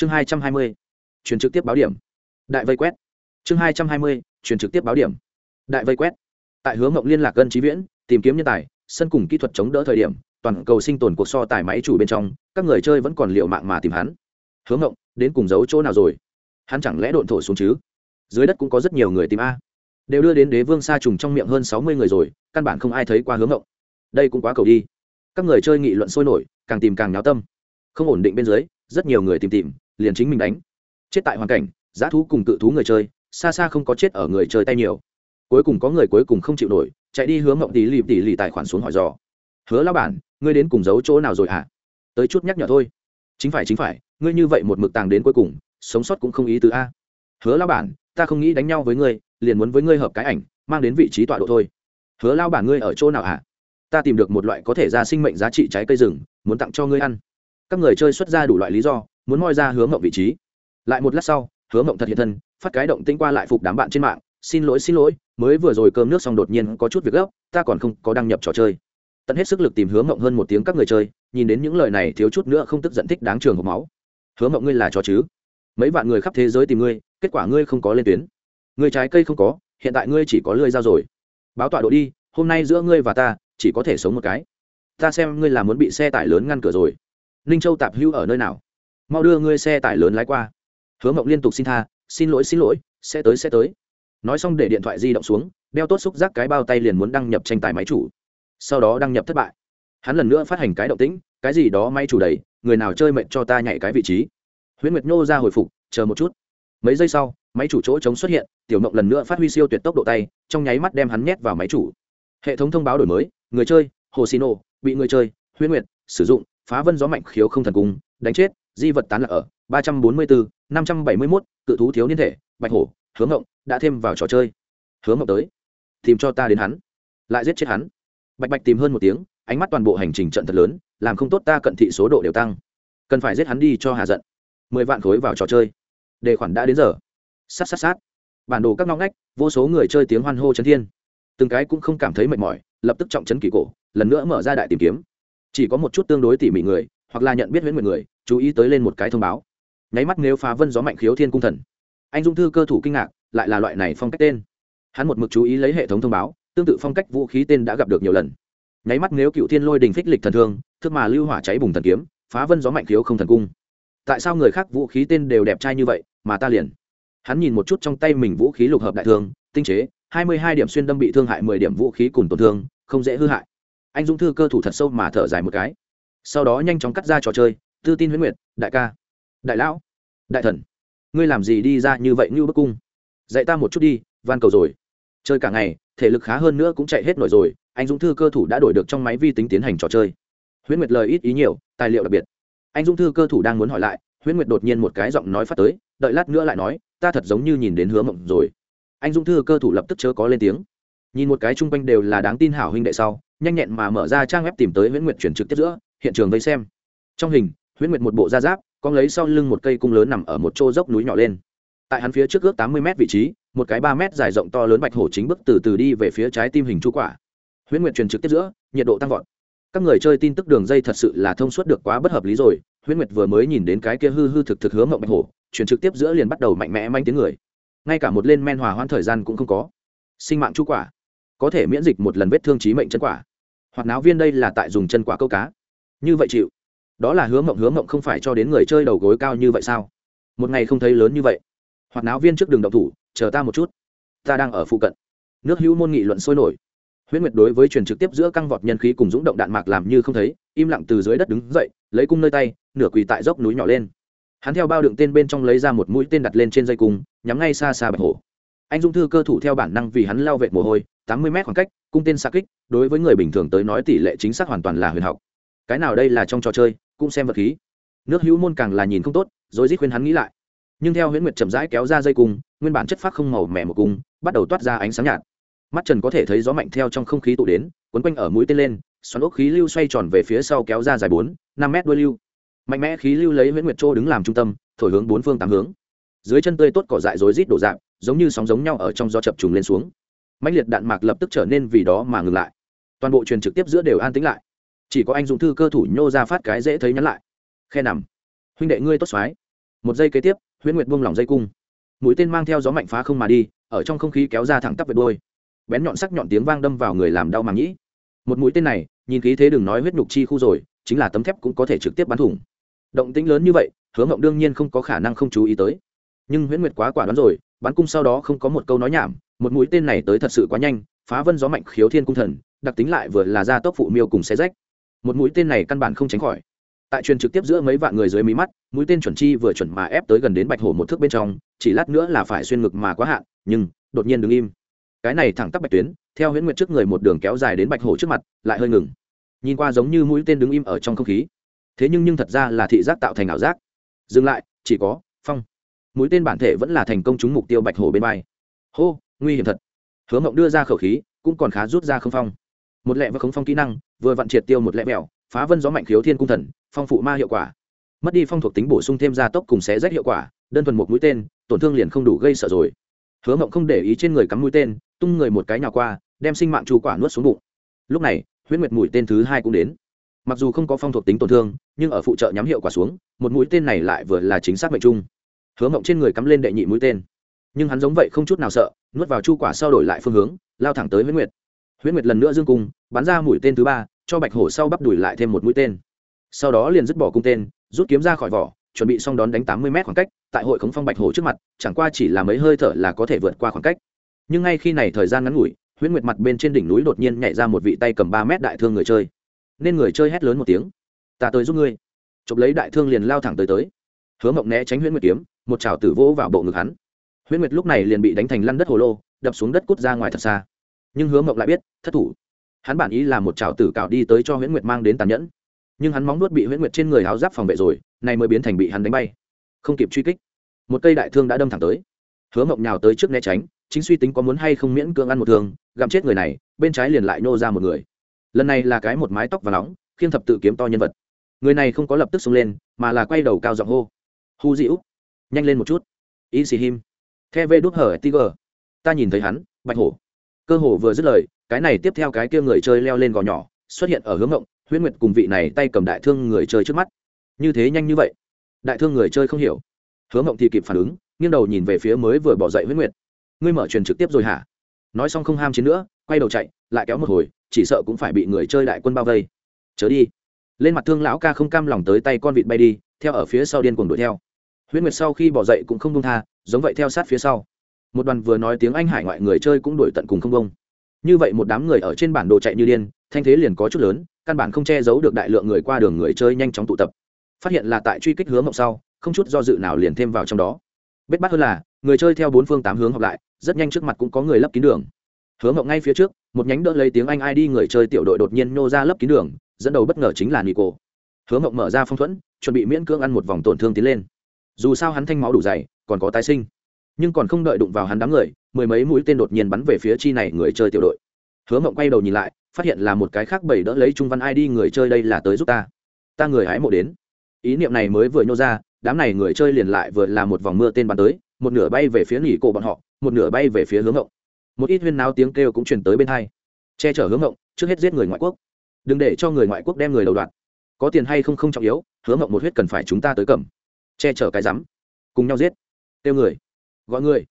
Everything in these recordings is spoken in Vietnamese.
chương hai trăm hai mươi, truyền trực tiếp báo điểm. Đại vây quét. Chương hai trăm hai mươi, truyền trực tiếp báo điểm. Đại vây quét. Tại hướng ngộng liên lạc gần trí viễn, tìm kiếm nhân tài, sân cùng kỹ thuật chống đỡ thời điểm, toàn cầu sinh tồn cuộc so tài máy chủ bên trong, các người chơi vẫn còn liệu mạng mà tìm hắn. Hướng ngộng đến cùng giấu chỗ nào rồi? Hắn chẳng lẽ độn thổ xuống chứ? Dưới đất cũng có rất nhiều người tìm a. Đều đưa đến đế vương sa trùng trong miệng hơn sáu mươi người rồi, căn bản không ai thấy qua hướng ngộng đây cũng quá cầu đi. Các người chơi nghị luận sôi nổi, càng tìm càng náo tâm. Không ổn định bên dưới, rất nhiều người tìm tìm liền chính mình đánh. Chết tại hoàn cảnh giá thú cùng tự thú người chơi, xa xa không có chết ở người chơi tay nhiều. Cuối cùng có người cuối cùng không chịu nổi, chạy đi hướng mộng tỷ lì tỷ lì tài khoản xuống hỏi dò. Hứa lao bản, ngươi đến cùng giấu chỗ nào rồi hả? Tới chút nhắc nhở thôi. Chính phải chính phải, ngươi như vậy một mực tàng đến cuối cùng, sống sót cũng không ý tứ a. Hứa lao bản, ta không nghĩ đánh nhau với ngươi, liền muốn với ngươi hợp cái ảnh, mang đến vị trí tọa độ thôi. Hứa lao bản, ngươi ở chỗ nào hả? Ta tìm được một loại có thể ra sinh mệnh giá trị trái cây rừng, muốn tặng cho ngươi ăn. Các người chơi xuất ra đủ loại lý do muốn moi ra hướng ngộng vị trí. Lại một lát sau hướng ngộng thật hiện thân, phát cái động tinh qua lại phục đám bạn trên mạng, xin lỗi xin lỗi, mới vừa rồi cơm nước xong đột nhiên có chút việc gấp, ta còn không có đăng nhập trò chơi. Tận hết sức lực tìm hướng ngộng hơn một tiếng các người chơi, nhìn đến những lời này thiếu chút nữa không tức giận thích đáng trường hộp máu. Hướng ngộng ngươi là chó chứ? Mấy vạn người khắp thế giới tìm ngươi, kết quả ngươi không có lên tuyến. Người trái cây không có, hiện tại ngươi chỉ có lưỡi dao rồi. Báo tọa độ đi, hôm nay giữa ngươi và ta, chỉ có thể sống một cái. Ta xem ngươi là muốn bị xe tải lớn ngăn cửa rồi. Ninh châu tạp hưu ở nơi nào? Mau đưa ngươi xe tải lớn lái qua. Hứa mộng liên tục xin tha, xin lỗi xin lỗi, sẽ tới sẽ tới. Nói xong để điện thoại di động xuống, đeo tốt xúc giác cái bao tay liền muốn đăng nhập tranh tài máy chủ. Sau đó đăng nhập thất bại. Hắn lần nữa phát hành cái động tĩnh, cái gì đó máy chủ đầy, người nào chơi mệnh cho ta nhảy cái vị trí. Huyễn nguyệt nhô ra hồi phục, chờ một chút. Mấy giây sau, máy chủ chỗ trống xuất hiện, tiểu mộng lần nữa phát huy siêu tuyệt tốc độ tay, trong nháy mắt đem hắn nhét vào máy chủ. Hệ thống thông báo đổi mới, người chơi, hồ xin ô bị người chơi, huyễn nguyệt, sử dụng, phá vân gió mạnh khiếu không thần cung, đánh chết di vật tán lạc ở ba trăm bốn mươi bốn, năm trăm bảy mươi mốt, cự thú thiếu niên thể, bạch hổ hướng ngộng đã thêm vào trò chơi. Hướng ngộng tới, tìm cho ta đến hắn, lại giết chết hắn. Bạch bạch tìm hơn một tiếng, ánh mắt toàn bộ hành trình trận thật lớn, làm không tốt ta cận thị số độ đều tăng. Cần phải giết hắn đi cho hà giận. Mười vạn khối vào trò chơi. Đề khoản đã đến giờ. Sát sát sát. Bản đồ các ngõ ngách, vô số người chơi tiếng hoan hô chấn thiên. Từng cái cũng không cảm thấy mệt mỏi, lập tức trọng chấn kỳ cổ, lần nữa mở ra đại tìm kiếm. Chỉ có một chút tương đối tỉ mỉ người hoặc là nhận biết huyễn nguyện người, chú ý tới lên một cái thông báo. Nháy mắt nếu phá vân gió mạnh khiếu thiên cung thần. Anh dung thư cơ thủ kinh ngạc, lại là loại này phong cách tên. Hắn một mực chú ý lấy hệ thống thông báo, tương tự phong cách vũ khí tên đã gặp được nhiều lần. Nháy mắt nếu cựu thiên lôi đình phích lịch thần thương thương mà lưu hỏa cháy bùng thần kiếm, phá vân gió mạnh khiếu không thần cung. Tại sao người khác vũ khí tên đều đẹp trai như vậy, mà ta liền? Hắn nhìn một chút trong tay mình vũ khí lục hợp đại thương, tinh chế, hai mươi hai điểm xuyên đâm bị thương hại mười điểm vũ khí cùng tổn thương, không dễ hư hại. Anh dung thư cơ thủ thật sâu mà thở dài một cái sau đó nhanh chóng cắt ra trò chơi, tư tin huyễn nguyệt, đại ca, đại lão, đại thần. Ngươi làm gì đi ra như vậy như bức cung? Dạy ta một chút đi, van cầu rồi. Chơi cả ngày, thể lực khá hơn nữa cũng chạy hết nổi rồi, anh dũng thư cơ thủ đã đổi được trong máy vi tính tiến hành trò chơi. Huyễn nguyệt lời ít ý nhiều, tài liệu đặc biệt. Anh dũng thư cơ thủ đang muốn hỏi lại, huyễn nguyệt đột nhiên một cái giọng nói phát tới, đợi lát nữa lại nói, ta thật giống như nhìn đến hứa mộng rồi. Anh dũng thư cơ thủ lập tức chớ có lên tiếng. Nhìn một cái chung quanh đều là đáng tin hảo huynh đệ sau, nhanh nhẹn mà mở ra trang web tìm tới huyễn nguyệt chuyển trực tiếp giữa hiện trường vây xem. Trong hình, huyễn nguyệt một bộ da giáp con lấy sau lưng một cây cung lớn nằm ở một chỗ dốc núi nhỏ lên. Tại hắn phía trước ước tám mươi m vị trí, một cái ba m dài rộng to lớn bạch hổ chính bước từ từ đi về phía trái tim hình chu quả. Huyễn nguyệt truyền trực tiếp giữa, nhiệt độ tăng vọt. Các người chơi tin tức đường dây thật sự là thông suốt được quá bất hợp lý rồi, huyễn nguyệt vừa mới nhìn đến cái kia hư hư thực thực hướng mộng bạch hổ, truyền trực tiếp giữa liền bắt đầu mạnh mẽ manh tiếng người. Ngay cả một lên men hòa hoãn thời gian cũng không có. Sinh mạng chu quả. Có thể miễn dịch một lần vết thương trí mệnh chân quả. Hoặc náo viên đây là tại dùng chân quả câu cá như vậy chịu. Đó là hướng mộng hướng mộng không phải cho đến người chơi đầu gối cao như vậy sao? Một ngày không thấy lớn như vậy. Hoặc náo viên trước đường động thủ, chờ ta một chút. Ta đang ở phụ cận. Nước hữu môn nghị luận sôi nổi. Huyễn nguyệt đối với truyền trực tiếp giữa căng vọt nhân khí cùng dũng động đạn mạc làm như không thấy, im lặng từ dưới đất đứng dậy, lấy cung nơi tay, nửa quỳ tại dốc núi nhỏ lên. Hắn theo bao đựng tên bên trong lấy ra một mũi tên đặt lên trên dây cung, nhắm ngay xa xa bạch hổ. Anh dung thư cơ thủ theo bản năng vì hắn lao vệt mồ hôi, tám mươi m khoảng cách, cung tên xa kích, đối với người bình thường tới nói tỷ lệ chính xác hoàn toàn là huyền học cái nào đây là trong trò chơi, cũng xem vật khí. Nước hữu môn càng là nhìn không tốt, rồi dít khuyên hắn nghĩ lại. Nhưng theo huyễn nguyệt chậm rãi kéo ra dây cung, nguyên bản chất phát không màu mẻ một cung, bắt đầu toát ra ánh sáng nhạt. Mắt trần có thể thấy gió mạnh theo trong không khí tụ đến, quấn quanh ở mũi tên lên, xoắn ốc khí lưu xoay tròn về phía sau kéo ra dài bốn, năm mét đuôi lưu. Mạnh mẽ khí lưu lấy huyễn nguyệt châu đứng làm trung tâm, thổi hướng bốn phương tám hướng. Dưới chân tươi tốt cỏ dại rối rít đổ dạp giống như sóng giống nhau ở trong gió chập trùng lên xuống. Mạnh liệt đạn mạc lập tức trở nên vì đó mà ngừng lại. Toàn bộ truyền trực tiếp giữa đều an tĩnh lại chỉ có anh dụng thư cơ thủ nhô ra phát cái dễ thấy nhắn lại. Khe nằm. Huynh đệ ngươi tốt xoái. Một giây kế tiếp, huyễn nguyệt buông lỏng dây cung. Mũi tên mang theo gió mạnh phá không mà đi, ở trong không khí kéo ra thẳng tắp về đôi bén nhọn sắc nhọn tiếng vang đâm vào người làm đau màng nhĩ. Một mũi tên này, nhìn khí thế đừng nói huyết nhục chi khu rồi, chính là tấm thép cũng có thể trực tiếp bắn thủng. Động tĩnh lớn như vậy, hứa mộng đương nhiên không có khả năng không chú ý tới. Nhưng huyễn nguyệt quá quả đoán rồi, bắn cung sau đó không có một câu nói nhảm, một mũi tên này tới thật sự quá nhanh, phá vân gió mạnh khiếu thiên cung thần, đặc tính lại vừa là ra tốc phụ miêu cùng xe rách một mũi tên này căn bản không tránh khỏi. Tại truyền trực tiếp giữa mấy vạn người dưới mí mắt, mũi tên chuẩn chi vừa chuẩn mà ép tới gần đến bạch hổ một thước bên trong, chỉ lát nữa là phải xuyên ngực mà quá hạn, nhưng, đột nhiên đứng im. Cái này thẳng tắp bạch tuyến, theo huyễn nguyệt trước người một đường kéo dài đến bạch hổ trước mặt, lại hơi ngừng. Nhìn qua giống như mũi tên đứng im ở trong không khí. Thế nhưng nhưng thật ra là thị giác tạo thành ảo giác. Dừng lại, chỉ có, phong. Mũi tên bản thể vẫn là thành công trúng mục tiêu bạch hổ bên bay hô, nguy hiểm thật. Hứa mộng đưa ra khẩu khí, cũng còn khá rút ra không phong một lẹ và khống phong kỹ năng, vừa vặn triệt tiêu một lẹ mèo, phá vân gió mạnh khiếu thiên cung thần, phong phụ ma hiệu quả. Mất đi phong thuộc tính bổ sung thêm gia tốc cùng xé rách hiệu quả, đơn thuần một mũi tên, tổn thương liền không đủ gây sợ rồi. Hứa mộng không để ý trên người cắm mũi tên, tung người một cái nhào qua, đem sinh mạng chu quả nuốt xuống bụng. Lúc này, huyết nguyệt mũi tên thứ hai cũng đến. Mặc dù không có phong thuộc tính tổn thương, nhưng ở phụ trợ nhắm hiệu quả xuống, một mũi tên này lại vừa là chính xác mệnh trung. Hứa mộng trên người cắm lên đệ nhị mũi tên. Nhưng hắn giống vậy không chút nào sợ, nuốt vào chu quả sau đổi lại phương hướng, lao thẳng tới huyết nguyệt. Huyết nguyệt lần nữa dương cung bắn ra mũi tên thứ ba, cho bạch hổ sau bắp đuổi lại thêm một mũi tên. Sau đó liền dứt bỏ cung tên, rút kiếm ra khỏi vỏ, chuẩn bị xong đón đánh tám mươi m khoảng cách, tại hội khống phong bạch hổ trước mặt, chẳng qua chỉ là mấy hơi thở là có thể vượt qua khoảng cách. Nhưng ngay khi này thời gian ngắn ngủi, huyễn nguyệt mặt bên trên đỉnh núi đột nhiên nhảy ra một vị tay cầm ba mét đại thương người chơi. Nên người chơi hét lớn một tiếng. Ta tới giúp ngươi. Chụp lấy đại thương liền lao thẳng tới tới. Hứa mộng né tránh huyễn nguyệt kiếm, một chảo tử vỗ vào bộ ngực hắn. Huyễn nguyệt lúc này liền bị đánh thành lăn đất hồ lô, đập xuống đất cút ra ngoài thật xa. Nhưng hứa mộng lại biết, thất thủ hắn bản ý là một trào tử cạo đi tới cho huyễn nguyệt mang đến tàn nhẫn. Nhưng hắn móng nuốt bị huyễn nguyệt trên người áo giáp phòng vệ rồi nay mới biến thành bị hắn đánh bay. Không kịp truy kích, một cây đại thương đã đâm thẳng tới. Hứa mộng nhào tới trước né tránh, chính suy tính có muốn hay không miễn cưỡng ăn một thương, gặm chết người này, bên trái liền lại nô ra một người. Lần này là cái một mái tóc và nóng, khiêng thập tự kiếm to nhân vật. Người này không có lập tức xông lên, mà là quay đầu cao giọng hô. Hu dĩ nhanh lên một chút. Y xì him the vê đút hở tiger. Ta nhìn thấy hắn, bạch hổ cơ hồ vừa dứt lời, cái này tiếp theo cái kia người chơi leo lên gò nhỏ, xuất hiện ở hướng ngộng, huyễn nguyệt cùng vị này tay cầm đại thương người chơi trước mắt. Như thế nhanh như vậy? Đại thương người chơi không hiểu. Hướng ngộng thì kịp phản ứng, nghiêng đầu nhìn về phía mới vừa bỏ dậy huyễn nguyệt. Ngươi mở truyền trực tiếp rồi hả? Nói xong không ham chiến nữa, quay đầu chạy, lại kéo một hồi, chỉ sợ cũng phải bị người chơi đại quân bao vây. Chớ đi. Lên mặt thương lão ca không cam lòng tới tay con vịt bay đi, theo ở phía sau điên cuồng đuổi theo. Huyễn nguyệt sau khi bỏ dậy cũng không đông tha, giống vậy theo sát phía sau một đoàn vừa nói tiếng anh hải ngoại người chơi cũng đuổi tận cùng không bông. Như vậy một đám người ở trên bản đồ chạy như điên, thanh thế liền có chút lớn, căn bản không che giấu được đại lượng người qua đường người chơi nhanh chóng tụ tập. Phát hiện là tại truy kích hướng mộng sau, không chút do dự nào liền thêm vào trong đó. Bết bắt hơn là, người chơi theo bốn phương tám hướng học lại, rất nhanh trước mặt cũng có người lấp kín đường. Hướng mộng ngay phía trước, một nhánh đỡ lấy tiếng anh id người chơi tiểu đội đột nhiên nô ra lấp kín đường, dẫn đầu bất ngờ chính là nico. Hướng mộng mở ra phong thuẫn, chuẩn bị miễn cưỡng ăn một vòng tổn thương tiến lên. Dù sao hắn thanh máu đủ dày, còn có tái sinh nhưng còn không đợi đụng vào hắn đám người, mười mấy mũi tên đột nhiên bắn về phía chi này người chơi tiểu đội. Hứa mộng quay đầu nhìn lại, phát hiện là một cái khác bảy đỡ lấy trung văn id người chơi đây là tới giúp ta. Ta người hái mộ đến. Ý niệm này mới vừa nhô ra, đám này người chơi liền lại vừa là một vòng mưa tên bắn tới, một nửa bay về phía nghỉ cổ bọn họ, một nửa bay về phía hướng ngộng một ít huyên náo tiếng kêu cũng chuyển tới bên hai. Che chở hướng ngộng trước hết giết người ngoại quốc. Đừng để cho người ngoại quốc đem người đầu đoạt có tiền hay không không trọng yếu hướng ngộng một huyết cần phải chúng ta tới cầm. Che chở cái rắm. Cùng nhau giết. Tiêu người gọi người.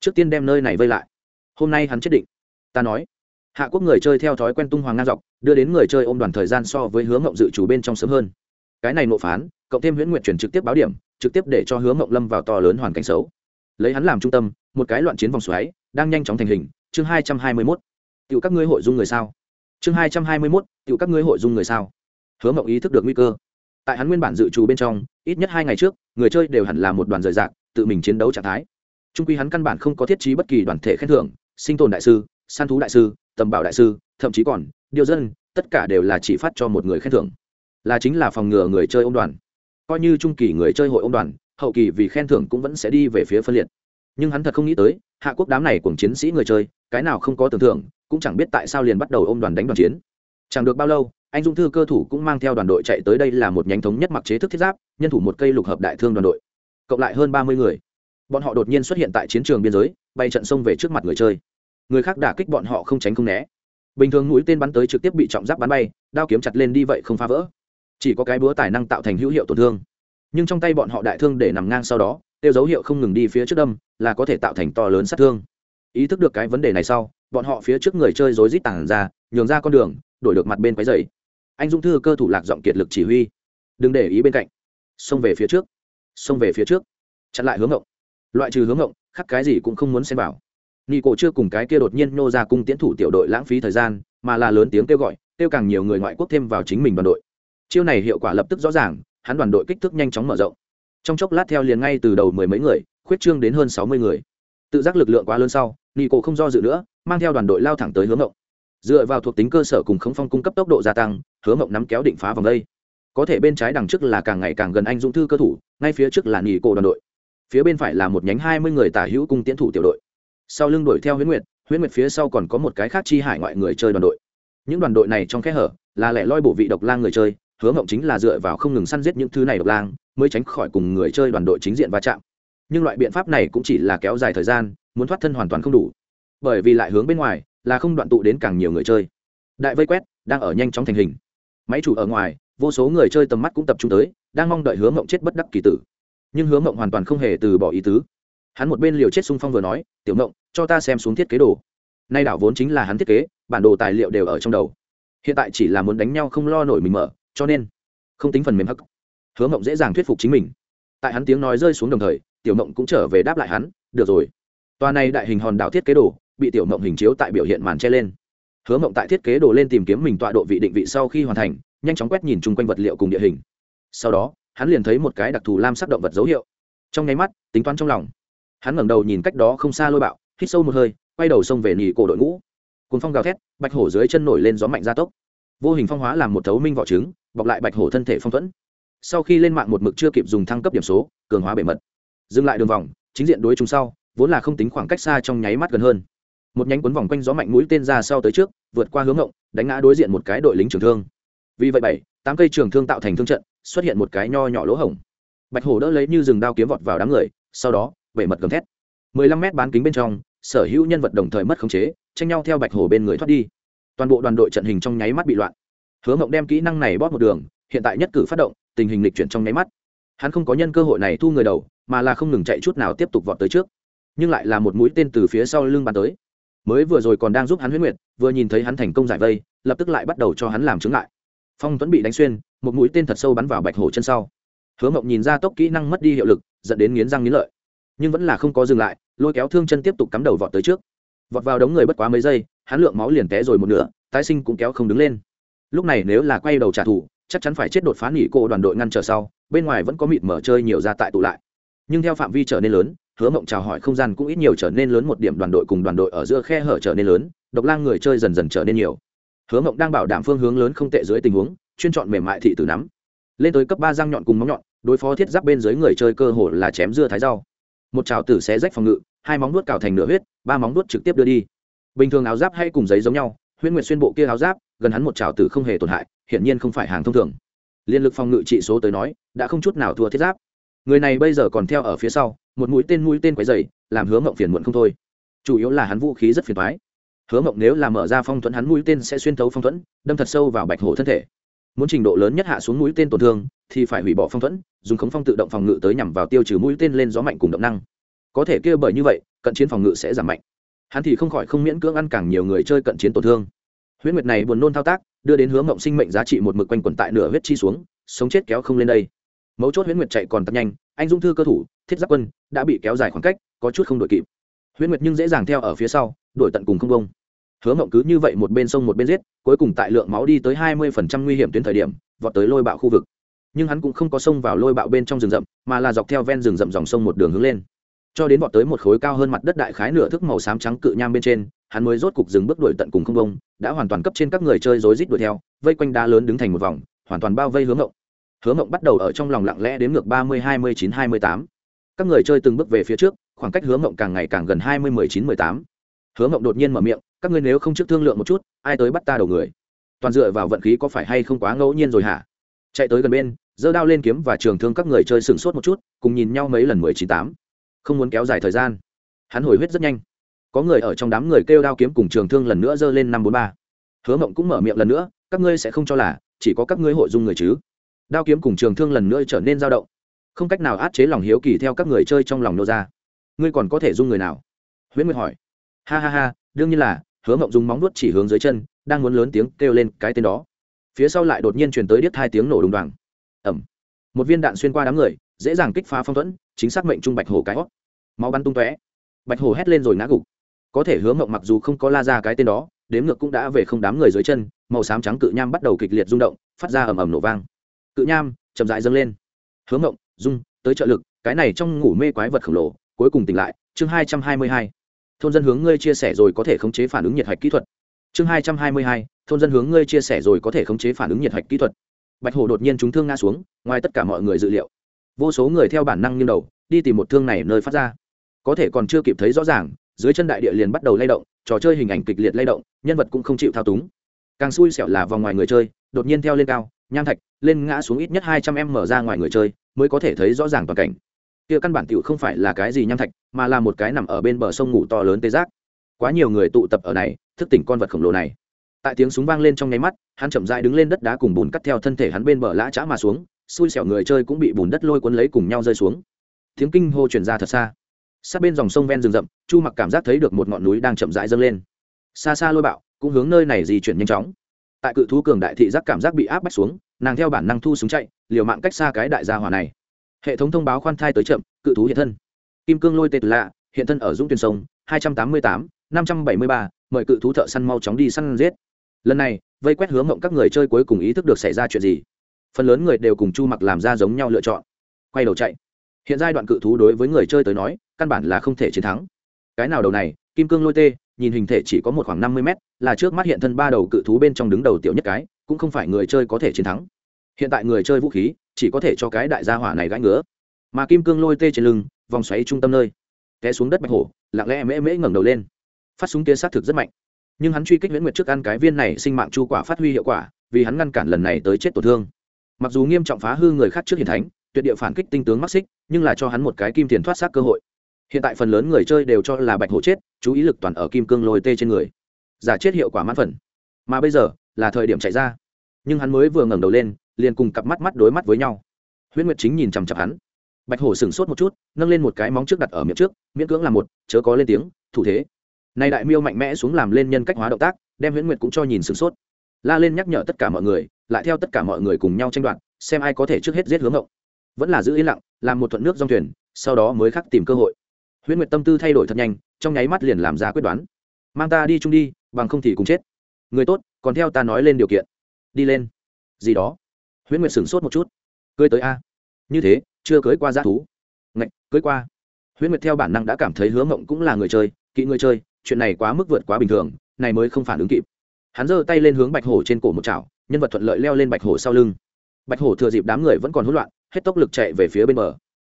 Trước tiên đem nơi này vây lại. Hôm nay hắn chết định. Ta nói. Hạ quốc người chơi theo thói quen tung hoàng ngang dọc, đưa đến người chơi ôm đoàn thời gian so với hướng ngộng dự chủ bên trong sớm hơn. Cái này nộp phán, cộng thêm huyễn nguyện chuyển trực tiếp báo điểm, trực tiếp để cho hướng ngộng lâm vào to lớn hoàn cảnh xấu. Lấy hắn làm trung tâm, một cái loạn chiến vòng xoáy, đang nhanh chóng thành hình, chương hai trăm hai mươi mốt. Tự các ngươi hội dung người sao? Chương hai trăm hai mươi mốt tự các ngươi hội dung người sao? Hứa ngộng ý thức được nguy cơ. Tại hắn nguyên bản dự trù bên trong, ít nhất hai ngày trước, người chơi đều hẳn là một đoàn rời rạc, tự mình chiến đấu trạng thái trung quy hắn căn bản không có thiết trí bất kỳ đoàn thể khen thưởng, sinh tồn đại sư, săn thú đại sư, tầm bảo đại sư, thậm chí còn, điều dân, tất cả đều là chỉ phát cho một người khen thưởng. Là chính là phòng ngừa người chơi ôm đoàn. Coi như trung kỳ người chơi hội ôm đoàn, hậu kỳ vì khen thưởng cũng vẫn sẽ đi về phía phân liệt. Nhưng hắn thật không nghĩ tới, hạ quốc đám này cùng chiến sĩ người chơi, cái nào không có tưởng thưởng, cũng chẳng biết tại sao liền bắt đầu ôm đoàn đánh đoàn chiến. Chẳng được bao lâu, anh dung thư cơ thủ cũng mang theo đoàn đội chạy tới đây là một nhánh thống nhất mặc chế thức thiết giáp, nhân thủ một cây lục hợp đại thương đoàn đội. Cộng lại hơn ba mươi người bọn họ đột nhiên xuất hiện tại chiến trường biên giới, bay trận sông về trước mặt người chơi. Người khác đả kích bọn họ không tránh không né. Bình thường mũi tên bắn tới trực tiếp bị trọng giáp bắn bay, đao kiếm chặt lên đi vậy không phá vỡ. Chỉ có cái búa tài năng tạo thành hữu hiệu tổn thương. Nhưng trong tay bọn họ đại thương để nằm ngang sau đó, tiêu dấu hiệu không ngừng đi phía trước đâm, là có thể tạo thành to lớn sát thương. Ý thức được cái vấn đề này sau, bọn họ phía trước người chơi rối rít tản ra, nhường ra con đường, đổi được mặt bên quái dày. Anh Dung thư cơ thủ lạc giọng kiệt lực chỉ huy. Đừng để ý bên cạnh. Xông về phía trước. Xông về phía trước. Chặn lại hướng hậu loại trừ hướng ngộng, khắc cái gì cũng không muốn xem vào. Nghi cổ chưa cùng cái kia đột nhiên nô ra cung tiến thủ tiểu đội lãng phí thời gian, mà là lớn tiếng kêu gọi, kêu càng nhiều người ngoại quốc thêm vào chính mình đoàn đội. Chiêu này hiệu quả lập tức rõ ràng, hắn đoàn đội kích thước nhanh chóng mở rộng. Trong chốc lát theo liền ngay từ đầu mười mấy người, khuyết trương đến hơn sáu mươi người. Tự giác lực lượng quá lớn sau nghi cổ không do dự nữa, mang theo đoàn đội lao thẳng tới hướng ngộng. Dựa vào thuộc tính cơ sở cùng khống phong cung cấp tốc độ gia tăng, hướng ngộng nắm kéo định phá vòng đây. Có thể bên trái đằng trước là càng ngày càng gần anh dũng thư cơ thủ, ngay phía trước là nghỉ cổ đoàn đội phía bên phải là một nhánh hai mươi người tả hữu cung tiến thủ tiểu đội. Sau lưng đuổi theo huyễn nguyệt huyễn nguyệt phía sau còn có một cái khác chi hải ngoại người chơi đoàn đội. Những đoàn đội này trong kẽ hở là lẻ loi bổ vị độc lang người chơi, hứa mộng chính là dựa vào không ngừng săn giết những thứ này độc lang, mới tránh khỏi cùng người chơi đoàn đội chính diện va chạm. Nhưng loại biện pháp này cũng chỉ là kéo dài thời gian, muốn thoát thân hoàn toàn không đủ. Bởi vì lại hướng bên ngoài, là không đoạn tụ đến càng nhiều người chơi. Đại vây quét đang ở nhanh chóng thành hình. Máy chủ ở ngoài, vô số người chơi tầm mắt cũng tập trung tới, đang mong đợi hứa mộng chết bất đắc kỳ tử nhưng hứa mộng hoàn toàn không hề từ bỏ ý tứ. Hắn một bên liều chết xung phong vừa nói, tiểu mộng, cho ta xem xuống thiết kế đồ. Nay đảo vốn chính là hắn thiết kế, bản đồ tài liệu đều ở trong đầu. Hiện tại chỉ là muốn đánh nhau không lo nổi mình mở, cho nên không tính phần mềm hắc. Hứa mộng dễ dàng thuyết phục chính mình. Tại hắn tiếng nói rơi xuống đồng thời, tiểu mộng cũng trở về đáp lại hắn, được rồi. Tòa này đại hình hòn đảo thiết kế đồ, bị tiểu mộng hình chiếu tại biểu hiện màn che lên. Hứa mộng tại thiết kế đồ lên tìm kiếm mình tọa độ vị định vị sau khi hoàn thành, nhanh chóng quét nhìn chung quanh vật liệu cùng địa hình. Sau đó hắn liền thấy một cái đặc thù lam sắc động vật dấu hiệu. Trong nháy mắt, tính toán trong lòng. Hắn ngẩng đầu nhìn cách đó không xa lôi bạo, hít sâu một hơi, quay đầu xông về nhì cổ đội ngũ. Cồn phong gào thét, bạch hổ dưới chân nổi lên gió mạnh gia tốc. Vô hình phong hóa làm một thấu minh vỏ trứng, bọc lại bạch hổ thân thể phong thuẫn. Sau khi lên mạng một mực chưa kịp dùng thăng cấp điểm số, cường hóa bề mật. Dừng lại đường vòng, chính diện đối chúng sau, vốn là không tính khoảng cách xa trong nháy mắt gần hơn. Một nhánh cuốn vòng quanh gió mạnh mũi tên ra sau tới trước, vượt qua hướng ngộng, đánh ngã đối diện một cái đội lính trường thương. Vì vậy bảy, tám cây trường thương tạo thành thương trận xuất hiện một cái nho nhỏ lỗ hổng. Bạch hổ đỡ lấy như rừng đao kiếm vọt vào đám người, sau đó vẩy mật gầm thét. Mười lăm mét bán kính bên trong, sở hữu nhân vật đồng thời mất khống chế, tranh nhau theo bạch hổ bên người thoát đi. Toàn bộ đoàn đội trận hình trong nháy mắt bị loạn. Hứa mộng đem kỹ năng này bóp một đường, hiện tại nhất cử phát động, tình hình lịch chuyển trong nháy mắt. Hắn không có nhân cơ hội này thu người đầu, mà là không ngừng chạy chút nào tiếp tục vọt tới trước. Nhưng lại là một mũi tên từ phía sau lưng bắn tới. Mới vừa rồi còn đang giúp hắn huyết nguyệt, vừa nhìn thấy hắn thành công giải vây, lập tức lại bắt đầu cho hắn làm chứng lại phong tuấn bị đánh xuyên một mũi tên thật sâu bắn vào bạch hổ chân sau. Hứa mộng nhìn ra tốc kỹ năng mất đi hiệu lực, dẫn đến nghiến răng nghiến lợi. Nhưng vẫn là không có dừng lại, lôi kéo thương chân tiếp tục cắm đầu vọt tới trước. Vọt vào đống người bất quá mấy giây, hắn lượng máu liền té rồi một nửa, tái sinh cũng kéo không đứng lên. Lúc này nếu là quay đầu trả thù, chắc chắn phải chết đột phá nghỉ cô đoàn đội ngăn trở sau, bên ngoài vẫn có mịt mở chơi nhiều ra tại tụ lại. Nhưng theo phạm vi trở nên lớn, hứa mộng chào hỏi không gian cũng ít nhiều trở nên lớn một điểm, đoàn đội cùng đoàn đội ở giữa khe hở trở nên lớn, độc lang người chơi dần dần trở nên nhiều. Hứa mộng đang bảo đảm phương hướng lớn không tệ dưới tình huống chuyên chọn mềm mại thị tử nắm. Lên tới cấp ba răng nhọn cùng móng nhọn, đối phó thiết giáp bên dưới người chơi cơ hồ là chém dưa thái rau. Một trào tử xé rách phòng ngự, hai móng nuốt cào thành nửa huyết, ba móng nuốt trực tiếp đưa đi. Bình thường áo giáp hay cùng giấy giống nhau, huyễn nguyệt xuyên bộ kia áo giáp, gần hắn một trào tử không hề tổn hại, hiển nhiên không phải hàng thông thường. Liên lực phòng ngự trị số tới nói, đã không chút nào thua thiết giáp. Người này bây giờ còn theo ở phía sau, một mũi tên mũi tên quấy dày làm hứa mộng phiền muộn không thôi. Chủ yếu là hắn vũ khí rất phiền thoái hứa mộng nếu là mở ra phong thuẫn, hắn mũi tên sẽ xuyên thấu phong thuẫn, đâm thật sâu vào bạch hổ thân thể muốn trình độ lớn nhất hạ xuống mũi tên tổn thương, thì phải hủy bỏ phong thuẫn, dùng khống phong tự động phòng ngự tới nhằm vào tiêu trừ mũi tên lên gió mạnh cùng động năng. Có thể kia bởi như vậy, cận chiến phòng ngự sẽ giảm mạnh. Hắn thì không khỏi không miễn cưỡng ăn càng nhiều người chơi cận chiến tổn thương. Huyết nguyệt này buồn nôn thao tác, đưa đến hướng mộng sinh mệnh giá trị một mực quanh quẩn tại nửa huyết chi xuống, sống chết kéo không lên đây. Mấu chốt huyết nguyệt chạy còn tập nhanh, anh dung thư cơ thủ, thiết giáp quân, đã bị kéo dài khoảng cách, có chút không đội kịp. Huyết nguyệt nhưng dễ dàng theo ở phía sau, đổi tận cùng không công hứa mộng cứ như vậy một bên sông một bên giết, cuối cùng tại lượng máu đi tới hai mươi phần trăm nguy hiểm tuyến thời điểm, vọt tới lôi bạo khu vực. Nhưng hắn cũng không có sông vào lôi bạo bên trong rừng rậm, mà là dọc theo ven rừng rậm dòng sông một đường hướng lên. Cho đến vọt tới một khối cao hơn mặt đất đại khái nửa thước màu xám trắng cự nham bên trên, hắn mới rốt cục dừng bước đuổi tận cùng không bông, đã hoàn toàn cấp trên các người chơi rối rít đuổi theo, vây quanh đá lớn đứng thành một vòng, hoàn toàn bao vây hướng ngộng hướng ngộng bắt đầu ở trong lòng lặng lẽ đến ngược ba mươi hai mươi chín hai mươi tám. Các người chơi từng bước về phía trước, khoảng cách hướng ngộng càng ngày càng gần hai mươi mười chín mười tám. Hướng ngộng đột nhiên mở miệng các ngươi nếu không trước thương lượng một chút, ai tới bắt ta đầu người? Toàn dựa vào vận khí có phải hay không quá ngẫu nhiên rồi hả? Chạy tới gần bên, giơ đao lên kiếm và trường thương các người chơi sửng sốt một chút, cùng nhìn nhau mấy lần mười chín tám. Không muốn kéo dài thời gian. Hắn hồi huyết rất nhanh. Có người ở trong đám người kêu đao kiếm cùng trường thương lần nữa giơ lên năm bốn ba. Hứa mộng cũng mở miệng lần nữa, các ngươi sẽ không cho là, chỉ có các ngươi hội dung người chứ. Đao kiếm cùng trường thương lần nữa trở nên dao động. Không cách nào át chế lòng hiếu kỳ theo các người chơi trong lòng nô ra. Ngươi còn có thể dung người nào? Huyễn nguyệt hỏi. Ha ha ha, đương nhiên là hứa mộng dùng móng nuốt chỉ hướng dưới chân, đang muốn lớn tiếng kêu lên cái tên đó. Phía sau lại đột nhiên truyền tới điếc hai tiếng nổ đùng đoàng. Ẩm một viên đạn xuyên qua đám người, dễ dàng kích phá phong thuẫn, chính xác mệnh trung bạch hổ cái hót. Máu bắn tung tóe. Bạch hổ hét lên rồi ngã gục. Có thể hứa mộng mặc dù không có la ra cái tên đó, đếm ngược cũng đã về không đám người dưới chân, màu xám trắng cự nham bắt đầu kịch liệt rung động, phát ra ầm ầm nổ vang. Cự nham chậm dại dâng lên. Hứa mộng, dung, tới trợ lực, cái này trong ngủ mê quái vật khổng lồ, cuối cùng tỉnh lại, chương hai trăm hai mươi hai thôn dân hướng ngươi chia sẻ rồi có thể khống chế phản ứng nhiệt hạch kỹ thuật. Chương hai trăm hai mươi hai, thôn dân hướng ngươi chia sẻ rồi có thể khống chế phản ứng nhiệt hạch kỹ thuật. Bạch hổ đột nhiên chúng thương ngã xuống, ngoài tất cả mọi người dự liệu. Vô số người theo bản năng nghiêng đầu, đi tìm một thương này nơi phát ra. Có thể còn chưa kịp thấy rõ ràng, dưới chân đại địa liền bắt đầu lay động, trò chơi hình ảnh kịch liệt lay động, nhân vật cũng không chịu thao túng. Càng xui xẻo là vòng ngoài người chơi, đột nhiên theo lên cao, nham thạch, lên ngã xuống ít nhất hai trăm em mở ra ngoài người chơi, mới có thể thấy rõ ràng toàn cảnh kia căn bản tiểu không phải là cái gì nham thạch, mà là một cái nằm ở bên bờ sông ngủ to lớn tê giác. Quá nhiều người tụ tập ở này, thức tỉnh con vật khổng lồ này. Tại tiếng súng vang lên trong nháy mắt, hắn chậm dại đứng lên đất đá cùng bùn cắt theo thân thể hắn bên bờ lã chã mà xuống, xui xẻo người chơi cũng bị bùn đất lôi cuốn lấy cùng nhau rơi xuống. Tiếng kinh hô truyền ra thật xa. Sát bên dòng sông ven rừng rậm, chu mặc cảm giác thấy được một ngọn núi đang chậm rãi dâng lên. Xa xa lôi bạo, cũng hướng nơi này di chuyển nhanh chóng. Tại cự thú cường đại thị giác cảm giác bị áp bách xuống, nàng theo bản năng thu súng chạy, liều mạng cách xa cái đại gia hỏa này hệ thống thông báo khoan thai tới chậm, cự thú hiện thân. Kim cương lôi tê từ lạ, hiện thân ở dũng tuyển sông, hai trăm tám mươi tám, năm trăm bảy mươi ba, mời cự thú thợ săn mau chóng đi săn giết. Lần này, vây quét hướng mộng các người chơi cuối cùng ý thức được xảy ra chuyện gì. Phần lớn người đều cùng chu mặc làm ra giống nhau lựa chọn. Quay đầu chạy. Hiện giai đoạn cự thú đối với người chơi tới nói, căn bản là không thể chiến thắng. Cái nào đầu này, kim cương lôi tê, nhìn hình thể chỉ có một khoảng năm mươi mét, là trước mắt hiện thân ba đầu cự thú bên trong đứng đầu tiểu nhất cái, cũng không phải người chơi có thể chiến thắng hiện tại người chơi vũ khí chỉ có thể cho cái đại gia hỏa này gãi ngứa. Mà kim cương lôi tê trên lưng, vòng xoáy trung tâm nơi. Té xuống đất bạch hổ, lặng lẽ mễ mễ ngẩng đầu lên. Phát súng kia sát thực rất mạnh. Nhưng hắn truy kích nguyễn nguyệt trước ăn cái viên này sinh mạng chu quả phát huy hiệu quả, vì hắn ngăn cản lần này tới chết tổn thương. Mặc dù nghiêm trọng phá hư người khác trước hiền thánh, tuyệt địa phản kích tinh tướng mắc xích nhưng là cho hắn một cái kim tiền thoát xác cơ hội. Hiện tại phần lớn người chơi đều cho là bạch hổ chết, chú ý lực toàn ở kim cương lôi tê trên người. Giả chết hiệu quả mãn phần. Mà bây giờ là thời điểm chạy ra. Nhưng hắn mới vừa ngẩng đầu lên liền cùng cặp mắt mắt đối mắt với nhau. Huyễn nguyệt chính nhìn chằm chặp hắn. Bạch hổ sửng sốt một chút, nâng lên một cái móng trước đặt ở miệng trước, miễn cưỡng làm một, chớ có lên tiếng, thủ thế. Nay đại miêu mạnh mẽ xuống làm lên nhân cách hóa động tác, đem huyễn nguyệt cũng cho nhìn sửng sốt. La lên nhắc nhở tất cả mọi người, lại theo tất cả mọi người cùng nhau tranh đoạt, xem ai có thể trước hết giết hướng ngộng. Vẫn là giữ yên lặng, làm một thuận nước dòng thuyền, sau đó mới khắc tìm cơ hội. Huyễn nguyệt tâm tư thay đổi thật nhanh, trong nháy mắt liền làm ra quyết đoán. Mang ta đi chung đi, bằng không thì cùng chết. Người tốt, còn theo ta nói lên điều kiện. Đi lên. Gì đó huyễn nguyệt sửng sốt một chút. Cưới tới a. Như thế, chưa cưới qua g thú. Ngạch, cưới qua. Huyễn nguyệt theo bản năng đã cảm thấy hứa mộng cũng là người chơi kỹ người chơi, chuyện này quá mức vượt quá bình thường, này mới không phản ứng kịp. Hắn giơ tay lên hướng bạch hổ trên cổ một chảo, nhân vật thuận lợi leo lên bạch hổ sau lưng. Bạch hổ thừa dịp đám người vẫn còn hỗn loạn, hết tốc lực chạy về phía bên bờ.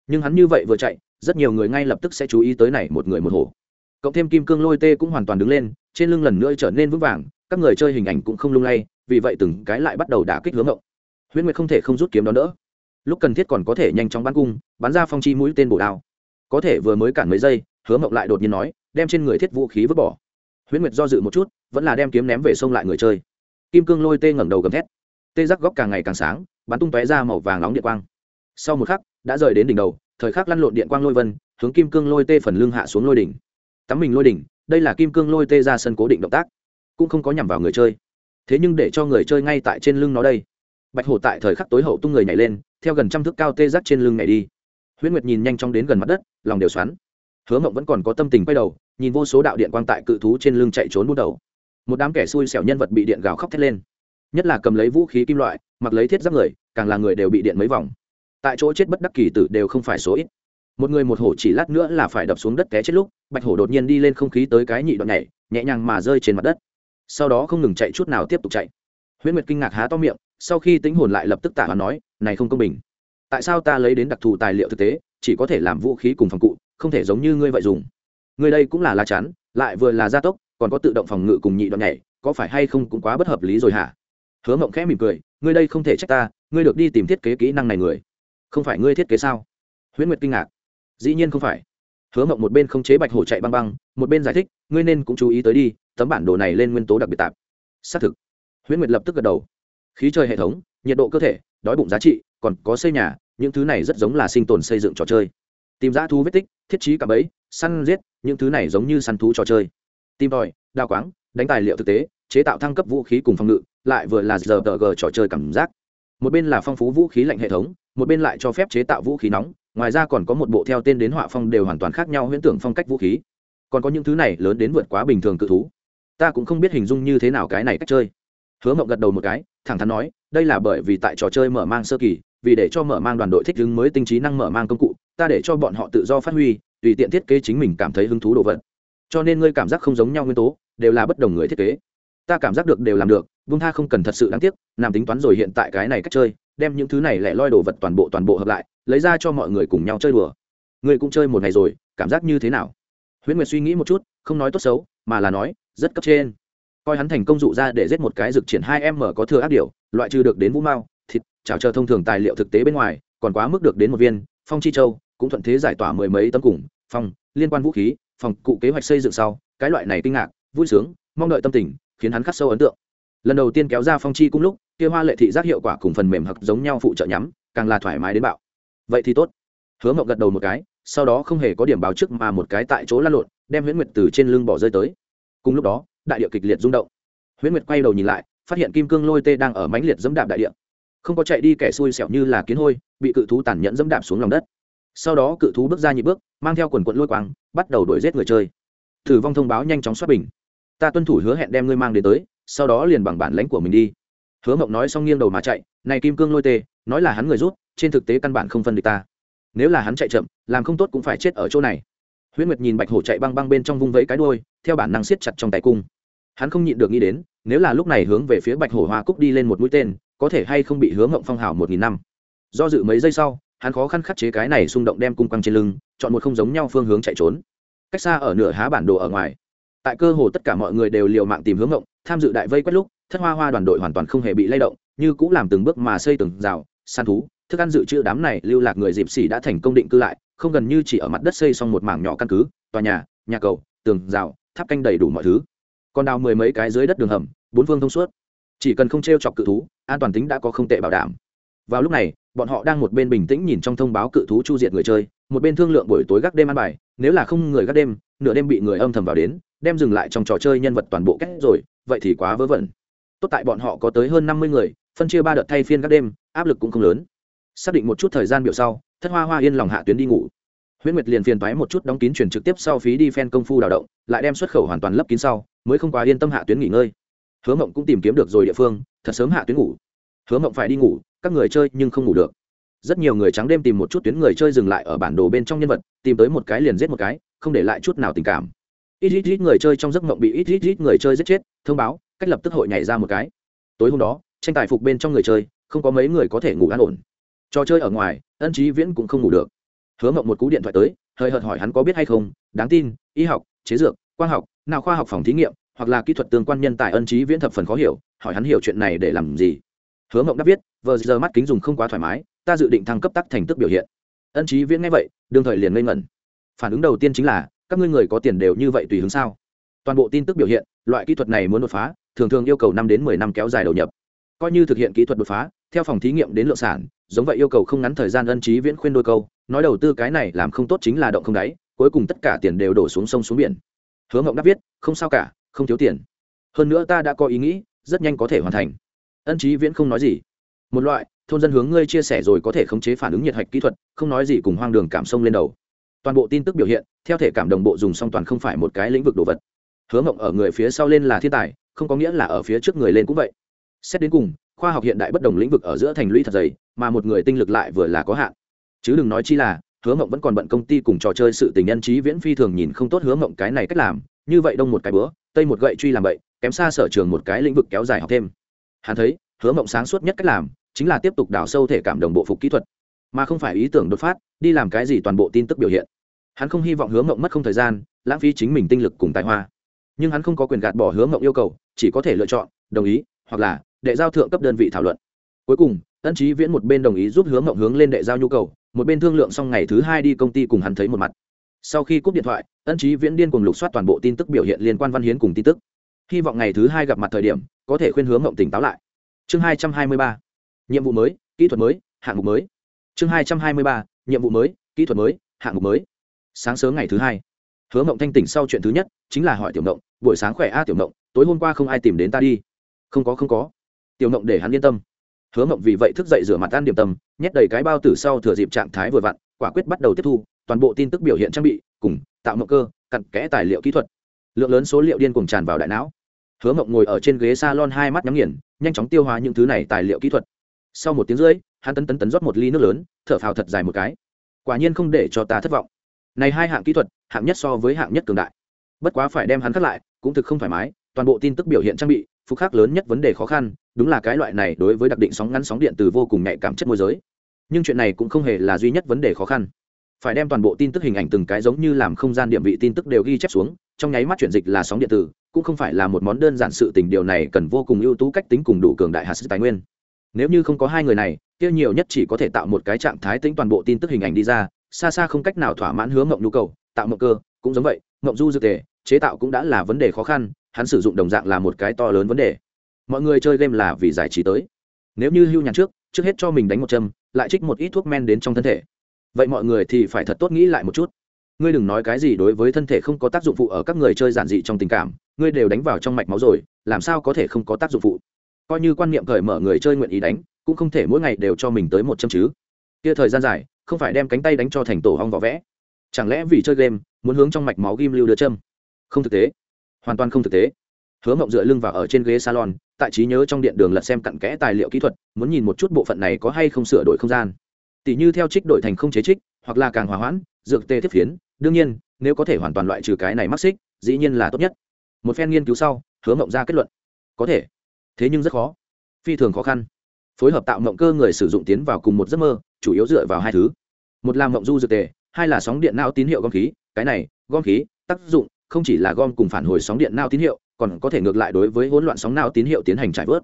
Nhưng hắn như vậy vừa chạy, rất nhiều người ngay lập tức sẽ chú ý tới này một người một hổ. Cộng thêm kim cương lôi tê cũng hoàn toàn đứng lên, trên lưng lần nữa trở nên vững vàng, các người chơi hình ảnh cũng không lung lay, vì vậy từng cái lại bắt đầu đả kích hướng mộng huyễn nguyệt không thể không rút kiếm đó nữa lúc cần thiết còn có thể nhanh chóng bắn cung, bắn ra phong chi mũi tên bổ đao. Có thể vừa mới cản mấy giây, hứa mộng lại đột nhiên nói, đem trên người thiết vũ khí vứt bỏ. Huyễn nguyệt do dự một chút, vẫn là đem kiếm ném về sông lại người chơi. Kim cương lôi tê ngẩng đầu gầm thét. Tê giác góc càng ngày càng sáng, bắn tung tóe ra màu vàng nóng điện quang. Sau một khắc, đã rời đến đỉnh đầu, thời khắc lăn lộn điện quang lôi vân, hướng kim cương lôi tê phần lưng hạ xuống lôi đỉnh. Tắm mình lôi đỉnh, đây là kim cương lôi tê ra sân cố định động tác, cũng không có nhằm vào người chơi. Thế nhưng để cho người chơi ngay tại trên lưng nó đây bạch hổ tại thời khắc tối hậu tung người nhảy lên, theo gần trăm thước cao tê giác trên lưng nhảy đi. Huyễn nguyệt nhìn nhanh chóng đến gần mặt đất, lòng đều xoắn. Hứa mộng vẫn còn có tâm tình quay đầu, nhìn vô số đạo điện quang tại cự thú trên lưng chạy trốn bút đầu. Một đám kẻ xui xẻo nhân vật bị điện gào khóc thét lên. Nhất là cầm lấy vũ khí kim loại, mặc lấy thiết giáp người, càng là người đều bị điện mấy vòng. Tại chỗ chết bất đắc kỳ tử đều không phải số ít. Một người một hổ chỉ lát nữa là phải đập xuống đất té chết lúc, bạch hổ đột nhiên đi lên không khí tới cái nhị đoạn nhảy, nhẹ nhàng mà rơi trên mặt đất. Sau đó không ngừng chạy chút nào tiếp tục chạy. Huyễn nguyệt kinh ngạc há to miệng sau khi tính hồn lại lập tức tả và nói, này không công bình. Tại sao ta lấy đến đặc thù tài liệu thực tế, chỉ có thể làm vũ khí cùng phòng cụ, không thể giống như ngươi vậy dùng? Ngươi đây cũng là lá chắn, lại vừa là gia tốc, còn có tự động phòng ngự cùng nhị đoạn nhảy, có phải hay không cũng quá bất hợp lý rồi hả? Hứa mộng khẽ mỉm cười, ngươi đây không thể trách ta, ngươi được đi tìm thiết kế kỹ năng này người. Không phải ngươi thiết kế sao? Huyễn nguyệt kinh ngạc. Dĩ nhiên không phải. Hứa mộng một bên không chế bạch hổ chạy băng băng, một bên giải thích, ngươi nên cũng chú ý tới đi, tấm bản đồ này lên nguyên tố đặc biệt tạp. Xác thực. Huyễn nguyệt lập tức gật đầu khí trời hệ thống, nhiệt độ cơ thể, đói bụng giá trị, còn có xây nhà, những thứ này rất giống là sinh tồn xây dựng trò chơi. Tìm dã thú vết tích, thiết trí cả bẫy, săn giết, những thứ này giống như săn thú trò chơi. Tìm tòi, đào quáng, đánh tài liệu thực tế, chế tạo thăng cấp vũ khí cùng phòng ngự, lại vừa là giờ g trò chơi cảm giác. Một bên là phong phú vũ khí lạnh hệ thống, một bên lại cho phép chế tạo vũ khí nóng, ngoài ra còn có một bộ theo tên đến họa phong đều hoàn toàn khác nhau huyễn tưởng phong cách vũ khí. Còn có những thứ này lớn đến vượt quá bình thường cự thú. Ta cũng không biết hình dung như thế nào cái này cách chơi hứa mộng gật đầu một cái, thẳng thắn nói, đây là bởi vì tại trò chơi mở mang sơ kỳ, vì để cho mở mang đoàn đội thích ứng mới tinh trí năng mở mang công cụ, ta để cho bọn họ tự do phát huy, tùy tiện thiết kế chính mình cảm thấy hứng thú đồ vật. Cho nên ngươi cảm giác không giống nhau nguyên tố, đều là bất đồng người thiết kế. Ta cảm giác được đều làm được vung tha không cần thật sự đáng tiếc làm tính toán rồi hiện tại cái này cách chơi, đem những thứ này lẻ loi đồ vật toàn bộ toàn bộ hợp lại, lấy ra cho mọi người cùng nhau chơi đùa. Ngươi cũng chơi một ngày rồi, cảm giác như thế nào? Huyễn nguyệt suy nghĩ một chút, không nói tốt xấu, mà là nói, rất cấp trên coi hắn thành công dụ ra để giết một cái dược triển hai em mở có thừa ác điều, loại trừ được đến vũ mao, thịt chào chờ thông thường tài liệu thực tế bên ngoài, còn quá mức được đến một viên, phong chi châu, cũng thuận thế giải tỏa mười mấy tấm cùng, phong, liên quan vũ khí, phòng cụ kế hoạch xây dựng sau, cái loại này kinh ngạc, vui sướng, mong đợi tâm tình, khiến hắn khắc sâu ấn tượng. Lần đầu tiên kéo ra phong chi cung lúc, kia hoa lệ thị giác hiệu quả cùng phần mềm hặc giống nhau phụ trợ nhắm, càng là thoải mái đến bạo. Vậy thì tốt. Hứa mộng gật đầu một cái, sau đó không hề có điểm báo trước mà một cái tại chỗ lăn lộn, đem huyễn nguyệt từ trên lưng bỏ rơi tới. Cùng lúc đó đại địa kịch liệt rung động. Huyễn nguyệt quay đầu nhìn lại, phát hiện kim cương lôi tê đang ở mãnh liệt dẫm đạp đại địa. Không có chạy đi kẻ xui xẻo như là kiến hôi, bị cự thú tàn nhẫn dẫm đạp xuống lòng đất. Sau đó cự thú bước ra nhị bước, mang theo quần quận lôi quang, bắt đầu đuổi giết người chơi. Thử vong thông báo nhanh chóng xuất bình. Ta tuân thủ hứa hẹn đem ngươi mang đến tới, sau đó liền bằng bản lãnh của mình đi. Hứa mộng nói xong nghiêng đầu mà chạy, này kim cương lôi tê, nói là hắn người rút, trên thực tế căn bản không phân địch ta. Nếu là hắn chạy chậm, làm không tốt cũng phải chết ở chỗ này huyễn nguyệt nhìn bạch hổ chạy băng băng bên trong vung vẫy cái đôi theo bản năng siết chặt trong tay cung. Hắn không nhịn được nghĩ đến, nếu là lúc này hướng về phía bạch hổ hoa cúc đi lên một mũi tên, có thể hay không bị hướng ngộng phong hào một nghìn năm. Do dự mấy giây sau, hắn khó khăn khắc chế cái này xung động đem cung quăng trên lưng, chọn một không giống nhau phương hướng chạy trốn. Cách xa ở nửa há bản đồ ở ngoài. Tại cơ hồ tất cả mọi người đều liều mạng tìm hướng ngộng, tham dự đại vây quét lúc, thất hoa hoa đoàn đội hoàn toàn không hề bị lay động, như cũng làm từng bước mà xây từng rào, săn thú, thức ăn dự trữ đám này lưu lạc người dịp xỉ đã thành công định cư lại không gần như chỉ ở mặt đất xây xong một mảng nhỏ căn cứ, tòa nhà nhà cầu, tường, rào, tháp canh đầy đủ mọi thứ. Còn đào mười mấy cái dưới đất đường hầm, bốn phương thông suốt. Chỉ cần không t r e o chọc cự thú, an toàn tính đã có không tệ bảo đảm. Vào lúc này, bọn họ đang một bên bình tĩnh nhìn trong thông báo cự thú chu diệt người chơi, một bên thương lượng buổi tối gác đêm ăn bài, nếu là không người gác đêm, nửa đêm bị người âm thầm vào đến, đem dừng lại trong trò chơi nhân vật toàn bộ kết rồi, vậy thì quá vớ vẩn. Tốt tại bọn họ có tới hơn năm mươi người, phân chia ba đợt thay phiên gác đêm, áp lực cũng không lớn xác định một chút thời gian biểu sau, thất hoa hoa yên lòng hạ tuyến đi ngủ. Huyễn nguyệt liền phiền toái một chút đóng kín chuyển trực tiếp sau phí đi phen công phu đào động, lại đem xuất khẩu hoàn toàn lấp kín sau, mới không quá yên tâm hạ tuyến nghỉ ngơi. Hứa mộng cũng tìm kiếm được rồi địa phương, thật sớm hạ tuyến ngủ. Hứa mộng phải đi ngủ, các người chơi nhưng không ngủ được. Rất nhiều người trắng đêm tìm một chút tuyến người chơi dừng lại ở bản đồ bên trong nhân vật, tìm tới một cái liền giết một cái, không để lại chút nào tình cảm. Ít ít ít người chơi trong giấc mộng bị ít ít ít người chơi giết chết, thông báo, cách lập tức hội nhảy ra một cái. Tối hôm đó, tranh tài phục bên trong người chơi, không có mấy người có thể ngủ an ổn trò chơi ở ngoài, ân trí viễn cũng không ngủ được. Hứa mộng một cú điện thoại tới, hơi hợt hỏi hắn có biết hay không, đáng tin, y học, chế dược, quang học, nào khoa học phòng thí nghiệm, hoặc là kỹ thuật tương quan nhân tài ân trí viễn thập phần khó hiểu, hỏi hắn hiểu chuyện này để làm gì. Hứa mộng đáp viết vờ giờ mắt kính dùng không quá thoải mái, ta dự định thăng cấp tắc thành tức biểu hiện. Ân trí viễn nghe vậy, đương thời liền ngây ngẩn. Phản ứng đầu tiên chính là, các ngươi người có tiền đều như vậy tùy hướng sao? Toàn bộ tin tức biểu hiện, loại kỹ thuật này muốn đột phá, thường thường yêu cầu năm đến mười năm kéo dài đầu nhập. Coi như thực hiện kỹ thuật đột phá theo phòng thí nghiệm đến lượng sản, giống vậy yêu cầu không ngắn thời gian ân trí viễn khuyên đôi câu, nói đầu tư cái này làm không tốt chính là động không đáy, cuối cùng tất cả tiền đều đổ xuống sông xuống biển. Hứa mộng đáp viết, không sao cả, không thiếu tiền. Hơn nữa ta đã có ý nghĩ, rất nhanh có thể hoàn thành. Ân trí viễn không nói gì. Một loại, thôn dân hướng ngươi chia sẻ rồi có thể khống chế phản ứng nhiệt hạch kỹ thuật, không nói gì cùng hoang đường cảm sông lên đầu. Toàn bộ tin tức biểu hiện, theo thể cảm đồng bộ dùng song toàn không phải một cái lĩnh vực đồ vật. Hứa mộng ở người phía sau lên là thiên tài, không có nghĩa là ở phía trước người lên cũng vậy. Xét đến cùng khoa học hiện đại bất đồng lĩnh vực ở giữa thành lũy thật dày, mà một người tinh lực lại vừa là có hạn. Chứ đừng nói chi là, hứa mộng vẫn còn bận công ty cùng trò chơi sự tình nhân trí viễn phi thường nhìn không tốt hứa mộng cái này cách làm, như vậy đông một cái bữa, tây một gậy truy làm vậy kém xa sở trường một cái lĩnh vực kéo dài học thêm. Hắn thấy, hứa mộng sáng suốt nhất cách làm, chính là tiếp tục đào sâu thể cảm đồng bộ phục kỹ thuật, mà không phải ý tưởng đột phát, đi làm cái gì toàn bộ tin tức biểu hiện. Hắn không hy vọng hứa mộng mất không thời gian, lãng phí chính mình tinh lực cùng tài hoa. Nhưng hắn không có quyền gạt bỏ hứa mộng yêu cầu, chỉ có thể lựa chọn, đồng ý, hoặc là đệ giao thượng cấp đơn vị thảo luận. Cuối cùng ân trí viễn một bên đồng ý giúp hướng mộng hướng lên đệ giao nhu cầu, một bên thương lượng xong ngày thứ hai đi công ty cùng hắn thấy một mặt. Sau khi cúp điện thoại ân trí viễn điên cùng lục soát toàn bộ tin tức biểu hiện liên quan văn hiến cùng tin tức. Hy vọng ngày thứ hai gặp mặt thời điểm, có thể khuyên hướng mộng tỉnh táo lại. Chương hai trăm hai mươi ba, nhiệm vụ mới, kỹ thuật mới, hạng mục mới. Chương hai trăm hai mươi ba, nhiệm vụ mới, kỹ thuật mới, hạng mục mới. Sáng sớm ngày thứ hai hứa mộng thanh tỉnh sau chuyện thứ nhất, chính là hỏi tiểu mộng, buổi sáng khỏe a, tiểu mộng, tối hôm qua không ai tìm đến ta đi. Không có không có tiểu mộng để hắn yên tâm. Hứa mộng vì vậy thức dậy rửa mặt ăn điểm tâm, nhét đầy cái bao tử sau thừa dịp trạng thái vừa vặn, quả quyết bắt đầu tiếp thu, toàn bộ tin tức biểu hiện trang bị, cùng, tạo mộng cơ, cặn kẽ tài liệu kỹ thuật. Lượng lớn số liệu điên cuồng tràn vào đại não. Hứa mộng ngồi ở trên ghế salon hai mắt nhắm nghiền, nhanh chóng tiêu hóa những thứ này tài liệu kỹ thuật. Sau một tiếng rưỡi, hắn tấn tấn tấn rót một ly nước lớn, thở phào thật dài một cái. Quả nhiên không để cho ta thất vọng. Này hai hạng kỹ thuật, hạng nhất so với hạng nhất cường đại. Bất quá phải đem hắn khắc lại, cũng thực không thoải mái, toàn bộ tin tức biểu hiện trang bị, phục khắc lớn nhất vấn đề khó khăn đúng là cái loại này đối với đặc định sóng ngắn sóng điện từ vô cùng nhạy cảm chất môi giới. Nhưng chuyện này cũng không hề là duy nhất vấn đề khó khăn. Phải đem toàn bộ tin tức hình ảnh từng cái giống như làm không gian điểm vị tin tức đều ghi chép xuống, trong nháy mắt chuyển dịch là sóng điện tử, cũng không phải là một món đơn giản sự tình, điều này cần vô cùng ưu tú cách tính cùng đủ cường đại hạt sức tài nguyên. Nếu như không có hai người này, kia nhiều nhất chỉ có thể tạo một cái trạng thái tính toàn bộ tin tức hình ảnh đi ra, xa xa không cách nào thỏa mãn hướng mộng nhu cầu, tạo mộng cơ, cũng giống vậy, mộng du dược tề chế tạo cũng đã là vấn đề khó khăn, hắn sử dụng đồng dạng là một cái to lớn vấn đề mọi người chơi game là vì giải trí tới. Nếu như hưu nhàn trước trước hết cho mình đánh một châm, lại trích một ít thuốc men đến trong thân thể. Vậy mọi người thì phải thật tốt nghĩ lại một chút. Ngươi đừng nói cái gì đối với thân thể không có tác dụng phụ ở các người chơi giản dị trong tình cảm, ngươi đều đánh vào trong mạch máu rồi, làm sao có thể không có tác dụng phụ? Coi như quan niệm cởi mở người chơi nguyện ý đánh, cũng không thể mỗi ngày đều cho mình tới một châm chứ. Kia thời gian dài, không phải đem cánh tay đánh cho thành tổ hong vỏ vẽ. Chẳng lẽ vì chơi game, muốn hướng trong mạch máu ghim lưu đưa châm? Không thực tế. Hoàn toàn không thực tế. Hứa mộng dựa lưng vào ở trên ghế salon tại trí nhớ trong điện đường lật xem cặn kẽ tài liệu kỹ thuật, muốn nhìn một chút bộ phận này có hay không sửa đổi không gian. Tỷ như theo trích đổi thành không chế trích, hoặc là càng hòa hoãn, dược tê tiếp phiến, đương nhiên, nếu có thể hoàn toàn loại trừ cái này mắc xích, dĩ nhiên là tốt nhất. Một phen nghiên cứu sau, hứa mộng ra kết luận. Có thể. Thế nhưng rất khó. Phi thường khó khăn. Phối hợp tạo mộng cơ người sử dụng tiến vào cùng một giấc mơ, chủ yếu dựa vào hai thứ. Một là mộng du dược tề, hai là sóng điện não tín hiệu gom khí. Cái này, gom khí, tác dụng, không chỉ là gom cùng phản hồi sóng điện não tín hiệu còn có thể ngược lại đối với hỗn loạn sóng não tín hiệu tiến hành trải vớt.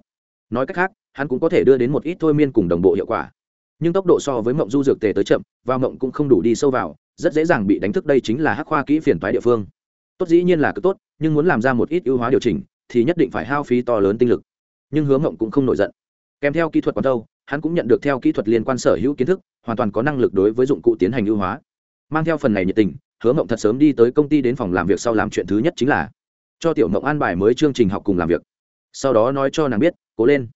Nói cách khác, hắn cũng có thể đưa đến một ít thôi miên cùng đồng bộ hiệu quả. Nhưng tốc độ so với mộng du dược tề tới chậm, và mộng cũng không đủ đi sâu vào, rất dễ dàng bị đánh thức đây chính là hắc khoa kỹ phiền toái địa phương. Tốt dĩ nhiên là cứ tốt, nhưng muốn làm ra một ít ưu hóa điều chỉnh, thì nhất định phải hao phí to lớn tinh lực. Nhưng hứa mộng cũng không nổi giận. Kèm theo kỹ thuật còn đâu, hắn cũng nhận được theo kỹ thuật liên quan sở hữu kiến thức, hoàn toàn có năng lực đối với dụng cụ tiến hành ưu hóa. Mang theo phần này nhiệt tình, hứa mộng thật sớm đi tới công ty đến phòng làm việc sau làm chuyện thứ nhất chính là cho tiểu mộng an bài mới chương trình học cùng làm việc. Sau đó nói cho nàng biết, cố lên.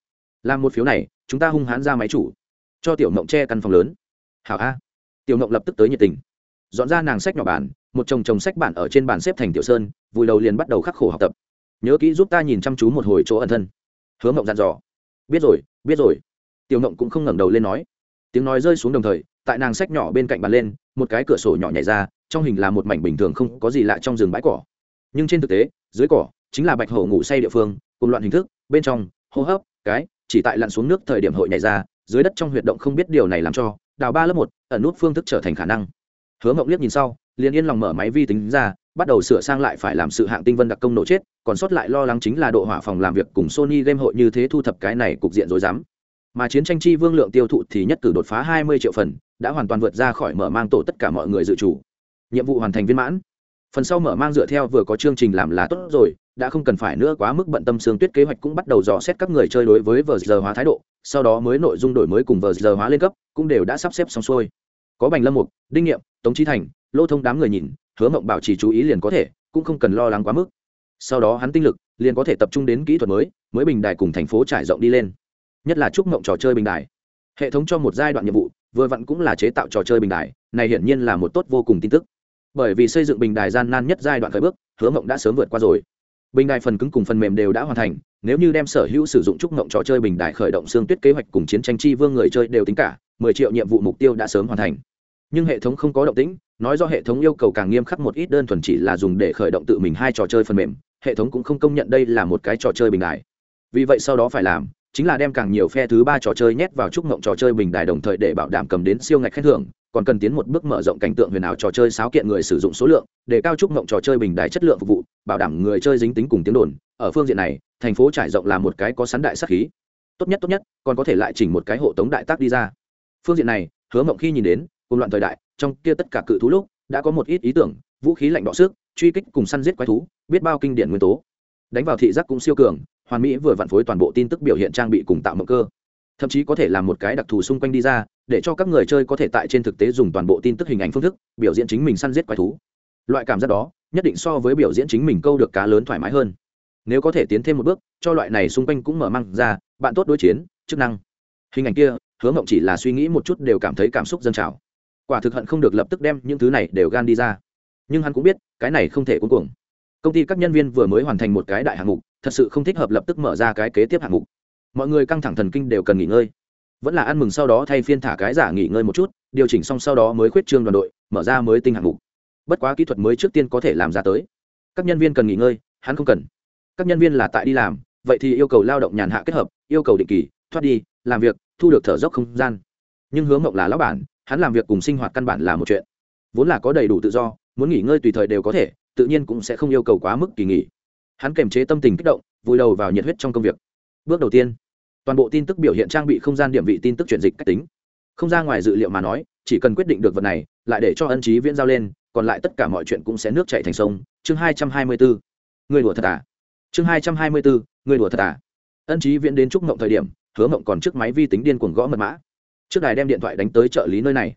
Làm một phiếu này, chúng ta hung hãn ra máy chủ. Cho tiểu mộng che căn phòng lớn. Hảo a. Tiểu mộng lập tức tới nhiệt tình. Dọn ra nàng sách nhỏ bản, một chồng chồng sách bản ở trên bàn xếp thành tiểu sơn, vùi đầu liền bắt đầu khắc khổ học tập. Nhớ kỹ giúp ta nhìn chăm chú một hồi chỗ ẩn thân. Hứa mộng dặn dò. Biết rồi biết rồi. Tiểu mộng cũng không ngẩng đầu lên nói. Tiếng nói rơi xuống đồng thời, tại nàng sách nhỏ bên cạnh bàn lên, một cái cửa sổ nhỏ nhảy ra, trong hình là một mảnh bình thường không có gì lạ trong rừng bãi cỏ nhưng trên thực tế, dưới cỏ, chính là bạch hổ ngủ say địa phương, cùng loạn hình thức, bên trong, hô hấp, cái, chỉ tại lặn xuống nước thời điểm hội nhảy ra, dưới đất trong huyệt động không biết điều này làm cho, đào ba lớp một, ẩn nút phương thức trở thành khả năng. Hứa mộng liếc nhìn sau, liền yên lòng mở máy vi tính ra, bắt đầu sửa sang lại phải làm sự hạng tinh vân đặc công nổ chết, còn sót lại lo lắng chính là độ hỏa phòng làm việc cùng sony game hội như thế thu thập cái này cục diện rối rắm. Mà chiến tranh chi vương lượng tiêu thụ thì nhất cử đột phá 20 triệu phần, đã hoàn toàn vượt ra khỏi mở mang tổ tất cả mọi người dự chủ. Nhiệm vụ hoàn thành viên mãn phần sau mở mang dựa theo vừa có chương trình làm là tốt rồi, đã không cần phải nữa quá mức bận tâm xương tuyết kế hoạch cũng bắt đầu dò xét các người chơi đối với vờ giờ hóa thái độ, sau đó mới nội dung đổi mới cùng vờ giờ hóa lên cấp, cũng đều đã sắp xếp xong xuôi. Có bành lâm mục, đinh nghiệm, tống trí thành, lô thông đám người nhìn, hứa mộng bảo trì chú ý liền có thể, cũng không cần lo lắng quá mức. Sau đó hắn tinh lực, liền có thể tập trung đến kỹ thuật mới mới bình đài cùng thành phố trải rộng đi lên. Nhất là chúc mộng trò chơi bình đài. Hệ thống cho một giai đoạn nhiệm vụ, vừa vặn cũng là chế tạo trò chơi bình đài, này hiển nhiên là một tốt vô cùng tin tức bởi vì xây dựng bình đài gian nan nhất giai đoạn khởi bước, hứa mộng đã sớm vượt qua rồi. Bình đài phần cứng cùng phần mềm đều đã hoàn thành, nếu như đem sở hữu sử dụng trúc mộng trò chơi bình đài khởi động xương tuyết kế hoạch cùng chiến tranh chi vương người chơi đều tính cả, mười triệu nhiệm vụ mục tiêu đã sớm hoàn thành. Nhưng hệ thống không có động tĩnh, nói do hệ thống yêu cầu càng nghiêm khắc một ít đơn thuần chỉ là dùng để khởi động tự mình hai trò chơi phần mềm, hệ thống cũng không công nhận đây là một cái trò chơi bình đài. Vì vậy sau đó phải làm, chính là đem càng nhiều phe thứ ba trò chơi nhét vào trúc mộng trò chơi bình đài đồng thời để bảo đảm cầm đến siêu ngạch khen thưởng còn cần tiến một bước mở rộng cảnh tượng huyền ảo trò chơi sáo kiện người sử dụng số lượng, để cao trúc mộng trò chơi bình đài chất lượng phục vụ, bảo đảm người chơi dính tính cùng tiếng đồn. Ở phương diện này, thành phố trải rộng là một cái có sắn đại sắc khí. Tốt nhất tốt nhất, còn có thể lại chỉnh một cái hộ tống đại tác đi ra. Phương diện này, hứa mộng khi nhìn đến, cùng loạn thời đại, trong kia tất cả cự thú lúc, đã có một ít ý tưởng, vũ khí lạnh đỏ sức truy kích cùng săn giết quái thú, biết bao kinh điển nguyên tố. Đánh vào thị giác cũng siêu cường, hoàn mỹ vừa vặn phối toàn bộ tin tức biểu hiện trang bị cùng tạo mộng cơ thậm chí có thể làm một cái đặc thù xung quanh đi ra, để cho các người chơi có thể tại trên thực tế dùng toàn bộ tin tức hình ảnh phương thức, biểu diễn chính mình săn giết quái thú. Loại cảm giác đó, nhất định so với biểu diễn chính mình câu được cá lớn thoải mái hơn. Nếu có thể tiến thêm một bước, cho loại này xung quanh cũng mở măng ra, bạn tốt đối chiến, chức năng. Hình ảnh kia, hứa mộng chỉ là suy nghĩ một chút đều cảm thấy cảm xúc dân trào. Quả thực hận không được lập tức đem những thứ này đều gan đi ra. Nhưng hắn cũng biết, cái này không thể cuối cùng công ty các nhân viên vừa mới hoàn thành một cái đại hạng mục, thật sự không thích hợp lập tức mở ra cái kế tiếp hạng mục mọi người căng thẳng thần kinh đều cần nghỉ ngơi. Vẫn là ăn mừng sau đó thay phiên thả cái giả nghỉ ngơi một chút, điều chỉnh xong sau đó mới khuyết trương đoàn đội, mở ra mới tinh hạng mục. Bất quá kỹ thuật mới trước tiên có thể làm ra tới. Các nhân viên cần nghỉ ngơi, hắn không cần. Các nhân viên là tại đi làm, vậy thì yêu cầu lao động nhàn hạ kết hợp, yêu cầu định kỳ, thoát đi, làm việc, thu được thở dốc không gian. Nhưng hướng mộng là lão bản, hắn làm việc cùng sinh hoạt căn bản là một chuyện. Vốn là có đầy đủ tự do, muốn nghỉ ngơi tùy thời đều có thể, tự nhiên cũng sẽ không yêu cầu quá mức kỳ nghỉ. Hắn kềm chế tâm tình kích động, vùi đầu vào nhiệt huyết trong công việc. Bước đầu tiên toàn bộ tin tức biểu hiện trang bị không gian điểm vị tin tức chuyển dịch cách tính. Không ra ngoài dự liệu mà nói, chỉ cần quyết định được vật này, lại để cho ân trí viễn giao lên, còn lại tất cả mọi chuyện cũng sẽ nước chạy thành sông. Chương hai trăm hai mươi bốn. Người đùa thật à? Chương hai trăm hai mươi bốn. Người đùa thật à? Ân trí viễn đến chúc mộng thời điểm, hứa mộng còn trước máy vi tính điên cuồng gõ mật mã. Trước đài đem điện thoại đánh tới trợ lý nơi này.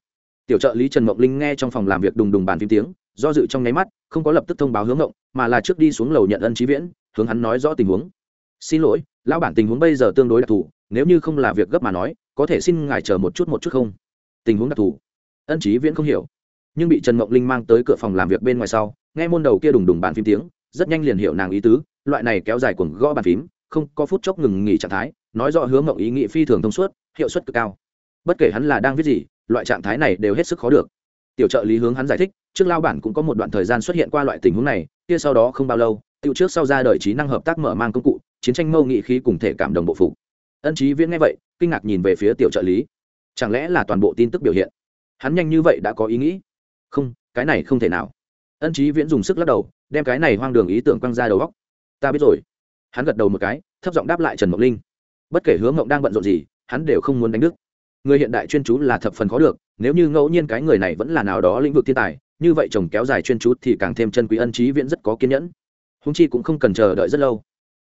Tiểu trợ lý trần mộng linh nghe trong phòng làm việc đùng đùng bàn phím tiếng, do dự trong nháy mắt, không có lập tức thông báo hướng mộng, mà là trước đi xuống lầu nhận ân trí viễn, hướng hắn nói rõ tình huống. Xin lỗi lão bản tình huống bây giờ tương đối đặc thù, nếu như không là việc gấp mà nói, có thể xin ngài chờ một chút một chút không? Tình huống đặc thù. Ân trí viễn không hiểu, nhưng bị trần mộng linh mang tới cửa phòng làm việc bên ngoài sau, nghe môn đầu kia đùng đùng bàn phím tiếng, rất nhanh liền hiểu nàng ý tứ, loại này kéo dài cuồng gõ bàn phím, không có phút chốc ngừng nghỉ trạng thái, nói rõ hướng mộng ý nghị phi thường thông suốt, hiệu suất cực cao. Bất kể hắn là đang viết gì, loại trạng thái này đều hết sức khó được. Tiểu trợ lý hướng hắn giải thích, trước lao bản cũng có một đoạn thời gian xuất hiện qua loại tình huống này, kia sau đó không bao lâu, tiểu trước sau ra đời trí năng hợp tác mở mang công cụ chiến tranh mâu nghị khí cùng thể cảm đồng bộ phục. Ân trí viễn nghe vậy, kinh ngạc nhìn về phía tiểu trợ lý. Chẳng lẽ là toàn bộ tin tức biểu hiện? Hắn nhanh như vậy đã có ý nghĩ. Không, cái này không thể nào. Ân trí viễn dùng sức lắc đầu, đem cái này hoang đường ý tưởng quăng ra đầu góc ta biết rồi. Hắn gật đầu một cái, thấp giọng đáp lại trần mộng linh. Bất kể hướng mộng đang bận rộn gì, hắn đều không muốn đánh đức người hiện đại chuyên chú là thập phần khó được, nếu như ngẫu nhiên cái người này vẫn là nào đó lĩnh vực thiên tài, như vậy chồng kéo dài chuyên chú thì càng thêm chân quý ân trí viễn rất có kiên nhẫn. Húng chi cũng không cần chờ đợi rất lâu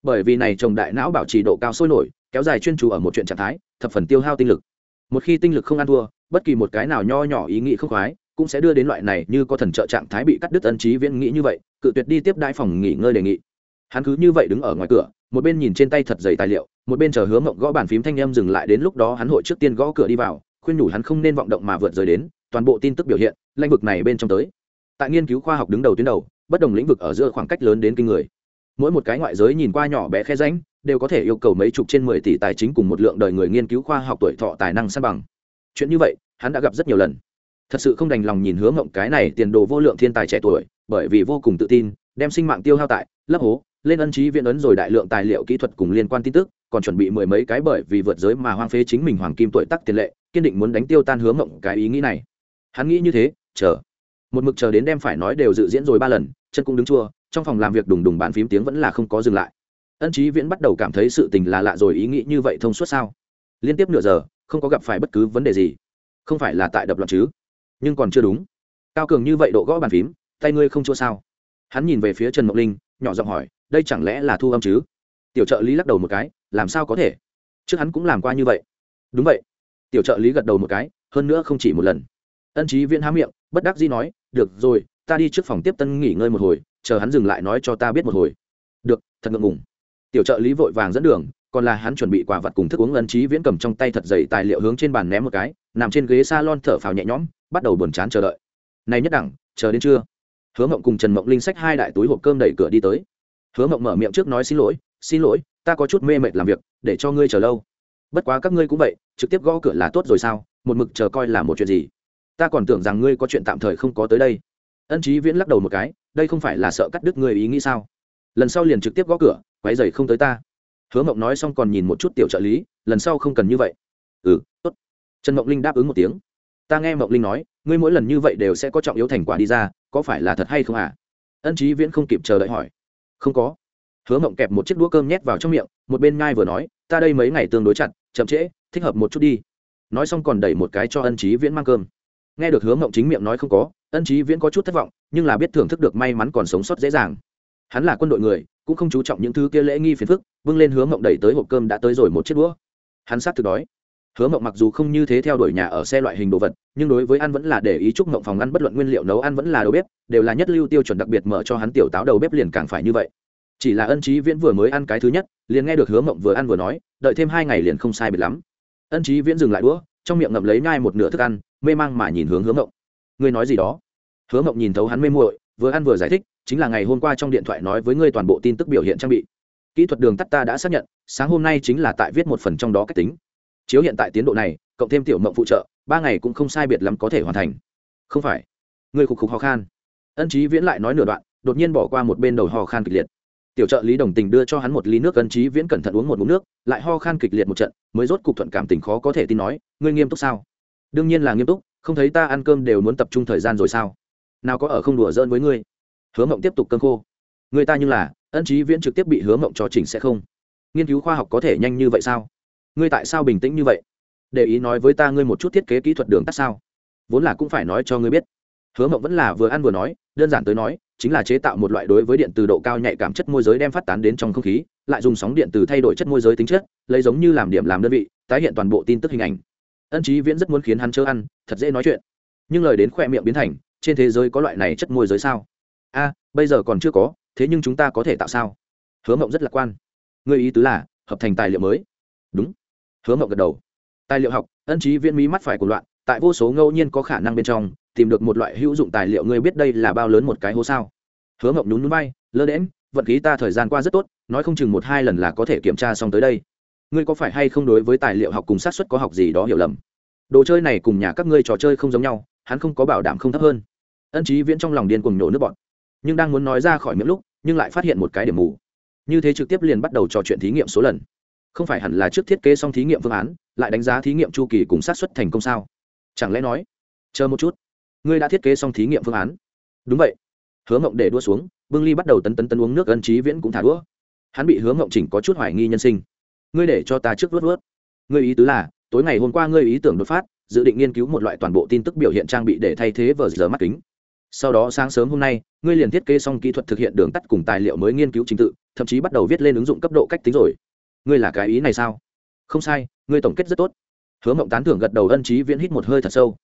bởi vì này chồng đại não bảo trì độ cao sôi nổi, kéo dài chuyên chủ ở một chuyện trạng thái, thập phần tiêu hao tinh lực. Một khi tinh lực không ăn thua, bất kỳ một cái nào nho nhỏ ý nghĩ không khoái, cũng sẽ đưa đến loại này như có thần trợ trạng thái bị cắt đứt ân trí viễn nghĩ như vậy, cự tuyệt đi tiếp đại phòng nghỉ ngơi đề nghị. Hắn cứ như vậy đứng ở ngoài cửa, một bên nhìn trên tay thật dày tài liệu, một bên chờ hứa mộng gõ bàn phím thanh em dừng lại đến lúc đó hắn hội trước tiên gõ cửa đi vào, khuyên nhủ hắn không nên vọng động mà vượt rời đến, toàn bộ tin tức biểu hiện, lãnh vực này bên trong tới. Tại nghiên cứu khoa học đứng đầu tuyến đầu, bất đồng lĩnh vực ở giữa khoảng cách lớn đến kinh người mỗi một cái ngoại giới nhìn qua nhỏ bé khe ránh đều có thể yêu cầu mấy chục trên mười tỷ tài chính cùng một lượng đời người nghiên cứu khoa học tuổi thọ tài năng san bằng. Chuyện như vậy, hắn đã gặp rất nhiều lần. Thật sự không đành lòng nhìn hướng ngộng cái này tiền đồ vô lượng thiên tài trẻ tuổi, bởi vì vô cùng tự tin, đem sinh mạng tiêu hao tại, lấp hố, lên ân trí viện ấn rồi đại lượng tài liệu kỹ thuật cùng liên quan tin tức, còn chuẩn bị mười mấy cái bởi vì vượt giới mà hoang phế chính mình hoàng kim tuổi tắc tiền lệ, kiên định muốn đánh tiêu tan hướng ngộng cái ý nghĩ này. Hắn nghĩ như thế, chờ. Một mực chờ đến đem phải nói đều dự diễn rồi ba lần, chân cũng đứng chua trong phòng làm việc đùng đùng bàn phím tiếng vẫn là không có dừng lại. Ân trí viễn bắt đầu cảm thấy sự tình là lạ rồi, ý nghĩ như vậy thông suốt sao? Liên tiếp nửa giờ, không có gặp phải bất cứ vấn đề gì. Không phải là tại đập loạn chứ? Nhưng còn chưa đúng. Cao cường như vậy độ gõ bàn phím, tay ngươi không chua sao? Hắn nhìn về phía trần mộng linh, nhỏ giọng hỏi, đây chẳng lẽ là thu âm chứ? Tiểu trợ lý lắc đầu một cái, làm sao có thể? Trước hắn cũng làm qua như vậy. Đúng vậy. Tiểu trợ lý gật đầu một cái, hơn nữa không chỉ một lần. Ân trí viễn há miệng, bất đắc dĩ nói, được rồi, ta đi trước phòng tiếp tân nghỉ ngơi một hồi chờ hắn dừng lại nói cho ta biết một hồi. Được, thật ngượng ngùng. Tiểu trợ lý vội vàng dẫn đường, còn là hắn chuẩn bị quả vật cùng thức uống ân trí viễn cầm trong tay thật dày tài liệu hướng trên bàn ném một cái, nằm trên ghế s a lon thở phào nhẹ nhõm, bắt đầu buồn chán chờ đợi. Này nhất đẳng, chờ đến trưa. Hứa mộng cùng trần mộng linh sách hai đại túi hộp cơm đẩy cửa đi tới. Hứa mộng mở miệng trước nói xin lỗi xin lỗi, ta có chút mê mệt làm việc, để cho ngươi chờ lâu. Bất quá các ngươi cũng vậy, trực tiếp gõ cửa là tốt rồi sao? Một mực chờ coi là một chuyện gì? Ta còn tưởng rằng ngươi có chuyện tạm thời không có tới đây. Ân trí viễn lắc đầu một cái đây không phải là sợ cắt đứt người ý nghĩ sao? Lần sau liền trực tiếp gõ cửa quái dày không tới ta. Hứa mộng nói xong còn nhìn một chút tiểu trợ lý, lần sau không cần như vậy. Ừ tốt. Trần mộng linh đáp ứng một tiếng. Ta nghe mộng linh nói, ngươi mỗi lần như vậy đều sẽ có trọng yếu thành quả đi ra, có phải là thật hay không à ân trí viễn không kịp chờ đợi hỏi. Không có. Hứa mộng kẹp một chiếc đũa cơm nhét vào trong miệng, một bên ngai vừa nói, ta đây mấy ngày tương đối chặt, chậm trễ, thích hợp một chút đi. Nói xong còn đẩy một cái cho ân trí viễn mang cơm. Nghe được hứa mộng chính miệng nói không có ân Chí viễn có chút thất vọng, nhưng là biết thưởng thức được may mắn còn sống sót dễ dàng. Hắn là quân đội người, cũng không chú trọng những thứ kia lễ nghi phiền phức vâng lên hướng mộng đẩy tới hộp cơm đã tới rồi một chiếc đũa. Hắn sát thực đói. Hứa mộng mặc dù không như thế theo đuổi nhà ở xe loại hình đồ vật, nhưng đối với ăn vẫn là để ý chúc mộng phòng ăn bất luận nguyên liệu nấu ăn vẫn là đầu bếp, đều là nhất lưu tiêu chuẩn đặc biệt mở cho hắn tiểu táo đầu bếp liền càng phải như vậy. Chỉ là ân Chí viễn vừa mới ăn cái thứ nhất, liền nghe được hứa mộng vừa ăn vừa nói, đợi thêm hai ngày liền không sai biệt lắm. Ân Chí viễn dừng lại đũa, trong miệng ngậm lấy ngai một nửa thức ăn, mê mang mà nhìn hướng hứa mộng ngươi nói gì đó? Hứa mộng nhìn thấu hắn mê muội, vừa ăn vừa giải thích, chính là ngày hôm qua trong điện thoại nói với ngươi toàn bộ tin tức biểu hiện trang bị. Kỹ thuật đường tắt ta đã xác nhận, sáng hôm nay chính là tại viết một phần trong đó cách tính. Chiếu hiện tại tiến độ này, cộng thêm tiểu mộng phụ trợ, ba ngày cũng không sai biệt lắm có thể hoàn thành. Không phải. Người khục khục ho khan. Ân Chí viễn lại nói nửa đoạn, đột nhiên bỏ qua một bên đầu ho khan kịch liệt. Tiểu trợ lý đồng tình đưa cho hắn một ly nước, ân Chí viễn cẩn thận uống một ngụm nước, lại ho khan kịch liệt một trận, mới rốt cục thuận cảm tình khó có thể tin nói, ngươi nghiêm túc sao? Đương nhiên là nghiêm túc không thấy ta ăn cơm đều muốn tập trung thời gian rồi sao? Nào có ở không đùa giỡn với ngươi? Hứa mộng tiếp tục cơn khô. Người ta như là, ân trí viễn trực tiếp bị hứa mộng cho chỉnh sẽ không. Nghiên cứu khoa học có thể nhanh như vậy sao? Ngươi tại sao bình tĩnh như vậy? Để ý nói với ta ngươi một chút thiết kế kỹ thuật đường tắt sao? Vốn là cũng phải nói cho ngươi biết. Hứa mộng vẫn là vừa ăn vừa nói, đơn giản tới nói, chính là chế tạo một loại đối với điện từ độ cao nhạy cảm chất môi giới đem phát tán đến trong không khí, lại dùng sóng điện từ thay đổi chất môi giới tính chất, lấy giống như làm điểm làm đơn vị, tái hiện toàn bộ tin tức hình ảnh ân Chí viễn rất muốn khiến hắn chớ ăn, thật dễ nói chuyện. Nhưng lời đến khoe miệng biến thành, trên thế giới có loại này chất môi giới sao? A, bây giờ còn chưa có, thế nhưng chúng ta có thể tạo sao? Hứa mộng rất lạc quan. Người ý tứ là, hợp thành tài liệu mới. Đúng. Hứa mộng gật đầu. Tài liệu học, ân Chí viễn mỹ mắt phải của loạn, tại vô số ngẫu nhiên có khả năng bên trong, tìm được một loại hữu dụng tài liệu ngươi biết đây là bao lớn một cái hố sao? Hứa mộng nhún núi bay lơ đễm vận khí ta thời gian qua rất tốt, nói không chừng một hai lần là có thể kiểm tra xong tới đây ngươi có phải hay không đối với tài liệu học cùng sát xuất có học gì đó hiểu lầm? Đồ chơi này cùng nhà các ngươi trò chơi không giống nhau, hắn không có bảo đảm không thấp hơn. Ân trí viễn trong lòng điên cùng nhổ nước bọn nhưng đang muốn nói ra khỏi miệng lúc, nhưng lại phát hiện một cái điểm mù. Như thế trực tiếp liền bắt đầu trò chuyện thí nghiệm số lần. Không phải hẳn là trước thiết kế xong thí nghiệm phương án, lại đánh giá thí nghiệm chu kỳ cùng sát xuất thành công sao? Chẳng lẽ nói, chờ một chút, ngươi đã thiết kế xong thí nghiệm phương án. Đúng vậy. Hứa mộng để đua xuống, bưng ly bắt đầu tấn tấn tấn uống nước, ân trí viễn cũng thả đũa. Hắn bị hứa mộng chỉnh có chút hoài nghi nhân sinh ngươi để cho ta trước vớt vớt. Ngươi ý tứ là, tối ngày hôm qua ngươi ý tưởng đột phát, dự định nghiên cứu một loại toàn bộ tin tức biểu hiện trang bị để thay thế vờ giờ mắt kính. Sau đó sáng sớm hôm nay, ngươi liền thiết kế xong kỹ thuật thực hiện đường tắt cùng tài liệu mới nghiên cứu trình tự, thậm chí bắt đầu viết lên ứng dụng cấp độ cách tính rồi. Ngươi là cái ý này sao? Không sai, ngươi tổng kết rất tốt. Hứa mộng tán thưởng gật đầu ân trí viễn hít một hơi thật sâu.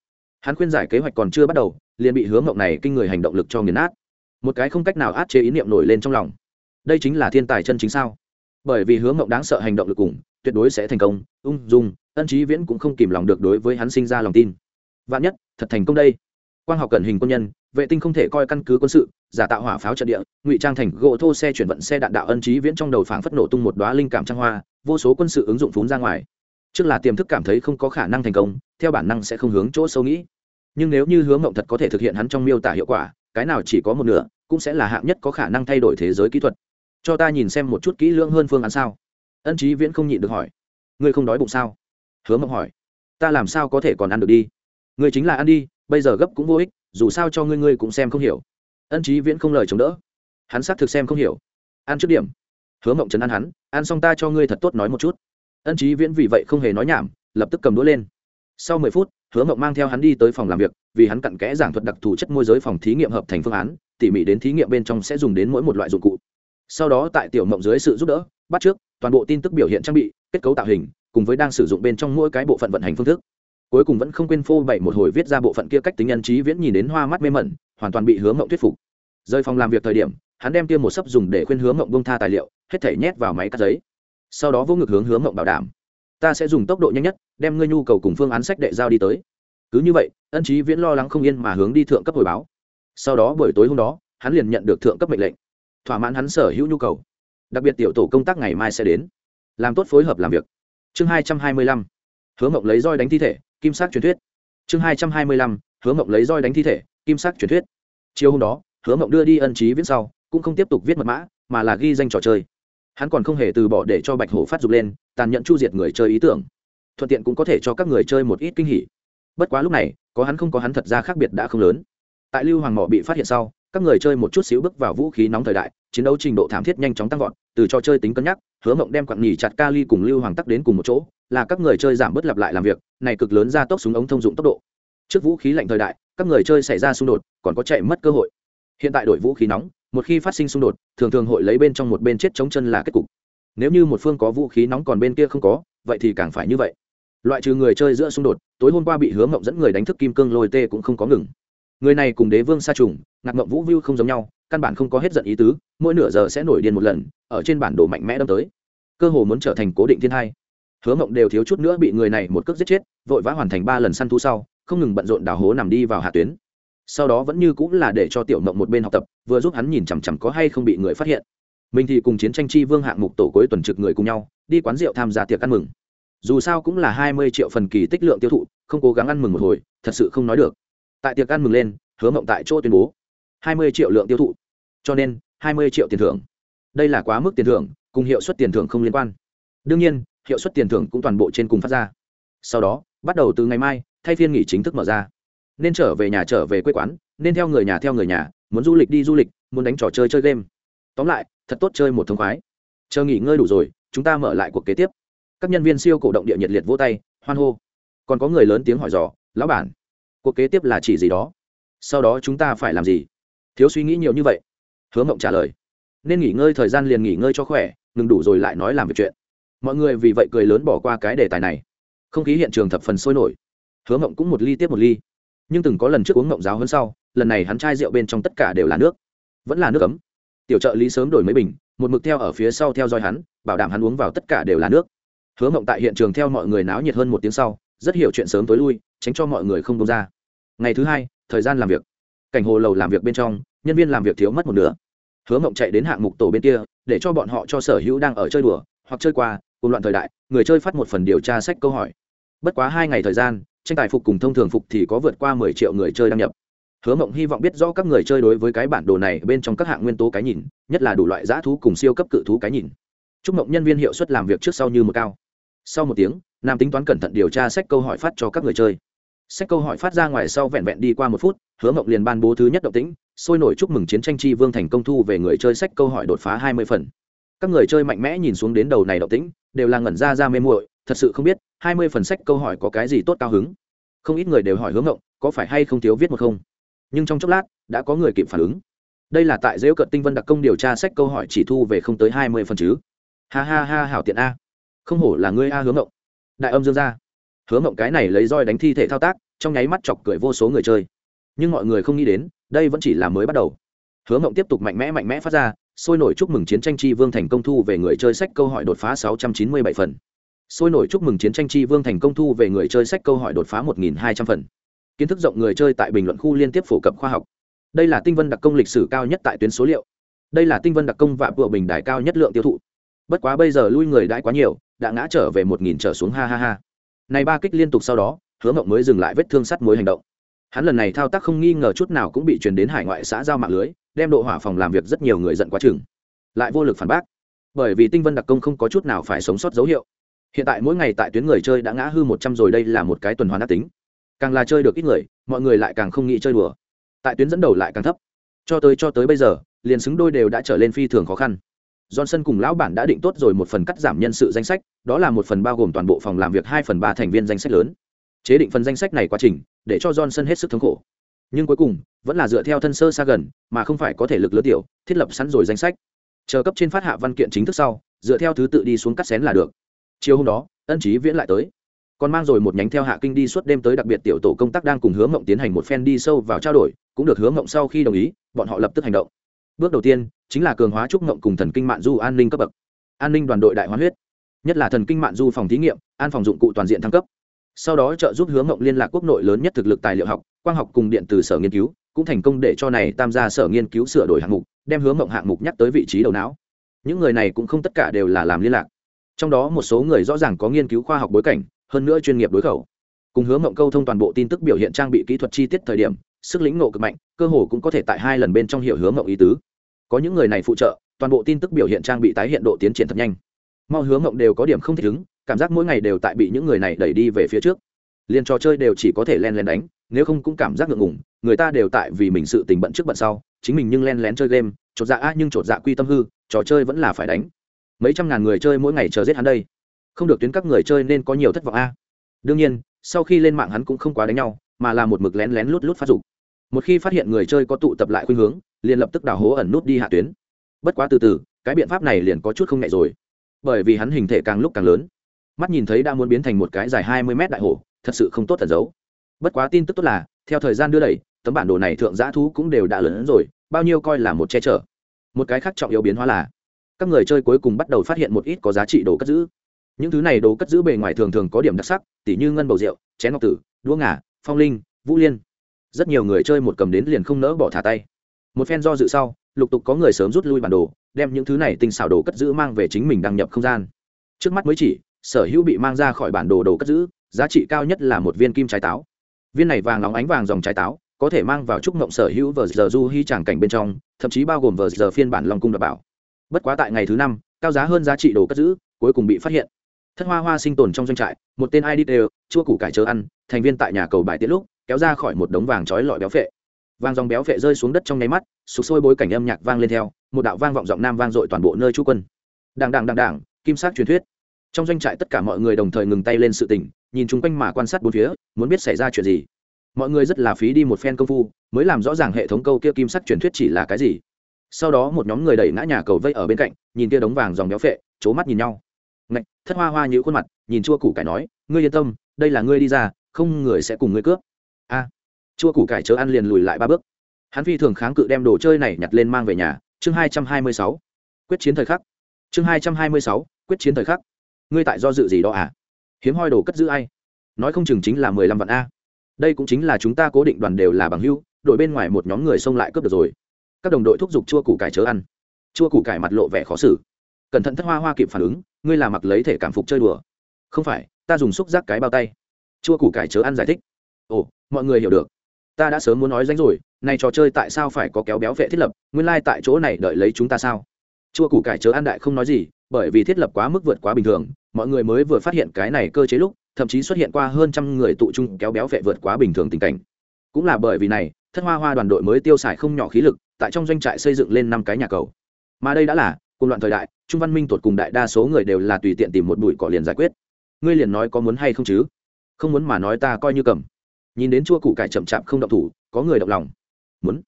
Hắn khuyên giải kế hoạch còn chưa bắt đầu, liền bị hứa mộng này kinh người hành động lực cho nghiền nát. Một cái không cách nào át chế ý niệm nổi lên trong lòng. Đây chính là thiên tài chân chính sao? Bởi vì hứa mộng đáng sợ hành động lực cùng, tuyệt đối sẽ thành công, ung dung, ân trí viễn cũng không kìm lòng được đối với hắn sinh ra lòng tin. Vạn nhất, thật thành công đây. Quang học cẩn hình quân nhân, vệ tinh không thể coi căn cứ quân sự, giả tạo hỏa pháo trận địa, ngụy trang thành gỗ thô xe chuyển vận xe đạn đạo ân trí viễn trong đầu phảng phất nổ tung một đoá linh cảm trang hoa, vô số quân sự ứng dụng phún ra ngoài. Trước là tiềm thức cảm thấy không có khả năng thành công, theo bản năng sẽ không hướng chỗ sâu nghĩ. Nhưng nếu như hướng mộng thật có thể thực hiện hắn trong miêu tả hiệu quả, cái nào chỉ có một nửa, cũng sẽ là hạng nhất có khả năng thay đổi thế giới kỹ thuật cho ta nhìn xem một chút kỹ lưỡng hơn phương án sao? Ân trí viễn không nhịn được hỏi. Ngươi không đói bụng sao? Hứa mộng hỏi. Ta làm sao có thể còn ăn được đi? Ngươi chính là ăn đi, bây giờ gấp cũng vô ích, dù sao cho ngươi ngươi cũng xem không hiểu. Ân trí viễn không lời chống đỡ. Hắn xác thực xem không hiểu. Ăn trước điểm. Hứa mộng trấn ăn hắn, ăn xong ta cho ngươi thật tốt nói một chút. Ân trí viễn vì vậy không hề nói nhảm, lập tức cầm đũa lên. Sau mười phút, hứa mộng mang theo hắn đi tới phòng làm việc, vì hắn cặn kẽ giảng thuật đặc thù chất môi giới phòng thí nghiệm hợp thành phương án, tỉ mỉ đến thí nghiệm bên trong sẽ dùng đến mỗi một loại dụng cụ sau đó tại tiểu mộng dưới sự giúp đỡ, bắt trước, toàn bộ tin tức biểu hiện trang bị, kết cấu tạo hình, cùng với đang sử dụng bên trong mỗi cái bộ phận vận hành phương thức. Cuối cùng vẫn không quên phô bày một hồi viết ra bộ phận kia cách tính nhân trí viễn nhìn đến hoa mắt mê mẩn, hoàn toàn bị hứa mộng thuyết phục. Rơi phòng làm việc thời điểm, hắn đem tiêm một sấp dùng để khuyên hứa mộng bông tha tài liệu, hết thể nhét vào máy cắt giấy. Sau đó vô ngực hướng hứa mộng bảo đảm, ta sẽ dùng tốc độ nhanh nhất, đem ngươi nhu cầu cùng phương án sách đệ giao đi tới. Cứ như vậy, ân trí viễn lo lắng không yên mà hướng đi thượng cấp hồi báo. Sau đó buổi tối hôm đó, hắn liền nhận được thượng cấp mệnh lệnh thỏa mãn hắn sở hữu nhu cầu. Đặc biệt tiểu tổ công tác ngày mai sẽ đến. Làm tốt phối hợp làm việc. Chương hai trăm hai mươi lăm. Hứa mộng lấy roi đánh thi thể, kim sắc truyền thuyết. Chương hai trăm hai mươi lăm. Hứa mộng lấy roi đánh thi thể, kim sắc truyền thuyết. Chiều hôm đó, hứa mộng đưa đi ân trí viết sau, cũng không tiếp tục viết mật mã, mà là ghi danh trò chơi. Hắn còn không hề từ bỏ để cho bạch hổ phát dục lên, tàn nhẫn chu diệt người chơi ý tưởng. Thuận tiện cũng có thể cho các người chơi một ít kinh hỉ. Bất quá lúc này, có hắn không có hắn thật ra khác biệt đã không lớn. Tại lưu hoàng mỏ bị phát hiện sau các người chơi một chút xíu bước vào vũ khí nóng thời đại, chiến đấu trình độ thảm thiết nhanh chóng tăng vọt, từ trò chơi tính cân nhắc, hứa mộng đem quặng nhì chặt kali cùng lưu hoàng tắc đến cùng một chỗ, là các người chơi giảm bớt lặp lại làm việc, này cực lớn ra tốc súng ống thông dụng tốc độ. Trước vũ khí lạnh thời đại, các người chơi xảy ra xung đột, còn có chạy mất cơ hội. Hiện tại đổi vũ khí nóng, một khi phát sinh xung đột, thường thường hội lấy bên trong một bên chết chống chân là kết cục. Nếu như một phương có vũ khí nóng còn bên kia không có, vậy thì càng phải như vậy. Loại trừ người chơi giữa xung đột, tối hôm qua bị hứa mộng dẫn người đánh thức kim cương lôi tê cũng không có ngừng người này cùng đế vương sa trùng, ngạc mộng vũ view không giống nhau, căn bản không có hết giận ý tứ, mỗi nửa giờ sẽ nổi điên một lần, ở trên bản đồ mạnh mẽ đâm tới. Cơ hồ muốn trở thành cố định thiên hai hứa mộng đều thiếu chút nữa bị người này một cước giết chết, vội vã hoàn thành ba lần săn thu sau, không ngừng bận rộn đào hố nằm đi vào hạ tuyến. Sau đó vẫn như cũng là để cho tiểu mộng một bên học tập, vừa giúp hắn nhìn chằm chằm có hay không bị người phát hiện. Mình thì cùng chiến tranh chi vương hạng mục tổ cuối tuần trực người cùng nhau, đi quán rượu tham gia tiệc ăn mừng. Dù sao cũng là hai mươi triệu phần kỳ tích lượng tiêu thụ, không cố gắng ăn mừng một hồi, thật sự không nói được tại tiệc ăn mừng lên, hứa mộng tại chỗ tuyên bố, hai mươi triệu lượng tiêu thụ. Cho nên, hai mươi triệu tiền thưởng. Đây là quá mức tiền thưởng, cùng hiệu suất tiền thưởng không liên quan. Đương nhiên, hiệu suất tiền thưởng cũng toàn bộ trên cùng phát ra. Sau đó, bắt đầu từ ngày mai, thay phiên nghỉ chính thức mở ra. Nên trở về nhà trở về quê quán, nên theo người nhà theo người nhà, muốn du lịch đi du lịch, muốn đánh trò chơi chơi game. Tóm lại, thật tốt chơi một thông khoái. Chờ nghỉ ngơi đủ rồi, chúng ta mở lại cuộc kế tiếp. Các nhân viên siêu cổ động địa nhiệt liệt vỗ tay, hoan hô. Còn có người lớn tiếng hỏi dò, lão bản cuộc kế tiếp là chỉ gì đó. Sau đó chúng ta phải làm gì? Thiếu suy nghĩ nhiều như vậy. Hứa mộng trả lời. Nên nghỉ ngơi, thời gian liền nghỉ ngơi cho khỏe, ngừng đủ rồi lại nói làm việc chuyện. Mọi người vì vậy cười lớn bỏ qua cái đề tài này. Không khí hiện trường thập phần sôi nổi. Hứa mộng cũng một ly tiếp một ly. Nhưng từng có lần trước uống mộng giáo hơn sau, lần này hắn chai rượu bên trong tất cả đều là nước. Vẫn là nước cấm tiểu trợ lý sớm đổi mấy bình, một mực theo ở phía sau theo dõi hắn, bảo đảm hắn uống vào tất cả đều là nước. Hứa mộng tại hiện trường theo mọi người náo nhiệt hơn một tiếng sau, rất hiểu chuyện sớm tối lui, tránh cho mọi người không công ra ngày thứ hai, thời gian làm việc. Cảnh hồ lầu làm việc bên trong, nhân viên làm việc thiếu mất một nửa. Hứa mộng chạy đến hạng mục tổ bên kia, để cho bọn họ cho sở hữu đang ở chơi đùa, hoặc chơi qua, cùng loạn thời đại, người chơi phát một phần điều tra sách câu hỏi. Bất quá hai ngày thời gian, tranh tài phục cùng thông thường phục thì có vượt qua mười triệu người chơi đăng nhập. Hứa mộng hy vọng biết rõ các người chơi đối với cái bản đồ này bên trong các hạng nguyên tố cái nhìn, nhất là đủ loại giã thú cùng siêu cấp cự thú cái nhìn. Chúc mộng nhân viên hiệu suất làm việc trước sau như một cao. Sau một tiếng, nam tính toán cẩn thận điều tra sách câu hỏi phát cho các người chơi sách câu hỏi phát ra ngoài sau vẹn vẹn đi qua một phút, hứa mộng liền ban bố thứ nhất động tĩnh, sôi nổi chúc mừng chiến tranh chi vương thành công thu về người chơi sách câu hỏi đột phá hai mươi phần. Các người chơi mạnh mẽ nhìn xuống đến đầu này động tĩnh, đều là ngẩn ra ra mê muội, thật sự không biết, hai mươi phần sách câu hỏi có cái gì tốt cao hứng. Không ít người đều hỏi hướng mộng, có phải hay không thiếu viết một không? Nhưng trong chốc lát, đã có người kịp phản ứng. Đây là tại dễu cận tinh vân đặc công điều tra sách câu hỏi chỉ thu về không tới hai mươi phần chứ? Ha ha ha, hảo tiện a. Không hổ là ngươi a hướng mộng. Đại âm dương ra hứa mộng cái này lấy roi đánh thi thể thao tác, trong nháy mắt chọc cười vô số người chơi. Nhưng mọi người không nghĩ đến, đây vẫn chỉ là mới bắt đầu. Hứa mộng tiếp tục mạnh mẽ mạnh mẽ phát ra, sôi nổi chúc mừng chiến tranh chi vương thành công thu về người chơi sách câu hỏi đột phá 697 phần. Sôi nổi chúc mừng chiến tranh chi vương thành công thu về người chơi sách câu hỏi đột phá 1.200 phần. Kiến thức rộng người chơi tại bình luận khu liên tiếp phổ cập khoa học. Đây là tinh vân đặc công lịch sử cao nhất tại tuyến số liệu. Đây là tinh vân đặc công và vựa bình đại cao nhất lượng tiêu thụ. Bất quá bây giờ lui người đãi quá nhiều, đã ngã trở về một nghìn trở xuống, ha ha ha này ba kích liên tục sau đó, hứa mộng mới dừng lại vết thương sắt mối hành động. Hắn lần này thao tác không nghi ngờ chút nào cũng bị truyền đến hải ngoại xã giao mạng lưới, đem độ hỏa phòng làm việc rất nhiều người giận quá chừng. Lại vô lực phản bác. Bởi vì tinh vân đặc công không có chút nào phải sống sót dấu hiệu. Hiện tại mỗi ngày tại tuyến người chơi đã ngã hư một trăm rồi đây là một cái tuần hoàn ác tính. Càng là chơi được ít người, mọi người lại càng không nghĩ chơi đùa. Tại tuyến dẫn đầu lại càng thấp. Cho tới cho tới bây giờ, liền xứng đôi đều đã trở lên phi thường khó khăn johnson cùng lão bản đã định tốt rồi một phần cắt giảm nhân sự danh sách, đó là một phần bao gồm toàn bộ phòng làm việc, hai phần ba thành viên danh sách lớn. Chế định phần danh sách này quá trình, để cho johnson hết sức thống khổ. Nhưng cuối cùng, vẫn là dựa theo thân sơ xa gần, mà không phải có thể lực lứa tiểu, thiết lập sẵn rồi danh sách. Chờ cấp trên phát hạ văn kiện chính thức sau, dựa theo thứ tự đi xuống cắt xén là được. Chiều hôm đó, ân trí viễn lại tới. Còn mang rồi một nhánh theo hạ kinh đi suốt đêm tới đặc biệt tiểu tổ công tác đang cùng hướng mộng tiến hành một phen đi sâu vào trao đổi, cũng được hướng mộng sau khi đồng ý, bọn họ lập tức hành động. Bước đầu tiên chính là cường hóa trúc ngộng cùng thần kinh mạng du an ninh cấp bậc. An ninh đoàn đội đại hoán huyết, nhất là thần kinh mạng du phòng thí nghiệm, an phòng dụng cụ toàn diện thăng cấp. Sau đó trợ giúp hướng ngộng liên lạc quốc nội lớn nhất thực lực tài liệu học, quang học cùng điện từ sở nghiên cứu, cũng thành công để cho này tham gia sở nghiên cứu sửa đổi hạng mục, đem hướng ngộng hạng mục nhắc tới vị trí đầu não. Những người này cũng không tất cả đều là làm liên lạc. Trong đó một số người rõ ràng có nghiên cứu khoa học bối cảnh, hơn nữa chuyên nghiệp đối khẩu. Cùng hướng ngộng câu thông toàn bộ tin tức biểu hiện trang bị kỹ thuật chi tiết thời điểm, sức lĩnh nộ cực mạnh, cơ hồ cũng có thể tại hai lần bên trong hiểu hướng ngộng ý tứ có những người này phụ trợ, toàn bộ tin tức biểu hiện trang bị tái hiện độ tiến triển thật nhanh. Mau hướng ngộng đều có điểm không thích ứng, cảm giác mỗi ngày đều tại bị những người này đẩy đi về phía trước. Liền trò chơi đều chỉ có thể len lén đánh, nếu không cũng cảm giác ngượng ngùng, người ta đều tại vì mình sự tình bận trước bận sau, chính mình nhưng len lén chơi game, chột dạ a nhưng chột dạ quy tâm hư, trò chơi vẫn là phải đánh. Mấy trăm ngàn người chơi mỗi ngày chờ giết hắn đây. Không được tuyến các người chơi nên có nhiều thất vọng a. Đương nhiên, sau khi lên mạng hắn cũng không quá đánh nhau, mà là một mực lén lén lút lút phát dục. Một khi phát hiện người chơi có tụ tập lại khuynh hướng liền lập tức đào hố ẩn nút đi hạ tuyến. Bất quá từ từ, cái biện pháp này liền có chút không nhẹ rồi. Bởi vì hắn hình thể càng lúc càng lớn. Mắt nhìn thấy đã muốn biến thành một cái dài hai mươi mét đại hổ, thật sự không tốt thật giấu. Bất quá tin tức tốt là, theo thời gian đưa đẩy, tấm bản đồ này thượng giã thú cũng đều đã lớn hơn rồi, bao nhiêu coi là một che chở. Một cái khác trọng yếu biến hóa là, các người chơi cuối cùng bắt đầu phát hiện một ít có giá trị đồ cất giữ. Những thứ này đồ cất giữ bề ngoài thường thường có điểm đặc sắc, tỉ như ngân bầu rượu, chén ngọc tử, đũa ngà, phong linh, vũ liên. Rất nhiều người chơi một cầm đến liền không nỡ bỏ thả tay một phen do dự sau, lục tục có người sớm rút lui bản đồ, đem những thứ này tinh xảo đồ cất giữ mang về chính mình đăng nhập không gian. Trước mắt mới chỉ, sở hữu bị mang ra khỏi bản đồ đồ cất giữ, giá trị cao nhất là một viên kim trái táo. Viên này vàng nóng ánh vàng dòng trái táo, có thể mang vào trúc mộng sở hữu vờ giờ du hy tràng cảnh bên trong, thậm chí bao gồm vờ giờ phiên bản long cung đảm bảo. Bất quá tại ngày thứ năm, cao giá hơn giá trị đồ cất giữ, cuối cùng bị phát hiện. Thất hoa hoa sinh tồn trong doanh trại, một tên id đều, chua củ cải chớ ăn, thành viên tại nhà cầu bài tiết lúc, kéo ra khỏi một đống vàng trói lọi béo phệ vàng dòng béo phệ rơi xuống đất trong nháy mắt sụp sôi bối cảnh âm nhạc vang lên theo, một đạo vang vọng giọng nam vang dội toàn bộ nơi chú quân. Đàng đàng đàng đàng kim sắc truyền thuyết. Trong doanh trại tất cả mọi người đồng thời ngừng tay lên sự tỉnh, nhìn chung quanh mà quan sát bốn phía, muốn biết xảy ra chuyện gì. Mọi người rất là phí đi một phen công phu, mới làm rõ ràng hệ thống câu kia kim sắc truyền thuyết chỉ là cái gì. Sau đó một nhóm người đẩy ngã nhà cầu vây ở bên cạnh, nhìn kia đống vàng dòng béo phệ c mắt nhìn nhau. Ngạch, thất hoa hoa nhữ khuôn mặt, nhìn chua củ cải nói, ngươi yên tâm, đây là ngươi đi ra, không người sẽ cùng ngươi cướp. A chua củ cải chớ ăn liền lùi lại ba bước. Hắn phi thường kháng cự đem đồ chơi này nhặt lên mang về nhà. Chương hai trăm hai mươi sáu. Quyết chiến thời khắc. Chương hai trăm hai mươi sáu. Quyết chiến thời khắc. Ngươi tại do dự gì đó à? Hiếm hoi đồ cất giữ ai? Nói không chừng chính là mười lăm vạn a. Đây cũng chính là chúng ta cố định đoàn đều là bằng hưu đội bên ngoài một nhóm người xông lại cướp được rồi. Các đồng đội thúc giục chua củ cải chớ ăn. Chua củ cải mặt lộ vẻ khó xử. Cẩn thận thất hoa hoa kịp phản ứng, ngươi là mặc lấy thể cảm phục chơi đùa. Không phải, ta dùng xúc giác cái bao tay. Chua củ cải chớ ăn giải thích. Ồ, mọi người hiểu được ta đã sớm muốn nói danh rồi, này trò chơi tại sao phải có kéo béo vệ thiết lập, nguyên lai、like、tại chỗ này đợi lấy chúng ta sao? Chua củ cải chớ an đại không nói gì, bởi vì thiết lập quá mức vượt quá bình thường, mọi người mới vừa phát hiện cái này cơ chế lúc, thậm chí xuất hiện qua hơn trăm người tụ trung kéo béo vệ vượt quá bình thường tình cảnh. Cũng là bởi vì này, thất hoa hoa đoàn đội mới tiêu xài không nhỏ khí lực, tại trong doanh trại xây dựng lên năm cái nhà cầu. Mà đây đã là, cùng loạn thời đại, trung văn minh tuột cùng đại đa số người đều là tùy tiện tìm một bụi cỏ liền giải quyết. Ngươi liền nói có muốn hay không chứ? Không muốn mà nói ta coi như cầm nhìn đến chua củ cải chậm chạp không động thủ, có người động lòng. Muốn?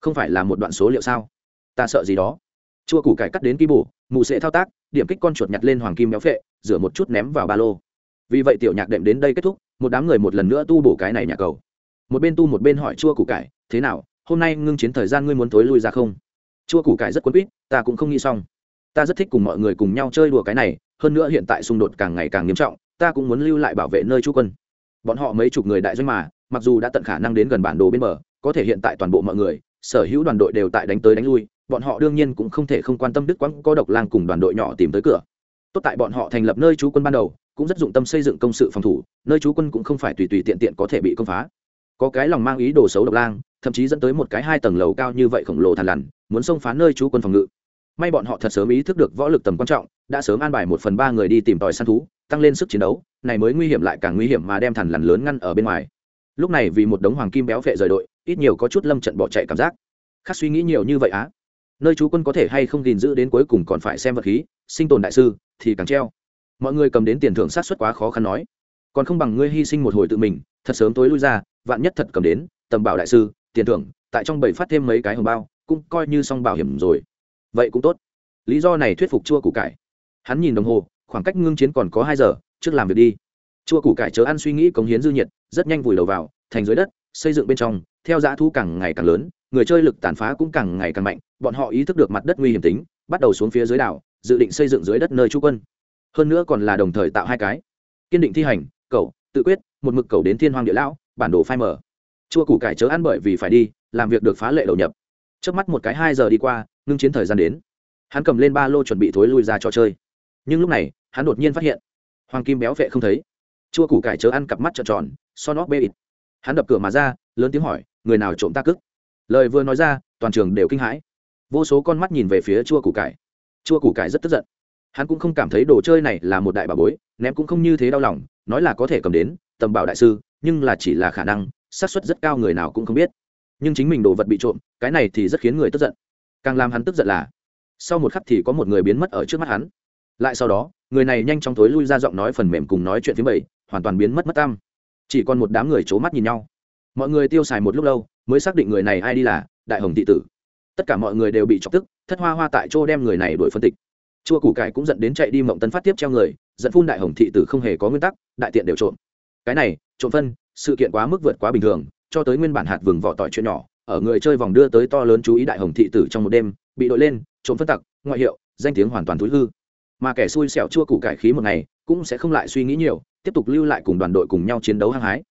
Không phải là một đoạn số liệu sao? Ta sợ gì đó. Chua củ cải cắt đến ký bổ mụ sẽ thao tác, điểm kích con chuột nhặt lên hoàng kim béo phệ, rửa một chút ném vào ba lô. Vì vậy tiểu nhạc đệm đến đây kết thúc, một đám người một lần nữa tu bổ cái này nhà cầu. Một bên tu một bên hỏi chua củ cải, thế nào, hôm nay ngưng chiến thời gian ngươi muốn tối lui ra không? Chua củ cải rất quấn quýt, ta cũng không nghĩ xong. Ta rất thích cùng mọi người cùng nhau chơi đùa cái này, hơn nữa hiện tại xung đột càng ngày càng nghiêm trọng, ta cũng muốn lưu lại bảo vệ nơi chú quân bọn họ mấy chục người đại doanh mà, mặc dù đã tận khả năng đến gần bản đồ bên bờ, có thể hiện tại toàn bộ mọi người, sở hữu đoàn đội đều tại đánh tới đánh lui, bọn họ đương nhiên cũng không thể không quan tâm đức quãng có độc lang cùng đoàn đội nhỏ tìm tới cửa. Tốt tại bọn họ thành lập nơi trú quân ban đầu, cũng rất dụng tâm xây dựng công sự phòng thủ, nơi trú quân cũng không phải tùy tùy tiện tiện có thể bị công phá. Có cái lòng mang ý đồ xấu độc lang, thậm chí dẫn tới một cái hai tầng lầu cao như vậy khổng lồ thằn lằn, muốn xông phá nơi trú quân phòng ngự. May bọn họ thật sớm ý thức được võ lực tầm quan trọng, đã sớm an bài một phần ba người đi tìm tòi săn thú tăng lên sức chiến đấu, này mới nguy hiểm lại càng nguy hiểm mà đem thằn lằn lớn ngăn ở bên ngoài. Lúc này vì một đống hoàng kim béo vệ rời đội, ít nhiều có chút lâm trận bỏ chạy cảm giác. Khác suy nghĩ nhiều như vậy á. Nơi chú quân có thể hay không gìn giữ đến cuối cùng còn phải xem vật khí, sinh tồn đại sư thì càng treo. Mọi người cầm đến tiền thưởng sát xuất quá khó khăn nói. Còn không bằng ngươi hy sinh một hồi tự mình, thật sớm tối lui ra, vạn nhất thật cầm đến, tầm bảo đại sư, tiền thưởng, tại trong bảy phát thêm mấy cái hồng bao, cũng coi như xong bảo hiểm rồi. Vậy cũng tốt. Lý do này thuyết phục chua củ cải. Hắn nhìn đồng hồ khoảng cách ngưng chiến còn có hai giờ, trước làm việc đi. Chua củ cải chớ ăn suy nghĩ cống hiến dư nhiệt, rất nhanh vùi đầu vào, thành dưới đất, xây dựng bên trong, theo dã thu càng ngày càng lớn, người chơi lực tàn phá cũng càng ngày càng mạnh, bọn họ ý thức được mặt đất nguy hiểm tính, bắt đầu xuống phía dưới đảo, dự định xây dựng dưới đất nơi trú quân. Hơn nữa còn là đồng thời tạo hai cái. Kiên định thi hành, cầu, tự quyết, một mực cầu đến thiên hoàng địa lão, bản đồ phai mở chua củ cải chớ ăn bởi vì phải đi, làm việc được phá lệ đầu nhập. Trước mắt một cái hai giờ đi qua, ngưng chiến thời gian đến. Hắn cầm lên ba lô chuẩn bị thối lui ra trò chơi nhưng lúc này, hắn đột nhiên phát hiện. Hoàng kim béo vệ không thấy. Chua củ cải chớ ăn cặp mắt trợn tròn, son nó bê ít hắn đập cửa mà ra, lớn tiếng hỏi, người nào trộm ta cức? Lời vừa nói ra, toàn trường đều kinh hãi. Vô số con mắt nhìn về phía chua củ cải. Chua củ cải rất tức giận. Hắn cũng không cảm thấy đồ chơi này là một đại bà bối, ném cũng không như thế đau lòng, nói là có thể cầm đến, tầm bảo đại sư, nhưng là chỉ là khả năng, xác suất rất cao người nào cũng không biết. Nhưng chính mình đồ vật bị trộm, cái này thì rất khiến người tức giận. Càng làm hắn tức giận là, sau một khắc thì có một người biến mất ở trước mắt hắn lại sau đó, người này nhanh chóng thối lui ra giọng nói phần mềm cùng nói chuyện phía bảy hoàn toàn biến mất mất tam chỉ còn một đám người c h ố mắt nhìn nhau. Mọi người tiêu xài một lúc lâu, mới xác định người này ai đi là, đại hồng thị tử. Tất cả mọi người đều bị chọc tức, thất hoa hoa tại chỗ đem người này đuổi phân tịch. Chua củ cải cũng dẫn đến chạy đi mộng tân phát tiếp treo người dẫn phun đại hồng thị tử không hề có nguyên tắc, đại tiện đều trộm. Cái này, trộm phân, sự kiện quá mức vượt quá bình thường, cho tới nguyên bản hạt vừng vỏ tỏi chuyện nhỏ, ở người chơi vòng đưa tới to lớn chú ý đại hồng thị tử trong một đêm, bị đội lên, trộm phân tặc, ngoại hiệu, danh tiếng hoàn toàn thúi hư mà kẻ xui xẻo chua củ cải khí một ngày cũng sẽ không lại suy nghĩ nhiều, tiếp tục lưu lại cùng đoàn đội cùng nhau chiến đấu hăng hái.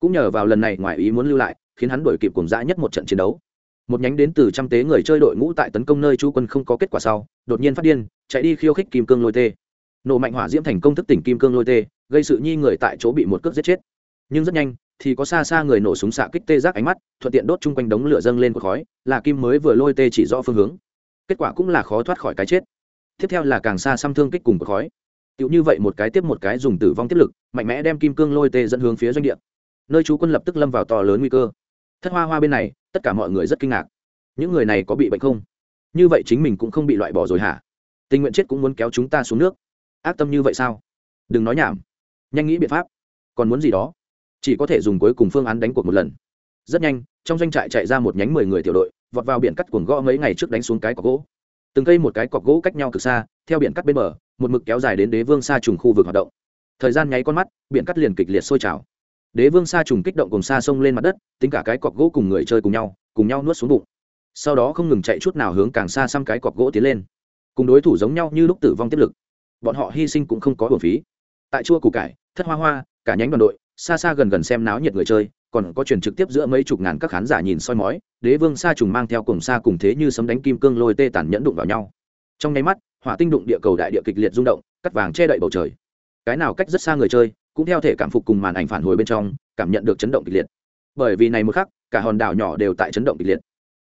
Cũng nhờ vào lần này ngoài ý muốn lưu lại, khiến hắn đổi kịp cùng dã nhất một trận chiến đấu. Một nhánh đến từ trăm tế người chơi đội ngũ tại tấn công nơi chú quân không có kết quả sau, đột nhiên phát điên, chạy đi khiêu khích kim cương lôi tê. Nổ mạnh hỏa diễm thành công thức tỉnh kim cương lôi tê, gây sự nhi người tại chỗ bị một cước giết chết. Nhưng rất nhanh, thì có xa xa người nổ súng xạ kích tê giác ánh mắt, thuận tiện đốt chung quanh đống lửa dâng lên của khói, là kim mới vừa lôi tê chỉ rõ phương hướng. Kết quả cũng là khó thoát khỏi cái chết tiếp theo là càng xa xăm thương kích cùng của khói. Tựu như vậy một cái tiếp một cái dùng tử vong tiếp lực, mạnh mẽ đem kim cương lôi tê dẫn hướng phía doanh địa. Nơi chú quân lập tức lâm vào to lớn nguy cơ. Thất hoa hoa bên này, tất cả mọi người rất kinh ngạc. Những người này có bị bệnh không? Như vậy chính mình cũng không bị loại bỏ rồi hả? Tình nguyện chết cũng muốn kéo chúng ta xuống nước. Ác tâm như vậy sao? Đừng nói nhảm. Nhanh nghĩ biện pháp. Còn muốn gì đó? Chỉ có thể dùng cuối cùng phương án đánh cuộc một lần. Rất nhanh, trong doanh trại chạy ra một nhánh mười người tiểu đội, vọt vào biển cắt cuồng gõ mấy ngày trước đánh xuống cái cọc gỗ từng cây một cái cọc gỗ cách nhau cực xa, theo biển cắt bên bờ, một mực kéo dài đến đế vương xa trùng khu vực hoạt động. Thời gian nháy con mắt, biển cắt liền kịch liệt sôi trào. Đế vương xa trùng kích động cùng xa sông lên mặt đất, tính cả cái cọc gỗ cùng người chơi cùng nhau cùng nhau nuốt xuống bụng. Sau đó không ngừng chạy chút nào hướng càng xa xăm cái cọc gỗ tiến lên. Cùng đối thủ giống nhau như lúc tử vong tiếp lực. Bọn họ hy sinh cũng không có hồn phí. Tại chua củ cải, thất hoa hoa, cả nhánh đoàn đội, xa xa gần gần xem náo nhiệt người chơi còn có truyền trực tiếp giữa mấy chục ngàn các khán giả nhìn soi mói, đế vương sa trùng mang theo cùng xa cùng thế như sấm đánh kim cương lôi tê tàn nhẫn đụng vào nhau. Trong nháy mắt, hỏa tinh đụng địa cầu đại địa kịch liệt rung động, cắt vàng che đậy bầu trời. Cái nào cách rất xa người chơi, cũng theo thể cảm phục cùng màn ảnh phản hồi bên trong, cảm nhận được chấn động kịch liệt. Bởi vì này một khắc, cả hòn đảo nhỏ đều tại chấn động kịch liệt.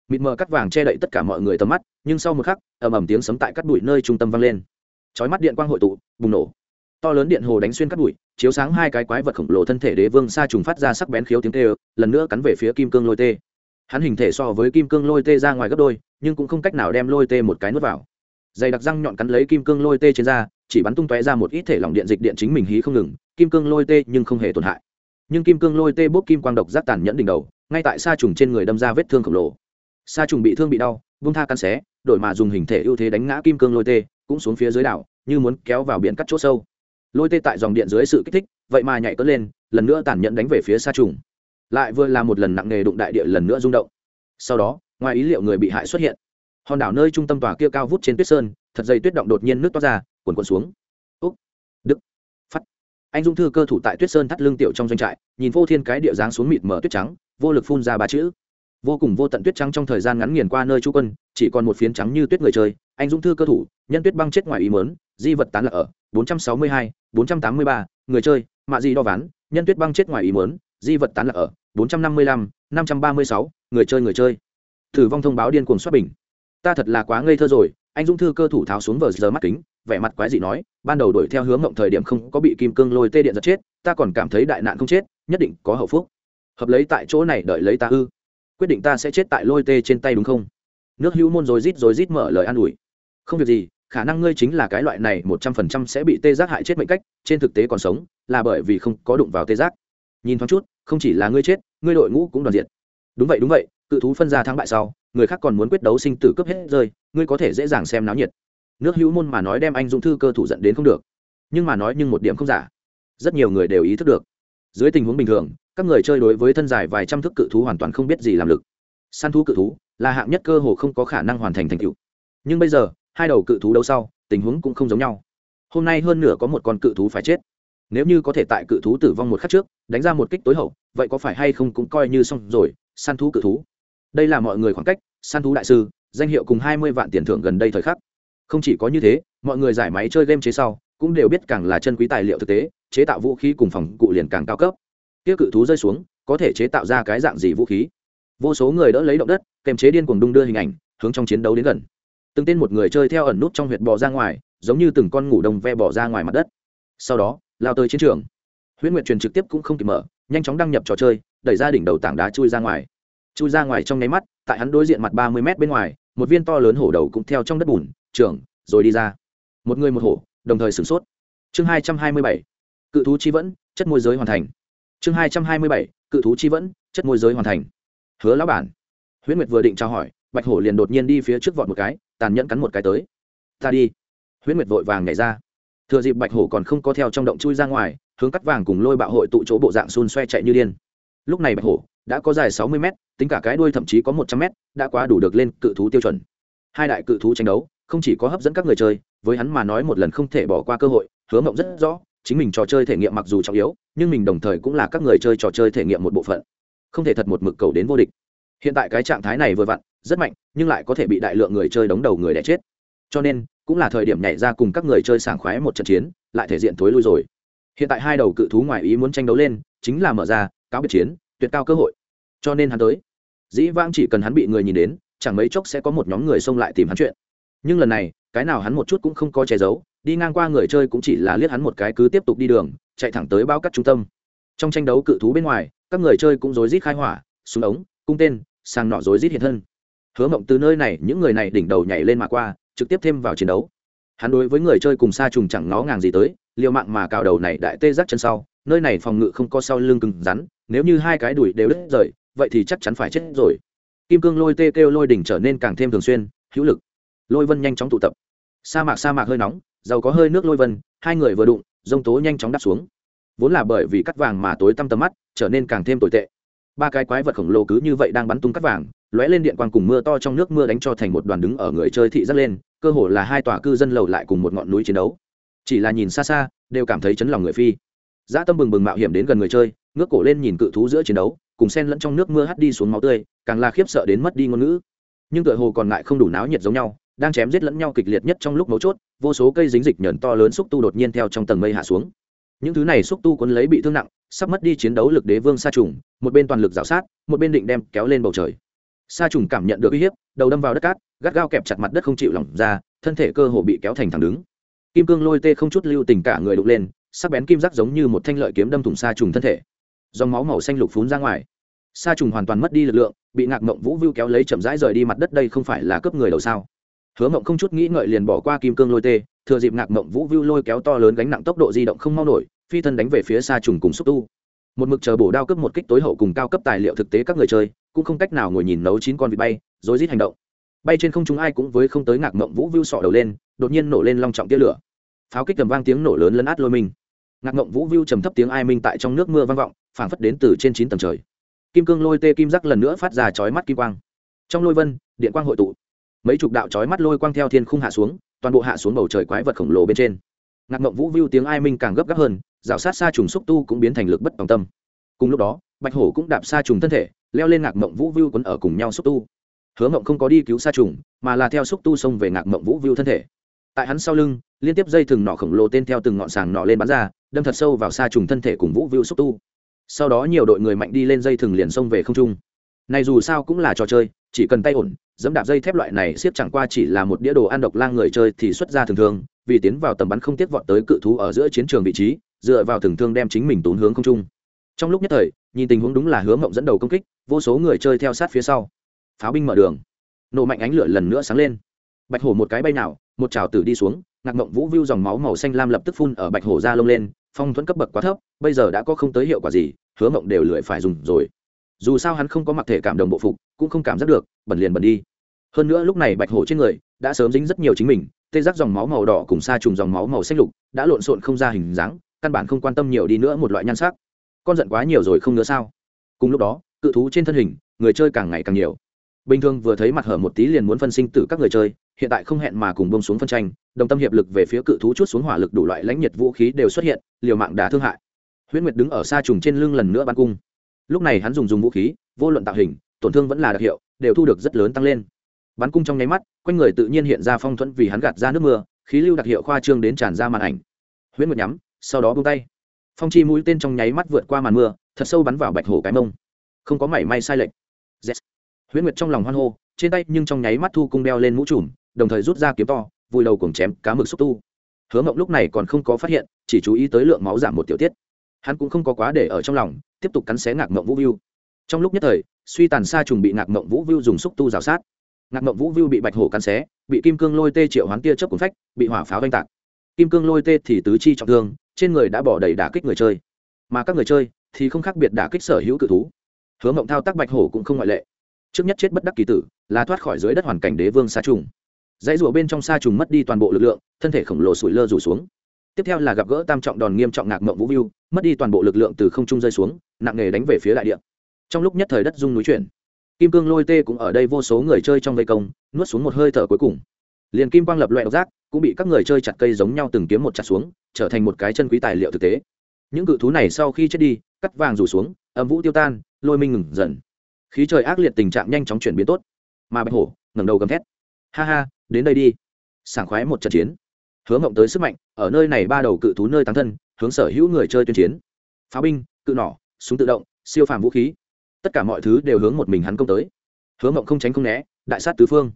Mịt mờ cắt vàng che đậy tất cả mọi người tầm mắt, nhưng sau một khắc, ầm ầm tiếng sấm tại cắt bụi nơi trung tâm vang lên. Chói mắt điện quang hội tụ, bùng nổ. To lớn điện hồ đánh xuyên cắt bụi chiếu sáng hai cái quái vật khổng lồ thân thể đế vương sa trùng phát ra sắc bén khiếu tiếng tê lần nữa cắn về phía kim cương lôi tê. Hắn hình thể so với kim cương lôi tê ra ngoài gấp đôi, nhưng cũng không cách nào đem lôi tê một cái nuốt vào. Dày đặc răng nhọn cắn lấy kim cương lôi tê trên da, chỉ bắn tung tóe ra một ít thể lỏng điện dịch điện chính mình hí không ngừng, kim cương lôi tê nhưng không hề tổn hại. Nhưng kim cương lôi tê bốc kim quang độc giác tàn nhẫn đỉnh đầu, ngay tại sa trùng trên người đâm ra vết thương khổng lồ. Sa trùng bị thương bị đau, vung tha căn xé, đổi mà dùng hình thể ưu thế đánh ngã kim cương lôi tê, cũng xuống phía dưới đảo, như muốn kéo vào biển cắt chỗ sâu lôi tê tại dòng điện dưới sự kích thích, vậy mà nhảy cất lên, lần nữa tàn nhẫn đánh về phía xa trùng. Lại vừa là một lần nặng nề đụng đại địa lần nữa rung động. Sau đó, ngoài ý liệu người bị hại xuất hiện. Hòn đảo nơi trung tâm tòa kia cao vút trên tuyết sơn, thật dày tuyết động đột nhiên nước toát ra quần quần xuống. Úc đức phát anh dung thư cơ thủ tại tuyết sơn thắt lưng tiểu trong doanh trại, nhìn vô thiên cái địa dáng xuống mịt mở tuyết trắng, vô lực phun ra ba chữ. Vô cùng vô tận tuyết trắng trong thời gian ngắn nghiền qua nơi chú quân, chỉ còn một phiến trắng như tuyết người chơi. Anh dũng thư cơ thủ, nhân tuyết băng chết ngoài ý mớn di vật tán lạc ở. 462, 483, người chơi mạ di đo ván nhân tuyết băng chết ngoài ý muốn, di vật tán lạc ở 455, 536, người chơi người chơi. Thử vong thông báo điên cuồng xuất bình. Ta thật là quá ngây thơ rồi anh dũng thư cơ thủ tháo xuống vờ giờ mắt kính vẻ mặt quái dị nói ban đầu đuổi theo hướng ngộng thời điểm không có bị kim cương lôi tê điện giật chết ta còn cảm thấy đại nạn không chết nhất định có hậu phúc. Hợp lấy tại chỗ này đợi lấy ta ư. Quyết định ta sẽ chết tại lôi tê trên tay đúng không? Nước hữu môn rồi rít rồi rít mở lời an ủi. Không việc gì khả năng ngươi chính là cái loại này một trăm phần trăm sẽ bị tê giác hại chết mệnh cách, trên thực tế còn sống, là bởi vì không có đụng vào tê giác. Nhìn thoáng chút, không chỉ là ngươi chết, ngươi đội ngũ cũng đoàn diện đúng vậy đúng vậy, cự thú phân ra thắng bại sau, người khác còn muốn quyết đấu sinh tử cướp hết rơi, ngươi có thể dễ dàng xem náo nhiệt. Nước hữu môn mà nói đem anh dũng thư cơ thủ dẫn đến không được. Nhưng mà nói nhưng một điểm không giả. Rất nhiều người đều ý thức được. Dưới tình huống bình thường, các người chơi đối với thân dài vài trăm thước cự thú hoàn toàn không biết gì làm lực. Săn thú cự thú là hạng nhất cơ hồ không có khả năng hoàn thành thành tựu. Nhưng bây giờ hai đầu cự thú đấu sau, tình huống cũng không giống nhau. Hôm nay hơn nửa có một con cự thú phải chết. Nếu như có thể tại cự thú tử vong một khắc trước, đánh ra một kích tối hậu, vậy có phải hay không cũng coi như xong rồi, săn thú cự thú. Đây là mọi người khoảng cách, săn thú đại sư, danh hiệu cùng hai mươi vạn tiền thưởng gần đây thời khắc. Không chỉ có như thế, mọi người giải máy chơi game chế sau, cũng đều biết càng là chân quý tài liệu thực tế, chế tạo vũ khí cùng phòng cụ liền càng cao cấp. Kia cự thú rơi xuống, có thể chế tạo ra cái dạng gì vũ khí? Vô số người đỡ lấy động đất kèm chế điên cuồng đung đưa hình ảnh, hướng trong chiến đấu đến gần từng tên một người chơi theo ẩn nút trong huyệt bò ra ngoài, giống như từng con ngủ đông ve bỏ ra ngoài mặt đất. Sau đó, lao tới chiến trường. Huyễn nguyệt truyền trực tiếp cũng không kịp mở, nhanh chóng đăng nhập trò chơi, đẩy ra đỉnh đầu tảng đá chui ra ngoài. Chui ra ngoài trong nháy mắt, tại hắn đối diện mặt ba mươi m bên ngoài, một viên to lớn hổ đầu cũng theo trong đất bùn, trưởng, rồi đi ra. Một người một hổ, đồng thời sửng sốt. Chương hai trăm hai mươi bảy, cự thú chi vẫn, chất môi giới hoàn thành. Chương hai trăm hai mươi bảy, cự thú chi vẫn, chất môi giới hoàn thành. Hứa lão bản. Huyễn nguyệt vừa định trao hỏi, bạch hổ liền đột nhiên đi phía trước vọt một cái tàn nhẫn cắn một cái tới. Ta đi. Huyễn nguyệt vội vàng nhảy ra. Thừa dịp bạch hổ còn không có theo trong động chui ra ngoài, hướng cắt vàng cùng lôi bạo hội tụ chỗ bộ dạng xun xoe chạy như điên. Lúc này bạch hổ đã có dài sáu mươi m tính cả cái đuôi thậm chí có một trăm m đã quá đủ được lên cự thú tiêu chuẩn. Hai đại cự thú tranh đấu, không chỉ có hấp dẫn các người chơi, với hắn mà nói một lần không thể bỏ qua cơ hội, hứa mộng rất rõ, chính mình trò chơi thể nghiệm mặc dù trọng yếu, nhưng mình đồng thời cũng là các người chơi trò chơi thể nghiệm một bộ phận. Không thể thật một mực cầu đến vô địch. Hiện tại cái trạng thái này vừa vặn rất mạnh, nhưng lại có thể bị đại lượng người chơi đóng đầu người đẻ chết. Cho nên, cũng là thời điểm nhảy ra cùng các người chơi sảng khoái một trận chiến, lại thể diện thối lui rồi. Hiện tại hai đầu cự thú ngoài ý muốn tranh đấu lên, chính là mở ra cáo biệt chiến, tuyệt cao cơ hội. Cho nên hắn tới. Dĩ vãng chỉ cần hắn bị người nhìn đến, chẳng mấy chốc sẽ có một nhóm người xông lại tìm hắn chuyện. Nhưng lần này, cái nào hắn một chút cũng không có che giấu, đi ngang qua người chơi cũng chỉ là liếc hắn một cái cứ tiếp tục đi đường, chạy thẳng tới bao cắt trung tâm. Trong tranh đấu cự thú bên ngoài, các người chơi cũng rối rít khai hỏa, súng ống, cung tên sang nọ rối rít hiện thân hứa mộng từ nơi này, những người này đỉnh đầu nhảy lên mà qua, trực tiếp thêm vào chiến đấu. Hắn đối với người chơi cùng xa trùng chẳng ngó ngàng gì tới, liều mạng mà cào đầu này đại tê giác chân sau, nơi này phòng ngự không có sau lưng cứng rắn, nếu như hai cái đùi đều đứt rời, vậy thì chắc chắn phải chết rồi. Kim cương lôi tê kêu lôi đỉnh trở nên càng thêm thường xuyên, hữu lực. Lôi vân nhanh chóng tụ tập. Sa mạc sa mạc hơi nóng, giàu có hơi nước lôi vân, hai người vừa đụng dông tố nhanh chóng đáp xuống. Vốn là bởi vì cắt vàng mà tối tăm tầm mắt, trở nên càng thêm tồi tệ. Ba cái quái vật khổng lồ cứ như vậy đang bắn tung cắt vàng lóe lên điện quang cùng mưa to trong nước mưa đánh cho thành một đoàn đứng ở người chơi thị rất lên, cơ hồ là hai tòa cư dân lầu lại cùng một ngọn núi chiến đấu. Chỉ là nhìn xa xa, đều cảm thấy chấn lòng người phi. Dã tâm bừng bừng mạo hiểm đến gần người chơi, ngước cổ lên nhìn cự thú giữa chiến đấu, cùng sen lẫn trong nước mưa hắt đi xuống máu tươi, càng là khiếp sợ đến mất đi ngôn ngữ. Nhưng tựa hồ còn ngại không đủ náo nhiệt giống nhau, đang chém giết lẫn nhau kịch liệt nhất trong lúc mấu chốt, vô số cây dính dịch nhẫn to lớn xúc tu đột nhiên theo trong tầng mây hạ xuống. Những thứ này xúc tu cuốn lấy bị thương nặng, sắp mất đi chiến đấu lực đế vương sa trùng, một bên toàn lực rào sát, một bên định đem kéo lên bầu trời sa trùng cảm nhận được uy hiếp, đầu đâm vào đất cát, gắt gao kẹp chặt mặt đất không chịu lỏng ra, thân thể cơ hồ bị kéo thành thẳng đứng. Kim cương lôi tê không chút lưu tình cả người đục lên, sắc bén kim rắc giống như một thanh lợi kiếm đâm thủng sa trùng thân thể. Dòng máu màu xanh lục phún ra ngoài. Sa trùng hoàn toàn mất đi lực lượng, bị ngạc mộng vũ vưu kéo lấy chậm rãi rời đi mặt đất đây không phải là cướp người đầu sao? Hứa mộng không chút nghĩ ngợi liền bỏ qua kim cương lôi tê, thừa dịp ngạc mộng vũ vưu lôi kéo to lớn gánh nặng tốc độ di động không mau nổi, phi thân đánh về phía sa trùng cùng xúc tu một mực chờ bổ đao cấp một kích tối hậu cùng cao cấp tài liệu thực tế các người chơi, cũng không cách nào ngồi nhìn nấu chín con vịt bay, rối rít hành động. Bay trên không chúng ai cũng với không tới ngạc mộng vũ vưu sọ đầu lên, đột nhiên nổ lên long trọng tia lửa. Pháo kích tầm vang tiếng nổ lớn lấn át lôi mình. Ngạc mộng vũ vưu trầm thấp tiếng ai minh tại trong nước mưa vang vọng, phảng phất đến từ trên chín tầng trời. Kim cương lôi tê kim giác lần nữa phát ra chói mắt kim quang. Trong lôi vân, điện quang hội tụ. Mấy chục đạo chói mắt lôi quang theo thiên khung hạ xuống, toàn bộ hạ xuống bầu trời quái vật khổng lồ bên trên. Ngạc mộng vũ vưu tiếng ai minh càng gấp gáp hơn rào sát xa trùng xúc tu cũng biến thành lực bất tòng tâm. Cùng lúc đó, bạch hổ cũng đạp xa trùng thân thể, leo lên ngạc mộng vũ vưu quấn ở cùng nhau xúc tu. Hứa mộng không có đi cứu xa trùng, mà là theo xúc tu xông về ngạc mộng vũ vưu thân thể. Tại hắn sau lưng, liên tiếp dây thừng nọ khổng lồ tên theo từng ngọn sàng nọ lên bắn ra, đâm thật sâu vào xa trùng thân thể cùng vũ vưu xúc tu. Sau đó nhiều đội người mạnh đi lên dây thừng liền xông về không trung. Này dù sao cũng là trò chơi, chỉ cần tay ổn, dẫm đạp dây thép loại này siết chẳng qua chỉ là một đĩa đồ ăn độc lang người chơi thì xuất ra thường thường, vì tiến vào tầm bắn không tiết vọt tới cự thú ở giữa chiến trường vị trí dựa vào thường thương đem chính mình tốn hướng không trung. Trong lúc nhất thời, nhìn tình huống đúng là hướng mộng dẫn đầu công kích, vô số người chơi theo sát phía sau. Pháo binh mở đường. Nổ mạnh ánh lửa lần nữa sáng lên. Bạch hổ một cái bay nào, một trào tử đi xuống, ngạc mộng vũ vưu dòng máu màu xanh lam lập tức phun ở bạch hổ ra lông lên, phong thuẫn cấp bậc quá thấp, bây giờ đã có không tới hiệu quả gì, hứa mộng đều lười phải dùng rồi. Dù sao hắn không có mặc thể cảm đồng bộ phục, cũng không cảm giác được, bẩn liền bẩn đi. Hơn nữa lúc này bạch hổ trên người đã sớm dính rất nhiều chính mình, tê giác dòng máu màu đỏ cùng sa trùng dòng máu màu xanh lục, đã lộn xộn không ra hình dáng căn bản không quan tâm nhiều đi nữa một loại nhan sắc. Con giận quá nhiều rồi không nữa sao? Cùng lúc đó, cự thú trên thân hình, người chơi càng ngày càng nhiều. Bình thường vừa thấy mặt hở một tí liền muốn phân sinh tử các người chơi, hiện tại không hẹn mà cùng bông xuống phân tranh, đồng tâm hiệp lực về phía cự thú chút xuống hỏa lực đủ loại lãnh nhiệt vũ khí đều xuất hiện, liều mạng đá thương hại. Huyễn nguyệt đứng ở xa trùng trên lưng lần nữa bắn cung. Lúc này hắn dùng dùng vũ khí, vô luận tạo hình, tổn thương vẫn là đặc hiệu, đều thu được rất lớn tăng lên. Bắn cung trong nháy mắt, quanh người tự nhiên hiện ra phong thuẫn vì hắn gạt ra nước mưa, khí lưu đặc hiệu khoa trương đến tràn ra màn ảnh. Huyễn nguyệt nhắm sau đó buông tay. Phong chi mũi tên trong nháy mắt vượt qua màn mưa, thật sâu bắn vào bạch hổ cái mông. Không có mảy may sai lệch. Yes. huyễn nguyệt trong lòng hoan hô, trên tay nhưng trong nháy mắt thu cung đeo lên mũ trùm, đồng thời rút ra kiếm to, vùi đầu cùng chém cá mực xúc tu. Hứa mộng lúc này còn không có phát hiện, chỉ chú ý tới lượng máu giảm một tiểu tiết. Hắn cũng không có quá để ở trong lòng, tiếp tục cắn xé ngạc mộng vũ viu trong lúc nhất thời, suy tàn xa trùng bị ngạc mộng vũ viu dùng xúc tu rào sát. Ngạc mộng vũ viu bị bạch hổ cắn xé, bị kim cương lôi tê triệu hoán tia chớp cuốn phách, bị hỏa pháo oanh tạc. Kim cương lôi tê thì tứ chi trọng thương trên người đã bỏ đầy đả kích người chơi. Mà các người chơi thì không khác biệt đả kích sở hữu cự thú. Hứa mộng thao tác bạch hổ cũng không ngoại lệ. Trước nhất chết bất đắc kỳ tử là thoát khỏi dưới đất hoàn cảnh đế vương sa trùng. Dãy rùa bên trong sa trùng mất đi toàn bộ lực lượng, thân thể khổng lồ sủi lơ rủ xuống. Tiếp theo là gặp gỡ tam trọng đòn nghiêm trọng ngạc mộng vũ viu, mất đi toàn bộ lực lượng từ không trung rơi xuống, nặng nề đánh về phía đại địa. Trong lúc nhất thời đất rung núi chuyển, kim cương lôi tê cũng ở đây vô số người chơi trong vây công, nuốt xuống một hơi thở cuối cùng liền kim quang lập loại độc giác, cũng bị các người chơi chặt cây giống nhau từng kiếm một chặt xuống, trở thành một cái chân quý tài liệu thực tế. Những cự thú này sau khi chết đi, cắt vàng rủ xuống, âm vũ tiêu tan, lôi minh ngừng dần. Khí trời ác liệt tình trạng nhanh chóng chuyển biến tốt. Mà bạch hổ, ngẩng đầu gầm thét. Ha ha, đến đây đi. Sảng khoái một trận chiến. Hướng ngộng tới sức mạnh, ở nơi này ba đầu cự thú nơi tăng thân, hướng sở hữu người chơi tuyên chiến. Pháo binh, cự nỏ, súng tự động, siêu phàm vũ khí. Tất cả mọi thứ đều hướng một mình hắn công tới. Hướng ngộng không tránh không né, đại sát tứ phương.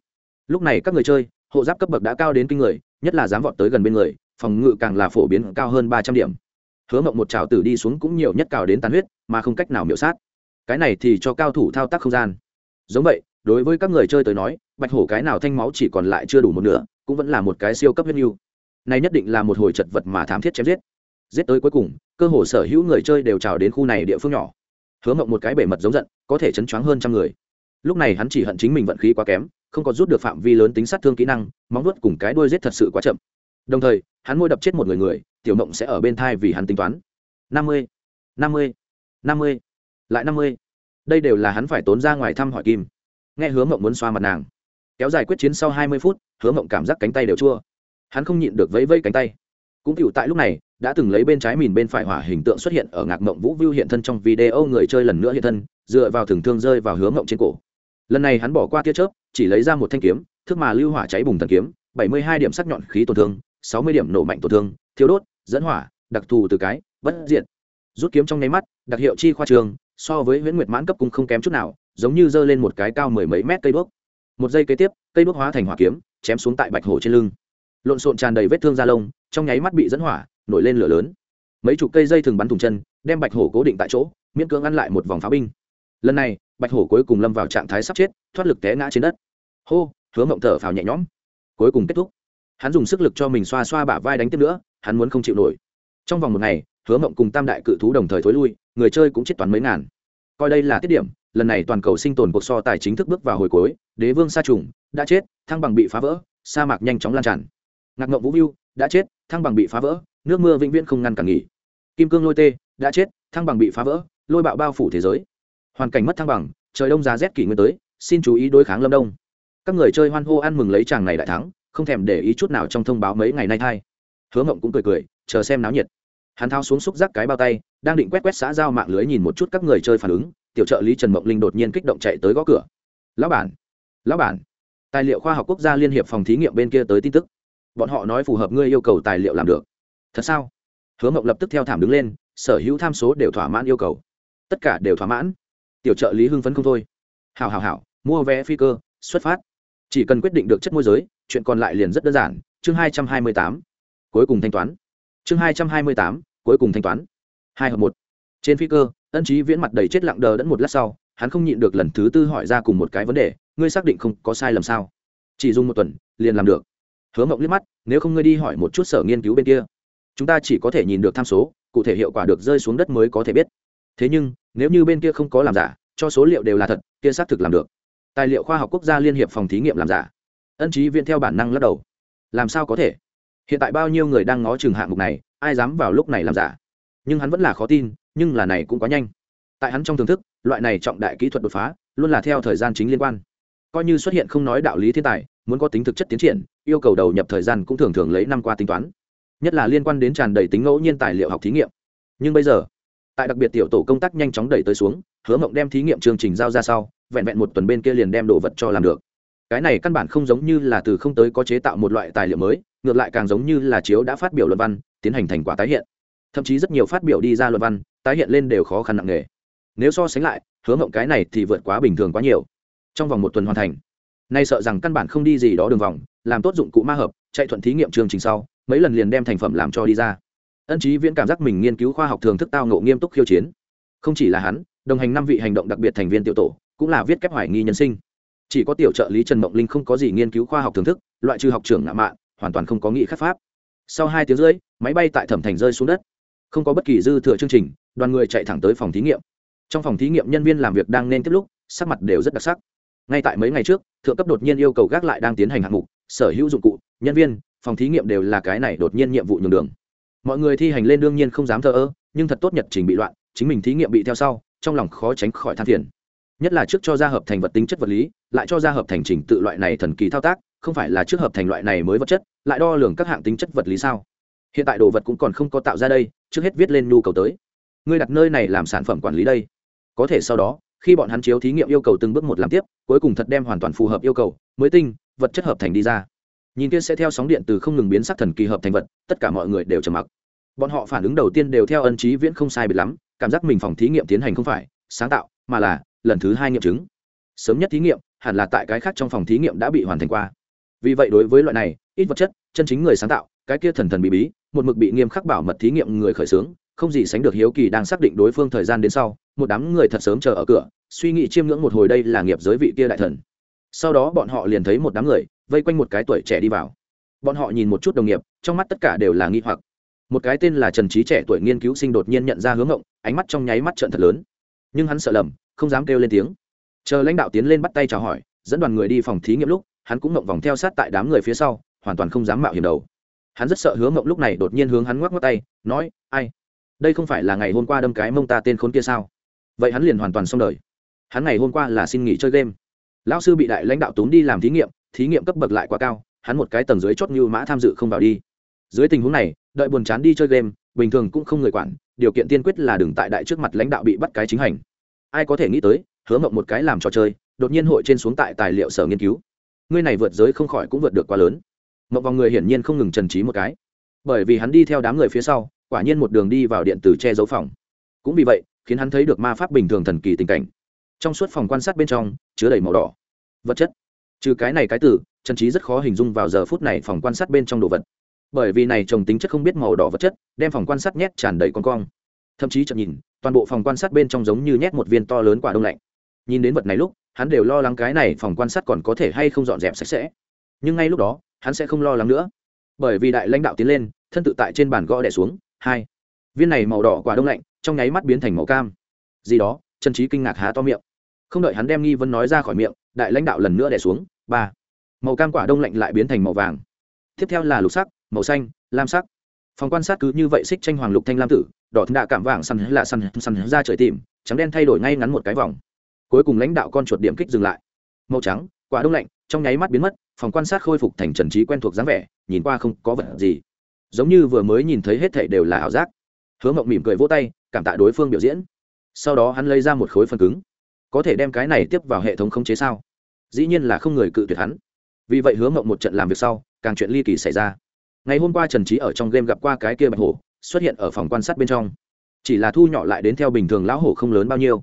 Lúc này các người chơi hộ giáp cấp bậc đã cao đến kinh người, nhất là dám vọt tới gần bên người, phòng ngự càng là phổ biến cao hơn ba trăm điểm. Hứa mộng một trào tử đi xuống cũng nhiều nhất cào đến tàn huyết, mà không cách nào miễu sát. Cái này thì cho cao thủ thao tác không gian. Giống vậy, đối với các người chơi tới nói, bạch hổ cái nào thanh máu chỉ còn lại chưa đủ một nửa, cũng vẫn là một cái siêu cấp huyết nhu này nhất định là một hồi chật vật mà thám thiết chém giết. Giết tới cuối cùng, cơ hồ sở hữu người chơi đều trào đến khu này địa phương nhỏ. Hứa mộng một cái bể mật giống giận, có thể chấn choáng hơn trăm người. Lúc này hắn chỉ hận chính mình vận khí quá kém không có rút được phạm vi lớn tính sát thương kỹ năng, móng vuốt cùng cái đuôi giết thật sự quá chậm. Đồng thời, hắn môi đập chết một người người, tiểu mộng sẽ ở bên thai vì hắn tính toán. Năm mươi năm mươi năm mươi, lại năm mươi. Đây đều là hắn phải tốn ra ngoài thăm hỏi kim. Nghe hứa mộng muốn xoa mặt nàng. Kéo dài quyết chiến sau hai mươi phút, hứa mộng cảm giác cánh tay đều chua. Hắn không nhịn được vẫy vẫy cánh tay. Cũng cựu tại lúc này, đã từng lấy bên trái mìn bên phải hỏa hình tượng xuất hiện ở ngạc mộng vũ view hiện thân trong video người chơi lần nữa hiện thân, dựa vào thường thương rơi vào hướng mộng trên cổ lần này hắn bỏ qua tia chớp, chỉ lấy ra một thanh kiếm, thức mà lưu hỏa cháy bùng thần kiếm, bảy mươi hai điểm sắc nhọn khí tổn thương, sáu mươi điểm nổ mạnh tổn thương thiếu đốt, dẫn hỏa, đặc thù từ cái, bất diện rút kiếm trong nháy mắt, đặc hiệu chi khoa trường, so với huyễn nguyệt mãn cấp cung không kém chút nào, giống như giơ lên một cái cao mười mấy mét cây đuốc. Một giây kế tiếp, cây đuốc hóa thành hỏa kiếm, chém xuống tại bạch hổ trên lưng. Lộn xộn tràn đầy vết thương da lông, trong nháy mắt bị dẫn hỏa, nổi lên lửa lớn. Mấy chục cây dây thường bắn thùng chân, đem bạch hổ cố định tại chỗ, miễn cưỡng ăn lại một vòng pháo binh. Lần này bạch hổ cuối cùng lâm vào trạng thái sắp chết, thoát lực té ngã trên đất. Hô, hứa mộng thở phào nhẹ nhõm. Cuối cùng kết thúc. Hắn dùng sức lực cho mình xoa xoa bả vai đánh tiếp nữa, hắn muốn không chịu nổi. Trong vòng một ngày, hứa mộng cùng tam đại cự thú đồng thời thối lui, người chơi cũng chết toán mấy ngàn. Coi đây là tiết điểm, lần này toàn cầu sinh tồn cuộc so tài chính thức bước vào hồi cuối, đế vương sa trùng đã chết, thăng bằng bị phá vỡ, sa mạc nhanh chóng lan tràn. Ngạc ngộng vũ viu đã chết, thăng bằng bị phá vỡ, nước mưa vĩnh viễn không ngăn cản nghỉ. Kim cương lôi tê đã chết, thăng bằng bị phá vỡ, lôi bạo bao phủ thế giới hoàn cảnh mất thăng bằng, trời đông giá rét kỷ nguyên tới, xin chú ý đối kháng lâm đông. Các người chơi hoan hô ăn mừng lấy chàng này đại thắng, không thèm để ý chút nào trong thông báo mấy ngày nay thay. Hứa mộng cũng cười cười, chờ xem náo nhiệt. Hắn thao xuống xúc giác cái bao tay, đang định quét quét xã giao mạng lưới nhìn một chút các người chơi phản ứng, tiểu trợ lý trần mộng linh đột nhiên kích động chạy tới gõ cửa. Lão bản lão bản. Tài liệu khoa học quốc gia liên hiệp phòng thí nghiệm bên kia tới tin tức. Bọn họ nói phù hợp ngươi yêu cầu tài liệu làm được. Thật sao? Hứa mộng lập tức theo thảm đứng lên, sở hữu tham số đều thỏa mãn yêu cầu. Tất cả đều thỏa mãn tiểu trợ lý hưng phấn không thôi. Hào hào hào mua vé phi cơ, xuất phát. Chỉ cần quyết định được chất môi giới, chuyện còn lại liền rất đơn giản. Chương hai trăm hai mươi tám, cuối cùng thanh toán. Chương hai trăm hai mươi tám, cuối cùng thanh toán. Hai hợp một. Trên phi cơ, ân trí viễn mặt đầy chết lặng đờ đẫn một lát sau, hắn không nhịn được lần thứ tư hỏi ra cùng một cái vấn đề, ngươi xác định không có sai lầm sao? Chỉ dùng một tuần, liền làm được. Hứa mộng liếc mắt, nếu không ngươi đi hỏi một chút sở nghiên cứu bên kia. Chúng ta chỉ có thể nhìn được tham số, cụ thể hiệu quả được rơi xuống đất mới có thể biết. Thế nhưng nếu như bên kia không có làm giả, cho số liệu đều là thật, kia xác thực làm được. Tài liệu khoa học quốc gia liên hiệp phòng thí nghiệm làm giả. Ân trí viễn theo bản năng lắc đầu. Làm sao có thể? Hiện tại bao nhiêu người đang ngó chừng hạng mục này, ai dám vào lúc này làm giả? Nhưng hắn vẫn là khó tin, nhưng là này cũng quá nhanh. Tại hắn trong thưởng thức, loại này trọng đại kỹ thuật đột phá, luôn là theo thời gian chính liên quan. Coi như xuất hiện không nói đạo lý thiên tài, muốn có tính thực chất tiến triển, yêu cầu đầu nhập thời gian cũng thường thường lấy năm qua tính toán. Nhất là liên quan đến tràn đầy tính ngẫu nhiên tài liệu học thí nghiệm. Nhưng bây giờ tại đặc biệt tiểu tổ công tác nhanh chóng đẩy tới xuống, hứa mộng đem thí nghiệm chương trình giao ra sau, vẹn vẹn một tuần bên kia liền đem đồ vật cho làm được. Cái này căn bản không giống như là từ không tới có chế tạo một loại tài liệu mới, ngược lại càng giống như là chiếu đã phát biểu luận văn, tiến hành thành quả tái hiện. Thậm chí rất nhiều phát biểu đi ra luận văn, tái hiện lên đều khó khăn nặng nề. Nếu so sánh lại, hứa mộng cái này thì vượt quá bình thường quá nhiều. Trong vòng một tuần hoàn thành, nay sợ rằng căn bản không đi gì đó đường vòng, làm tốt dụng cụ ma hợp, chạy thuận thí nghiệm chương trình sau, mấy lần liền đem thành phẩm làm cho đi ra ân trí viễn cảm giác mình nghiên cứu khoa học thường thức tao ngộ nghiêm túc khiêu chiến. Không chỉ là hắn, đồng hành năm vị hành động đặc biệt thành viên tiểu tổ, cũng là viết kép hoài nghi nhân sinh. Chỉ có tiểu trợ lý trần mộng linh không có gì nghiên cứu khoa học thưởng thức, loại trừ học trưởng ngạ mạn, hoàn toàn không có nghị khắc pháp. Sau hai tiếng rưỡi, máy bay tại thẩm thành rơi xuống đất. Không có bất kỳ dư thừa chương trình, đoàn người chạy thẳng tới phòng thí nghiệm. Trong phòng thí nghiệm nhân viên làm việc đang nên tiếp lúc, sắc mặt đều rất đặc sắc. Ngay tại mấy ngày trước, thượng cấp đột nhiên yêu cầu gác lại đang tiến hành hạng mục, sở hữu dụng cụ, nhân viên, phòng thí nghiệm đều là cái này đột nhiên nhiệm vụ nhường đường mọi người thi hành lên đương nhiên không dám thờ ơ, nhưng thật tốt nhật trình bị loạn, chính mình thí nghiệm bị theo sau, trong lòng khó tránh khỏi than phiền. Nhất là trước cho ra hợp thành vật tính chất vật lý, lại cho ra hợp thành trình tự loại này thần kỳ thao tác, không phải là trước hợp thành loại này mới vật chất, lại đo lường các hạng tính chất vật lý sao? Hiện tại đồ vật cũng còn không có tạo ra đây, trước hết viết lên nhu cầu tới. Ngươi đặt nơi này làm sản phẩm quản lý đây. Có thể sau đó, khi bọn hắn chiếu thí nghiệm yêu cầu từng bước một làm tiếp, cuối cùng thật đem hoàn toàn phù hợp yêu cầu, mới tinh, vật chất hợp thành đi ra nhìn kia sẽ theo sóng điện từ không ngừng biến sắc thần kỳ hợp thành vật, tất cả mọi người đều trầm mặc. Bọn họ phản ứng đầu tiên đều theo ân trí viễn không sai biệt lắm, cảm giác mình phòng thí nghiệm tiến hành không phải sáng tạo, mà là lần thứ hai nghiệm chứng. Sớm nhất thí nghiệm, hẳn là tại cái khác trong phòng thí nghiệm đã bị hoàn thành qua. Vì vậy đối với loại này, ít vật chất, chân chính người sáng tạo, cái kia thần thần bí bí, một mực bị nghiêm khắc bảo mật thí nghiệm người khởi xướng, không gì sánh được hiếu kỳ đang xác định đối phương thời gian đến sau, một đám người thật sớm chờ ở cửa, suy nghĩ chiêm ngưỡng một hồi đây là nghiệp giới vị kia đại thần. Sau đó bọn họ liền thấy một đám người vây quanh một cái tuổi trẻ đi vào. Bọn họ nhìn một chút đồng nghiệp, trong mắt tất cả đều là nghi hoặc. Một cái tên là trần trí trẻ tuổi nghiên cứu sinh đột nhiên nhận ra hướng ngộng, ánh mắt trong nháy mắt trận thật lớn. Nhưng hắn sợ lầm, không dám kêu lên tiếng. Chờ lãnh đạo tiến lên bắt tay chào hỏi, dẫn đoàn người đi phòng thí nghiệm lúc, hắn cũng ngộng vòng theo sát tại đám người phía sau, hoàn toàn không dám mạo hiểm đầu. Hắn rất sợ hướng ngộng lúc này đột nhiên hướng hắn ngoắc ngoắc tay, nói, ai? Đây không phải là ngày hôm qua đâm cái mông ta tên khốn kia sao? Vậy hắn liền hoàn toàn xong đời. Hắn ngày hôm qua là xin nghỉ chơi game. Lão sư bị đại lãnh đạo tốn đi làm thí nghiệm thí nghiệm cấp bậc lại quá cao, hắn một cái tầng dưới chót như mã tham dự không vào đi. Dưới tình huống này, đợi buồn chán đi chơi game, bình thường cũng không người quản, điều kiện tiên quyết là đừng tại đại trước mặt lãnh đạo bị bắt cái chính hành. Ai có thể nghĩ tới, hứa mộng một cái làm trò chơi, đột nhiên hội trên xuống tại tài liệu sở nghiên cứu. Ngươi này vượt giới không khỏi cũng vượt được quá lớn. Mộng vòng người hiển nhiên không ngừng trần trí một cái. Bởi vì hắn đi theo đám người phía sau, quả nhiên một đường đi vào điện tử che giấu phòng. Cũng vì vậy, khiến hắn thấy được ma pháp bình thường thần kỳ tình cảnh. Trong suốt phòng quan sát bên trong, chứa đầy màu đỏ. Vật chất trừ cái này cái từ, trần trí rất khó hình dung vào giờ phút này phòng quan sát bên trong đồ vật. Bởi vì này trồng tính chất không biết màu đỏ vật chất, đem phòng quan sát nhét tràn đầy con cong. Thậm chí chậm nhìn, toàn bộ phòng quan sát bên trong giống như nhét một viên to lớn quả đông lạnh. Nhìn đến vật này lúc, hắn đều lo lắng cái này phòng quan sát còn có thể hay không dọn dẹp sạch sẽ. Nhưng ngay lúc đó, hắn sẽ không lo lắng nữa. Bởi vì đại lãnh đạo tiến lên, thân tự tại trên bàn gõ đẻ xuống, hai. Viên này màu đỏ quả đông lạnh, trong nháy mắt biến thành màu cam. Gì đó, trần trí kinh ngạc há to miệng không đợi hắn đem nghi vấn nói ra khỏi miệng, đại lãnh đạo lần nữa đẻ xuống. Ba. Màu cam quả đông lạnh lại biến thành màu vàng. Tiếp theo là lục sắc, màu xanh, lam sắc. Phòng quan sát cứ như vậy xích tranh hoàng lục thanh lam tử, đỏ đạ cảm vàng săn là săn săn ra trời tìm, trắng đen thay đổi ngay ngắn một cái vòng. Cuối cùng lãnh đạo con chuột điểm kích dừng lại. Màu trắng, quả đông lạnh, trong nháy mắt biến mất, phòng quan sát khôi phục thành trần trí quen thuộc dáng vẻ, nhìn qua không có vật gì. Giống như vừa mới nhìn thấy hết thảy đều là ảo giác. Hứa mộng mỉm cười vỗ tay, cảm tạ đối phương biểu diễn. Sau đó hắn lấy ra một khối phần cứng có thể đem cái này tiếp vào hệ thống khống chế sao? Dĩ nhiên là không người cự tuyệt hắn. Vì vậy hứa mộng một trận làm việc sau, càng chuyện ly kỳ xảy ra. Ngày hôm qua trần trí ở trong game gặp qua cái kia bạch hổ, xuất hiện ở phòng quan sát bên trong. Chỉ là thu nhỏ lại đến theo bình thường lão hổ không lớn bao nhiêu.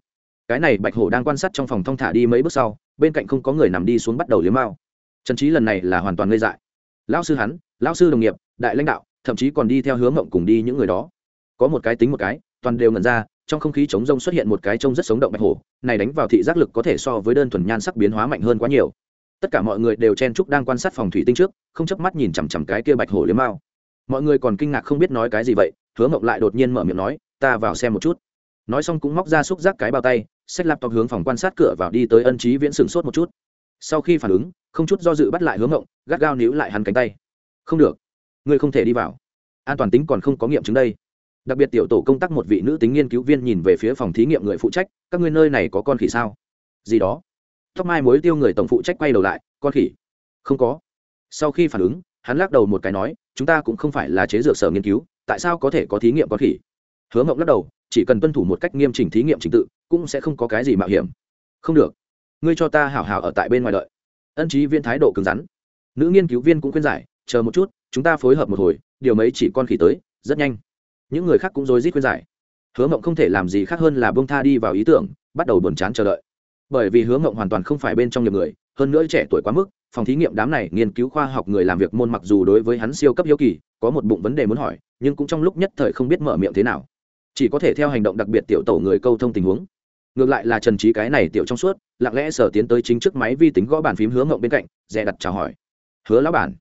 Cái này bạch hổ đang quan sát trong phòng thong thả đi mấy bước sau, bên cạnh không có người nằm đi xuống bắt đầu liếm mao. Trần trí lần này là hoàn toàn ngây dại. Lão sư hắn, lão sư đồng nghiệp, đại lãnh đạo, thậm chí còn đi theo hướng mộng cùng đi những người đó. Có một cái tính một cái, toàn đều ngẩn ra trong không khí chống rông xuất hiện một cái trông rất sống động bạch hổ, này đánh vào thị giác lực có thể so với đơn thuần nhan sắc biến hóa mạnh hơn quá nhiều. Tất cả mọi người đều chen chúc đang quan sát phòng thủy tinh trước, không chớp mắt nhìn chằm chằm cái kia bạch hổ liếm mao. Mọi người còn kinh ngạc không biết nói cái gì vậy, hứa mộng lại đột nhiên mở miệng nói, ta vào xem một chút. Nói xong cũng móc ra xúc giác cái bao tay, xách laptop hướng phòng quan sát cửa vào đi tới ân trí viễn sửng sốt một chút. Sau khi phản ứng, không chút do dự bắt lại hướng mộng, gắt gao níu lại hắn cánh tay. Không được, ngươi không thể đi vào. An toàn tính còn không có nghiệm chứng đây đặc biệt tiểu tổ công tác một vị nữ tính nghiên cứu viên nhìn về phía phòng thí nghiệm người phụ trách, các ngươi nơi này có con khỉ sao? Gì đó. Tóc mai mối tiêu người tổng phụ trách quay đầu lại, con khỉ? Không có. Sau khi phản ứng, hắn lắc đầu một cái nói, chúng ta cũng không phải là chế dược sở nghiên cứu, tại sao có thể có thí nghiệm con khỉ? Hứa mộng lắc đầu, chỉ cần tuân thủ một cách nghiêm chỉnh thí nghiệm trình tự, cũng sẽ không có cái gì mạo hiểm. Không được. Ngươi cho ta hảo hảo ở tại bên ngoài đợi. Ân trí viên thái độ cứng rắn. Nữ nghiên cứu viên cũng khuyên giải, chờ một chút, chúng ta phối hợp một hồi, điều mấy chỉ con khỉ tới, rất nhanh những người khác cũng rối rít khuyên giải. Hứa mộng không thể làm gì khác hơn là bông tha đi vào ý tưởng, bắt đầu buồn chán chờ đợi. Bởi vì hứa mộng hoàn toàn không phải bên trong nghiệp người, hơn nữa trẻ tuổi quá mức, phòng thí nghiệm đám này nghiên cứu khoa học người làm việc môn mặc dù đối với hắn siêu cấp hiếu kỳ, có một bụng vấn đề muốn hỏi, nhưng cũng trong lúc nhất thời không biết mở miệng thế nào. Chỉ có thể theo hành động đặc biệt tiểu tổ người câu thông tình huống. Ngược lại là trần trí cái này tiểu trong suốt, lặng lẽ sở tiến tới chính trước máy vi tính gõ bàn phím hứa mộng bên cạnh, dè đặt chào hỏi. Hứa lão bản.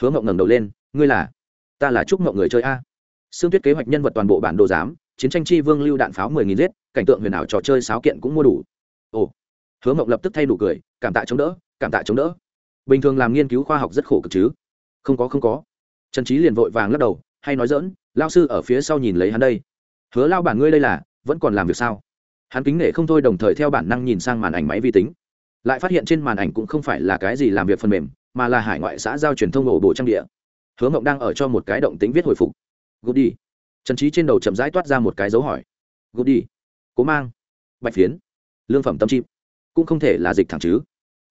Hứa mộng ngẩng đầu lên, ngươi là? Ta là chúc mộng người chơi a. Sương Tuyết kế hoạch nhân vật toàn bộ bản đồ giám, chiến tranh chi vương lưu đạn pháo mười nghìn giết, cảnh tượng huyền ảo trò chơi sáo kiện cũng mua đủ. Ồ. Hứa Mộng lập tức thay đủ cười, cảm tạ chống đỡ, cảm tạ chống đỡ. Bình thường làm nghiên cứu khoa học rất khổ cực chứ? Không có không có. Trần Chí liền vội vàng lắc đầu, hay nói dỡn lao sư ở phía sau nhìn lấy hắn đây hứa lao bản ngươi đây là vẫn còn làm việc sao hắn kính nể không thôi đồng thời theo bản năng nhìn sang màn ảnh máy vi tính lại phát hiện trên màn ảnh cũng không phải là cái gì làm việc phần mềm mà là hải ngoại xã giao truyền thông ổ bộ trang địa hứa mộng đang ở cho một cái động tính viết hồi phục gục đi. Trần trí trên đầu chậm rãi toát ra một cái dấu hỏi. Gục đi. Cố mang. Bạch phiến. Lương phẩm tâm chim cũng không thể là dịch thẳng chứ.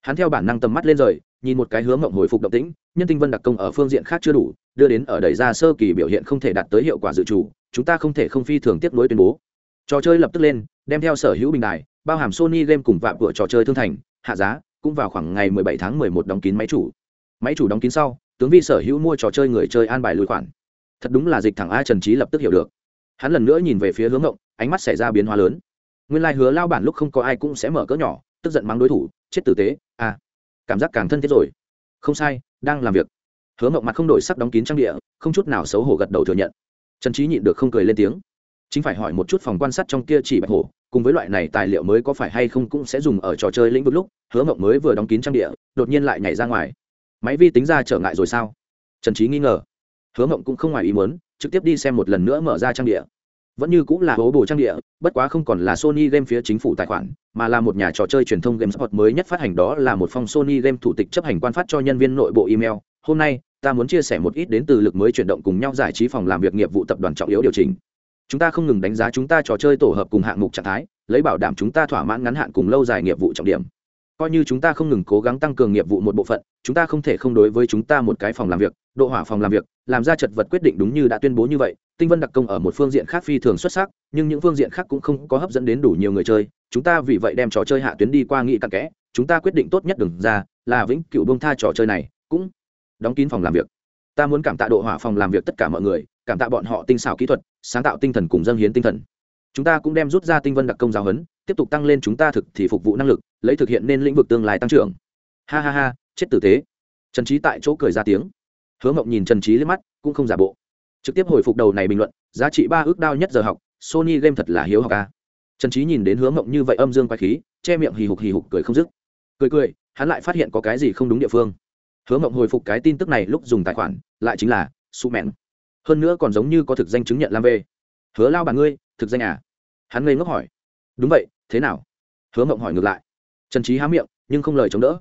Hắn theo bản năng tầm mắt lên rời, nhìn một cái hướng mộng hồi phục động tĩnh, nhân tinh vân đặc công ở phương diện khác chưa đủ, đưa đến ở đẩy ra sơ kỳ biểu hiện không thể đạt tới hiệu quả dự trù, chúng ta không thể không phi thường tiếp nối tuyên bố. Trò chơi lập tức lên, đem theo sở hữu bình đài, bao hàm sony game cùng vạm cửa trò chơi thương thành, hạ giá, cũng vào khoảng ngày 17 tháng 11 đóng kín máy chủ. Máy chủ đóng kín sau, tướng vi sở hữu mua trò chơi người chơi an bài lùi khoản thật đúng là dịch thẳng a trần trí lập tức hiểu được. Hắn lần nữa nhìn về phía hướng ngộng, ánh mắt xảy ra biến hóa lớn. Nguyên lai、like、hứa hứa lao bản lúc không có ai cũng sẽ mở cỡ nhỏ, tức giận mắng đối thủ, chết tử tế à cảm giác càng thân thiết rồi. Không sai, đang làm việc. Hứa mộng mặt không đổi sắc đóng kín trang địa, không chút nào xấu hổ gật đầu thừa nhận. Trần trí nhịn được không cười lên tiếng. Chính phải hỏi một chút phòng quan sát trong kia chỉ bạch hổ, cùng với loại này tài liệu mới có phải hay không cũng sẽ dùng ở trò chơi lĩnh vực lúc, hứa mộng mới vừa đóng kín trang địa, đột nhiên lại nhảy ra ngoài. Máy vi tính ra trở ngại rồi sao? Trần trí nghi ngờ hứa mộng cũng không ngoài ý muốn, trực tiếp đi xem một lần nữa mở ra trang địa. Vẫn như cũng là hố bồ trang địa, bất quá không còn là sony game phía chính phủ tài khoản, mà là một nhà trò chơi truyền thông game sport mới nhất phát hành đó là một phong sony game thủ tịch chấp hành quan phát cho nhân viên nội bộ email. Hôm nay, ta muốn chia sẻ một ít đến từ lực mới chuyển động cùng nhau giải trí phòng làm việc nghiệp vụ tập đoàn trọng yếu điều chỉnh. Chúng ta không ngừng đánh giá chúng ta trò chơi tổ hợp cùng hạng mục trạng thái, lấy bảo đảm chúng ta thỏa mãn ngắn hạn cùng lâu dài nghiệp vụ trọng điểm coi như chúng ta không ngừng cố gắng tăng cường nghiệp vụ một bộ phận, chúng ta không thể không đối với chúng ta một cái phòng làm việc, độ hỏa phòng làm việc, làm ra chật vật quyết định đúng như đã tuyên bố như vậy. Tinh vân đặc công ở một phương diện khác phi thường xuất sắc, nhưng những phương diện khác cũng không có hấp dẫn đến đủ nhiều người chơi. Chúng ta vì vậy đem trò chơi hạ tuyến đi qua nghị cặn kẽ, chúng ta quyết định tốt nhất đừng ra, là vĩnh cựu bông tha trò chơi này, cũng đóng kín phòng làm việc. Ta muốn cảm tạ độ hỏa phòng làm việc tất cả mọi người, cảm tạ bọn họ tinh xảo kỹ thuật, sáng tạo tinh thần cùng dâng hiến tinh thần. Chúng ta cũng đem rút ra tinh vân đặc công giáo huấn tiếp tục tăng lên chúng ta thực thì phục vụ năng lực, lấy thực hiện nên lĩnh vực tương lai tăng trưởng. Ha ha ha, chết tử tế. Trần trí tại chỗ cười ra tiếng. Hứa mộng nhìn trần trí lên mắt, cũng không giả bộ. Trực tiếp hồi phục đầu này bình luận, giá trị ba ước đao nhất giờ học, sony game thật là hiếu học a. Trần trí nhìn đến hứa mộng như vậy âm dương quay khí, che miệng hì hục hì hục cười không dứt. Cười cười, hắn lại phát hiện có cái gì không đúng địa phương. Hứa mộng hồi phục cái tin tức này lúc dùng tài khoản, lại chính là su mẹn. Hơn nữa còn giống như có thực danh chứng nhận làm về hứa lao bà ngươi, thực danh à? Hắn ngây ngốc hỏi đúng vậy, thế nào? Hứa mộng hỏi ngược lại. Trần trí há miệng, nhưng không lời chống đỡ.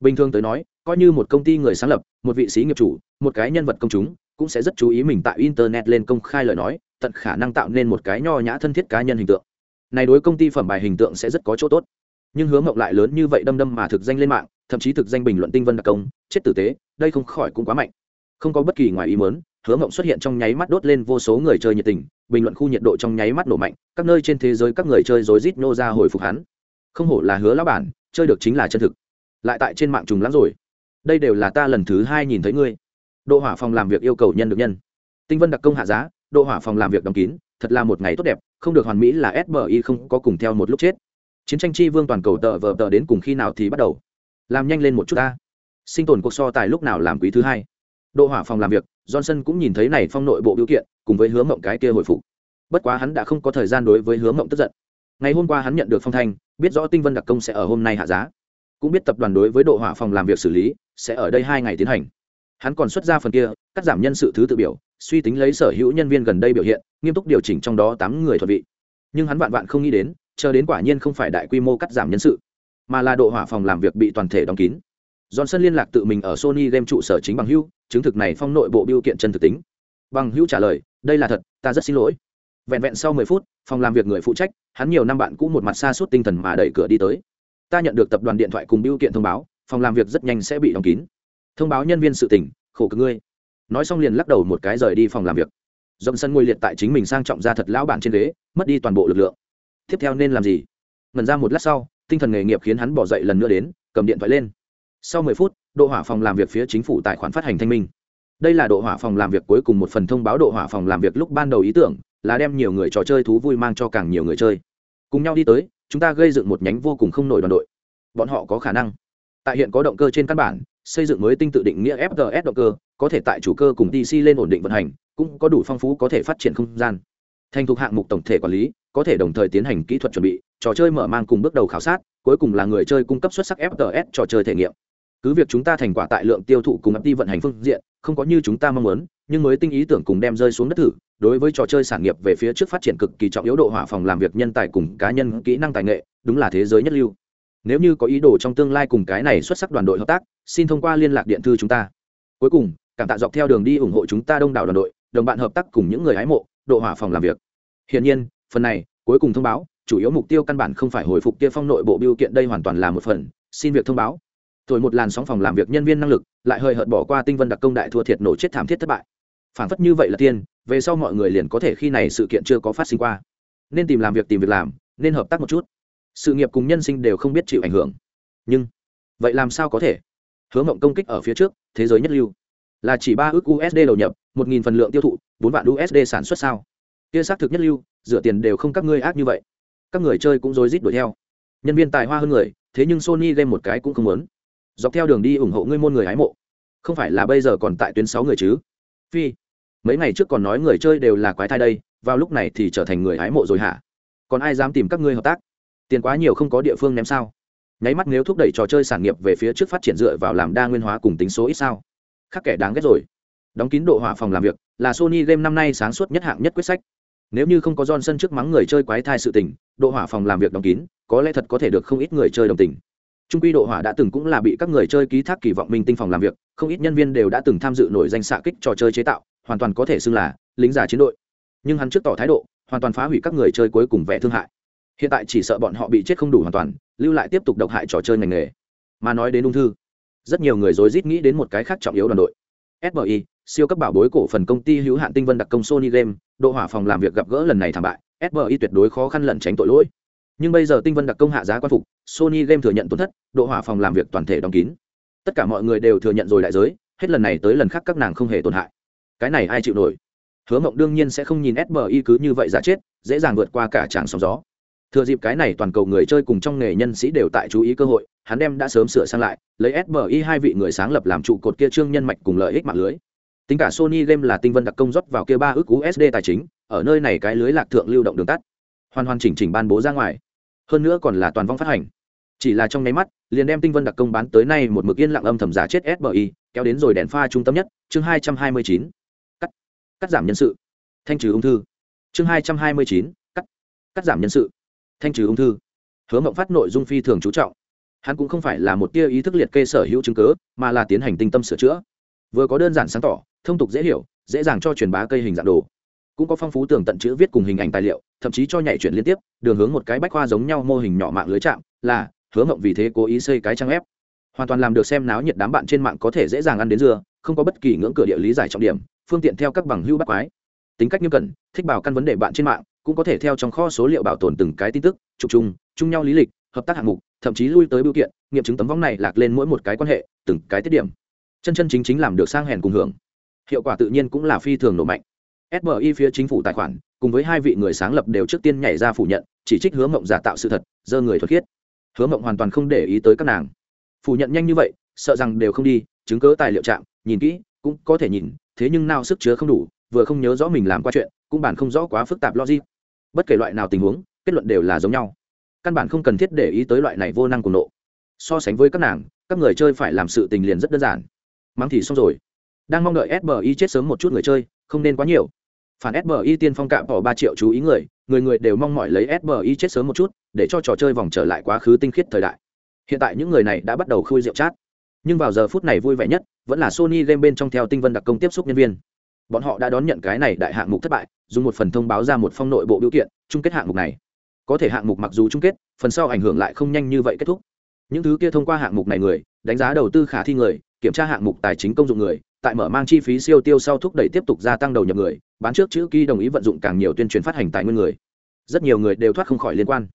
Bình thường tới nói, coi như một công ty người sáng lập, một vị sĩ nghiệp chủ, một cái nhân vật công chúng, cũng sẽ rất chú ý mình tại internet lên công khai lời nói, tận khả năng tạo nên một cái nho nhã thân thiết cá nhân hình tượng. Này đối công ty phẩm bài hình tượng sẽ rất có chỗ tốt. Nhưng hướng mộng lại lớn như vậy đâm đâm mà thực danh lên mạng, thậm chí thực danh bình luận tinh vân đặc công, chết tử tế, đây không khỏi cũng quá mạnh. Không có bất kỳ ngoài ý mớn hứa mộng xuất hiện trong nháy mắt đốt lên vô số người chơi nhiệt tình, bình luận khu nhiệt độ trong nháy mắt nổ mạnh, các nơi trên thế giới các người chơi rối rít nô ra hồi phục hắn. Không hổ là hứa lão bản, chơi được chính là chân thực. Lại tại trên mạng trùng lắm rồi. Đây đều là ta lần thứ hai nhìn thấy ngươi. Độ hỏa phòng làm việc yêu cầu nhân được nhân. Tinh vân đặc công hạ giá, độ hỏa phòng làm việc đóng kín, thật là một ngày tốt đẹp, không được hoàn mỹ là sbi không có cùng theo một lúc chết. Chiến tranh chi vương toàn cầu tờ vờ tờ đến cùng khi nào thì bắt đầu? Làm nhanh lên một chút ta. Sinh tồn cuộc so tài lúc nào làm quý thứ hai? Độ hỏa phòng làm việc, johnson cũng nhìn thấy này phong nội bộ biểu kiện, cùng với hứa mộng cái kia hồi phục. Bất quá hắn đã không có thời gian đối với hứa mộng tức giận. Ngày hôm qua hắn nhận được phong thanh, biết rõ tinh vân đặc công sẽ ở hôm nay hạ giá. Cũng biết tập đoàn đối với độ hỏa phòng làm việc xử lý, sẽ ở đây hai ngày tiến hành. Hắn còn xuất ra phần kia, cắt giảm nhân sự thứ tự biểu, suy tính lấy sở hữu nhân viên gần đây biểu hiện, nghiêm túc điều chỉnh trong đó tám người thuận vị. Nhưng hắn vạn vạn không nghĩ đến, chờ đến quả nhiên không phải đại quy mô cắt giảm nhân sự, mà là độ hỏa phòng làm việc bị toàn thể đóng kín johnson liên lạc tự mình ở sony game trụ sở chính bằng hữu, chứng thực này phong nội bộ biêu kiện chân thực tính. Bằng hữu trả lời, đây là thật, ta rất xin lỗi. Vẹn vẹn sau mười phút, phòng làm việc người phụ trách, hắn nhiều năm bạn cũ một mặt xa suốt tinh thần mà đẩy cửa đi tới. Ta nhận được tập đoàn điện thoại cùng biêu kiện thông báo, phòng làm việc rất nhanh sẽ bị đóng kín. Thông báo nhân viên sự tỉnh khổ cực ngươi. Nói xong liền lắc đầu một cái rời đi phòng làm việc. Johnson ngồi liệt tại chính mình sang trọng ra thật lão bản trên ghế, mất đi toàn bộ lực lượng. Tiếp theo nên làm gì? Ngần ra một lát sau, tinh thần nghề nghiệp khiến hắn bỏ dậy lần nữa đến, cầm điện thoại lên sau mười phút, độ hỏa phòng làm việc phía chính phủ tài khoản phát hành thanh minh. Đây là độ hỏa phòng làm việc cuối cùng một phần thông báo độ hỏa phòng làm việc lúc ban đầu ý tưởng, là đem nhiều người trò chơi thú vui mang cho càng nhiều người chơi. Cùng nhau đi tới, chúng ta gây dựng một nhánh vô cùng không nổi đoàn đội. Bọn họ có khả năng. Tại hiện có động cơ trên căn bản, xây dựng mới tinh tự định nghĩa FTS động cơ, có thể tại chủ cơ cùng dc lên ổn định vận hành, cũng có đủ phong phú có thể phát triển không gian. Thành thục hạng mục tổng thể quản lý, có thể đồng thời tiến hành kỹ thuật chuẩn bị, trò chơi mở mang cùng bước đầu khảo sát, cuối cùng là người chơi cung cấp xuất sắc fts trò chơi thể nghiệm cứ việc chúng ta thành quả tại lượng tiêu thụ cùng ấp đi vận hành phương diện, không có như chúng ta mong muốn, nhưng mới tinh ý tưởng cùng đem rơi xuống đất thử, đối với trò chơi sản nghiệp về phía trước phát triển cực kỳ trọng yếu độ hỏa phòng làm việc nhân tài cùng cá nhân kỹ năng tài nghệ, đúng là thế giới nhất lưu. Nếu như có ý đồ trong tương lai cùng cái này xuất sắc đoàn đội hợp tác, xin thông qua liên lạc điện thư chúng ta. Cuối cùng, cảm tạ dọc theo đường đi ủng hộ chúng ta đông đảo đoàn đội, đồng bạn hợp tác cùng những người hái mộ, độ hỏa phòng làm việc. Hiện nhiên, phần này, cuối cùng thông báo, chủ yếu mục tiêu căn bản không phải hồi phục kia phong nội bộ biêu kiện đây hoàn toàn là một phần, xin việc thông báo thổi một làn sóng phòng làm việc nhân viên năng lực lại hơi hợt bỏ qua tinh vân đặc công đại thua thiệt nổ chết thảm thiết thất bại. Phản phất như vậy là tiên, về sau mọi người liền có thể khi này sự kiện chưa có phát sinh qua. Nên tìm làm việc tìm việc làm, nên hợp tác một chút. Sự nghiệp cùng nhân sinh đều không biết chịu ảnh hưởng. Nhưng, vậy làm sao có thể? Hướng mộng công kích ở phía trước, thế giới nhất lưu. Là chỉ ba ước usd đầu nhập, một nghìn phần lượng tiêu thụ, bốn vạn usd sản xuất sao? Kia xác thực nhất lưu dựa tiền đều không các ngươi ác như vậy. Các người chơi cũng rối rít đuổi theo. Nhân viên tài hoa hơn người, thế nhưng sony game một cái cũng không muốn dọc theo đường đi ủng hộ ngươi môn người hái mộ. Không phải là bây giờ còn tại tuyến sáu người chứ? Phi, mấy ngày trước còn nói người chơi đều là quái thai đây, vào lúc này thì trở thành người hái mộ rồi hả? Còn ai dám tìm các ngươi hợp tác? Tiền quá nhiều không có địa phương ném sao? Nháy mắt nếu thúc đẩy trò chơi sản nghiệp về phía trước phát triển dựa vào làm đa nguyên hóa cùng tính số ít sao? Khác kẻ đáng ghét rồi. Đóng kín độ hỏa phòng làm việc là sony game năm nay sáng suốt nhất hạng nhất quyết sách. Nếu như không có johnson trước mắng người chơi quái thai sự tình, độ hỏa phòng làm việc đóng kín, có lẽ thật có thể được không ít người chơi đồng tình trung quy độ hỏa đã từng cũng là bị các người chơi ký thác kỳ vọng minh tinh phòng làm việc, không ít nhân viên đều đã từng tham dự nổi danh xạ kích trò chơi chế tạo, hoàn toàn có thể xưng là lính giả chiến đội. Nhưng hắn trước tỏ thái độ, hoàn toàn phá hủy các người chơi cuối cùng vẻ thương hại. Hiện tại chỉ sợ bọn họ bị chết không đủ hoàn toàn, lưu lại tiếp tục độc hại trò chơi ngành nghề. Mà nói đến ung thư, rất nhiều người rối rít nghĩ đến một cái khác trọng yếu đoàn đội. Sbi siêu cấp bảo bối cổ phần công ty hữu hạn tinh vân đặc công sony game, độ hỏa phòng làm việc gặp gỡ lần này thảm bại sbi tuyệt đối khó khăn lẩn tránh tội lỗi nhưng bây giờ tinh vân đặc công hạ giá quan phục, sony game thừa nhận tổn thất, độ hỏa phòng làm việc toàn thể đóng kín. Tất cả mọi người đều thừa nhận rồi đại giới, hết lần này tới lần khác các nàng không hề tổn hại. Cái này ai chịu nổi? Hứa mộng đương nhiên sẽ không nhìn sbi cứ như vậy ra chết, dễ dàng vượt qua cả tràng sóng gió. Thừa dịp cái này toàn cầu người chơi cùng trong nghề nhân sĩ đều tại chú ý cơ hội, hắn đem đã sớm sửa sang lại, lấy sbi hai vị người sáng lập làm trụ cột kia trương nhân mạch cùng lợi ích mạng lưới. Tính cả sony game là tinh vân đặc công rót vào kia ba ước usd tài chính, ở nơi này cái lưới lạc thượng lưu động đường tắt. Hoàn hoàn chỉnh chỉnh ban bố ra ngoài hơn nữa còn là toàn vong phát hành. Chỉ là trong nháy mắt, liền đem tinh vân đặc công bán tới nay một mực yên lặng âm thầm giả chết sbi kéo đến rồi đèn pha trung tâm nhất, chương hai trăm hai mươi chín. Cắt. Cắt giảm nhân sự. Thanh trừ ung thư. Chương hai trăm hai mươi chín. Cắt. Cắt giảm nhân sự. Thanh trừ ung thư. Hứa mộng phát nội dung phi thường chú trọng. Hắn cũng không phải là một tia ý thức liệt kê sở hữu chứng cớ mà là tiến hành tinh tâm sửa chữa. Vừa có đơn giản sáng tỏ, thông tục dễ hiểu, dễ dàng cho truyền bá cây hình dạng đồ cũng có phong phú tường tận chữ viết cùng hình ảnh tài liệu, thậm chí cho nhảy chuyển liên tiếp, đường hướng một cái bách khoa giống nhau mô hình nhỏ mạng lưới chạm, là, hứa mộng vì thế cố ý xây cái trang ép hoàn toàn làm được xem náo nhiệt đám bạn trên mạng có thể dễ dàng ăn đến dưa, không có bất kỳ ngưỡng cửa địa lý giải trọng điểm, phương tiện theo các bằng hưu bắt quái. Tính cách nghiêm cẩn, thích bảo căn vấn đề bạn trên mạng, cũng có thể theo trong kho số liệu bảo tồn từng cái tin tức trục chung chung nhau lý lịch, hợp tác hạng mục, thậm chí lui tới biểu kiện, nghiệm chứng tấm vong này lạc lên mỗi một cái quan hệ, từng cái tiết điểm. Chân chân chính chính làm được sang hèn cùng hưởng. Hiệu quả tự nhiên cũng là phi thường nổ mạnh sbi phía chính phủ tài khoản, cùng với hai vị người sáng lập đều trước tiên nhảy ra phủ nhận, chỉ trích hứa mộng giả tạo sự thật dơ người thuật khiết. Hứa mộng hoàn toàn không để ý tới các nàng. Phủ nhận nhanh như vậy, sợ rằng đều không đi, chứng cớ tài liệu chạm, nhìn kỹ, cũng có thể nhìn, thế nhưng nào sức chứa không đủ, vừa không nhớ rõ mình làm qua chuyện, cũng bản không rõ quá phức tạp logic. Bất kể loại nào tình huống, kết luận đều là giống nhau. Căn bản không cần thiết để ý tới loại này vô năng cùng nộ. So sánh với các nàng, các người chơi phải làm sự tình liền rất đơn giản. Mắng thì xong rồi. Đang mong đợi sbi chết sớm một chút người chơi, không nên quá nhiều phản sbi tiên phong cạm bỏ ba triệu chú ý người người người đều mong mỏi lấy sbi chết sớm một chút, để cho trò chơi vòng trở lại quá khứ tinh khiết thời đại. Hiện tại những người này đã bắt đầu khui rượu chát. Nhưng vào giờ phút này vui vẻ nhất, vẫn là sony game bên trong theo tinh vân đặc công tiếp xúc nhân viên. Bọn họ đã đón nhận cái này đại hạng mục thất bại, dùng một phần thông báo ra một phong nội bộ biểu kiện, chung kết hạng mục này. Có thể hạng mục mặc dù chung kết, phần sau ảnh hưởng lại không nhanh như vậy kết thúc. Những thứ kia thông qua hạng mục này người, đánh giá đầu tư khả thi người, kiểm tra hạng mục tài chính công dụng người tại mở mang chi phí siêu tiêu sau thúc đẩy tiếp tục gia tăng đầu nhập người, bán trước chữ ký đồng ý vận dụng càng nhiều tuyên truyền phát hành tài nguyên người. Rất nhiều người đều thoát không khỏi liên quan.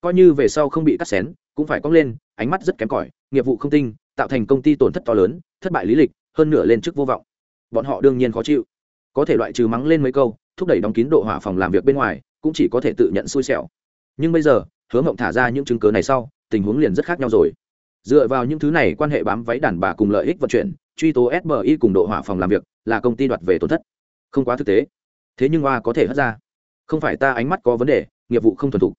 Coi như về sau không bị cắt xén, cũng phải cong lên, ánh mắt rất kém cỏi, nghiệp vụ không tinh, tạo thành công ty tổn thất to lớn, thất bại lý lịch, hơn nửa lên chức vô vọng. Bọn họ đương nhiên khó chịu. Có thể loại trừ mắng lên mấy câu, thúc đẩy đóng kín độ hỏa phòng làm việc bên ngoài, cũng chỉ có thể tự nhận xui xẻo. Nhưng bây giờ, hứa mộng thả ra những chứng cớ này sau, tình huống liền rất khác nhau rồi. Dựa vào những thứ này quan hệ bám váy đàn bà cùng lợi ích vận chuyển truy tố sbi cùng độ hỏa phòng làm việc, là công ty đoạt về tổn thất. Không quá thực tế. Thế nhưng oa có thể hất ra. Không phải ta ánh mắt có vấn đề, nghiệp vụ không thuần thục.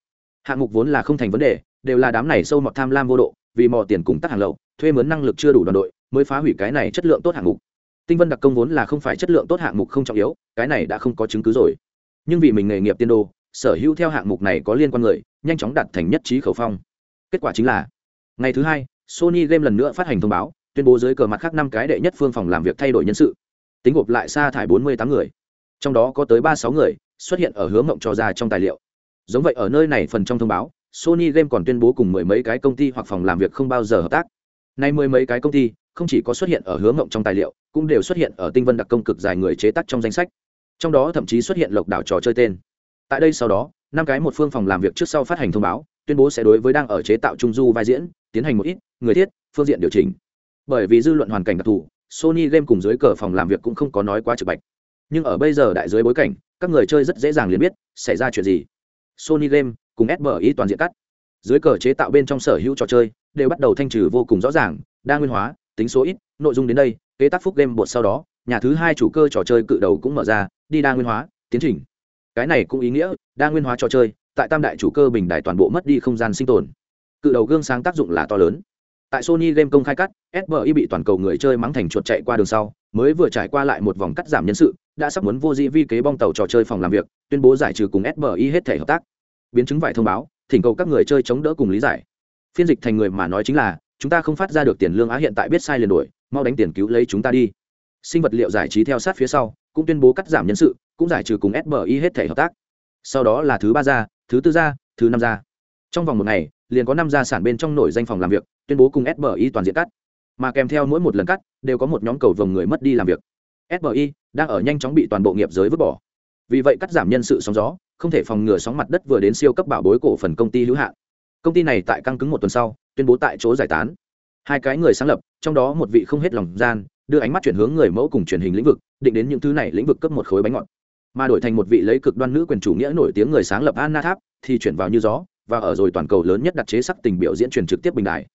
Hạng mục vốn là không thành vấn đề, đều là đám này sâu mọt tham lam vô độ, vì mò tiền cùng tắc hàng lậu, thuê mướn năng lực chưa đủ đoàn đội, mới phá hủy cái này chất lượng tốt hạng mục. Tinh vân đặc công vốn là không phải chất lượng tốt hạng mục không trọng yếu, cái này đã không có chứng cứ rồi. Nhưng vì mình nghề nghiệp tiên đô, sở hữu theo hạng mục này có liên quan người, nhanh chóng đạt thành nhất trí khẩu phong. Kết quả chính là, ngày thứ hai, sony game lần nữa phát hành thông báo tuyên bố dưới cờ mặt khác năm cái đệ nhất phương phòng làm việc thay đổi nhân sự. Tính gộp lại sa thải bốn mươi tám người. Trong đó có tới ba sáu người xuất hiện ở hướng mộng cho ra trong tài liệu. Giống vậy ở nơi này phần trong thông báo, sony game còn tuyên bố cùng mười mấy cái công ty hoặc phòng làm việc không bao giờ hợp tác. Nay mười mấy cái công ty, không chỉ có xuất hiện ở hướng mộng trong tài liệu, cũng đều xuất hiện ở tinh vân đặc công cực dài người chế tác trong danh sách. Trong đó thậm chí xuất hiện lộc đảo trò chơi tên. Tại đây sau đó, năm cái một phương phòng làm việc trước sau phát hành thông báo, tuyên bố sẽ đối với đang ở chế tạo trung du vai diễn, tiến hành một ít, người thiết, phương diện điều chỉnh bởi vì dư luận hoàn cảnh đặc thù, sony game cùng dưới cờ phòng làm việc cũng không có nói quá trực bạch. Nhưng ở bây giờ đại dưới bối cảnh, các người chơi rất dễ dàng liền biết xảy ra chuyện gì. Sony game cùng sbi toàn diện cắt. Dưới cờ chế tạo bên trong sở hữu trò chơi đều bắt đầu thanh trừ vô cùng rõ ràng, đa nguyên hóa, tính số ít, nội dung đến đây, kế tác phúc game bột sau đó, nhà thứ hai chủ cơ trò chơi cự đầu cũng mở ra, đi đa nguyên hóa, tiến trình. Cái này cũng ý nghĩa, đa nguyên hóa trò chơi, tại tam đại chủ cơ bình đại toàn bộ mất đi không gian sinh tồn. Cự đầu gương sáng tác dụng là to lớn tại sony game công khai cắt sbi bị toàn cầu người chơi mắng thành chuột chạy qua đường sau, mới vừa trải qua lại một vòng cắt giảm nhân sự, đã sắp muốn vô dĩ vi kế bong tàu trò chơi phòng làm việc, tuyên bố giải trừ cùng sbi hết thể hợp tác. Biến chứng vải thông báo, thỉnh cầu các người chơi chống đỡ cùng lý giải. Phiên dịch thành người mà nói chính là, chúng ta không phát ra được tiền lương á hiện tại biết sai liền đổi mau đánh tiền cứu lấy chúng ta đi. Sinh vật liệu giải trí theo sát phía sau, cũng tuyên bố cắt giảm nhân sự, cũng giải trừ cùng sbi hết thể hợp tác. Sau đó là thứ ba gia, thứ tư gia, thứ năm gia. Trong vòng một ngày, liền có năm gia sản bên trong nổi danh phòng làm việc tuyên bố cùng sbi toàn diện cắt. Mà kèm theo mỗi một lần cắt, đều có một nhóm cầu vồng người mất đi làm việc. Sbi đang ở nhanh chóng bị toàn bộ nghiệp giới vứt bỏ. Vì vậy cắt giảm nhân sự sóng gió, không thể phòng ngừa sóng mặt đất vừa đến siêu cấp bảo bối cổ phần công ty hữu hạn. Công ty này tại căng cứng một tuần sau, tuyên bố tại chỗ giải tán. Hai cái người sáng lập, trong đó một vị không hết lòng gian, đưa ánh mắt chuyển hướng người mẫu cùng truyền hình lĩnh vực, định đến những thứ này lĩnh vực cấp một khối bánh ngọt. Mà đổi thành một vị lấy cực đoan nữ quyền chủ nghĩa nổi tiếng người sáng lập anna tháp, thì chuyển vào như gió, và ở rồi toàn cầu lớn nhất đặt chế sắc tình biểu diễn truyền trực tiếp bình đại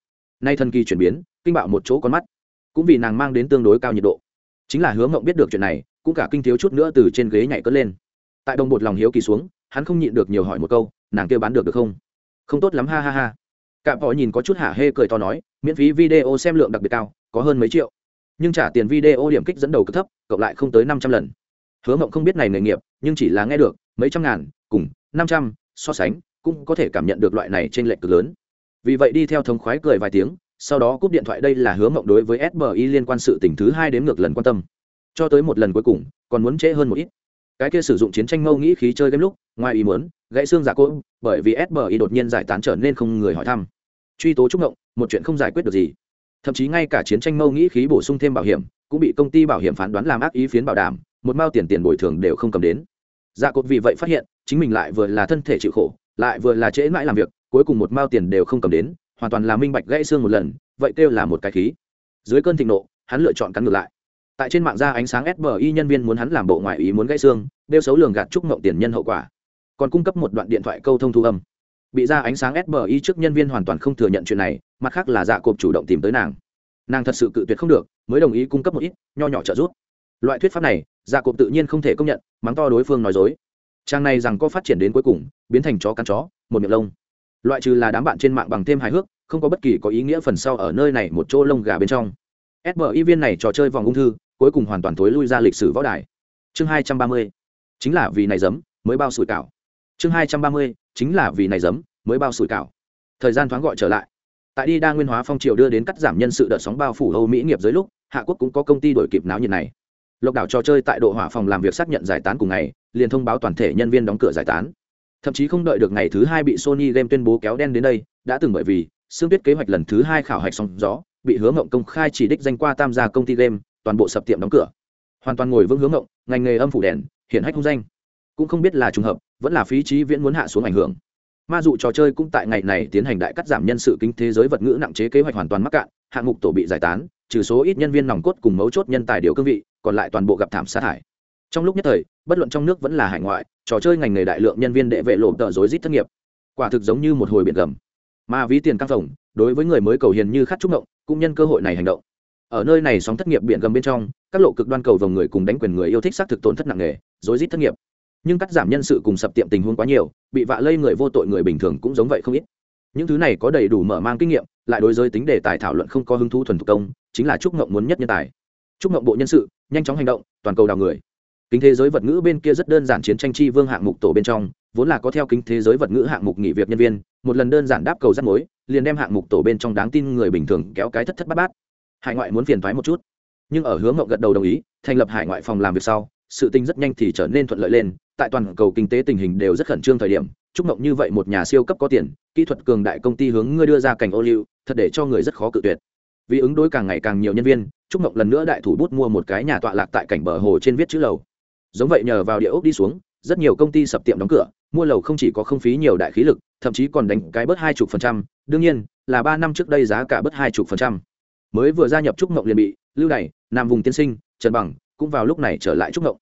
nay thần kỳ chuyển biến, kinh bạo một chỗ con mắt. Cũng vì nàng mang đến tương đối cao nhiệt độ. Chính là hướng mộng biết được chuyện này, cũng cả kinh thiếu chút nữa từ trên ghế nhảy cất lên. Tại đồng bột lòng hiếu kỳ xuống, hắn không nhịn được nhiều hỏi một câu, nàng kêu bán được được không? Không tốt lắm, ha ha ha. Cạm họ nhìn có chút hả hê cười to nói, miễn phí video xem lượng đặc biệt cao, có hơn mấy triệu. Nhưng trả tiền video điểm kích dẫn đầu cực thấp, cộng lại không tới năm trăm lần. Hứa mộng không biết này nghề nghiệp, nhưng chỉ là nghe được, mấy trăm ngàn, cùng năm trăm, so sánh, cũng có thể cảm nhận được loại này trên lệch cực lớn vì vậy đi theo thống khoái cười vài tiếng, sau đó cúp điện thoại đây là hứa mộng đối với sbi liên quan sự tình thứ hai đến ngược lần quan tâm. Cho tới một lần cuối cùng, còn muốn trễ hơn một ít. Cái kia sử dụng chiến tranh mâu nghĩ khí chơi game lúc, ngoài ý muốn, gãy xương giả cỗ bởi vì sbi đột nhiên giải tán trở nên không người hỏi thăm. Truy tố trúc mộng, một chuyện không giải quyết được gì. Thậm chí ngay cả chiến tranh mâu nghĩ khí bổ sung thêm bảo hiểm, cũng bị công ty bảo hiểm phán đoán làm ác ý phiến bảo đảm, một mao tiền tiền bồi thường đều không cầm đến. Dạ cột vì vậy phát hiện, chính mình lại vừa là thân thể chịu khổ lại vừa là trễ mãi làm việc, cuối cùng một mao tiền đều không cầm đến, hoàn toàn là minh bạch gãy xương một lần, vậy kêu là một cái khí. Dưới cơn thịnh nộ, hắn lựa chọn cắn ngược lại. Tại trên mạng ra ánh sáng sbi nhân viên muốn hắn làm bộ ngoại ý muốn gãy xương, đeo xấu lường gạt chúc mộng tiền nhân hậu quả. Còn cung cấp một đoạn điện thoại câu thông thu âm. Bị ra ánh sáng sbi trước nhân viên hoàn toàn không thừa nhận chuyện này, mặt khác là dạ cộp chủ động tìm tới nàng. Nàng thật sự cự tuyệt không được, mới đồng ý cung cấp một ít, nho nhỏ trợ giúp. Loại thuyết pháp này dạ cộp tự nhiên không thể công nhận, mắng to đối phương nói dối trang này rằng có phát triển đến cuối cùng, biến thành chó cắn chó, một miệng lông. Loại trừ là đám bạn trên mạng bằng thêm hài hước, không có bất kỳ có ý nghĩa phần sau ở nơi này một chỗ lông gà bên trong. Sbi viên này trò chơi vòng ung thư, cuối cùng hoàn toàn thối lui ra lịch sử võ đài. Chương hai trăm ba mươi, chính là vì này giấm, mới bao sủi cảo. Chương hai trăm ba mươi, chính là vì này giấm, mới bao sủi cảo. Thời gian thoáng gọi trở lại. Tại đi đa nguyên hóa phong triều đưa đến cắt giảm nhân sự đợt sóng bao phủ âu mỹ nghiệp dưới lúc, hạ quốc cũng có công ty đổi kịp náo nhiệt này lộc đảo trò chơi tại độ hỏa phòng làm việc xác nhận giải tán cùng ngày, liền thông báo toàn thể nhân viên đóng cửa giải tán. Thậm chí không đợi được ngày thứ hai bị sony game tuyên bố kéo đen đến đây, đã từng bởi vì xương tuyết kế hoạch lần thứ hai khảo hạch sóng gió, bị hứa ngộng công khai chỉ đích danh qua tam gia công ty game, toàn bộ sập tiệm đóng cửa. Hoàn toàn ngồi vững hướng ngộng, ngành nghề âm phủ đèn hiện hách hung danh. Cũng không biết là trùng hợp, vẫn là phí trí viễn muốn hạ xuống ảnh hưởng. Ma dụ trò chơi cũng tại ngày này tiến hành đại cắt giảm nhân sự kinh thế giới vật ngữ nặng chế kế hoạch hoàn toàn mắc cạn, hạng mục tổ bị giải tán, trừ số ít nhân viên nòng cốt cùng mấu chốt nhân tài điều cương vị còn lại toàn bộ gặp thảm sát hại. Trong lúc nhất thời, bất luận trong nước vẫn là hải ngoại, trò chơi ngành nghề đại lượng nhân viên đệ vệ lộ tờ rối rít thất nghiệp. Quả thực giống như một hồi biển gầm. Mà ví tiền căng phòng đối với người mới cầu hiền như khát trúc động cũng nhân cơ hội này hành động. Ở nơi này sóng thất nghiệp biển gầm bên trong, các lộ cực đoan cầu vòng người cùng đánh quyền người yêu thích xác thực tổn thất nặng nề, rối rít thất nghiệp. Nhưng cắt giảm nhân sự cùng sập tiệm tình huống quá nhiều, bị vạ lây người vô tội người bình thường cũng giống vậy không ít. Những thứ này có đầy đủ mở mang kinh nghiệm, lại đối giới tính đề tài thảo luận không có hứng thú thuần thủ công, chính là trúc ngộng muốn nhất nhân tài trúc mộng bộ nhân sự, nhanh chóng hành động, toàn cầu đào người. Kính thế giới vật ngữ bên kia rất đơn giản chiến tranh chi vương hạng mục tổ bên trong, vốn là có theo kính thế giới vật ngữ hạng mục nghỉ việc nhân viên, một lần đơn giản đáp cầu rắt mối, liền đem hạng mục tổ bên trong đáng tin người bình thường kéo cái thất thất bát bát. Hải ngoại muốn phiền thoái một chút. Nhưng ở hướng mộng gật đầu đồng ý, thành lập hải ngoại phòng làm việc sau, sự tình rất nhanh thì trở nên thuận lợi lên, tại toàn cầu kinh tế tình hình đều rất khẩn trương thời điểm, chúc mộng như vậy một nhà siêu cấp có tiền, kỹ thuật cường đại công ty hướng ngươi đưa ra cảnh ô liu, thật để cho người rất khó cự tuyệt vì ứng đối càng ngày càng nhiều nhân viên, trúc mộng lần nữa đại thủ bút mua một cái nhà tọa lạc tại cảnh bờ hồ trên viết chữ lầu. Giống vậy nhờ vào địa ốc đi xuống, rất nhiều công ty sập tiệm đóng cửa, mua lầu không chỉ có không phí nhiều đại khí lực, thậm chí còn đánh cái bớt hai chục phần trăm. Đương nhiên, là ba năm trước đây giá cả bớt hai chục phần trăm. Mới vừa gia nhập trúc mộng liền bị lưu này nam vùng tiên sinh, trần bằng cũng vào lúc này trở lại trúc mộng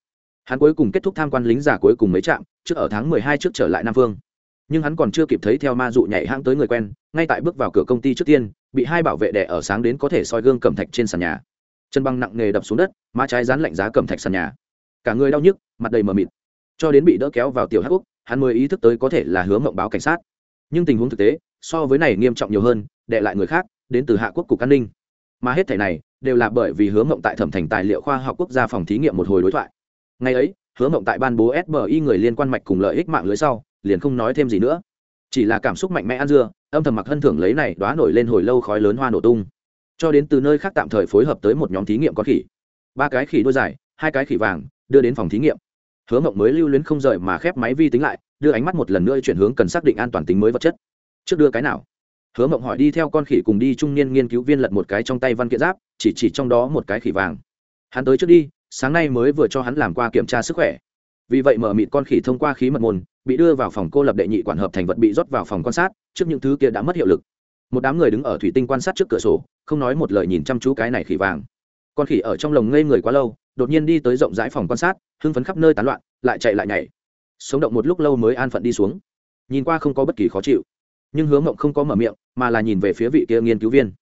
hắn cuối cùng kết thúc tham quan lính giả cuối cùng mấy trạm, trước ở tháng mười hai trước trở lại nam phương nhưng hắn còn chưa kịp thấy theo ma dụ nhảy hãng tới người quen, ngay tại bước vào cửa công ty trước tiên, bị hai bảo vệ đẻ ở sáng đến có thể soi gương cẩm thạch trên sàn nhà. Chân băng nặng nề đập xuống đất, má trái dán lạnh giá cẩm thạch sàn nhà. Cả người đau nhức, mặt đầy mờ mịt. Cho đến bị đỡ kéo vào tiểu hắc úc, hắn mới ý thức tới có thể là hướng mộng báo cảnh sát. Nhưng tình huống thực tế, so với này nghiêm trọng nhiều hơn đệ lại người khác, đến từ hạ quốc cục an ninh. Mà hết thảy này, đều là bởi vì hướng mộng tại thẩm thành tài liệu khoa học quốc gia phòng thí nghiệm một hồi đối thoại. Ngày ấy hướng mộng tại ban bố sbi người liên quan mạch cùng lợi ích mạng lưới sau liền không nói thêm gì nữa. Chỉ là cảm xúc mạnh mẽ ăn dưa, âm thầm mặc hân thưởng lấy này đoá nổi lên hồi lâu khói lớn hoa nổ tung. Cho đến từ nơi khác tạm thời phối hợp tới một nhóm thí nghiệm có khỉ. Ba cái khỉ đôi dài, hai cái khỉ vàng, đưa đến phòng thí nghiệm. Hứa mộng mới lưu luyến không rời mà khép máy vi tính lại, đưa ánh mắt một lần nữa chuyển hướng cần xác định an toàn tính mới vật chất. Trước đưa cái nào? Hứa mộng hỏi đi theo con khỉ cùng đi trung niên nghiên cứu viên lật một cái trong tay văn kiện giáp, chỉ chỉ trong đó một cái khỉ vàng. Hắn tới trước đi, sáng nay mới vừa cho hắn làm qua kiểm tra sức khỏe. Vì vậy mở mịt con khỉ thông qua khí mật môn bị đưa vào phòng cô lập đệ nhị quản hợp thành vật bị rót vào phòng quan sát, trước những thứ kia đã mất hiệu lực. Một đám người đứng ở thủy tinh quan sát trước cửa sổ, không nói một lời nhìn chăm chú cái này khỉ vàng. Con khỉ ở trong lồng ngây người quá lâu, đột nhiên đi tới rộng rãi phòng quan sát, hưng phấn khắp nơi tán loạn, lại chạy lại nhảy. Sống động một lúc lâu mới an phận đi xuống. Nhìn qua không có bất kỳ khó chịu, nhưng hướng mộng không có mở miệng, mà là nhìn về phía vị kia nghiên cứu viên.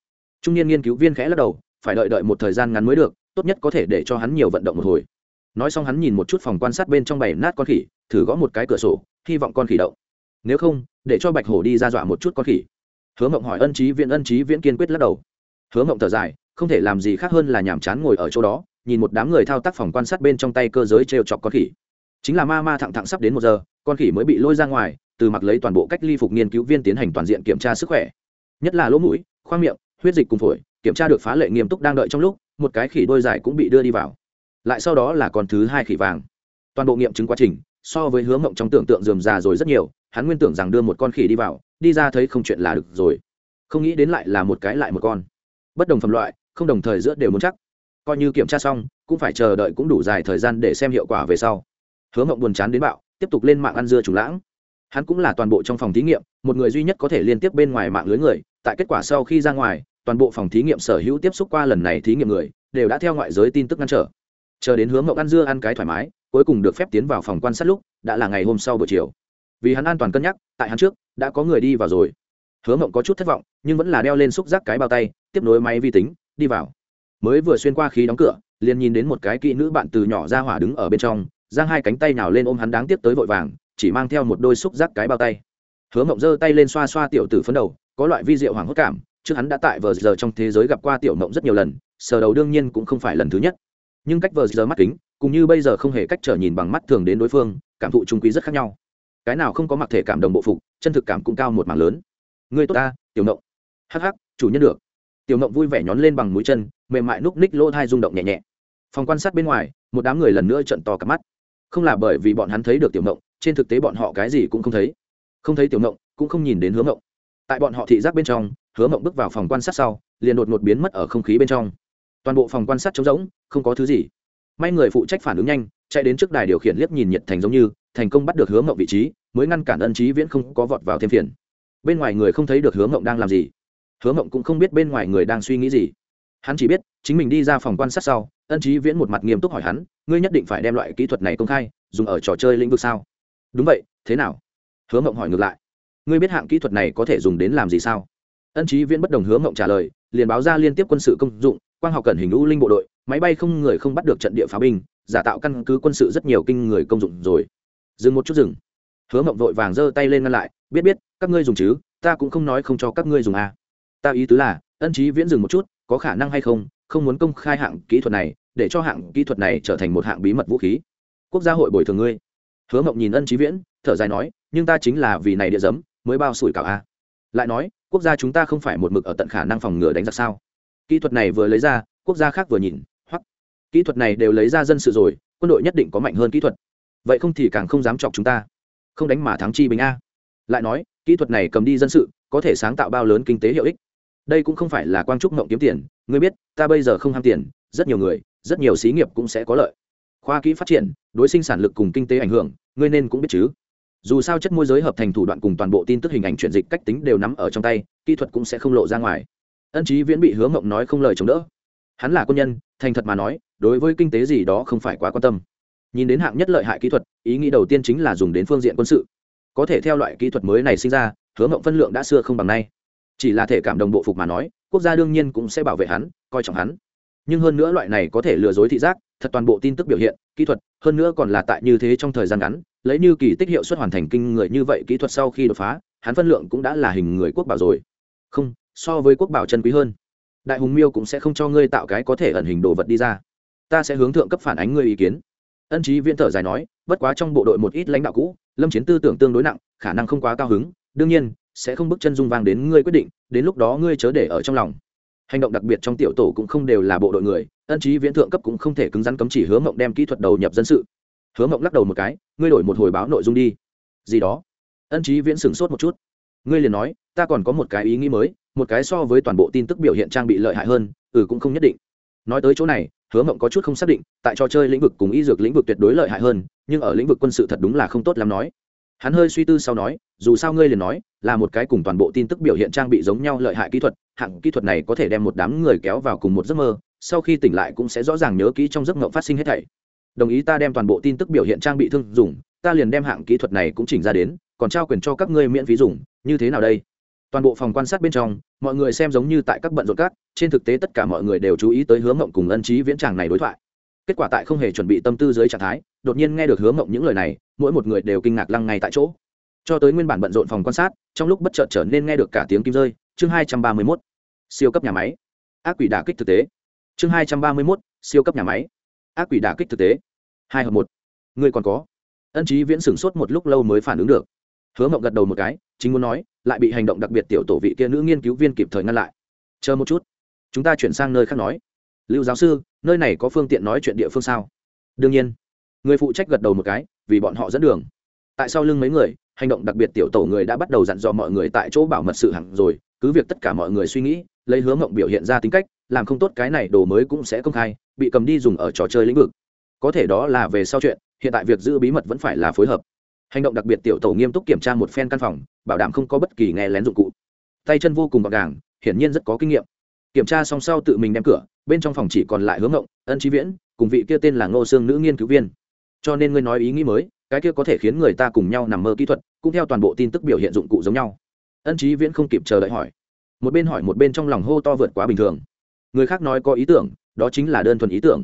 Trung niên nghiên cứu viên khẽ lắc đầu, phải đợi đợi một thời gian ngắn mới được, tốt nhất có thể để cho hắn nhiều vận động một hồi nói xong hắn nhìn một chút phòng quan sát bên trong bảy nát con khỉ, thử gõ một cái cửa sổ, hy vọng con khỉ động. Nếu không, để cho bạch hổ đi ra dọa một chút con khỉ. Hứa mộng hỏi ân trí viễn, ân trí viễn kiên quyết lắc đầu. Hứa mộng thở dài, không thể làm gì khác hơn là nhàm chán ngồi ở chỗ đó, nhìn một đám người thao tác phòng quan sát bên trong tay cơ giới t r e o chọc con khỉ. Chính là ma ma thẳng thẳng sắp đến một giờ, con khỉ mới bị lôi ra ngoài, từ mặc lấy toàn bộ cách ly phục nghiên cứu viên tiến hành toàn diện kiểm tra sức khỏe. Nhất là lỗ mũi, khoang miệng, huyết dịch cùng phổi, kiểm tra được phá lệ nghiêm túc đang đợi trong lúc, một cái khỉ đôi dài cũng bị đưa đi vào lại sau đó là con thứ hai khỉ vàng. Toàn bộ nghiệm chứng quá trình, so với hướng mộng trong tưởng tượng dườm già rồi rất nhiều, hắn nguyên tưởng rằng đưa một con khỉ đi vào, đi ra thấy không chuyện là được rồi. Không nghĩ đến lại là một cái lại một con. Bất đồng phẩm loại, không đồng thời giữa đều muốn chắc. Coi như kiểm tra xong, cũng phải chờ đợi cũng đủ dài thời gian để xem hiệu quả về sau. Hứa mộng buồn chán đến bạo, tiếp tục lên mạng ăn dưa chủ lãng. Hắn cũng là toàn bộ trong phòng thí nghiệm, một người duy nhất có thể liên tiếp bên ngoài mạng lưới người, tại kết quả sau khi ra ngoài, toàn bộ phòng thí nghiệm sở hữu tiếp xúc qua lần này thí nghiệm người, đều đã theo ngoại giới tin tức ngăn trở chờ đến hướng mộng ăn dưa ăn cái thoải mái, cuối cùng được phép tiến vào phòng quan sát lúc, đã là ngày hôm sau buổi chiều. Vì hắn an toàn cân nhắc, tại hắn trước, đã có người đi vào rồi. Hứa mộng có chút thất vọng, nhưng vẫn là đeo lên xúc giác cái bao tay, tiếp nối máy vi tính, đi vào. Mới vừa xuyên qua khí đóng cửa, liền nhìn đến một cái kỹ nữ bạn từ nhỏ ra hỏa đứng ở bên trong, giang hai cánh tay nào lên ôm hắn đáng tiếp tới vội vàng, chỉ mang theo một đôi xúc giác cái bao tay. Hứa mộng giơ tay lên xoa xoa tiểu tử phấn đầu, có loại vi diệu hoàng hốt cảm, trước hắn đã tại vờ giờ trong thế giới gặp qua tiểu mộng rất nhiều lần, sờ đầu đương nhiên cũng không phải lần thứ nhất nhưng cách vờ giờ mắt kính cũng như bây giờ không hề cách trở nhìn bằng mắt thường đến đối phương cảm thụ trung quý rất khác nhau. Cái nào không có mặc thể cảm đồng bộ phục chân thực cảm cũng cao một mảng lớn. Người tốt ta tiểu nộng. hắc hắc chủ nhân được. Tiểu nộng vui vẻ nhón lên bằng mũi chân mềm mại núp ních lỗ thai rung động nhẹ nhẹ. Phòng quan sát bên ngoài một đám người lần nữa trận to cả mắt. Không là bởi vì bọn hắn thấy được tiểu nộng, trên thực tế bọn họ cái gì cũng không thấy. Không thấy tiểu nộng, cũng không nhìn đến hướng nộng. tại bọn họ thị giác bên trong hứa mộng bước vào phòng quan sát sau liền đột ngột biến mất ở không khí bên trong toàn bộ phòng quan sát trống rỗng, không có thứ gì. May người phụ trách phản ứng nhanh, chạy đến trước đài điều khiển liếc nhìn nhiệt thành giống như, thành công bắt được Hướng mộng vị trí, mới ngăn cản ân trí viễn không có vọt vào thêm phiền. Bên ngoài người không thấy được Hướng mộng đang làm gì. Hướng mộng cũng không biết bên ngoài người đang suy nghĩ gì. Hắn chỉ biết, chính mình đi ra phòng quan sát sau, ân trí viễn một mặt nghiêm túc hỏi hắn, ngươi nhất định phải đem loại kỹ thuật này công khai, dùng ở trò chơi lĩnh vực sao? Đúng vậy, thế nào? Hướng mộng hỏi ngược lại. Ngươi biết hạng kỹ thuật này có thể dùng đến làm gì sao? Ân trí viễn bất đồng Hướng mộng trả lời, liền báo ra liên tiếp quân sự công dụng quang học cần hình u linh bộ đội, máy bay không người không bắt được trận địa pháo binh, giả tạo căn cứ quân sự rất nhiều kinh người công dụng rồi. Dừng một chút dừng. Hứa mộng vội vàng giơ tay lên ngăn lại, biết biết, các ngươi dùng chứ, ta cũng không nói không cho các ngươi dùng à. ta ý tứ là, ân trí viễn dừng một chút, có khả năng hay không không muốn công khai hạng kỹ thuật này, để cho hạng kỹ thuật này trở thành một hạng bí mật vũ khí. Quốc gia hội bồi thường ngươi. Hứa mộng nhìn ân trí viễn, thở dài nói, nhưng ta chính là vì này địa dấm mới bao sủi cảo a. Lại nói, quốc gia chúng ta không phải một mực ở tận khả năng phòng ngừa đánh giặc sao? Kỹ thuật này vừa lấy ra, quốc gia khác vừa nhìn, hoặc, kỹ thuật này đều lấy ra dân sự rồi, quân đội nhất định có mạnh hơn kỹ thuật. Vậy không thì càng không dám chọc chúng ta. Không đánh mà thắng chi bình a. Lại nói, kỹ thuật này cầm đi dân sự, có thể sáng tạo bao lớn kinh tế hiệu ích. Đây cũng không phải là quang trúc mộng kiếm tiền, ngươi biết, ta bây giờ không ham tiền, rất nhiều người, rất nhiều xí nghiệp cũng sẽ có lợi. Khoa kỹ phát triển, đối sinh sản lực cùng kinh tế ảnh hưởng, ngươi nên cũng biết chứ. Dù sao chất môi giới hợp thành thủ đoạn cùng toàn bộ tin tức hình ảnh chuyển dịch cách tính đều nắm ở trong tay, kỹ thuật cũng sẽ không lộ ra ngoài ân trí viễn bị Hứa mộng nói không lời chống đỡ. Hắn là quân nhân, thành thật mà nói, đối với kinh tế gì đó không phải quá quan tâm. Nhìn đến hạng nhất lợi hại kỹ thuật, ý nghĩ đầu tiên chính là dùng đến phương diện quân sự. Có thể theo loại kỹ thuật mới này sinh ra, Hứa mộng phân lượng đã xưa không bằng nay. Chỉ là thể cảm đồng bộ phục mà nói, quốc gia đương nhiên cũng sẽ bảo vệ hắn, coi trọng hắn. Nhưng hơn nữa loại này có thể lừa dối thị giác, thật toàn bộ tin tức biểu hiện, kỹ thuật, hơn nữa còn là tại như thế trong thời gian ngắn, lấy như kỳ tích hiệu suất hoàn thành kinh người như vậy kỹ thuật sau khi đột phá, hắn phân lượng cũng đã là hình người quốc bảo rồi. Không so với quốc bảo chân quý hơn. Đại hùng miêu cũng sẽ không cho ngươi tạo cái có thể ẩn hình đồ vật đi ra. Ta sẽ hướng thượng cấp phản ánh ngươi ý kiến. Ân trí viễn thở dài nói, bất quá trong bộ đội một ít lãnh đạo cũ, lâm chiến tư tưởng tương đối nặng, khả năng không quá cao hứng. Đương nhiên, sẽ không bước chân dung vang đến ngươi quyết định, đến lúc đó ngươi chớ để ở trong lòng. Hành động đặc biệt trong tiểu tổ cũng không đều là bộ đội người, ân trí viễn thượng cấp cũng không thể cứng rắn cấm chỉ hứa mộng đem kỹ thuật đầu nhập dân sự. Hứa mộng lắc đầu một cái, ngươi đổi một hồi báo nội dung đi. Gì đó? Ân trí viễn sửng sốt một chút. Ngươi liền nói ta còn có một cái ý nghĩ mới, một cái so với toàn bộ tin tức biểu hiện trang bị lợi hại hơn ừ cũng không nhất định. Nói tới chỗ này, hứa mộng có chút không xác định, tại trò chơi lĩnh vực cùng y dược lĩnh vực tuyệt đối lợi hại hơn, nhưng ở lĩnh vực quân sự thật đúng là không tốt lắm nói. Hắn hơi suy tư sau nói, dù sao ngươi liền nói, là một cái cùng toàn bộ tin tức biểu hiện trang bị giống nhau lợi hại kỹ thuật, hạng kỹ thuật này có thể đem một đám người kéo vào cùng một giấc mơ, sau khi tỉnh lại cũng sẽ rõ ràng nhớ kỹ trong giấc mộng phát sinh hết thảy. Đồng ý ta đem toàn bộ tin tức biểu hiện trang bị thương dùng, ta liền đem hạng kỹ thuật này cũng chỉnh ra đến, còn trao quyền cho các ngươi miễn phí dùng, như thế nào đây? Toàn bộ phòng quan sát bên trong, mọi người xem giống như tại các bận rộn cát. trên thực tế tất cả mọi người đều chú ý tới hướng mộng cùng ân trí viễn tràng này đối thoại. Kết quả tại không hề chuẩn bị tâm tư dưới trạng thái, đột nhiên nghe được hướng mộng những lời này, mỗi một người đều kinh ngạc lăng ngay tại chỗ. Cho tới nguyên bản bận rộn phòng quan sát, trong lúc bất chợt trở nên nghe được cả tiếng kim rơi, chương hai trăm ba mươi mốt, siêu cấp nhà máy. Ác quỷ đả kích thực tế. Chương hai trăm ba mươi mốt, siêu cấp nhà máy. Ác quỷ đả kích thực tế. Hai hợp một. Người còn có. Ân trí viễn sửng sốt một lúc lâu mới phản ứng được. Hứa mộng gật đầu một cái, chính muốn nói lại bị hành động đặc biệt tiểu tổ vị kia nữ nghiên cứu viên kịp thời ngăn lại. Chờ một chút. Chúng ta chuyển sang nơi khác nói. Lưu giáo sư, nơi này có phương tiện nói chuyện địa phương sao? Đương nhiên. Người phụ trách gật đầu một cái, vì bọn họ dẫn đường. Tại sau lưng mấy người, hành động đặc biệt tiểu tổ người đã bắt đầu dặn dò mọi người tại chỗ bảo mật sự hẳn rồi, cứ việc tất cả mọi người suy nghĩ, lấy hướng mộng biểu hiện ra tính cách, làm không tốt cái này đồ mới cũng sẽ công khai, bị cầm đi dùng ở trò chơi lĩnh vực. Có thể đó là về sau chuyện, hiện tại việc giữ bí mật vẫn phải là phối hợp hành động đặc biệt tiểu tổ nghiêm túc kiểm tra một phen căn phòng, bảo đảm không có bất kỳ nghe lén dụng cụ. Tay chân vô cùng gọn gàng, hiển nhiên rất có kinh nghiệm. Kiểm tra xong sau tự mình đem cửa, bên trong phòng chỉ còn lại hướng ngộng, ân trí viễn, cùng vị kia tên là ngô sương nữ nghiên cứu viên. Cho nên ngươi nói ý nghĩ mới, cái kia có thể khiến người ta cùng nhau nằm mơ kỹ thuật, cũng theo toàn bộ tin tức biểu hiện dụng cụ giống nhau. Ân trí viễn không kịp chờ đợi hỏi. Một bên hỏi một bên trong lòng hô to vượt quá bình thường. Người khác nói có ý tưởng, đó chính là đơn thuần ý tưởng.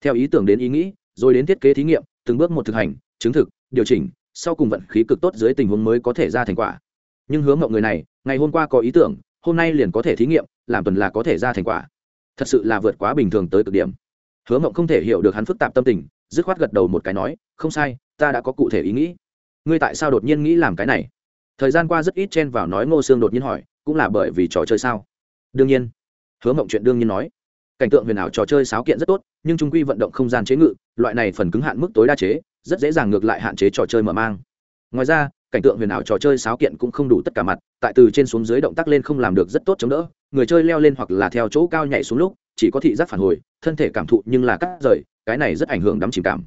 Theo ý tưởng đến ý nghĩ, rồi đến thiết kế thí nghiệm, từng bước một thực hành, chứng thực, điều chỉnh sau cùng vận khí cực tốt dưới tình huống mới có thể ra thành quả. Nhưng hướng mộng người này, ngày hôm qua có ý tưởng, hôm nay liền có thể thí nghiệm, làm tuần là có thể ra thành quả. Thật sự là vượt quá bình thường tới cực điểm. Hứa mộng không thể hiểu được hắn phức tạp tâm tình, dứt khoát gật đầu một cái nói, không sai, ta đã có cụ thể ý nghĩ. Ngươi tại sao đột nhiên nghĩ làm cái này? Thời gian qua rất ít chen vào nói ngô sương đột nhiên hỏi, cũng là bởi vì trò chơi sao? Đương nhiên. Hứa mộng chuyện đương nhiên nói. Cảnh tượng huyền ảo trò chơi sáo kiện rất tốt, nhưng trung quy vận động không gian chế ngự, loại này phần cứng hạn mức tối đa chế rất dễ dàng ngược lại hạn chế trò chơi mở mang. Ngoài ra, cảnh tượng huyền ảo trò chơi sáo kiện cũng không đủ tất cả mặt, tại từ trên xuống dưới động tác lên không làm được rất tốt chống đỡ, người chơi leo lên hoặc là theo chỗ cao nhảy xuống lúc, chỉ có thị giác phản hồi, thân thể cảm thụ nhưng là cắt rời, cái này rất ảnh hưởng đắm chìm cảm.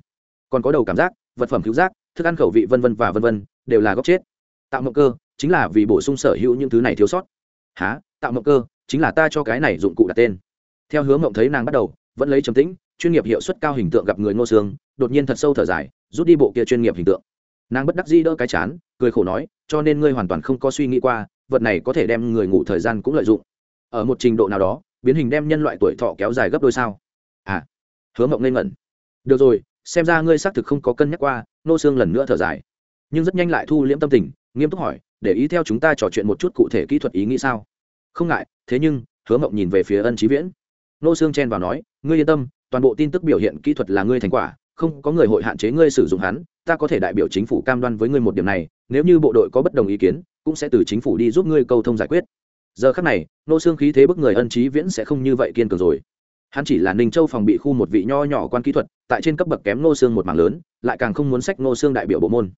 Còn có đầu cảm giác, vật phẩm cứu giác, thức ăn khẩu vị vân vân và vân vân, đều là góc chết. Tạo mộng cơ, chính là vì bổ sung sở hữu những thứ này thiếu sót. Há tạo mộng cơ, chính là ta cho cái này dụng cụ đặt tên. Theo hướng mộng thấy nàng bắt đầu, vẫn lấy trầm tĩnh chuyên nghiệp hiệu suất cao hình tượng gặp người ngô sương, đột nhiên thật sâu thở dài, rút đi bộ kia chuyên nghiệp hình tượng. Nàng bất đắc dĩ đỡ cái chán, cười khổ nói, cho nên ngươi hoàn toàn không có suy nghĩ qua, vật này có thể đem người ngủ thời gian cũng lợi dụng. Ở một trình độ nào đó, biến hình đem nhân loại tuổi thọ kéo dài gấp đôi sao? À hứa mộng lên ngẩn. Được rồi, xem ra ngươi xác thực không có cân nhắc qua. Nô xương lần nữa thở dài. Nhưng rất nhanh lại thu liễm tâm tình, nghiêm túc hỏi, để ý theo chúng ta trò chuyện một chút cụ thể kỹ thuật ý nghĩ sao? Không ngại, thế nhưng, hứa mộng nhìn về phía ân trí viễn. Nô xương chen vào nói, ngươi yên tâm toàn bộ tin tức biểu hiện kỹ thuật là ngươi thành quả, không có người hội hạn chế ngươi sử dụng hắn, ta có thể đại biểu chính phủ cam đoan với ngươi một điểm này, nếu như bộ đội có bất đồng ý kiến, cũng sẽ từ chính phủ đi giúp ngươi câu thông giải quyết. Giờ khắc này, nô xương khí thế bức người ân trí viễn sẽ không như vậy kiên cường rồi. Hắn chỉ là ninh châu phòng bị khu một vị nho nhỏ quan kỹ thuật, tại trên cấp bậc kém nô xương một mảng lớn, lại càng không muốn sách nô xương đại biểu bộ môn.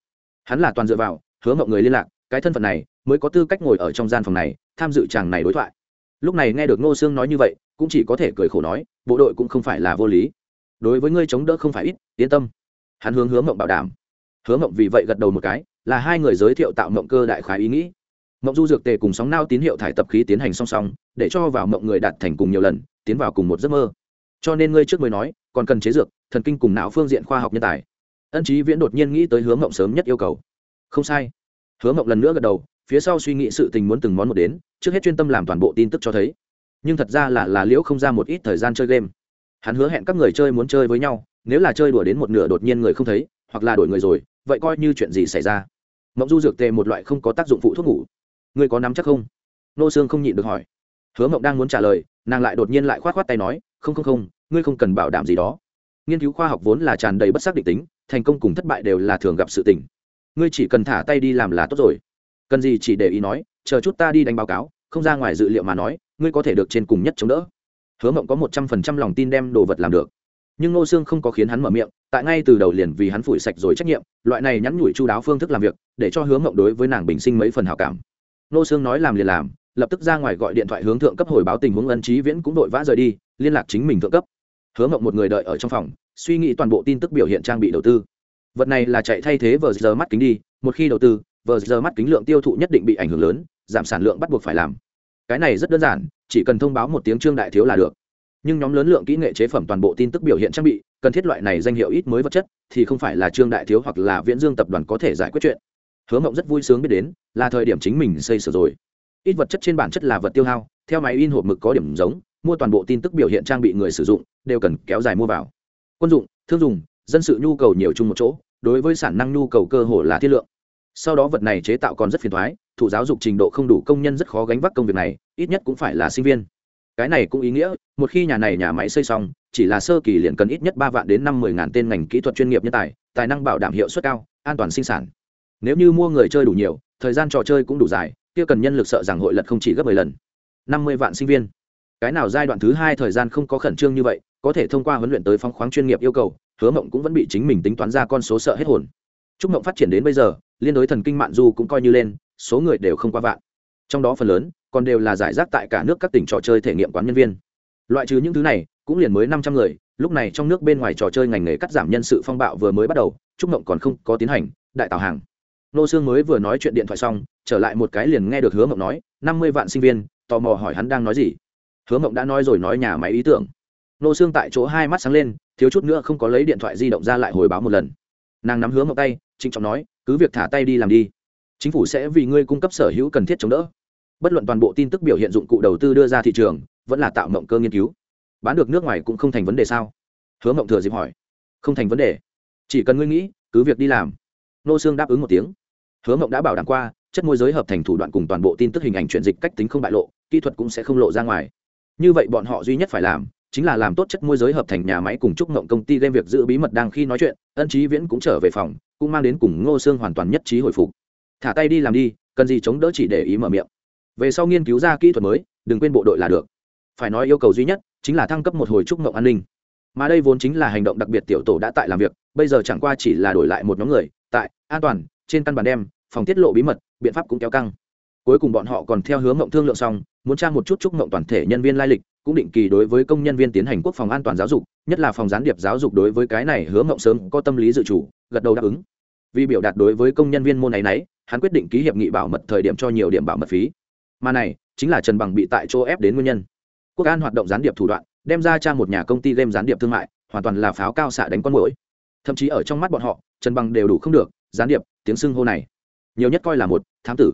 Hắn là toàn dựa vào, hứa ngọc người liên lạc, cái thân phận này, mới có tư cách ngồi ở trong gian phòng này, tham dự chàng này đối thoại lúc này nghe được nô xương nói như vậy, cũng chỉ có thể cười khổ nói, bộ đội cũng không phải là vô lý. Đối với ngươi chống đỡ không phải ít, yên tâm. Hắn hướng hướng mộng bảo đảm. Hướng mộng vì vậy gật đầu một cái, là hai người giới thiệu tạo mộng cơ đại khái ý nghĩ. Mộng du dược tề cùng sóng nao tín hiệu thải tập khí tiến hành song song, để cho vào mộng người đạt thành cùng nhiều lần, tiến vào cùng một giấc mơ. Cho nên ngươi trước mới nói, còn cần chế dược, thần kinh cùng não phương diện khoa học nhân tài. Ân trí viễn đột nhiên nghĩ tới hướng mộng sớm nhất yêu cầu. Không sai. Hướng mộng lần nữa gật đầu phía sau suy nghĩ sự tình muốn từng món một đến, trước hết chuyên tâm làm toàn bộ tin tức cho thấy. Nhưng thật ra là là liễu không ra một ít thời gian chơi game. Hắn hứa hẹn các người chơi muốn chơi với nhau, nếu là chơi đùa đến một nửa đột nhiên người không thấy, hoặc là đổi người rồi, vậy coi như chuyện gì xảy ra. Mộng du dược tề một loại không có tác dụng phụ thuốc ngủ. Người có nắm chắc không? Nô xương không nhịn được hỏi. Hứa mộng đang muốn trả lời, nàng lại đột nhiên lại khoát khoát tay nói, không không không, ngươi không cần bảo đảm gì đó. Nghiên cứu khoa học vốn là tràn đầy bất xác định tính, thành công cùng thất bại đều là thường gặp sự tình. Ngươi chỉ cần thả tay đi làm là tốt rồi cần gì chỉ để ý nói, chờ chút ta đi đánh báo cáo, không ra ngoài dự liệu mà nói, ngươi có thể được trên cùng nhất chống đỡ. Hứa mộng có một trăm phần trăm lòng tin đem đồ vật làm được. Nhưng ngô sương không có khiến hắn mở miệng, tại ngay từ đầu liền vì hắn phủi sạch rồi trách nhiệm, loại này nhắn nhủi chu đáo phương thức làm việc, để cho hứa mộng đối với nàng bình sinh mấy phần hảo cảm. Ngô sương nói làm liền làm, lập tức ra ngoài gọi điện thoại hướng thượng cấp hồi báo tình huống ân trí viễn cũng đội vã rời đi, liên lạc chính mình thượng cấp. Hứa mộng một người đợi ở trong phòng, suy nghĩ toàn bộ tin tức biểu hiện trang bị đầu tư. Vật này là chạy thay thế vờ giờ mắt kính đi, một khi đầu tư vờ giờ mắt kính lượng tiêu thụ nhất định bị ảnh hưởng lớn, giảm sản lượng bắt buộc phải làm. Cái này rất đơn giản, chỉ cần thông báo một tiếng trương đại thiếu là được. Nhưng nhóm lớn lượng kỹ nghệ chế phẩm toàn bộ tin tức biểu hiện trang bị, cần thiết loại này danh hiệu ít mới vật chất, thì không phải là trương đại thiếu hoặc là viễn dương tập đoàn có thể giải quyết chuyện. Hứa mộng rất vui sướng biết đến, là thời điểm chính mình xây sửa rồi. Ít vật chất trên bản chất là vật tiêu hao, theo máy in hộp mực có điểm giống, mua toàn bộ tin tức biểu hiện trang bị người sử dụng, đều cần kéo dài mua vào. Quân dụng, thương dùng, dân sự nhu cầu nhiều chung một chỗ, đối với sản năng nhu cầu cơ hồ là thiết lượng sau đó vật này chế tạo còn rất phiền thoái thủ giáo dục trình độ không đủ công nhân rất khó gánh vác công việc này, ít nhất cũng phải là sinh viên. Cái này cũng ý nghĩa, một khi nhà này nhà máy xây xong, chỉ là sơ kỳ liền cần ít nhất ba vạn đến năm mươi ngàn tên ngành kỹ thuật chuyên nghiệp nhân tài tài năng bảo đảm hiệu suất cao, an toàn sinh sản. Nếu như mua người chơi đủ nhiều, thời gian trò chơi cũng đủ dài, kia cần nhân lực sợ rằng hội lật không chỉ gấp mười lần. Năm mươi vạn sinh viên. Cái nào giai đoạn thứ hai thời gian không có khẩn trương như vậy, có thể thông qua huấn luyện tới phóng khoáng chuyên nghiệp yêu cầu, hứa mộng cũng vẫn bị chính mình tính toán ra con số sợ hết hồn. Chúc mộng phát triển đến bây giờ liên đối thần kinh mạng du cũng coi như lên, số người đều không qua vạn. Trong đó phần lớn còn đều là giải rác tại cả nước các tỉnh trò chơi thể nghiệm quán nhân viên. Loại trừ những thứ này, cũng liền mới năm trăm người, lúc này trong nước bên ngoài trò chơi ngành nghề cắt giảm nhân sự phong bạo vừa mới bắt đầu, trúc mộng còn không có tiến hành, đại tào hàng. Nô sương mới vừa nói chuyện điện thoại xong, trở lại một cái liền nghe được hứa mộng nói, năm mươi vạn sinh viên, tò mò hỏi hắn đang nói gì? Hứa mộng đã nói rồi nói nhà máy ý tưởng. Nô sương tại chỗ hai mắt sáng lên, thiếu chút nữa không có lấy điện thoại di động ra lại hồi báo một lần. Nàng nắm hứa mộng tay, trịnh trọng nói cứ việc thả tay đi làm đi. Chính phủ sẽ vì ngươi cung cấp sở hữu cần thiết chống đỡ. Bất luận toàn bộ tin tức biểu hiện dụng cụ đầu tư đưa ra thị trường, vẫn là tạo mộng cơ nghiên cứu. Bán được nước ngoài cũng không thành vấn đề sao? Hứa mộng thừa dịp hỏi. Không thành vấn đề. Chỉ cần ngươi nghĩ, cứ việc đi làm. Nô xương đáp ứng một tiếng. Hứa mộng đã bảo đảm qua, chất môi giới hợp thành thủ đoạn cùng toàn bộ tin tức hình ảnh chuyển dịch cách tính không bại lộ, kỹ thuật cũng sẽ không lộ ra ngoài. Như vậy bọn họ duy nhất phải làm, chính là làm tốt chất môi giới hợp thành nhà máy cùng chúc mộng công ty game việc giữ bí mật đang khi nói chuyện, ân trí viễn cũng trở về phòng cũng mang đến cùng ngô xương hoàn toàn nhất trí hồi phục. Thả tay đi làm đi, cần gì chống đỡ chỉ để ý mở miệng. Về sau nghiên cứu ra kỹ thuật mới, đừng quên bộ đội là được. Phải nói yêu cầu duy nhất chính là thăng cấp một hồi trúc mộng an ninh. Mà đây vốn chính là hành động đặc biệt tiểu tổ đã tại làm việc, bây giờ chẳng qua chỉ là đổi lại một nhóm người, tại, an toàn, trên căn bản đem, phòng tiết lộ bí mật, biện pháp cũng kéo căng. Cuối cùng bọn họ còn theo hướng mộng thương lượng xong, muốn tra một chút trúc mộng toàn thể nhân viên lai lịch, cũng định kỳ đối với công nhân viên tiến hành quốc phòng an toàn giáo dục, nhất là phòng gián điệp giáo dục đối với cái này hướng mộng sớm có tâm lý dự chủ gật đầu đáp ứng vì biểu đạt đối với công nhân viên môn này nấy, hắn quyết định ký hiệp nghị bảo mật thời điểm cho nhiều điểm bảo mật phí. Mà này, chính là trần bằng bị tại chỗ ép đến nguyên nhân. Quốc an hoạt động gián điệp thủ đoạn, đem ra cha một nhà công ty game gián điệp thương mại, hoàn toàn là pháo cao xạ đánh con mũi thậm chí ở trong mắt bọn họ, trần bằng đều đủ không được, gián điệp, tiếng xưng hô này. Nhiều nhất coi là một thám tử.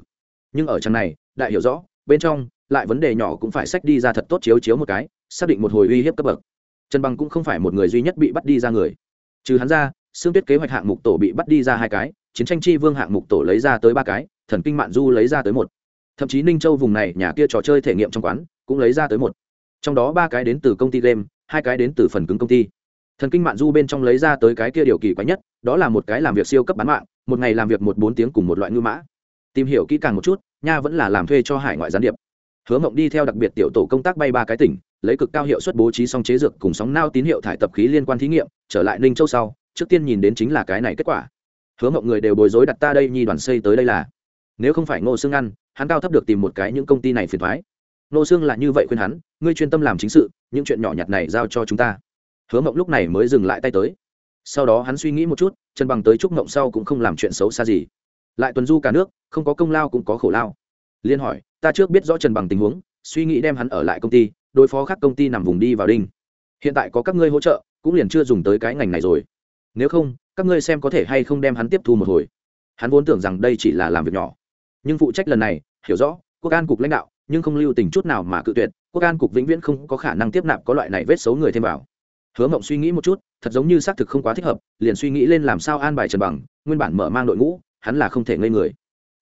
Nhưng ở trong này, đại hiểu rõ, bên trong, lại vấn đề nhỏ cũng phải sách đi ra thật tốt chiếu chiếu một cái, xác định một hồi uy hiếp cấp bậc. Trần bằng cũng không phải một người duy nhất bị bắt đi ra người. Trừ hắn ra xương tuyết kế hoạch hạng mục tổ bị bắt đi ra hai cái, chiến tranh chi vương hạng mục tổ lấy ra tới ba cái, thần kinh mạn du lấy ra tới một. Thậm chí ninh châu vùng này, nhà kia trò chơi thể nghiệm trong quán, cũng lấy ra tới một. Trong đó ba cái đến từ công ty game, hai cái đến từ phần cứng công ty. Thần kinh Mạn du bên trong lấy ra tới cái kia điều kỳ quái nhất, đó là một cái làm việc siêu cấp bán mạng, một ngày làm việc một bốn tiếng cùng một loại ngư mã. Tìm hiểu kỹ càng một chút, nha vẫn là làm thuê cho hải ngoại gián điệp. Hứa mộng đi theo đặc biệt tiểu tổ công tác bay ba cái tỉnh, lấy cực cao hiệu suất bố trí song chế dược cùng sóng nao tín hiệu thải tập khí liên quan thí nghiệm, trở lại ninh châu sau trước tiên nhìn đến chính là cái này kết quả. Hứa mộng người đều bối rối đặt ta đây, nhi đoàn xây tới đây là. Nếu không phải ngô xương ăn hắn cao thấp được tìm một cái những công ty này phiền thoái ngô xương là như vậy khuyên hắn, ngươi chuyên tâm làm chính sự, những chuyện nhỏ nhặt này giao cho chúng ta. Hứa mộng lúc này mới dừng lại tay tới. Sau đó hắn suy nghĩ một chút trần bằng tới trúc mộng sau cũng không làm chuyện xấu xa gì. Lại tuần du cả nước, không có công lao cũng có khổ lao. Liên hỏi, ta trước biết rõ trần bằng tình huống, suy nghĩ đem hắn ở lại công ty, đối phó khác công ty nằm vùng đi vào đinh. Hiện tại có các ngươi hỗ trợ, cũng liền chưa dùng tới cái ngành này rồi nếu không, các ngươi xem có thể hay không đem hắn tiếp thu một hồi. Hắn vốn tưởng rằng đây chỉ là làm việc nhỏ. Nhưng phụ trách lần này, hiểu rõ, quốc an cục lãnh đạo, nhưng không lưu tình chút nào mà cự tuyệt, quốc an cục vĩnh viễn không có khả năng tiếp nạp có loại này vết xấu người thêm vào. Hứa mộng suy nghĩ một chút, thật giống như xác thực không quá thích hợp, liền suy nghĩ lên làm sao an bài trần bằng, nguyên bản mở mang đội ngũ, hắn là không thể ngây người.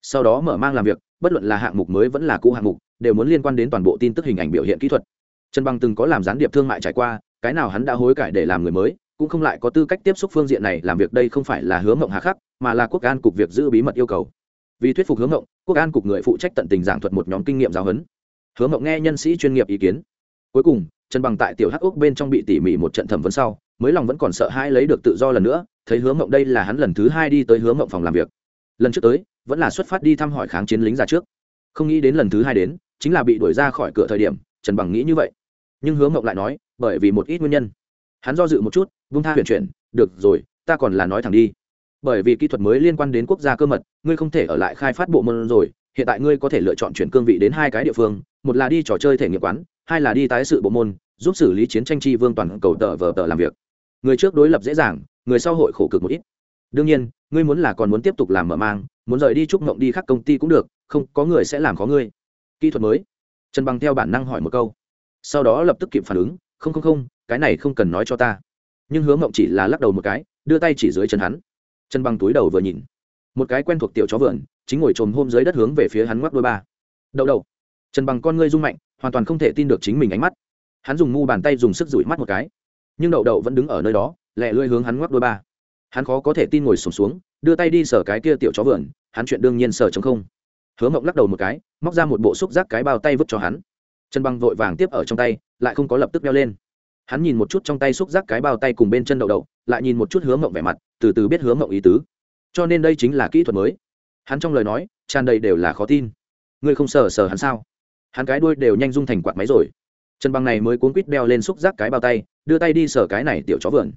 Sau đó mở mang làm việc, bất luận là hạng mục mới vẫn là cũ hạng mục, đều muốn liên quan đến toàn bộ tin tức hình ảnh biểu hiện kỹ thuật. Trần bằng từng có làm gián điệp thương mại trải qua, cái nào hắn đã hối cải để làm người mới cũng không lại có tư cách tiếp xúc phương diện này, làm việc đây không phải là hứa mộng hà khắc, mà là quốc an cục việc giữ bí mật yêu cầu. Vì thuyết phục hứa mộng, quốc an cục người phụ trách tận tình giảng thuật một nhóm kinh nghiệm giáo huấn. Hứa mộng nghe nhân sĩ chuyên nghiệp ý kiến. Cuối cùng, trần bằng tại tiểu hắc úc bên trong bị tỉ mỉ một trận thẩm vấn sau, mới lòng vẫn còn sợ hãi lấy được tự do lần nữa, thấy hứa mộng đây là hắn lần thứ hai đi tới hứa mộng phòng làm việc. Lần trước tới, vẫn là xuất phát đi thăm hỏi kháng chiến lính ra trước. Không nghĩ đến lần thứ hai đến, chính là bị đuổi ra khỏi cửa thời điểm, trần bằng nghĩ như vậy. Nhưng hứa mộng lại nói, bởi vì một ít nguyên nhân. Hắn do dự một chút vung tha huyền chuyển, được rồi, ta còn là nói thẳng đi. Bởi vì kỹ thuật mới liên quan đến quốc gia cơ mật, ngươi không thể ở lại khai phát bộ môn rồi, hiện tại ngươi có thể lựa chọn chuyển cương vị đến hai cái địa phương, một là đi trò chơi thể nghiệm quán, hai là đi tái sự bộ môn, giúp xử lý chiến tranh tri vương toàn cầu tờ vờ tờ làm việc. Người trước đối lập dễ dàng, người sau hội khổ cực một ít. Đương nhiên, ngươi muốn là còn muốn tiếp tục làm mở mang, muốn rời đi chúc mộng đi khác công ty cũng được, không, có người sẽ làm khó ngươi. Kỹ thuật mới. Trần bằng theo bản năng hỏi một câu. Sau đó lập tức kịp phản ứng, không không không, cái này không cần nói cho ta nhưng hứa mộng chỉ là lắc đầu một cái đưa tay chỉ dưới chân hắn. Chân bằng túi đầu vừa nhìn một cái quen thuộc tiểu chó vườn chính ngồi trồm hôm dưới đất hướng về phía hắn ngoắc đôi ba. Đậu đậu. trần bằng con ngươi rung mạnh hoàn toàn không thể tin được chính mình ánh mắt. Hắn dùng ngu bàn tay dùng sức rủi mắt một cái nhưng đậu đậu vẫn đứng ở nơi đó lẹ lưỡi hướng hắn ngoắc đôi ba. Hắn khó có thể tin ngồi sùng xuống, xuống đưa tay đi sờ cái kia tiểu chó vườn hắn chuyện đương nhiên sờ chống không. Hứa mộng lắc đầu một cái móc ra một bộ xúc giác cái bao tay vứt cho hắn. Trần bằng vội vàng tiếp ở trong tay lại không có lập tức đeo lên hắn nhìn một chút trong tay xúc giác cái bao tay cùng bên chân đậu đậu, lại nhìn một chút hướng mộng vẻ mặt, từ từ biết hướng mộng ý tứ. Cho nên đây chính là kỹ thuật mới. Hắn trong lời nói, tràn đầy đều là khó tin. Ngươi không sờ sờ hắn sao? Hắn cái đuôi đều nhanh dung thành quạt máy rồi. Trần bằng này mới cuốn quít đeo lên xúc giác cái bao tay, đưa tay đi sờ cái này tiểu chó vườn.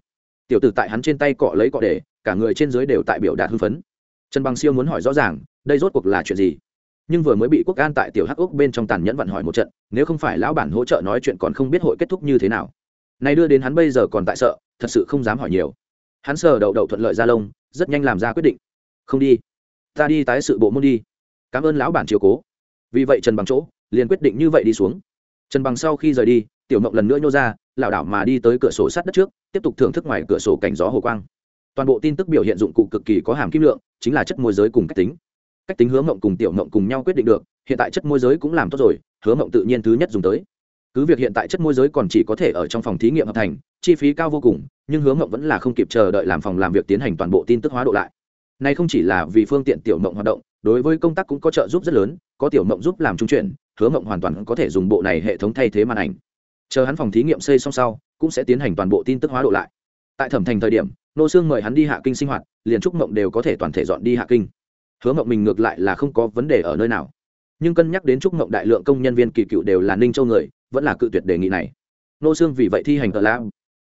Tiểu tử tại hắn trên tay cọ lấy cọ để, cả người trên dưới đều tại biểu đạt hưng phấn. Trần bằng siêu muốn hỏi rõ ràng, đây rốt cuộc là chuyện gì? Nhưng vừa mới bị quốc an tại tiểu hắc úc bên trong tàn nhẫn vận hỏi một trận, nếu không phải lão bản hỗ trợ nói chuyện còn không biết hội kết thúc như thế nào này đưa đến hắn bây giờ còn tại sợ, thật sự không dám hỏi nhiều. Hắn sờ đậu đậu thuận lợi ra lông, rất nhanh làm ra quyết định. Không đi. Ta đi tái sự bộ môn đi. Cảm ơn lão bản chiều cố. Vì vậy trần bằng chỗ, liền quyết định như vậy đi xuống. Trần bằng sau khi rời đi, tiểu mộng lần nữa nhô ra, lảo đảo mà đi tới cửa sổ sắt đất trước, tiếp tục thưởng thức ngoài cửa sổ cảnh gió hồ quang. Toàn bộ tin tức biểu hiện dụng cụ cực kỳ có hàm kim lượng, chính là chất môi giới cùng cách tính. Cách tính hứa mộng cùng tiểu mộng cùng nhau quyết định được, hiện tại chất môi giới cũng làm tốt rồi, hứa mộng tự nhiên thứ nhất dùng tới cứ việc hiện tại chất môi giới còn chỉ có thể ở trong phòng thí nghiệm hợp thành, chi phí cao vô cùng, nhưng hứa mộng vẫn là không kịp chờ đợi làm phòng làm việc tiến hành toàn bộ tin tức hóa độ lại. Này không chỉ là vì phương tiện tiểu mộng hoạt động, đối với công tác cũng có trợ giúp rất lớn, có tiểu mộng giúp làm trung chuyển, hứa mộng hoàn toàn có thể dùng bộ này hệ thống thay thế màn ảnh. Chờ hắn phòng thí nghiệm xây xong sau, cũng sẽ tiến hành toàn bộ tin tức hóa độ lại. Tại thẩm thành thời điểm, nô xương mời hắn đi hạ kinh sinh hoạt, liền trúc mộng đều có thể toàn thể dọn đi hạ kinh. Hứa mộng mình ngược lại là không có vấn đề ở nơi nào. Nhưng cân nhắc đến trúc mộng đại lượng công nhân viên kỳ cựu đều là ninh châu người vẫn là cự tuyệt đề nghị này. Nô xương vì vậy thi hành cờ lam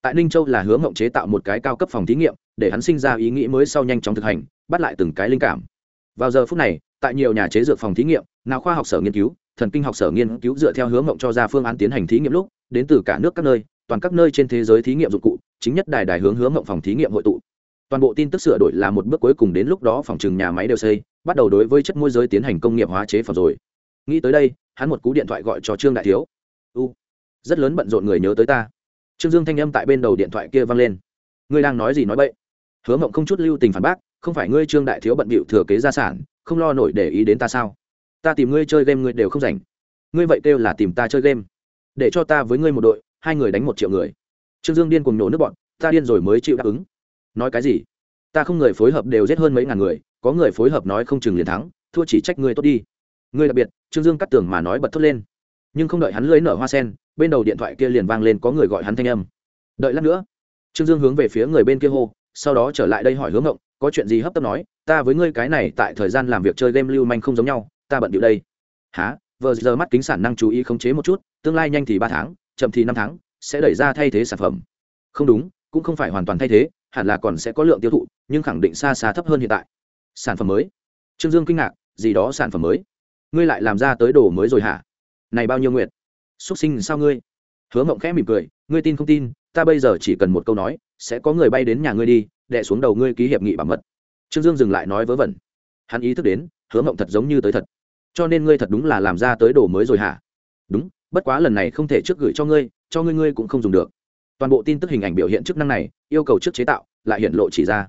tại ninh châu là hướng mộng chế tạo một cái cao cấp phòng thí nghiệm, để hắn sinh ra ý nghĩ mới sau nhanh chóng thực hành, bắt lại từng cái linh cảm. Vào giờ phút này, tại nhiều nhà chế dược phòng thí nghiệm, nào khoa học sở nghiên cứu, thần kinh học sở nghiên cứu dựa theo hướng mộng cho ra phương án tiến hành thí nghiệm lúc, đến từ cả nước các nơi, toàn các nơi trên thế giới thí nghiệm dụng cụ, chính nhất đài đài hướng hướng mộng phòng thí nghiệm hội tụ. Toàn bộ tin tức sửa đổi là một bước cuối cùng đến lúc đó phòng trừng nhà máy đều xây, bắt đầu đối với chất môi giới tiến hành công nghiệp hóa chế phẩm rồi. Nghĩ tới đây, hắn một cú điện thoại gọi cho trương đại thiếu u. Rất lớn bận rộn người nhớ tới ta. Trương dương thanh âm tại bên đầu điện thoại kia vang lên. Ngươi đang nói gì nói bậy, hứa mộng không chút lưu tình phản bác không phải ngươi trương đại thiếu bận bịu thừa kế gia sản không lo nổi để ý đến ta sao? Ta tìm ngươi chơi game ngươi đều không rảnh. Ngươi vậy kêu là tìm ta chơi game. Để cho ta với ngươi một đội hai người đánh một triệu người. Trương dương điên cùng nổ nước bọn ta điên rồi mới chịu đáp ứng. Nói cái gì? Ta không người phối hợp đều giết hơn mấy ngàn người có người phối hợp nói không chừng liền thắng thua chỉ trách ngươi tốt đi. Ngươi đặc biệt trương dương cắt tường mà nói bật thốt lên nhưng không đợi hắn lưỡi nở hoa sen, bên đầu điện thoại kia liền vang lên có người gọi hắn thanh âm. Đợi lát nữa. Trương dương hướng về phía người bên kia hô, sau đó trở lại đây hỏi hướng ngộng, có chuyện gì hấp tấp nói, ta với ngươi cái này tại thời gian làm việc chơi game lưu manh không giống nhau, ta bận điệu đây. Há vờ giờ mắt kính sản năng chú ý khống chế một chút, tương lai nhanh thì ba tháng, chậm thì năm tháng, sẽ đẩy ra thay thế sản phẩm. Không đúng, cũng không phải hoàn toàn thay thế, hẳn là còn sẽ có lượng tiêu thụ, nhưng khẳng định xa xa thấp hơn hiện tại. Sản phẩm mới? Trương dương kinh ngạc, gì đó sản phẩm mới? Ngươi lại làm ra tới đồ mới rồi hả? Này bao nhiêu nguyện xuất sinh sao ngươi? Hứa mộng khẽ mỉm cười, ngươi tin không tin, ta bây giờ chỉ cần một câu nói, sẽ có người bay đến nhà ngươi đi đẻ xuống đầu ngươi ký hiệp nghị bảo mật. Trương dương dừng lại nói vớ vẩn. Hắn ý thức đến, hứa mộng thật giống như tới thật. Cho nên ngươi thật đúng là làm ra tới đồ mới rồi hả? Đúng, bất quá lần này không thể trước gửi cho ngươi cho ngươi ngươi cũng không dùng được. Toàn bộ tin tức hình ảnh biểu hiện chức năng này, yêu cầu trước chế tạo, lại hiện lộ chỉ ra.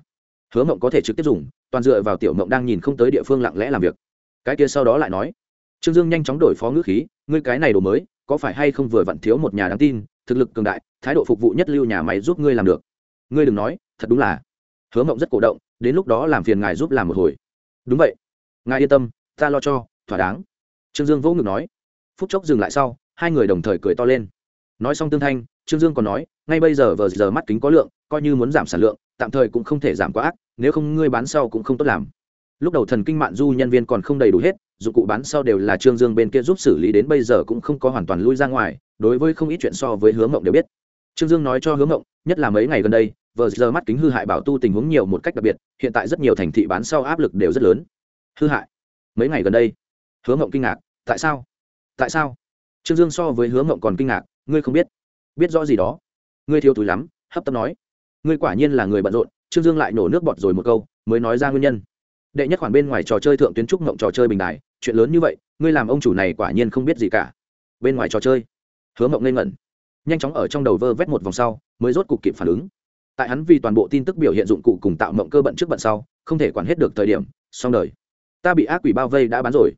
Hứa mộng có thể trực tiếp dùng, toàn dựa vào tiểu mộng đang nhìn không tới địa phương lặng lẽ làm việc. Cái kia sau đó lại nói. Trương dương nhanh chóng đổi phó ngữ khí ngươi cái này đồ mới, có phải hay không vừa vặn thiếu một nhà đáng tin, thực lực cường đại, thái độ phục vụ nhất lưu nhà máy giúp ngươi làm được. Ngươi đừng nói, thật đúng là hứa mộng rất cổ động, đến lúc đó làm phiền ngài giúp làm một hồi. Đúng vậy. Ngài yên tâm, ta lo cho, thỏa đáng. Trương dương vỗ ngực nói. Phút chốc dừng lại sau, hai người đồng thời cười to lên. Nói xong tương thanh, trương dương còn nói, ngay bây giờ vờ giờ mắt kính có lượng, coi như muốn giảm sản lượng, tạm thời cũng không thể giảm quá ác, nếu không ngươi bán sau cũng không tốt làm lúc đầu thần kinh mạng du nhân viên còn không đầy đủ hết, dụng cụ bán sau đều là trương dương bên kia giúp xử lý đến bây giờ cũng không có hoàn toàn lui ra ngoài, đối với không ít chuyện so với hướng mộng đều biết. Trương dương nói cho hướng mộng, nhất là mấy ngày gần đây, vờ giờ mắt kính hư hại bảo tu tình huống nhiều một cách đặc biệt, hiện tại rất nhiều thành thị bán sau áp lực đều rất lớn. Hư hại? Mấy ngày gần đây? Hướng mộng kinh ngạc, tại sao? Tại sao? Trương dương so với hướng mộng còn kinh ngạc, ngươi không biết. Biết rõ gì đó. Ngươi thiếu túi lắm, hấp tấp nói. Ngươi quả nhiên là người bận rộn, trương dương lại nổ nước bọt rồi một câu, mới nói ra nguyên nhân đệ nhất khoản bên ngoài trò chơi thượng tuyến trúc mộng trò chơi bình đài, chuyện lớn như vậy, ngươi làm ông chủ này quả nhiên không biết gì cả. Bên ngoài trò chơi, hứa mộng lên ngẩn. Nhanh chóng ở trong đầu vơ vét một vòng sau, mới rốt cục kịp phản ứng. Tại hắn vì toàn bộ tin tức biểu hiện dụng cụ cùng tạo mộng cơ bận trước bận sau, không thể quản hết được thời điểm, xong đời. Ta bị ác quỷ bao vây đã bán rồi.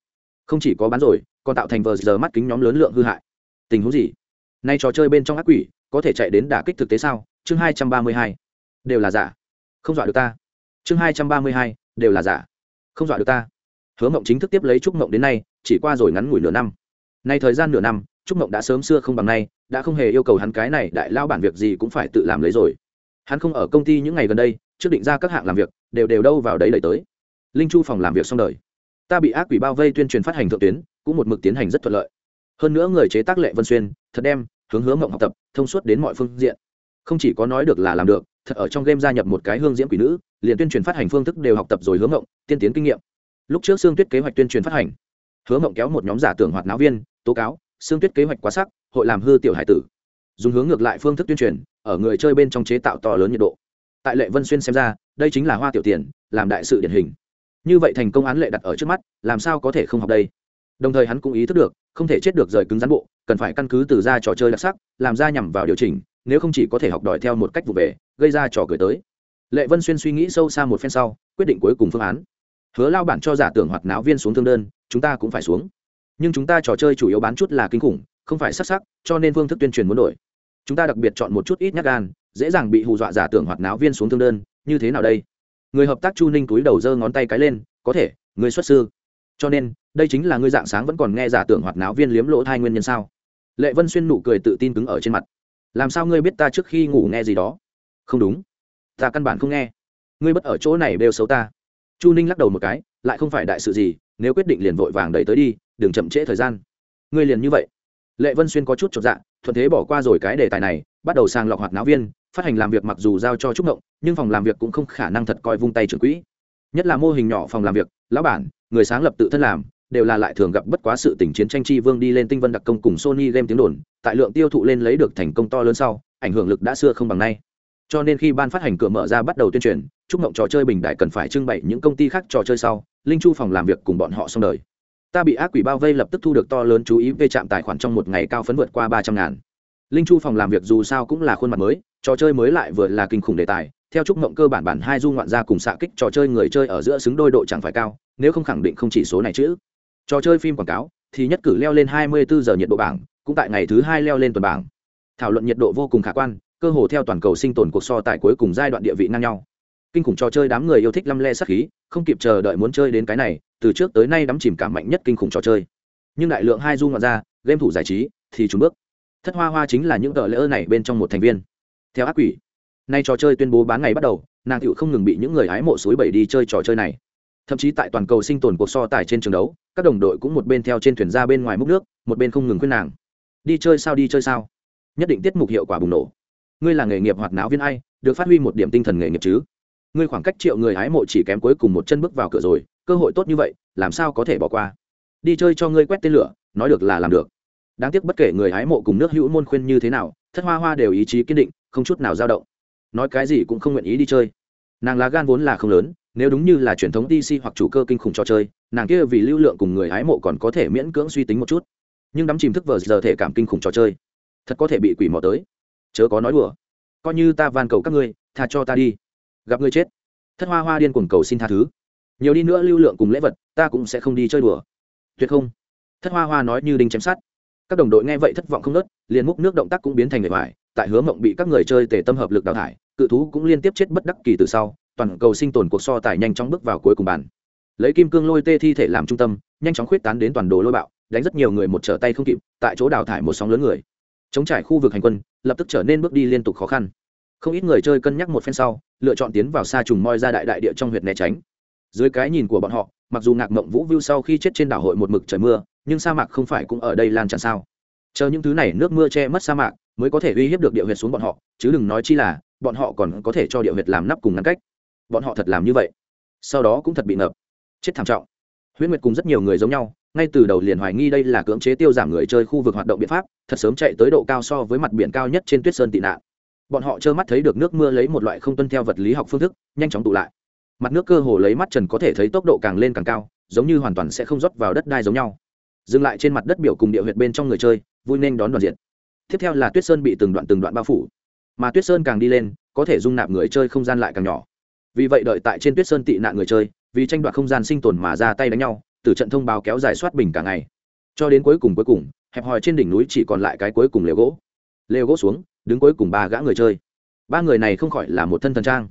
Không chỉ có bán rồi, còn tạo thành vờ giờ mắt kính nhóm lớn lượng hư hại. Tình huống gì? Nay trò chơi bên trong ác quỷ, có thể chạy đến đả kích thực tế sao? Chương hai trăm ba mươi hai. Đều là giả. Không dọa được ta. Chương hai trăm ba mươi hai. Đều là giả không dọa được ta. Hứa mộng chính thức tiếp lấy trúc mộng đến nay, chỉ qua rồi ngắn ngủi nửa năm. Nay thời gian nửa năm, trúc mộng đã sớm xưa không bằng nay, đã không hề yêu cầu hắn cái này đại lao bản việc gì cũng phải tự làm lấy rồi. Hắn không ở công ty những ngày gần đây, trước định ra các hạng làm việc, đều đều đâu vào đấy đẩy tới. Linh chu phòng làm việc xong đời. Ta bị ác quỷ bao vây tuyên truyền phát hành thượng tuyến, cũng một mực tiến hành rất thuận lợi. Hơn nữa người chế tác lệ vân xuyên, thật đem hướng hướng mộng học tập, thông suốt đến mọi phương diện. Không chỉ có nói được là làm được thật ở trong game gia nhập một cái hương diễm quỷ nữ, liền tuyên truyền phát hành phương thức đều học tập rồi hướng mộng, tiên tiến kinh nghiệm. Lúc trước xương tuyết kế hoạch tuyên truyền phát hành hướng mộng kéo một nhóm giả tưởng hoạt náo viên, tố cáo xương tuyết kế hoạch quá sắc, hội làm hư tiểu hải tử. Dùng hướng ngược lại phương thức tuyên truyền, ở người chơi bên trong chế tạo to lớn nhiệt độ. Tại lệ vân xuyên xem ra, đây chính là hoa tiểu tiền, làm đại sự điển hình. Như vậy thành công án lệ đặt ở trước mắt, làm sao có thể không học đây? Đồng thời hắn cũng ý thức được, không thể chết được rời cứng rắn bộ, cần phải căn cứ từ ra trò chơi đặc sắc, làm ra nhằm vào điều chỉnh nếu không chỉ có thể học đòi theo một cách vụ về, gây ra trò cười tới. Lệ vân xuyên suy nghĩ sâu xa một phen sau, quyết định cuối cùng phương án. Hứa lao bản cho giả tưởng hoạt náo viên xuống thương đơn, chúng ta cũng phải xuống. Nhưng chúng ta trò chơi chủ yếu bán chút là kinh khủng, không phải sắc sắc, cho nên phương thức tuyên truyền muốn đổi. Chúng ta đặc biệt chọn một chút ít nhát gan, dễ dàng bị hù dọa giả tưởng hoạt náo viên xuống thương đơn, như thế nào đây? Người hợp tác chu ninh túi đầu giơ ngón tay cái lên, có thể, người xuất sư. Cho nên, đây chính là ngươi dạng sáng vẫn còn nghe giả tưởng hoạt náo viên liếm lỗ thai nguyên nhân sao? Lệ vân xuyên nụ cười tự tin cứng ở trên mặt làm sao ngươi biết ta trước khi ngủ nghe gì đó? Không đúng. Ta căn bản không nghe. Ngươi bất ở chỗ này đều xấu ta. Chu ninh lắc đầu một cái, lại không phải đại sự gì, nếu quyết định liền vội vàng đẩy tới đi, đừng chậm trễ thời gian. Ngươi liền như vậy. Lệ vân xuyên có chút chột dạ thuận thế bỏ qua rồi cái đề tài này, bắt đầu sàng lọc hoạt náo viên, phát hành làm việc mặc dù giao cho trúc ngộng, nhưng phòng làm việc cũng không khả năng thật coi vung tay trưởng quỹ. Nhất là mô hình nhỏ phòng làm việc, lão bản, người sáng lập tự thân làm đều là lại thường gặp bất quá sự tình chiến tranh chi vương đi lên tinh vân đặc công cùng sony game tiếng đồn, tại lượng tiêu thụ lên lấy được thành công to lớn sau, ảnh hưởng lực đã xưa không bằng nay. Cho nên khi ban phát hành cửa mở ra bắt đầu tuyên truyền, chúc mộng trò chơi bình đại cần phải trưng bày những công ty khác trò chơi sau, linh chu phòng làm việc cùng bọn họ xong đời. Ta bị ác quỷ bao vây lập tức thu được to lớn chú ý về trạm tài khoản trong một ngày cao phấn vượt qua ba trăm ngàn. Linh chu phòng làm việc dù sao cũng là khuôn mặt mới, trò chơi mới lại vừa là kinh khủng đề tài, theo chúc mộng cơ bản bản hai du ngoạn ra cùng xạ kích trò chơi người chơi ở giữa xứng đôi độ chẳng phải cao, nếu không khẳng định không chỉ số này chứ trò chơi phim quảng cáo, thì nhất cử leo lên 24 giờ nhiệt độ bảng, cũng tại ngày thứ hai leo lên tuần bảng. Thảo luận nhiệt độ vô cùng khả quan, cơ hồ theo toàn cầu sinh tồn cuộc so tại cuối cùng giai đoạn địa vị ngang nhau. Kinh khủng trò chơi đám người yêu thích lăm le sát khí, không kịp chờ đợi muốn chơi đến cái này, từ trước tới nay đắm chìm cảm mạnh nhất kinh khủng trò chơi. Nhưng đại lượng hai du ngoạn ra game thủ giải trí, thì trùng bước. Thất hoa hoa chính là những tờ lễ này bên trong một thành viên. Theo ác quỷ, nay trò chơi tuyên bố bán ngày bắt đầu, nàng tựu không ngừng bị những người hái mộ suối bảy đi chơi trò chơi này. Thậm chí tại toàn cầu sinh tồn cuộc so tài trên trường đấu các đồng đội cũng một bên theo trên thuyền ra bên ngoài múc nước, một bên không ngừng khuyên nàng. Đi chơi sao, đi chơi sao? Nhất định tiết mục hiệu quả bùng nổ. Ngươi là nghề nghiệp hoạt náo viên ai, được phát huy một điểm tinh thần nghề nghiệp chứ? Ngươi khoảng cách triệu người hái mộ chỉ kém cuối cùng một chân bước vào cửa rồi, cơ hội tốt như vậy, làm sao có thể bỏ qua? Đi chơi cho ngươi quét tên lửa, nói được là làm được. Đáng tiếc bất kể người hái mộ cùng nước hữu môn khuyên như thế nào, thất hoa hoa đều ý chí kiên định, không chút nào dao động. Nói cái gì cũng không nguyện ý đi chơi. Nàng lá gan vốn là không lớn, nếu đúng như là truyền thống dc hoặc chủ cơ kinh khủng cho chơi nàng kia vì lưu lượng cùng người hái mộ còn có thể miễn cưỡng suy tính một chút. Nhưng đắm chìm thức vờ giờ thể cảm kinh khủng trò chơi, thật có thể bị quỷ mò tới. Chớ có nói đùa. Coi như ta van cầu các ngươi, tha cho ta đi. Gặp ngươi chết. Thất hoa hoa điên cuồng cầu xin tha thứ. Nhiều đi nữa lưu lượng cùng lễ vật, ta cũng sẽ không đi chơi đùa. Tuyệt không. Thất hoa hoa nói như đinh chém sát các đồng đội nghe vậy thất vọng không nớt liền múc nước động tác cũng biến thành người ngoài, tại hứa mộng bị các người chơi tề tâm hợp lực đào thải, cự thú cũng liên tiếp chết bất đắc kỳ từ sau, toàn cầu sinh tồn cuộc so tài nhanh chóng bước vào cuối cùng bàn lấy kim cương lôi tê thi thể làm trung tâm, nhanh chóng khuyết tán đến toàn đồ lôi bạo, đánh rất nhiều người một trở tay không kịp, tại chỗ đào thải một sóng lớn người. Chống trải khu vực hành quân, lập tức trở nên bước đi liên tục khó khăn. Không ít người chơi cân nhắc một phen sau, lựa chọn tiến vào xa trùng moi ra đại đại địa trong huyện né tránh. Dưới cái nhìn của bọn họ, mặc dù ngạc mộng vũ view sau khi chết trên đảo hội một mực trời mưa, nhưng sa mạc không phải cũng ở đây lan tràn sao? Chờ những thứ này nước mưa che mất sa mạc, mới có thể uy hiếp được địa huyệt xuống bọn họ, chứ đừng nói chi là, bọn họ còn có thể cho địa huyệt làm nắp cùng ngăn cách. Bọn họ thật làm như vậy. Sau đó cũng thật bị ngập chết thảm trọng. Huyễn nguyệt cùng rất nhiều người giống nhau, ngay từ đầu liền hoài nghi đây là cưỡng chế tiêu giảm người chơi khu vực hoạt động biện pháp, thật sớm chạy tới độ cao so với mặt biển cao nhất trên tuyết sơn tị nạn. Bọn họ trơ mắt thấy được nước mưa lấy một loại không tuân theo vật lý học phương thức, nhanh chóng tụ lại. Mặt nước cơ hồ lấy mắt trần có thể thấy tốc độ càng lên càng cao, giống như hoàn toàn sẽ không rót vào đất đai giống nhau. Dừng lại trên mặt đất biểu cùng địa huyệt bên trong người chơi, vui nên đón đoàn diện. Tiếp theo là tuyết sơn bị từng đoạn từng đoạn bao phủ. Mà tuyết sơn càng đi lên, có thể dung nạp người chơi không gian lại càng nhỏ. Vì vậy đợi tại trên tuyết sơn tị nạn người chơi vì tranh đoạt không gian sinh tồn mà ra tay đánh nhau, từ trận thông báo kéo dài soát bình cả ngày. Cho đến cuối cùng cuối cùng, hẹp hòi trên đỉnh núi chỉ còn lại cái cuối cùng lều gỗ. Lều gỗ xuống, đứng cuối cùng ba gã người chơi. Ba người này không khỏi là một thân thần trang.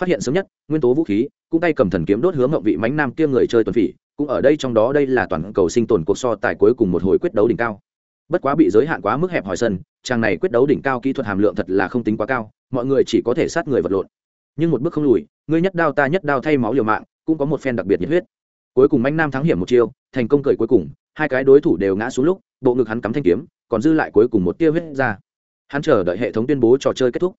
Phát hiện sớm nhất, nguyên tố vũ khí, cũng tay cầm thần kiếm đốt hướng ngậm vị mánh nam kia người chơi tuần phỉ, cũng ở đây trong đó đây là toàn cầu sinh tồn cuộc so tài cuối cùng một hồi quyết đấu đỉnh cao. Bất quá bị giới hạn quá mức hẹp hòi sân trang này quyết đấu đỉnh cao kỹ thuật hàm lượng thật là không tính quá cao, mọi người chỉ có thể sát người vật lộn. Nhưng một bước không lùi, ngươi nhất đao ta nhất đao thay máu liều mạng cũng có một phen đặc biệt nhiệt huyết. Cuối cùng anh nam thắng hiểm một chiêu, thành công cười cuối cùng, hai cái đối thủ đều ngã xuống lúc, bộ ngực hắn cắm thanh kiếm, còn dư lại cuối cùng một tia huyết ra. Hắn chờ đợi hệ thống tuyên bố trò chơi kết thúc,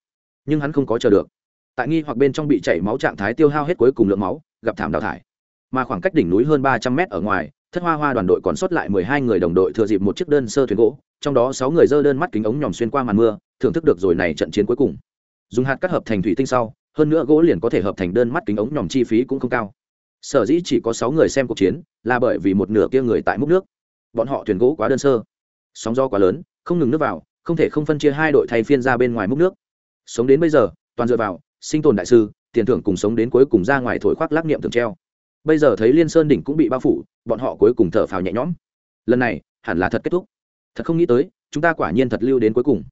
nhưng hắn không có chờ được. Tại nghi hoặc bên trong bị chảy máu trạng thái tiêu hao hết cuối cùng lượng máu, gặp thảm đào thải. Mà khoảng cách đỉnh núi hơn ba trăm mét ở ngoài, thất hoa hoa đoàn đội còn sót lại mười hai người đồng đội thừa dịp một chiếc đơn sơ thuyền gỗ, trong đó sáu người dơ đơn mắt kính ống nhòm xuyên qua màn mưa, thưởng thức được rồi này trận chiến cuối cùng. Dùng hạt cắt hợp thành thủy tinh sau, hơn nữa gỗ liền có thể hợp thành đơn mắt kính ống nhòm chi phí cũng không cao sở dĩ chỉ có sáu người xem cuộc chiến là bởi vì một nửa kia người tại múc nước. Bọn họ thuyền gỗ quá đơn sơ, sóng gió quá lớn, không ngừng nước vào, không thể không phân chia hai đội thay phiên ra bên ngoài múc nước. Sống đến bây giờ, toàn dựa vào sinh tồn đại sư, tiền thưởng cùng sống đến cuối cùng ra ngoài thổi khoác lác niệm thường treo. Bây giờ thấy liên sơn đỉnh cũng bị bao phủ, bọn họ cuối cùng thở phào nhẹ nhõm. Lần này, hẳn là thật kết thúc. Thật không nghĩ tới, chúng ta quả nhiên thật lưu đến cuối cùng.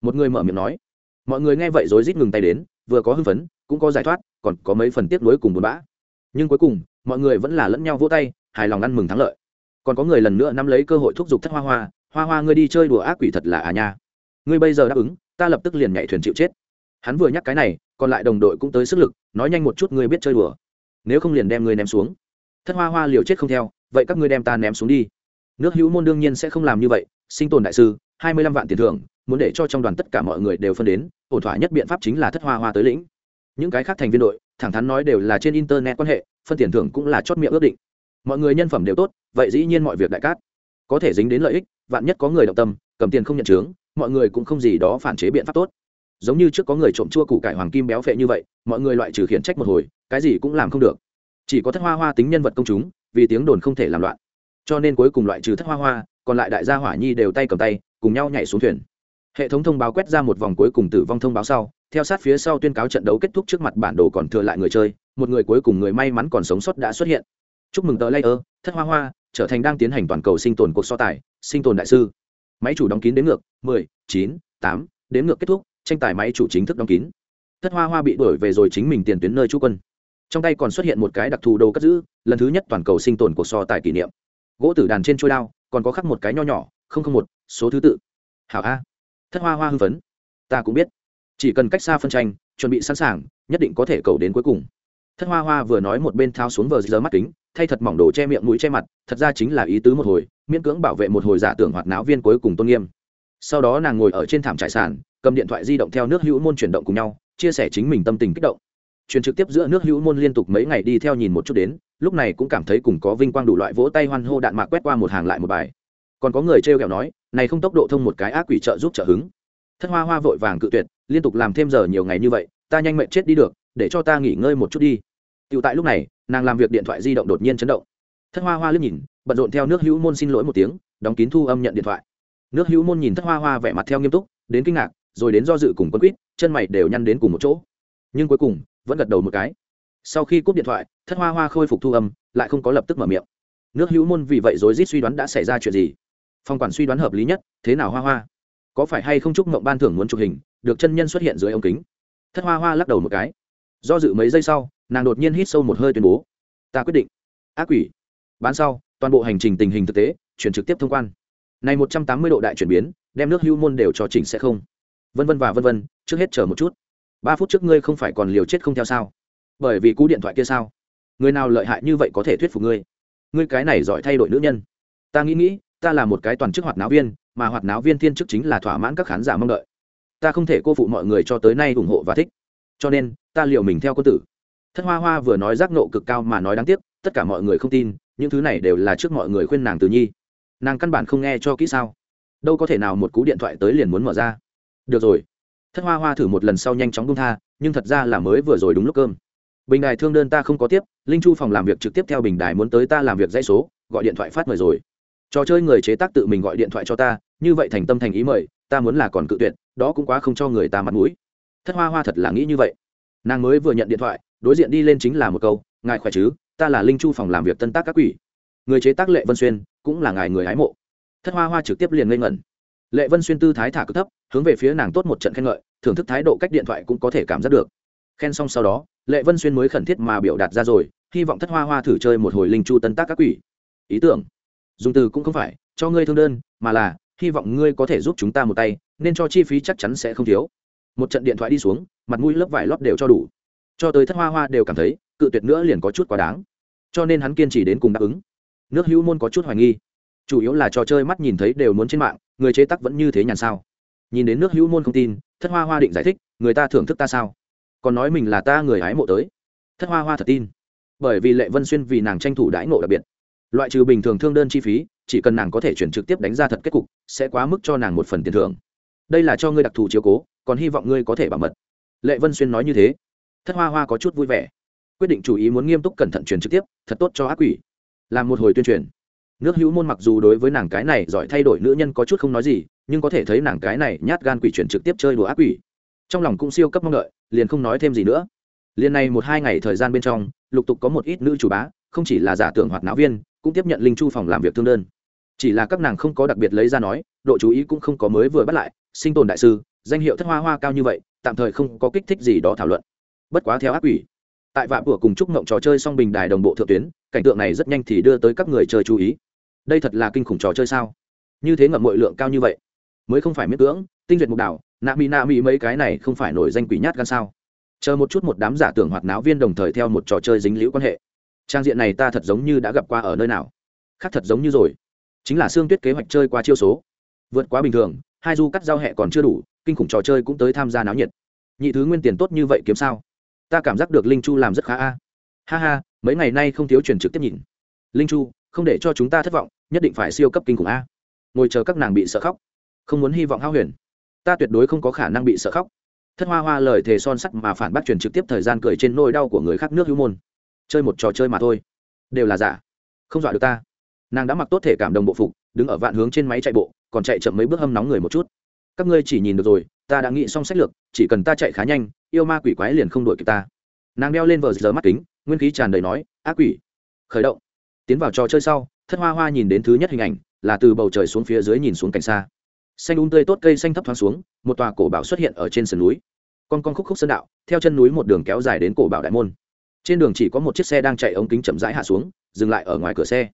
Một người mở miệng nói. Mọi người nghe vậy rối rít ngừng tay đến, vừa có hưng phấn, cũng có giải thoát, còn có mấy phần tiếc nuối cùng buồn bã nhưng cuối cùng, mọi người vẫn là lẫn nhau vỗ tay, hài lòng ăn mừng thắng lợi. Còn có người lần nữa nắm lấy cơ hội thúc giục thất hoa hoa hoa hoa, ngươi đi chơi đùa ác quỷ thật là à nha. Ngươi bây giờ đáp ứng, ta lập tức liền nhảy thuyền chịu chết. Hắn vừa nhắc cái này, còn lại đồng đội cũng tới sức lực, nói nhanh một chút ngươi biết chơi đùa. Nếu không liền đem ngươi ném xuống. Thất hoa hoa liều chết không theo, vậy các ngươi đem ta ném xuống đi. Nước hữu môn đương nhiên sẽ không làm như vậy, sinh tồn đại sư, hai mươi lăm vạn tiền thưởng, muốn để cho trong đoàn tất cả mọi người đều phân đến, ổn thỏa nhất biện pháp chính là thất hoa hoa tới lĩnh. Những cái khác thành viên đội thẳng thắn nói đều là trên internet quan hệ, phân tiền thưởng cũng là chót miệng ước định. Mọi người nhân phẩm đều tốt, vậy dĩ nhiên mọi việc đại cát. Có thể dính đến lợi ích, vạn nhất có người động tâm, cầm tiền không nhận chướng, mọi người cũng không gì đó phản chế biện pháp tốt. Giống như trước có người trộm chua củ cải hoàng kim béo phệ như vậy, mọi người loại trừ khiển trách một hồi, cái gì cũng làm không được. Chỉ có thất hoa hoa tính nhân vật công chúng, vì tiếng đồn không thể làm loạn. Cho nên cuối cùng loại trừ thất hoa hoa, còn lại đại gia hỏa nhi đều tay cầm tay, cùng nhau nhảy xuống thuyền. Hệ thống thông báo quét ra một vòng cuối cùng tử vong thông báo sau theo sát phía sau tuyên cáo trận đấu kết thúc trước mặt bản đồ còn thừa lại người chơi, một người cuối cùng người may mắn còn sống sót đã xuất hiện. Chúc mừng tờ layer, thất hoa hoa, trở thành đang tiến hành toàn cầu sinh tồn cuộc so tài, sinh tồn đại sư. Máy chủ đóng kín đến ngược, mười, chín, tám, đến ngược kết thúc, tranh tài máy chủ chính thức đóng kín. Thất hoa hoa bị đuổi về rồi chính mình tiền tuyến nơi trú quân. Trong tay còn xuất hiện một cái đặc thù đồ cất giữ, lần thứ nhất toàn cầu sinh tồn cuộc so tài kỷ niệm. Gỗ tử đàn trên trôi đao, còn có khắc một cái nho nhỏ, không không một, số thứ tự. Hảo a. Thất hoa hoa hưng phấn. Ta cũng biết chỉ cần cách xa phân tranh, chuẩn bị sẵn sàng, nhất định có thể cầu đến cuối cùng. Thất hoa hoa vừa nói một bên thao xuống vờ giờ mắt kính, thay thật mỏng đồ che miệng mũi che mặt, thật ra chính là ý tứ một hồi, miễn cưỡng bảo vệ một hồi giả tưởng hoạt náo viên cuối cùng tôn nghiêm. Sau đó nàng ngồi ở trên thảm trại sản cầm điện thoại di động theo nước hữu môn chuyển động cùng nhau, chia sẻ chính mình tâm tình kích động. Truyền trực tiếp giữa nước hữu môn liên tục mấy ngày đi theo nhìn một chút đến, lúc này cũng cảm thấy cùng có vinh quang đủ loại vỗ tay hoan hô đạn mạc quét qua một hàng lại một bài. Còn có người trêu ghẹo nói, này không tốc độ thông một cái ác quỷ trợ giúp trợ hứng thất hoa hoa vội vàng cự tuyệt, liên tục làm thêm giờ nhiều ngày như vậy, ta nhanh mệnh chết đi được, để cho ta nghỉ ngơi một chút đi. Tựu tại lúc này, nàng làm việc điện thoại di động đột nhiên chấn động. Thất hoa hoa liếc nhìn, bận rộn theo nước hữu môn xin lỗi một tiếng, đóng kín thu âm nhận điện thoại. Nước hữu môn nhìn thất hoa hoa vẻ mặt theo nghiêm túc, đến kinh ngạc, rồi đến do dự cùng quân quýt, chân mày đều nhăn đến cùng một chỗ. Nhưng cuối cùng, vẫn gật đầu một cái. Sau khi cúp điện thoại, thất hoa hoa khôi phục thu âm, lại không có lập tức mở miệng. Nước hữu môn vì vậy rối rít suy đoán đã xảy ra chuyện gì. Phong quản suy đoán hợp lý nhất, thế nào hoa hoa? Có phải hay không chúc mộng ban thưởng muốn chụp hình, được chân nhân xuất hiện dưới ống kính? Thất hoa hoa lắc đầu một cái. Do dự mấy giây sau, nàng đột nhiên hít sâu một hơi tuyên bố, ta quyết định. Ác quỷ. Bán sau, toàn bộ hành trình tình hình thực tế, chuyển trực tiếp thông quan. Này một trăm tám mươi độ đại chuyển biến, đem nước hưu môn đều cho chỉnh sẽ không. Vân vân và vân vân, trước hết chờ một chút. Ba phút trước ngươi không phải còn liều chết không theo sao? Bởi vì cú điện thoại kia sao? Người nào lợi hại như vậy có thể thuyết phục ngươi? Ngươi cái này giỏi thay đổi nữ nhân. Ta nghĩ nghĩ, ta là một cái toàn chức hoạt náo viên mà hoạt náo viên thiên chức chính là thỏa mãn các khán giả mong đợi. Ta không thể cô phụ mọi người cho tới nay ủng hộ và thích. Cho nên, ta liệu mình theo quân tử. Thất hoa hoa vừa nói giác nộ cực cao mà nói đáng tiếc, tất cả mọi người không tin, những thứ này đều là trước mọi người khuyên nàng từ nhi. Nàng căn bản không nghe cho kỹ sao? Đâu có thể nào một cú điện thoại tới liền muốn mở ra. Được rồi. Thất hoa hoa thử một lần sau nhanh chóng bung tha, nhưng thật ra là mới vừa rồi đúng lúc cơm. Bình đài thương đơn ta không có tiếp, linh chu phòng làm việc trực tiếp theo bình đài muốn tới ta làm việc dãy số, gọi điện thoại phát mời rồi trò chơi người chế tác tự mình gọi điện thoại cho ta, như vậy thành tâm thành ý mời, ta muốn là còn cự tuyệt, đó cũng quá không cho người ta mặt mũi. Thất hoa hoa thật là nghĩ như vậy. Nàng mới vừa nhận điện thoại, đối diện đi lên chính là một câu, ngài khỏe chứ? Ta là linh chu phòng làm việc tân tác các quỷ. Người chế tác lệ vân xuyên, cũng là ngài người hái mộ. Thất hoa hoa trực tiếp liền ngây ngẩn. Lệ vân xuyên tư thái thả cực thấp, hướng về phía nàng tốt một trận khen ngợi, thưởng thức thái độ cách điện thoại cũng có thể cảm giác được. Khen xong sau đó, lệ vân xuyên mới khẩn thiết mà biểu đạt ra rồi, hy vọng thất hoa hoa thử chơi một hồi linh chu tân tác các quỷ. Ý tưởng dùng từ cũng không phải, cho ngươi thương đơn, mà là, hy vọng ngươi có thể giúp chúng ta một tay, nên cho chi phí chắc chắn sẽ không thiếu. Một trận điện thoại đi xuống, mặt mũi lớp vải lót đều cho đủ. Cho tới thất hoa hoa đều cảm thấy, cự tuyệt nữa liền có chút quá đáng. Cho nên hắn kiên trì đến cùng đáp ứng. Nước hữu môn có chút hoài nghi. Chủ yếu là trò chơi mắt nhìn thấy đều muốn trên mạng, người chế tắc vẫn như thế nhàn sao. Nhìn đến nước hữu môn không tin, thất hoa hoa định giải thích, người ta thưởng thức ta sao? Còn nói mình là ta người hái mộ tới. Thất hoa hoa thật tin. Bởi vì lệ vân xuyên vì nàng tranh thủ đãi ngộ đặc biệt loại trừ bình thường thương đơn chi phí, chỉ cần nàng có thể chuyển trực tiếp đánh ra thật kết cục, sẽ quá mức cho nàng một phần tiền thưởng. Đây là cho ngươi đặc thù chiếu cố, còn hy vọng ngươi có thể bảo mật. Lệ vân xuyên nói như thế. Thất hoa hoa có chút vui vẻ. Quyết định chủ ý muốn nghiêm túc cẩn thận truyền trực tiếp, thật tốt cho ác quỷ. Làm một hồi tuyên truyền. Nước hữu môn mặc dù đối với nàng cái này giỏi thay đổi nữ nhân có chút không nói gì, nhưng có thể thấy nàng cái này nhát gan quỷ chuyển trực tiếp chơi đùa ác quỷ. Trong lòng cũng siêu cấp mong đợi, liền không nói thêm gì nữa. Liền này một hai ngày thời gian bên trong, lục tục có một ít nữ chủ bá không chỉ là giả tưởng hoạt não viên, cũng tiếp nhận linh chu phòng làm việc thương đơn. Chỉ là các nàng không có đặc biệt lấy ra nói, độ chú ý cũng không có mới vừa bắt lại, sinh tồn đại sư, danh hiệu thất hoa hoa cao như vậy, tạm thời không có kích thích gì đó thảo luận. Bất quá theo ác quỷ, tại vạ của cùng chúc mộng trò chơi song bình đài đồng bộ thượng tuyến, cảnh tượng này rất nhanh thì đưa tới các người chơi chú ý. Đây thật là kinh khủng trò chơi sao? Như thế ngậm mọi lượng cao như vậy, mới không phải miết cưỡng, tinh duyệt mục đảo, nạ mỹ nạ mỹ mấy cái này không phải nổi danh quỷ nhát gan sao? Chờ một chút một đám giả tưởng hoạt náo viên đồng thời theo một trò chơi dính liễu quan hệ trang diện này ta thật giống như đã gặp qua ở nơi nào. Khác thật giống như rồi. Chính là xương tuyết kế hoạch chơi qua chiêu số. Vượt quá bình thường, hai du cắt giao hẹ còn chưa đủ, kinh khủng trò chơi cũng tới tham gia náo nhiệt. Nhị thứ nguyên tiền tốt như vậy kiếm sao? Ta cảm giác được linh chu làm rất khá a. Ha ha, mấy ngày nay không thiếu truyền trực tiếp nhìn. Linh chu, không để cho chúng ta thất vọng, nhất định phải siêu cấp kinh khủng a. Ngồi chờ các nàng bị sợ khóc. Không muốn hy vọng hao huyền. Ta tuyệt đối không có khả năng bị sợ khóc. Thất hoa hoa lời thề son sắt mà phản bác truyền trực tiếp thời gian cười trên nôi đau của người khác nước hữu môn chơi một trò chơi mà thôi. Đều là giả. Không dọa được ta. Nàng đã mặc tốt thể cảm đồng bộ phục, đứng ở vạn hướng trên máy chạy bộ, còn chạy chậm mấy bước hâm nóng người một chút. Các ngươi chỉ nhìn được rồi, ta đã nghĩ xong sách lược, chỉ cần ta chạy khá nhanh, yêu ma quỷ quái liền không đuổi kịp ta. Nàng đeo lên vờ giờ mắt kính, nguyên khí tràn đầy nói, ác quỷ. Khởi động. Tiến vào trò chơi sau, thất hoa hoa nhìn đến thứ nhất hình ảnh, là từ bầu trời xuống phía dưới nhìn xuống cảnh xa. Xanh un tươi tốt cây xanh thấp thoáng xuống, một tòa cổ bảo xuất hiện ở trên sườn núi. Con con khúc khúc sơn đạo, theo chân núi một đường kéo dài đến cổ bảo đại môn trên đường chỉ có một chiếc xe đang chạy ống kính chậm rãi hạ xuống, dừng lại ở ngoài cửa xe.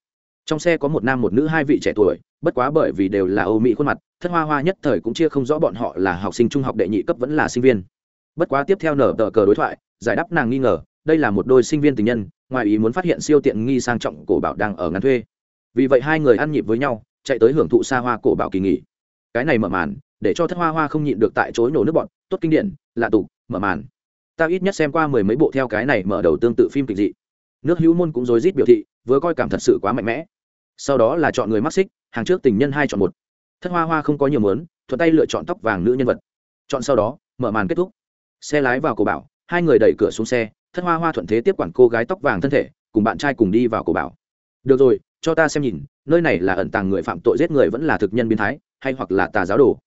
Trong xe có một nam một nữ hai vị trẻ tuổi, bất quá bởi vì đều là âu mỹ khuôn mặt, thất hoa hoa nhất thời cũng chia không rõ bọn họ là học sinh trung học đệ nhị cấp vẫn là sinh viên. Bất quá tiếp theo nở tờ cờ đối thoại, giải đáp nàng nghi ngờ, đây là một đôi sinh viên tình nhân, ngoài ý muốn phát hiện siêu tiện nghi sang trọng cổ bảo đang ở ngắn thuê. Vì vậy hai người ăn nhịp với nhau, chạy tới hưởng thụ xa hoa cổ bảo kỳ nghỉ. Cái này mở màn, để cho thất hoa hoa không nhịn được tại chối nổ nước bọn tốt kinh điển, lạ tục mở màn ta ít nhất xem qua mười mấy bộ theo cái này mở đầu tương tự phim kịch dị. Nước hữu môn cũng rối rít biểu thị, vừa coi cảm thật sự quá mạnh mẽ. Sau đó là chọn người mắc xích, hàng trước tình nhân hai chọn một. Thất hoa hoa không có nhiều mớn thuận tay lựa chọn tóc vàng nữ nhân vật. Chọn sau đó, mở màn kết thúc. Xe lái vào cổ bảo, hai người đẩy cửa xuống xe, thất hoa hoa thuận thế tiếp quản cô gái tóc vàng thân thể, cùng bạn trai cùng đi vào cổ bảo. Được rồi, cho ta xem nhìn, nơi này là ẩn tàng người phạm tội giết người vẫn là thực nhân biến thái, hay hoặc là tà giáo đồ.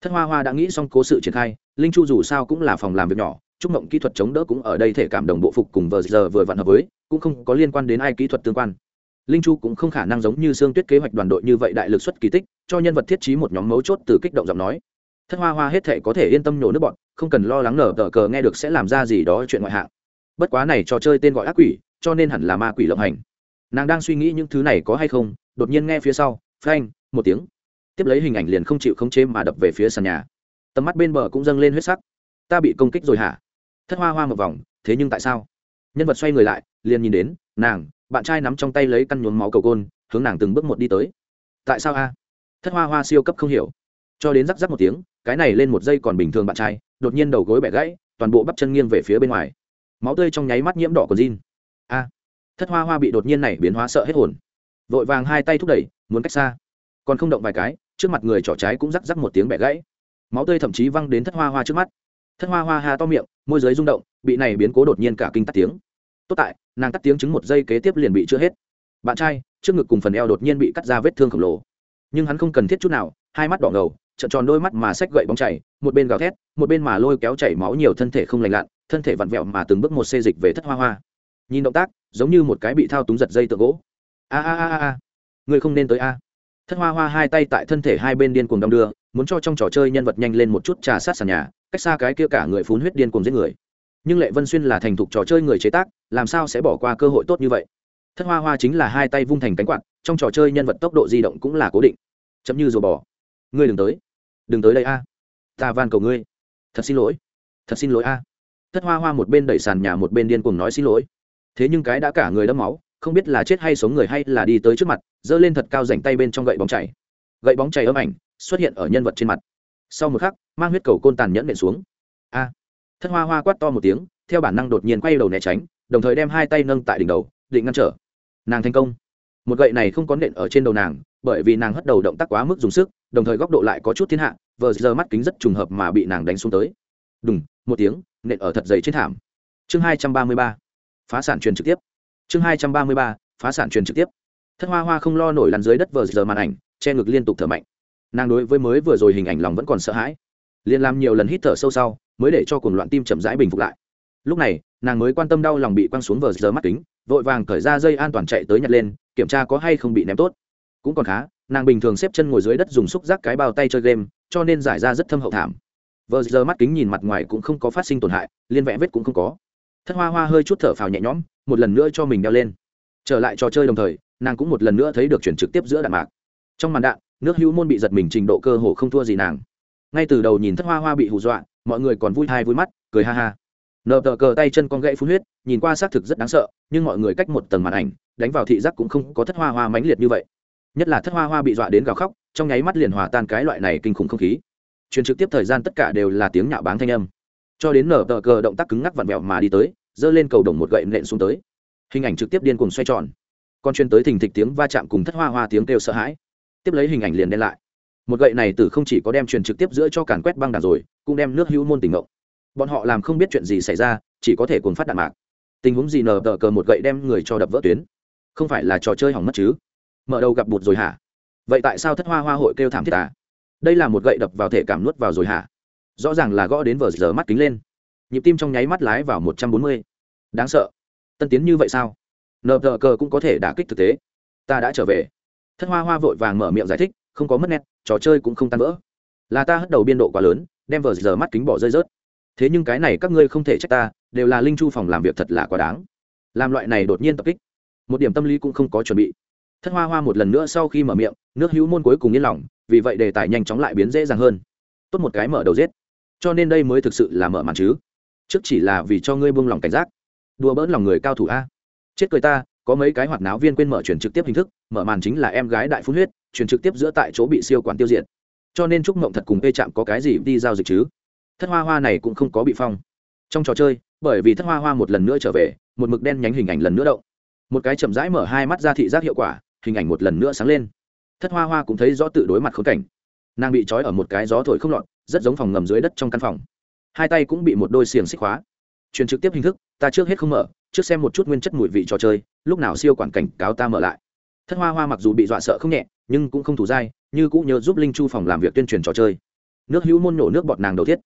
Thất hoa hoa đã nghĩ xong cố sự triển khai, linh chu dù sao cũng là phòng làm việc nhỏ chúc mộng kỹ thuật chống đỡ cũng ở đây thể cảm đồng bộ phục cùng vờ giờ vừa vặn hợp với, cũng không có liên quan đến ai kỹ thuật tương quan. Linh chu cũng không khả năng giống như xương tuyết kế hoạch đoàn đội như vậy đại lực xuất kỳ tích, cho nhân vật thiết trí một nhóm mấu chốt từ kích động giọng nói. Thất hoa hoa hết thể có thể yên tâm nhổ nước bọn, không cần lo lắng nở tờ cờ nghe được sẽ làm ra gì đó chuyện ngoại hạng. Bất quá này trò chơi tên gọi ác quỷ, cho nên hẳn là ma quỷ lộng hành. Nàng đang suy nghĩ những thứ này có hay không, đột nhiên nghe phía sau, phanh, một tiếng. Tiếp lấy hình ảnh liền không chịu khống chế mà đập về phía sàn nhà. Tầm mắt bên bờ cũng dâng lên huyết sắc. Ta bị công kích rồi hả? Thất hoa hoa một vòng, thế nhưng tại sao? Nhân vật xoay người lại, liền nhìn đến, nàng, bạn trai nắm trong tay lấy căn nhuốm máu cầu côn, hướng nàng từng bước một đi tới. Tại sao a? Thất hoa hoa siêu cấp không hiểu. Cho đến rắc rắc một tiếng, cái này lên một giây còn bình thường bạn trai, đột nhiên đầu gối bẻ gãy, toàn bộ bắp chân nghiêng về phía bên ngoài. Máu tươi trong nháy mắt nhiễm đỏ còn jean a! Thất hoa hoa bị đột nhiên này biến hóa sợ hết hồn. Vội vàng hai tay thúc đẩy, muốn cách xa. Còn không động vài cái, trước mặt người trỏ trái cũng rắc rắc một tiếng bẻ gãy. Máu tươi thậm chí văng đến thất hoa hoa trước mắt thất hoa hoa ha to miệng, môi giới rung động, bị này biến cố đột nhiên cả kinh tắt tiếng. Tốt tại, nàng tắt tiếng chứng một giây kế tiếp liền bị chữa hết. Bạn trai, trước ngực cùng phần eo đột nhiên bị cắt ra vết thương khổng lồ. Nhưng hắn không cần thiết chút nào, hai mắt đỏ ngầu, trợn tròn đôi mắt mà xách gậy bóng chảy, một bên gào thét, một bên mà lôi kéo chảy máu nhiều thân thể không lành lặn, thân thể vặn vẹo mà từng bước một xê dịch về thất hoa hoa. Nhìn động tác, giống như một cái bị thao túng giật dây tượng gỗ. A a a a. Người không nên tới a. Thất hoa hoa hai tay tại thân thể hai bên điên cuồng đong đưa, muốn cho trong trò chơi nhân vật nhanh lên một chút trà sát sàn nhà cách xa cái kia cả người phun huyết điên cuồng giết người. Nhưng lệ vân xuyên là thành thục trò chơi người chế tác, làm sao sẽ bỏ qua cơ hội tốt như vậy? Thất hoa hoa chính là hai tay vung thành cánh quạt, trong trò chơi nhân vật tốc độ di động cũng là cố định. Chấm như rùa bò. Ngươi đừng tới. Đừng tới đây a. Ta van cầu ngươi. Thật xin lỗi. Thật xin lỗi a. Thất hoa hoa một bên đẩy sàn nhà một bên điên cuồng nói xin lỗi. Thế nhưng cái đã cả người đẫm máu, không biết là chết hay sống người hay là đi tới trước mặt, giơ lên thật cao rảnh tay bên trong gậy bóng chảy. Gậy bóng chảy ấm ảnh, xuất hiện ở nhân vật trên mặt sau một khắc, mang huyết cầu côn tàn nhẫn nện xuống. A! Thất hoa hoa quát to một tiếng, theo bản năng đột nhiên quay đầu né tránh, đồng thời đem hai tay nâng tại đỉnh đầu, định ngăn trở. Nàng thành công. Một gậy này không có nện ở trên đầu nàng, bởi vì nàng hất đầu động tác quá mức dùng sức, đồng thời góc độ lại có chút thiên hạ vờ giờ mắt kính rất trùng hợp mà bị nàng đánh xuống tới. Đúng một tiếng, nện ở thật dày trên thảm. Chương hai trăm ba mươi ba. Phá sản truyền trực tiếp. Chương hai trăm ba mươi ba, phá sản truyền trực tiếp. Thất hoa hoa không lo nổi lăn dưới đất vờ giờ màn ảnh, che ngực liên tục thở mạnh nàng đối với mới vừa rồi hình ảnh lòng vẫn còn sợ hãi. Liền làm nhiều lần hít thở sâu sau, mới để cho cuồng loạn tim chậm rãi bình phục lại. Lúc này, nàng mới quan tâm đau lòng bị quăng xuống vờ giờ mắt kính, vội vàng cởi ra dây an toàn chạy tới nhặt lên, kiểm tra có hay không bị ném tốt. Cũng còn khá, nàng bình thường xếp chân ngồi dưới đất dùng xúc giác cái bao tay chơi game, cho nên giải ra rất thâm hậu thảm. Vờ giờ mắt kính nhìn mặt ngoài cũng không có phát sinh tổn hại, liên vẽ vết cũng không có. Thất hoa hoa hơi chút thở phào nhẹ nhõm, một lần nữa cho mình đeo lên. Trở lại trò chơi đồng thời, nàng cũng một lần nữa thấy được chuyển trực tiếp giữa đạn mạc. Trong màn đạn nước hữu môn bị giật mình trình độ cơ hồ không thua gì nàng. Ngay từ đầu nhìn thất hoa hoa bị hù dọa, mọi người còn vui hai vui mắt, cười ha ha. Nợ tờ cờ tay chân con gãy phun huyết, nhìn qua xác thực rất đáng sợ, nhưng mọi người cách một tầng màn ảnh, đánh vào thị giác cũng không có thất hoa hoa mãnh liệt như vậy. Nhất là thất hoa hoa bị dọa đến gào khóc, trong nháy mắt liền hòa tan cái loại này kinh khủng không khí. Truyền trực tiếp thời gian tất cả đều là tiếng nhạo báng thanh âm. Cho đến nở tờ cờ động tác cứng ngắc vặn vẹo mà đi tới, giơ lên cầu đồng một gậy nện xuống tới. Hình ảnh trực tiếp điên cuồng xoay tròn. Còn chuyên tới thình thịch tiếng va chạm cùng thất hoa hoa tiếng kêu sợ hãi tiếp lấy hình ảnh liền đen lại. Một gậy này tử không chỉ có đem truyền trực tiếp giữa cho càn quét băng đàn rồi, cũng đem nước hữu môn tỉnh ngộ bọn họ làm không biết chuyện gì xảy ra, chỉ có thể cuốn phát đạn mạc. Tình huống gì nở tờ cờ một gậy đem người cho đập vỡ tuyến? Không phải là trò chơi hỏng mất chứ? Mở đầu gặp bụt rồi hả? Vậy tại sao thất hoa hoa hội kêu thảm thiết à? Đây là một gậy đập vào thể cảm nuốt vào rồi hả? Rõ ràng là gõ đến vờ giờ mắt kính lên. Nhịp tim trong nháy mắt lái vào một trăm bốn mươi. Đáng sợ. Tân tiến như vậy sao? Nờ tờ cờ cũng có thể đả kích thực tế. Ta đã trở về thất hoa hoa vội vàng mở miệng giải thích, không có mất nét, trò chơi cũng không tan vỡ. Là ta hất đầu biên độ quá lớn, đem vờ giờ mắt kính bỏ rơi rớt. Thế nhưng cái này các ngươi không thể trách ta, đều là linh chu phòng làm việc thật là quá đáng. Làm loại này đột nhiên tập kích, một điểm tâm lý cũng không có chuẩn bị. Thất hoa hoa một lần nữa sau khi mở miệng, nước hữu môn cuối cùng yên lòng, vì vậy đề tài nhanh chóng lại biến dễ dàng hơn. Tốt một cái mở đầu giết. Cho nên đây mới thực sự là mở màn chứ. Trước chỉ là vì cho ngươi buông lòng cảnh giác. Đùa bỡn lòng người cao thủ a. Chết cười ta có mấy cái hoạt náo viên quên mở chuyển trực tiếp hình thức, mở màn chính là em gái đại phun huyết chuyển trực tiếp giữa tại chỗ bị siêu quản tiêu diệt. Cho nên trúc mộng thật cùng pê chạm có cái gì đi giao dịch chứ? Thất hoa hoa này cũng không có bị phong. Trong trò chơi, bởi vì thất hoa hoa một lần nữa trở về, một mực đen nhánh hình ảnh lần nữa động. Một cái chậm rãi mở hai mắt ra thị giác hiệu quả, hình ảnh một lần nữa sáng lên. Thất hoa hoa cũng thấy rõ tự đối mặt khốn cảnh. Nàng bị trói ở một cái gió thổi không lọt, rất giống phòng ngầm dưới đất trong căn phòng. Hai tay cũng bị một đôi xiềng xích khóa truyền trực tiếp hình thức, ta trước hết không mở, trước xem một chút nguyên chất mùi vị trò chơi, lúc nào siêu quản cảnh cáo ta mở lại. Thất hoa hoa mặc dù bị dọa sợ không nhẹ, nhưng cũng không thủ dai, như cũng nhớ giúp linh chu phòng làm việc tuyên truyền trò chơi. Nước hữu môn nổ nước bọt nàng đầu thiết.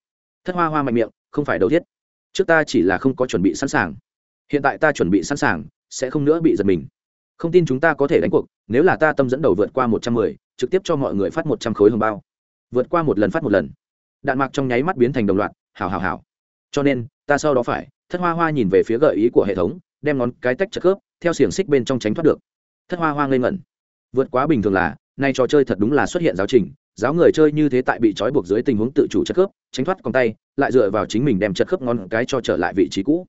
Thất hoa hoa mạnh miệng, không phải đầu thiết. Trước ta chỉ là không có chuẩn bị sẵn sàng. Hiện tại ta chuẩn bị sẵn sàng, sẽ không nữa bị giật mình. Không tin chúng ta có thể đánh cuộc, nếu là ta tâm dẫn đầu vượt qua một trăm mười, trực tiếp cho mọi người phát một trăm khối hồng bao. Vượt qua một lần phát một lần. Đạn mạc trong nháy mắt biến thành đồng loạt, hào hào hào. Cho nên ta sau đó phải, thất hoa hoa nhìn về phía gợi ý của hệ thống, đem ngón cái tách chật khớp, theo xiềng xích bên trong tránh thoát được. Thất hoa hoa ngây ngẩn. Vượt quá bình thường là, nay trò chơi thật đúng là xuất hiện giáo trình, giáo người chơi như thế tại bị trói buộc dưới tình huống tự chủ chất khớp, tránh thoát còn tay, lại dựa vào chính mình đem chất khớp ngón cái cho trở lại vị trí cũ.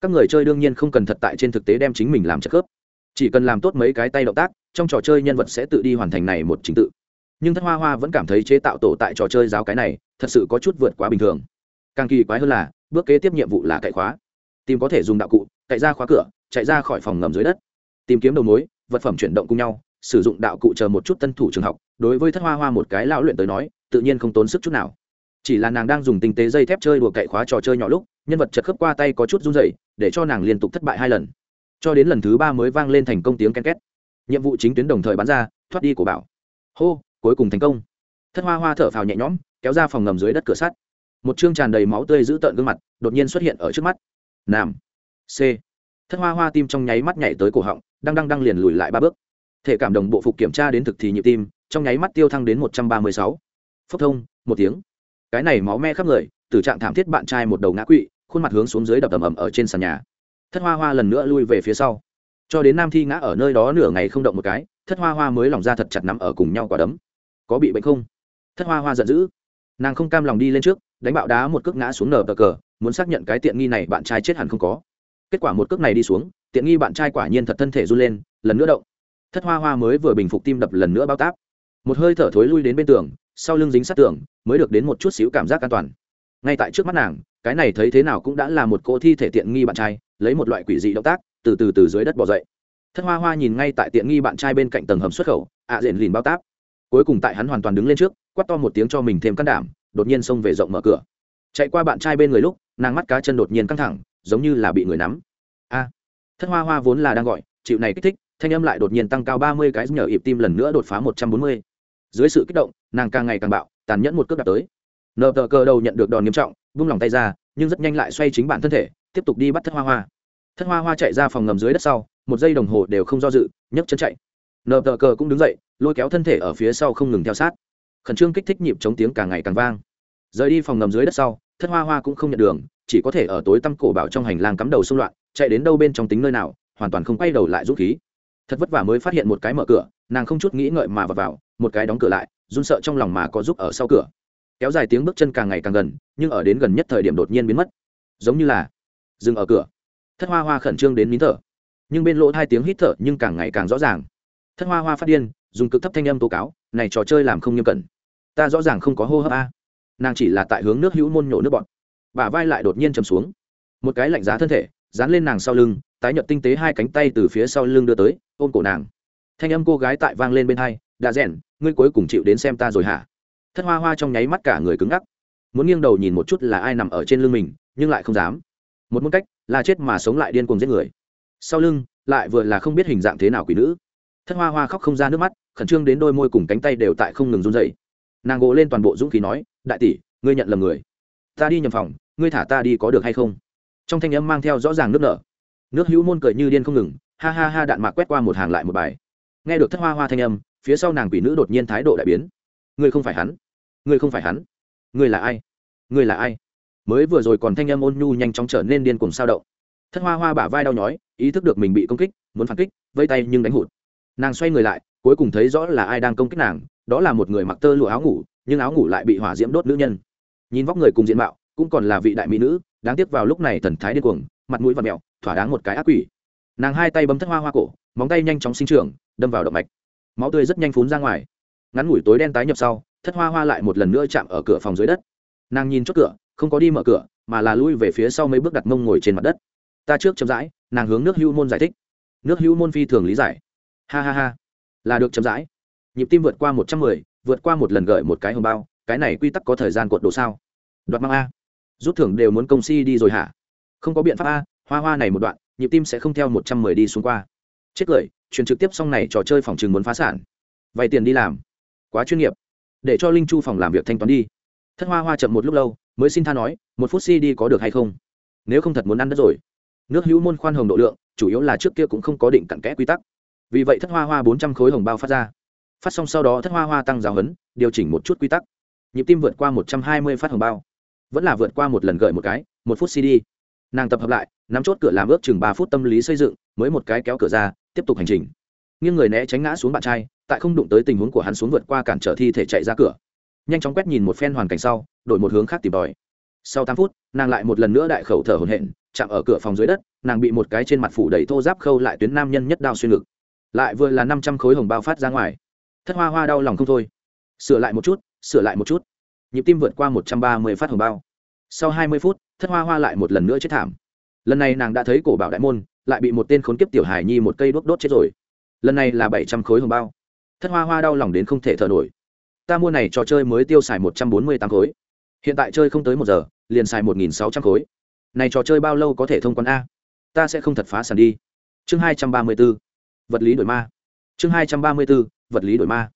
Các người chơi đương nhiên không cần thật tại trên thực tế đem chính mình làm chất khớp. Chỉ cần làm tốt mấy cái tay động tác, trong trò chơi nhân vật sẽ tự đi hoàn thành này một trình tự. Nhưng thất hoa hoa vẫn cảm thấy chế tạo tổ tại trò chơi giáo cái này, thật sự có chút vượt quá bình thường. Càng kỳ quái hơn là bước kế tiếp nhiệm vụ là cậy khóa. Tìm có thể dùng đạo cụ, cậy ra khóa cửa, chạy ra khỏi phòng ngầm dưới đất. Tìm kiếm đầu mối, vật phẩm chuyển động cùng nhau, sử dụng đạo cụ chờ một chút tân thủ trường học. Đối với thất hoa hoa một cái lão luyện tới nói, tự nhiên không tốn sức chút nào. Chỉ là nàng đang dùng tinh tế dây thép chơi đùa cậy khóa trò chơi nhỏ lúc, nhân vật chật khớp qua tay có chút run dậy để cho nàng liên tục thất bại hai lần. Cho đến lần thứ ba mới vang lên thành công tiếng ken két. Nhiệm vụ chính tuyến đồng thời bắn ra, thoát đi của bảo. Hô, cuối cùng thành công. Thất hoa hoa thở phào nhẹ nhõm, kéo ra phòng ngầm dưới đất cửa sắt một chương tràn đầy máu tươi giữ tợn gương mặt, đột nhiên xuất hiện ở trước mắt. Nam. C. Thất hoa hoa tim trong nháy mắt nhảy tới cổ họng, đang đang đang liền lùi lại ba bước. Thể cảm đồng bộ phục kiểm tra đến thực thì nhịp tim, trong nháy mắt tiêu thăng đến một trăm ba mươi sáu. Phốc thông, một tiếng. Cái này máu me khắp người, từ trạng thảm thiết bạn trai một đầu ngã quỵ, khuôn mặt hướng xuống dưới đập ầm ầm ở trên sàn nhà. Thất hoa hoa lần nữa lui về phía sau. Cho đến nam thi ngã ở nơi đó nửa ngày không động một cái, thất hoa hoa mới lòng ra thật chặt nắm ở cùng nhau quả đấm. Có bị bệnh không? Thất hoa hoa giận dữ. Nàng không cam lòng đi lên trước đánh bạo đá một cước ngã xuống nở bờ cờ, muốn xác nhận cái tiện nghi này bạn trai chết hẳn không có. Kết quả một cước này đi xuống, tiện nghi bạn trai quả nhiên thật thân thể run lên, lần nữa động. Thất hoa hoa mới vừa bình phục tim đập lần nữa bao táp. Một hơi thở thối lui đến bên tường, sau lưng dính sát tường, mới được đến một chút xíu cảm giác an toàn. Ngay tại trước mắt nàng, cái này thấy thế nào cũng đã là một cô thi thể tiện nghi bạn trai, lấy một loại quỷ dị động tác, từ từ từ dưới đất bỏ dậy. Thất hoa hoa nhìn ngay tại tiện nghi bạn trai bên cạnh tầng hầm xuất khẩu, ạ à diện lìn bao táp. Cuối cùng tại hắn hoàn toàn đứng lên trước quắt to một tiếng cho mình thêm can đảm đột nhiên xông về rộng mở cửa. Chạy qua bạn trai bên người lúc, nàng mắt cá chân đột nhiên căng thẳng, giống như là bị người nắm. A, thất hoa hoa vốn là đang gọi, chịu này kích thích, thanh âm lại đột nhiên tăng cao ba mươi cái, nhờ ịp tim lần nữa đột phá một trăm bốn mươi. Dưới sự kích động, nàng càng ngày càng bạo, tàn nhẫn một cước đạp tới. Nợ tờ cờ đầu nhận được đòn nghiêm trọng, vung lòng tay ra, nhưng rất nhanh lại xoay chính bản thân thể, tiếp tục đi bắt thất hoa hoa. Thất hoa hoa chạy ra phòng ngầm dưới đất sau, một giây đồng hồ đều không do dự, nhấc chân chạy. Nợ tờ cờ cũng đứng dậy, lôi kéo thân thể ở phía sau không ngừng theo sát. Khẩn trương kích thích nhịp chống tiếng càng ngày càng vang rời đi phòng ngầm dưới đất sau thất hoa hoa cũng không nhận đường chỉ có thể ở tối tăm cổ bảo trong hành lang cắm đầu xung loạn chạy đến đâu bên trong tính nơi nào hoàn toàn không quay đầu lại rút khí. Thật vất vả mới phát hiện một cái mở cửa nàng không chút nghĩ ngợi mà vào, vào một cái đóng cửa lại run sợ trong lòng mà có giúp ở sau cửa. Kéo dài tiếng bước chân càng ngày càng gần nhưng ở đến gần nhất thời điểm đột nhiên biến mất. Giống như là dừng ở cửa. Thất hoa hoa khẩn trương đến nín thở nhưng bên lỗ hai tiếng hít thở nhưng càng ngày càng rõ ràng. Thất hoa hoa phát điên dùng cực thấp thanh âm tố cáo này trò chơi làm không nghiêm cẩn. Ta rõ ràng không có hô hấp a nàng chỉ là tại hướng nước hữu môn nhổ nước bọn. Bà vai lại đột nhiên chầm xuống. Một cái lạnh giá thân thể, dán lên nàng sau lưng, tái nhợt tinh tế hai cánh tay từ phía sau lưng đưa tới, ôm cổ nàng. Thanh âm cô gái tại vang lên bên hai, đã rèn, ngươi cuối cùng chịu đến xem ta rồi hả? Thất hoa hoa trong nháy mắt cả người cứng ngắc. Muốn nghiêng đầu nhìn một chút là ai nằm ở trên lưng mình, nhưng lại không dám. Một môn cách, là chết mà sống lại điên cuồng giết người. Sau lưng, lại vừa là không biết hình dạng thế nào quỷ nữ. Thất hoa hoa khóc không ra nước mắt, khẩn trương đến đôi môi cùng cánh tay đều tại không ngừng run dậy nàng gỗ lên toàn bộ dũng khí nói đại tỷ, ngươi nhận lầm người. Ta đi nhầm phòng, ngươi thả ta đi có được hay không? Trong thanh âm mang theo rõ ràng nước nở. Nước hữu môn cười như điên không ngừng, ha ha ha đạn mạc quét qua một hàng lại một bài. Nghe được thất hoa hoa thanh âm, phía sau nàng quỷ nữ đột nhiên thái độ đại biến. Ngươi không phải hắn. Ngươi không phải hắn. Ngươi là ai? Ngươi là ai? Mới vừa rồi còn thanh âm ôn nhu nhanh chóng trở nên điên cuồng sao động. Thất hoa hoa bả vai đau nhói, ý thức được mình bị công kích, muốn phản kích vây tay nhưng đánh hụt. Nàng xoay người lại, cuối cùng thấy rõ là ai đang công kích nàng đó là một người mặc tơ lụa áo ngủ, nhưng áo ngủ lại bị hỏa diễm đốt nữ nhân. Nhìn vóc người cùng diện mạo, cũng còn là vị đại mỹ nữ, đáng tiếc vào lúc này thần thái điên cuồng, mặt mũi và mẹo thỏa đáng một cái ác quỷ. Nàng hai tay bấm thất hoa hoa cổ, móng tay nhanh chóng sinh trưởng, đâm vào động mạch. Máu tươi rất nhanh phún ra ngoài. Ngắn ngủi tối đen tái nhập sau, thất hoa hoa lại một lần nữa chạm ở cửa phòng dưới đất. Nàng nhìn chốt cửa, không có đi mở cửa, mà là lui về phía sau mấy bước đặt mông ngồi trên mặt đất. Ta trước chậm rãi, nàng hướng nước hưu môn giải thích. Nước hưu môn phi thường lý giải. Ha ha ha. Là được chậm rãi nhịp tim vượt qua một trăm mười, vượt qua một lần gợi một cái hồng bao, cái này quy tắc có thời gian cuộn đồ sao? Đoạt mang a. Rút thưởng đều muốn công si đi rồi hả? Không có biện pháp a, hoa hoa này một đoạn, nhịp tim sẽ không theo một trăm mười đi xuống qua. Chết cười, truyền trực tiếp xong này trò chơi phòng trường muốn phá sản. Vay tiền đi làm. Quá chuyên nghiệp. Để cho linh chu phòng làm việc thanh toán đi. Thất hoa hoa chậm một lúc lâu, mới xin tha nói, một phút si đi có được hay không? Nếu không thật muốn ăn đất rồi. Nước hữu môn khoan hồng độ lượng, chủ yếu là trước kia cũng không có định cặn kẽ quy tắc. Vì vậy thất hoa hoa bốn trăm khối hồng bao phát ra phát xong sau đó thất hoa hoa tăng giáo hấn, điều chỉnh một chút quy tắc. Nhịp tim vượt qua một trăm hai mươi phát hồng bao. Vẫn là vượt qua một lần gợi một cái, một phút cd. Nàng tập hợp lại, nắm chốt cửa làm ước chừng ba phút tâm lý xây dựng, mới một cái kéo cửa ra, tiếp tục hành trình. Nghiêng người né tránh ngã xuống bạn trai, tại không đụng tới tình huống của hắn xuống vượt qua cản trở thi thể chạy ra cửa. Nhanh chóng quét nhìn một phen hoàn cảnh sau, đổi một hướng khác tìm tòi. Sau tám phút, nàng lại một lần nữa đại khẩu thở hổn hển, chạm ở cửa phòng dưới đất, nàng bị một cái trên mặt phủ đầy thô giáp khâu lại tuyến nam nhân nhất đao xuyên ngực. Lại vừa là năm trăm khối hồng bao phát ra ngoài thất hoa hoa đau lòng không thôi. Sửa lại một chút, sửa lại một chút. Nhịp tim vượt qua một trăm ba mươi phát hồng bao. Sau hai mươi phút, thất hoa hoa lại một lần nữa chết thảm. Lần này nàng đã thấy cổ bảo đại môn, lại bị một tên khốn kiếp tiểu hài nhi một cây đốt đốt chết rồi. Lần này là bảy trăm khối hồng bao. Thất hoa hoa đau lòng đến không thể thở nổi. Ta mua này trò chơi mới tiêu xài một trăm bốn mươi tám khối. Hiện tại chơi không tới một giờ, liền xài một nghìn sáu trăm khối. Này trò chơi bao lâu có thể thông quan a? Ta sẽ không thật phá sản đi. Chương hai trăm ba mươi b ố vật lý đổi ma. Chương hai trăm ba mươi b ố vật lý đổi ma.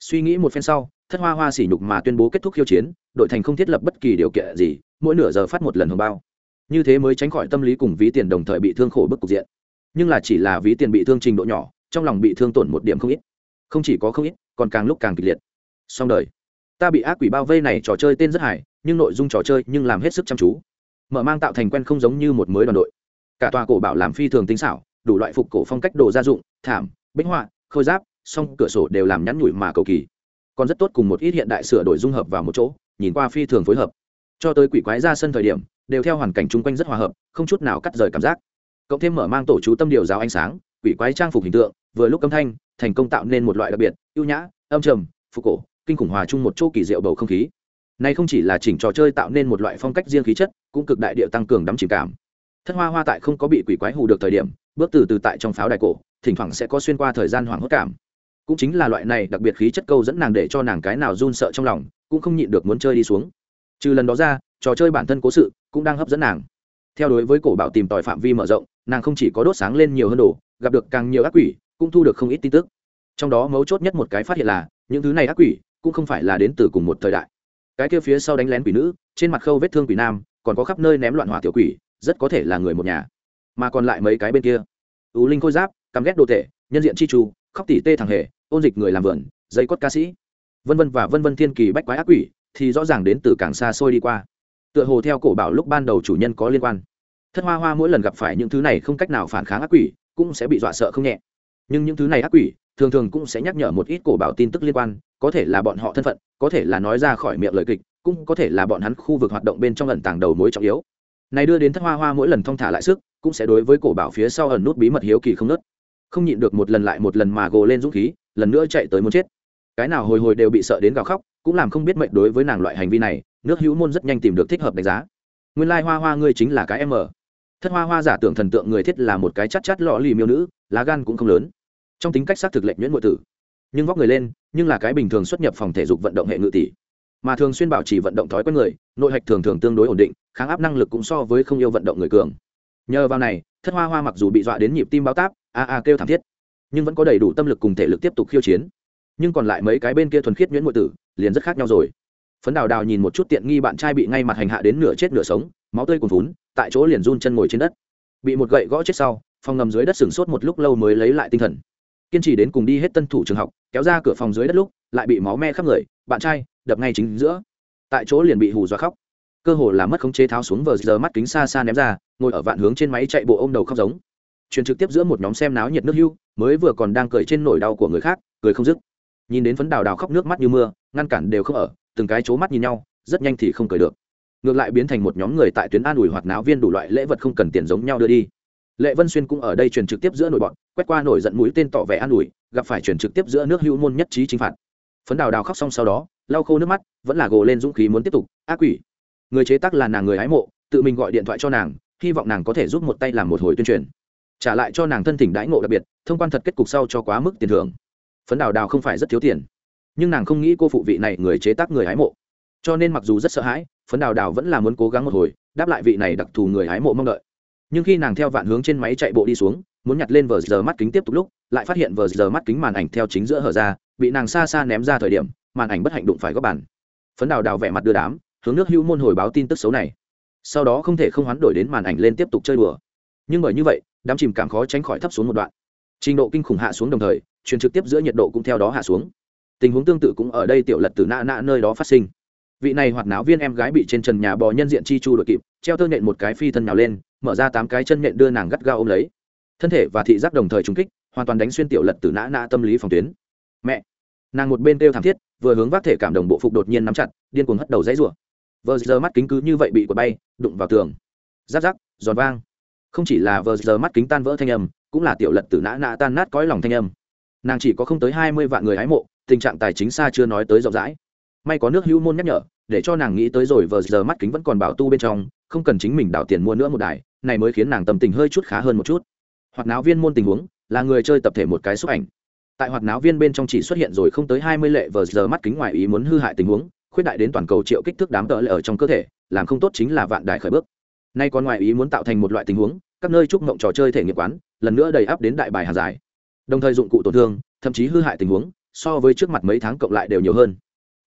Suy nghĩ một phen sau, thất hoa hoa sỉ nhục mà tuyên bố kết thúc khiêu chiến, đội thành không thiết lập bất kỳ điều kiện gì, mỗi nửa giờ phát một lần hồng bao. Như thế mới tránh khỏi tâm lý cùng ví tiền đồng thời bị thương khổ bức cục diện. Nhưng là chỉ là ví tiền bị thương trình độ nhỏ, trong lòng bị thương tổn một điểm không ít. Không chỉ có không ít, còn càng lúc càng kịch liệt. Xong đời. Ta bị ác quỷ bao vây này trò chơi tên rất hài, nhưng nội dung trò chơi nhưng làm hết sức chăm chú. Mở mang tạo thành quen không giống như một mới đoàn đội. Cả tòa cổ bảo làm phi thường tinh xảo, đủ loại phục cổ phong cách đồ gia dụng, thảm, bích họa, khôi giáp song cửa sổ đều làm nhắn nhủi mà cầu kỳ. Còn rất tốt cùng một ít hiện đại sửa đổi dung hợp vào một chỗ, nhìn qua phi thường phối hợp. Cho tới quỷ quái ra sân thời điểm, đều theo hoàn cảnh chung quanh rất hòa hợp, không chút nào cắt rời cảm giác. Cộng thêm mở mang tổ chú tâm điều giáo ánh sáng, quỷ quái trang phục hình tượng, vừa lúc âm thanh, thành công tạo nên một loại đặc biệt, ưu nhã, âm trầm, phục cổ, kinh khủng hòa chung một chỗ kỳ diệu bầu không khí. Này không chỉ là chỉnh trò chơi tạo nên một loại phong cách riêng khí chất, cũng cực đại địa tăng cường đắm chìm cảm. Thất hoa hoa tại không có bị quỷ quái hù được thời điểm, bước từ từ tại trong pháo đài cổ, thỉnh thoảng sẽ có xuyên qua thời gian hoảng hốt cảm cũng chính là loại này đặc biệt khí chất câu dẫn nàng để cho nàng cái nào run sợ trong lòng, cũng không nhịn được muốn chơi đi xuống. Trừ lần đó ra, trò chơi bản thân cố sự cũng đang hấp dẫn nàng. Theo đối với cổ bảo tìm tòi phạm vi mở rộng, nàng không chỉ có đốt sáng lên nhiều hơn đồ, gặp được càng nhiều ác quỷ, cũng thu được không ít tin tức. Trong đó mấu chốt nhất một cái phát hiện là, những thứ này ác quỷ cũng không phải là đến từ cùng một thời đại. Cái kia phía sau đánh lén quỷ nữ, trên mặt khâu vết thương quỷ nam, còn có khắp nơi ném loạn hỏa tiểu quỷ, rất có thể là người một nhà. Mà còn lại mấy cái bên kia. Ưu linh khôi giáp căm ghét đồ tệ nhân diện chi chu khóc tỉ tê thằng hề ôn dịch người làm vườn, dây cốt ca sĩ. Vân vân và vân vân thiên kỳ bách quái ác quỷ, thì rõ ràng đến từ càng xa xôi đi qua. Tựa hồ theo cổ bảo lúc ban đầu chủ nhân có liên quan. Thất hoa hoa mỗi lần gặp phải những thứ này không cách nào phản kháng ác quỷ, cũng sẽ bị dọa sợ không nhẹ. Nhưng những thứ này ác quỷ, thường thường cũng sẽ nhắc nhở một ít cổ bảo tin tức liên quan, có thể là bọn họ thân phận, có thể là nói ra khỏi miệng lời kịch, cũng có thể là bọn hắn khu vực hoạt động bên trong ẩn tàng đầu mối trọng yếu. Này đưa đến thất hoa hoa mỗi lần thong thả lại sức, cũng sẽ đối với cổ bảo phía sau ẩn nút bí mật hiếu kỳ không nớt không nhịn được một lần lại một lần mà gồ lên dũng khí lần nữa chạy tới muốn chết. Cái nào hồi hồi đều bị sợ đến gào khóc, cũng làm không biết mệnh đối với nàng loại hành vi này, nước hữu môn rất nhanh tìm được thích hợp đánh giá. Nguyên lai hoa hoa ngươi chính là cái em ở thất hoa hoa giả tưởng thần tượng người thiết là một cái chắc chắt lọ lì miêu nữ, lá gan cũng không lớn. Trong tính cách xác thực lệnh nhuyễn ngụy tử. Nhưng vóc người lên, nhưng là cái bình thường xuất nhập phòng thể dục vận động hệ ngự tỷ. Mà thường xuyên bảo trì vận động thói quen người, nội hạch thường thường tương đối ổn định, kháng áp năng lực cũng so với không yêu vận động người cường. Nhờ vào này, thất hoa hoa mặc dù bị dọa đến nhịp tim bao táp, a a kêu thảm thiết nhưng vẫn có đầy đủ tâm lực cùng thể lực tiếp tục khiêu chiến. Nhưng còn lại mấy cái bên kia thuần khiết nhuyễn ngụy tử, liền rất khác nhau rồi. Phấn đào đào nhìn một chút tiện nghi bạn trai bị ngay mặt hành hạ đến nửa chết nửa sống, máu tươi cuồn vún tại chỗ liền run chân ngồi trên đất. Bị một gậy gõ chết sau, phòng ngầm dưới đất sừng sốt một lúc lâu mới lấy lại tinh thần. Kiên trì đến cùng đi hết tân thủ trường học, kéo ra cửa phòng dưới đất lúc, lại bị máu me khắp người, bạn trai, đập ngay chính giữa. Tại chỗ liền bị hù dọa khóc. Cơ hồ là mất khống chế tháo xuống vờ giờ mắt kính xa xa ném ra, ngồi ở vạn hướng trên máy chạy bộ ôm đầu khóc giống truyền trực tiếp giữa một nhóm xem náo nhiệt nước hưu, mới vừa còn đang cười trên nỗi đau của người khác, cười không dứt. Nhìn đến phấn đào đào khóc nước mắt như mưa, ngăn cản đều không ở, từng cái c mắt nhìn nhau, rất nhanh thì không cười được. Ngược lại biến thành một nhóm người tại tuyến an ủi hoạt náo viên đủ loại lễ vật không cần tiền giống nhau đưa đi. Lệ vân xuyên cũng ở đây truyền trực tiếp giữa nội bọn, quét qua nổi giận mũi tên tỏ vẻ an ủi, gặp phải truyền trực tiếp giữa nước hữu môn nhất trí chính phạt. Phấn đào đào khóc xong sau đó, lau khô nước mắt, vẫn là gồ lên dũng khí muốn tiếp tục, ác quỷ. Người chế tác là nàng người hái mộ, tự mình gọi điện thoại cho nàng, hy vọng nàng có thể giúp một tay làm một hồi tuyên truyền trả lại cho nàng thân thỉnh đãi ngộ đặc biệt, thông quan thật kết cục sau cho quá mức tiền thưởng. Phấn đào đào không phải rất thiếu tiền, nhưng nàng không nghĩ cô phụ vị này người chế tác người hái mộ. Cho nên mặc dù rất sợ hãi, phấn đào đào vẫn là muốn cố gắng một hồi, đáp lại vị này đặc thù người hái mộ mong đợi. Nhưng khi nàng theo vạn hướng trên máy chạy bộ đi xuống, muốn nhặt lên vờ giờ mắt kính tiếp tục lúc, lại phát hiện vờ giờ mắt kính màn ảnh theo chính giữa hở ra, bị nàng xa xa ném ra thời điểm, màn ảnh bất hạnh đụng phải góc bàn. Phấn đào đào vẻ mặt đưa đám, hướng nước hữu môn hồi báo tin tức xấu này. Sau đó không thể không hoán đổi đến màn ảnh lên tiếp tục chơi đùa. Nhưng bởi như vậy đám chìm cảm khó tránh khỏi thấp xuống một đoạn. Trình độ kinh khủng hạ xuống đồng thời, truyền trực tiếp giữa nhiệt độ cũng theo đó hạ xuống. Tình huống tương tự cũng ở đây tiểu lật từ nã nã nơi đó phát sinh. Vị này hoạt náo viên em gái bị trên trần nhà bò nhân diện chi chu đội kịp, treo tơ nện một cái phi thân nhào lên, mở ra tám cái chân nện đưa nàng gắt gao ôm lấy. Thân thể và thị giác đồng thời trúng kích, hoàn toàn đánh xuyên tiểu lật từ nã nã tâm lý phòng tuyến. Mẹ! Nàng một bên kêu thảm thiết, vừa hướng vác thể cảm đồng bộ phục đột nhiên nắm chặt, điên cuồng hất đầu dãy rủa. Vờ giờ mắt kính cứ như vậy bị quật bay, đụng vào tường. Giáp giáp giòn vang không chỉ là vờ giờ mắt kính tan vỡ thanh âm, cũng là tiểu lật từ nã nã tan nát cõi lòng thanh âm. Nàng chỉ có không tới hai mươi vạn người hái mộ, tình trạng tài chính xa chưa nói tới rộng rãi. May có nước hữu môn nhắc nhở, để cho nàng nghĩ tới rồi vờ giờ mắt kính vẫn còn bảo tu bên trong, không cần chính mình đảo tiền mua nữa một đài, này mới khiến nàng tâm tình hơi chút khá hơn một chút. Hoặc náo viên môn tình huống, là người chơi tập thể một cái xúc ảnh. Tại hoạt náo viên bên trong chỉ xuất hiện rồi không tới hai mươi lệ vờ giờ mắt kính ngoài ý muốn hư hại tình huống, khuyết đại đến toàn cầu triệu kích thước đám tợ lệ ở trong cơ thể, làm không tốt chính là vạn đài khởi bước. Nay còn ngoài ý muốn tạo thành một loại tình huống các nơi chúc mộng trò chơi thể nghiệm quán, lần nữa đầy áp đến đại bài hàng dài. Đồng thời dụng cụ tổn thương, thậm chí hư hại tình huống, so với trước mặt mấy tháng cộng lại đều nhiều hơn.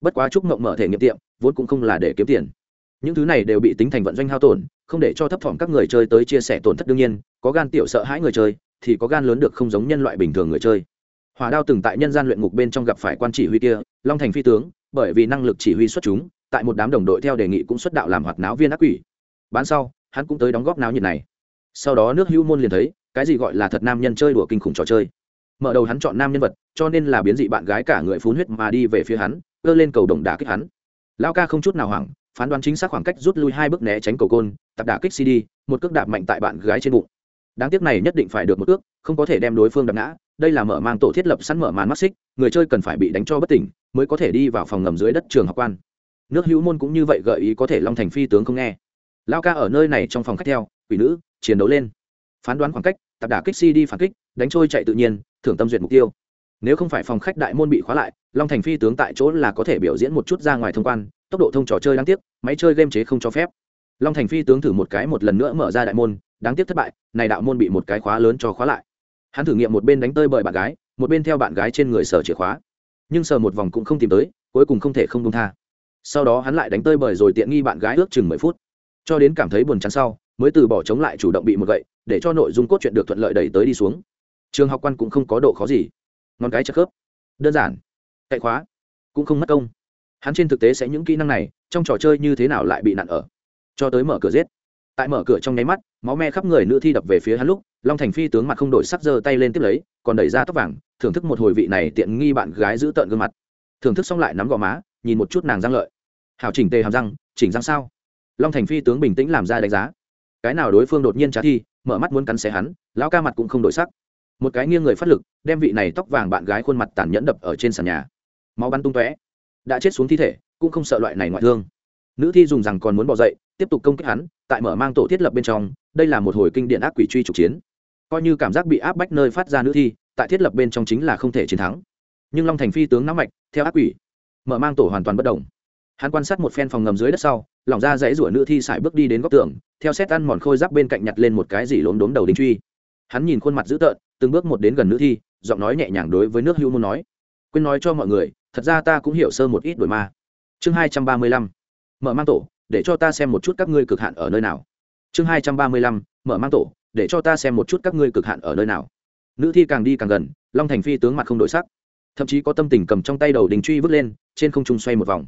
Bất quá chúc mộng mở thể nghiệm tiệm, vốn cũng không là để kiếm tiền. Những thứ này đều bị tính thành vận doanh hao tổn, không để cho thấp thỏm các người chơi tới chia sẻ tổn thất đương nhiên, có gan tiểu sợ hãi người chơi, thì có gan lớn được không giống nhân loại bình thường người chơi. Hòa đao từng tại nhân gian luyện ngục bên trong gặp phải quan chỉ huy kia, long thành phi tướng, bởi vì năng lực chỉ huy xuất chúng, tại một đám đồng đội theo đề nghị cũng xuất đạo làm hoạt náo viên ác quỷ. Bán sau, hắn cũng tới đóng góp náo nhiệt này sau đó nước hữu môn liền thấy, cái gì gọi là thật nam nhân chơi đùa kinh khủng trò chơi. Mở đầu hắn chọn nam nhân vật, cho nên là biến dị bạn gái cả người phun huyết mà đi về phía hắn ơ lên cầu đồng đả kích hắn. Lao ca không chút nào hoảng, phán đoán chính xác khoảng cách rút lui hai bước né tránh cầu côn, tập đả kích cd một cước đạp mạnh tại bạn gái trên bụng. Đáng tiếc này nhất định phải được một ước không có thể đem đối phương đập ngã, đây là mở mang tổ thiết lập sẵn mở màn mắt xích, người chơi cần phải bị đánh cho bất tỉnh, mới có thể đi vào phòng ngầm dưới đất trường học quan. Nước hữu môn cũng như vậy gợi ý có thể long thành phi tướng không nghe. Lao ca ở nơi này trong phòng khách theo, quỷ nữ chiến đấu lên. Phán đoán khoảng cách tập đả kích cd phản kích, đánh trôi chạy tự nhiên, thưởng tâm duyệt mục tiêu. Nếu không phải phòng khách đại môn bị khóa lại, long thành phi tướng tại chỗ là có thể biểu diễn một chút ra ngoài thông quan, tốc độ thông trò chơi đáng tiếc, máy chơi game chế không cho phép. Long thành phi tướng thử một cái một lần nữa mở ra đại môn, đáng tiếc thất bại, này đạo môn bị một cái khóa lớn cho khóa lại. Hắn thử nghiệm một bên đánh tơi bởi bạn gái, một bên theo bạn gái trên người sở chìa khóa. Nhưng sờ một vòng cũng không tìm tới, cuối cùng không thể không công tha. Sau đó hắn lại đánh tơi bởi rồi tiện nghi bạn gái ước chừng mười phút. Cho đến cảm thấy buồn chán sau mới từ bỏ chống lại chủ động bị một gậy, để cho nội dung cốt truyện được thuận lợi đẩy tới đi xuống. Trường học quan cũng không có độ khó gì. Ngón cái chất khớp. Đơn giản. Cậy khóa. Cũng không mất công. Hắn trên thực tế sẽ những kỹ năng này, trong trò chơi như thế nào lại bị nặn ở. Cho tới mở cửa giết. Tại mở cửa trong nháy mắt, máu me khắp người nữ thi đập về phía hắn lúc, long thành phi tướng mặt không đổi sắc giơ tay lên tiếp lấy, còn đẩy ra tóc vàng, thưởng thức một hồi vị này tiện nghi bạn gái giữ tợn gương mặt. Thưởng thức xong lại nắm gò má, nhìn một chút nàng răng lợi. Hảo chỉnh tề hàm răng, chỉnh răng sao? Long thành phi tướng bình tĩnh làm ra đánh giá cái nào đối phương đột nhiên trả thi, mở mắt muốn cắn xé hắn, lão ca mặt cũng không đổi sắc. Một cái nghiêng người phát lực, đem vị này tóc vàng bạn gái khuôn mặt tàn nhẫn đập ở trên sàn nhà. Máu bắn tung tóe. Đã chết xuống thi thể, cũng không sợ loại này ngoại thương. Nữ thi dùng rằng còn muốn bỏ dậy, tiếp tục công kích hắn, tại mở mang tổ thiết lập bên trong, đây là một hồi kinh điện ác quỷ truy trục chiến. Coi như cảm giác bị áp bách nơi phát ra nữ thi, tại thiết lập bên trong chính là không thể chiến thắng. Nhưng long thành phi tướng nắm mạch, theo ác quỷ, mở mang tổ hoàn toàn bất đồng hắn quan sát một phen phòng ngầm dưới đất sau, lỏng ra dãy rủa nữ thi sải bước đi đến góc tường, theo xét ăn mòn khôi giáp bên cạnh nhặt lên một cái gì lốm đốm đầu đinh truy. Hắn nhìn khuôn mặt dữ tợn, từng bước một đến gần nữ thi, giọng nói nhẹ nhàng đối với nước hưu môn nói, quên nói cho mọi người, thật ra ta cũng hiểu sơ một ít đổi ma. Chương hai trăm ba mươi lăm, mở mang tổ, để cho ta xem một chút các ngươi cực hạn ở nơi nào. Chương hai trăm ba mươi lăm, mở mang tổ, để cho ta xem một chút các ngươi cực hạn ở nơi nào. Nữ thi càng đi càng gần, long thành phi tướng mặt không đổi sắc. Thậm chí có tâm tình cầm trong tay đầu đình truy vứt lên, trên không trung xoay một vòng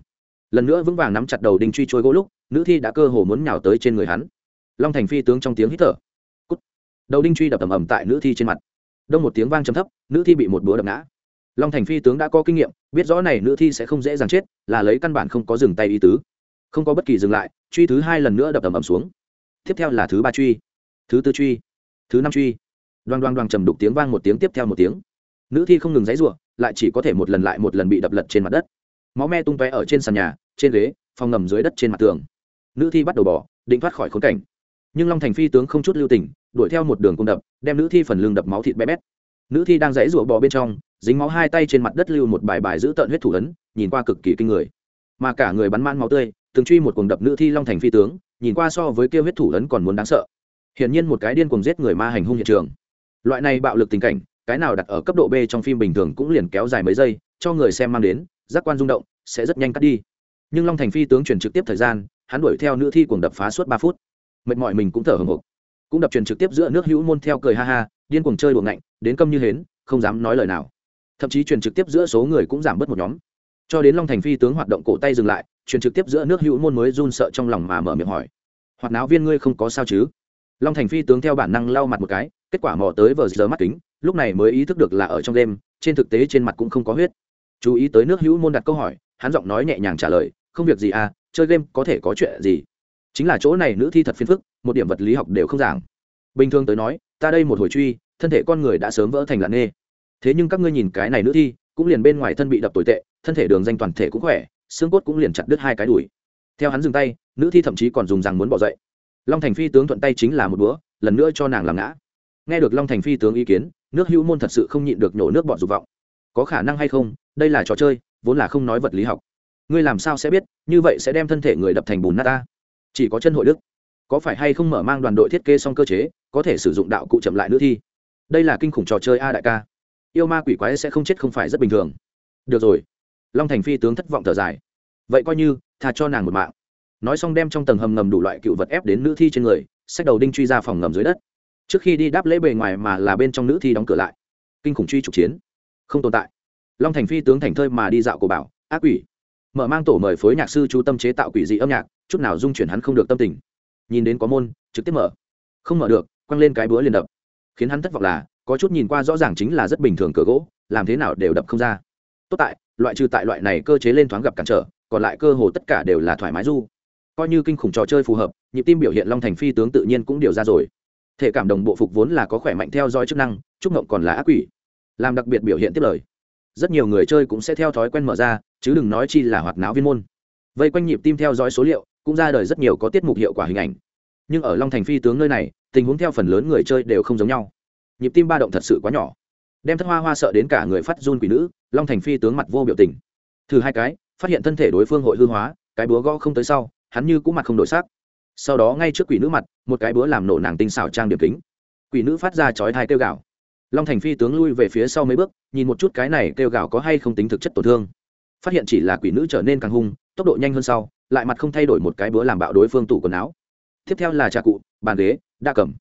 lần nữa vững vàng nắm chặt đầu đinh truy trôi gỗ lúc, nữ thi đã cơ hồ muốn nhào tới trên người hắn. Long thành phi tướng trong tiếng hít thở. Cút. đầu đinh truy đập ầm ầm tại nữ thi trên mặt. Đông một tiếng vang trầm thấp, nữ thi bị một búa đập ngã. Long thành phi tướng đã có kinh nghiệm, biết rõ này nữ thi sẽ không dễ dàng chết, là lấy căn bản không có dừng tay ý tứ. Không có bất kỳ dừng lại, truy thứ hai lần nữa đập ầm ầm xuống. Tiếp theo là thứ ba truy, thứ tư truy, thứ năm truy. Đoan đoan đoan trầm đục tiếng vang một tiếng tiếp theo một tiếng. Nữ thi không ngừng dãy ruộng lại chỉ có thể một lần lại một lần bị đập lật trên mặt đất máu me tung tóe ở trên sàn nhà, trên ghế, phòng ngầm dưới đất trên mặt tường. Nữ thi bắt đầu bỏ, định thoát khỏi khốn cảnh. Nhưng long thành phi tướng không chút lưu tình, đuổi theo một đường cung đập, đem nữ thi phần lưng đập máu thịt bé bét. Nữ thi đang dãy rụa bò bên trong, dính máu hai tay trên mặt đất lưu một bài bài giữ tợn huyết thủ ấn, nhìn qua cực kỳ kinh người. Mà cả người bắn man máu tươi, từng truy một cuồng đập nữ thi long thành phi tướng, nhìn qua so với kia huyết thủ ấn còn muốn đáng sợ. Hiển nhiên một cái điên cuồng giết người ma hành hung hiện trường. Loại này bạo lực tình cảnh, cái nào đặt ở cấp độ b trong phim bình thường cũng liền kéo dài mấy giây, cho người xem mang đến giác quan rung động, sẽ rất nhanh cắt đi. Nhưng long thành phi tướng chuyển trực tiếp thời gian, hắn đuổi theo nữ thi cuồng đập phá suốt ba phút. Mệt mỏi mình cũng thở hồng hộc. Cũng đập truyền trực tiếp giữa nước hữu môn theo cười ha ha, điên cuồng chơi đùa ngạnh, đến câm như hến, không dám nói lời nào. Thậm chí truyền trực tiếp giữa số người cũng giảm bớt một nhóm. Cho đến long thành phi tướng hoạt động cổ tay dừng lại truyền trực tiếp giữa nước hữu môn mới run sợ trong lòng mà mở miệng hỏi. Hoạt náo viên ngươi không có sao chứ? Long thành phi tướng theo bản năng lau mặt một cái, kết quả mò tới vờ giờ mắt kính, lúc này mới ý thức được là ở trong đêm, trên thực tế trên mặt cũng không có huyết chú ý tới nước hữu môn đặt câu hỏi, hắn giọng nói nhẹ nhàng trả lời, không việc gì à chơi game có thể có chuyện gì? Chính là chỗ này nữ thi thật phiền phức, một điểm vật lý học đều không giảng. Bình thường tới nói, ta đây một hồi truy, thân thể con người đã sớm vỡ thành lạn nghê thế nhưng các ngươi nhìn cái này nữ thi, cũng liền bên ngoài thân bị đập tồi tệ, thân thể đường danh toàn thể cũng khỏe, xương cốt cũng liền chặt đứt hai cái đùi. Theo hắn dừng tay, nữ thi thậm chí còn dùng rằng muốn bỏ dậy. Long thành phi tướng thuận tay chính là một búa, lần nữa cho nàng làm ngã. Nghe được long thành phi tướng ý kiến, nước hữu môn thật sự không nhịn được nhổ nước bọn dục vọng. Có khả năng hay không đây là trò chơi vốn là không nói vật lý học ngươi làm sao sẽ biết như vậy sẽ đem thân thể người đập thành bùn nát ta chỉ có chân hội đức có phải hay không mở mang đoàn đội thiết kế xong cơ chế có thể sử dụng đạo cụ chậm lại nữa thi đây là kinh khủng trò chơi a đại ca yêu ma quỷ quái sẽ không chết không phải rất bình thường được rồi long thành phi tướng thất vọng thở dài vậy coi như thà cho nàng một mạng nói xong đem trong tầng hầm ngầm đủ loại cựu vật ép đến nữ thi trên người xách đầu đinh truy ra phòng ngầm dưới đất trước khi đi đáp lễ bề ngoài mà là bên trong nữ thi đóng cửa lại kinh khủng truy trục chiến không tồn tại long thành phi tướng thành thơi mà đi dạo cổ bảo, ác quỷ. Mở mang tổ mời phối nhạc sư chú tâm chế tạo quỷ dị âm nhạc, chút nào dung chuyển hắn không được tâm tình. Nhìn đến có môn, trực tiếp mở. Không mở được, quăng lên cái búa liền đập. Khiến hắn thất vọng là, có chút nhìn qua rõ ràng chính là rất bình thường cửa gỗ, làm thế nào đều đập không ra. Tốt tại, loại trừ tại loại này cơ chế lên thoáng gặp cản trở, còn lại cơ hồ tất cả đều là thoải mái du. Coi như kinh khủng trò chơi phù hợp, nhịp tim biểu hiện long thành phi tướng tự nhiên cũng điều ra rồi. Thể cảm đồng bộ phục vốn là có khỏe mạnh theo dõi chức năng trúc ngộng còn là ác quỷ. Làm đặc biệt biểu hiện tiếp lời rất nhiều người chơi cũng sẽ theo thói quen mở ra, chứ đừng nói chi là hoạt náo viên môn. Vây quanh nhịp tim theo dõi số liệu, cũng ra đời rất nhiều có tiết mục hiệu quả hình ảnh. Nhưng ở long thành phi tướng nơi này, tình huống theo phần lớn người chơi đều không giống nhau. Nhịp tim ba động thật sự quá nhỏ. Đem thất hoa hoa sợ đến cả người phát run quỷ nữ, long thành phi tướng mặt vô biểu tình. Thử hai cái, phát hiện thân thể đối phương hội hư hóa, cái búa gõ không tới sau, hắn như cũng mặt không đổi sắc. Sau đó ngay trước quỷ nữ mặt, một cái búa làm nổ nàng tinh xảo trang điểm kính. Quỷ nữ phát ra chói thai kêu gào long thành phi tướng lui về phía sau mấy bước, nhìn một chút cái này kêu gào có hay không tính thực chất tổn thương. Phát hiện chỉ là quỷ nữ trở nên càng hung, tốc độ nhanh hơn sau, lại mặt không thay đổi một cái bữa làm bạo đối phương tủ quần áo. Tiếp theo là trà cụ, bàn ghế, đa cầm.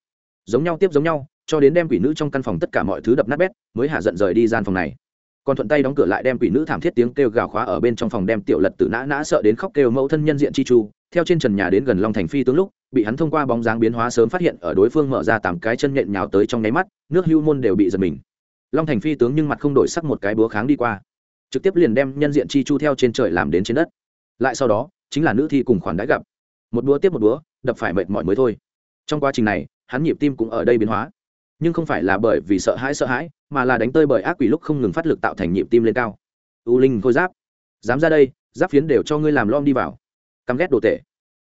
Giống nhau tiếp giống nhau, cho đến đem quỷ nữ trong căn phòng tất cả mọi thứ đập nát bét, mới hạ giận rời đi gian phòng này. Còn thuận tay đóng cửa lại đem quỷ nữ thảm thiết tiếng kêu gào khóa ở bên trong phòng đem tiểu lật tự nã nã sợ đến khóc kêu mẫu thân nhân diện chi chu. Theo trên trần nhà đến gần long thành phi tướng lúc bị hắn thông qua bóng dáng biến hóa sớm phát hiện ở đối phương mở ra tám cái chân nhện nhào tới trong nháy mắt, nước hưu môn đều bị giật mình. Long thành phi tướng nhưng mặt không đổi sắc một cái búa kháng đi qua. Trực tiếp liền đem nhân diện chi chu theo trên trời làm đến trên đất. Lại sau đó, chính là nữ thi cùng khoản đã gặp. Một búa tiếp một búa, đập phải mệt mỏi mới thôi. Trong quá trình này, hắn nhịp tim cũng ở đây biến hóa. Nhưng không phải là bởi vì sợ hãi sợ hãi, mà là đánh tơi bởi ác quỷ lúc không ngừng phát lực tạo thành nhịp tim lên cao. U linh khôi giáp. Dám ra đây, giáp phiến đều cho ngươi làm lom đi vào. Căm ghét đồ tệ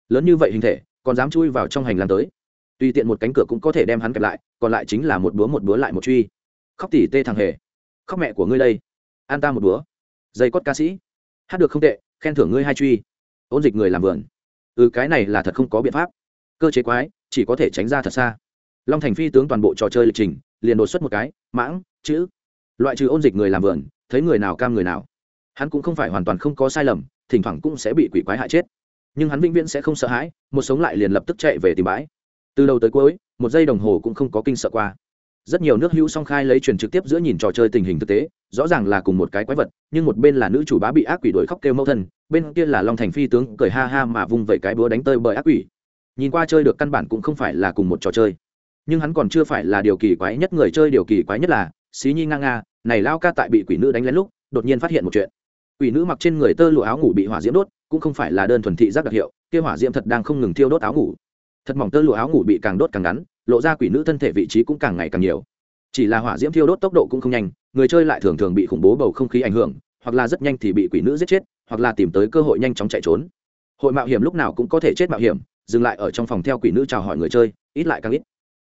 lớn như vậy hình thể còn dám chui vào trong hành lang tới. Tùy tiện một cánh cửa cũng có thể đem hắn kẹp lại, còn lại chính là một búa một búa lại một truy. Khóc tỉ tê thằng hề. Khóc mẹ của ngươi đây. An ta một búa. Dây cót ca sĩ. Hát được không tệ, khen thưởng ngươi hai truy. Ôn dịch người làm vườn. Ừ cái này là thật không có biện pháp. Cơ chế quái, chỉ có thể tránh ra thật xa. Long thành phi tướng toàn bộ trò chơi lịch trình, liền đột xuất một cái, mãng, chữ. Loại trừ ôn dịch người làm vườn, thấy người nào cam người nào. Hắn cũng không phải hoàn toàn không có sai lầm, thỉnh thoảng cũng sẽ bị quỷ quái hại chết nhưng hắn vĩnh viễn sẽ không sợ hãi, một sống lại liền lập tức chạy về tìm bãi. Từ đầu tới cuối, một giây đồng hồ cũng không có kinh sợ qua. Rất nhiều nước hữu song khai lấy truyền trực tiếp giữa nhìn trò chơi tình hình thực tế, rõ ràng là cùng một cái quái vật, nhưng một bên là nữ chủ bá bị ác quỷ đuổi khóc kêu mẫu thân, bên kia là long thành phi tướng cười ha ha mà vung vẩy cái búa đánh tơi bởi ác quỷ. Nhìn qua chơi được căn bản cũng không phải là cùng một trò chơi. Nhưng hắn còn chưa phải là điều kỳ quái nhất, người chơi điều kỳ quái nhất là, xí nhi nga nga, này lao ca tại bị quỷ nữ đánh lén lúc, đột nhiên phát hiện một chuyện quỷ nữ mặc trên người tơ lụa áo ngủ bị hỏa diễm đốt, cũng không phải là đơn thuần thị giác đặc hiệu, kia hỏa diễm thật đang không ngừng thiêu đốt áo ngủ. Thật mỏng tơ lụa áo ngủ bị càng đốt càng ngắn, lộ ra quỷ nữ thân thể vị trí cũng càng ngày càng nhiều. Chỉ là hỏa diễm thiêu đốt tốc độ cũng không nhanh, người chơi lại thường thường bị khủng bố bầu không khí ảnh hưởng, hoặc là rất nhanh thì bị quỷ nữ giết chết, hoặc là tìm tới cơ hội nhanh chóng chạy trốn. Hội mạo hiểm lúc nào cũng có thể chết mạo hiểm, dừng lại ở trong phòng theo quỷ nữ chào hỏi người chơi, ít lại càng ít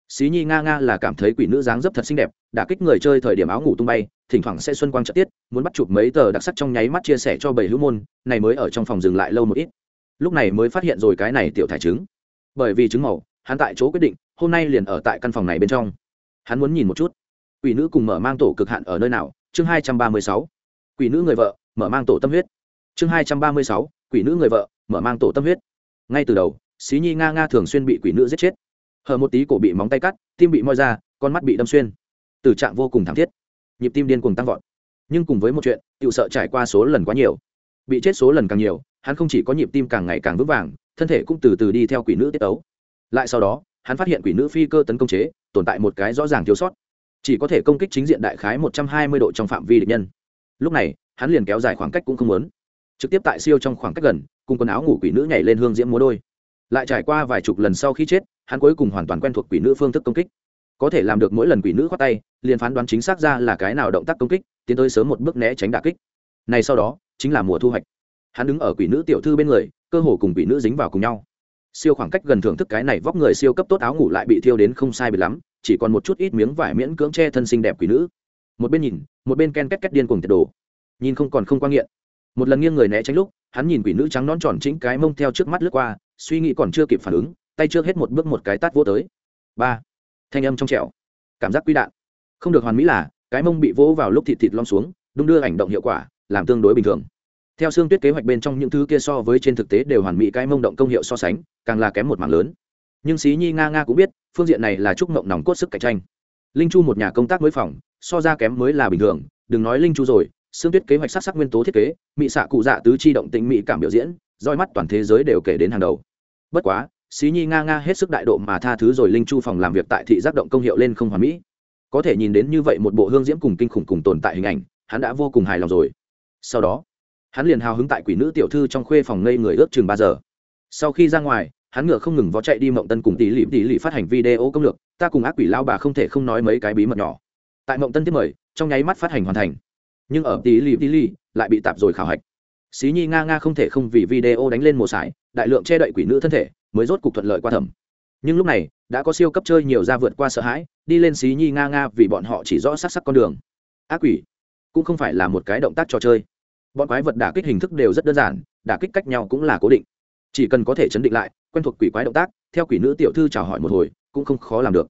xí nhi nga nga là cảm thấy quỷ nữ dáng dấp thật xinh đẹp đã kích người chơi thời điểm áo ngủ tung bay, thỉnh thoảng sẽ xuân quang trợ tiết, muốn bắt chụp mấy tờ đặc sắc trong nháy mắt chia sẻ cho bảy hữu môn, này mới ở trong phòng dừng lại lâu một ít. Lúc này mới phát hiện rồi cái này tiểu thải trứng. Bởi vì trứng màu, hắn tại chỗ quyết định, hôm nay liền ở tại căn phòng này bên trong. Hắn muốn nhìn một chút. Quỷ nữ cùng mở mang tổ cực hạn ở nơi nào? Chương hai trăm ba mươi sáu. Quỷ nữ người vợ, mở mang tổ tâm huyết. Chương hai trăm ba mươi sáu. Quỷ nữ người vợ, mở mang tổ tâm huyết. Ngay từ đầu, xí nhi nga nga thường xuyên bị quỷ nữ giết chết hờ một tí cổ bị móng tay cắt, tim bị moi ra, con mắt bị đâm xuyên. Tử trạng vô cùng thảm thiết. Nhịp tim điên cuồng tăng vọt. Nhưng cùng với một chuyện tự sợ trải qua số lần quá nhiều. Bị chết số lần càng nhiều, hắn không chỉ có nhịp tim càng ngày càng vững vàng, thân thể cũng từ từ đi theo quỷ nữ tiết tấu. Lại sau đó, hắn phát hiện quỷ nữ phi cơ tấn công chế, tồn tại một cái rõ ràng thiếu sót. Chỉ có thể công kích chính diện đại khái một trăm hai mươi độ trong phạm vi địch nhân. Lúc này, hắn liền kéo dài khoảng cách cũng không muốn. Trực tiếp tại siêu trong khoảng cách gần, cùng quần áo ngủ quỷ nữ nhảy lên hương diễm múa đôi. Lại trải qua vài chục lần sau khi chết hắn cuối cùng hoàn toàn quen thuộc quỷ nữ phương thức công kích. Có thể làm được mỗi lần quỷ nữ khoát tay, liền phán đoán chính xác ra là cái nào động tác công kích, tiến tới sớm một bước né tránh đà kích. Này sau đó, chính là mùa thu hoạch. Hắn đứng ở quỷ nữ tiểu thư bên người, cơ hồ cùng quỷ nữ dính vào cùng nhau. Siêu khoảng cách gần thưởng thức cái này vóc người siêu cấp tốt áo ngủ lại bị thiêu đến không sai biệt lắm, chỉ còn một chút ít miếng vải miễn cưỡng che thân xinh đẹp quỷ nữ. Một bên nhìn, một bên ken két két điên cuồng tiệt đồ. Nhìn không còn không quan nghiện. Một lần nghiêng người né tránh lúc, hắn nhìn quỷ nữ trắng nón tròn chính cái mông theo trước mắt lướt qua, suy nghĩ còn chưa kịp phản ứng tay trước hết một bước một cái tát vô tới. Ba. Thanh âm trong trẻo. Cảm giác quy đạn. Không được hoàn mỹ là, cái mông bị vỗ vào lúc thịt thịt lom xuống, đung đưa ảnh động hiệu quả, làm tương đối bình thường. Theo xương tuyết kế hoạch bên trong những thứ kia so với trên thực tế đều hoàn mỹ, cái mông động công hiệu so sánh, càng là kém một mảng lớn. Nhưng xí nhi nga nga cũng biết, phương diện này là trúc mộng nòng cốt sức cạnh tranh. Linh chu một nhà công tác mới phòng, so ra kém mới là bình thường, đừng nói linh chu rồi, xương tuyết kế hoạch sát sắc nguyên tố thiết kế mỹ xạ cụ dạ tứ chi động tĩnh mỹ cảm biểu diễn, roi mắt toàn thế giới đều kể đến hàng đầu. Bất quá xí nhi nga nga hết sức đại độ mà tha thứ rồi linh chu phòng làm việc tại thị giác động công hiệu lên không hoàn mỹ. Có thể nhìn đến như vậy một bộ hương diễm cùng kinh khủng cùng tồn tại hình ảnh, hắn đã vô cùng hài lòng rồi. Sau đó, hắn liền hào hứng tại quỷ nữ tiểu thư trong khuê phòng ngây người ước chừng ba giờ. Sau khi ra ngoài, hắn ngựa không ngừng vó chạy đi mộng tân cùng tỷ lỵ tỷ lỵ phát hành video công lược, ta cùng ác quỷ lao bà không thể không nói mấy cái bí mật nhỏ. Tại mộng tân tiếp mời, trong nháy mắt phát hành hoàn thành. Nhưng ở tỷ lỵ tỷ lỵ lại bị tạp rồi khảo hạch. Xí nhi nga nga không thể không vì video đánh lên một sải, đại lượng che đậy quỷ nữ thân thể mới rốt cục thuận lợi qua thẩm. Nhưng lúc này, đã có siêu cấp chơi nhiều ra vượt qua sợ hãi, đi lên xí nhi nga nga vì bọn họ chỉ rõ sắc sắc con đường. Ác quỷ, cũng không phải là một cái động tác trò chơi. Bọn quái vật đả kích hình thức đều rất đơn giản, đả kích cách nhau cũng là cố định. Chỉ cần có thể chấn định lại, quen thuộc quỷ quái động tác, theo quỷ nữ tiểu thư chào hỏi một hồi, cũng không khó làm được.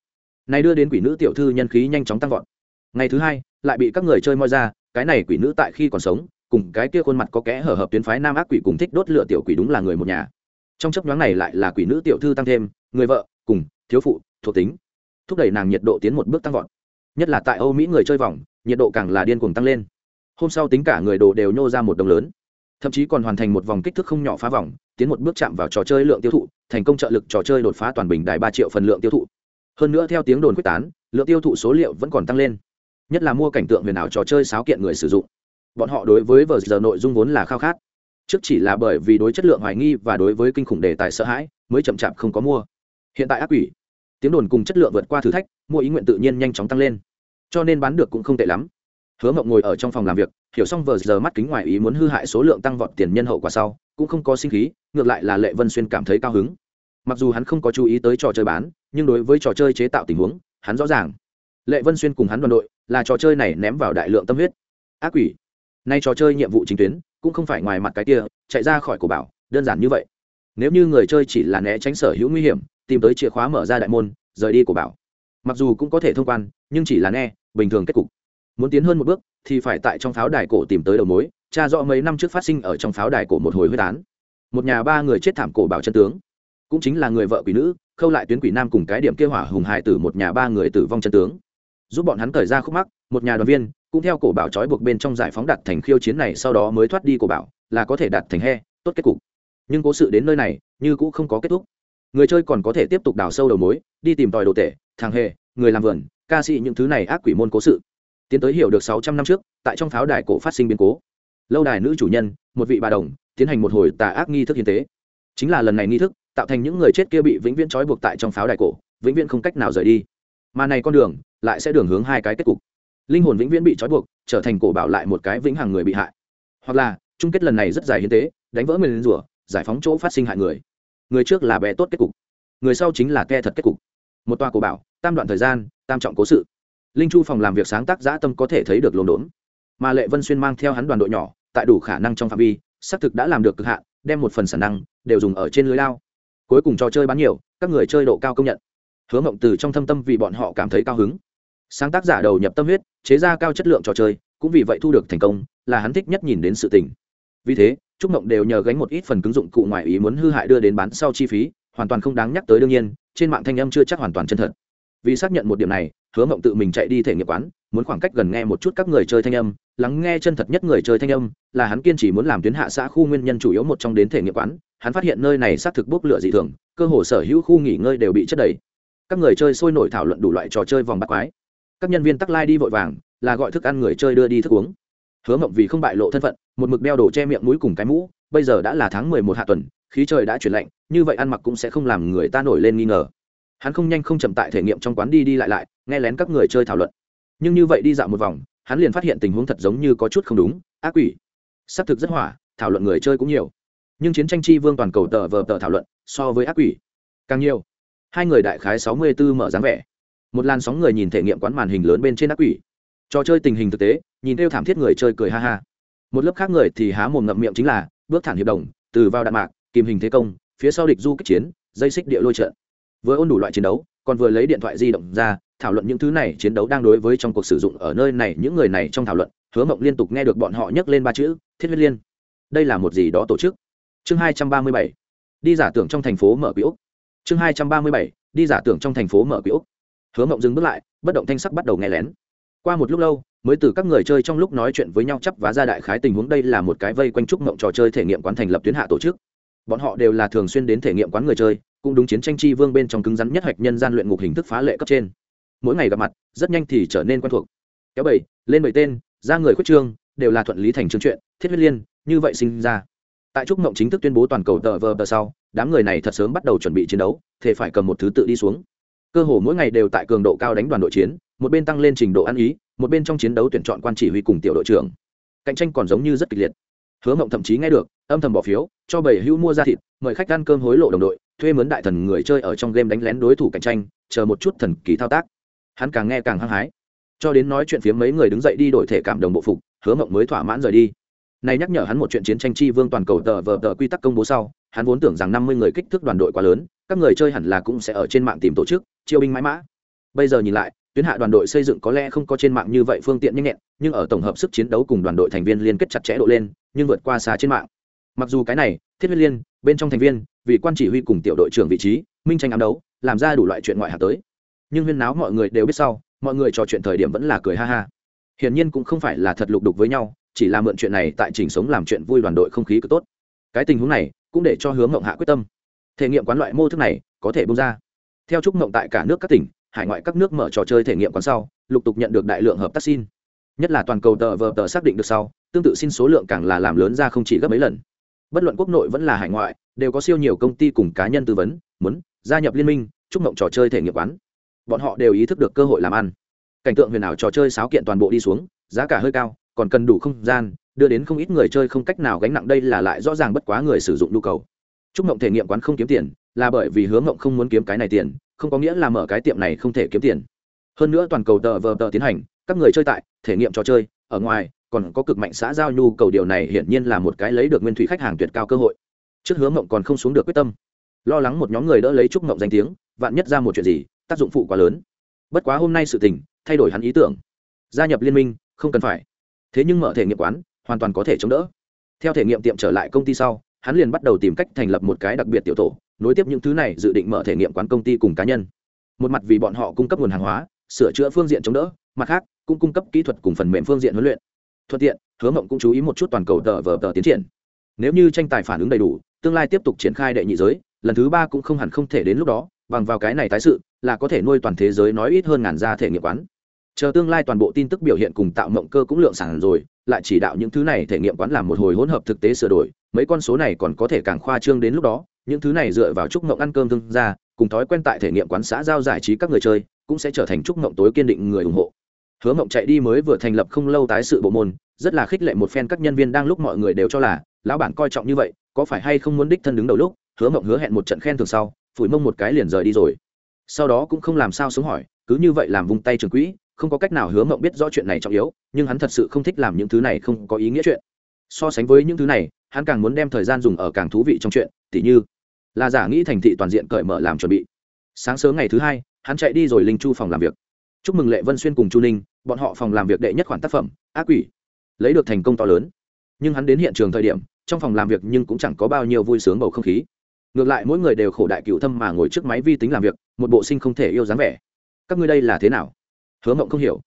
Này đưa đến quỷ nữ tiểu thư nhân khí nhanh chóng tăng vọt. Ngày thứ hai, lại bị các người chơi moi ra, cái này quỷ nữ tại khi còn sống, cùng cái kia khuôn mặt có kẽ hở hợp tuyến phái nam ác quỷ cùng thích đốt lửa tiểu quỷ đúng là người một nhà trong chấp nhoáng này lại là quỷ nữ tiểu thư tăng thêm, người vợ, cùng, thiếu phụ, thuộc tính. Thúc đẩy nàng nhiệt độ tiến một bước tăng vọt. Nhất là tại âu mỹ người chơi vòng, nhiệt độ càng là điên cuồng tăng lên. Hôm sau tính cả người đồ đều nhô ra một đồng lớn. Thậm chí còn hoàn thành một vòng kích thước không nhỏ phá vòng, tiến một bước chạm vào trò chơi lượng tiêu thụ, thành công trợ lực trò chơi đột phá toàn bình đài ba triệu phần lượng tiêu thụ. Hơn nữa theo tiếng đồn quyết tán, lượng tiêu thụ số liệu vẫn còn tăng lên. Nhất là mua cảnh tượng huyền ảo trò chơi sáo kiện người sử dụng. Bọn họ đối với vờ giờ nội dung vốn là khao khát trước chỉ là bởi vì đối chất lượng hoài nghi và đối với kinh khủng đề tài sợ hãi, mới chậm chạp không có mua. Hiện tại ác quỷ, tiếng đồn cùng chất lượng vượt qua thử thách, mua ý nguyện tự nhiên nhanh chóng tăng lên. Cho nên bán được cũng không tệ lắm. Hứa mộng ngồi ở trong phòng làm việc, hiểu xong vờ giờ mắt kính ngoài ý muốn hư hại số lượng tăng vọt tiền nhân hậu quả sau, cũng không có sinh khí, ngược lại là lệ vân xuyên cảm thấy cao hứng. Mặc dù hắn không có chú ý tới trò chơi bán, nhưng đối với trò chơi chế tạo tình huống, hắn rõ ràng. Lệ vân xuyên cùng hắn đoàn đội là trò chơi này ném vào đại lượng tâm huyết. Ác quỷ. Nay trò chơi nhiệm vụ chính tuyến cũng không phải ngoài mặt cái kia, chạy ra khỏi cổ bảo, đơn giản như vậy. Nếu như người chơi chỉ là né tránh sở hữu nguy hiểm, tìm tới chìa khóa mở ra đại môn, rời đi của bảo. Mặc dù cũng có thể thông quan, nhưng chỉ là nghe bình thường kết cục. Muốn tiến hơn một bước, thì phải tại trong pháo đài cổ tìm tới đầu mối cha rõ mấy năm trước phát sinh ở trong pháo đài cổ một hồi huyết án. Một nhà ba người chết thảm cổ bảo chân tướng. Cũng chính là người vợ quỷ nữ, khâu lại tuyến quỷ nam cùng cái điểm kêu hỏa hùng hại tử một nhà ba người tử vong chân tướng. Giúp bọn hắn thời ra khúc mắc, một nhà đoàn viên cũng theo cổ bảo trói buộc bên trong giải phóng đặt thành khiêu chiến này, sau đó mới thoát đi cổ bảo, là có thể đạt thành he, tốt kết cục. Nhưng cố sự đến nơi này, như cũng không có kết thúc. Người chơi còn có thể tiếp tục đào sâu đầu mối, đi tìm tòi đồ tể, thằng hề, người làm vườn, ca sĩ những thứ này ác quỷ môn cố sự. Tiến tới hiểu được sáu trăm năm trước, tại trong pháo đài cổ phát sinh biến cố. Lâu đài nữ chủ nhân, một vị bà đồng, tiến hành một hồi tà ác nghi thức hiến tế. Chính là lần này nghi thức, tạo thành những người chết kia bị vĩnh viễn trói buộc tại trong pháo đài cổ, vĩnh viễn không cách nào rời đi. Mà này con đường, lại sẽ đường hướng hai cái kết cục linh hồn vĩnh viễn bị trói buộc, trở thành cổ bảo lại một cái vĩnh hằng người bị hại. Hoặc là, chung kết lần này rất dài hiến tế, đánh vỡ mình rủa, giải phóng chỗ phát sinh hại người. Người trước là bé tốt kết cục, người sau chính là ke thật kết cục. Một tòa cổ bảo, tam đoạn thời gian, tam trọng cố sự. Linh chu phòng làm việc sáng tác giã tâm có thể thấy được lồn đốn. Mà lệ vân xuyên mang theo hắn đoàn đội nhỏ, tại đủ khả năng trong phạm vi, xác thực đã làm được cực hạn, đem một phần sản năng đều dùng ở trên lưới lao. Cuối cùng trò chơi bán nhiều, các người chơi độ cao công nhận. Hứa mộng từ trong thâm tâm vì bọn họ cảm thấy cao hứng sáng tác giả đầu nhập tâm huyết, chế ra cao chất lượng trò chơi, cũng vì vậy thu được thành công, là hắn thích nhất nhìn đến sự tình. Vì thế, trúc mộng đều nhờ gánh một ít phần cứng dụng cụ ngoài ý muốn hư hại đưa đến bán sau chi phí, hoàn toàn không đáng nhắc tới đương nhiên, trên mạng thanh âm chưa chắc hoàn toàn chân thật. Vì xác nhận một điểm này, hứa mộng tự mình chạy đi thể nghiệm quán, muốn khoảng cách gần nghe một chút các người chơi thanh âm, lắng nghe chân thật nhất người chơi thanh âm, là hắn kiên trì muốn làm tuyến hạ xã khu nguyên nhân chủ yếu một trong đến thể nghiệm quán, hắn phát hiện nơi này xác thực bốc lửa dị thường, cơ hồ sở hữu khu nghỉ ngơi đều bị chất đầy. Các người chơi sôi nổi thảo luận đủ loại trò chơi vòng bắt quái các nhân viên tắc lai đi vội vàng, là gọi thức ăn người chơi đưa đi thức uống. Hứa mộng vì không bại lộ thân phận, một mực đeo đồ che miệng mũi cùng cái mũ, bây giờ đã là tháng mười một hạ tuần, khí trời đã chuyển lạnh, như vậy ăn mặc cũng sẽ không làm người ta nổi lên nghi ngờ. Hắn không nhanh không chậm tại thể nghiệm trong quán đi đi lại lại, nghe lén các người chơi thảo luận. Nhưng như vậy đi dạo một vòng, hắn liền phát hiện tình huống thật giống như có chút không đúng, ác quỷ. Xác thực rất hỏa, thảo luận người chơi cũng nhiều. Nhưng chiến tranh chi vương toàn cầu tờ vờ tờ thảo luận, so với ác quỷ, càng nhiều. Hai người đại khái sáu mươi 64 mở dáng vẻ một làn sóng người nhìn thể nghiệm quán màn hình lớn bên trên ác quỷ. Trò chơi tình hình thực tế, nhìn theo thảm thiết người chơi cười ha ha. Một lớp khác người thì há mồm ngậm miệng chính là, bước thản hiệp đồng, từ vào đạn mạc, kìm hình thế công, phía sau địch du kích chiến, dây xích địa lôi trận. Vừa ôn đủ loại chiến đấu, còn vừa lấy điện thoại di động ra, thảo luận những thứ này chiến đấu đang đối với trong cuộc sử dụng ở nơi này, những người này trong thảo luận, hứa mộng liên tục nghe được bọn họ nhắc lên ba chữ, thiết huyết liên. Đây là một gì đó tổ chức? Chương hai trăm ba mươi bảy. Đi giả tưởng trong thành phố mở quỹ úc. Chương hai trăm ba mươi bảy. Đi giả tưởng trong thành phố mở quỹ úc hứa mộng dừng bước lại, bất động thanh sắc bắt đầu nghe lén. Qua một lúc lâu, mới từ các người chơi trong lúc nói chuyện với nhau chấp và ra đại khái tình huống đây là một cái vây quanh trúc mộng trò chơi thể nghiệm quán thành lập tuyến hạ tổ chức. Bọn họ đều là thường xuyên đến thể nghiệm quán người chơi, cũng đúng chiến tranh chi vương bên trong cứng rắn nhất hạch nhân gian luyện ngục hình thức phá lệ cấp trên. Mỗi ngày gặp mặt, rất nhanh thì trở nên quen thuộc. Kéo bảy, lên bảy tên, ra người khuyết trương, đều là thuận lý thành chương chuyện, thiết huyết liên, như vậy sinh ra. Tại trúc mộng chính thức tuyên bố toàn cầu tờ vờ tờ sau, đám người này thật sớm bắt đầu chuẩn bị chiến đấu thể phải cầm một thứ tự đi xuống cơ hồ mỗi ngày đều tại cường độ cao đánh đoàn đội chiến, một bên tăng lên trình độ ăn ý, một bên trong chiến đấu tuyển chọn quan chỉ huy cùng tiểu đội trưởng. Cạnh tranh còn giống như rất kịch liệt. Hứa mộng thậm chí nghe được, âm thầm bỏ phiếu, cho bảy hữu mua ra thịt, mời khách ăn cơm hối lộ đồng đội, thuê mướn đại thần người chơi ở trong game đánh lén đối thủ cạnh tranh, chờ một chút thần kỳ thao tác. Hắn càng nghe càng hăng hái. Cho đến nói chuyện phía mấy người đứng dậy đi đổi thể cảm đồng bộ phục, hứa mộng mới thỏa mãn rời đi. Này nhắc nhở hắn một chuyện chiến tranh chi vương toàn cầu tờ vờ tờ quy tắc công bố sau, hắn vốn tưởng rằng năm mươi người kích thước đoàn đội quá lớn các người chơi hẳn là cũng sẽ ở trên mạng tìm tổ chức, chiêu binh mãi mã. Bây giờ nhìn lại, tuyến hạ đoàn đội xây dựng có lẽ không có trên mạng như vậy phương tiện nhanh nhẹn, nhưng ở tổng hợp sức chiến đấu cùng đoàn đội thành viên liên kết chặt chẽ độ lên, nhưng vượt qua xa trên mạng. Mặc dù cái này, thiết huyết liên, bên trong thành viên, vì quan chỉ huy cùng tiểu đội trưởng vị trí, minh tranh ám đấu, làm ra đủ loại chuyện ngoại hạt tới. Nhưng huyên náo mọi người đều biết sau, mọi người trò chuyện thời điểm vẫn là cười ha ha. Hiển nhiên cũng không phải là thật lục đục với nhau, chỉ là mượn chuyện này tại trình sống làm chuyện vui đoàn đội không khí cứ tốt. Cái tình huống này cũng để cho hướng mộng hạ quyết tâm thể nghiệm quán loại mô thức này có thể bung ra. Theo chúc mộng tại cả nước các tỉnh, hải ngoại các nước mở trò chơi thể nghiệm quán sau, lục tục nhận được đại lượng hợp tác xin. Nhất là toàn cầu tờ vờ tờ xác định được sau, tương tự xin số lượng càng là làm lớn ra không chỉ gấp mấy lần. Bất luận quốc nội vẫn là hải ngoại, đều có siêu nhiều công ty cùng cá nhân tư vấn, muốn gia nhập liên minh, chúc mộng trò chơi thể nghiệm quán. Bọn họ đều ý thức được cơ hội làm ăn. Cảnh tượng huyền ảo trò chơi sáo kiện toàn bộ đi xuống, giá cả hơi cao, còn cần đủ không gian, đưa đến không ít người chơi không cách nào gánh nặng đây là lại rõ ràng bất quá người sử dụng nhu cầu chúc mộng thể nghiệm quán không kiếm tiền, là bởi vì hướng mộng không muốn kiếm cái này tiền, không có nghĩa là mở cái tiệm này không thể kiếm tiền. Hơn nữa toàn cầu tờ vờ tờ tiến hành, các người chơi tại, thể nghiệm trò chơi, ở ngoài, còn có cực mạnh xã giao nhu cầu điều này hiển nhiên là một cái lấy được nguyên thủy khách hàng tuyệt cao cơ hội. Trước hướng mộng còn không xuống được quyết tâm. Lo lắng một nhóm người đỡ lấy trúc mộng danh tiếng, vạn nhất ra một chuyện gì, tác dụng phụ quá lớn. Bất quá hôm nay sự tình, thay đổi hắn ý tưởng. Gia nhập liên minh, không cần phải. Thế nhưng mở thể nghiệm quán, hoàn toàn có thể chống đỡ. Theo thể nghiệm tiệm trở lại công ty sau hắn liền bắt đầu tìm cách thành lập một cái đặc biệt tiểu tổ, nối tiếp những thứ này dự định mở thể nghiệm quán công ty cùng cá nhân. Một mặt vì bọn họ cung cấp nguồn hàng hóa, sửa chữa phương diện chống đỡ, mặt khác, cũng cung cấp kỹ thuật cùng phần mềm phương diện huấn luyện. Thuận tiện, hứa mộng cũng chú ý một chút toàn cầu tờ vờ tờ tiến triển. Nếu như tranh tài phản ứng đầy đủ, tương lai tiếp tục triển khai đệ nhị giới, lần thứ ba cũng không hẳn không thể đến lúc đó, bằng vào cái này tái sự, là có thể nuôi toàn thế giới nói ít hơn ngàn gia thể nghiệm quán. Chờ tương lai toàn bộ tin tức biểu hiện cùng tạo mộng cơ cũng lượng sản rồi, lại chỉ đạo những thứ này thể nghiệm quán làm một hồi hỗn hợp thực tế sửa đổi mấy con số này còn có thể càng khoa trương đến lúc đó, những thứ này dựa vào trúc ngộng ăn cơm thương ra cùng thói quen tại thể nghiệm quán xã giao giải trí các người chơi, cũng sẽ trở thành trúc ngộng tối kiên định người ủng hộ. Hứa ngộng chạy đi mới vừa thành lập không lâu tái sự bộ môn, rất là khích lệ một phen các nhân viên đang lúc mọi người đều cho là, lão bản coi trọng như vậy, có phải hay không muốn đích thân đứng đầu lúc? Hứa ngộng hứa hẹn một trận khen thường sau, phủi mông một cái liền rời đi rồi. Sau đó cũng không làm sao sống hỏi, cứ như vậy làm vung tay trường quỹ, không có cách nào hứa mộng biết rõ chuyện này trọng yếu, nhưng hắn thật sự không thích làm những thứ này không có ý nghĩa chuyện. So sánh với những thứ này hắn càng muốn đem thời gian dùng ở càng thú vị trong chuyện, tỉ như, là giả nghĩ thành thị toàn diện cởi mở làm chuẩn bị. Sáng sớm ngày thứ hai, hắn chạy đi rồi linh chu phòng làm việc. Chúc mừng lệ vân xuyên cùng chu ninh, bọn họ phòng làm việc đệ nhất khoản tác phẩm, ác quỷ. Lấy được thành công to lớn. Nhưng hắn đến hiện trường thời điểm, trong phòng làm việc nhưng cũng chẳng có bao nhiêu vui sướng bầu không khí. Ngược lại mỗi người đều khổ đại cựu thâm mà ngồi trước máy vi tính làm việc, một bộ sinh không thể yêu dáng vẻ. Các ngươi đây là thế nào? Hứa mộng không hiểu.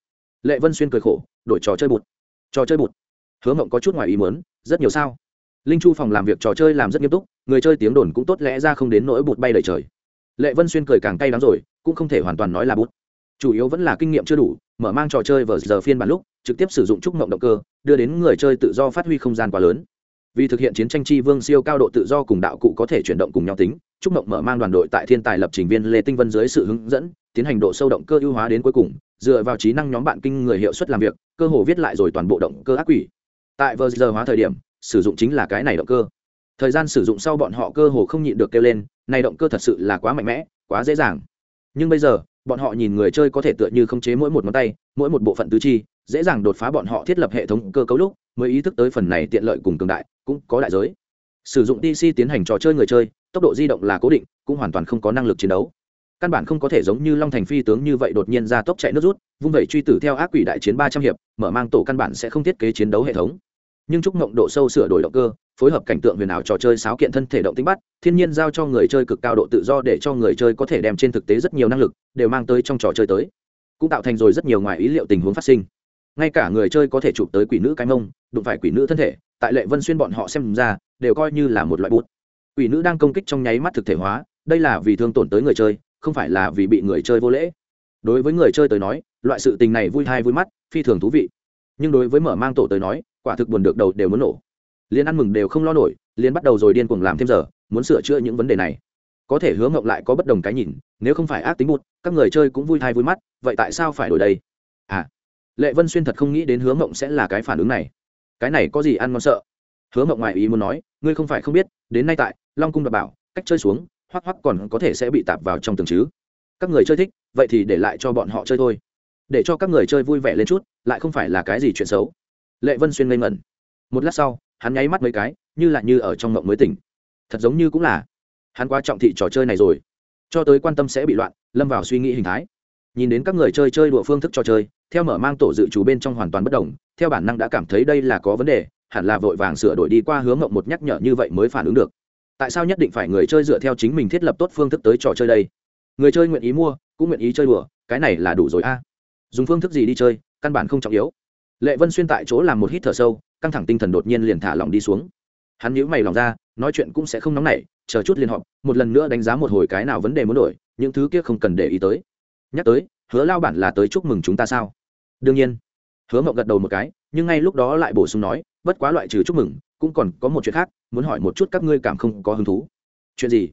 Lệ vân xuyên cười khổ, đổi trò chơi bụt. Trò chơi bụt. Hứa mộng có chút ngoài ý muốn, rất nhiều sao? Linh chu phòng làm việc trò chơi làm rất nghiêm túc, người chơi tiếng đồn cũng tốt lẽ ra không đến nỗi bụt bay đầy trời. Lệ vân xuyên cười càng cay đắng rồi, cũng không thể hoàn toàn nói là bút chủ yếu vẫn là kinh nghiệm chưa đủ, mở mang trò chơi vào giờ phiên bản lúc, trực tiếp sử dụng trúc mộng động cơ, đưa đến người chơi tự do phát huy không gian quá lớn. Vì thực hiện chiến tranh chi vương siêu cao độ tự do cùng đạo cụ có thể chuyển động cùng nhau tính trúc mộng mở mang đoàn đội tại thiên tài lập trình viên lê tinh vân dưới sự hướng dẫn, tiến hành độ sâu động cơ ưu hóa đến cuối cùng, dựa vào trí năng nhóm bạn kinh người hiệu suất làm việc, cơ hồ viết lại rồi toàn bộ động cơ ác quỷ. Tại vờ giờ hóa thời điểm sử dụng chính là cái này động cơ. Thời gian sử dụng sau bọn họ cơ hồ không nhịn được kêu lên, này động cơ thật sự là quá mạnh mẽ, quá dễ dàng. Nhưng bây giờ, bọn họ nhìn người chơi có thể tựa như khống chế mỗi một ngón tay, mỗi một bộ phận tứ chi, dễ dàng đột phá bọn họ thiết lập hệ thống cơ cấu lúc, mới ý thức tới phần này tiện lợi cùng cường đại, cũng có đại giới. Sử dụng dc tiến hành trò chơi người chơi, tốc độ di động là cố định, cũng hoàn toàn không có năng lực chiến đấu. Căn bản không có thể giống như long thành phi tướng như vậy đột nhiên ra tốc chạy nước rút, vung vẩy truy tử theo ác quỷ đại chiến ba trăm hiệp, mở mang tổ căn bản sẽ không thiết kế chiến đấu hệ thống nhưng chúc mộng độ sâu sửa đổi động cơ, phối hợp cảnh tượng huyền ảo trò chơi sáo kiện thân thể động tính bắt, thiên nhiên giao cho người chơi cực cao độ tự do để cho người chơi có thể đem trên thực tế rất nhiều năng lực đều mang tới trong trò chơi tới. Cũng tạo thành rồi rất nhiều ngoài ý liệu tình huống phát sinh. Ngay cả người chơi có thể chụp tới quỷ nữ cái mông, đụng phải quỷ nữ thân thể, tại lệ vân xuyên bọn họ xem ra, đều coi như là một loại bút. Quỷ nữ đang công kích trong nháy mắt thực thể hóa, đây là vì thương tổn tới người chơi, không phải là vì bị người chơi vô lễ. Đối với người chơi tới nói, loại sự tình này vui thai vui mắt, phi thường thú vị. Nhưng đối với mở mang tổ tới nói quả thực buồn được đầu đều muốn nổ. Liên ăn mừng đều không lo nổi liên bắt đầu rồi điên cuồng làm thêm giờ, muốn sửa chữa những vấn đề này. Có thể hứa ngộng lại có bất đồng cái nhìn, nếu không phải ác tính một, các người chơi cũng vui thai vui mắt, vậy tại sao phải đổi đây? À lệ vân xuyên thật không nghĩ đến hứa ngộng sẽ là cái phản ứng này. Cái này có gì ăn ngon sợ? Hứa ngộng ngoài ý muốn nói, ngươi không phải không biết, đến nay tại, long cung đập bảo, cách chơi xuống, hoắc hoắc còn có thể sẽ bị tạp vào trong tường chứ. Các người chơi thích, vậy thì để lại cho bọn họ chơi thôi. Để cho các người chơi vui vẻ lên chút, lại không phải là cái gì chuyện xấu lệ vân xuyên ngây ngẩn. Một lát sau, hắn nháy mắt mấy cái, như là như ở trong ngộng mới tỉnh. Thật giống như cũng là. Hắn qua trọng thị trò chơi này rồi. Cho tới quan tâm sẽ bị loạn, lâm vào suy nghĩ hình thái. Nhìn đến các người chơi chơi đùa phương thức trò chơi, theo mở mang tổ dự trù bên trong hoàn toàn bất đồng, theo bản năng đã cảm thấy đây là có vấn đề, hẳn là vội vàng sửa đổi đi qua hướng ngộng một nhắc nhở như vậy mới phản ứng được. Tại sao nhất định phải người chơi dựa theo chính mình thiết lập tốt phương thức tới trò chơi đây? Người chơi nguyện ý mua, cũng nguyện ý chơi đùa, cái này là đủ rồi a. Dùng phương thức gì đi chơi, căn bản không trọng yếu lệ vân xuyên tại chỗ làm một hít thở sâu, căng thẳng tinh thần đột nhiên liền thả lỏng đi xuống. Hắn nhíu mày lòng ra, nói chuyện cũng sẽ không nóng nảy, chờ chút liên họp, một lần nữa đánh giá một hồi cái nào vấn đề muốn đổi, những thứ kia không cần để ý tới. Nhắc tới, hứa lao bản là tới chúc mừng chúng ta sao? Đương nhiên. Hứa mộng gật đầu một cái, nhưng ngay lúc đó lại bổ sung nói, bất quá loại trừ chúc mừng, cũng còn có một chuyện khác, muốn hỏi một chút các ngươi cảm không có hứng thú. Chuyện gì?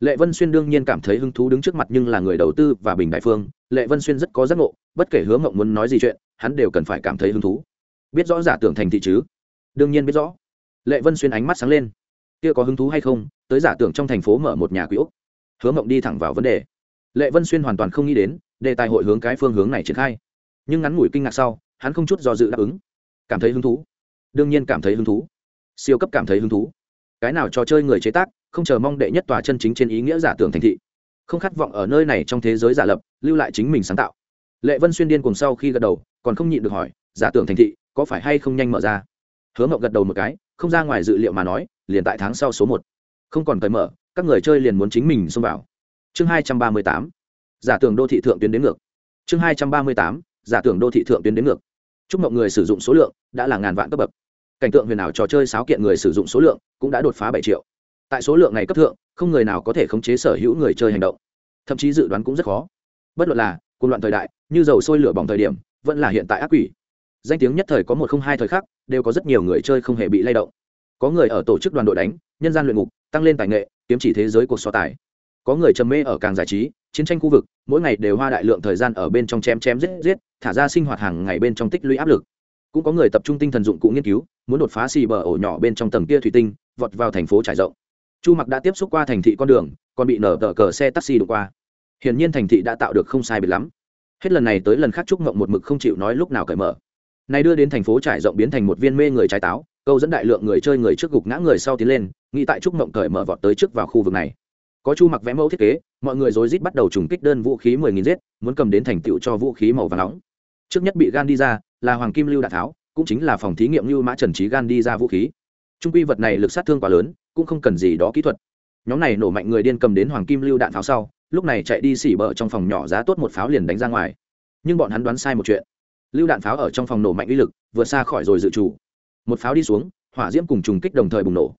Lệ vân xuyên đương nhiên cảm thấy hứng thú đứng trước mặt nhưng là người đầu tư và bình đại phương. Lệ vân xuyên rất có giác ngộ, bất kể hứa mộng muốn nói gì chuyện hắn đều cần phải cảm thấy hứng thú. Biết rõ giả tưởng thành thị chứ? Đương nhiên biết rõ. Lệ vân xuyên ánh mắt sáng lên. Kia có hứng thú hay không? Tới giả tưởng trong thành phố mở một nhà quỹ úc. Hứa mộng đi thẳng vào vấn đề. Lệ vân xuyên hoàn toàn không nghĩ đến, đề tài hội hướng cái phương hướng này triển khai. Nhưng ngắn ngủi kinh ngạc sau, hắn không chút do dự đáp ứng. Cảm thấy hứng thú. Đương nhiên cảm thấy hứng thú. Siêu cấp cảm thấy hứng thú. Cái nào trò chơi người chế tác, không chờ mong đệ nhất tòa chân chính trên ý nghĩa giả tưởng thành thị. Không khát vọng ở nơi này trong thế giới giả lập, lưu lại chính mình sáng tạo lệ vân xuyên điên cùng sau khi gật đầu, còn không nhịn được hỏi, giả tưởng thành thị, có phải hay không nhanh mở ra? Hứa mậu gật đầu một cái, không ra ngoài dự liệu mà nói, liền tại tháng sau số một. Không còn cởi mở, các người chơi liền muốn chính mình xông vào. Chương hai trăm ba mươi tám. Giả tưởng đô thị thượng tuyến đến ngược. Chương hai trăm ba mươi tám. Giả tưởng đô thị thượng tuyến đến ngược. Chúc mộng người sử dụng số lượng đã là ngàn vạn cấp bậc. Cảnh tượng huyền ảo trò chơi sáo kiện người sử dụng số lượng cũng đã đột phá bảy triệu. Tại số lượng này cấp thượng, không người nào có thể khống chế sở hữu người chơi hành động. Thậm chí dự đoán cũng rất khó. Bất luận là côn loạn thời đại như dầu sôi lửa bỏng thời điểm, vẫn là hiện tại ác quỷ. Danh tiếng nhất thời có một không hai thời khắc, đều có rất nhiều người chơi không hề bị lay động. Có người ở tổ chức đoàn đội đánh, nhân gian luyện ngục, tăng lên tài nghệ, kiếm chỉ thế giới cuộc so tài. Có người trầm mê ở càng giải trí, chiến tranh khu vực, mỗi ngày đều hoa đại lượng thời gian ở bên trong chém chém giết giết, thả ra sinh hoạt hàng ngày bên trong tích lũy áp lực. Cũng có người tập trung tinh thần dụng cụ nghiên cứu, muốn đột phá xì bờ ổ nhỏ bên trong tầng kia thủy tinh, vọt vào thành phố trải rộng. Chu mặc đã tiếp xúc qua thành thị con đường, còn bị nở tờ cờ xe taxi đụng qua. Hiển nhiên thành thị đã tạo được không sai biệt lắm hết lần này tới lần khác trúc mộng một mực không chịu nói lúc nào cởi mở. Này đưa đến thành phố trải rộng biến thành một viên mê người trái táo, câu dẫn đại lượng người chơi người trước gục ngã người sau tiến lên, nghĩ tại trúc mộng cởi mở vọt tới trước vào khu vực này. Có chu mặc vẽ mẫu thiết kế, mọi người rối rít bắt đầu trùng kích đơn vũ khí mười nghìn giết, muốn cầm đến thành tựu cho vũ khí màu và nóng. Trước nhất bị gan đi ra, là hoàng kim lưu đạn tháo, cũng chính là phòng thí nghiệm lưu mã trần trí gan đi ra vũ khí. Trung quy vật này lực sát thương quá lớn, cũng không cần gì đó kỹ thuật. Nhóm này nổ mạnh người điên cầm đến hoàng kim lưu đạn pháo sau lúc này chạy đi xỉ bờ trong phòng nhỏ giá tốt một pháo liền đánh ra ngoài. Nhưng bọn hắn đoán sai một chuyện. Lưu đạn pháo ở trong phòng nổ mạnh uy lực vượt xa khỏi rồi dự trù một pháo đi xuống, hỏa diễm cùng trùng kích đồng thời bùng nổ.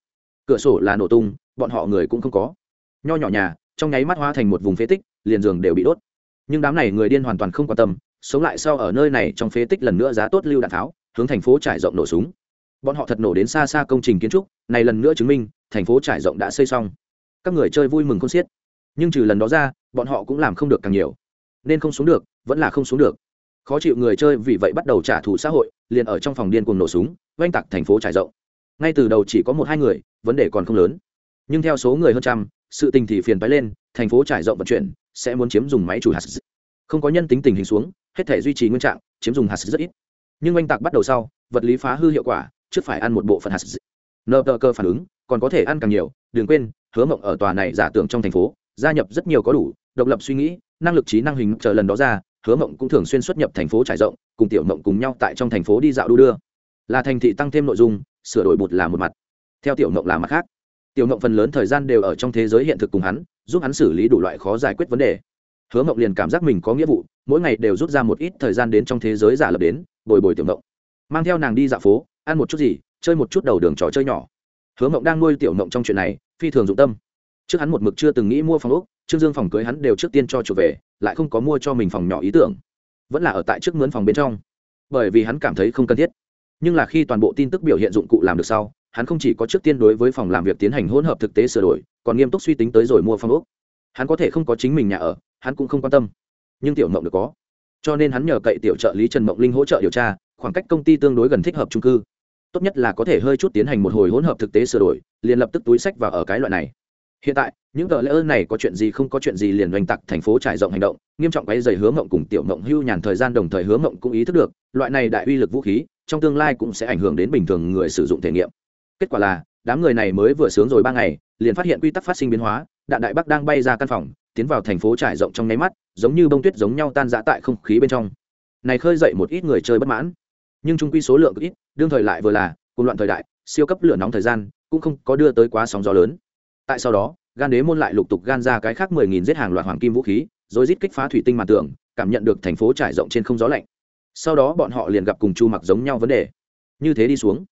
Cửa sổ là nổ tung, bọn họ người cũng không có. Nho nhỏ nhà, trong nháy mắt hóa thành một vùng phế tích, liền giường đều bị đốt. Nhưng đám này người điên hoàn toàn không quan tâm, sống lại sau ở nơi này trong phế tích lần nữa giá tốt lưu đạn pháo, hướng thành phố trải rộng nổ súng. Bọn họ thật nổ đến xa xa công trình kiến trúc, này lần nữa chứng minh, thành phố trải rộng đã xây xong. Các người chơi vui mừng không xiết nhưng trừ lần đó ra, bọn họ cũng làm không được càng nhiều. Nên không xuống được, vẫn là không xuống được. Khó chịu người chơi vì vậy bắt đầu trả thù xã hội, liền ở trong phòng điên cuồng nổ súng, oanh tạc thành phố trải rộng. Ngay từ đầu chỉ có một hai người, vấn đề còn không lớn. Nhưng theo số người hơn trăm, sự tình thì phiền phái lên, thành phố trải rộng vận chuyển, sẽ muốn chiếm dùng máy chủ hạt không có nhân tính tình hình xuống, hết thể duy trì nguyên trạng, chiếm dùng hạt rất ít. Nhưng oanh tạc bắt đầu sau, vật lý phá hư hiệu quả, trước phải ăn một bộ phận hạt nợ cơ phản ứng, còn có thể ăn càng nhiều, đừng quên, hứa mộng ở tòa này giả tưởng trong thành phố gia nhập rất nhiều có đủ, độc lập suy nghĩ, năng lực trí năng hình chờ lần đó ra, hứa mộng cũng thường xuyên xuất nhập thành phố trải rộng, cùng tiểu mộng cùng nhau tại trong thành phố đi dạo đu đưa. Là thành thị tăng thêm nội dung, sửa đổi bụt là một mặt. Theo tiểu mộng là mặt khác. Tiểu mộng phần lớn thời gian đều ở trong thế giới hiện thực cùng hắn, giúp hắn xử lý đủ loại khó giải quyết vấn đề. Hứa mộng liền cảm giác mình có nghĩa vụ, mỗi ngày đều rút ra một ít thời gian đến trong thế giới giả lập đến, bồi bồi tiểu mộng. Mang theo nàng đi dạo phố, ăn một chút gì, chơi một chút đầu đường trò chơi nhỏ. Hứa mộng đang nuôi tiểu mộng trong chuyện này, phi thường dụng tâm trước hắn một mực chưa từng nghĩ mua phòng úc trương dương phòng cưới hắn đều trước tiên cho chủ về, lại không có mua cho mình phòng nhỏ ý tưởng. Vẫn là ở tại trước mướn phòng bên trong. Bởi vì hắn cảm thấy không cần thiết. Nhưng là khi toàn bộ tin tức biểu hiện dụng cụ làm được sau, hắn không chỉ có trước tiên đối với phòng làm việc tiến hành hỗn hợp thực tế sửa đổi, còn nghiêm túc suy tính tới rồi mua phòng úc hắn có thể không có chính mình nhà ở, hắn cũng không quan tâm. Nhưng tiểu mộng được có. Cho nên hắn nhờ cậy tiểu trợ lý trần mộng linh hỗ trợ điều tra, khoảng cách công ty tương đối gần thích hợp trung cư. Tốt nhất là có thể hơi chút tiến hành một hồi hỗn hợp thực tế sửa đổi, liền lập tức túi sách vào ở cái loại này hiện tại, những tờ lễ ơn này có chuyện gì không có chuyện gì liền oanh tặc thành phố trải rộng hành động, nghiêm trọng quay dày hướng mộng cùng tiểu mộng hưu nhàn thời gian đồng thời hướng mộng cũng ý thức được, loại này đại uy lực vũ khí, trong tương lai cũng sẽ ảnh hưởng đến bình thường người sử dụng thể nghiệm. Kết quả là, đám người này mới vừa sướng rồi ba ngày, liền phát hiện quy tắc phát sinh biến hóa, đạn đại bắc đang bay ra căn phòng, tiến vào thành phố trải rộng trong nháy mắt, giống như bông tuyết giống nhau tan dã tại không khí bên trong. Này khơi dậy một ít người chơi bất mãn. Nhưng trung quy số lượng ít, đương thời lại vừa là, cùng loạn thời đại, siêu cấp lửa nóng thời gian, cũng không có đưa tới quá sóng gió lớn tại sau đó, gan đế môn lại lục tục gan ra cái khác mười nghìn giết hàng loạt hoàng kim vũ khí, rồi rít kích phá thủy tinh màn tường cảm nhận được thành phố trải rộng trên không gió lạnh. Sau đó bọn họ liền gặp cùng chu mặc giống nhau vấn đề. Như thế đi xuống,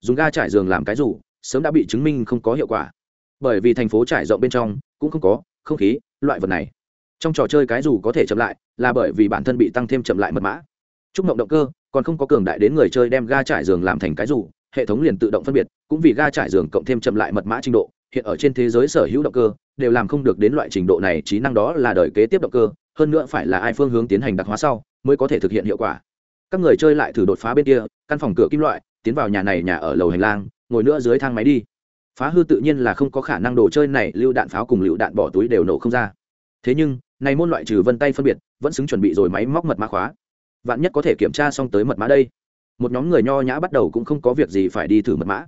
dùng ga trải giường làm cái rủ, sớm đã bị chứng minh không có hiệu quả. Bởi vì thành phố trải rộng bên trong cũng không có không khí, loại vật này. Trong trò chơi cái rủ có thể chậm lại là bởi vì bản thân bị tăng thêm chậm lại mật mã. Chúc mộng động cơ, còn không có cường đại đến người chơi đem ga trải giường làm thành cái rủ, hệ thống liền tự động phân biệt, cũng vì ga trải giường cộng thêm chậm lại mật mã trình độ hiện ở trên thế giới sở hữu động cơ, đều làm không được đến loại trình độ này, trí năng đó là đời kế tiếp động cơ, hơn nữa phải là ai phương hướng tiến hành đặc hóa sau, mới có thể thực hiện hiệu quả. Các người chơi lại thử đột phá bên kia, căn phòng cửa kim loại, tiến vào nhà này, nhà ở lầu hành lang, ngồi nữa dưới thang máy đi. Phá hư tự nhiên là không có khả năng đồ chơi này, lưu đạn pháo cùng lựu đạn bỏ túi đều nổ không ra. Thế nhưng, này môn loại trừ vân tay phân biệt, vẫn xứng chuẩn bị rồi máy móc mật mã khóa. Vạn nhất có thể kiểm tra xong tới mật mã đây. Một nhóm người nho nhã bắt đầu cũng không có việc gì phải đi thử mật mã.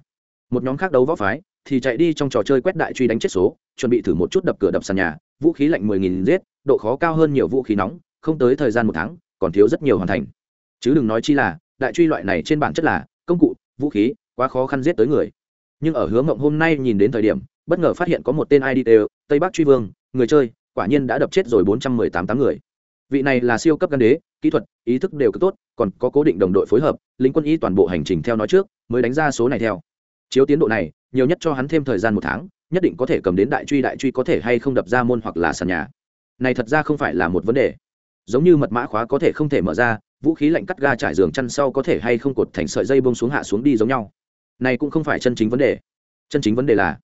Một nhóm khác đấu võ phái thì chạy đi trong trò chơi quét đại truy đánh chết số, chuẩn bị thử một chút đập cửa đập sàn nhà, vũ khí lạnh mười nghìn giết, độ khó cao hơn nhiều vũ khí nóng, không tới thời gian một tháng, còn thiếu rất nhiều hoàn thành. Chứ đừng nói chi là, đại truy loại này trên bản chất là, công cụ, vũ khí, quá khó khăn giết tới người. Nhưng ở hướng ngộng hôm nay nhìn đến thời điểm, bất ngờ phát hiện có một tên id đều tây bắc truy vương, người chơi, quả nhiên đã đập chết rồi bốn trăm mười tám tám người. Vị này là siêu cấp gan đế, kỹ thuật, ý thức đều cực tốt, còn có cố định đồng đội phối hợp lính quân y toàn bộ hành trình theo nói trước, mới đánh ra số này theo. Chiếu tiến độ này nhiều nhất cho hắn thêm thời gian một tháng, nhất định có thể cầm đến đại truy đại truy có thể hay không đập ra môn hoặc là sàn nhà. Này thật ra không phải là một vấn đề. Giống như mật mã khóa có thể không thể mở ra, vũ khí lạnh cắt ga trải giường chăn sau có thể hay không cột thành sợi dây bông xuống hạ xuống đi giống nhau. Này cũng không phải chân chính vấn đề. Chân chính vấn đề là,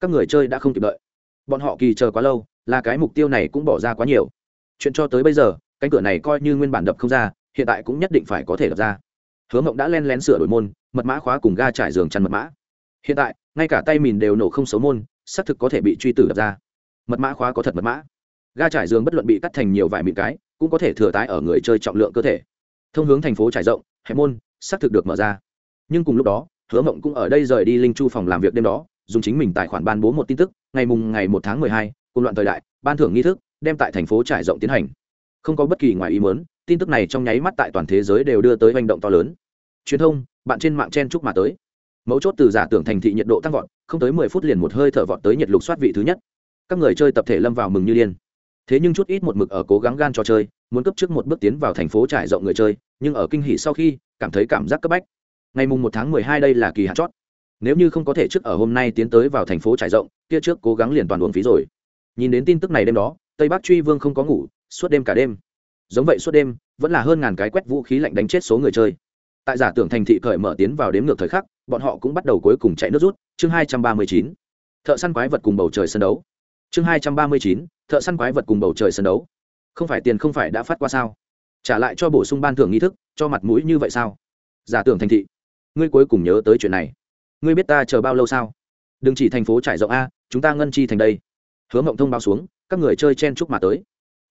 các người chơi đã không kịp đợi. Bọn họ kỳ chờ quá lâu, là cái mục tiêu này cũng bỏ ra quá nhiều. Chuyện cho tới bây giờ, cánh cửa này coi như nguyên bản đập không ra, hiện tại cũng nhất định phải có thể đập ra. Hứa mộng đã len lén sửa đổi môn, mật mã khóa cùng ga trải giường chăn mật mã. Hiện tại ngay cả tay mìn đều nổ không xấu môn, xác thực có thể bị truy tử đập ra. Mật mã khóa có thật mật mã. Ga trải giường bất luận bị cắt thành nhiều vài mịn cái, cũng có thể thừa tái ở người chơi trọng lượng cơ thể. Thông hướng thành phố trải rộng, hẹp môn, xác thực được mở ra. Nhưng cùng lúc đó, hứa mộng cũng ở đây rời đi linh chu phòng làm việc đêm đó, dùng chính mình tài khoản ban bố một tin tức, ngày mùng ngày một tháng mười hai, cùng loạn thời đại, ban thưởng nghi thức, đem tại thành phố trải rộng tiến hành. Không có bất kỳ ngoài ý muốn, tin tức này trong nháy mắt tại toàn thế giới đều đưa tới hành động to lớn. Truyền thông, bạn trên mạng chen chúc mà tới mấu chốt từ giả tưởng thành thị nhiệt độ tăng vọt, không tới mười phút liền một hơi thở vọt tới nhiệt lục soát vị thứ nhất. Các người chơi tập thể lâm vào mừng như điên. Thế nhưng chút ít một mực ở cố gắng gan trò chơi, muốn cấp trước một bước tiến vào thành phố trải rộng người chơi, nhưng ở kinh hỷ sau khi, cảm thấy cảm giác cấp bách. Ngày mùng một tháng mười hai đây là kỳ hạn chót. Nếu như không có thể trước ở hôm nay tiến tới vào thành phố trải rộng, kia trước cố gắng liền toàn uống phí rồi. Nhìn đến tin tức này đêm đó, tây bắc truy vương không có ngủ, suốt đêm cả đêm. Giống vậy suốt đêm, vẫn là hơn ngàn cái quét vũ khí lạnh đánh chết số người chơi. Tại giả tưởng thành thị cởi mở tiến vào đếm ngược thời khắc bọn họ cũng bắt đầu cuối cùng chạy nước rút, chương hai trăm ba mươi chín. Thợ săn quái vật cùng bầu trời sân đấu. Chương hai trăm ba mươi chín, thợ săn quái vật cùng bầu trời sân đấu. Không phải tiền không phải đã phát qua sao? Trả lại cho bổ sung ban thưởng nghi thức, cho mặt mũi như vậy sao? Giả tưởng thành thị. Ngươi cuối cùng nhớ tới chuyện này. Ngươi biết ta chờ bao lâu sao? Đừng chỉ thành phố trải rộng a, chúng ta ngân chi thành đây. Hứa mộng thông báo xuống, các người chơi chen chúc mà tới.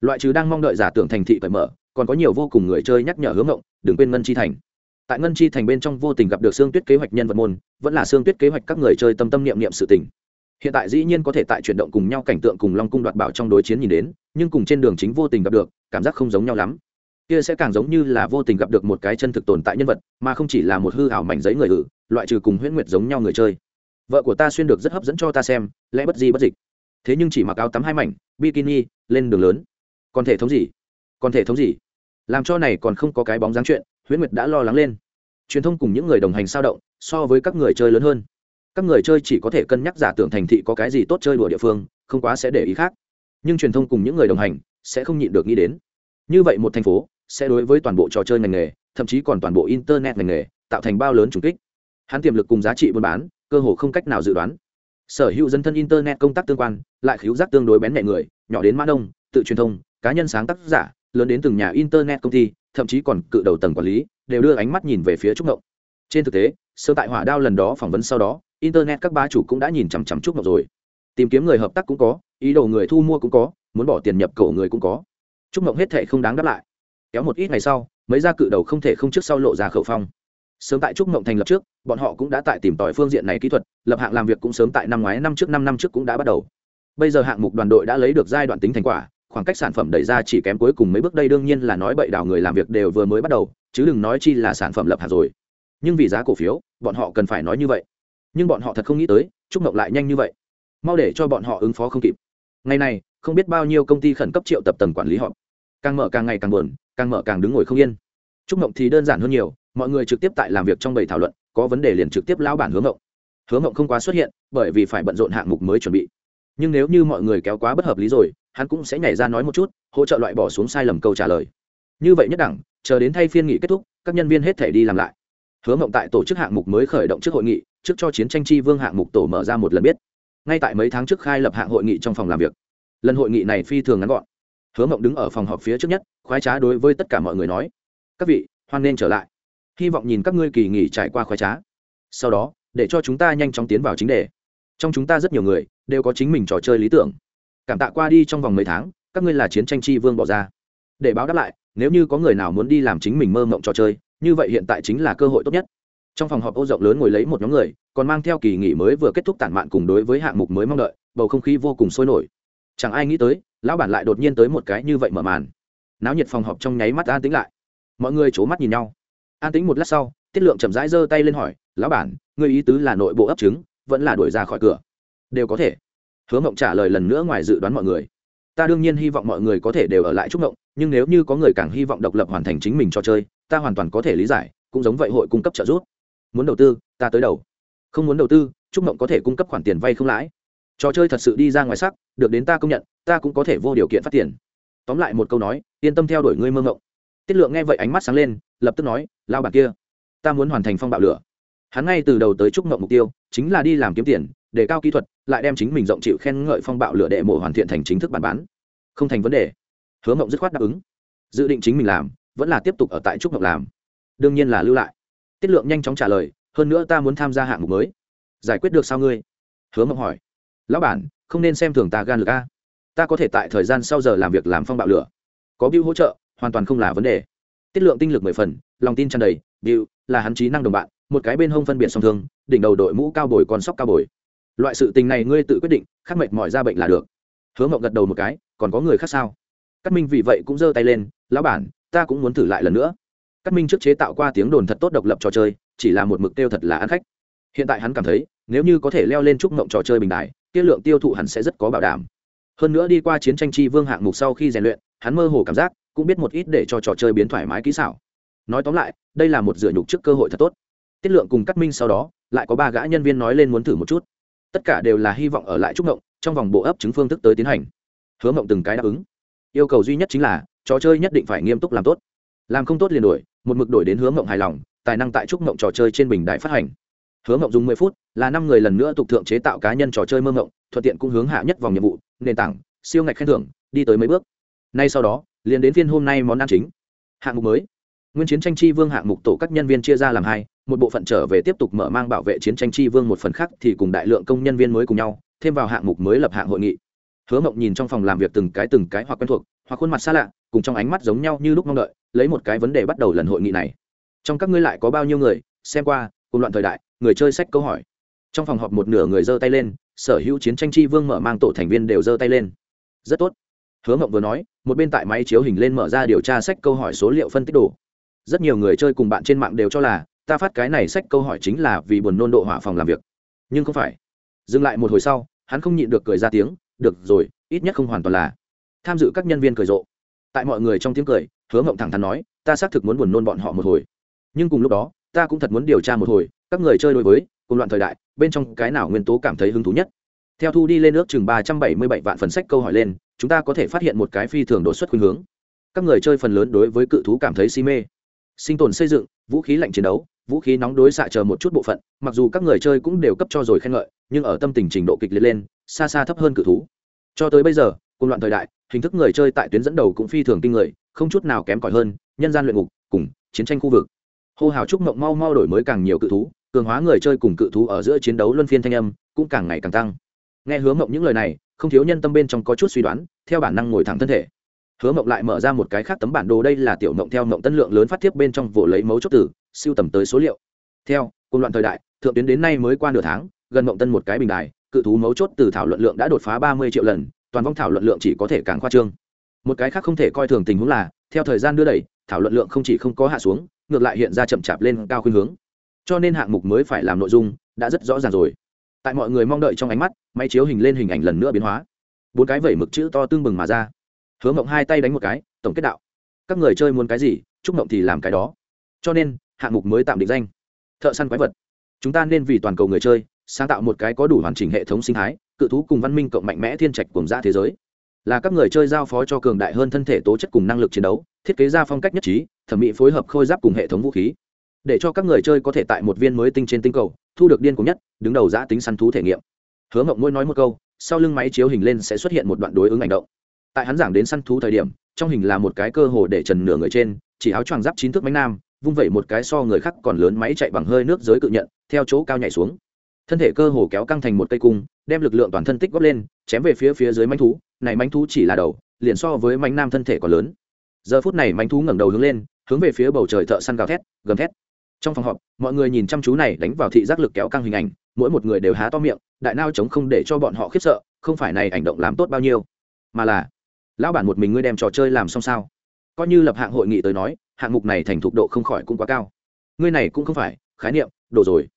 Loại trừ đang mong đợi giả tưởng thành thị cởi mở, còn có nhiều vô cùng người chơi nhắc nhở hứa mộng, đừng quên ngân chi thành tại ngân chi thành bên trong vô tình gặp được xương tuyết kế hoạch nhân vật môn, vẫn là xương tuyết kế hoạch các người chơi tâm tâm niệm niệm sự tình. Hiện tại dĩ nhiên có thể tại chuyển động cùng nhau cảnh tượng cùng long cung đoạt bảo trong đối chiến nhìn đến, nhưng cùng trên đường chính vô tình gặp được, cảm giác không giống nhau lắm. Kia sẽ càng giống như là vô tình gặp được một cái chân thực tồn tại nhân vật, mà không chỉ là một hư ảo mảnh giấy người ử loại trừ cùng huyễn nguyệt giống nhau người chơi. Vợ của ta xuyên được rất hấp dẫn cho ta xem, lẽ bất di bất dịch. Thế nhưng chỉ mặc áo tắm hai mảnh, bikini, lên đường lớn. Còn thể thống gì? Còn thể thống gì? Làm cho này còn không có cái bóng dáng chuyện huyễn nguyệt đã lo lắng lên. Truyền thông cùng những người đồng hành sao động, so với các người chơi lớn hơn. Các người chơi chỉ có thể cân nhắc giả tưởng thành thị có cái gì tốt chơi đùa địa phương, không quá sẽ để ý khác. Nhưng truyền thông cùng những người đồng hành sẽ không nhịn được nghĩ đến. Như vậy một thành phố sẽ đối với toàn bộ trò chơi ngành nghề, thậm chí còn toàn bộ internet ngành nghề, tạo thành bao lớn trùng kích. Hắn tiềm lực cùng giá trị buôn bán, cơ hồ không cách nào dự đoán. Sở hữu dân thân internet công tác tương quan, lại khiếu giác tương đối bén mẹ người, nhỏ đến mã đông, tự truyền thông, cá nhân sáng tác giả, lớn đến từng nhà internet công ty thậm chí còn cự đầu tầng quản lý, đều đưa ánh mắt nhìn về phía trúc ngộng trên thực tế, sơ tại hỏa đao lần đó phỏng vấn sau đó, internet các bá chủ cũng đã nhìn chằm chằm trúc ngộng rồi. Tìm kiếm người hợp tác cũng có, ý đồ người thu mua cũng có, muốn bỏ tiền nhập cổ người cũng có. Trúc ngộng hết thệ không đáng đáp lại. Kéo một ít ngày sau, mấy gia cự đầu không thể không trước sau lộ ra khẩu phong. Sớm tại trúc ngộng thành lập trước, bọn họ cũng đã tại tìm tòi phương diện này kỹ thuật, lập hạng làm việc cũng sớm tại năm ngoái, năm trước, năm năm trước cũng đã bắt đầu. Bây giờ hạng mục đoàn đội đã lấy được giai đoạn tính thành quả khoảng cách sản phẩm đẩy ra chỉ kém cuối cùng mấy bước đây đương nhiên là nói bậy đào người làm việc đều vừa mới bắt đầu, chứ đừng nói chi là sản phẩm lập hạt rồi. Nhưng vì giá cổ phiếu, bọn họ cần phải nói như vậy. Nhưng bọn họ thật không nghĩ tới, trúc mộng lại nhanh như vậy. Mau để cho bọn họ ứng phó không kịp. Ngày này, không biết bao nhiêu công ty khẩn cấp triệu tập tầng quản lý họ. càng mở càng ngày càng buồn, càng mở càng đứng ngồi không yên. Trúc mộng thì đơn giản hơn nhiều, mọi người trực tiếp tại làm việc trong bầy thảo luận, có vấn đề liền trực tiếp lao bản hướng mộng. Hướng mộng không quá xuất hiện, bởi vì phải bận rộn hạng mục mới chuẩn bị. Nhưng nếu như mọi người kéo quá bất hợp lý rồi hắn cũng sẽ nhảy ra nói một chút, hỗ trợ loại bỏ xuống sai lầm câu trả lời. Như vậy nhất đẳng, chờ đến thay phiên nghị kết thúc, các nhân viên hết thể đi làm lại. Hứa mộng tại tổ chức hạng mục mới khởi động trước hội nghị, trước cho chiến tranh chi vương hạng mục tổ mở ra một lần biết. Ngay tại mấy tháng trước khai lập hạng hội nghị trong phòng làm việc. Lần hội nghị này phi thường ngắn gọn. Hứa mộng đứng ở phòng họp phía trước nhất, khoái trá đối với tất cả mọi người nói, các vị, hoan nên trở lại. Hy vọng nhìn các ngươi kỳ nghỉ trải qua khoái trá. Sau đó, để cho chúng ta nhanh chóng tiến vào chính đề. Trong chúng ta rất nhiều người đều có chính mình trò chơi lý tưởng cảm tạ qua đi trong vòng mấy tháng, các ngươi là chiến tranh chi vương bỏ ra. Để báo đáp lại, nếu như có người nào muốn đi làm chính mình mơ mộng trò chơi, như vậy hiện tại chính là cơ hội tốt nhất. Trong phòng họp ô rộng lớn ngồi lấy một nhóm người, còn mang theo kỳ nghỉ mới vừa kết thúc tản mạn cùng đối với hạng mục mới mong đợi, bầu không khí vô cùng sôi nổi. Chẳng ai nghĩ tới, lão bản lại đột nhiên tới một cái như vậy mở màn. Náo nhiệt phòng họp trong nháy mắt an tĩnh lại. Mọi người c h ố mắt nhìn nhau. An tĩnh một lát sau, tiết lượng chậm rãi giơ tay lên hỏi, lão bản người ý tứ là nội bộ ấp trứng, vẫn là đuổi ra khỏi cửa? Đều có thể hứa mộng trả lời lần nữa ngoài dự đoán mọi người. Ta đương nhiên hy vọng mọi người có thể đều ở lại chúc mộng, nhưng nếu như có người càng hy vọng độc lập hoàn thành chính mình cho chơi, ta hoàn toàn có thể lý giải, cũng giống vậy hội cung cấp trợ giúp. Muốn đầu tư, ta tới đầu. Không muốn đầu tư trúc mộng có thể cung cấp khoản tiền vay không lãi. Trò chơi thật sự đi ra ngoài sắc, được đến ta công nhận, ta cũng có thể vô điều kiện phát tiền. Tóm lại một câu nói, yên tâm theo đuổi ngươi mơ ngộng tiết lượng nghe vậy ánh mắt sáng lên, lập tức nói lao bạc kia, ta muốn hoàn thành phong bạo lửa. Hắn ngay từ đầu tới trúc mộng mục tiêu, chính là đi làm kiếm tiền, để cao kỹ thuật lại đem chính mình rộng chịu khen ngợi phong bạo lửa đệ mộ hoàn thiện thành chính thức bản bán. Không thành vấn đề. Hứa mộng dứt khoát đáp ứng. Dự định chính mình làm, vẫn là tiếp tục ở tại trúc mộng làm. Đương nhiên là lưu lại. Tiết lượng nhanh chóng trả lời, hơn nữa ta muốn tham gia hạng mục mới. Giải quyết được sao ngươi? Hứa mộng hỏi. Lão bản, không nên xem thường ta gan lực a. Ta có thể tại thời gian sau giờ làm việc làm phong bạo lửa. Có bill hỗ trợ, hoàn toàn không là vấn đề. Tiết lượng tinh lực mười phần, lòng tin tràn đầy. Bill, là hắn trí năng đồng bạn, một cái bên hông phân biệt song thương, đỉnh đầu đội mũ cao bồi con sóc cao bồi loại sự tình này ngươi tự quyết định, khắc mệt mỏi ra bệnh là được. Hứa mộng gật đầu một cái, còn có người khác sao? Cát minh vì vậy cũng giơ tay lên, lão bản, ta cũng muốn thử lại lần nữa. Cát minh trước chế tạo qua tiếng đồn thật tốt độc lập trò chơi, chỉ là một mực tiêu thật là ăn khách. Hiện tại hắn cảm thấy, nếu như có thể leo lên trúc mộng trò chơi bình đại tiết lượng tiêu thụ hẳn sẽ rất có bảo đảm. Hơn nữa đi qua chiến tranh chi vương hạng mục sau khi rèn luyện, hắn mơ hồ cảm giác cũng biết một ít để cho trò chơi biến thoải mái kỹ xảo. Nói tóm lại, đây là một dựa nhục trước cơ hội thật tốt. Tiết lượng cùng cắt minh sau đó, lại có ba gã nhân viên nói lên muốn thử một chút tất cả đều là hy vọng ở lại trúc ngộng trong vòng bộ ấp chứng phương thức tới tiến hành. Hứa ngộng từng cái đáp ứng. Yêu cầu duy nhất chính là, trò chơi nhất định phải nghiêm túc làm tốt. Làm không tốt liền đổi một mực đổi đến hứa ngộng hài lòng, tài năng tại trúc ngộng trò chơi trên bình đại phát hành. Hứa ngộng dùng mười phút, là năm người lần nữa tục thượng chế tạo cá nhân trò chơi mơ ngộng thuận tiện cũng hướng hạ nhất vòng nhiệm vụ, nền tảng, siêu ngạch khen thưởng, đi tới mấy bước. Nay sau đó, liền đến phiên hôm nay món ăn chính. Hạng mục mới nguyên chiến tranh chi vương hạng mục tổ các nhân viên chia ra làm hai, một bộ phận trở về tiếp tục mở mang bảo vệ chiến tranh chi vương, một phần khác thì cùng đại lượng công nhân viên mới cùng nhau, thêm vào hạng mục mới lập hạng hội nghị. Hứa mộng nhìn trong phòng làm việc từng cái từng cái hoặc quen thuộc, hoặc khuôn mặt xa lạ, cùng trong ánh mắt giống nhau như lúc mong đợi, lấy một cái vấn đề bắt đầu lần hội nghị này. Trong các ngươi lại có bao nhiêu người? Xem qua, cùng loạn thời đại, người chơi sách câu hỏi. Trong phòng họp một nửa người giơ tay lên, sở hữu chiến tranh chi vương mở mang tổ thành viên đều giơ tay lên. Rất tốt. Hứa mộng vừa nói, một bên tại máy chiếu hình lên mở ra điều tra sách câu hỏi số liệu phân tích đồ rất nhiều người chơi cùng bạn trên mạng đều cho là, ta phát cái này sách câu hỏi chính là vì buồn nôn độ hỏa phòng làm việc. Nhưng không phải. Dừng lại một hồi sau, hắn không nhịn được cười ra tiếng, được rồi, ít nhất không hoàn toàn là tham dự các nhân viên cười rộ. Tại mọi người trong tiếng cười, hứa ngộng thẳng thắn nói, ta xác thực muốn buồn nôn bọn họ một hồi. Nhưng cùng lúc đó, ta cũng thật muốn điều tra một hồi, các người chơi đối với, cùng loạn thời đại, bên trong cái nào nguyên tố cảm thấy hứng thú nhất? Theo thu đi lên nước chừng ba trăm bảy mươi bảy vạn phần sách câu hỏi lên, chúng ta có thể phát hiện một cái phi thường đột xuất khuynh hướng. Các người chơi phần lớn đối với cự thú cảm thấy si mê sinh tồn xây dựng, vũ khí lạnh chiến đấu, vũ khí nóng đối xạ chờ một chút bộ phận, mặc dù các người chơi cũng đều cấp cho rồi khen ngợi, nhưng ở tâm tình trình độ kịch liệt lên, xa xa thấp hơn cự thú. Cho tới bây giờ, cùng loạn thời đại, hình thức người chơi tại tuyến dẫn đầu cũng phi thường kinh người, không chút nào kém cỏi hơn, nhân gian luyện ngục, cùng chiến tranh khu vực. Hô hào chúc mộng mau mau đổi mới càng nhiều cự thú, cường hóa người chơi cùng cự thú ở giữa chiến đấu luân phiên thanh âm cũng càng ngày càng tăng. Nghe hướng mộng những lời này, không thiếu nhân tâm bên trong có chút suy đoán, theo bản năng ngồi thẳng thân thể hứa mộng lại mở ra một cái khác tấm bản đồ, đây là tiểu mộng theo mộng tân lượng lớn phát thiếp bên trong vỗ lấy mấu chốt tử siêu tầm tới số liệu. Theo, cùng loạn thời đại, thượng tuyến đến nay mới qua nửa tháng, gần mộng tân một cái bình đài, cự thú mấu chốt từ thảo luận lượng đã đột phá ba mươi triệu lần, toàn vong thảo luận lượng chỉ có thể càng khoa trương. Một cái khác không thể coi thường tình huống là, theo thời gian đưa đẩy, thảo luận lượng không chỉ không có hạ xuống, ngược lại hiện ra chậm chạp lên cao khuyên hướng. Cho nên hạng mục mới phải làm nội dung, đã rất rõ ràng rồi. Tại mọi người mong đợi trong ánh mắt, máy chiếu hình lên hình ảnh lần nữa biến hóa. Bốn cái vẩy mực chữ to tương bừng mà ra hướng mộng hai tay đánh một cái, tổng kết đạo. Các người chơi muốn cái gì, chúc mộng thì làm cái đó. Cho nên, hạng mục mới tạm định danh. Thợ săn quái vật. Chúng ta nên vì toàn cầu người chơi, sáng tạo một cái có đủ hoàn chỉnh hệ thống sinh thái, cự thú cùng văn minh cộng mạnh mẽ thiên trạch cùng ra thế giới. Là các người chơi giao phó cho cường đại hơn thân thể tố chất cùng năng lực chiến đấu, thiết kế ra phong cách nhất trí, thẩm mỹ phối hợp khôi giáp cùng hệ thống vũ khí. Để cho các người chơi có thể tại một viên mới tinh trên tinh cầu, thu được điên cùng nhất, đứng đầu giã tính săn thú thể nghiệm. Hứa mộng mỗi nói một câu, sau lưng máy chiếu hình lên sẽ xuất hiện một đoạn đối ứng hành động tại hắn giảng đến săn thú thời điểm, trong hình là một cái cơ hồ để trần nửa người trên, chỉ áo choàng giáp chín thước bánh nam, vung vẩy một cái so người khác còn lớn máy chạy bằng hơi nước giới cự nhận, theo chỗ cao nhảy xuống. Thân thể cơ hồ kéo căng thành một cây cung, đem lực lượng toàn thân tích góp lên, chém về phía phía dưới mánh thú, này mánh thú chỉ là đầu, liền so với mánh nam thân thể còn lớn. Giờ phút này mánh thú ngẩng đầu hướng lên, hướng về phía bầu trời thợ săn gào thét, gầm thét. Trong phòng họp, mọi người nhìn chăm chú này đánh vào thị giác lực kéo căng hình ảnh, mỗi một người đều há to miệng, đại nao chống không để cho bọn họ khiếp sợ, không phải này ảnh động làm tốt bao nhiêu, mà là lão bản một mình ngươi đem trò chơi làm xong sao? Coi như lập hạng hội nghị tới nói, hạng mục này thành thục độ không khỏi cũng quá cao. Ngươi này cũng không phải, khái niệm, đồ rồi.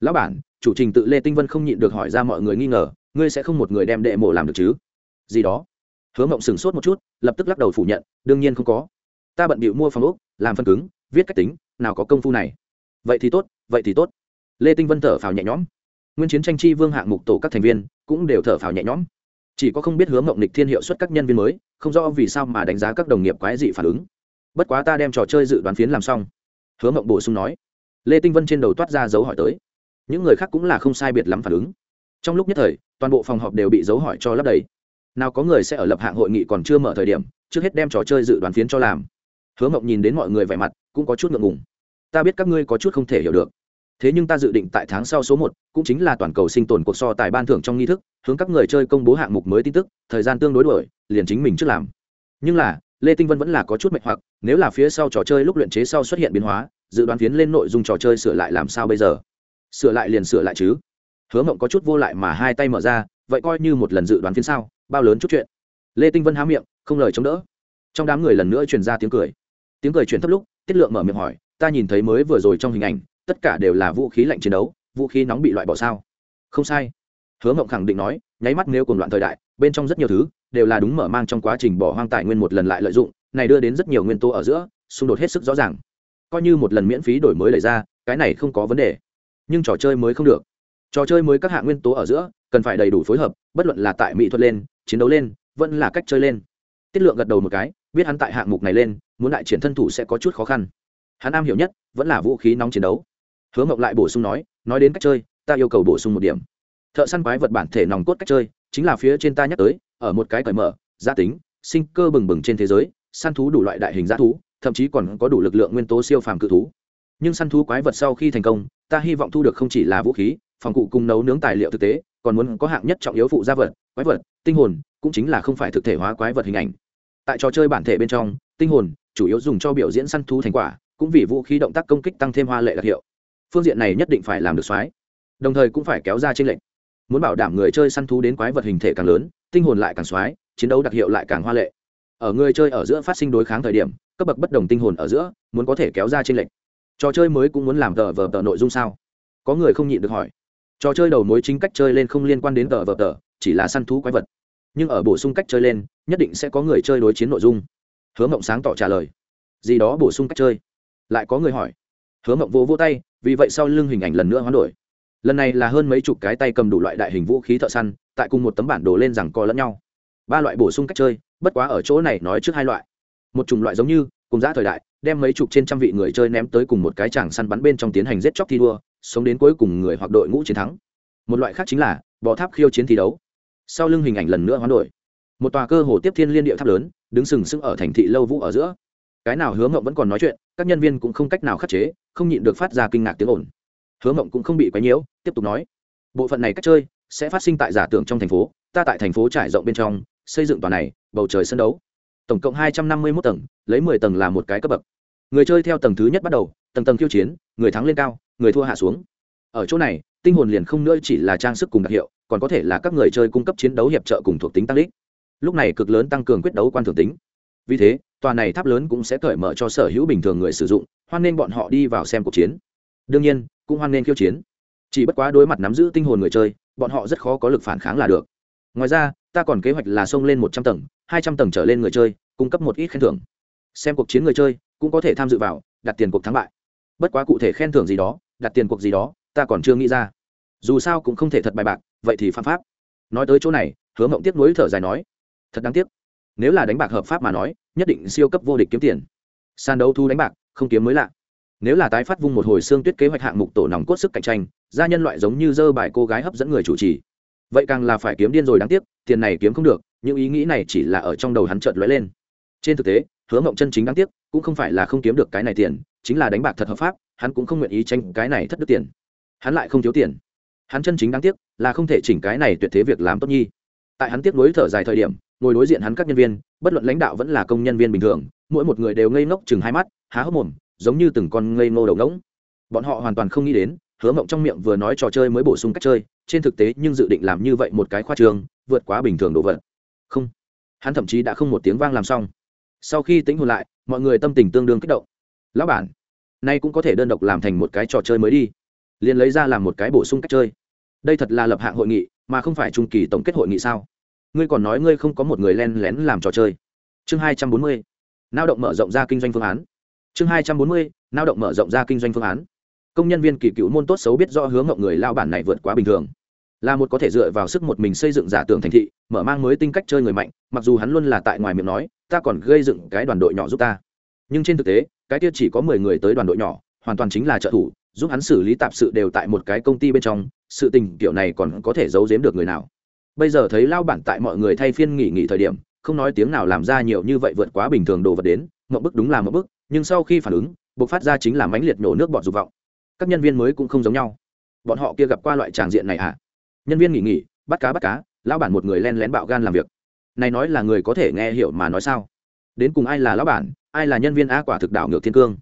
Lão bản, chủ trình tự lê tinh vân không nhịn được hỏi ra mọi người nghi ngờ, ngươi sẽ không một người đem đệ mộ làm được chứ? Gì đó. Hứa mộng sửng sốt một chút, lập tức lắc đầu phủ nhận, đương nhiên không có. Ta bận bịu mua phòng ốc, làm phân cứng, viết cách tính, nào có công phu này. Vậy thì tốt, vậy thì tốt. Lê tinh vân thở phào nhẹ nhõm. Nguyên chiến tranh chi vương hạng mục tổ các thành viên cũng đều thở phào nhẹ nhõm chỉ có không biết hướng mộng nịch thiên hiệu suất các nhân viên mới, không rõ vì sao mà đánh giá các đồng nghiệp quái dị phản ứng. Bất quá ta đem trò chơi dự đoán phiến làm xong. Hứa mộng bổ sung nói. Lê tinh vân trên đầu toát ra dấu hỏi tới. Những người khác cũng là không sai biệt lắm phản ứng. Trong lúc nhất thời, toàn bộ phòng họp đều bị dấu hỏi cho lấp đầy. Nào có người sẽ ở lập hạng hội nghị còn chưa mở thời điểm, trước hết đem trò chơi dự đoán phiến cho làm. Hứa mộng nhìn đến mọi người vẻ mặt, cũng có chút ngượng ngùng. Ta biết các ngươi có chút không thể hiểu được thế nhưng ta dự định tại tháng sau số một, cũng chính là toàn cầu sinh tồn cuộc so tài ban thưởng trong nghi thức, hướng các người chơi công bố hạng mục mới tin tức, thời gian tương đối đổi liền chính mình trước làm. Nhưng là, lê tinh vân vẫn là có chút mệnh hoặc, nếu là phía sau trò chơi lúc luyện chế sau xuất hiện biến hóa, dự đoán phiến lên nội dung trò chơi sửa lại làm sao bây giờ? Sửa lại liền sửa lại chứ. Hứa mộng có chút vô lại mà hai tay mở ra, vậy coi như một lần dự đoán phiến sao bao lớn chút chuyện. Lê tinh vân há miệng, không lời chống đỡ. Trong đám người lần nữa truyền ra tiếng cười. Tiếng cười chuyển thấp lúc, tiết lượng mở miệng hỏi, ta nhìn thấy mới vừa rồi trong hình ảnh tất cả đều là vũ khí lạnh chiến đấu, vũ khí nóng bị loại bỏ sao? Không sai. Hứa mộng khẳng định nói, nháy mắt nếu cùng loạn thời đại, bên trong rất nhiều thứ đều là đúng mở mang trong quá trình bỏ hoang tài nguyên một lần lại lợi dụng, này đưa đến rất nhiều nguyên tố ở giữa, xung đột hết sức rõ ràng. Coi như một lần miễn phí đổi mới lấy ra, cái này không có vấn đề. Nhưng trò chơi mới không được. Trò chơi mới các hạng nguyên tố ở giữa, cần phải đầy đủ phối hợp, bất luận là tại mỹ thuật lên, chiến đấu lên, vẫn là cách chơi lên. Tiết lượng gật đầu một cái, biết hắn tại hạng mục này lên, muốn đại triển thân thủ sẽ có chút khó khăn. Hắn am hiểu nhất vẫn là vũ khí nóng chiến đấu hứa mộng lại bổ sung nói nói đến cách chơi, ta yêu cầu bổ sung một điểm. Thợ săn quái vật bản thể nòng cốt cách chơi, chính là phía trên ta nhắc tới, ở một cái cởi mở gia tính, sinh cơ bừng bừng trên thế giới, săn thú đủ loại đại hình g thú, thậm chí còn có đủ lực lượng nguyên tố siêu phàm cự thú. Nhưng săn thú quái vật sau khi thành công, ta hy vọng thu được không chỉ là vũ khí, phòng cụ cùng nấu nướng tài liệu thực tế, còn muốn có hạng nhất trọng yếu phụ gia vật, quái vật, tinh hồn, cũng chính là không phải thực thể hóa quái vật hình ảnh. Tại trò chơi bản thể bên trong, tinh hồn chủ yếu dùng cho biểu diễn săn thú thành quả, cũng vì vũ khí động tác công kích tăng thêm hoa lệ đặc hiệu phương diện này nhất định phải làm được xoái đồng thời cũng phải kéo ra trên lệnh muốn bảo đảm người chơi săn thú đến quái vật hình thể càng lớn, tinh hồn lại càng xoái chiến đấu đặc hiệu lại càng hoa lệ. Ở người chơi ở giữa phát sinh đối kháng thời điểm, cấp bậc bất đồng tinh hồn ở giữa muốn có thể kéo ra trên lệnh trò chơi mới cũng muốn làm tờ vờ tờ nội dung sao? Có người không nhịn được hỏi. Trò chơi đầu mối chính cách chơi lên không liên quan đến tờ vờ tờ, chỉ là săn thú quái vật. Nhưng ở bổ sung cách chơi lên, nhất định sẽ có người chơi đối chiến nội dung. Hứa mộng sáng tỏ trả lời. Gì đó bổ sung cách chơi? Lại có người hỏi. Hứa mộng vô vô tay vì vậy sau lưng hình ảnh lần nữa hoán đổi. Lần này là hơn mấy chục cái tay cầm đủ loại đại hình vũ khí thợ săn, tại cùng một tấm bản đồ lên rằng co lẫn nhau. Ba loại bổ sung cách chơi, bất quá ở chỗ này nói trước hai loại. Một chủng loại giống như, cùng giã thời đại, đem mấy chục trên trăm vị người chơi ném tới cùng một cái tràng săn bắn bên trong tiến hành giết chóc thi đua, sống đến cuối cùng người hoặc đội ngũ chiến thắng. Một loại khác chính là, bò tháp khiêu chiến thi đấu. Sau lưng hình ảnh lần nữa hoán đổi. Một tòa cơ hồ tiếp thiên liên địa tháp lớn, đứng sừng sững ở thành thị lâu vũ ở giữa. Cái nào hứa mộng vẫn còn nói chuyện, các nhân viên cũng không cách nào khắc chế không nhịn được phát ra kinh ngạc tiếng ồn. Hứa mộng cũng không bị quấy nhiễu, tiếp tục nói, bộ phận này cách chơi sẽ phát sinh tại giả tưởng trong thành phố, ta tại thành phố trải rộng bên trong, xây dựng tòa này, bầu trời sân đấu. Tổng cộng hai trăm năm mươi mốt tầng, lấy mười tầng là một cái cấp bậc. Người chơi theo tầng thứ nhất bắt đầu, tầng tầng khiêu chiến, người thắng lên cao, người thua hạ xuống. Ở chỗ này, tinh hồn liền không nữa chỉ là trang sức cùng đặc hiệu, còn có thể là các người chơi cung cấp chiến đấu hiệp trợ cùng thuộc tính tăng đích. Lúc này cực lớn tăng cường quyết đấu quan thường tính vì thế, tòa này tháp lớn cũng sẽ cởi mở cho sở hữu bình thường người sử dụng, hoan nên bọn họ đi vào xem cuộc chiến. Đương nhiên, cũng hoan nên khiêu chiến. Chỉ bất quá đối mặt nắm giữ tinh hồn người chơi, bọn họ rất khó có lực phản kháng là được. Ngoài ra, ta còn kế hoạch là xông lên một trăm tầng, hai trăm tầng trở lên người chơi, cung cấp một ít khen thưởng. Xem cuộc chiến người chơi, cũng có thể tham dự vào, đặt tiền cuộc thắng bại. Bất quá cụ thể khen thưởng gì đó, đặt tiền cuộc gì đó, ta còn chưa nghĩ ra. Dù sao cũng không thể thật bài bạc, vậy thì phạm pháp. Nói tới chỗ này, hứa mộng tiếp nối thở dài nói, thật đáng tiếc. Nếu là đánh bạc hợp pháp mà nói nhất định siêu cấp vô địch kiếm tiền. Sàn đấu thu đánh bạc, không kiếm mới lạ. Nếu là tái phát vung một hồi xương tuyết kế hoạch hạng mục tổ nòng cốt sức cạnh tranh, gia nhân loại giống như dơ bài cô gái hấp dẫn người chủ trì. Vậy càng là phải kiếm điên rồi đáng tiếc, tiền này kiếm không được, những ý nghĩ này chỉ là ở trong đầu hắn chợt lóe lên. Trên thực tế, hứa mộng chân chính đáng tiếc, cũng không phải là không kiếm được cái này tiền, chính là đánh bạc thật hợp pháp, hắn cũng không nguyện ý tranh cái này thất đức tiền. Hắn lại không thiếu tiền. Hắn chân chính đáng tiếc là không thể chỉnh cái này tuyệt thế việc làm tốt nhi. Tại hắn tiếc nuối thở dài thời điểm ngồi đối diện hắn các nhân viên, bất luận lãnh đạo vẫn là công nhân viên bình thường, mỗi một người đều ngây ngốc chừng hai mắt, há hốc mồm, giống như từng con ngây ngô đầu ngỗng. Bọn họ hoàn toàn không nghĩ đến, hứa mộng trong miệng vừa nói trò chơi mới bổ sung cách chơi, trên thực tế nhưng dự định làm như vậy một cái khoa trường, vượt quá bình thường đồ vật. Không. Hắn thậm chí đã không một tiếng vang làm xong. Sau khi tính hồn lại, mọi người tâm tình tương đương kích động. Lão bản, nay cũng có thể đơn độc làm thành một cái trò chơi mới đi. Liền lấy ra làm một cái bổ sung cách chơi. Đây thật là lập hạng hội nghị, mà không phải trung kỳ tổng kết hội nghị sao? Ngươi còn nói ngươi không có một người len lén làm trò chơi. Chương hai trăm bốn mươi lao động mở rộng ra kinh doanh phương án. Chương hai trăm bốn mươi lao động mở rộng ra kinh doanh phương án. Công nhân viên kỳ cựu môn tốt xấu biết do hướng ngộng người lao bản này vượt quá bình thường. Là một có thể dựa vào sức một mình xây dựng giả tưởng thành thị, mở mang mới tinh cách chơi người mạnh, mặc dù hắn luôn là tại ngoài miệng nói, ta còn gây dựng cái đoàn đội nhỏ giúp ta. Nhưng trên thực tế, cái kia chỉ có mười người tới đoàn đội nhỏ, hoàn toàn chính là trợ thủ, giúp hắn xử lý tạp sự đều tại một cái công ty bên trong, sự tình kiểu này còn có thể giấu giếm được người nào bây giờ thấy lao bản tại mọi người thay phiên nghỉ nghỉ thời điểm, không nói tiếng nào làm ra nhiều như vậy vượt quá bình thường đồ vật đến, mậu bức đúng là mậu bức, nhưng sau khi phản ứng buộc phát ra chính là mãnh liệt nhổ nước bọt dục vọng. Các nhân viên mới cũng không giống nhau. Bọn họ kia gặp qua loại tràng diện này à nhân viên nghỉ nghỉ, bắt cá bắt cá, lão bản một người len lén bạo gan làm việc. Này nói là người có thể nghe hiểu mà nói sao? Đến cùng ai là lão bản, ai là nhân viên a quả thực đảo ngược thiên cương.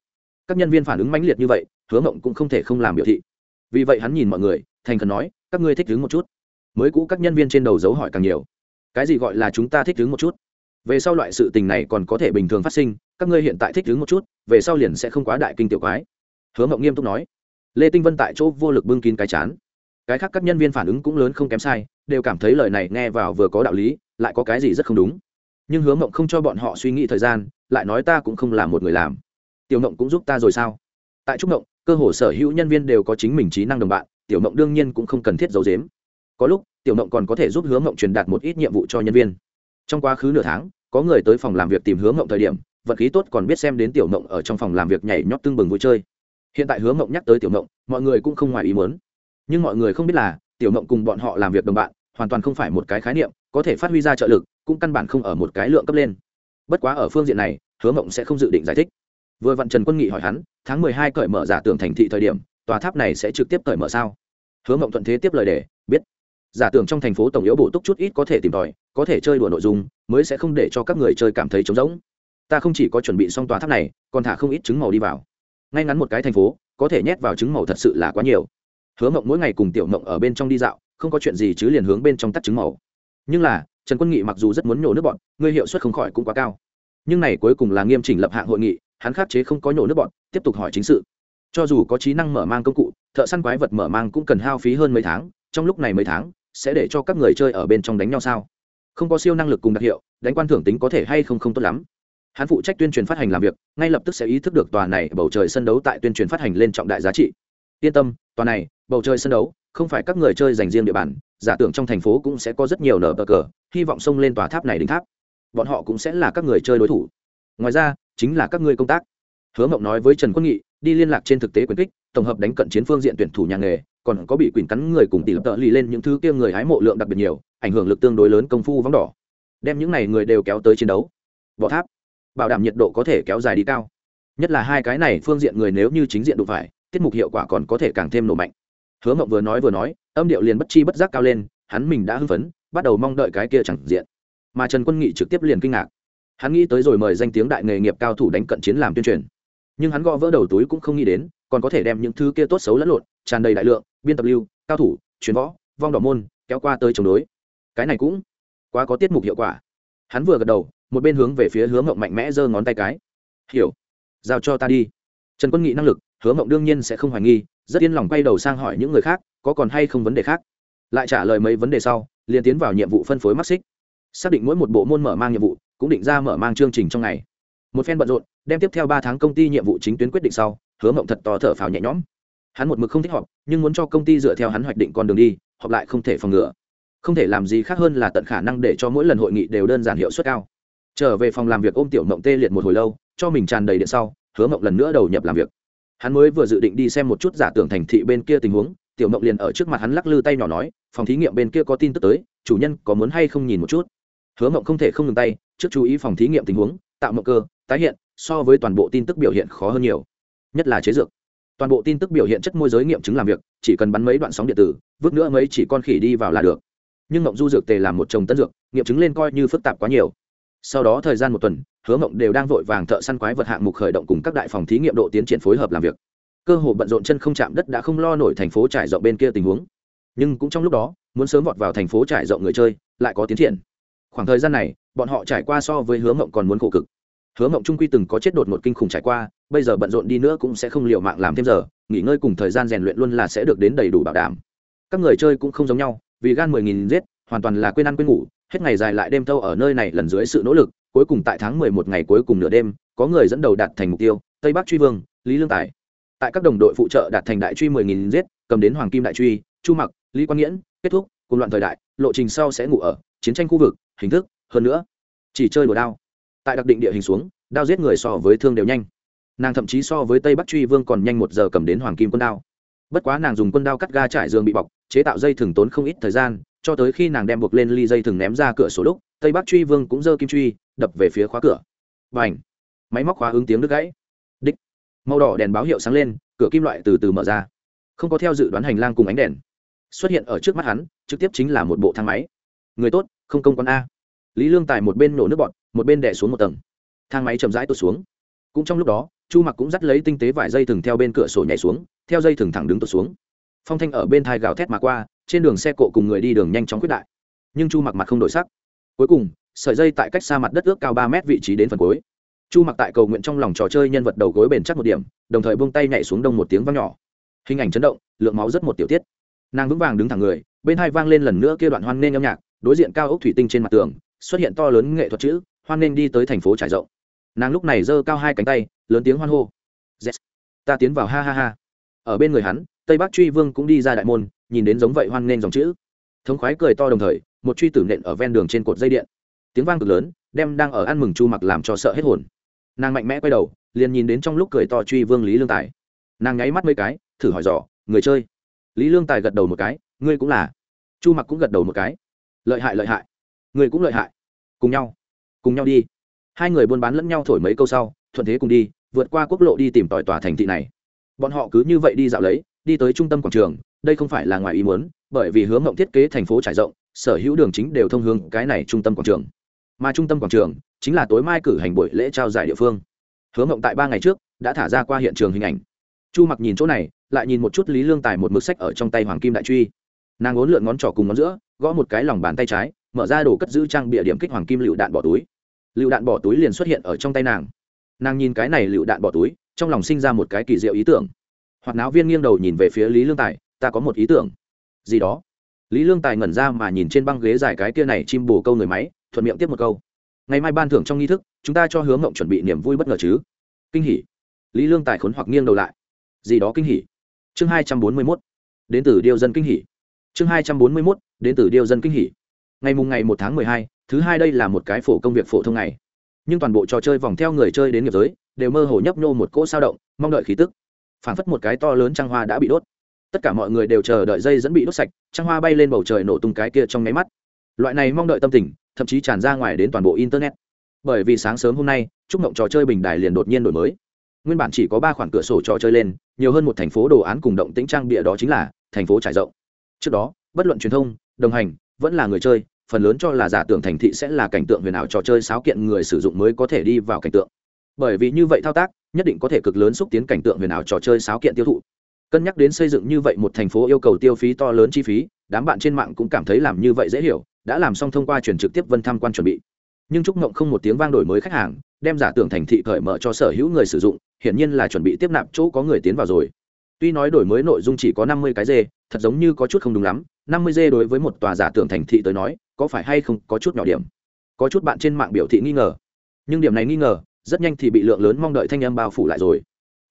Các nhân viên phản ứng mãnh liệt như vậy, hứa mộng cũng không thể không làm biểu thị. Vì vậy hắn nhìn mọi người, thành khẩn nói, các ngươi thích đứng một chút mới cũ các nhân viên trên đầu dấu hỏi càng nhiều. Cái gì gọi là chúng ta thích đứng một chút? Về sau loại sự tình này còn có thể bình thường phát sinh, các ngươi hiện tại thích đứng một chút, về sau liền sẽ không quá đại kinh tiểu quái. Hứa mộng nghiêm túc nói. Lê tinh vân tại chỗ vô lực bưng kín cái chán. Cái khác các nhân viên phản ứng cũng lớn không kém sai, đều cảm thấy lời này nghe vào vừa có đạo lý, lại có cái gì rất không đúng. Nhưng hứa mộng không cho bọn họ suy nghĩ thời gian, lại nói ta cũng không là một người làm. Tiểu mộng cũng giúp ta rồi sao? Tại trúc mộng, cơ hồ sở hữu nhân viên đều có chính mình trí năng đồng bạn, tiểu mộng đương nhiên cũng không cần thiết giấu dếm có lúc, tiểu mộng còn có thể giúp hứa mộng truyền đạt một ít nhiệm vụ cho nhân viên. Trong quá khứ nửa tháng, có người tới phòng làm việc tìm hứa mộng thời điểm, vật khí tốt còn biết xem đến tiểu mộng ở trong phòng làm việc nhảy nhót tưng bừng vui chơi. Hiện tại hứa mộng nhắc tới tiểu mộng, mọi người cũng không ngoài ý muốn. Nhưng mọi người không biết là, tiểu mộng cùng bọn họ làm việc đồng bạn, hoàn toàn không phải một cái khái niệm, có thể phát huy ra trợ lực, cũng căn bản không ở một cái lượng cấp lên. Bất quá ở phương diện này, hứa mộng sẽ không dự định giải thích. Vừa vặn trần quân nghị hỏi hắn, tháng mười hai cởi mở giả tưởng thành thị thời điểm, tòa tháp này sẽ trực tiếp cởi mở sao? Hứa mộng thuận thế tiếp lời để, biết giả tưởng trong thành phố tổng yếu bổ túc chút ít có thể tìm tòi, có thể chơi đùa nội dung, mới sẽ không để cho các người chơi cảm thấy trống rỗng. Ta không chỉ có chuẩn bị xong tòa tháp này, còn thả không ít trứng màu đi vào. Ngay ngắn một cái thành phố, có thể nhét vào trứng màu thật sự là quá nhiều. Hứa mộng mỗi ngày cùng tiểu mộng ở bên trong đi dạo, không có chuyện gì chứ liền hướng bên trong tắt trứng màu. Nhưng là, trần quân nghị mặc dù rất muốn nhổ nước bọn ngươi hiệu suất không khỏi cũng quá cao. Nhưng này cuối cùng là nghiêm chỉnh lập hạng hội nghị, hắn khắc chế không có nhổ nước bọn, tiếp tục hỏi chính sự. Cho dù có trí năng mở mang công cụ, thợ săn quái vật mở mang cũng cần hao phí hơn mấy tháng, trong lúc này mấy tháng sẽ để cho các người chơi ở bên trong đánh nhau sao? Không có siêu năng lực cùng đặc hiệu, đánh quan thưởng tính có thể hay không không tốt lắm. Hắn phụ trách tuyên truyền phát hành làm việc, ngay lập tức sẽ ý thức được tòa này bầu trời sân đấu tại tuyên truyền phát hành lên trọng đại giá trị. Yên tâm, tòa này bầu trời sân đấu không phải các người chơi dành riêng địa bàn, giả tưởng trong thành phố cũng sẽ có rất nhiều nở bờ cờ, hy vọng xông lên tòa tháp này đỉnh tháp. Bọn họ cũng sẽ là các người chơi đối thủ. Ngoài ra, chính là các ngươi công tác. Hứa mộng nói với trần quân nghị, đi liên lạc trên thực tế quyền kích, tổng hợp đánh cận chiến phương diện tuyển thủ nhà nghề còn có bị quỳnh cắn người cùng tỷ lập tợ lì lên những thứ kia người hái mộ lượng đặc biệt nhiều, ảnh hưởng lực tương đối lớn công phu vắng đỏ. Đem những này người đều kéo tới chiến đấu. Võ tháp, bảo đảm nhiệt độ có thể kéo dài đi cao. Nhất là hai cái này phương diện người nếu như chính diện đụng phải, tiết mục hiệu quả còn có thể càng thêm nổ mạnh. Hứa mộng vừa nói vừa nói, âm điệu liền bất chi bất giác cao lên, hắn mình đã hưng phấn, bắt đầu mong đợi cái kia chẳng diện. Mà trần quân nghị trực tiếp liền kinh ngạc. Hắn nghĩ tới rồi mời danh tiếng đại nghề nghiệp cao thủ đánh cận chiến làm tuyên truyền. Nhưng hắn gõ vỡ đầu túi cũng không nghĩ đến, còn có thể đem những thứ kia tốt xấu lẫn lộn, tràn đầy đại lượng biên tập lưu, cao thủ truyền võ, vong đỏ môn, kéo qua tới chống đối. Cái này cũng quá có tiết mục hiệu quả. Hắn vừa gật đầu, một bên hướng về phía hướng mộng mạnh mẽ giơ ngón tay cái. Hiểu, giao cho ta đi. Trần quân nghị năng lực, hứa mộng đương nhiên sẽ không hoài nghi, rất yên lòng quay đầu sang hỏi những người khác, có còn hay không vấn đề khác. Lại trả lời mấy vấn đề sau, liền tiến vào nhiệm vụ phân phối mắc xích xác định mỗi một bộ môn mở mang nhiệm vụ, cũng định ra mở mang chương trình trong ngày. Một phen bận rộn, đem tiếp theo ba tháng công ty nhiệm vụ chính tuyến quyết định sau, hứa mộng thật to thở phào nhẹ nhõm hắn một mực không thích họp, nhưng muốn cho công ty dựa theo hắn hoạch định con đường đi, họp lại không thể phòng ngừa. Không thể làm gì khác hơn là tận khả năng để cho mỗi lần hội nghị đều đơn giản hiệu suất cao. Trở về phòng làm việc ôm tiểu mộng tê liệt một hồi lâu, cho mình tràn đầy điện sau, hứa mộng lần nữa đầu nhập làm việc. Hắn mới vừa dự định đi xem một chút giả tưởng thành thị bên kia tình huống, tiểu mộng liền ở trước mặt hắn lắc lư tay nhỏ nói, phòng thí nghiệm bên kia có tin tức tới, chủ nhân có muốn hay không nhìn một chút? Hứa mộng không thể không ngừng tay, trước chú ý phòng thí nghiệm tình huống, tạo mộng cơ, tái hiện, so với toàn bộ tin tức biểu hiện khó hơn nhiều. Nhất là chế dược toàn bộ tin tức biểu hiện chất môi giới nghiệm chứng làm việc, chỉ cần bắn mấy đoạn sóng điện tử, vứt nữa mấy chỉ con khỉ đi vào là được. Nhưng mộng du dược tề làm một chồng tân dược, nghiệm chứng lên coi như phức tạp quá nhiều. Sau đó thời gian một tuần, hứa mộng đều đang vội vàng thợ săn quái vật hạng mục khởi động cùng các đại phòng thí nghiệm độ tiến triển phối hợp làm việc. Cơ hồ bận rộn chân không chạm đất đã không lo nổi thành phố trải rộng bên kia tình huống. Nhưng cũng trong lúc đó, muốn sớm vọt vào thành phố trải rộng người chơi, lại có tiến triển. Khoảng thời gian này, bọn họ trải qua so với hứa mộng còn muốn khổ cực hứa mộng trung quy từng có chết đột một kinh khủng trải qua, bây giờ bận rộn đi nữa cũng sẽ không liều mạng làm thêm giờ, nghỉ ngơi cùng thời gian rèn luyện luôn là sẽ được đến đầy đủ bảo đảm. Các người chơi cũng không giống nhau, vì gan mười nghìn giết, hoàn toàn là quên ăn quên ngủ, hết ngày dài lại đêm thâu ở nơi này lần dưới sự nỗ lực, cuối cùng tại tháng mười một ngày cuối cùng nửa đêm, có người dẫn đầu đạt thành mục tiêu, tây bắc truy vương, lý lương tài. Tại các đồng đội phụ trợ đạt thành đại truy mười nghìn giết, cầm đến hoàng kim đại truy, chu mặc, lý quang nghiễn, kết thúc, cùng loạn thời đại, lộ trình sau sẽ ngủ ở, chiến tranh khu vực, hình thức, hơn nữa, chỉ chơi đồ đao tại đặc định địa hình xuống, đao giết người so với thương đều nhanh. Nàng thậm chí so với tây bắc truy vương còn nhanh một giờ cầm đến hoàng kim quân đao. Bất quá nàng dùng quân đao cắt ga trải giường bị bọc, chế tạo dây thừng tốn không ít thời gian, cho tới khi nàng đem buộc lên ly dây thừng ném ra cửa sổ lúc, tây bắc truy vương cũng giơ kim truy, đập về phía khóa cửa. Và ảnh máy móc khóa ứng tiếng đứt gãy. Đích! Màu đỏ đèn báo hiệu sáng lên, cửa kim loại từ từ mở ra. Không có theo dự đoán hành lang cùng ánh đèn. Xuất hiện ở trước mắt hắn, trực tiếp chính là một bộ thang máy. Người tốt, không công con a. Lý lương tài một bên nổ nước bọt một bên đè xuống một tầng. Thang máy chậm rãi tuột xuống. Cũng trong lúc đó, chu mặc cũng dắt lấy tinh tế vải dây thừng theo bên cửa sổ nhảy xuống, theo dây thừng thẳng đứng tuột xuống. Phong thanh ở bên thai gào thét mà qua, trên đường xe cộ cùng người đi đường nhanh chóng quyết đại. Nhưng chu mặc mặt không đổi sắc. Cuối cùng, sợi dây tại cách xa mặt đất ước cao ba mét vị trí đến phần cuối. Chu mặc tại cầu nguyện trong lòng trò chơi nhân vật đầu gối bền chắc một điểm, đồng thời buông tay nhảy xuống đông một tiếng vang nhỏ. Hình ảnh chấn động, lượng máu rất một tiểu tiết. Nàng vững vàng đứng thẳng người, bên hai vang lên lần nữa kia đoạn hoan nghênh âm nhạc, đối diện cao ốc thủy tinh trên mặt tường, xuất hiện to lớn nghệ thuật chữ hoan nên đi tới thành phố trải rộng. Nàng lúc này giơ cao hai cánh tay, lớn tiếng hoan hô. Yes. ta tiến vào, ha ha ha. Ở bên người hắn, tây bắc truy vương cũng đi ra đại môn, nhìn đến giống vậy hoan nên dòng chữ. Thống khoái cười to đồng thời, một truy tử nện ở ven đường trên cột dây điện. Tiếng vang cực lớn, đem đang ở ăn mừng chu mặc làm cho sợ hết hồn. Nàng mạnh mẽ quay đầu, liền nhìn đến trong lúc cười to truy vương lý lương tài. Nàng nháy mắt mấy cái, thử hỏi dò, người chơi? Lý lương tài gật đầu một cái, ngươi cũng là. Chu mặc cũng gật đầu một cái, lợi hại lợi hại. Người cũng lợi hại. Cùng nhau cùng nhau đi. Hai người buôn bán lẫn nhau thổi mấy câu sau, thuận thế cùng đi, vượt qua quốc lộ đi tìm tòi tòa thành thị này. Bọn họ cứ như vậy đi dạo lấy, đi tới trung tâm quảng trường, đây không phải là ngoài ý muốn, bởi vì hướng mộng thiết kế thành phố trải rộng, sở hữu đường chính đều thông hướng cái này trung tâm quảng trường. Mà trung tâm quảng trường chính là tối mai cử hành buổi lễ trao giải địa phương. Hướng mộng tại ba ngày trước đã thả ra qua hiện trường hình ảnh. Chu mặc nhìn chỗ này, lại nhìn một chút lý lương tài một mực sách ở trong tay hoàng kim đại truy. Nàng ốn lượn ngón trỏ cùng ngón giữa, gõ một cái lòng bàn tay trái mở ra đồ cất giữ trang bịa điểm kích hoàng kim lựu đạn bỏ túi. Lựu đạn bỏ túi liền xuất hiện ở trong tay nàng. Nàng nhìn cái này lựu đạn bỏ túi, trong lòng sinh ra một cái kỳ diệu ý tưởng. Hoạt náo viên nghiêng đầu nhìn về phía lý lương tài, ta có một ý tưởng. Gì đó? Lý lương tài ngẩn ra mà nhìn trên băng ghế dài cái kia này chim bồ câu người máy, thuận miệng tiếp một câu. Ngày mai ban thưởng trong nghi thức, chúng ta cho hướng mộng chuẩn bị niềm vui bất ngờ chứ. Kinh hỉ. Lý lương tài khốn hoặc nghiêng đầu lại. Gì đó kinh hỉ. Chương hai trăm bốn mươi mốt. Đến từ điêu dân kinh hỉ. Chương hai trăm bốn mươi mốt. Đến từ điêu dân kinh hỉ ngày mùng ngày một tháng mười hai, thứ hai đây là một cái phổ công việc phổ thông ngày. Nhưng toàn bộ trò chơi vòng theo người chơi đến nghiệp giới, đều mơ hồ nhấp nhô một cỗ sao động, mong đợi khí tức. Phản phất một cái to lớn trăng hoa đã bị đốt. Tất cả mọi người đều chờ đợi dây dẫn bị đốt sạch, trăng hoa bay lên bầu trời nổ tung cái kia trong nháy mắt. Loại này mong đợi tâm tình, thậm chí tràn ra ngoài đến toàn bộ internet. Bởi vì sáng sớm hôm nay, chúc mộng trò chơi bình đài liền đột nhiên đổi mới. Nguyên bản chỉ có ba khoản cửa sổ trò chơi lên, nhiều hơn một thành phố đồ án cùng động tĩnh trang bịa đó chính là thành phố trải rộng. Trước đó, bất luận truyền thông, đồng hành vẫn là người chơi, phần lớn cho là giả tưởng thành thị sẽ là cảnh tượng huyền ảo trò chơi sáo kiện người sử dụng mới có thể đi vào cảnh tượng. Bởi vì như vậy thao tác, nhất định có thể cực lớn xúc tiến cảnh tượng huyền ảo trò chơi sáo kiện tiêu thụ. Cân nhắc đến xây dựng như vậy một thành phố yêu cầu tiêu phí to lớn chi phí, đám bạn trên mạng cũng cảm thấy làm như vậy dễ hiểu, đã làm xong thông qua chuyển trực tiếp vân tham quan chuẩn bị. Nhưng trúc ngộng không một tiếng vang đổi mới khách hàng, đem giả tưởng thành thị cởi mở cho sở hữu người sử dụng, hiển nhiên là chuẩn bị tiếp nạp chỗ có người tiến vào rồi tuy nói đổi mới nội dung chỉ có năm mươi cái dê, thật giống như có chút không đúng lắm. năm mươi dê đối với một tòa giả tưởng thành thị tới nói, có phải hay không có chút nhỏ điểm? Có chút bạn trên mạng biểu thị nghi ngờ. Nhưng điểm này nghi ngờ, rất nhanh thì bị lượng lớn mong đợi thanh âm bao phủ lại rồi.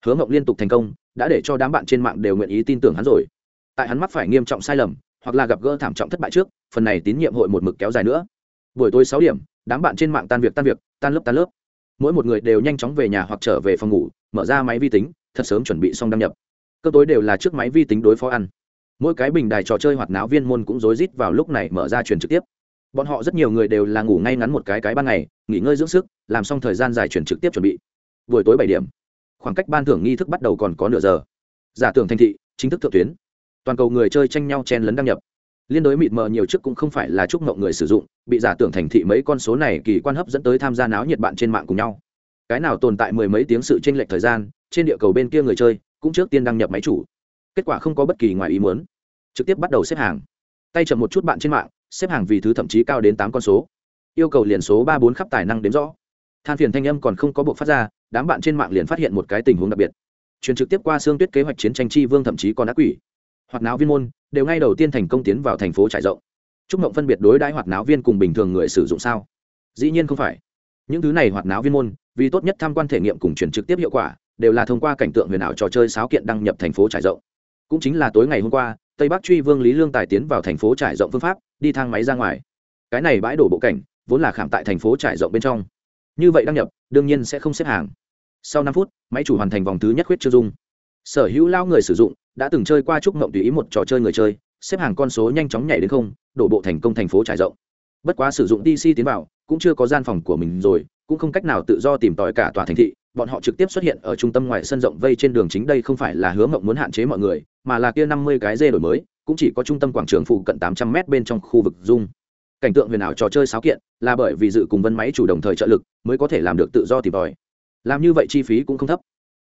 Hứa mộng liên tục thành công, đã để cho đám bạn trên mạng đều nguyện ý tin tưởng hắn rồi. Tại hắn mắc phải nghiêm trọng sai lầm, hoặc là gặp gỡ thảm trọng thất bại trước, phần này tín nhiệm hội một mực kéo dài nữa. Buổi tối sáu điểm, đám bạn trên mạng tan việc tan việc, tan lớp tan lớp. Mỗi một người đều nhanh chóng về nhà hoặc trở về phòng ngủ, mở ra máy vi tính, thật sớm chuẩn bị xong đăng nhập cơ tối đều là trước máy vi tính đối phó ăn. Mỗi cái bình đài trò chơi hoạt náo viên môn cũng rối rít vào lúc này mở ra truyền trực tiếp. Bọn họ rất nhiều người đều là ngủ ngay ngắn một cái cái ban ngày, nghỉ ngơi dưỡng sức, làm xong thời gian dài truyền trực tiếp chuẩn bị. Buổi tối bảy điểm, khoảng cách ban thưởng nghi thức bắt đầu còn có nửa giờ. Giả tưởng thành thị, chính thức thượng tuyến. Toàn cầu người chơi tranh nhau chen lấn đăng nhập. Liên đối mịt mờ nhiều trước cũng không phải là chúc mộng người sử dụng, bị giả tưởng thành thị mấy con số này kỳ quan hấp dẫn tới tham gia náo nhiệt bạn trên mạng cùng nhau. Cái nào tồn tại mười mấy tiếng sự tranh lệch thời gian, trên địa cầu bên kia người chơi cũng trước tiên đăng nhập máy chủ. Kết quả không có bất kỳ ngoài ý muốn. Trực tiếp bắt đầu xếp hàng. Tay chậm một chút bạn trên mạng, xếp hàng vì thứ thậm chí cao đến tám con số. Yêu cầu liền số ba bốn khắp tài năng đếm rõ. Than phiền thanh âm còn không có buộc phát ra, đám bạn trên mạng liền phát hiện một cái tình huống đặc biệt. Truyền trực tiếp qua xương tuyết kế hoạch chiến tranh chi vương thậm chí còn ác quỷ. Hoạt não viên môn đều ngay đầu tiên thành công tiến vào thành phố trải rộng. Chúc mộng phân biệt đối đãi hoạt náo viên cùng bình thường người sử dụng sao? Dĩ nhiên không phải. Những thứ này hoạt náo viên môn, vì tốt nhất tham quan thể nghiệm cùng truyền trực tiếp hiệu quả đều là thông qua cảnh tượng huyền ảo trò chơi sáo kiện đăng nhập thành phố trải rộng. Cũng chính là tối ngày hôm qua, tây bắc truy vương lý lương tài tiến vào thành phố trải rộng phương pháp, đi thang máy ra ngoài. Cái này bãi đổ bộ cảnh, vốn là khảm tại thành phố trải rộng bên trong. Như vậy đăng nhập, đương nhiên sẽ không xếp hàng. Sau năm phút, máy chủ hoàn thành vòng thứ nhất khuyết chưa dung. Sở hữu lao người sử dụng, đã từng chơi qua trúc mộng tùy ý một trò chơi người chơi, xếp hàng con số nhanh chóng nhảy đến không, đổ bộ thành công thành phố trải rộng. Bất quá sử dụng dc tiến vào, cũng chưa có gian phòng của mình rồi, cũng không cách nào tự do tìm tòi cả tòa thành thị bọn họ trực tiếp xuất hiện ở trung tâm ngoài sân rộng vây trên đường chính đây không phải là hứa mộng muốn hạn chế mọi người, mà là kia năm mươi cái dê đổi mới, cũng chỉ có trung tâm quảng trường phụ cận tám trăm m bên trong khu vực dung. Cảnh tượng huyền ảo trò chơi sáo kiện, là bởi vì dự cùng vân máy chủ đồng thời trợ lực, mới có thể làm được tự do tìm tòi. Làm như vậy chi phí cũng không thấp.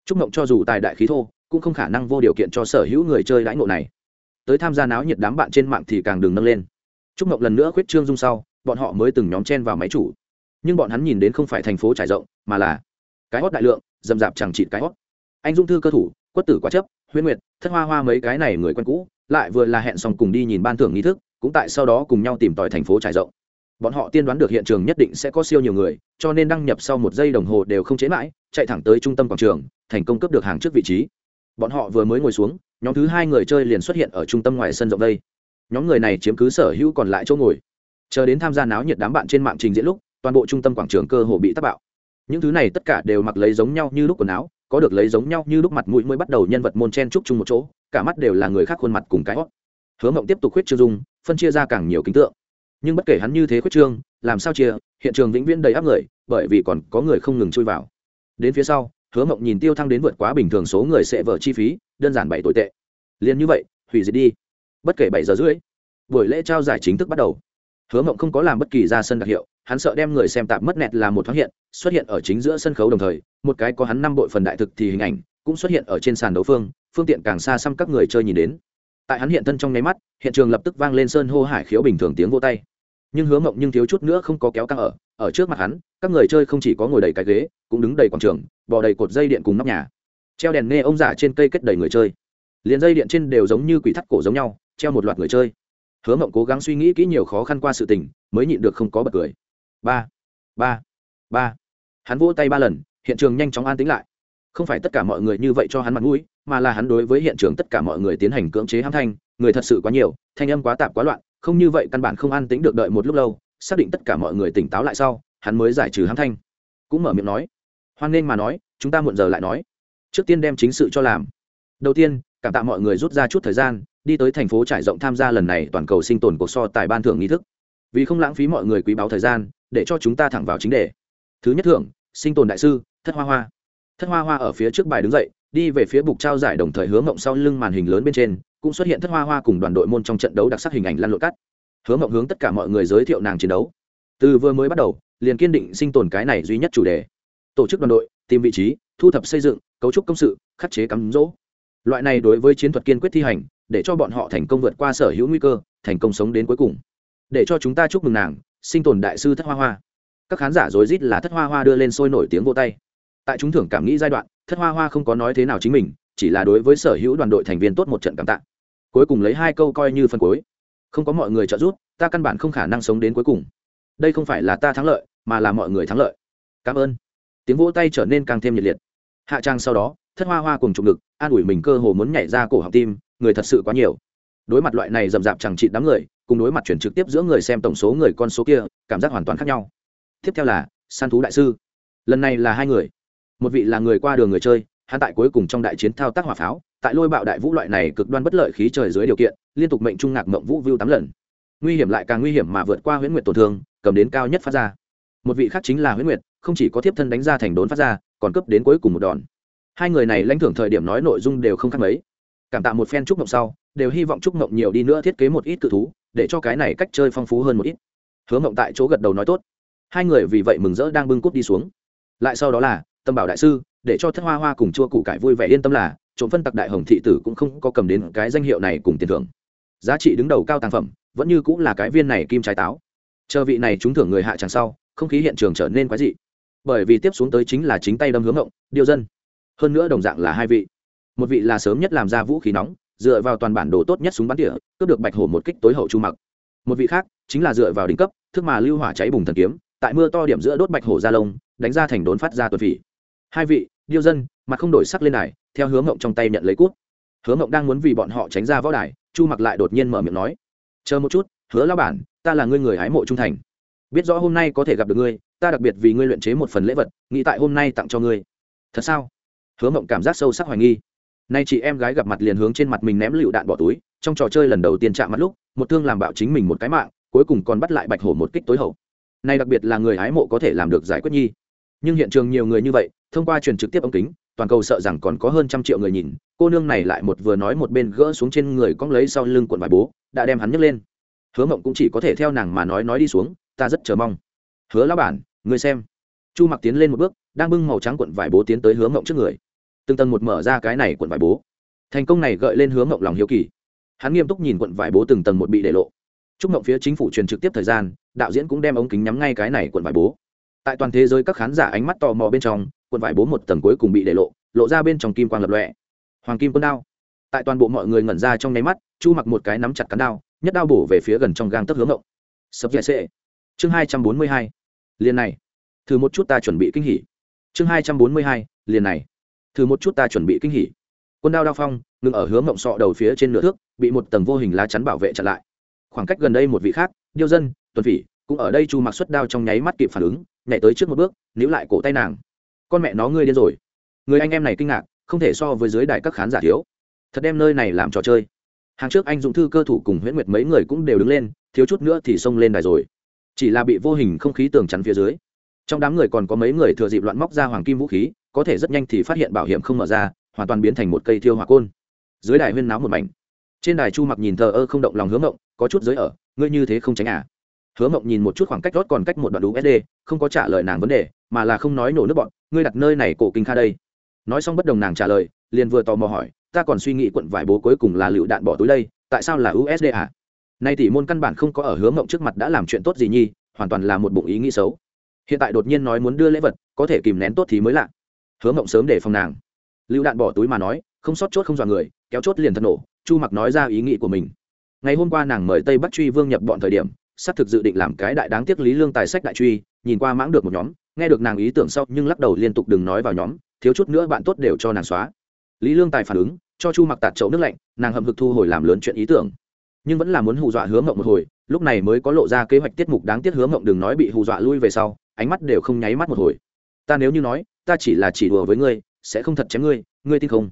Trúc mộng cho dù tài đại khí thô, cũng không khả năng vô điều kiện cho sở hữu người chơi đãi ngộ này. Tới tham gia náo nhiệt đám bạn trên mạng thì càng đừng nâng lên. Trúc mộng lần nữa khuyết trương dung sau, bọn họ mới từng nhóm chen vào máy chủ. Nhưng bọn hắn nhìn đến không phải thành phố trải rộng, mà là cái hót đại lượng, dầm dạp chẳng trị cái hót. Anh dung thư cơ thủ, quất tử quá chấp, huyễn nguyệt, thất hoa hoa mấy cái này người quen cũ, lại vừa là hẹn xong cùng đi nhìn ban thưởng nghi thức, cũng tại sau đó cùng nhau tìm tòi thành phố trải rộng. Bọn họ tiên đoán được hiện trường nhất định sẽ có siêu nhiều người, cho nên đăng nhập sau một giây đồng hồ đều không chế mãi, chạy thẳng tới trung tâm quảng trường, thành công cấp được hàng trước vị trí. Bọn họ vừa mới ngồi xuống, nhóm thứ hai người chơi liền xuất hiện ở trung tâm ngoài sân rộng đây. Nhóm người này chiếm cứ sở hữu còn lại chỗ ngồi. Chờ đến tham gia náo nhiệt đám bạn trên mạng trình diễn lúc, toàn bộ trung tâm quảng trường cơ hồ bị tắc bạo những thứ này tất cả đều mặc lấy giống nhau như lúc quần áo, có được lấy giống nhau như lúc mặt mũi mới bắt đầu nhân vật môn chen trúc chung một chỗ, cả mắt đều là người khác khuôn mặt cùng cái hót hứa mộng tiếp tục khuyết trương dung, phân chia ra càng nhiều kính tượng. Nhưng bất kể hắn như thế khuyết trương, làm sao chia, hiện trường vĩnh viễn đầy áp người, bởi vì còn có người không ngừng chui vào. Đến phía sau, hứa mộng nhìn tiêu thăng đến vượt quá bình thường số người sẽ vỡ chi phí, đơn giản bảy tồi tệ. Liền như vậy, hủy diệt đi. Bất kể bảy giờ rưỡi, buổi lễ trao giải chính thức bắt đầu. Hứa mộng không có làm bất kỳ ra sân đặc hiệu hắn sợ đem người xem tạp mất nẹt là một thoáng hiện, xuất hiện ở chính giữa sân khấu đồng thời, một cái có hắn năm bội phần đại thực thì hình ảnh cũng xuất hiện ở trên sàn đấu phương phương tiện càng xa xăm các người chơi nhìn đến. Tại hắn hiện thân trong nháy mắt, hiện trường lập tức vang lên sơn hô hải khiếu bình thường tiếng vô tay. Nhưng hứa mộng nhưng thiếu chút nữa không có kéo căng ở ở trước mặt hắn, các người chơi không chỉ có ngồi đầy cái ghế, cũng đứng đầy quảng trường, bò đầy cột dây điện cùng nóc nhà. Treo đèn nghe ông giả trên cây kết đầy người chơi. Liền dây điện trên đều giống như quỷ thắt cổ giống nhau, treo một loạt người chơi. Hứa mộng cố gắng suy nghĩ kỹ nhiều khó khăn qua sự tình, mới nhịn được không có bật cười ba. Ba. Ba. Hắn vỗ tay ba lần, hiện trường nhanh chóng an tính lại. Không phải tất cả mọi người như vậy cho hắn mặt mũi, mà là hắn đối với hiện trường tất cả mọi người tiến hành cưỡng chế hãm thanh, người thật sự quá nhiều, thanh âm quá tạp quá loạn, không như vậy căn bản không an tính được đợi một lúc lâu, xác định tất cả mọi người tỉnh táo lại sau, hắn mới giải trừ hãm thanh. Cũng mở miệng nói, hoan nghênh mà nói, chúng ta muộn giờ lại nói. Trước tiên đem chính sự cho làm. Đầu tiên, cảm tạ mọi người rút ra chút thời gian, đi tới thành phố trải rộng tham gia lần này toàn cầu sinh tồn cuộc so tài ban thưởng nghi thức vì không lãng phí mọi người quý báo thời gian, để cho chúng ta thẳng vào chính đề. Thứ nhất thưởng, sinh tồn đại sư, thất hoa hoa. Thất hoa hoa ở phía trước bài đứng dậy, đi về phía bục trao giải đồng thời hướng mộng sau lưng màn hình lớn bên trên, cũng xuất hiện thất hoa hoa cùng đoàn đội môn trong trận đấu đặc sắc hình ảnh lăn lộn cắt. Hướng mộng hướng tất cả mọi người giới thiệu nàng chiến đấu. Từ vừa mới bắt đầu, liền kiên định sinh tồn cái này duy nhất chủ đề. Tổ chức đoàn đội, tìm vị trí, thu thập xây dựng, cấu trúc công sự, khắc chế cắm rỗ loại này đối với chiến thuật kiên quyết thi hành, để cho bọn họ thành công vượt qua sở hữu nguy cơ, thành công sống đến cuối cùng để cho chúng ta chúc mừng nàng, sinh tồn đại sư thất hoa hoa. Các khán giả rối rít là thất hoa hoa đưa lên sôi nổi tiếng vô tay. Tại chúng thưởng cảm nghĩ giai đoạn, thất hoa hoa không có nói thế nào chính mình, chỉ là đối với sở hữu đoàn đội thành viên tốt một trận cảm tạ. Cuối cùng lấy hai câu coi như phân cuối. Không có mọi người trợ giúp, ta căn bản không khả năng sống đến cuối cùng. Đây không phải là ta thắng lợi, mà là mọi người thắng lợi. Cảm ơn. Tiếng vỗ tay trở nên càng thêm nhiệt liệt. Hạ trang sau đó, thất hoa hoa cùng trục ngực, an ủi mình cơ hồ muốn nhảy ra cổ học tim, người thật sự quá nhiều. Đối mặt loại này rầm rạp chẳng trị đám người cùng đối mặt chuyển trực tiếp giữa người xem tổng số người con số kia, cảm giác hoàn toàn khác nhau. Tiếp theo là săn thú đại sư. Lần này là hai người. Một vị là người qua đường người chơi, hắn tại cuối cùng trong đại chiến thao tác hỏa pháo, tại lôi bạo đại vũ loại này cực đoan bất lợi khí trời dưới điều kiện, liên tục mệnh trung ngạc mộng vũ view tám lần. Nguy hiểm lại càng nguy hiểm mà vượt qua huyễn nguyệt tổn thương, cầm đến cao nhất phát ra. Một vị khác chính là huyễn nguyệt, không chỉ có tiếp thân đánh ra thành đốn phát ra, còn cấp đến cuối cùng một đòn. Hai người này lãnh thưởng thời điểm nói nội dung đều không khác mấy. Cảm tạ một phen trúc mộng sau, đều hy vọng trúc mộng nhiều đi nữa thiết kế một ít cự thú để cho cái này cách chơi phong phú hơn một ít. Hứa mộng tại chỗ gật đầu nói tốt. Hai người vì vậy mừng rỡ đang bưng cút đi xuống. Lại sau đó là, tâm bảo đại sư, để cho thất hoa hoa cùng chua củ cải vui vẻ yên tâm là, trộm phân tặc đại hồng thị tử cũng không có cầm đến cái danh hiệu này cùng tiền thưởng. Giá trị đứng đầu cao tàng phẩm, vẫn như cũng là cái viên này kim trái táo. Chờ vị này trúng thưởng người hạ tràng sau, không khí hiện trường trở nên quái dị. Bởi vì tiếp xuống tới chính là chính tay đâm hướng ngộng điêu dân. Hơn nữa đồng dạng là hai vị. Một vị là sớm nhất làm ra vũ khí nóng dựa vào toàn bản đồ tốt nhất súng bắn tỉa, cướp được bạch hổ một kích tối hậu chu mặc. Một vị khác chính là dựa vào đỉnh cấp, thức mà lưu hỏa cháy bùng thần kiếm, tại mưa to điểm giữa đốt bạch hổ ra lông, đánh ra thành đốn phát ra tuần phỉ. Hai vị, điêu dân, mặt không đổi sắc lên đài, theo hướng ngộng trong tay nhận lấy cút. Hướng ngộng đang muốn vì bọn họ tránh ra võ đài, chu mặc lại đột nhiên mở miệng nói, chờ một chút, hứa lao bản, ta là ngươi người hái mộ trung thành. Biết rõ hôm nay có thể gặp được ngươi, ta đặc biệt vì ngươi luyện chế một phần lễ vật, nghĩ tại hôm nay tặng cho ngươi. Thật sao? Hứa ngộng cảm giác sâu sắc hoài nghi nay chị em gái gặp mặt liền hướng trên mặt mình ném lựu đạn bỏ túi, trong trò chơi lần đầu tiên chạm mặt lúc, một thương làm bạo chính mình một cái mạng, cuối cùng còn bắt lại bạch hổ một kích tối hậu. Nay đặc biệt là người hái mộ có thể làm được giải quyết nhi. Nhưng hiện trường nhiều người như vậy, thông qua truyền trực tiếp ống kính, toàn cầu sợ rằng còn có hơn trăm triệu người nhìn, cô nương này lại một vừa nói một bên gỡ xuống trên người cong lấy sau lưng cuộn vải bố, đã đem hắn nhấc lên. Hứa mộng cũng chỉ có thể theo nàng mà nói nói đi xuống, ta rất chờ mong. Hứa lão bản người xem. Chu mặc tiến lên một bước, đang bưng màu trắng cuộn vải bố tiến tới hứa mộng trước người từng tầng một mở ra cái này cuộn vải bố. Thành công này gợi lên hướng ngộng lòng hiếu kỳ. Hắn nghiêm túc nhìn cuộn vải bố từng tầng một bị để lộ. Chúc ngộng phía chính phủ truyền trực tiếp thời gian, đạo diễn cũng đem ống kính nhắm ngay cái này cuộn vải bố. Tại toàn thế giới các khán giả ánh mắt tò mò bên trong, cuộn vải bố một tầng cuối cùng bị để lộ lộ ra bên trong kim quang lập lọe hoàng kim quân đao. Tại toàn bộ mọi người ngẩn ra trong nháy mắt, chu mặc một cái nắm chặt cán đao, nhất đao bổ về phía gần trong gang tấc hướng ngộng sập dạy sệ. Chương hai trăm bốn mươi hai. Liền này. Thử một chút ta chuẩn bị kinh hỉ. Chương hai trăm bốn mươi hai. Liền này thử một chút ta chuẩn bị kinh hỉ. Quân đao đao phong, ngừng ở hướng mộng sọ đầu phía trên nửa thước, bị một tầng vô hình lá chắn bảo vệ chặn lại. Khoảng cách gần đây một vị khác, điêu dân, tuần phỉ, cũng ở đây chu mặc xuất đao trong nháy mắt kịp phản ứng, nhảy tới trước một bước, níu lại cổ tay nàng. Con mẹ nó ngươi điên rồi. Người anh em này kinh ngạc, không thể so với dưới đại các khán giả thiếu. Thật đem nơi này làm trò chơi. Hàng trước anh dũng thư cơ thủ cùng huyễn nguyệt mấy người cũng đều đứng lên, thiếu chút nữa thì xông lên đài rồi. Chỉ là bị vô hình không khí tường chắn phía dưới. Trong đám người còn có mấy người thừa dịp loạn móc ra hoàng kim vũ khí có thể rất nhanh thì phát hiện bảo hiểm không mở ra hoàn toàn biến thành một cây thiêu hỏa côn. Dưới đài huyên náo một mảnh. Trên đài chu mặc nhìn thờ ơ không động lòng hướng mộng, có chút giới ở ngươi như thế không tránh à. Hứa mộng nhìn một chút khoảng cách rót còn cách một đoạn usd không có trả lời nàng vấn đề mà là không nói nổ nước bọn ngươi đặt nơi này cổ kinh kha đây. Nói xong bất đồng nàng trả lời liền vừa tò mò hỏi ta còn suy nghĩ quận vải bố cuối cùng là lựu đạn bỏ túi đây tại sao là usd à? Nay tỷ môn căn bản không có ở hứa mộng trước mặt đã làm chuyện tốt gì nhi hoàn toàn là một bụng ý nghĩ xấu. Hiện tại đột nhiên nói muốn đưa lễ vật có thể kìm nén tốt thì mới lạ hướng mộng sớm để phòng nàng. Lựu đạn bỏ túi mà nói, không sót chốt không dọa người, kéo chốt liền thật nổ, chu mặc nói ra ý nghĩ của mình. Ngày hôm qua nàng mời tây bắc truy vương nhập bọn thời điểm, xác thực dự định làm cái đại đáng tiếc lý lương tài sách đại truy, nhìn qua mãng được một nhóm, nghe được nàng ý tưởng sau nhưng lắc đầu liên tục đừng nói vào nhóm, thiếu chút nữa bạn tốt đều cho nàng xóa. Lý lương tài phản ứng, cho chu mặc tạt chậu nước lạnh, nàng hậm hực thu hồi làm lớn chuyện ý tưởng. Nhưng vẫn là muốn hù dọa hướng mộng một hồi, lúc này mới có lộ ra kế hoạch tiết mục đáng tiếc hướng mộng đừng nói bị hù dọa lui về sau, ánh mắt đều không nháy mắt một hồi. Ta nếu như nói ta chỉ là chỉ đùa với ngươi, sẽ không thật chém ngươi ngươi tin không?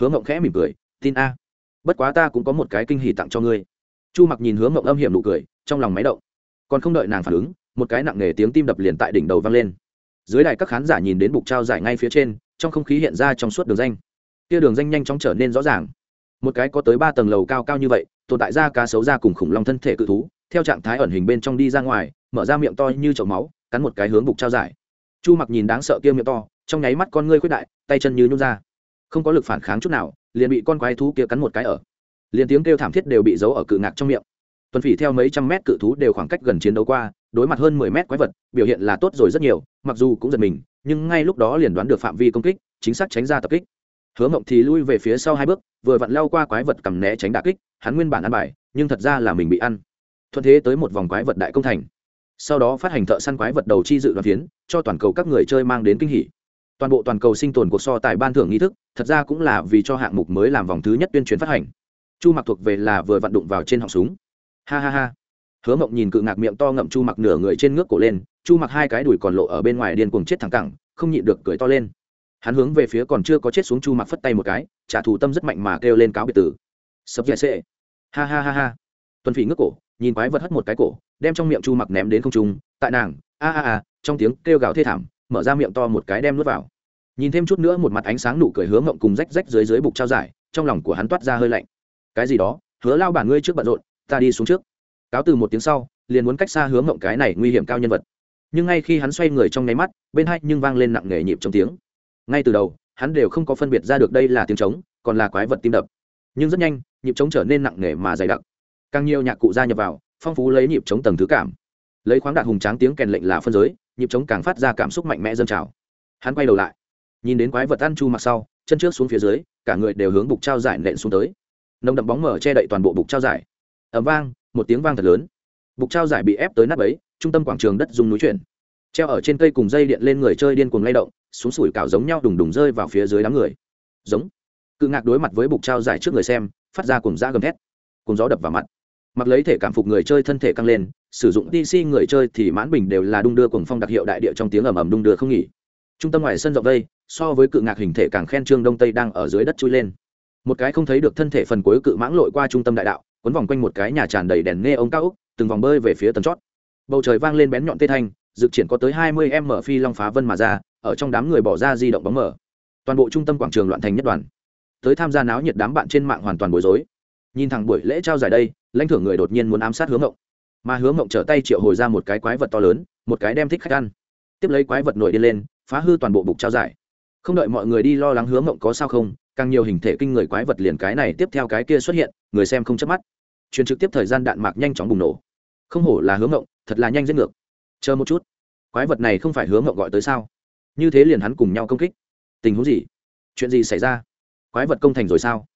Hướng mộng khẽ mỉm cười, tin a. Bất quá ta cũng có một cái kinh hỉ tặng cho ngươi. Chu mặc nhìn hướng mộng âm hiểm nụ cười, trong lòng máy động. Còn không đợi nàng phản ứng, một cái nặng nề tiếng tim đập liền tại đỉnh đầu vang lên. Dưới đài các khán giả nhìn đến bục trao giải ngay phía trên, trong không khí hiện ra trong suốt đường danh. Kia đường danh nhanh chóng trở nên rõ ràng. Một cái có tới ba tầng lầu cao cao như vậy, tồn tại ra cá sấu ra cùng khủng long thân thể cự thú, theo trạng thái ẩn hình bên trong đi ra ngoài, mở ra miệng to như chậu máu, cắn một cái hướng bục trao giải chu mặc nhìn đáng sợ kia miệng to, trong nháy mắt con ngươi khuyết đại, tay chân như nhún ra. Không có lực phản kháng chút nào, liền bị con quái thú kia cắn một cái ở. Liền tiếng kêu thảm thiết đều bị giấu ở cự ngạc trong miệng. Tuần phỉ theo mấy trăm mét cự thú đều khoảng cách gần chiến đấu qua, đối mặt hơn mười mét quái vật, biểu hiện là tốt rồi rất nhiều, mặc dù cũng giật mình, nhưng ngay lúc đó liền đoán được phạm vi công kích, chính xác tránh ra tập kích. Hứa mộng thì lui về phía sau hai bước, vừa vặn lao qua quái vật cầm né tránh đà kích, hắn nguyên bản ăn bài, nhưng thật ra là mình bị ăn. Thuận thế tới một vòng quái vật đại công thành sau đó phát hành thợ săn quái vật đầu chi dự đoàn phiến, cho toàn cầu các người chơi mang đến kinh hỉ. Toàn bộ toàn cầu sinh tồn cuộc so tài ban thưởng nghi thức, thật ra cũng là vì cho hạng mục mới làm vòng thứ nhất tuyên truyền phát hành. Chu mặc thuộc về là vừa vặn đụng vào trên họng súng. Ha ha ha. Hứa mộng nhìn cự ngạc miệng to ngậm chu mặc nửa người trên ngước cổ lên, chu mặc hai cái đùi còn lộ ở bên ngoài điên cuồng chết thẳng cẳng, không nhịn được cười to lên. Hắn hướng về phía còn chưa có chết xuống chu mặc phất tay một cái, trả thù tâm rất mạnh mà kêu lên cáo biệt tử. Sập dẻ sệ. Ha ha ha ha. Tuần phỉ ngước cổ, nhìn quái vật hất một cái cổ đem trong miệng chu mặc ném đến không trung, tại nàng, a a a, trong tiếng kêu gào thê thảm, mở ra miệng to một cái đem nuốt vào. Nhìn thêm chút nữa một mặt ánh sáng nụ cười hướng ngộng cùng rách rách dưới dưới bục trao giải, trong lòng của hắn toát ra hơi lạnh. Cái gì đó? Hứa lao bản ngươi trước bận rộn, ta đi xuống trước. Cáo từ một tiếng sau, liền muốn cách xa hướng ngộng cái này nguy hiểm cao nhân vật. Nhưng ngay khi hắn xoay người trong nháy mắt, bên hai nhưng vang lên nặng nề nhịp trong tiếng. Ngay từ đầu, hắn đều không có phân biệt ra được đây là tiếng trống, còn là quái vật tim đập. Nhưng rất nhanh, nhịp trống trở nên nặng nề mà dày đặc. Càng nhiều nhạc cụ gia nhập vào phong phú lấy nhịp chống tầng thứ cảm. Lấy khoáng đạt hùng tráng tiếng kèn lệnh là phân giới, nhịp chống càng phát ra cảm xúc mạnh mẽ dâng trào. Hắn quay đầu lại, nhìn đến quái vật ăn chu mặc sau, chân trước xuống phía dưới, cả người đều hướng bục trao giải nện xuống tới. Nồng đậm bóng mở che đậy toàn bộ bục trao giải. Ẩm vang, một tiếng vang thật lớn. Bục trao giải bị ép tới nắp ấy, trung tâm quảng trường đất dùng núi chuyển. Treo ở trên cây cùng dây điện lên người chơi điên cuồng lay động, xuống sủi cảo giống nhau đùng đùng rơi vào phía dưới đám người. Giống. Cự ngạc đối mặt với bục trao giải trước người xem, phát ra cùng da gầm thét. Cùng gió đập vào mặt mặc lấy thể cảm phục người chơi thân thể căng lên, sử dụng dc người chơi thì mãn bình đều là đung đưa cùng phong đặc hiệu đại địa trong tiếng ầm ầm đung đưa không nghỉ. Trung tâm ngoài sân rộng đây, so với cự ngạc hình thể càng khen trương đông tây đang ở dưới đất chui lên. Một cái không thấy được thân thể phần cuối cự mãng lội qua trung tâm đại đạo quấn vòng quanh một cái nhà tràn đầy đèn nghe ống cao úc, từng vòng bơi về phía tầng chót. Bầu trời vang lên bén nhọn tê thanh, dự triển có tới hai mươi em mở phi long phá vân mà ra, ở trong đám người bỏ ra di động bóng mở. Toàn bộ trung tâm quảng trường loạn thành nhất đoàn. Tới tham gia náo nhiệt đám bạn trên mạng hoàn toàn bối rối. Nhìn thẳng buổi lễ trao giải đây lãnh thưởng người đột nhiên muốn ám sát hướng ngộng mà hướng ngộng trở tay triệu hồi ra một cái quái vật to lớn, một cái đem thích khách ăn. Tiếp lấy quái vật nổi đi lên, phá hư toàn bộ bục trao giải. Không đợi mọi người đi lo lắng hướng ngộng có sao không, càng nhiều hình thể kinh người quái vật liền cái này tiếp theo cái kia xuất hiện, người xem không chớp mắt. Truyền trực tiếp thời gian đạn mạc nhanh chóng bùng nổ. Không hổ là hướng ngộng thật là nhanh giết ngược. Chờ một chút. Quái vật này không phải hướng ngộng gọi tới sao? Như thế liền hắn cùng nhau công kích. Tình huống gì? Chuyện gì xảy ra? Quái vật công thành rồi sao?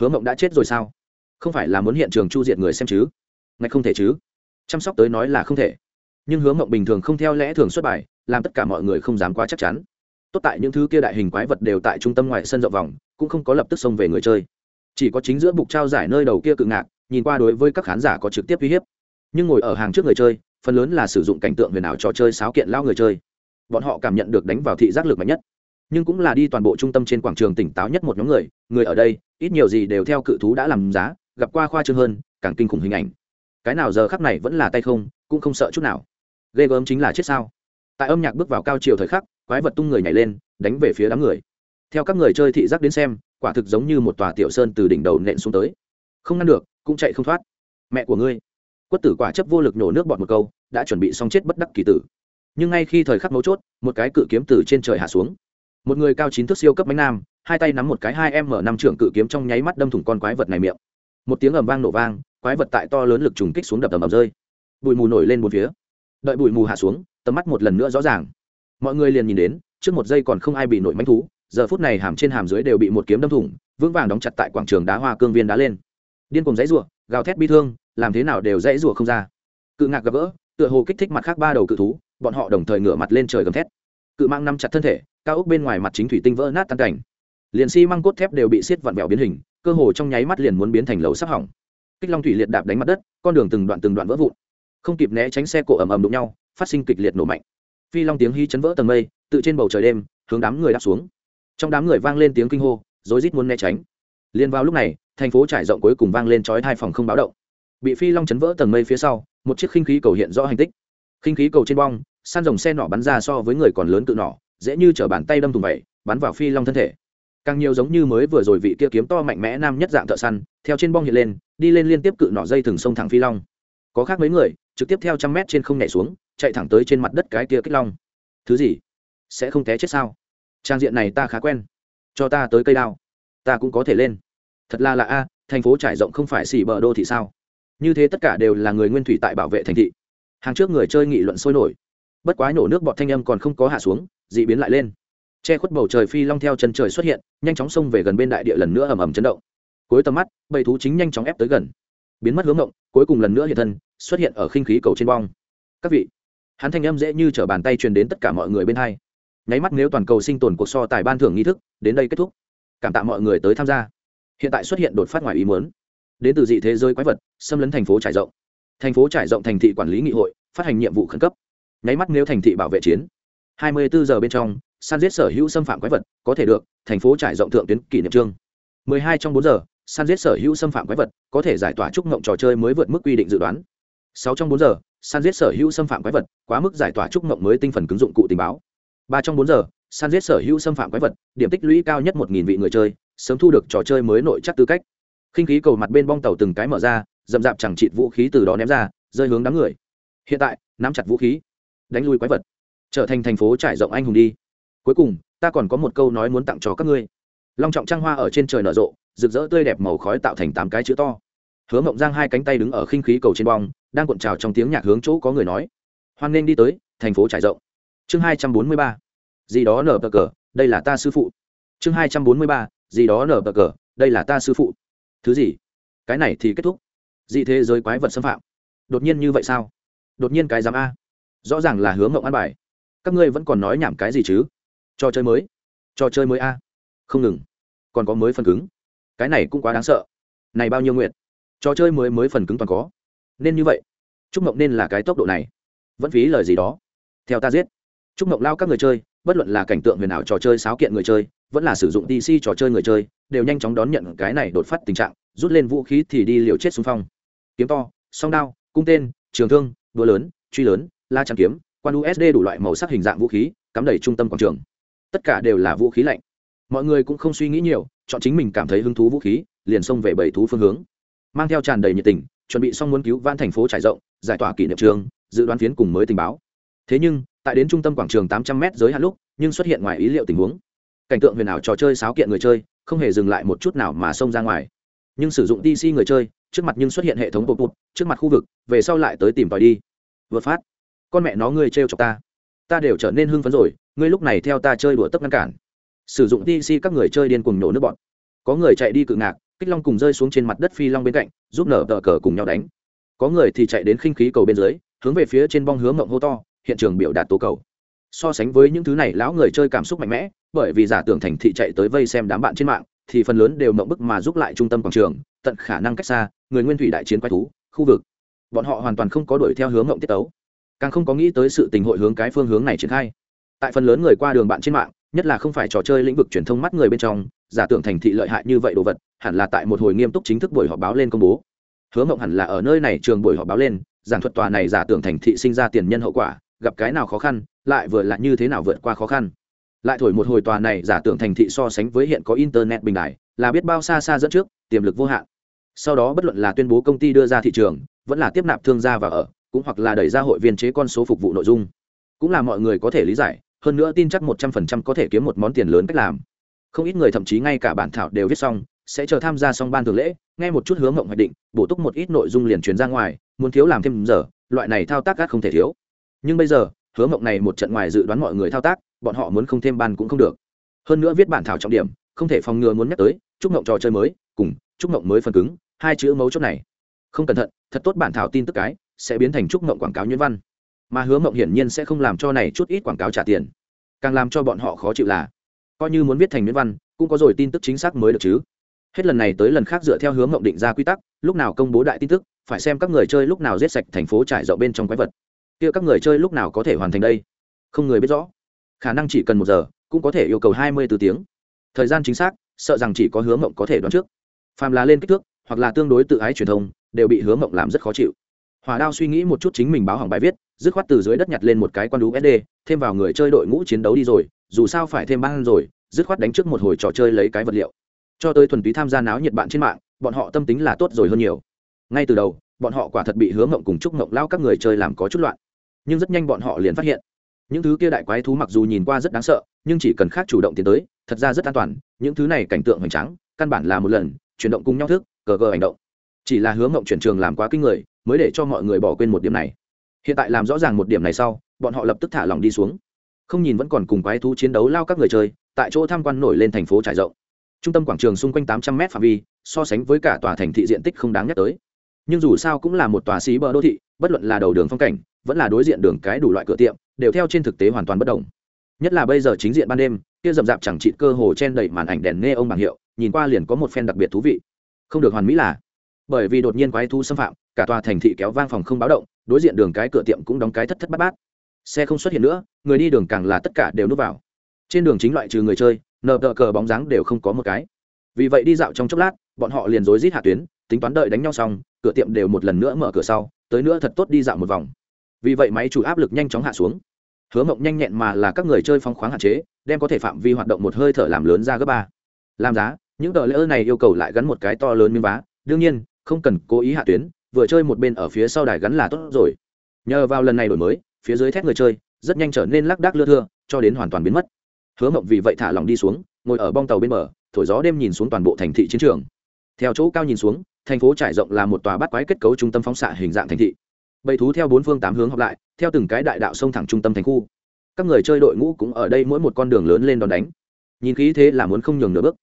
Hướng ngộng đã chết rồi sao? Không phải là muốn hiện trường chu diệt người xem chứ? Ngay không thể chứ? Chăm sóc tới nói là không thể. Nhưng hướng mộng bình thường không theo lẽ thường xuất bài, làm tất cả mọi người không dám quá chắc chắn. Tốt tại những thứ kia đại hình quái vật đều tại trung tâm ngoài sân rộng vòng, cũng không có lập tức xông về người chơi. Chỉ có chính giữa bục trao giải nơi đầu kia cự ngạc, nhìn qua đối với các khán giả có trực tiếp uy hiếp. Nhưng ngồi ở hàng trước người chơi, phần lớn là sử dụng cảnh tượng huyền ảo trò chơi sáo kiện lao người chơi. Bọn họ cảm nhận được đánh vào thị giác lực mạnh nhất. Nhưng cũng là đi toàn bộ trung tâm trên quảng trường tỉnh táo nhất một nhóm người người ở đây, ít nhiều gì đều theo cự thú đã làm giá gặp qua khoa trương hơn, càng kinh khủng hình ảnh. Cái nào giờ khắc này vẫn là tay không, cũng không sợ chút nào. Ghê gớm chính là chết sao? Tại âm nhạc bước vào cao chiều thời khắc, quái vật tung người nhảy lên, đánh về phía đám người. Theo các người chơi thị giác đến xem, quả thực giống như một tòa tiểu sơn từ đỉnh đầu nện xuống tới. Không ngăn được, cũng chạy không thoát. Mẹ của ngươi. Quất tử quả chấp vô lực nổ nước bọt một câu, đã chuẩn bị xong chết bất đắc kỳ tử. Nhưng ngay khi thời khắc mấu chốt, một cái cự kiếm từ trên trời hạ xuống. Một người cao chín thước siêu cấp bánh nam, hai tay nắm một cái hai m năm trưởng cự kiếm trong nháy mắt đâm thủng con quái vật này miệng một tiếng ầm vang nổ vang, quái vật tại to lớn lực trùng kích xuống đập ầm ầm rơi. Bụi mù nổi lên một phía. Đợi bụi mù hạ xuống, tầm mắt một lần nữa rõ ràng. Mọi người liền nhìn đến, trước một giây còn không ai bị nổi manh thú, giờ phút này hàm trên hàm dưới đều bị một kiếm đâm thủng, vững vàng đóng chặt tại quảng trường đá hoa cương viên đá lên. Điên cùng dãy rủa, gào thét bi thương, làm thế nào đều dãy rủa không ra. Cự ngạc gặp gỡ, tựa hồ kích thích mặt khác ba đầu cự thú, bọn họ đồng thời ngửa mặt lên trời gầm thét. Cự mang nắm chặt thân thể, cao ốc bên ngoài mặt chính thủy tinh vỡ nát tan cảnh. Liền xi măng cốt thép đều bị xiết vặn vẹo biến hình cơ hồ trong nháy mắt liền muốn biến thành lầu sắp hỏng. Kích long thủy liệt đạp đánh mặt đất, con đường từng đoạn từng đoạn vỡ vụn. Không kịp né tránh xe cộ ầm ầm đụng nhau, phát sinh kịch liệt nổ mạnh. Phi long tiếng hy chấn vỡ tầng mây, tự trên bầu trời đêm, hướng đám người đáp xuống. Trong đám người vang lên tiếng kinh hô, rối rít muốn né tránh. Liền vào lúc này, thành phố trải rộng cuối cùng vang lên chói hai phòng không báo động. Bị phi long chấn vỡ tầng mây phía sau, một chiếc khinh khí cầu hiện rõ hành tích. Khinh khí cầu trên bong san dòng xe nỏ bắn ra so với người còn lớn tự nỏ, dễ như chở bàn tay đâm thùng vẩy bắn vào phi long thân thể càng nhiều giống như mới vừa rồi vị kia kiếm to mạnh mẽ nam nhất dạng thợ săn, theo trên bong hiện lên, đi lên liên tiếp cự nỏ dây thừng sông thẳng phi long. Có khác mấy người, trực tiếp theo trăm mét trên không nhảy xuống, chạy thẳng tới trên mặt đất cái kia kích long. Thứ gì? Sẽ không té chết sao? Trang diện này ta khá quen. Cho ta tới cây đao. Ta cũng có thể lên. Thật là lạ a, thành phố trải rộng không phải xỉ bờ đô thị sao? Như thế tất cả đều là người nguyên thủy tại bảo vệ thành thị. Hàng trước người chơi nghị luận sôi nổi. Bất quá nổ nước bọt thanh âm còn không có hạ xuống, dị biến lại lên che khuất bầu trời phi long theo chân trời xuất hiện, nhanh chóng xông về gần bên đại địa lần nữa ầm ầm chấn động. Cuối tầm mắt, bầy thú chính nhanh chóng ép tới gần. Biến mất hướng động cuối cùng lần nữa hiện thân, xuất hiện ở khinh khí cầu trên bong. Các vị, hắn thanh âm dễ như t bàn tay truyền đến tất cả mọi người bên hai. Nháy mắt nếu toàn cầu sinh tồn cuộc so tài ban thưởng nghi thức, đến đây kết thúc. Cảm tạ mọi người tới tham gia. Hiện tại xuất hiện đột phát ngoài ý muốn. Đến từ dị thế giới quái vật, xâm lấn thành phố trải rộng. Thành phố trải rộng thành thị quản lý nghị hội, phát hành nhiệm vụ khẩn cấp. Nháy mắt nếu thành thị bảo vệ chiến. 24 giờ bên trong san giết sở hữu xâm phạm quái vật, có thể được, thành phố trải rộng thượng tuyến kỷ niệm trương 12 trong 4 giờ, san giết sở hữu xâm phạm quái vật, có thể giải tỏa trúc ngộng trò chơi mới vượt mức quy định dự đoán. 6 trong 4 giờ, san giết sở hữu xâm phạm quái vật, quá mức giải tỏa trúc ngộng mới tinh phần cứng dụng cụ tình báo. 3 trong 4 giờ, san giết sở hữu xâm phạm quái vật, điểm tích lũy cao nhất 1.000 vị người chơi, sớm thu được trò chơi mới nội chắc tư cách. khinh khí cầu mặt bên bong tàu từng cái mở ra dầm dạp chẳng chịt vũ khí từ đó ném ra, rơi hướng đám người. hiện tại, nắm chặt vũ khí, đánh lui quái vật, trở thành thành phố trải rộng anh hùng đi cuối cùng, ta còn có một câu nói muốn tặng cho các ngươi. Long trọng trăng hoa ở trên trời nở rộ, rực rỡ tươi đẹp màu khói tạo thành tám cái chữ to. Hứa mộng giang hai cánh tay đứng ở khinh khí cầu trên bong, đang cuộn trào trong tiếng nhạc hướng chỗ có người nói. Hoan nên đi tới, thành phố trải rộng. Chương hai trăm bốn mươi ba. Gì đó nở bờ cờ, đây là ta sư phụ. Chương hai trăm bốn mươi ba. Gì đó nở bờ cờ, đây là ta sư phụ. Thứ gì? Cái này thì kết thúc. Dị thế giới quái vật xâm phạm. Đột nhiên như vậy sao? Đột nhiên cái dám a. Rõ ràng là hướng mộng ăn bài. Các ngươi vẫn còn nói nhảm cái gì chứ? Trò chơi mới. Trò chơi mới a. Không ngừng. Còn có mới phần cứng. Cái này cũng quá đáng sợ. Này bao nhiêu nguyện trò chơi mới mới phần cứng toàn có. Nên như vậy. Trúc mộng nên là cái tốc độ này. Vẫn phí lời gì đó. Theo ta giết. Trúc mộng lao các người chơi, bất luận là cảnh tượng huyền ảo trò chơi, sáo kiện người chơi, vẫn là sử dụng dc trò chơi người chơi, đều nhanh chóng đón nhận cái này đột phát tình trạng, rút lên vũ khí thì đi liều chết xung phong. Kiếm to, song đao, cung tên, trường thương, đũa lớn, truy lớn, la trắng kiếm, quan usd đủ loại màu sắc hình dạng vũ khí, cắm đầy trung tâm quảng trường tất cả đều là vũ khí lạnh. Mọi người cũng không suy nghĩ nhiều, chọn chính mình cảm thấy hứng thú vũ khí, liền xông về bảy thú phương hướng. Mang theo tràn đầy nhiệt tình, chuẩn bị xong muốn cứu vãn thành phố trải rộng, giải tỏa kỷ niệm trường, dự đoán phiến cùng mới tình báo. Thế nhưng, tại đến trung tâm quảng trường tám trăm m giới hạn lúc, nhưng xuất hiện ngoài ý liệu tình huống. Cảnh tượng huyền ảo trò chơi sáo kiện người chơi, không hề dừng lại một chút nào mà xông ra ngoài. Nhưng sử dụng dc người chơi, trước mặt nhưng xuất hiện hệ thống bột bột, trước mặt khu vực, về sau lại tới tìm tòi đi. Vượt phát, con mẹ nó ngươi trêu chọc ta. Ta đều trở nên hưng phấn rồi ngươi lúc này theo ta chơi đùa tấp ngăn cản. Sử dụng dc các người chơi điên cùng nổ nước bọn. Có người chạy đi cự ngạc, kích long cùng rơi xuống trên mặt đất phi long bên cạnh, giúp nở tờ cờ cùng nhau đánh. Có người thì chạy đến khinh khí cầu bên dưới, hướng về phía trên bong hướng mộng hô to, hiện trường biểu đạt tố cầu. So sánh với những thứ này, lão người chơi cảm xúc mạnh mẽ, bởi vì giả tưởng thành thị chạy tới vây xem đám bạn trên mạng, thì phần lớn đều mộng bức mà giúp lại trung tâm quảng trường, tận khả năng cách xa, người nguyên thủy đại chiến quái thú, khu vực. Bọn họ hoàn toàn không có đuổi theo hướng mộng tiết tấu. Càng không có nghĩ tới sự tình hội hướng cái phương hướng này triển khai tại phần lớn người qua đường bạn trên mạng, nhất là không phải trò chơi lĩnh vực truyền thông mắt người bên trong, giả tưởng thành thị lợi hại như vậy đồ vật, hẳn là tại một hồi nghiêm túc chính thức buổi họp báo lên công bố. Hứa mộng hẳn là ở nơi này trường buổi họp báo lên, giảng thuật tòa này giả tưởng thành thị sinh ra tiền nhân hậu quả, gặp cái nào khó khăn, lại vừa là như thế nào vượt qua khó khăn. Lại thổi một hồi tòa này giả tưởng thành thị so sánh với hiện có internet bình đại, là biết bao xa xa dẫn trước, tiềm lực vô hạn. Sau đó bất luận là tuyên bố công ty đưa ra thị trường, vẫn là tiếp nạp thương gia và ở, cũng hoặc là đẩy ra hội viên chế con số phục vụ nội dung. Cũng là mọi người có thể lý giải hơn nữa tin chắc một trăm phần trăm có thể kiếm một món tiền lớn cách làm. Không ít người thậm chí ngay cả bản thảo đều viết xong, sẽ chờ tham gia xong ban thường lễ, nghe một chút hướng mộng hoạch định, bổ túc một ít nội dung liền truyền ra ngoài, muốn thiếu làm thêm giờ, loại này thao tác gắt không thể thiếu. Nhưng bây giờ hứa mộng này một trận ngoài dự đoán mọi người thao tác, bọn họ muốn không thêm ban cũng không được. Hơn nữa viết bản thảo trọng điểm, không thể phòng ngừa muốn nhắc tới, chúc mộng trò chơi mới, cùng chúc mộng mới phần cứng, hai chữ mấu chốt này. Không cẩn thận, thật tốt bản thảo tin tức cái, sẽ biến thành chúc mộng quảng cáo nhuyễn văn mà hứa mộng hiển nhiên sẽ không làm cho này chút ít quảng cáo trả tiền. Càng làm cho bọn họ khó chịu là, coi như muốn viết thành nguyễn văn, cũng có rồi tin tức chính xác mới được chứ. Hết lần này tới lần khác dựa theo hướng mộng định ra quy tắc, lúc nào công bố đại tin tức, phải xem các người chơi lúc nào giết sạch thành phố trải rộng bên trong quái vật. Kia các người chơi lúc nào có thể hoàn thành đây? Không người biết rõ. Khả năng chỉ cần một giờ, cũng có thể yêu cầu hai mươi từ tiếng. Thời gian chính xác, sợ rằng chỉ có hướng mộng có thể đoán trước. Phàm là lên kích thước, hoặc là tương đối tự ái truyền thông, đều bị hướng mộng làm rất khó chịu hỏa đao suy nghĩ một chút chính mình báo hỏng bài viết, dứt khoát từ dưới đất nhặt lên một cái quan usd thêm vào người chơi đội ngũ chiến đấu đi rồi, dù sao phải thêm ban rồi, dứt khoát đánh trước một hồi trò chơi lấy cái vật liệu. Cho tới thuần túy tham gia náo nhiệt bạn trên mạng, bọn họ tâm tính là tốt rồi hơn nhiều. Ngay từ đầu, bọn họ quả thật bị hướng ngộng cùng chúc ngộng lao các người chơi làm có chút loạn. Nhưng rất nhanh bọn họ liền phát hiện, những thứ kia đại quái thú mặc dù nhìn qua rất đáng sợ, nhưng chỉ cần khác chủ động tiến tới, thật ra rất an toàn, những thứ này cảnh tượng hoành tráng, căn bản là một lần, chuyển động cùng nhau thức, cờ cờ hành động. Chỉ là hướng ngộng chuyển trường làm quá kinh người mới để cho mọi người bỏ quên một điểm này. Hiện tại làm rõ ràng một điểm này sau, bọn họ lập tức thả lòng đi xuống. Không nhìn vẫn còn cùng quái thú chiến đấu lao các người chơi, tại chỗ tham quan nổi lên thành phố trải rộng. Trung tâm quảng trường xung quanh tám trăm m phạm vi, so sánh với cả tòa thành thị diện tích không đáng nhắc tới. Nhưng dù sao cũng là một tòa xí bờ đô thị, bất luận là đầu đường phong cảnh, vẫn là đối diện đường cái đủ loại cửa tiệm, đều theo trên thực tế hoàn toàn bất đồng. Nhất là bây giờ chính diện ban đêm, kia rậm rạp chẳng trị cơ hồ chen đầy màn ảnh đèn nghe ông bảng hiệu, nhìn qua liền có một phen đặc biệt thú vị. Không được hoàn mỹ là bởi vì đột nhiên quái thú xâm phạm cả tòa thành thị kéo vang phòng không báo động, đối diện đường cái cửa tiệm cũng đóng cái thất thất bát bát. Xe không xuất hiện nữa, người đi đường càng là tất cả đều núp vào. Trên đường chính loại trừ người chơi, nờ đợ cờ bóng dáng đều không có một cái. Vì vậy đi dạo trong chốc lát, bọn họ liền rối rít hạ tuyến, tính toán đợi đánh nhau xong, cửa tiệm đều một lần nữa mở cửa sau, tới nữa thật tốt đi dạo một vòng. Vì vậy máy chủ áp lực nhanh chóng hạ xuống. Hứa mộng nhanh nhẹn mà là các người chơi phong khoáng hạn chế, đem có thể phạm vi hoạt động một hơi thở làm lớn ra gấp ba. Làm giá, những tờ lễ này yêu cầu lại gắn một cái to lớn miếng vá, đương nhiên, không cần cố ý hạ tuyến vừa chơi một bên ở phía sau đài gắn là tốt rồi. Nhờ vào lần này đổi mới, phía dưới thét người chơi, rất nhanh trở nên lác đác lưa thưa, cho đến hoàn toàn biến mất. Hứa mộng vì vậy thả lòng đi xuống, ngồi ở bong tàu bên bờ, thổi gió đêm nhìn xuống toàn bộ thành thị chiến trường. Theo chỗ cao nhìn xuống, thành phố trải rộng là một tòa bát quái kết cấu trung tâm phóng xạ hình dạng thành thị. Bầy thú theo bốn phương tám hướng học lại, theo từng cái đại đạo sông thẳng trung tâm thành khu. Các người chơi đội ngũ cũng ở đây mỗi một con đường lớn lên đòn đánh. Nhìn khí thế là muốn không nhường nửa bước.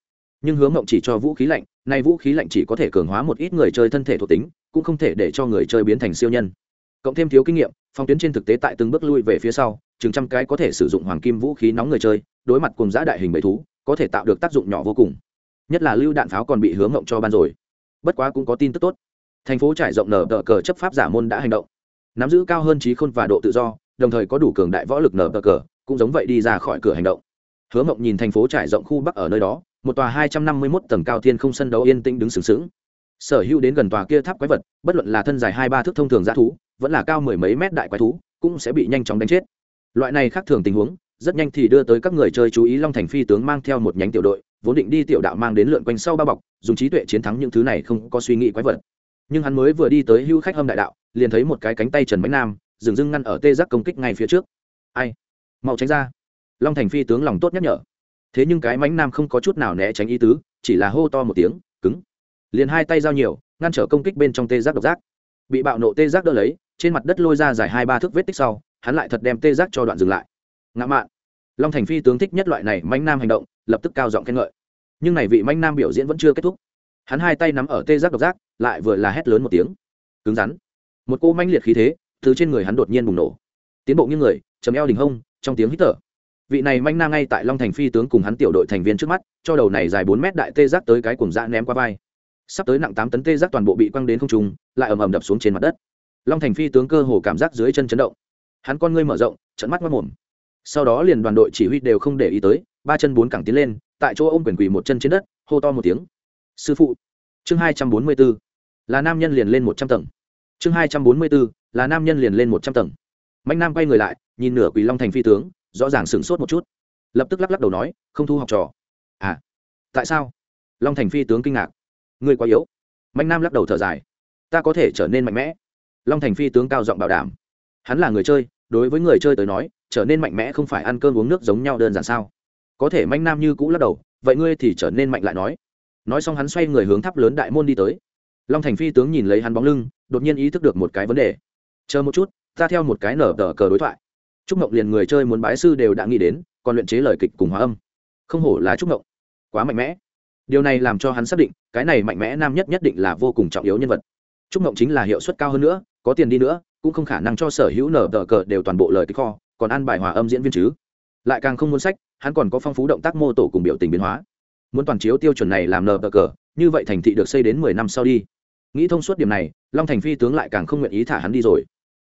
Nhưng hướng mộng chỉ cho vũ khí lạnh, nay vũ khí lạnh chỉ có thể cường hóa một ít người chơi thân thể thuộc tính cũng không thể để cho người chơi biến thành siêu nhân. Cộng thêm thiếu kinh nghiệm, phong tuyến trên thực tế tại từng bước lui về phía sau, chừng trăm cái có thể sử dụng hoàng kim vũ khí nóng người chơi, đối mặt cùng giã đại hình bầy thú, có thể tạo được tác dụng nhỏ vô cùng. Nhất là lưu đạn pháo còn bị hướng ngộng cho ban rồi. Bất quá cũng có tin tức tốt. Thành phố trải rộng nở tờ cờ chấp pháp giả môn đã hành động. Nắm giữ cao hơn trí khôn và độ tự do, đồng thời có đủ cường đại võ lực nở tờ cờ, cũng giống vậy đi ra khỏi cửa hành động. Hứa mộng nhìn thành phố trải rộng khu bắc ở nơi đó, một tòa hai trăm năm mươi 251 tầng cao thiên không sân đấu yên tĩnh đứng sừng sững sở hữu đến gần tòa kia tháp quái vật, bất luận là thân dài hai ba thước thông thường g thú, vẫn là cao mười mấy mét đại quái thú, cũng sẽ bị nhanh chóng đánh chết. Loại này khác thường tình huống, rất nhanh thì đưa tới các người chơi chú ý long thành phi tướng mang theo một nhánh tiểu đội, vốn định đi tiểu đạo mang đến lượn quanh sau bao bọc, dùng trí tuệ chiến thắng những thứ này không có suy nghĩ quái vật. Nhưng hắn mới vừa đi tới hưu khách hâm đại đạo, liền thấy một cái cánh tay trần bánh nam, dừng dưng ngăn ở tê giác công kích ngay phía trước. Ai? Mau tránh ra. Long thành phi tướng lòng tốt nhắc nhở. Thế nhưng cái mánh nam không có chút nào né tránh ý tứ, chỉ là hô to một tiếng, cứng liền hai tay giao nhiều, ngăn trở công kích bên trong tê giác độc giác. Bị bạo nộ tê giác đỡ lấy, trên mặt đất lôi ra dài hai ba thước vết tích sau, hắn lại thật đem tê giác cho đoạn dừng lại. Ngã mạn. Long thành phi tướng thích nhất loại này manh nam hành động, lập tức cao giọng khen ngợi. Nhưng này vị manh nam biểu diễn vẫn chưa kết thúc. Hắn hai tay nắm ở tê giác độc giác, lại vừa là hét lớn một tiếng. Cứng rắn. Một cô manh liệt khí thế, từ trên người hắn đột nhiên bùng nổ. Tiến bộ như người chấm eo đình hông, trong tiếng hít thở. Vị này manh nam ngay tại long thành phi tướng cùng hắn tiểu đội thành viên trước mắt, cho đầu này dài bốn mét đại tê giác tới cái cùng dã ném qua vai sắp tới nặng tám tấn tê giác toàn bộ bị quăng đến không trung, lại ầm ầm đập xuống trên mặt đất. Long thành phi tướng cơ hồ cảm giác dưới chân chấn động. Hắn con ngươi mở rộng trận mắt mất mồm sau đó liền đoàn đội chỉ huy đều không để ý tới, ba chân bốn cẳng tiến lên, tại chỗ ôm quyền quỳ một chân trên đất, hô to một tiếng. Sư phụ! Chương hai trăm bốn mươi b ố là nam nhân liền lên một trăm tầng. Chương hai trăm bốn mươi b ố là nam nhân liền lên một trăm tầng. Mạnh nam quay người lại, nhìn nửa quỳ long thành phi tướng, rõ ràng sửng sốt một chút. Lập tức lắc lắc đầu nói, không thu học trò. À tại sao? Long thành phi tướng kinh ngạc ngươi quá yếu. Mạnh nam lắc đầu thở dài. Ta có thể trở nên mạnh mẽ. Long thành phi tướng cao giọng bảo đảm. Hắn là người chơi, đối với người chơi tới nói, trở nên mạnh mẽ không phải ăn cơm uống nước giống nhau đơn giản sao? Có thể mạnh nam như cũ lắc đầu, vậy ngươi thì trở nên mạnh lại nói. Nói xong hắn xoay người hướng tháp lớn đại môn đi tới. Long thành phi tướng nhìn lấy hắn bóng lưng, đột nhiên ý thức được một cái vấn đề. Chờ một chút, ta theo một cái nở tờ cờ đối thoại. Trúc mộng liền người chơi muốn bái sư đều đã nghĩ đến, còn luyện chế lời kịch cùng hóa âm. Không hổ là trúc mộng quá mạnh mẽ điều này làm cho hắn xác định, cái này mạnh mẽ nam nhất nhất định là vô cùng trọng yếu nhân vật. Trúc mộng chính là hiệu suất cao hơn nữa, có tiền đi nữa, cũng không khả năng cho sở hữu nở tờ cờ đều toàn bộ lời kịch kho, còn ăn bài hòa âm diễn viên chứ. Lại càng không muốn sách, hắn còn có phong phú động tác mô tổ cùng biểu tình biến hóa. Muốn toàn chiếu tiêu chuẩn này làm nở tờ cờ, như vậy thành thị được xây đến mười năm sau đi. Nghĩ thông suốt điểm này, long thành phi tướng lại càng không nguyện ý thả hắn đi rồi.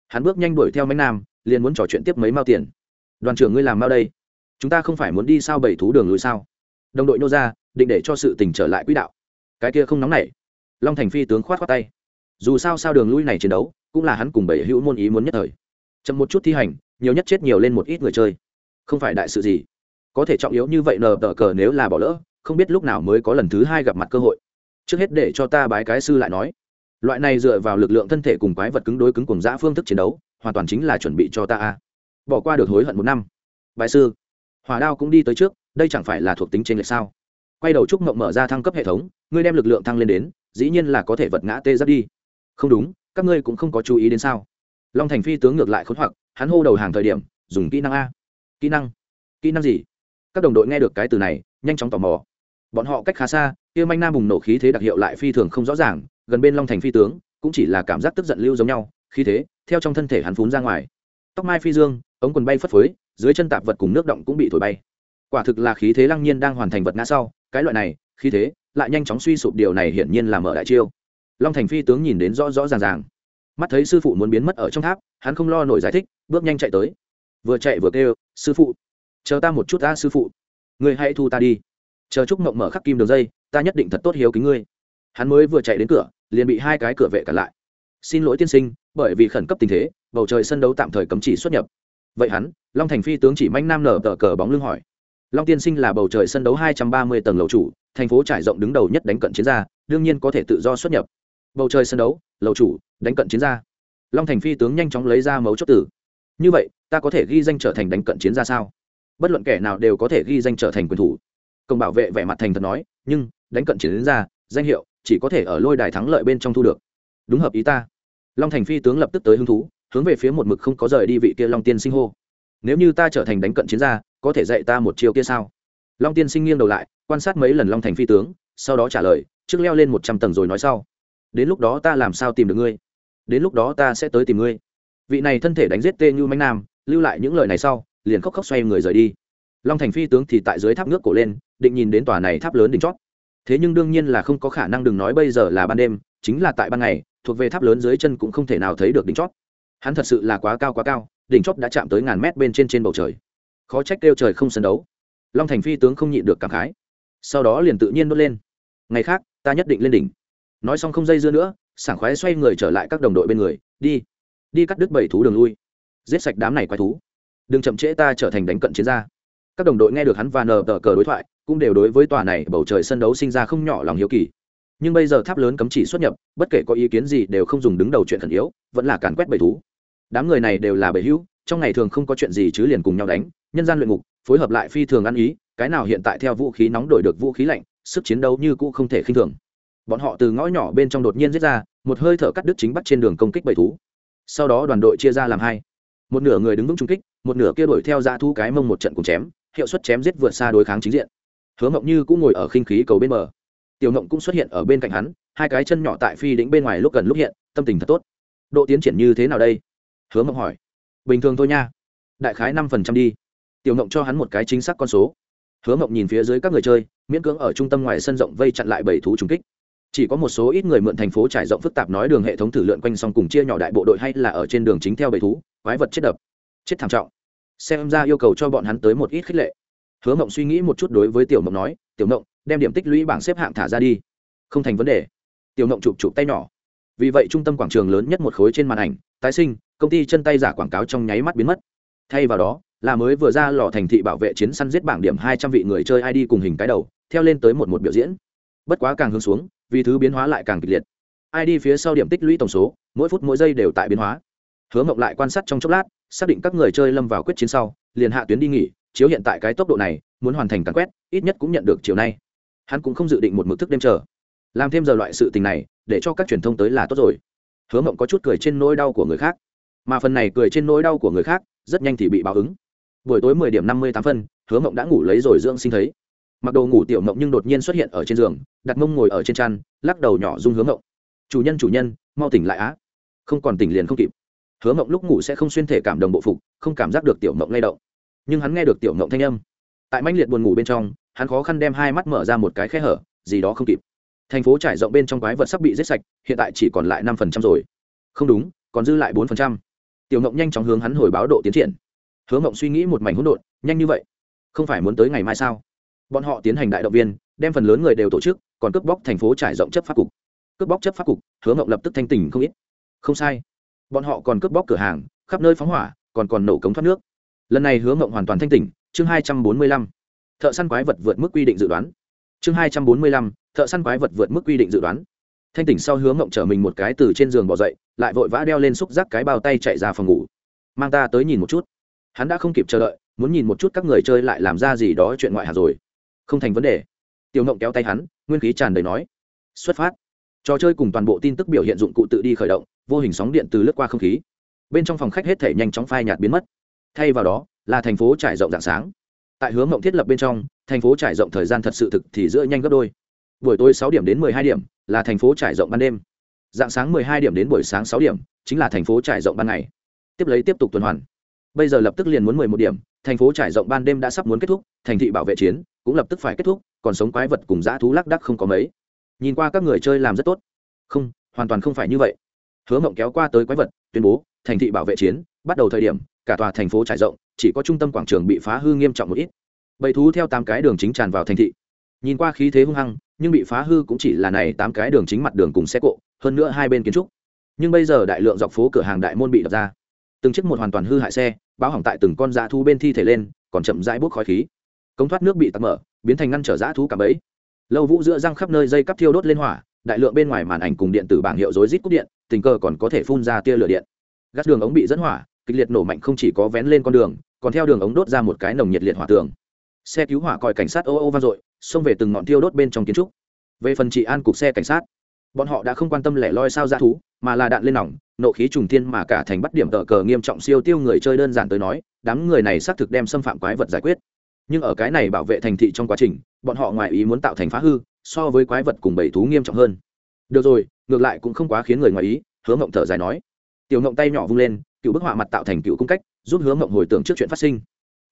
Hắn bước nhanh đuổi theo mấy nam, liền muốn trò chuyện tiếp mấy mao tiền. Đoàn trưởng ngươi làm mao đây? Chúng ta không phải muốn đi sao bảy thú đường lùi sao? Đồng đội nô ra, định để cho sự tình trở lại quỹ đạo. Cái kia không nóng nảy. Long thành phi tướng khoát khoát tay. Dù sao sao đường lui này chiến đấu, cũng là hắn cùng bảy hữu môn ý muốn nhất thời. Chậm một chút thi hành, nhiều nhất chết nhiều lên một ít người chơi. Không phải đại sự gì. Có thể trọng yếu như vậy nờ tờ cờ nếu là bỏ lỡ, không biết lúc nào mới có lần thứ hai gặp mặt cơ hội. Trước hết để cho ta bái cái sư lại nói. Loại này dựa vào lực lượng thân thể cùng quái vật cứng đối cứng cùng giã phương thức chiến đấu, hoàn toàn chính là chuẩn bị cho ta a. Bỏ qua được hối hận một năm. Bái sư hỏa đao cũng đi tới trước, đây chẳng phải là thuộc tính trên lệch sao? Quay đầu trúc mộng mở ra thăng cấp hệ thống, ngươi đem lực lượng thăng lên đến, dĩ nhiên là có thể vật ngã tê giáp đi. Không đúng, các ngươi cũng không có chú ý đến sao? Long thành phi tướng ngược lại khốn hoặc, hắn hô đầu hàng thời điểm, dùng kỹ năng a. Kỹ năng? Kỹ năng gì? Các đồng đội nghe được cái từ này, nhanh chóng tò mò. Bọn họ cách khá xa, kia manh nam bùng nổ khí thế đặc hiệu lại phi thường không rõ ràng, gần bên long thành phi tướng, cũng chỉ là cảm giác tức giận lưu giống nhau, khí thế, theo trong thân thể hắn phún ra ngoài. Tóc mai phi dương, ống quần bay phất phới dưới chân tạp vật cùng nước động cũng bị thổi bay. Quả thực là khí thế lăng nhiên đang hoàn thành vật ngã sau, cái loại này, khí thế, lại nhanh chóng suy sụp điều này hiển nhiên là mở đại chiêu. Long thành phi tướng nhìn đến rõ rõ ràng ràng. Mắt thấy sư phụ muốn biến mất ở trong tháp, hắn không lo nổi giải thích, bước nhanh chạy tới. Vừa chạy vừa kêu, sư phụ, chờ ta một chút ta sư phụ. Ngươi hãy thu ta đi. Chờ chúc mộng mở khắc kim đường dây, ta nhất định thật tốt hiếu kính ngươi. Hắn mới vừa chạy đến cửa, liền bị hai cái cửa vệ cản lại. Xin lỗi tiên sinh, bởi vì khẩn cấp tình thế, bầu trời sân đấu tạm thời cấm chỉ xuất nhập vậy hắn, long thành phi tướng chỉ manh nam nở tờ cờ bóng lưng hỏi. Long tiên sinh là bầu trời sân đấu hai trăm ba mươi tầng lầu chủ, thành phố trải rộng đứng đầu nhất đánh cận chiến gia, đương nhiên có thể tự do xuất nhập. Bầu trời sân đấu, lầu chủ, đánh cận chiến gia. Long thành phi tướng nhanh chóng lấy ra mấu chốt tử như vậy, ta có thể ghi danh trở thành đánh cận chiến gia sao? Bất luận kẻ nào đều có thể ghi danh trở thành quyền thủ. Công bảo vệ vẻ mặt thành thật nói, nhưng, đánh cận chiến gia, danh hiệu, chỉ có thể ở lôi đài thắng lợi bên trong thu được. Đúng hợp ý ta. Long thành phi tướng lập tức tới hứng thú hướng về phía một mực không có rời đi vị kia long tiên sinh hô. Nếu như ta trở thành đánh cận chiến gia, có thể dạy ta một chiêu kia sao? Long tiên sinh nghiêng đầu lại, quan sát mấy lần long thành phi tướng, sau đó trả lời, trước leo lên một trăm tầng rồi nói sau. Đến lúc đó ta làm sao tìm được ngươi? Đến lúc đó ta sẽ tới tìm ngươi. Vị này thân thể đánh giết tê như mánh nam, lưu lại những lời này sau, liền khóc khóc xoay người rời đi. Long thành phi tướng thì tại dưới tháp nước cổ lên, định nhìn đến tòa này tháp lớn đỉnh chót. Thế nhưng đương nhiên là không có khả năng đừng nói bây giờ là ban đêm, chính là tại ban ngày, thuộc về tháp lớn dưới chân cũng không thể nào thấy được đỉnh chót hắn thật sự là quá cao quá cao, đỉnh chót đã chạm tới ngàn mét bên trên trên bầu trời. Khó trách kêu trời không sân đấu. Long thành phi tướng không nhịn được cảm khái. Sau đó liền tự nhiên đốt lên. Ngày khác, ta nhất định lên đỉnh. Nói xong không dây dưa nữa, sảng khoái xoay người trở lại các đồng đội bên người, đi. Đi cắt đứt bảy thú đường lui. Giết sạch đám này quái thú. Đừng chậm trễ ta trở thành đánh cận chiến gia. Các đồng đội nghe được hắn và nờ tờ cờ đối thoại, cũng đều đối với tòa này bầu trời sân đấu sinh ra không nhỏ lòng hiếu kỳ. Nhưng bây giờ tháp lớn cấm chỉ xuất nhập, bất kể có ý kiến gì đều không dùng đứng đầu chuyện thần yếu, vẫn là càn quét bầy thú đám người này đều là bệ hữu, trong ngày thường không có chuyện gì chứ liền cùng nhau đánh, nhân gian luyện ngục, phối hợp lại phi thường ăn ý, cái nào hiện tại theo vũ khí nóng đổi được vũ khí lạnh, sức chiến đấu như cũ không thể khinh thường. Bọn họ từ ngõ nhỏ bên trong đột nhiên giết ra, một hơi thở cắt đứt chính bắt trên đường công kích bầy thú. Sau đó đoàn đội chia ra làm hai. Một nửa người đứng vững trung kích, một nửa kia đuổi theo ra thu cái mông một trận cùng chém, hiệu suất chém giết vượt xa đối kháng chính diện. Hứa mộng như cũng ngồi ở khinh khí cầu bên bờ. Tiểu mộng cũng xuất hiện ở bên cạnh hắn, hai cái chân nhỏ tại phi đĩnh bên ngoài lúc gần lúc hiện, tâm tình thật tốt. Độ tiến triển như thế nào đây? Hứa mộng hỏi. Bình thường thôi nha. Đại khái năm phần trăm đi. Tiểu mộng cho hắn một cái chính xác con số. Hứa mộng nhìn phía dưới các người chơi, miễn cưỡng ở trung tâm ngoài sân rộng vây chặn lại bảy thú trùng kích. Chỉ có một số ít người mượn thành phố trải rộng phức tạp nói đường hệ thống thử lượn quanh xong cùng chia nhỏ đại bộ đội hay là ở trên đường chính theo bầy thú, quái vật chết đập, chết thảm trọng. Xem ra yêu cầu cho bọn hắn tới một ít khích lệ. Hứa mộng suy nghĩ một chút đối với tiểu mộng nói, tiểu mộng đem điểm tích lũy bảng xếp hạng thả ra đi. Không thành vấn đề. Tiểu mộng chụp chụp tay nhỏ. Vì vậy trung tâm quảng trường lớn nhất một khối trên màn ảnh, tái sinh công ty chân tay giả quảng cáo trong nháy mắt biến mất. Thay vào đó, là mới vừa ra lò thành thị bảo vệ chiến săn giết bảng điểm hai trăm vị người chơi id cùng hình cái đầu, theo lên tới một một biểu diễn. Bất quá càng hướng xuống, vì thứ biến hóa lại càng kịch liệt. Id phía sau điểm tích lũy tổng số, mỗi phút mỗi giây đều tại biến hóa. Hứa mộng lại quan sát trong chốc lát, xác định các người chơi lâm vào quyết chiến sau, liền hạ tuyến đi nghỉ, chiếu hiện tại cái tốc độ này, muốn hoàn thành cắn quét, ít nhất cũng nhận được chiều nay. Hắn cũng không dự định một mực thức đêm chờ. Làm thêm giờ loại sự tình này, để cho các truyền thông tới là tốt rồi. Hứa mộng có chút cười trên nỗi đau của người khác mà phần này cười trên nỗi đau của người khác, rất nhanh thì bị báo ứng. Buổi tối mười điểm năm mươi tám phân, hứa mộng đã ngủ lấy rồi dưỡng sinh thấy. Mặc đồ ngủ tiểu mộng nhưng đột nhiên xuất hiện ở trên giường, đặt mông ngồi ở trên chăn, lắc đầu nhỏ rung hướng mộng. Chủ nhân chủ nhân, mau tỉnh lại á. Không còn tỉnh liền không kịp. Hứa mộng lúc ngủ sẽ không xuyên thể cảm đồng bộ phục, không cảm giác được tiểu mộng lay động. Nhưng hắn nghe được tiểu mộng thanh âm. Tại mãnh liệt buồn ngủ bên trong, hắn khó khăn đem hai mắt mở ra một cái khe hở, gì đó không kịp. Thành phố trải rộng bên trong quái vật sắp bị giết sạch, hiện tại chỉ còn lại năm phần trăm rồi. Không đúng, còn dư lại bốn phần trăm tiểu mộng nhanh chóng hướng hắn hồi báo độ tiến triển. Hứa mộng suy nghĩ một mảnh hỗn độn, nhanh như vậy? Không phải muốn tới ngày mai sao? Bọn họ tiến hành đại động viên, đem phần lớn người đều tổ chức, còn cướp bóc thành phố trải rộng chấp pháp cục. Cướp bóc chấp pháp cục, hứa mộng lập tức thanh tỉnh không ít. Không sai. Bọn họ còn cướp bóc cửa hàng, khắp nơi phóng hỏa, còn còn nổ cống thoát nước. Lần này hứa mộng hoàn toàn thanh tỉnh, chương hai trăm bốn mươi lăm. Thợ săn quái vật vượt mức quy định dự đoán. Chương hai trăm bốn mươi lăm, thợ săn quái vật vượt mức quy định dự đoán thanh tỉnh sau hướng ngộng trở mình một cái từ trên giường bỏ dậy, lại vội vã đeo lên xúc giác cái bao tay chạy ra phòng ngủ. Mang ta tới nhìn một chút. Hắn đã không kịp chờ đợi, muốn nhìn một chút các người chơi lại làm ra gì đó chuyện ngoại hạt rồi. Không thành vấn đề. Tiểu ngộng kéo tay hắn, nguyên khí tràn đầy nói. Xuất phát. Trò chơi cùng toàn bộ tin tức biểu hiện dụng cụ tự đi khởi động, vô hình sóng điện từ lướt qua không khí. Bên trong phòng khách hết thể nhanh chóng phai nhạt biến mất. Thay vào đó, là thành phố trải rộng dạng sáng. Tại hướng mộng thiết lập bên trong, thành phố trải rộng thời gian thật sự thực thì giữa nhanh gấp đôi buổi tối sáu điểm đến mười hai điểm, là thành phố trải rộng ban đêm. Dạng sáng mười hai điểm đến buổi sáng sáu điểm, chính là thành phố trải rộng ban ngày. Tiếp lấy tiếp tục tuần hoàn. Bây giờ lập tức liền muốn mười một điểm, thành phố trải rộng ban đêm đã sắp muốn kết thúc, thành thị bảo vệ chiến cũng lập tức phải kết thúc, còn sống quái vật cùng dã thú lác đắc không có mấy. Nhìn qua các người chơi làm rất tốt. Không, hoàn toàn không phải như vậy. Hứa mộng kéo qua tới quái vật, tuyên bố, thành thị bảo vệ chiến bắt đầu thời điểm, cả tòa thành phố trải rộng, chỉ có trung tâm quảng trường bị phá hư nghiêm trọng một ít. Bầy thú theo tám cái đường chính tràn vào thành thị. Nhìn qua khí thế hung hăng nhưng bị phá hư cũng chỉ là này tám cái đường chính mặt đường cùng xe cộ, hơn nữa hai bên kiến trúc. Nhưng bây giờ đại lượng dọc phố cửa hàng đại môn bị đập ra. Từng chiếc một hoàn toàn hư hại xe, báo hỏng tại từng con dã thu bên thi thể lên, còn chậm rãi bốc khói khí. Cống thoát nước bị tắt mở, biến thành ngăn trở dã thú cả bẫy. Lâu vũ giữa răng khắp nơi dây cắp thiêu đốt lên hỏa, đại lượng bên ngoài màn ảnh cùng điện tử bảng hiệu rối rít cúp điện, tình cờ còn có thể phun ra tia lửa điện. Gác đường ống bị dẫn hỏa, kịch liệt nổ mạnh không chỉ có vén lên con đường, còn theo đường ống đốt ra một cái nồng nhiệt liệt hỏa tường. Xe cứu hỏa còi cảnh sát ô ô vang dội xông về từng ngọn thiêu đốt bên trong kiến trúc. Về phần trị an cục xe cảnh sát, bọn họ đã không quan tâm lẻ loi sao ra thú, mà là đạn lên nòng, nộ khí trùng thiên mà cả thành bắt điểm tờ cờ nghiêm trọng siêu tiêu người chơi đơn giản tới nói, đám người này xác thực đem xâm phạm quái vật giải quyết. Nhưng ở cái này bảo vệ thành thị trong quá trình, bọn họ ngoài ý muốn tạo thành phá hư, so với quái vật cùng bảy thú nghiêm trọng hơn. Được rồi, ngược lại cũng không quá khiến người ngoài ý, hứa ngộng thở dài nói. Tiểu ngộng tay nhỏ vung lên, cựu bức họa mặt tạo thành cựu cung cách, giúp hứa ngộng hồi tưởng trước chuyện phát sinh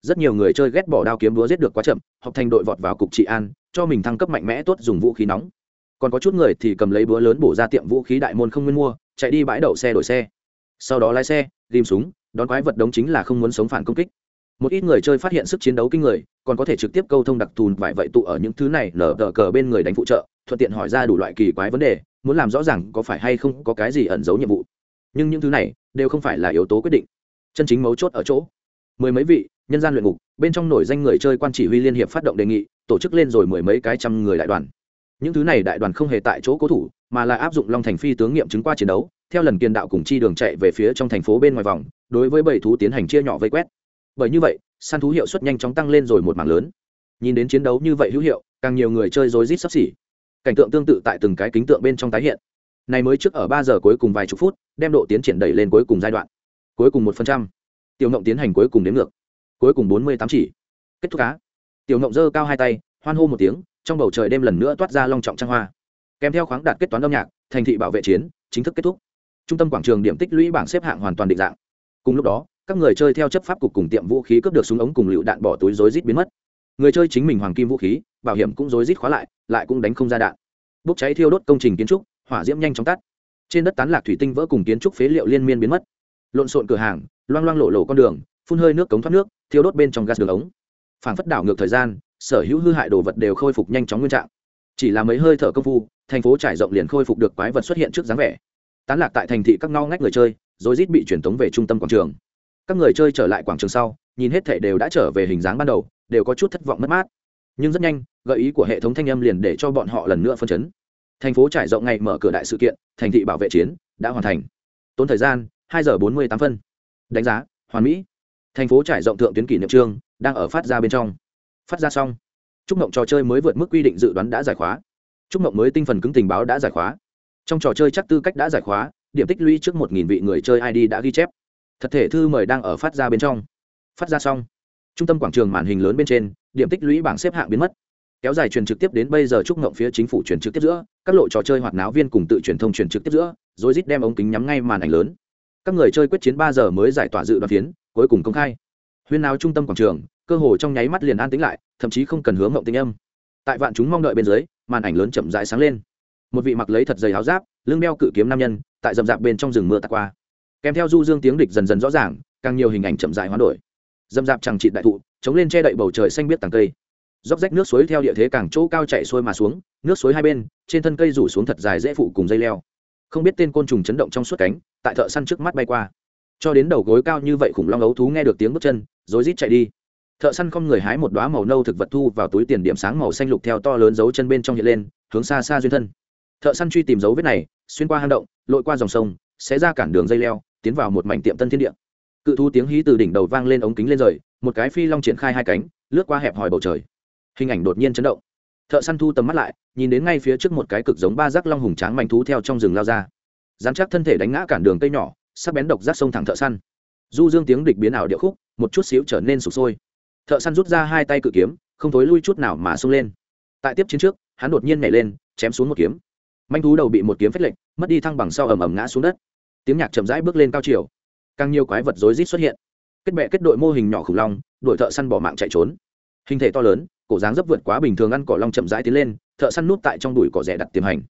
rất nhiều người chơi ghét bỏ đao kiếm đúa giết được quá chậm, học thành đội vọt vào cục trị an, cho mình thăng cấp mạnh mẽ tốt dùng vũ khí nóng. Còn có chút người thì cầm lấy búa lớn bổ ra tiệm vũ khí đại môn không nguyên mua, chạy đi bãi đậu xe đổi xe. Sau đó lái xe, ghim súng, đón quái vật đống chính là không muốn sống phản công kích. Một ít người chơi phát hiện sức chiến đấu kinh người, còn có thể trực tiếp câu thông đặc thù vải vậy tụ ở những thứ này nở tờ cờ bên người đánh phụ trợ, thuận tiện hỏi ra đủ loại kỳ quái vấn đề, muốn làm rõ ràng có phải hay không có cái gì ẩn giấu nhiệm vụ. Nhưng những thứ này đều không phải là yếu tố quyết định. Chân chính mấu chốt ở chỗ, mười mấy vị nhân gian luyện ngục, bên trong nổi danh người chơi quan chỉ huy liên hiệp phát động đề nghị, tổ chức lên rồi mười mấy cái trăm người đại đoàn. Những thứ này đại đoàn không hề tại chỗ cố thủ, mà là áp dụng long thành phi tướng nghiệm chứng qua chiến đấu, theo lần kiên đạo cùng chi đường chạy về phía trong thành phố bên ngoài vòng, đối với bảy thú tiến hành chia nhỏ vây quét. Bởi như vậy, săn thú hiệu suất nhanh chóng tăng lên rồi một mảng lớn. Nhìn đến chiến đấu như vậy hữu hiệu, càng nhiều người chơi rối rít sắp xỉ. Cảnh tượng tương tự tại từng cái kính tượng bên trong tái hiện. Này mới trước ở ba giờ cuối cùng vài chục phút, đem độ tiến triển đẩy lên cuối cùng giai đoạn. Cuối cùng một phần trăm. Tiểu ngộng tiến hành cuối cùng đến ngược cuối cùng bốn mươi tám chỉ. Kết thúc cá tiểu ngộng giơ cao hai tay, hoan hô một tiếng, trong bầu trời đêm lần nữa toát ra long trọng trang hoa. Kèm theo khoáng đạt kết toán âm nhạc, thành thị bảo vệ chiến, chính thức kết thúc. Trung tâm quảng trường điểm tích lũy bảng xếp hạng hoàn toàn định dạng. Cùng lúc đó, các người chơi theo chấp pháp cục cùng tiệm vũ khí cướp được súng ống cùng lựu đạn bỏ túi rối rít biến mất. Người chơi chính mình hoàng kim vũ khí, bảo hiểm cũng rối rít khóa lại lại cũng đánh không ra đạn. Bốc cháy thiêu đốt công trình kiến trúc, hỏa diễm nhanh chóng tắt. Trên đất tán lạc thủy tinh vỡ cùng kiến trúc phế liệu liên miên biến mất. Lộn xộn cửa hàng, loang loang lộ lộ con đường phun hơi nước cống thoát nước, thiêu đốt bên trong gas đường ống. Phản phất đảo ngược thời gian, sở hữu hư hại đồ vật đều khôi phục nhanh chóng nguyên trạng. Chỉ là mấy hơi thở công phu, thành phố trải rộng liền khôi phục được quái vật xuất hiện trước dáng vẻ. Tán lạc tại thành thị các ngao ngách người chơi rồi rít bị truyền tống về trung tâm quảng trường. Các người chơi trở lại quảng trường sau, nhìn hết thể đều đã trở về hình dáng ban đầu, đều có chút thất vọng mất mát. Nhưng rất nhanh, gợi ý của hệ thống thanh âm liền để cho bọn họ lần nữa phân chấn. Thành phố trải rộng ngày mở cửa đại sự kiện, thành thị bảo vệ chiến đã hoàn thành. Tốn thời gian, hai giờ bốn mươi tám phân. Đánh giá, hoàn mỹ thành phố trải rộng thượng tuyến kỷ niệm trương đang ở phát ra bên trong. Phát ra xong. Chúc mộng trò chơi mới vượt mức quy định dự đoán đã giải khóa. Chúc mộng mới tinh phần cứng tình báo đã giải khóa. Trong trò chơi chắc tư cách đã giải khóa, điểm tích lũy trước một nghìn vị người chơi id đã ghi chép. Thật thể thư mời đang ở phát ra bên trong. Phát ra xong. Trung tâm quảng trường màn hình lớn bên trên, điểm tích lũy bảng xếp hạng biến mất. Kéo dài truyền trực tiếp đến bây giờ chúc ngộng phía chính phủ truyền trực tiếp giữa, các lộ trò chơi hoạt náo viên cùng tự truyền thông truyền trực tiếp giữa rồi rít đem ống kính nhắm ngay màn ảnh lớn. Các người chơi quyết chiến ba giờ mới giải tỏa dự đoán phiến cuối cùng công khai. Huyên nào trung tâm quảng trường, cơ hồ trong nháy mắt liền an tĩnh lại, thậm chí không cần hướng ngộng tinh âm. Tại vạn chúng mong đợi bên dưới, màn ảnh lớn chậm rãi sáng lên. Một vị mặc lấy thật dày áo giáp, lưng đeo cự kiếm nam nhân, tại rậm rạp bên trong rừng mưa tạt qua. Kèm theo du dương tiếng địch dần dần rõ ràng, càng nhiều hình ảnh chậm rãi hoán đổi. Dâm dạp chẳng trị đại thụ, chống lên che đậy bầu trời xanh biết tàng cây. Dốc rách nước suối theo địa thế càng chỗ cao chạy xuôi mà xuống, nước suối hai bên, trên thân cây rủ xuống thật dài dễ phụ cùng dây leo. Không biết tên côn trùng chấn động trong suốt cánh, tại thợ săn trước mắt bay qua cho đến đầu gối cao như vậy khủng long ấu thú nghe được tiếng bước chân rối rít chạy đi. Thợ săn không người hái một đoá màu nâu thực vật thu vào túi tiền điểm sáng màu xanh lục theo to lớn dấu chân bên trong hiện lên, hướng xa xa duyên thân. Thợ săn truy tìm dấu vết này, xuyên qua hang động, lội qua dòng sông, sẽ ra cản đường dây leo, tiến vào một mảnh tiệm tân thiên địa. Cự thú tiếng hí từ đỉnh đầu vang lên ống kính lên rời, một cái phi long triển khai hai cánh, lướt qua hẹp hòi bầu trời. Hình ảnh đột nhiên chấn động. Thợ săn thu tầm mắt lại, nhìn đến ngay phía trước một cái cực giống ba rác long hùng tráng manh thú theo trong rừng lao ra. Dám chắc thân thể đánh ngã cản đường cây nhỏ sắc bén độc giác sông thẳng thợ săn. Du dương tiếng địch biến ảo điệu khúc, một chút xíu trở nên sụp sôi. Thợ săn rút ra hai tay cự kiếm, không thối lui chút nào mà xông lên. Tại tiếp chiến trước, hắn đột nhiên nhảy lên, chém xuống một kiếm. Manh thú đầu bị một kiếm phách lệnh mất đi thăng bằng sau ầm ầm ngã xuống đất. Tiếng nhạc chậm rãi bước lên cao chiều. Càng nhiều quái vật rối rít xuất hiện. Kết bệ kết đội mô hình nhỏ khủng long, đội thợ săn bỏ mạng chạy trốn. Hình thể to lớn, cổ dáng dấp vượt quá bình thường ăn cỏ long chậm rãi tiến lên, thợ săn nút tại trong đùi cỏ rẻ đặt tiềm hành.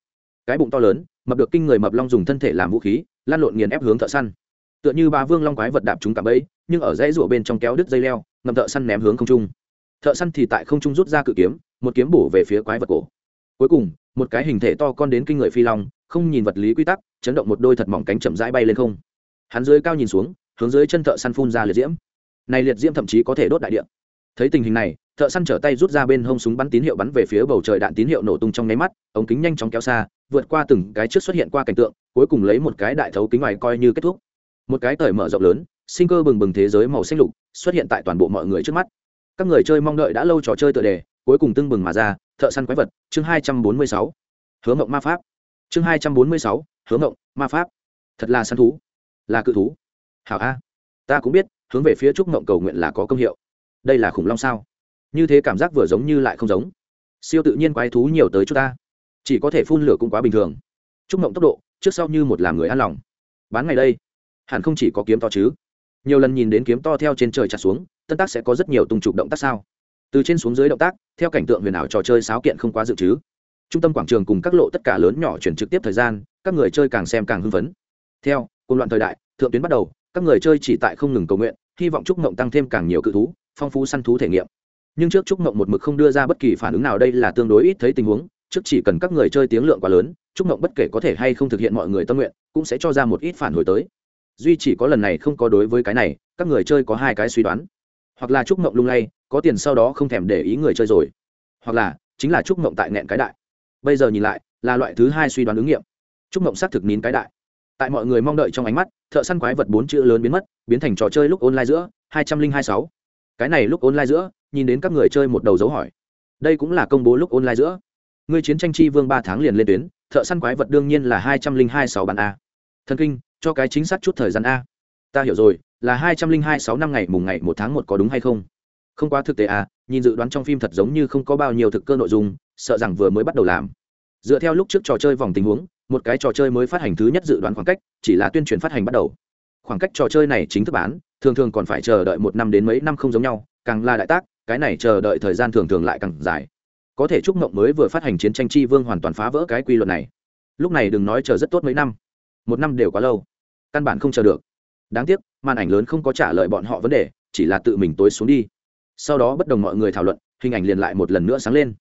Cái bụng to lớn mập được kinh người mập long dùng thân thể làm vũ khí, lan lộn nghiền ép hướng thợ săn. Tựa như ba vương long quái vật đạp chúng cả bẫy, nhưng ở dãy rủa bên trong kéo đứt dây leo, ngầm thợ săn ném hướng không trung. Thợ săn thì tại không trung rút ra cự kiếm, một kiếm bổ về phía quái vật cổ. Cuối cùng, một cái hình thể to con đến kinh người phi long, không nhìn vật lý quy tắc, chấn động một đôi thật mỏng cánh chậm rãi bay lên không. Hắn dưới cao nhìn xuống, hướng dưới chân thợ săn phun ra liệt diễm. Này liệt diễm thậm chí có thể đốt đại địa. Thấy tình hình này thợ săn trở tay rút ra bên hông súng bắn tín hiệu bắn về phía bầu trời đạn tín hiệu nổ tung trong nháy mắt, ống kính nhanh chóng kéo xa, vượt qua từng cái trước xuất hiện qua cảnh tượng, cuối cùng lấy một cái đại thấu kính ngoài coi như kết thúc. Một cái cởi mở rộng lớn, sinh cơ bừng bừng thế giới màu xanh lục, xuất hiện tại toàn bộ mọi người trước mắt. Các người chơi mong đợi đã lâu trò chơi tựa đề, cuối cùng tưng bừng mà ra, thợ săn quái vật, chương hai trăm bốn mươi sáu. Hướng ngộng ma pháp. Chương hai trăm bốn mươi sáu hướng ngộng ma pháp. Thật là săn thú, là cự thú. Hảo a. Ta cũng biết, hướng về phía trúc ngộng cầu nguyện là có công hiệu. Đây là khủng long sao? Như thế cảm giác vừa giống như lại không giống. Siêu tự nhiên quái thú nhiều tới chúng ta. Chỉ có thể phun lửa cũng quá bình thường. Chúc mộng tốc độ, trước sau như một làm người an lòng. Bán ngày đây, hẳn không chỉ có kiếm to chứ. Nhiều lần nhìn đến kiếm to theo trên trời chặt xuống, tân tác sẽ có rất nhiều tung trục động tác sao? Từ trên xuống dưới động tác, theo cảnh tượng huyền ảo trò chơi sáo kiện không quá dự trứ trung tâm quảng trường cùng các lộ tất cả lớn nhỏ chuyển trực tiếp thời gian, các người chơi càng xem càng hưng phấn. Theo, cùng loạn thời đại, thượng tuyến bắt đầu, các người chơi chỉ tại không ngừng cầu nguyện, hy vọng trúc mộng tăng thêm càng nhiều cự thú, phong phú săn thú thể nghiệm nhưng trước trúc mộng một mực không đưa ra bất kỳ phản ứng nào đây là tương đối ít thấy tình huống, trước chỉ cần các người chơi tiếng lượng quá lớn trúc mộng bất kể có thể hay không thực hiện mọi người tâm nguyện, cũng sẽ cho ra một ít phản hồi tới. Duy chỉ có lần này không có đối với cái này, các người chơi có hai cái suy đoán. Hoặc là trúc mộng lung lay, có tiền sau đó không thèm để ý người chơi rồi. Hoặc là, chính là trúc mộng tại nghẹn cái đại. Bây giờ nhìn lại, là loại thứ hai suy đoán ứng nghiệm. Trúc mộng xác thực nín cái đại. Tại mọi người mong đợi trong ánh mắt, thợ săn quái vật bốn chữ lớn biến mất, biến thành trò chơi lúc online giữa, hai trăm linh hai sáu. Cái này lúc online giữa nhìn đến các người chơi một đầu dấu hỏi. Đây cũng là công bố lúc online giữa. Người chiến tranh chi vương ba tháng liền lên tuyến, thợ săn quái vật đương nhiên là hai trăm linh hai sáu bản a. Thần kinh, cho cái chính xác chút thời gian a. Ta hiểu rồi, là hai trăm linh hai sáu năm ngày, mùng ngày một tháng một có đúng hay không? Không quá thực tế à nhìn dự đoán trong phim thật giống như không có bao nhiêu thực cơ nội dung, sợ rằng vừa mới bắt đầu làm. Dựa theo lúc trước trò chơi vòng tình huống, một cái trò chơi mới phát hành thứ nhất dự đoán khoảng cách, chỉ là tuyên truyền phát hành bắt đầu. Khoảng cách trò chơi này chính thức bán, thường thường còn phải chờ đợi một năm đến mấy năm không giống nhau, càng là đại tác cái này chờ đợi thời gian thường thường lại càng dài. Có thể chúc mộng mới vừa phát hành chiến tranh chi vương hoàn toàn phá vỡ cái quy luật này. Lúc này đừng nói chờ rất tốt mấy năm. Một năm đều quá lâu. Căn bản không chờ được. Đáng tiếc, màn ảnh lớn không có trả lời bọn họ vấn đề, chỉ là tự mình tối xuống đi. Sau đó bất đồng mọi người thảo luận, hình ảnh liền lại một lần nữa sáng lên.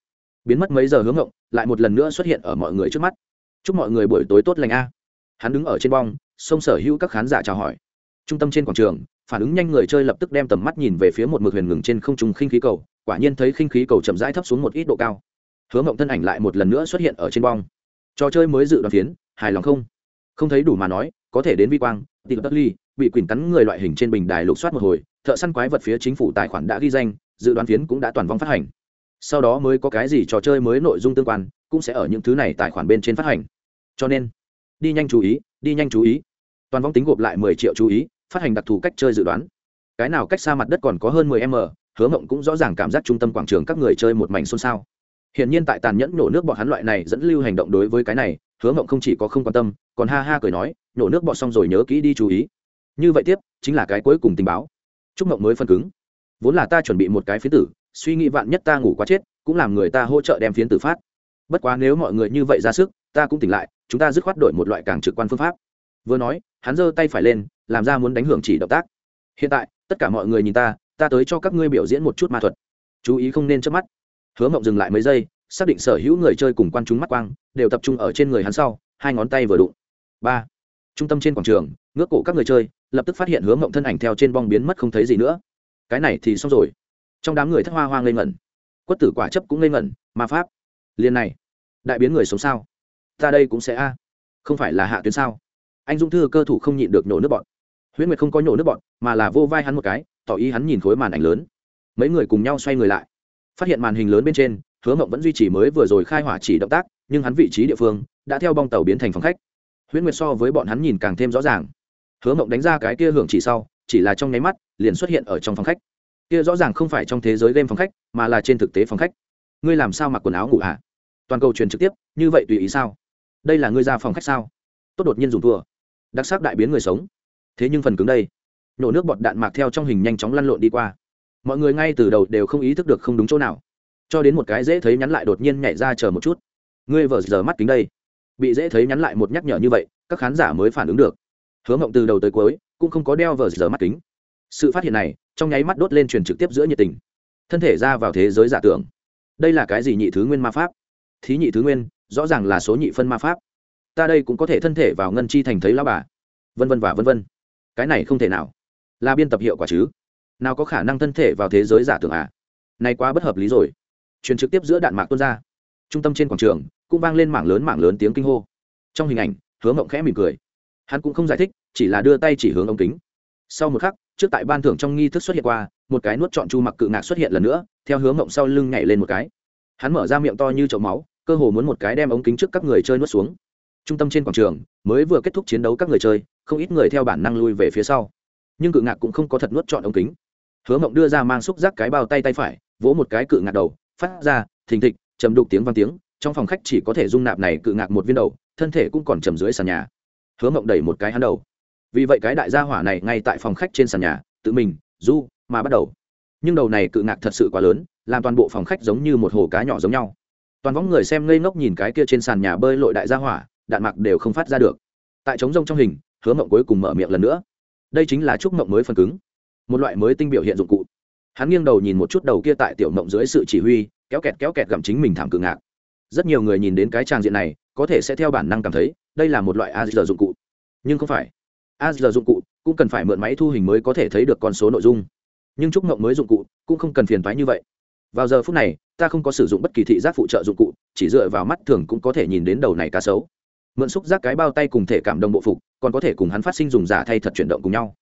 Biến mất mấy giờ hướng ngộng, lại một lần nữa xuất hiện ở mọi người trước mắt. Chúc mọi người buổi tối tốt lành a. Hắn đứng ở trên bong, sông sở hữu các khán giả chào hỏi. Trung tâm trên quảng trường phản ứng nhanh người chơi lập tức đem tầm mắt nhìn về phía một mực huyền ngừng trên không trung khinh khí cầu, quả nhiên thấy khinh khí cầu chậm rãi thấp xuống một ít độ cao. Hứa mộng thân ảnh lại một lần nữa xuất hiện ở trên bong. Trò chơi mới dự đoán phiến, hài lòng không? Không thấy đủ mà nói, có thể đến vi quang, tìm tất ly, bị quỳnh cắn người loại hình trên bình đài lục soát một hồi, thợ săn quái vật phía chính phủ tài khoản đã ghi danh, dự đoán phiến cũng đã toàn vong phát hành. Sau đó mới có cái gì trò chơi mới nội dung tương quan, cũng sẽ ở những thứ này tài khoản bên trên phát hành. Cho nên, đi nhanh chú ý, đi nhanh chú ý. Toàn vong tính gộp lại mười triệu chú ý phát hành đặc thù cách chơi dự đoán. Cái nào cách xa mặt đất còn có hơn mười m, hứa mộng cũng rõ ràng cảm giác trung tâm quảng trường các người chơi một mảnh xôn xao. Hiển nhiên tại tàn nhẫn nổ nước bọn hắn loại này dẫn lưu hành động đối với cái này, hứa mộng không chỉ có không quan tâm, còn ha ha cười nói nổ nước bọn xong rồi nhớ kỹ đi chú ý. Như vậy tiếp, chính là cái cuối cùng tình báo. Trúc mộng mới phân cứng. Vốn là ta chuẩn bị một cái phiến tử, suy nghĩ vạn nhất ta ngủ quá chết, cũng làm người ta hỗ trợ đem phiến tử phát. Bất quá nếu mọi người như vậy ra sức, ta cũng tỉnh lại, chúng ta dứt khoát đổi một loại càng trực quan phương pháp. Vừa nói, hắn giơ tay phải lên làm ra muốn đánh hưởng chỉ động tác. Hiện tại, tất cả mọi người nhìn ta ta tới cho các ngươi biểu diễn một chút ma thuật. Chú ý không nên chớp mắt. Hứa mộng dừng lại mấy giây, xác định sở hữu người chơi cùng quan chúng mắt quang, đều tập trung ở trên người hắn sau, hai ngón tay vừa đụng. Ba. Trung tâm trên quảng trường, ngước cổ các người chơi, lập tức phát hiện hứa mộng thân ảnh theo trên bong biến mất không thấy gì nữa. Cái này thì xong rồi. Trong đám người thất hoa hoa ngây ngẩn. Quất tử quả chấp cũng ngây ngẩn, ma pháp. Liên này, đại biến người sống sao? Ta đây cũng sẽ a. Không phải là hạ tuyến sao? Anh dung thư cơ thủ không nhịn được nổ nước bọn huyễn nguyệt không có nhổ nước bọn, mà là vô vai hắn một cái, tỏ ý hắn nhìn khối màn ảnh lớn. Mấy người cùng nhau xoay người lại. Phát hiện màn hình lớn bên trên, hứa mộng vẫn duy trì mới vừa rồi khai hỏa chỉ động tác, nhưng hắn vị trí địa phương đã theo bong tàu biến thành phòng khách. Huyễn nguyệt so với bọn hắn nhìn càng thêm rõ ràng. Hứa mộng đánh ra cái kia hưởng chỉ sau, chỉ là trong nháy mắt, liền xuất hiện ở trong phòng khách. Kia rõ ràng không phải trong thế giới game phòng khách, mà là trên thực tế phòng khách. Ngươi làm sao mặc quần áo ngủ hả? À? toàn cầu truyền trực tiếp, như vậy tùy ý sao? Đây là ngươi ra phòng khách sao? Tốt đột nhiên dùng thua. Đặc sắc đại biến người sống thế nhưng phần cứng đây. Nổ nước bọt đạn mạc theo trong hình nhanh chóng lăn lộn đi qua. Mọi người ngay từ đầu đều không ý thức được không đúng chỗ nào. Cho đến một cái dễ thấy nhắn lại đột nhiên nhảy ra chờ một chút. Ngươi vờ giờ mắt kính đây. Bị dễ thấy nhắn lại một nhắc nhở như vậy, các khán giả mới phản ứng được. Hứa mộng từ đầu tới cuối cũng không có đeo vờ giờ mắt kính. Sự phát hiện này, trong nháy mắt đốt lên truyền trực tiếp giữa nhiệt tình. Thân thể ra vào thế giới giả tưởng. Đây là cái gì nhị thứ nguyên ma pháp? Thí nhị thứ nguyên, rõ ràng là số nhị phân ma pháp. Ta đây cũng có thể thân thể vào ngân chi thành thấy lao bà. Vân vân và vân vân cái này không thể nào. Là biên tập hiệu quả chứ? Nào có khả năng thân thể vào thế giới giả tưởng à? Này quá bất hợp lý rồi. Truyền trực tiếp giữa đạn mạc tuôn ra. Trung tâm trên quảng trường cũng vang lên mảng lớn mảng lớn tiếng kinh hô. Trong hình ảnh, hứa mộng khẽ mỉm cười. Hắn cũng không giải thích, chỉ là đưa tay chỉ hướng ống kính. Sau một khắc, trước tại ban thưởng trong nghi thức xuất hiện qua, một cái nuốt trọn chu mặc cự ngạc xuất hiện lần nữa, theo hướng mộng sau lưng nhảy lên một cái. Hắn mở ra miệng to như chậu máu, cơ hồ muốn một cái đem ống kính trước các người chơi nuốt xuống. Trung tâm trên quảng trường mới vừa kết thúc chiến đấu các người chơi không ít người theo bản năng lui về phía sau. Nhưng cự ngạc cũng không có thật nuốt trọn ống kính. Hứa mộng đưa ra mang xúc giác cái bao tay tay phải, vỗ một cái cự ngạc đầu, phát ra, thình thịch chầm đục tiếng vang tiếng, trong phòng khách chỉ có thể dung nạp này cự ngạc một viên đầu, thân thể cũng còn chầm dưới sàn nhà. Hứa mộng đẩy một cái hắn đầu. Vì vậy cái đại gia hỏa này ngay tại phòng khách trên sàn nhà, tự mình, du, mà bắt đầu. Nhưng đầu này cự ngạc thật sự quá lớn, làm toàn bộ phòng khách giống như một hồ cá nhỏ giống nhau. Toàn võng người xem ngây ngốc nhìn cái kia trên sàn nhà bơi lội đại gia hỏa, đạn mặc đều không phát ra được. Tại trống rông trong hình hứa mộng cuối cùng mở miệng lần nữa. Đây chính là trúc mộng mới phần cứng. Một loại mới tinh biểu hiện dụng cụ. Hắn nghiêng đầu nhìn một chút đầu kia tại tiểu mộng dưới sự chỉ huy, kéo kẹt kéo kẹt gặm chính mình thảm cự ngạc. Rất nhiều người nhìn đến cái trang diện này, có thể sẽ theo bản năng cảm thấy đây là một loại a giờ dụng cụ. Nhưng không phải. A giờ dụng cụ cũng cần phải mượn máy thu hình mới có thể thấy được con số nội dung. Nhưng trúc mộng mới dụng cụ cũng không cần phiền thoái như vậy. Vào giờ phút này, ta không có sử dụng bất kỳ thị giác phụ trợ dụng cụ, chỉ dựa vào mắt thường cũng có thể nhìn đến đầu này cá sấu mượn xúc giác cái bao tay cùng thể cảm đồng bộ phục, còn có thể cùng hắn phát sinh dùng giả thay thật chuyển động cùng nhau.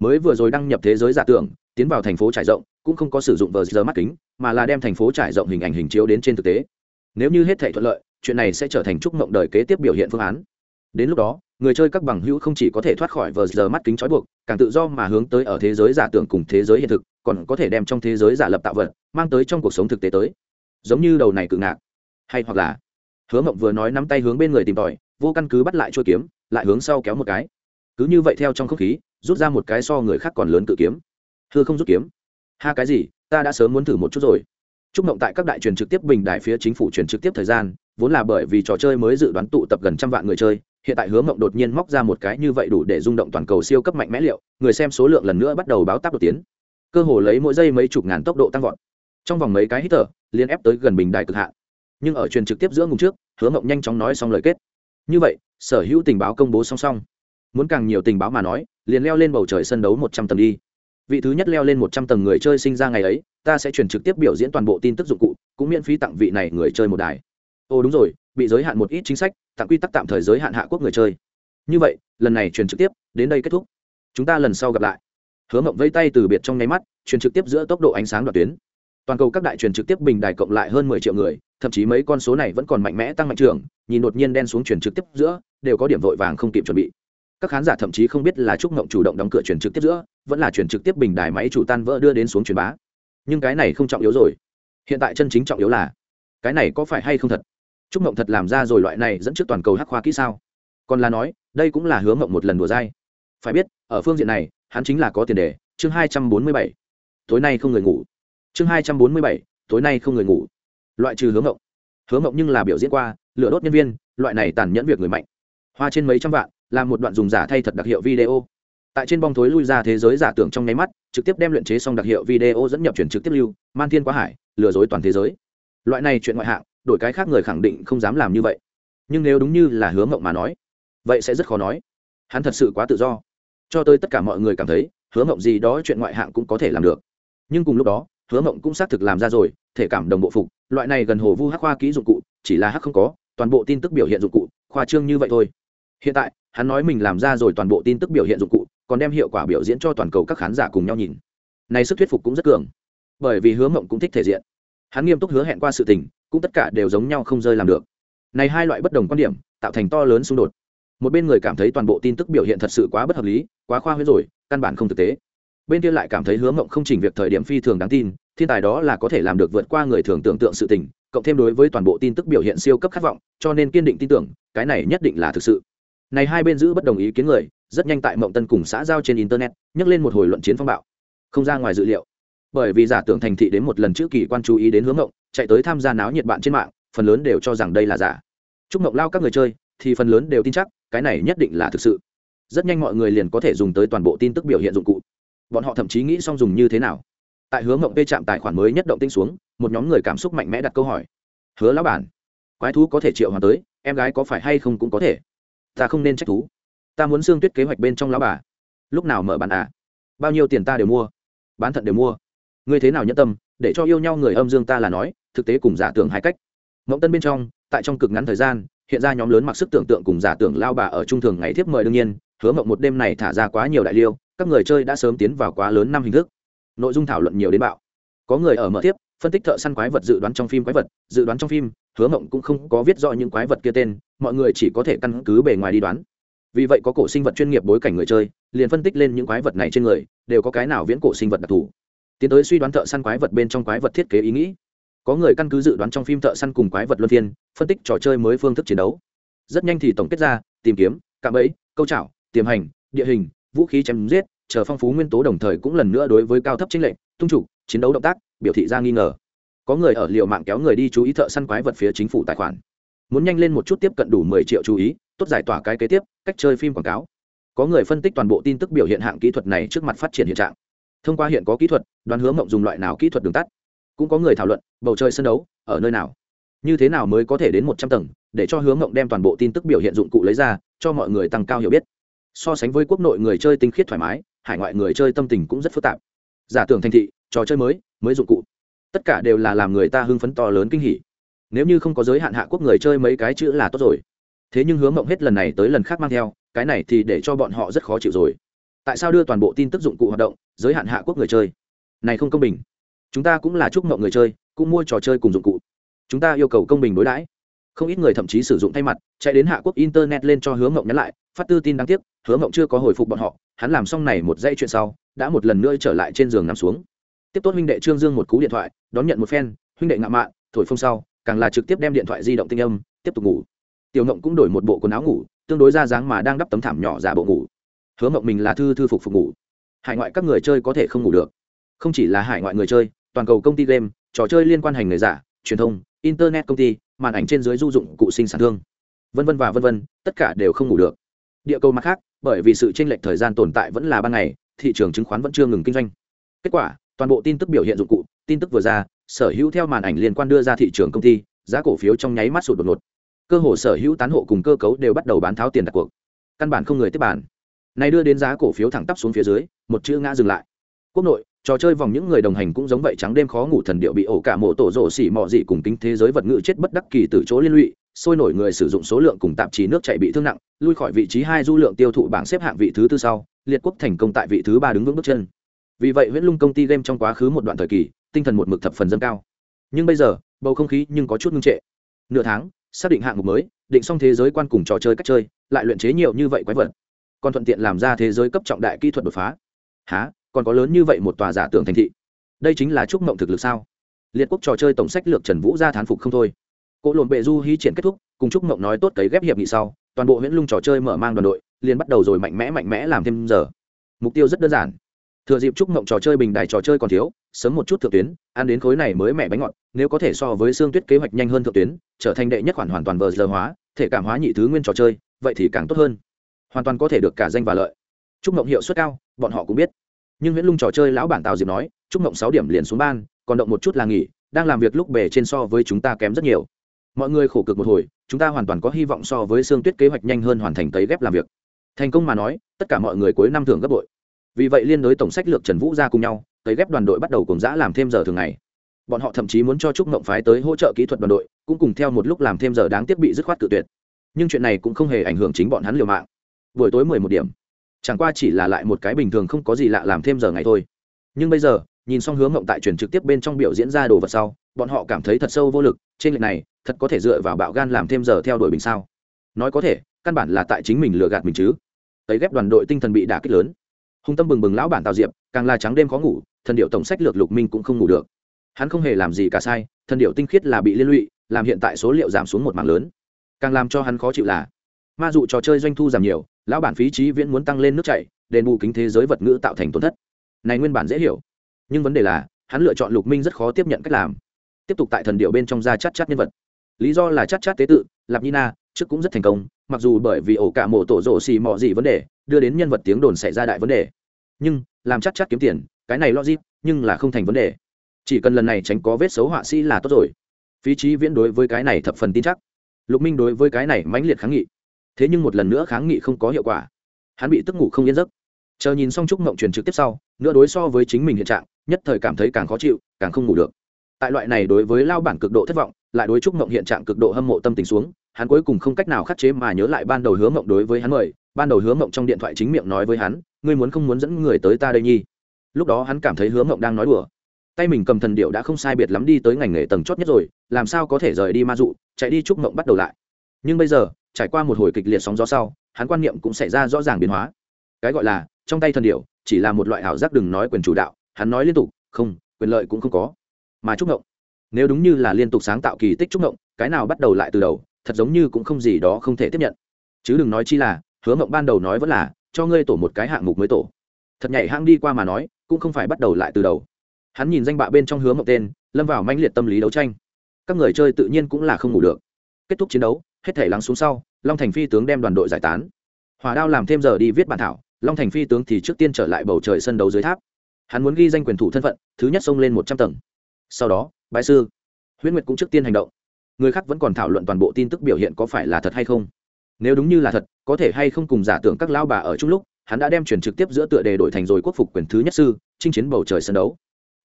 Mới vừa rồi đăng nhập thế giới giả tưởng, tiến vào thành phố trải rộng, cũng không có sử dụng vờ giờ mắt kính, mà là đem thành phố trải rộng hình ảnh hình chiếu đến trên thực tế. Nếu như hết thể thuận lợi, chuyện này sẽ trở thành trúc mộng đời kế tiếp biểu hiện phương án. Đến lúc đó, người chơi các bằng hữu không chỉ có thể thoát khỏi vờ giờ mắt kính trói buộc, càng tự do mà hướng tới ở thế giới giả tưởng cùng thế giới hiện thực, còn có thể đem trong thế giới giả lập tạo vật, mang tới trong cuộc sống thực tế tới. Giống như đầu này cự ngạc, hay hoặc là, hứa mộng vừa nói nắm tay hướng bên người tìm tòi vô căn cứ bắt lại chuôi kiếm, lại hướng sau kéo một cái. Cứ như vậy theo trong không khí, rút ra một cái so người khác còn lớn cự kiếm. Hư không rút kiếm. Ha, cái gì? Ta đã sớm muốn thử một chút rồi. Chúc mộng tại các đại truyền trực tiếp bình đại phía chính phủ truyền trực tiếp thời gian, vốn là bởi vì trò chơi mới dự đoán tụ tập gần trăm vạn người chơi, hiện tại hứa mộng đột nhiên móc ra một cái như vậy đủ để rung động toàn cầu siêu cấp mạnh mẽ liệu, người xem số lượng lần nữa bắt đầu báo táp đột tiến. Cơ hồ lấy mỗi giây mấy chục ngàn tốc độ tăng vọt. Trong vòng mấy cái hít thở liên ép tới gần bình đại cực hạn. Nhưng ở truyền trực tiếp giữa ngùng trước, hứa mộng nhanh chóng nói xong lời kết như vậy, sở hữu tình báo công bố song song. Muốn càng nhiều tình báo mà nói, liền leo lên bầu trời sân đấu một trăm tầng đi. Vị thứ nhất leo lên một trăm tầng người chơi sinh ra ngày ấy, ta sẽ truyền trực tiếp biểu diễn toàn bộ tin tức dụng cụ, cũng miễn phí tặng vị này người chơi một đài. Ồ, đúng rồi, bị giới hạn một ít chính sách, tặng quy tắc tạm thời giới hạn hạ quốc người chơi. Như vậy, lần này truyền trực tiếp, đến đây kết thúc. Chúng ta lần sau gặp lại. Hứa mộng vây tay từ biệt trong nháy mắt truyền trực tiếp giữa tốc độ ánh sáng đoạn tuyến. Toàn cầu các đại truyền trực tiếp bình đài cộng lại hơn mười triệu người thậm chí mấy con số này vẫn còn mạnh mẽ tăng mạnh trưởng. nhìn đột nhiên đen xuống truyền trực tiếp giữa, đều có điểm vội vàng không kịp chuẩn bị. Các khán giả thậm chí không biết là trúc ngộng chủ động đóng cửa truyền trực tiếp giữa, vẫn là truyền trực tiếp bình đài máy chủ tan vỡ đưa đến xuống truyền bá. Nhưng cái này không trọng yếu rồi. Hiện tại chân chính trọng yếu là, cái này có phải hay không thật? Trúc ngộng thật làm ra rồi loại này dẫn trước toàn cầu hắc khoa kỹ sao? Còn là nói, đây cũng là hướng ngộng một lần đùa dai. Phải biết, ở phương diện này, hắn chính là có tiền đề. Chương hai trăm bốn mươi bảy. Tối nay không người ngủ. Chương hai trăm bốn mươi bảy. Tối nay không người ngủ loại trừ hướng ngộng, hướng ngộng nhưng là biểu diễn qua lửa đốt nhân viên loại này tàn nhẫn việc người mạnh. Hoa trên mấy trăm vạn là một đoạn dùng giả thay thật đặc hiệu video. Tại trên bong thối lui ra thế giới giả tưởng trong nháy mắt trực tiếp đem luyện chế xong đặc hiệu video dẫn nhập chuyển trực tiếp lưu man thiên quá hải lừa dối toàn thế giới. Loại này chuyện ngoại hạng đổi cái khác người khẳng định không dám làm như vậy. Nhưng nếu đúng như là hứa ngộng mà nói vậy sẽ rất khó nói. Hắn thật sự quá tự do. Cho tới tất cả mọi người cảm thấy hứa mộng gì đó chuyện ngoại hạng cũng có thể làm được. Nhưng cùng lúc đó hứa mộng cũng xác thực làm ra rồi thể cảm đồng bộ phục, loại này gần hồ vu hắc khoa kỹ dụng cụ, chỉ là hắc không có, toàn bộ tin tức biểu hiện dụng cụ, khoa trương như vậy thôi. Hiện tại, hắn nói mình làm ra rồi toàn bộ tin tức biểu hiện dụng cụ, còn đem hiệu quả biểu diễn cho toàn cầu các khán giả cùng nhau nhìn. Này sức thuyết phục cũng rất cường. Bởi vì hứa mộng cũng thích thể diện. Hắn nghiêm túc hứa hẹn qua sự tình, cũng tất cả đều giống nhau không rơi làm được. Này hai loại bất đồng quan điểm, tạo thành to lớn xung đột. Một bên người cảm thấy toàn bộ tin tức biểu hiện thật sự quá bất hợp lý, quá khoa huyết rồi, căn bản không thực tế. Bên kia lại cảm thấy hứa mộng không chỉnh việc thời điểm phi thường đáng tin thiên tài đó là có thể làm được vượt qua người thường tưởng tượng sự tình, cộng thêm đối với toàn bộ tin tức biểu hiện siêu cấp khát vọng, cho nên kiên định tin tưởng, cái này nhất định là thực sự. Này hai bên giữ bất đồng ý kiến người, rất nhanh tại mộng tân cùng xã giao trên internet nhắc lên một hồi luận chiến phong bạo. Không ra ngoài dự liệu. Bởi vì giả tưởng thành thị đến một lần trước kỳ quan chú ý đến hướng mộng, chạy tới tham gia náo nhiệt bạn trên mạng, phần lớn đều cho rằng đây là giả. Chúc mộng lao các người chơi, thì phần lớn đều tin chắc, cái này nhất định là thực sự. Rất nhanh mọi người liền có thể dùng tới toàn bộ tin tức biểu hiện dụng cụ. Bọn họ thậm chí nghĩ xong dùng như thế nào tại hướng mộng bê chạm tài khoản mới nhất động tinh xuống, một nhóm người cảm xúc mạnh mẽ đặt câu hỏi. Hứa lão bản, quái thú có thể triệu hoàn tới, em gái có phải hay không cũng có thể? Ta không nên trách thú. Ta muốn xương tuyết kế hoạch bên trong lão bà. Lúc nào mở bàn à? Bao nhiêu tiền ta đều mua. Bán thận đều mua. Ngươi thế nào nhẫn tâm, để cho yêu nhau người âm dương ta là nói, thực tế cùng giả tưởng hai cách. Mộng tân bên trong, tại trong cực ngắn thời gian, hiện ra nhóm lớn mặc sức tưởng tượng cùng giả tưởng lao bà ở trung thường ngày thiếp mời đương nhiên, hứa mộng một đêm này thả ra quá nhiều đại liêu, các người chơi đã sớm tiến vào quá lớn năm hình thức nội dung thảo luận nhiều đến bạo. Có người ở mở tiếp, phân tích thợ săn quái vật dự đoán trong phim quái vật, dự đoán trong phim, hứa mộng cũng không có viết rõ những quái vật kia tên, mọi người chỉ có thể căn cứ bề ngoài đi đoán. Vì vậy có cổ sinh vật chuyên nghiệp bối cảnh người chơi, liền phân tích lên những quái vật này trên người, đều có cái nào viễn cổ sinh vật đặc thù. Tiến tới suy đoán thợ săn quái vật bên trong quái vật thiết kế ý nghĩ. Có người căn cứ dự đoán trong phim thợ săn cùng quái vật luân phiên, phân tích trò chơi mới phương thức chiến đấu. Rất nhanh thì tổng kết ra, tìm kiếm, cạm ấy câu chảo, tiềm hành, địa hình, vũ khí chém giết chờ phong phú nguyên tố đồng thời cũng lần nữa đối với cao thấp chính lệnh tung trục, chiến đấu động tác, biểu thị ra nghi ngờ. Có người ở liệu mạng kéo người đi chú ý thợ săn quái vật phía chính phủ tài khoản. Muốn nhanh lên một chút tiếp cận đủ mười triệu chú ý, tốt giải tỏa cái kế tiếp, cách chơi phim quảng cáo. Có người phân tích toàn bộ tin tức biểu hiện hạng kỹ thuật này trước mặt phát triển hiện trạng. Thông qua hiện có kỹ thuật, đoàn hướng mộng dùng loại nào kỹ thuật đường tắt? Cũng có người thảo luận, bầu trời sân đấu, ở nơi nào? Như thế nào mới có thể đến một trăm tầng, để cho hướng mộng đem toàn bộ tin tức biểu hiện dụng cụ lấy ra, cho mọi người tăng cao hiểu biết. So sánh với quốc nội người chơi tinh khiết thoải mái hải ngoại người chơi tâm tình cũng rất phức tạp. Giả tưởng thành thị, trò chơi mới mới dụng cụ. Tất cả đều là làm người ta hưng phấn to lớn kinh hỉ. Nếu như không có giới hạn hạ quốc người chơi mấy cái chữ là tốt rồi. Thế nhưng hướng mộng hết lần này tới lần khác mang theo, cái này thì để cho bọn họ rất khó chịu rồi. Tại sao đưa toàn bộ tin tức dụng cụ hoạt động, giới hạn hạ quốc người chơi? Này không công bình. Chúng ta cũng là chúc mộng người chơi, cũng mua trò chơi cùng dụng cụ. Chúng ta yêu cầu công bình đối đãi. Không ít người thậm chí sử dụng thay mặt, chạy đến hạ quốc internet lên cho hướng mộng nhắn lại, phát tư tin đáng tiếc hướng mộng chưa có hồi phục bọn họ hắn làm xong này một dãy chuyện sau, đã một lần nữa trở lại trên giường nằm xuống. Tiếp tốt huynh đệ trương dương một cú điện thoại, đón nhận một phen, huynh đệ ngạo mạn, thổi phông sau. Càng là trực tiếp đem điện thoại di động tinh âm, tiếp tục ngủ. Tiểu ngộng cũng đổi một bộ quần áo ngủ, tương đối ra dáng mà đang đắp tấm thảm nhỏ giả bộ ngủ. Hứa mộng mình là thư thư phục phục ngủ. Hải ngoại các người chơi có thể không ngủ được. Không chỉ là hải ngoại người chơi, toàn cầu công ty game, trò chơi liên quan hành người giả, truyền thông, internet công ty, màn ảnh trên dưới du dụng cụ sinh sản thương. Vân vân và vân vân, tất cả đều không ngủ được. Địa cầu mặt khác bởi vì sự chênh lệch thời gian tồn tại vẫn là ban ngày, thị trường chứng khoán vẫn chưa ngừng kinh doanh. Kết quả, toàn bộ tin tức biểu hiện dụng cụ, tin tức vừa ra, sở hữu theo màn ảnh liên quan đưa ra thị trường công ty, giá cổ phiếu trong nháy mắt sụt đột ngột. Cơ hồ sở hữu tán hộ cùng cơ cấu đều bắt đầu bán tháo tiền đặt cuộc căn bản không người tiếp bản này đưa đến giá cổ phiếu thẳng tắp xuống phía dưới, một chữ ngã dừng lại. Quốc nội trò chơi vòng những người đồng hành cũng giống vậy trắng đêm khó ngủ thần điệu bị ổ cả mộ tổ rổ xỉ mọ dị cùng kính thế giới vật ngữ chết bất đắc kỳ từ chỗ liên lụy, sôi nổi người sử dụng số lượng cùng tạp chí nước chạy bị thương nặng, lui khỏi vị trí hai du lượng tiêu thụ bảng xếp hạng vị thứ tư sau, liệt quốc thành công tại vị thứ ba đứng vững bước chân. Vì vậy nguyễn lung công ty game trong quá khứ một đoạn thời kỳ, tinh thần một mực thập phần dâng cao. Nhưng bây giờ, bầu không khí nhưng có chút ngưng trệ. Nửa tháng, xác định hạng mục mới, định xong thế giới quan cùng trò chơi cách chơi, lại luyện chế nhiều như vậy quái vật. Còn thuận tiện làm ra thế giới cấp trọng đại kỹ thuật đột phá. Há còn có lớn như vậy một tòa giả tưởng thành thị. Đây chính là chúc mộng thực lực sao? Liệt quốc trò chơi tổng sách lược trần vũ ra thán phục không thôi. Cỗ lộn bệ du hí triển kết thúc, cùng chúc mộng nói tốt cấy ghép hiệp nghị sau, toàn bộ huyễn lung trò chơi mở mang đoàn đội, liền bắt đầu rồi mạnh mẽ mạnh mẽ làm thêm giờ. Mục tiêu rất đơn giản. Thừa dịp chúc mộng trò chơi bình đài trò chơi còn thiếu, sớm một chút thượng tuyến, ăn đến khối này mới mẹ bánh ngọt, nếu có thể so với xương tuyết kế hoạch nhanh hơn thượng tuyến, trở thành đệ nhất khoản hoàn toàn vờ giờ hóa, thể cảm hóa nhị thứ nguyên trò chơi, vậy thì càng tốt hơn. Hoàn toàn có thể được cả danh và lợi. Chúc mộng hiệu suất cao, bọn họ cũng biết nhưng nguyễn lung trò chơi lão bản tào diệp nói, chúc mộng sáu điểm liền xuống ban, còn động một chút là nghỉ, đang làm việc lúc bề trên so với chúng ta kém rất nhiều. Mọi người khổ cực một hồi, chúng ta hoàn toàn có hy vọng so với xương tuyết kế hoạch nhanh hơn hoàn thành cấy ghép làm việc. Thành công mà nói, tất cả mọi người cuối năm thường gấp bội. Vì vậy liên đối tổng sách lược trần vũ ra cùng nhau cấy ghép đoàn đội bắt đầu cùng giã làm thêm giờ thường ngày. Bọn họ thậm chí muốn cho trúc mộng phái tới hỗ trợ kỹ thuật đoàn đội, cũng cùng theo một lúc làm thêm giờ đáng tiếc bị dứt khoát tự tuyệt. Nhưng chuyện này cũng không hề ảnh hưởng chính bọn hắn liều mạng. Buổi tối mười một điểm chẳng qua chỉ là lại một cái bình thường không có gì lạ làm thêm giờ ngày thôi. Nhưng bây giờ, nhìn xong hướng ngộng tại truyền trực tiếp bên trong biểu diễn ra đồ vật sau, bọn họ cảm thấy thật sâu vô lực, trên lệch này, thật có thể dựa vào bạo gan làm thêm giờ theo đuổi bình sao? Nói có thể, căn bản là tại chính mình lừa gạt mình chứ. Tấy ghép đoàn đội tinh thần bị đả kích lớn. Hung tâm bừng bừng lão bản tào diệp, càng là trắng đêm khó ngủ, thần điệu tổng sách lược lục minh cũng không ngủ được. Hắn không hề làm gì cả sai, thần điệu tinh khiết là bị liên lụy, làm hiện tại số liệu giảm xuống một mảng lớn. Càng làm cho hắn khó chịu là, ma dụ trò chơi doanh thu giảm nhiều lão bản phí trí viễn muốn tăng lên nước chảy, đền bù kính thế giới vật ngữ tạo thành tổn thất. Này nguyên bản dễ hiểu. Nhưng vấn đề là, hắn lựa chọn lục minh rất khó tiếp nhận cách làm. Tiếp tục tại thần điệu bên trong ra chát chát nhân vật. Lý do là chát chát tế tự, lạp nina trước cũng rất thành công, mặc dù bởi vì ổ cả mộ tổ rổ xì mọ gì vấn đề, đưa đến nhân vật tiếng đồn xảy ra đại vấn đề. Nhưng, làm chát chát kiếm tiền, cái này logic, nhưng là không thành vấn đề. Chỉ cần lần này tránh có vết xấu họa sĩ là tốt rồi. Phí trí viễn đối với cái này thập phần tin chắc. Lục minh đối với cái này mãnh liệt kháng nghị thế nhưng một lần nữa kháng nghị không có hiệu quả. Hắn bị tức ngủ không yên giấc. Chờ nhìn xong chúc mộng truyền trực tiếp sau nữa đối so với chính mình hiện trạng, nhất thời cảm thấy càng khó chịu, càng không ngủ được. Tại loại này đối với lao bản cực độ thất vọng, lại đối chúc mộng hiện trạng cực độ hâm mộ tâm tình xuống, hắn cuối cùng không cách nào khắc chế mà nhớ lại ban đầu hứa mộng đối với hắn mời, ban đầu hứa mộng trong điện thoại chính miệng nói với hắn, ngươi muốn không muốn dẫn người tới ta đây nhi? Lúc đó hắn cảm thấy hứa mộng đang nói đùa. Tay mình cầm thần điệu đã không sai biệt lắm đi tới ngành nghề tầng chót nhất rồi, làm sao có thể rời đi ma dụ, chạy đi chúc mộng bắt đầu lại. Nhưng bây giờ trải qua một hồi kịch liệt sóng gió sau, hắn quan niệm cũng xảy ra rõ ràng biến hóa. Cái gọi là, trong tay thần điệu chỉ là một loại ảo giác đừng nói quyền chủ đạo, hắn nói liên tục, không, quyền lợi cũng không có. Mà trúc ngộng. Nếu đúng như là liên tục sáng tạo kỳ tích trúc ngộng, cái nào bắt đầu lại từ đầu, thật giống như cũng không gì đó không thể tiếp nhận. Chứ đừng nói chi là, hứa ngộng ban đầu nói vẫn là, cho ngươi tổ một cái hạng mục mới tổ. Thật nhảy hang đi qua mà nói, cũng không phải bắt đầu lại từ đầu. Hắn nhìn danh bạ bên trong hứa ngộng tên, lâm vào manh liệt tâm lý đấu tranh. Các người chơi tự nhiên cũng là không ngủ được. Kết thúc chiến đấu hết thể lắng xuống sau, long thành phi tướng đem đoàn đội giải tán. Hòa đao làm thêm giờ đi viết bản thảo, long thành phi tướng thì trước tiên trở lại bầu trời sân đấu dưới tháp. Hắn muốn ghi danh quyền thủ thân phận, thứ nhất xông lên một trăm tầng. Sau đó, bái sư, huyễn nguyệt cũng trước tiên hành động. Người khác vẫn còn thảo luận toàn bộ tin tức biểu hiện có phải là thật hay không. Nếu đúng như là thật, có thể hay không cùng giả tưởng các lao bà ở chung lúc, hắn đã đem chuyển trực tiếp giữa tựa đề đổi thành rồi quốc phục quyền thứ nhất sư, chinh chiến bầu trời sân đấu.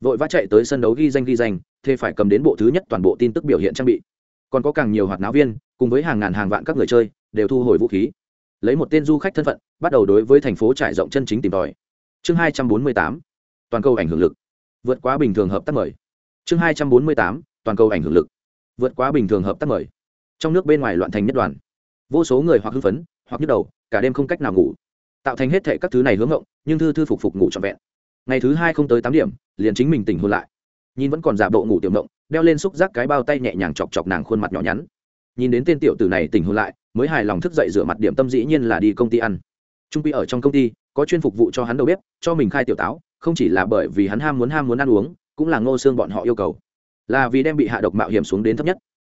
Vội vã chạy tới sân đấu ghi danh ghi danh, thế phải cầm đến bộ thứ nhất toàn bộ tin tức biểu hiện trang bị. Còn có càng nhiều hoạt náo viên cùng với hàng ngàn hàng vạn các người chơi, đều thu hồi vũ khí. Lấy một tên du khách thân phận, bắt đầu đối với thành phố trải rộng chân chính tìm tòi. Chương hai trăm bốn mươi tám, toàn cầu ảnh hưởng lực. Vượt quá bình thường hợp tác mời. Chương hai trăm bốn mươi tám, toàn cầu ảnh hưởng lực. Vượt quá bình thường hợp tác mời. Trong nước bên ngoài loạn thành nhất đoàn. Vô số người hoặc hưng phấn, hoặc nhức đầu, cả đêm không cách nào ngủ. Tạo thành hết thệ các thứ này hướng ngộng, nhưng thư thư phục phục ngủ trọn vẹn. Ngày thứ hai không tới tám điểm, liền chính mình tỉnh hôn lại. Nhìn vẫn còn giả bộ ngủ tiểu ngộng, đeo lên xúc giác cái bao tay nhẹ nhàng chọc chọc nàng khuôn mặt nhỏ nhắn nhìn đến tên tiểu tử này tỉnh hôn lại, mới hài lòng thức dậy rửa mặt điểm tâm dĩ nhiên là đi công ty ăn. Trung quy ở trong công ty, có chuyên phục vụ cho hắn đầu bếp, cho mình khai tiểu táo, không chỉ là bởi vì hắn ham muốn ham muốn ăn uống, cũng là ngô xương bọn họ yêu cầu. Là vì đem bị hạ độc mạo hiểm xuống đến thấp nhất.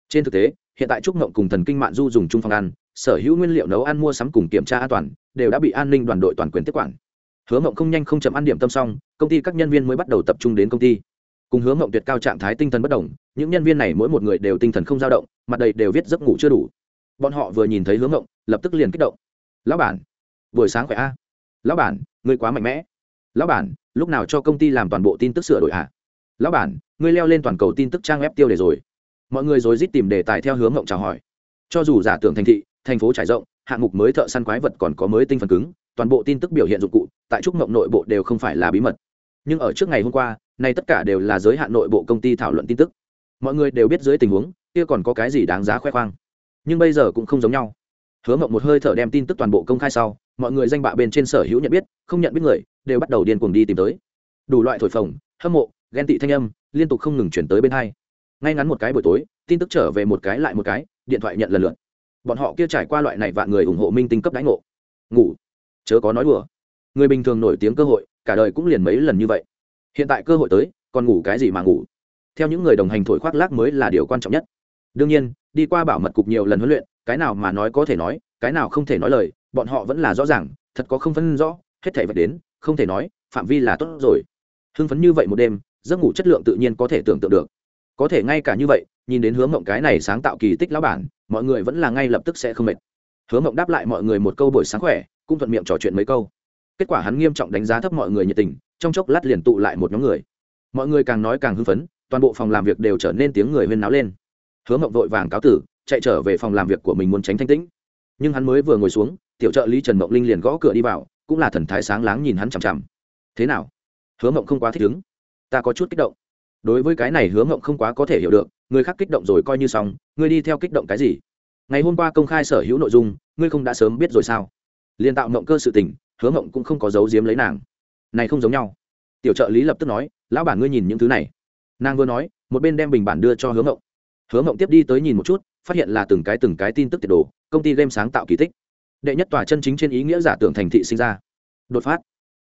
Trên thực tế, hiện tại trúc ngộng cùng thần kinh mạng du dùng chung phòng ăn, sở hữu nguyên liệu nấu ăn mua sắm cùng kiểm tra an toàn, đều đã bị an ninh đoàn đội toàn quyền tiếp quản. Hứa ngộng không nhanh không chậm ăn điểm tâm xong, công ty các nhân viên mới bắt đầu tập trung đến công ty. Cùng hứa ngộng tuyệt cao trạng thái tinh thần bất đồng, những nhân viên này mỗi một người đều tinh thần không dao động mặt đầy đều viết giấc ngủ chưa đủ. Bọn họ vừa nhìn thấy hướng ngộng, lập tức liền kích động. Lão bản, buổi sáng khỏe a? Lão bản, ngươi quá mạnh mẽ. Lão bản, lúc nào cho công ty làm toàn bộ tin tức sửa đổi ạ à? lão bản, ngươi leo lên toàn cầu tin tức trang web tiêu đề rồi. Mọi người rồi rít tìm đề tài theo hướng ngộng chào hỏi. Cho dù giả tưởng thành thị, thành phố trải rộng, hạng mục mới thợ săn quái vật còn có mới tinh phần cứng, toàn bộ tin tức biểu hiện dụng cụ, tại trúc ngộng nội bộ đều không phải là bí mật. Nhưng ở trước ngày hôm qua, nay tất cả đều là giới hạn nội bộ công ty thảo luận tin tức. Mọi người đều biết dưới tình huống kia còn có cái gì đáng giá khoe khoang? Nhưng bây giờ cũng không giống nhau. Hứa mộng một hơi thở đem tin tức toàn bộ công khai sau, mọi người danh bạ bên trên sở hữu nhận biết, không nhận biết người, đều bắt đầu điên cuồng đi tìm tới. Đủ loại thổi phồng, hâm mộ, ghen tị thanh âm, liên tục không ngừng chuyển tới bên hai. Ngay ngắn một cái buổi tối, tin tức trở về một cái lại một cái, điện thoại nhận lần lượt. Bọn họ kia trải qua loại này vạn người ủng hộ minh tinh cấp đánh ngộ. Ngủ. Chớ có nói đùa. Người bình thường nổi tiếng cơ hội, cả đời cũng liền mấy lần như vậy. Hiện tại cơ hội tới, còn ngủ cái gì mà ngủ? Theo những người đồng hành thổi khoác lác mới là điều quan trọng nhất đương nhiên, đi qua bảo mật cục nhiều lần huấn luyện, cái nào mà nói có thể nói, cái nào không thể nói lời, bọn họ vẫn là rõ ràng, thật có không phân rõ, hết thể vật đến, không thể nói, phạm vi là tốt rồi. Hưng phấn như vậy một đêm, giấc ngủ chất lượng tự nhiên có thể tưởng tượng được. Có thể ngay cả như vậy, nhìn đến hướng mộng cái này sáng tạo kỳ tích lão bản, mọi người vẫn là ngay lập tức sẽ không mệt. Hướng mộng đáp lại mọi người một câu buổi sáng khỏe, cũng thuận miệng trò chuyện mấy câu. Kết quả hắn nghiêm trọng đánh giá thấp mọi người nhiệt tình, trong chốc lát liền tụ lại một nhóm người. Mọi người càng nói càng hưng phấn, toàn bộ phòng làm việc đều trở nên tiếng người huyên náo lên hứa mộng vội vàng cáo tử, chạy trở về phòng làm việc của mình muốn tránh thanh tĩnh. Nhưng hắn mới vừa ngồi xuống, tiểu trợ lý trần mộng linh liền gõ cửa đi vào, cũng là thần thái sáng láng nhìn hắn chằm chằm. Thế nào? Hứa mộng không quá thích ứng. Ta có chút kích động. Đối với cái này hứa mộng không quá có thể hiểu được, người khác kích động rồi coi như xong, ngươi đi theo kích động cái gì? Ngày hôm qua công khai sở hữu nội dung, ngươi không đã sớm biết rồi sao? Liền tạo mộng cơ sự tình, hứa mộng cũng không có giấu giếm lấy nàng. Này không giống nhau. Tiểu trợ lý lập tức nói, lão bản ngươi nhìn những thứ này. Nàng vừa nói, một bên đem bình bản đưa cho hứa mộng hứa mộng tiếp đi tới nhìn một chút, phát hiện là từng cái từng cái tin tức tiệt đồ, công ty game sáng tạo kỳ tích. Đệ nhất tòa chân chính trên ý nghĩa giả tưởng thành thị sinh ra. Đột phát.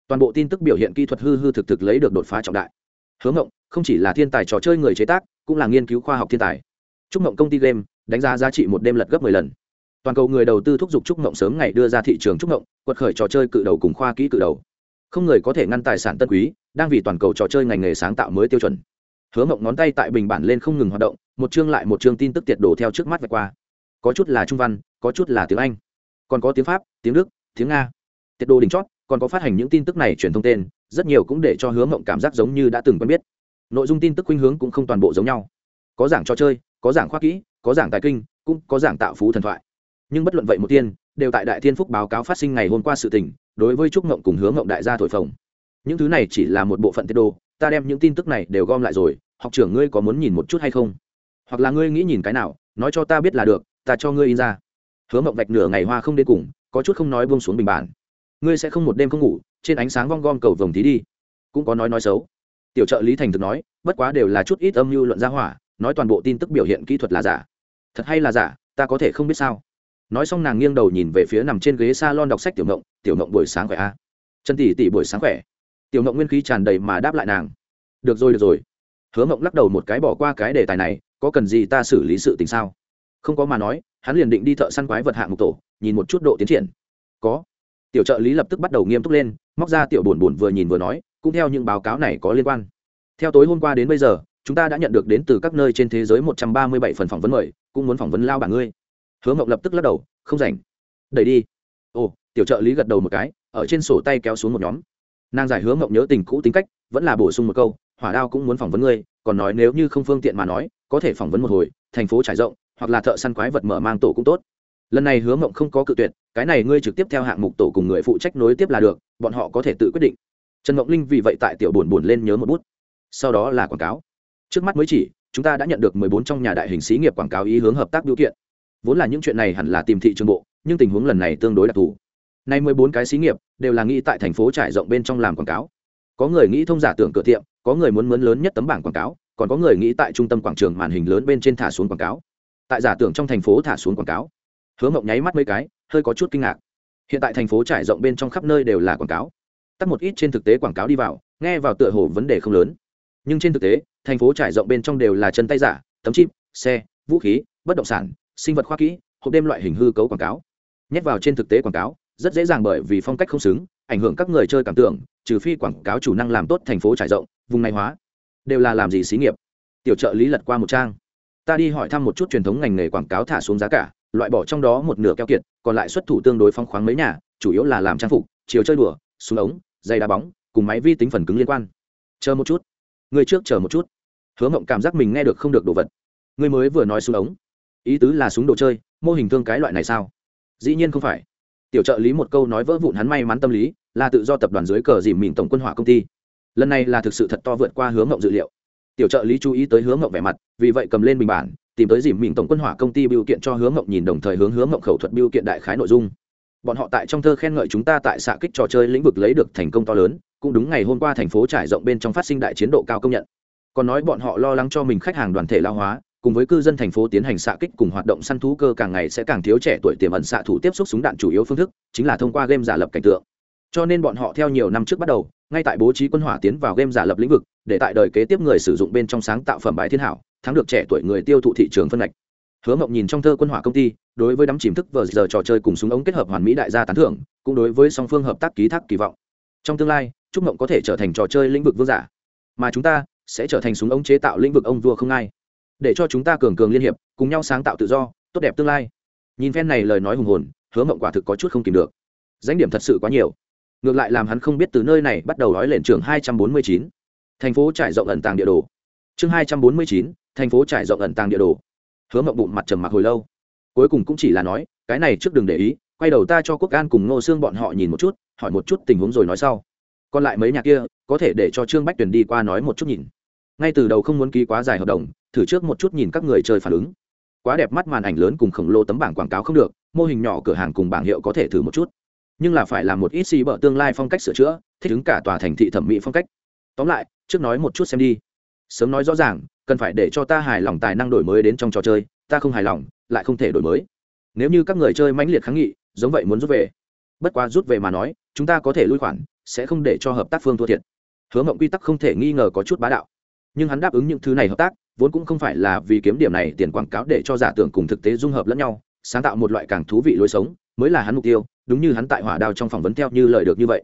Toàn bộ tin tức biểu hiện kỹ thuật hư hư thực thực lấy được đột phá trọng đại. Hứa mộng, không chỉ là thiên tài trò chơi người chế tác, cũng là nghiên cứu khoa học thiên tài. Trúc mộng công ty game đánh giá giá trị một đêm lật gấp mười lần. Toàn cầu người đầu tư thúc giục trúc mộng sớm ngày đưa ra thị trường trúc mộng, quật khởi trò chơi cự đầu cùng khoa kỹ cự đầu. Không người có thể ngăn tài sản tân quý, đang vì toàn cầu trò chơi ngành nghề sáng tạo mới tiêu chuẩn. Hứa mộng ngón tay tại bình bản lên không ngừng hoạt động một chương lại một chương tin tức tiệt đổ theo trước mắt vạch qua. Có chút là trung văn, có chút là tiếng anh. Còn có tiếng pháp, tiếng đức, tiếng nga. Tiệt đồ đỉnh chót, còn có phát hành những tin tức này truyền thông tên, rất nhiều cũng để cho hướng mộng cảm giác giống như đã từng quen biết. Nội dung tin tức khuynh hướng cũng không toàn bộ giống nhau. Có giảng trò chơi, có giảng khoa kỹ, có giảng tài kinh, cũng có giảng tạo phú thần thoại. Nhưng bất luận vậy một tiên, đều tại đại thiên phúc báo cáo phát sinh ngày hôm qua sự tình, đối với trúc mộng cùng hướng mộng đại gia thổi phồng. Những thứ này chỉ là một bộ phận tiết đồ, ta đem những tin tức này đều gom lại rồi, học trưởng ngươi có muốn nhìn một chút hay không? Hoặc là ngươi nghĩ nhìn cái nào, nói cho ta biết là được, ta cho ngươi in ra. Hứa mộng vạch nửa ngày hoa không đến cùng, có chút không nói buông xuống bình bản. Ngươi sẽ không một đêm không ngủ, trên ánh sáng vong gom cầu vồng tí đi. Cũng có nói nói xấu. Tiểu trợ lý thành thực nói, bất quá đều là chút ít âm mưu luận ra hỏa, nói toàn bộ tin tức biểu hiện kỹ thuật là giả. Thật hay là giả, ta có thể không biết sao. Nói xong nàng nghiêng đầu nhìn về phía nằm trên ghế s a lon đọc sách tiểu ngộng tiểu ngộng buổi sáng khỏe a chân tỷ tỷ buổi sáng khỏe. Tiểu ngộng nguyên khí tràn đầy mà đáp lại nàng. Được rồi được rồi. Hứa mộng lắc đầu một cái bỏ qua cái đề tài này có cần gì ta xử lý sự tình sao? Không có mà nói, hắn liền định đi thợ săn quái vật hạng mục tổ, nhìn một chút độ tiến triển. Có. Tiểu trợ lý lập tức bắt đầu nghiêm túc lên, móc ra tiểu buồn buồn vừa nhìn vừa nói, cũng theo những báo cáo này có liên quan. Theo tối hôm qua đến bây giờ, chúng ta đã nhận được đến từ các nơi trên thế giới một trăm ba mươi bảy phần phỏng vấn mời, cũng muốn phỏng vấn lao bảng ngươi. Hứa mộng lập tức lắc đầu, không rảnh. Đẩy đi. Ồ, tiểu trợ lý gật đầu một cái, ở trên sổ tay kéo xuống một nhóm. Nàng giải hứa mộng nhớ tình cũ tính cách, vẫn là bổ sung một câu, hỏa đao cũng muốn phỏng vấn ngươi, còn nói nếu như không phương tiện mà nói có thể phỏng vấn một hồi, thành phố trải rộng, hoặc là thợ săn quái vật mở mang tổ cũng tốt. Lần này hứa mộng không có cự tuyệt, cái này ngươi trực tiếp theo hạng mục tổ cùng người phụ trách nối tiếp là được, bọn họ có thể tự quyết định. Trần mộng linh vì vậy tại tiểu buồn buồn lên nhớ một bút. Sau đó là quảng cáo. Trước mắt mới chỉ, chúng ta đã nhận được mười bốn trong nhà đại hình xí nghiệp quảng cáo ý hướng hợp tác biểu kiện. Vốn là những chuyện này hẳn là tìm thị trường bộ, nhưng tình huống lần này tương đối đặc thù. Nay mười bốn cái xí nghiệp, đều là nghĩ tại thành phố trải rộng bên trong làm quảng cáo. Có người nghĩ thông giả tưởng cửa tiệm, có người muốn mướn lớn nhất tấm bảng quảng cáo còn có người nghĩ tại trung tâm quảng trường màn hình lớn bên trên thả xuống quảng cáo. Tại giả tưởng trong thành phố thả xuống quảng cáo. Hứa mộng nháy mắt mấy cái, hơi có chút kinh ngạc. Hiện tại thành phố trải rộng bên trong khắp nơi đều là quảng cáo. Tắt một ít trên thực tế quảng cáo đi vào, nghe vào tựa hồ vấn đề không lớn. Nhưng trên thực tế, thành phố trải rộng bên trong đều là chân tay giả, tấm chip, xe, vũ khí, bất động sản, sinh vật khoa kỹ, hộp đêm loại hình hư cấu quảng cáo. Nhét vào trên thực tế quảng cáo, rất dễ dàng bởi vì phong cách không xứng, ảnh hưởng các người chơi cảm tưởng, trừ phi quảng cáo chủ năng làm tốt thành phố trải rộng, vùng này hóa đều là làm gì xí nghiệp. Tiểu trợ lý lật qua một trang. Ta đi hỏi thăm một chút truyền thống ngành nghề quảng cáo thả xuống giá cả, loại bỏ trong đó một nửa keo kiệt, còn lại xuất thủ tương đối phong khoáng mấy nhà, chủ yếu là làm trang phục, chiều chơi đùa, súng ống dây đá bóng, cùng máy vi tính phần cứng liên quan. Chờ một chút. Người trước chờ một chút. Hứa mộng cảm giác mình nghe được không được đồ vật. Người mới vừa nói súng ống. Ý tứ là súng đồ chơi, mô hình thương cái loại này sao? Dĩ nhiên không phải. Tiểu trợ lý một câu nói vỡ vụn hắn may mắn tâm lý, là tự do tập đoàn dưới cờ dìm mình tổng quân hỏa công ty lần này là thực sự thật to vượt qua hướng mộng dự liệu. Tiểu trợ lý chú ý tới hướng mộng vẻ mặt, vì vậy cầm lên bình bản, tìm tới dìm mình tổng quân hỏa công ty biểu kiện cho hướng mộng nhìn đồng thời hướng hướng mộng khẩu thuật biểu kiện đại khái nội dung. Bọn họ tại trong thơ khen ngợi chúng ta tại xạ kích trò chơi lĩnh vực lấy được thành công to lớn, cũng đúng ngày hôm qua thành phố trải rộng bên trong phát sinh đại chiến độ cao công nhận. Còn nói bọn họ lo lắng cho mình khách hàng đoàn thể lao hóa, cùng với cư dân thành phố tiến hành xạ kích cùng hoạt động săn thú cơ càng ngày sẽ càng thiếu trẻ tuổi tiềm ẩn xạ thủ tiếp xúc súng đạn chủ yếu phương thức, chính là thông qua game giả lập cảnh tượng. Cho nên bọn họ theo nhiều năm trước bắt đầu ngay tại bố trí quân hỏa tiến vào game giả lập lĩnh vực, để tại đời kế tiếp người sử dụng bên trong sáng tạo phẩm bài thiên hảo, thắng được trẻ tuổi người tiêu thụ thị trường phân ngạch. Hứa mộng nhìn trong thơ quân hỏa công ty, đối với đắm chìm thức vờ giờ trò chơi cùng súng ống kết hợp hoàn mỹ đại gia tán thưởng, cũng đối với song phương hợp tác ký thác kỳ vọng. Trong tương lai, trúc mộng có thể trở thành trò chơi lĩnh vực vương giả, mà chúng ta sẽ trở thành súng ống chế tạo lĩnh vực ông vua không ai. Để cho chúng ta cường cường liên hiệp, cùng nhau sáng tạo tự do, tốt đẹp tương lai. Nhìn phen này lời nói hùng hồn, hứa mộng quả thực có chút không kìm được. Danh điểm thật sự quá nhiều ngược lại làm hắn không biết từ nơi này bắt đầu nói lên trường hai trăm bốn mươi chín. Thành phố trải rộng ẩn tàng địa đồ. Chương hai trăm bốn mươi chín, thành phố trải rộng ẩn tàng địa đồ. Hứa mộng bụng mặt trầm mặc hồi lâu. Cuối cùng cũng chỉ là nói, cái này trước đừng để ý, quay đầu ta cho quốc an cùng ngô xương bọn họ nhìn một chút, hỏi một chút tình huống rồi nói sau. Còn lại mấy nhà kia, có thể để cho trương bách tuyền đi qua nói một chút nhìn. Ngay từ đầu không muốn ký quá dài hợp đồng, thử trước một chút nhìn các người chơi phản ứng. Quá đẹp mắt màn ảnh lớn cùng khổng lồ tấm bảng quảng cáo không được, mô hình nhỏ cửa hàng cùng bảng hiệu có thể thử một chút nhưng là phải làm một ít xì bở tương lai phong cách sửa chữa, thích ứng cả tòa thành thị thẩm mỹ phong cách. Tóm lại, trước nói một chút xem đi. Sớm nói rõ ràng, cần phải để cho ta hài lòng tài năng đổi mới đến trong trò chơi, ta không hài lòng, lại không thể đổi mới. Nếu như các người chơi mãnh liệt kháng nghị, giống vậy muốn rút về. Bất quá rút về mà nói, chúng ta có thể lui khoản, sẽ không để cho hợp tác phương thua thiệt. Hứa mộng quy tắc không thể nghi ngờ có chút bá đạo. Nhưng hắn đáp ứng những thứ này hợp tác, vốn cũng không phải là vì kiếm điểm này tiền quảng cáo để cho giả tưởng cùng thực tế dung hợp lẫn nhau, sáng tạo một loại càng thú vị lối sống, mới là hắn mục tiêu đúng như hắn tại hỏa đao trong phỏng vấn theo như lời được như vậy.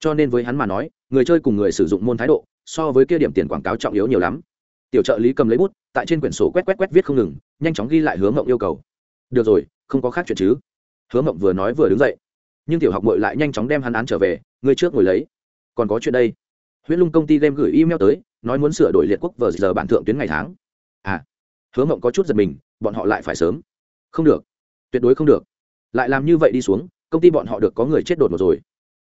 Cho nên với hắn mà nói, người chơi cùng người sử dụng môn thái độ, so với kia điểm tiền quảng cáo trọng yếu nhiều lắm. Tiểu trợ lý cầm lấy bút, tại trên quyển sổ quét quét quét viết không ngừng, nhanh chóng ghi lại hướng mộng yêu cầu. Được rồi, không có khác chuyện chứ. Hứa mộng vừa nói vừa đứng dậy. Nhưng tiểu học mội lại nhanh chóng đem hắn án trở về, Người trước ngồi lấy. Còn có chuyện đây. Huyễn lung công ty game gửi email tới, nói muốn sửa đổi liệt quốc vờ giờ bản thượng tuyến ngày tháng. À hứa mộng có chút giật mình, bọn họ lại phải sớm. Không được. Tuyệt đối không được. Lại làm như vậy đi xuống công ty bọn họ được có người chết đột một rồi.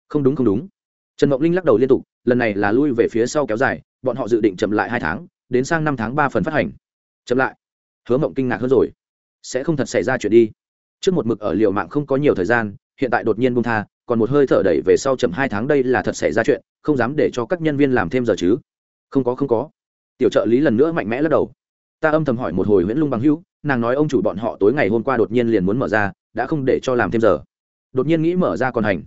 Không đúng không đúng. Trần mộng linh lắc đầu liên tục, lần này là lui về phía sau kéo dài, bọn họ dự định chậm lại hai tháng, đến sang năm tháng ba phần phát hành. Chậm lại. Hứa mộng kinh ngạc hơn rồi. Sẽ không thật xảy ra chuyện đi. Trước một mực ở liệu mạng không có nhiều thời gian, hiện tại đột nhiên bung tha, còn một hơi thở đẩy về sau chậm hai tháng đây là thật xảy ra chuyện, không dám để cho các nhân viên làm thêm giờ chứ. Không có không có. Tiểu trợ lý lần nữa mạnh mẽ lắc đầu. Ta âm thầm hỏi một hồi nguyễn lung bằng hữu, nàng nói ông chủ bọn họ tối ngày hôm qua đột nhiên liền muốn mở ra, đã không để cho làm thêm giờ đột nhiên nghĩ mở ra còn hành.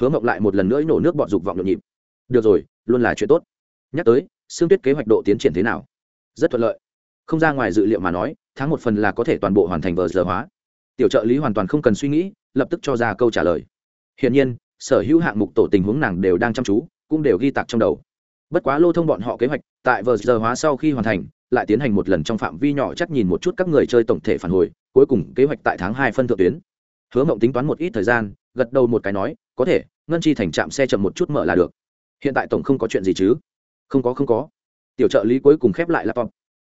Hứa mộng lại một lần nữa nổ nước bọn dục vọng nhộn nhịp. Được rồi, luôn là chuyện tốt. Nhắc tới xương tuyết kế hoạch độ tiến triển thế nào? Rất thuận lợi. Không ra ngoài dự liệu mà nói, tháng một phần là có thể toàn bộ hoàn thành vờ giờ hóa. Tiểu trợ lý hoàn toàn không cần suy nghĩ, lập tức cho ra câu trả lời. Hiển nhiên, sở hữu hạng mục tổ tình huống nàng đều đang chăm chú, cũng đều ghi tạc trong đầu. Bất quá lô thông bọn họ kế hoạch, tại vờ giờ hóa sau khi hoàn thành, lại tiến hành một lần trong phạm vi nhỏ chắc nhìn một chút các người chơi tổng thể phản hồi, cuối cùng kế hoạch tại tháng hai phân thượng tuyến hứa mộng tính toán một ít thời gian, gật đầu một cái nói, có thể, ngân chi thành trạm xe chậm một chút mở là được. Hiện tại tổng không có chuyện gì chứ? Không có không có. Tiểu trợ lý cuối cùng khép lại laptop.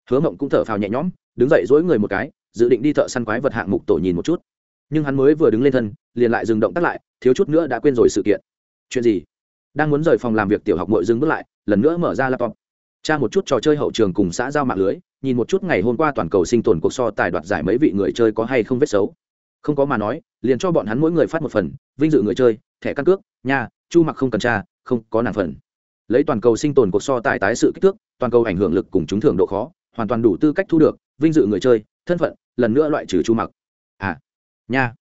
Hứa mộng cũng thở phào nhẹ nhõm, đứng dậy dỗi người một cái, dự định đi thợ săn quái vật hạng mục tổ nhìn một chút. Nhưng hắn mới vừa đứng lên thân, liền lại dừng động tắt lại, thiếu chút nữa đã quên rồi sự kiện. Chuyện gì? Đang muốn rời phòng làm việc tiểu học mội dừng bước lại, lần nữa mở ra laptop. Tra một chút trò chơi hậu trường cùng xã giao mạng lưới, nhìn một chút ngày hôm qua toàn cầu sinh tồn cuộc so tài đoạt giải mấy vị người chơi có hay không vết xấu không có mà nói, liền cho bọn hắn mỗi người phát một phần, vinh dự người chơi, thẻ căn cước, nhà, chu mặc không cần tra, không có nàng phần. Lấy toàn cầu sinh tồn cuộc so tài tái sự kích thước, toàn cầu ảnh hưởng lực cùng trúng thưởng độ khó, hoàn toàn đủ tư cách thu được, vinh dự người chơi, thân phận, lần nữa loại trừ chu mặc. À nha.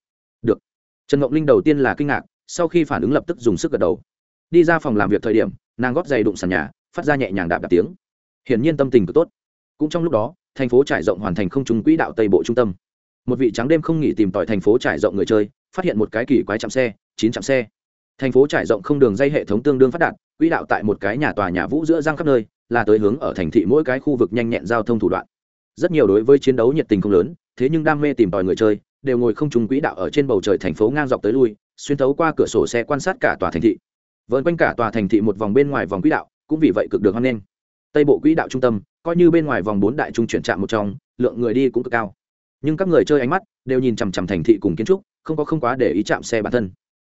Được. Trần ngọc linh đầu tiên là kinh ngạc, sau khi phản ứng lập tức dùng sức gật đầu. Đi ra phòng làm việc thời điểm, nàng góp giày đụng sàn nhà, phát ra nhẹ nhàng đạp đạp tiếng. Hiển nhiên tâm tình cực tốt. Cũng trong lúc đó, thành phố trải rộng hoàn thành không trùng quỹ đạo tây bộ trung tâm một vị trắng đêm không nghỉ tìm tòi thành phố trải rộng người chơi, phát hiện một cái kỳ quái chạm xe, chín chạm xe. Thành phố trải rộng không đường dây hệ thống tương đương phát đạt, quỹ đạo tại một cái nhà tòa nhà vũ giữa giang khắp nơi, là tới hướng ở thành thị mỗi cái khu vực nhanh nhẹn giao thông thủ đoạn. Rất nhiều đối với chiến đấu nhiệt tình không lớn, thế nhưng đam mê tìm tòi người chơi, đều ngồi không trùng quỹ đạo ở trên bầu trời thành phố ngang dọc tới lui, xuyên thấu qua cửa sổ xe quan sát cả tòa thành thị. Vợn quanh cả tòa thành thị một vòng bên ngoài vòng quỹ đạo, cũng vì vậy cực được hoan nghênh. Tây bộ quỹ đạo trung tâm, coi như bên ngoài vòng bốn đại trung chuyển trạm một trong, lượng người đi cũng cực cao nhưng các người chơi ánh mắt đều nhìn chằm chằm thành thị cùng kiến trúc, không có không quá để ý chạm xe bản thân.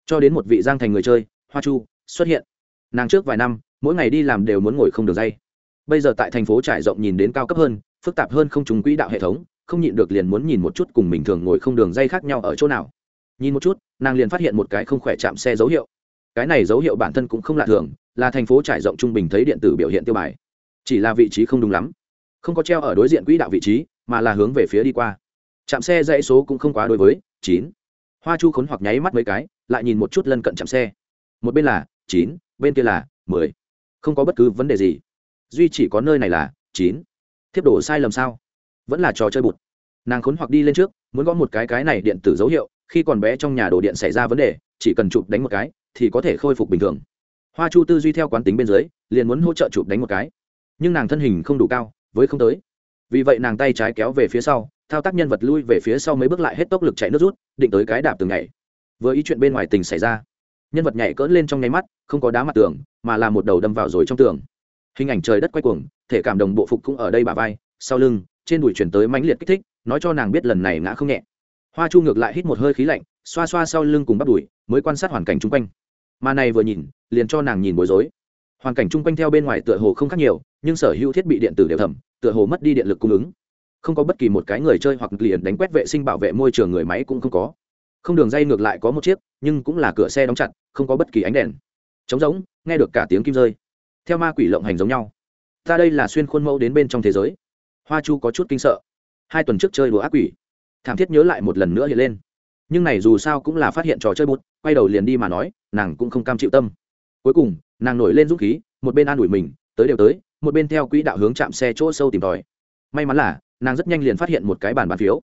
Cho đến một vị giang thành người chơi, hoa chu, xuất hiện. Nàng trước vài năm, mỗi ngày đi làm đều muốn ngồi không được dây bây giờ tại thành phố trải rộng nhìn đến cao cấp hơn, phức tạp hơn không trùng quỹ đạo hệ thống, không nhịn được liền muốn nhìn một chút cùng bình thường ngồi không đường dây khác nhau ở chỗ nào. Nhìn một chút, nàng liền phát hiện một cái không khỏe chạm xe dấu hiệu. Cái này dấu hiệu bản thân cũng không lạ thường, là thành phố trải rộng trung bình thấy điện tử biểu hiện tiêu bài. Chỉ là vị trí không đúng lắm. Không có treo ở đối diện quỹ đạo vị trí, mà là hướng về phía đi qua chạm xe dãy số cũng không quá đối với, chín. Hoa chu khốn hoặc nháy mắt mấy cái, lại nhìn một chút lân cận chạm xe. Một bên là, chín, bên kia là, mười. Không có bất cứ vấn đề gì. Duy chỉ có nơi này là, chín. Thiếp đổ sai lầm sao? Vẫn là trò chơi bụt. Nàng khốn hoặc đi lên trước, muốn gõ một cái cái này điện tử dấu hiệu, khi còn bé trong nhà đồ điện xảy ra vấn đề, chỉ cần chụp đánh một cái, thì có thể khôi phục bình thường. Hoa chu tư duy theo quán tính bên dưới, liền muốn hỗ trợ chụp đánh một cái. Nhưng nàng thân hình không đủ cao, với không tới. Vì vậy nàng tay trái kéo về phía sau thao tác nhân vật lui về phía sau mấy bước lại hết tốc lực chạy nước rút, định tới cái đạp từng ngày vừa ý chuyện bên ngoài tình xảy ra, nhân vật nhảy cỡn lên trong nháy mắt, không có đá mặt tường, mà là một đầu đâm vào rồi trong tường. Hình ảnh trời đất quay cuồng, thể cảm đồng bộ phục cũng ở đây bà vai, sau lưng, trên đùi chuyển tới mãnh liệt kích thích, nói cho nàng biết lần này ngã không nhẹ. Hoa chu ngược lại hít một hơi khí lạnh, xoa xoa sau lưng cùng bắt đùi, mới quan sát hoàn cảnh chung quanh. Mà này vừa nhìn, liền cho nàng nhìn bối rối. Hoàn cảnh chung quanh theo bên ngoài tựa hồ không khác nhiều, nhưng sở hữu thiết bị điện tử đều thẩm tựa hồ mất đi điện lực cung ứng không có bất kỳ một cái người chơi hoặc liền đánh quét vệ sinh bảo vệ môi trường người máy cũng không có. Không đường dây ngược lại có một chiếc, nhưng cũng là cửa xe đóng chặt, không có bất kỳ ánh đèn. Trống rỗng, nghe được cả tiếng kim rơi. Theo ma quỷ lộng hành giống nhau. Ta đây là xuyên khuôn mẫu đến bên trong thế giới. Hoa chu có chút kinh sợ. Hai tuần trước chơi đùa ác quỷ. Thảm thiết nhớ lại một lần nữa hiện lên. Nhưng này dù sao cũng là phát hiện trò chơi bút, quay đầu liền đi mà nói, nàng cũng không cam chịu tâm. Cuối cùng, nàng nổi lên dũng khí, một bên an ủi mình, tới đều tới, một bên theo quỹ đạo hướng chạm xe chỗ sâu tìm tòi. May mắn là nàng rất nhanh liền phát hiện một cái bàn bán phiếu.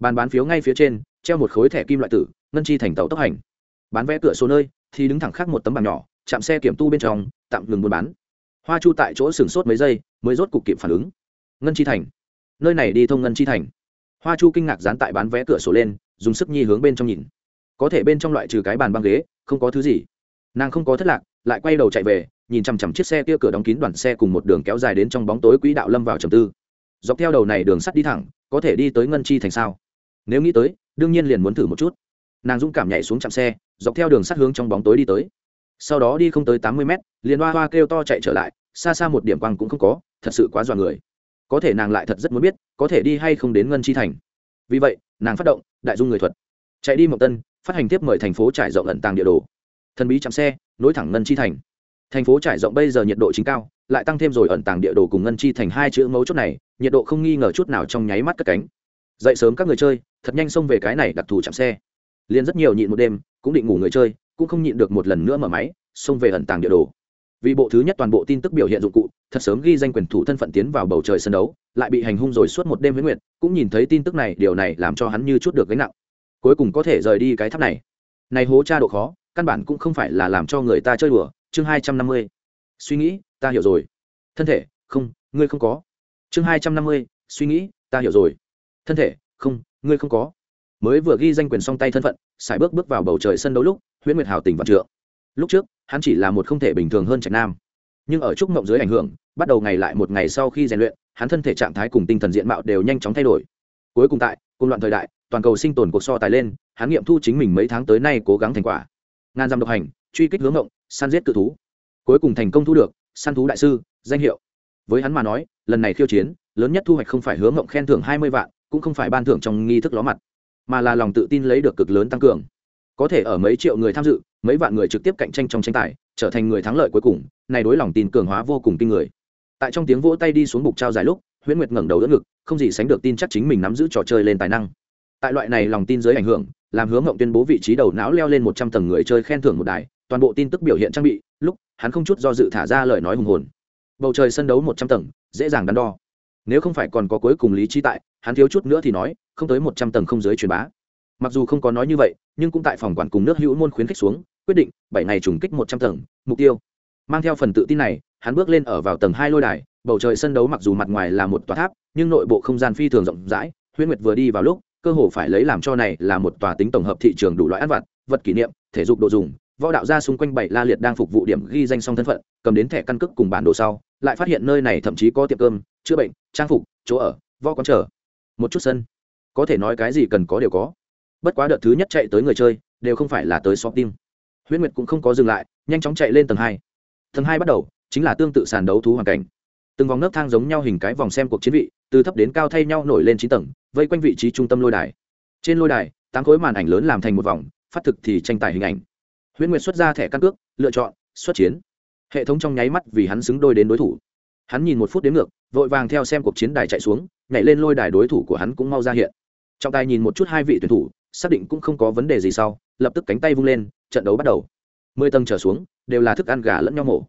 Bàn bán phiếu ngay phía trên, treo một khối thẻ kim loại tử, ngân chi thành tàu tốc hành. Bán vé cửa số nơi, thì đứng thẳng khác một tấm bảng nhỏ, chạm xe kiểm tu bên trong, tạm ngừng buôn bán. Hoa chu tại chỗ sửng sốt mấy giây, mới rốt cục kịp phản ứng. Ngân chi thành. Nơi này đi thông ngân chi thành. Hoa chu kinh ngạc dán tại bán vé cửa sổ lên, dùng sức nhi hướng bên trong nhìn. Có thể bên trong loại trừ cái bàn băng ghế, không có thứ gì. Nàng không có thất lạc, lại quay đầu chạy về, nhìn chằm chằm chiếc xe kia cửa đóng kín đoàn xe cùng một đường kéo dài đến trong bóng tối quỹ đạo lâm vào trầm tư dọc theo đầu này đường sắt đi thẳng, có thể đi tới ngân chi thành sao? Nếu nghĩ tới, đương nhiên liền muốn thử một chút. Nàng dũng cảm nhảy xuống chạm xe, dọc theo đường sắt hướng trong bóng tối đi tới. Sau đó đi không tới tám mươi mét, liền hoa hoa kêu to chạy trở lại, xa xa một điểm quang cũng không có, thật sự quá dọa người. Có thể nàng lại thật rất muốn biết, có thể đi hay không đến ngân chi thành. Vì vậy, nàng phát động, đại dung người thuật. Chạy đi mộc tân, phát hành tiếp mời thành phố trải rộng ẩn tàng địa đồ. Thần bí chạm xe, nối thẳng ngân chi thành. Thành phố trải rộng bây giờ nhiệt độ chính cao, lại tăng thêm rồi ẩn tàng địa đồ cùng ngân chi thành hai chữ mấu chốt này nhiệt độ không nghi ngờ chút nào trong nháy mắt cất cánh. Dậy sớm các người chơi, thật nhanh xông về cái này đặc thù chạm xe. Liền rất nhiều nhịn một đêm, cũng định ngủ người chơi, cũng không nhịn được một lần nữa mở máy, xông về ẩn tàng địa đồ. Vì bộ thứ nhất toàn bộ tin tức biểu hiện dụng cụ, thật sớm ghi danh quyền thủ thân phận tiến vào bầu trời sân đấu, lại bị hành hung rồi suốt một đêm với nguyệt, cũng nhìn thấy tin tức này, điều này làm cho hắn như chút được gánh nặng. Cuối cùng có thể rời đi cái tháp này. Này hố tra độ khó, căn bản cũng không phải là làm cho người ta chơi đùa. Chương hai trăm năm mươi. Suy nghĩ, ta hiểu rồi. Thân thể, không, ngươi không có chương hai trăm năm mươi, suy nghĩ, ta hiểu rồi. Thân thể, không, ngươi không có. Mới vừa ghi danh quyền song tay thân phận, sải bước bước vào bầu trời sân đấu lúc, huyễn nguyệt hào tỉnh vạn trượng. Lúc trước, hắn chỉ là một không thể bình thường hơn trạch nam. Nhưng ở trúc mộng dưới ảnh hưởng, bắt đầu ngày lại một ngày sau khi rèn luyện, hắn thân thể trạng thái cùng tinh thần diện mạo đều nhanh chóng thay đổi. Cuối cùng tại, cùng loạn thời đại, toàn cầu sinh tồn cuộc so tài lên, hắn nghiệm thu chính mình mấy tháng tới nay cố gắng thành quả. Ngàn dặm độc hành, truy kích hướng ngộng săn giết cự thú. Cuối cùng thành công thu được, săn thú đại sư, danh hiệu. Với hắn mà nói lần này khiêu chiến, lớn nhất thu hoạch không phải hướng ngộng khen thưởng hai mươi vạn, cũng không phải ban thưởng trong nghi thức ló mặt, mà là lòng tự tin lấy được cực lớn tăng cường. Có thể ở mấy triệu người tham dự, mấy vạn người trực tiếp cạnh tranh trong tranh tài, trở thành người thắng lợi cuối cùng, này đối lòng tin cường hóa vô cùng kinh người. Tại trong tiếng vỗ tay đi xuống bục trao dài lúc, huyễn nguyệt ngẩng đầu đỡ ngực, không gì sánh được tin chắc chính mình nắm giữ trò chơi lên tài năng. Tại loại này lòng tin dưới ảnh hưởng, làm hướng ngộng tuyên bố vị trí đầu não leo lên một trăm tầng người chơi khen thưởng một đài, toàn bộ tin tức biểu hiện trang bị, lúc, hắn không chút do dự thả ra lời nói hùng hồn. Bầu trời sân đấu một trăm tầng dễ dàng đắn đo. Nếu không phải còn có cuối cùng lý trí tại, hắn thiếu chút nữa thì nói, không tới một trăm tầng không giới truyền bá. Mặc dù không có nói như vậy, nhưng cũng tại phòng quản cùng nước hữu môn khuyến khích xuống, quyết định, bảy ngày trùng kích một trăm tầng, mục tiêu. Mang theo phần tự tin này, hắn bước lên ở vào tầng hai lôi đài, bầu trời sân đấu mặc dù mặt ngoài là một tòa tháp, nhưng nội bộ không gian phi thường rộng rãi, huyễn nguyệt vừa đi vào lúc, cơ hồ phải lấy làm cho này là một tòa tính tổng hợp thị trường đủ loại ăn vặt, vật kỷ niệm, thể dục đồ dùng, võ đạo gia xung quanh bảy la liệt đang phục vụ điểm ghi danh xong thân phận, cầm đến thẻ căn cước cùng bản đồ sau lại phát hiện nơi này thậm chí có tiệm cơm, chữa bệnh, trang phục, chỗ ở võ quán trở một chút sân. Có thể nói cái gì cần có đều có. Bất quá đợt thứ nhất chạy tới người chơi, đều không phải là tới shop team. Huyễn nguyệt cũng không có dừng lại, nhanh chóng chạy lên tầng hai. Tầng hai bắt đầu, chính là tương tự sàn đấu thú hoàn cảnh. Từng vòng nấc thang giống nhau hình cái vòng xem cuộc chiến vị, từ thấp đến cao thay nhau nổi lên chín tầng, vây quanh vị trí trung tâm lôi đài. Trên lôi đài, tám khối màn ảnh lớn làm thành một vòng, phát thực thì tranh tài hình ảnh. Huyễn nguyệt xuất ra thẻ căn cước, lựa chọn, xuất chiến hệ thống trong nháy mắt vì hắn xứng đôi đến đối thủ. Hắn nhìn một phút đến ngược, vội vàng theo xem cuộc chiến đài chạy xuống, nhảy lên lôi đài đối thủ của hắn cũng mau ra hiện. Trọng tài nhìn một chút hai vị tuyển thủ, xác định cũng không có vấn đề gì sau, lập tức cánh tay vung lên, trận đấu bắt đầu. Mười tầng trở xuống, đều là thức ăn gà lẫn nhau mổ.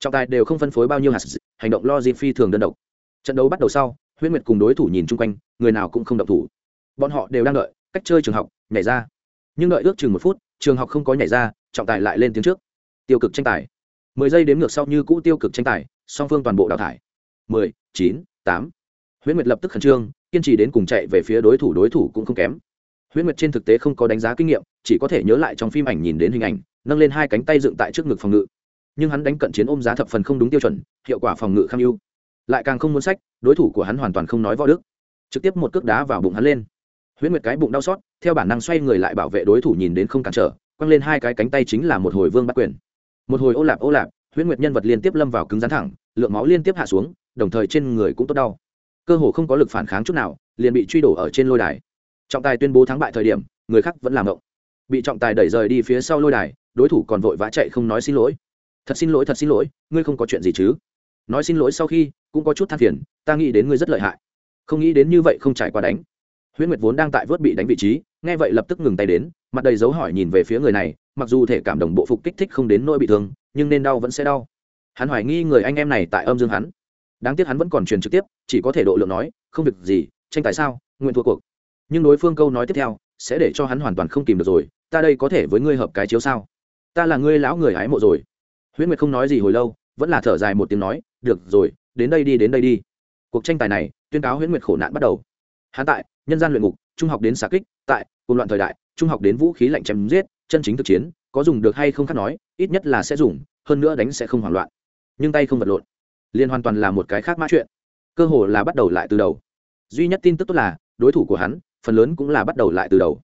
Trọng tài đều không phân phối bao nhiêu hạt hành động lo di phi thường đơn độc. Trận đấu bắt đầu sau huyết nguyệt cùng đối thủ nhìn chung quanh, người nào cũng không động thủ. Bọn họ đều đang đợi, cách chơi trường học, nhảy ra. Nhưng đợi ước chừng một phút, trường học không có nhảy ra, trọng tài lại lên tiếng trước. Tiêu cực tranh tài mười giây đếm ngược sau như cũ tiêu cực tranh tài, song phương toàn bộ đào thải. mười, chín, tám. Huyễn nguyệt lập tức khẩn trương, kiên trì đến cùng chạy về phía đối thủ đối thủ cũng không kém. Huyễn nguyệt trên thực tế không có đánh giá kinh nghiệm, chỉ có thể nhớ lại trong phim ảnh nhìn đến hình ảnh, nâng lên hai cánh tay dựng tại trước ngực phòng ngự. Nhưng hắn đánh cận chiến ôm giá thập phần không đúng tiêu chuẩn, hiệu quả phòng ngự kham ưu. Lại càng không muốn sách, đối thủ của hắn hoàn toàn không nói võ đức. Trực tiếp một cước đá vào bụng hắn lên. Huyễn nguyệt cái bụng đau xót, theo bản năng xoay người lại bảo vệ đối thủ nhìn đến không cản trở, quăng lên hai cái cánh tay chính là một hồi vương bắt quyền một hồi ô lạp ô lạp, huyễn nguyệt nhân vật liên tiếp lâm vào cứng rắn thẳng, lượng máu liên tiếp hạ xuống, đồng thời trên người cũng tốt đau. Cơ hồ không có lực phản kháng chút nào, liền bị truy đổ ở trên lôi đài. Trọng tài tuyên bố thắng bại thời điểm, người khác vẫn làm ngộng. Bị trọng tài đẩy rời đi phía sau lôi đài, đối thủ còn vội vã chạy không nói xin lỗi. Thật xin lỗi, thật xin lỗi, ngươi không có chuyện gì chứ? Nói xin lỗi sau khi, cũng có chút than phiền, ta nghĩ đến ngươi rất lợi hại. Không nghĩ đến như vậy không trải qua đánh. Huyễn nguyệt vốn đang tại vớt bị đánh vị trí, nghe vậy lập tức ngừng tay đến, mặt đầy dấu hỏi nhìn về phía người này mặc dù thể cảm đồng bộ phục kích thích không đến nỗi bị thương, nhưng nên đau vẫn sẽ đau. Hắn hoài nghi người anh em này tại âm dương hắn. Đáng tiếc hắn vẫn còn truyền trực tiếp, chỉ có thể độ lượng nói, không việc gì, tranh tài sao, nguyện thua cuộc. Nhưng đối phương câu nói tiếp theo, sẽ để cho hắn hoàn toàn không kìm được rồi, ta đây có thể với ngươi hợp cái chiếu sao? Ta là ngươi lão người hái mộ rồi. Huyễn nguyệt không nói gì hồi lâu, vẫn là thở dài một tiếng nói, được rồi, đến đây đi, đến đây đi. Cuộc tranh tài này, tuyên cáo huyễn nguyệt khổ nạn bắt đầu. Hắn tại, nhân gian luyện ngục, trung học đến xà kích, tại, cùng loạn thời đại, trung học đến vũ khí lạnh chém giết chân chính thực chiến, có dùng được hay không khác nói, ít nhất là sẽ dùng, hơn nữa đánh sẽ không hoảng loạn. Nhưng tay không vật lộn. Liên hoàn toàn là một cái khác mã chuyện. Cơ hồ là bắt đầu lại từ đầu. Duy nhất tin tức tốt là, đối thủ của hắn, phần lớn cũng là bắt đầu lại từ đầu.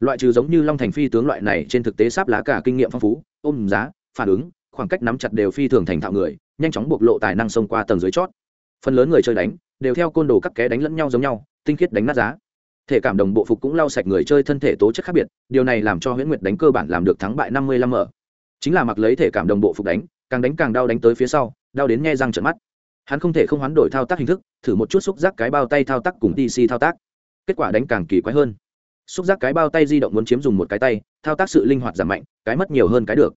Loại trừ giống như long thành phi tướng loại này trên thực tế sáp lá cả kinh nghiệm phong phú, ôm giá, phản ứng, khoảng cách nắm chặt đều phi thường thành thạo người, nhanh chóng bộc lộ tài năng xông qua tầng dưới chót. Phần lớn người chơi đánh, đều theo côn đồ cắt ké đánh lẫn nhau giống nhau, tinh khiết đánh nát giá thể cảm đồng bộ phục cũng lau sạch người chơi thân thể tố chất khác biệt, điều này làm cho huyễn nguyệt đánh cơ bản làm được thắng bại năm mươi lăm mở. Chính là mặc lấy thể cảm đồng bộ phục đánh, càng đánh càng đau đánh tới phía sau, đau đến nghe răng trận mắt. Hắn không thể không hoán đổi thao tác hình thức, thử một chút xúc giác cái bao tay thao tác cùng tc thao tác. Kết quả đánh càng kỳ quái hơn. Xúc giác cái bao tay di động muốn chiếm dùng một cái tay, thao tác sự linh hoạt giảm mạnh, cái mất nhiều hơn cái được.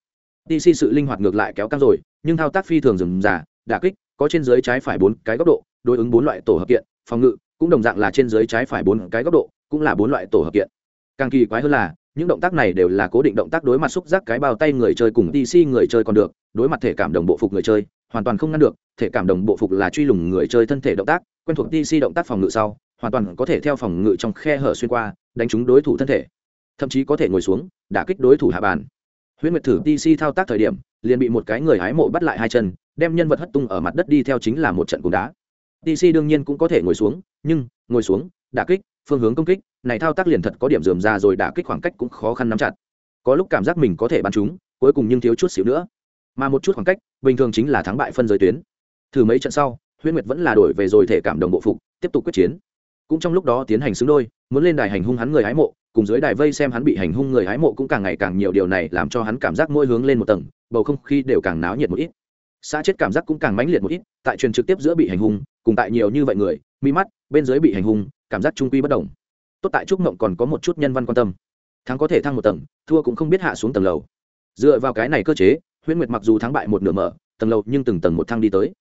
Tc sự linh hoạt ngược lại kéo căng rồi, nhưng thao tác phi thường dừng giả đả kích, có trên dưới trái phải bốn cái góc độ, đối ứng bốn loại tổ hợp kiện, phòng ngự cũng đồng dạng là trên dưới trái phải bốn cái góc độ, cũng là bốn loại tổ hợp kiện. Càng kỳ quái hơn là, những động tác này đều là cố định động tác đối mặt xúc giác cái bao tay người chơi cùng tc người chơi còn được, đối mặt thể cảm đồng bộ phục người chơi, hoàn toàn không ngăn được, thể cảm đồng bộ phục là truy lùng người chơi thân thể động tác, quen thuộc tc động tác phòng ngự sau, hoàn toàn có thể theo phòng ngự trong khe hở xuyên qua, đánh trúng đối thủ thân thể. Thậm chí có thể ngồi xuống, đả kích đối thủ hạ bàn. Huyễn nguyệt thử tc thao tác thời điểm, liền bị một cái người hái mộ bắt lại hai chân, đem nhân vật hất tung ở mặt đất đi theo chính là một trận cùng đá tc đương nhiên cũng có thể ngồi xuống, nhưng, ngồi xuống, đả kích, phương hướng công kích, này thao tác liền thật có điểm dườm ra rồi, đả kích khoảng cách cũng khó khăn nắm chặt. Có lúc cảm giác mình có thể bắn chúng cuối cùng nhưng thiếu chút xíu nữa. Mà một chút khoảng cách, bình thường chính là thắng bại phân giới tuyến. Thử mấy trận sau, huyễn nguyệt vẫn là đổi về rồi thể cảm đồng bộ phục, tiếp tục quyết chiến. Cũng trong lúc đó tiến hành xứng đôi, muốn lên đài hành hung hắn người hái mộ, cùng dưới đài vây xem hắn bị hành hung người hái mộ cũng càng ngày càng nhiều, điều này làm cho hắn cảm giác mỗi hướng lên một tầng, bầu không khí đều càng náo nhiệt một ít xã chết cảm giác cũng càng mãnh liệt một ít, tại truyền trực tiếp giữa bị hành hung, cùng tại nhiều như vậy người, mi mắt, bên dưới bị hành hung, cảm giác trung quy bất đồng. Tốt tại trúc mộng còn có một chút nhân văn quan tâm. Thắng có thể thăng một tầng, thua cũng không biết hạ xuống tầng lầu. Dựa vào cái này cơ chế, huyễn nguyệt mặc dù thắng bại một nửa mở, tầng lầu nhưng từng tầng một thăng đi tới.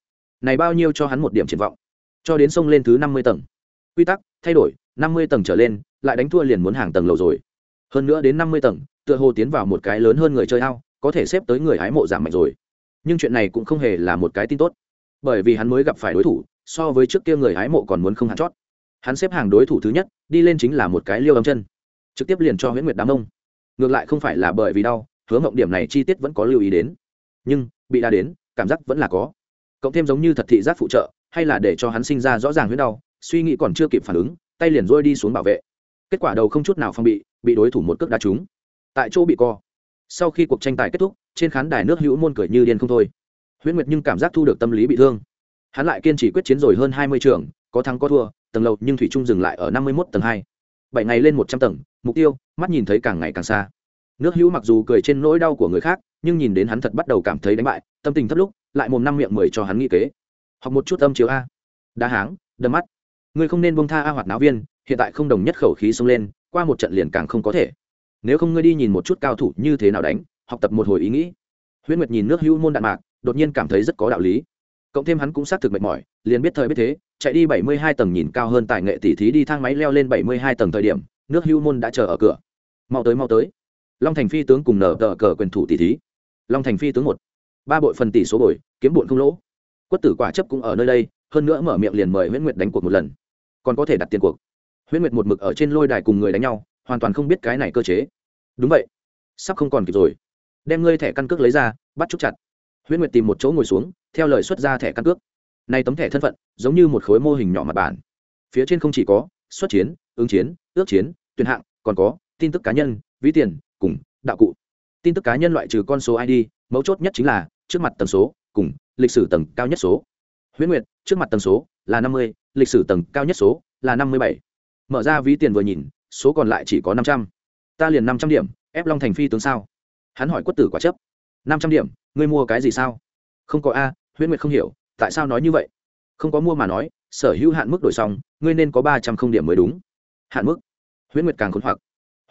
Này bao nhiêu cho hắn một điểm triển vọng? Cho đến sông lên thứ năm mươi tầng. Quy tắc, thay đổi, năm mươi tầng trở lên, lại đánh thua liền muốn hàng tầng lầu rồi. Hơn nữa đến năm mươi tầng, tựa hồ tiến vào một cái lớn hơn người chơi ao, có thể xếp tới người hái mộ giảm mạnh rồi nhưng chuyện này cũng không hề là một cái tin tốt. Bởi vì hắn mới gặp phải đối thủ, so với trước kia người hái mộ còn muốn không hạt chót. Hắn xếp hàng đối thủ thứ nhất, đi lên chính là một cái liêu âm chân. Trực tiếp liền cho huyễn nguyệt đám ông ngược lại không phải là bởi vì đau hướng mộng điểm này chi tiết vẫn có lưu ý đến. Nhưng, bị đa đến, cảm giác vẫn là có. Cộng thêm giống như thật thị giác phụ trợ, hay là để cho hắn sinh ra rõ ràng huyết đau, suy nghĩ còn chưa kịp phản ứng, tay liền rôi đi xuống bảo vệ. Kết quả đầu không chút nào phong bị bị đối thủ một cước đá trúng. Tại chỗ bị co sau khi cuộc tranh tài kết thúc, trên khán đài nước hữu môn cười như điên không thôi. Huyễn nguyệt nhưng cảm giác thu được tâm lý bị thương. Hắn lại kiên trì quyết chiến rồi hơn hai mươi trường, có thắng có thua, tầng lầu nhưng thủy trung dừng lại ở năm mươi mốt tầng hai. Bảy ngày lên một trăm tầng, mục tiêu, mắt nhìn thấy càng ngày càng xa. Nước hữu mặc dù cười trên nỗi đau của người khác, nhưng nhìn đến hắn thật bắt đầu cảm thấy đánh bại, tâm tình thấp lúc, lại mồm năm miệng mười cho hắn nghĩ kế. Học một chút âm chiếu a. Đá háng, đâm mắt. Ngươi không nên bông tha a hoạt náo viên, hiện tại không đồng nhất khẩu khí xông lên, qua một trận liền càng không có thể nếu không ngươi đi nhìn một chút cao thủ như thế nào đánh, học tập một hồi ý nghĩ. Huyễn nguyệt nhìn nước hữu môn đạn mạc, đột nhiên cảm thấy rất có đạo lý. Cộng thêm hắn cũng xác thực mệt mỏi, liền biết thời biết thế, chạy đi bảy mươi hai tầng nhìn cao hơn tài nghệ tỷ thí đi thang máy leo lên bảy mươi hai tầng thời điểm, nước hữu môn đã chờ ở cửa. Mau tới mau tới. Long thành phi tướng cùng nở tờ cờ quyền thủ tỷ thí. Long thành phi tướng một. Ba bội phần tỷ số bồi, kiếm bụn không lỗ. Quất tử quả chấp cũng ở nơi đây, hơn nữa mở miệng liền mời huyễn nguyệt đánh cuộc một lần. Còn có thể đặt tiền cuộc. Huyễn nguyệt một mực ở trên lôi đài cùng người đánh nhau hoàn toàn không biết cái này cơ chế. Đúng vậy. Sắp không còn kịp rồi. Đem ngươi thẻ căn cước lấy ra, bắt trúc chặt. Huyễn nguyệt tìm một chỗ ngồi xuống, theo lời xuất ra thẻ căn cước. Nay tấm thẻ thân phận, giống như một khối mô hình nhỏ mặt bản phía trên không chỉ có, xuất chiến, ứng chiến, ước chiến, tuyển hạng, còn có, tin tức cá nhân, ví tiền, cùng, đạo cụ. Tin tức cá nhân loại trừ con số id mấu chốt nhất chính là, trước mặt tần số, cùng, lịch sử tầng cao nhất số. Huyễn nguyệt, trước mặt tần số là năm mươi, lịch sử tầng cao nhất số là năm mươi bảy. Mở ra ví tiền vừa nhìn số còn lại chỉ có năm trăm. Ta liền năm trăm điểm, ép long thành phi tướng sao? Hắn hỏi quất tử quả chấp. Năm trăm điểm, ngươi mua cái gì sao? Không có a, huyễn nguyệt không hiểu, tại sao nói như vậy? Không có mua mà nói, sở hữu hạn mức đổi xong, ngươi nên có ba trăm không điểm mới đúng. Hạn mức? Huyễn nguyệt càng khốn hoặc.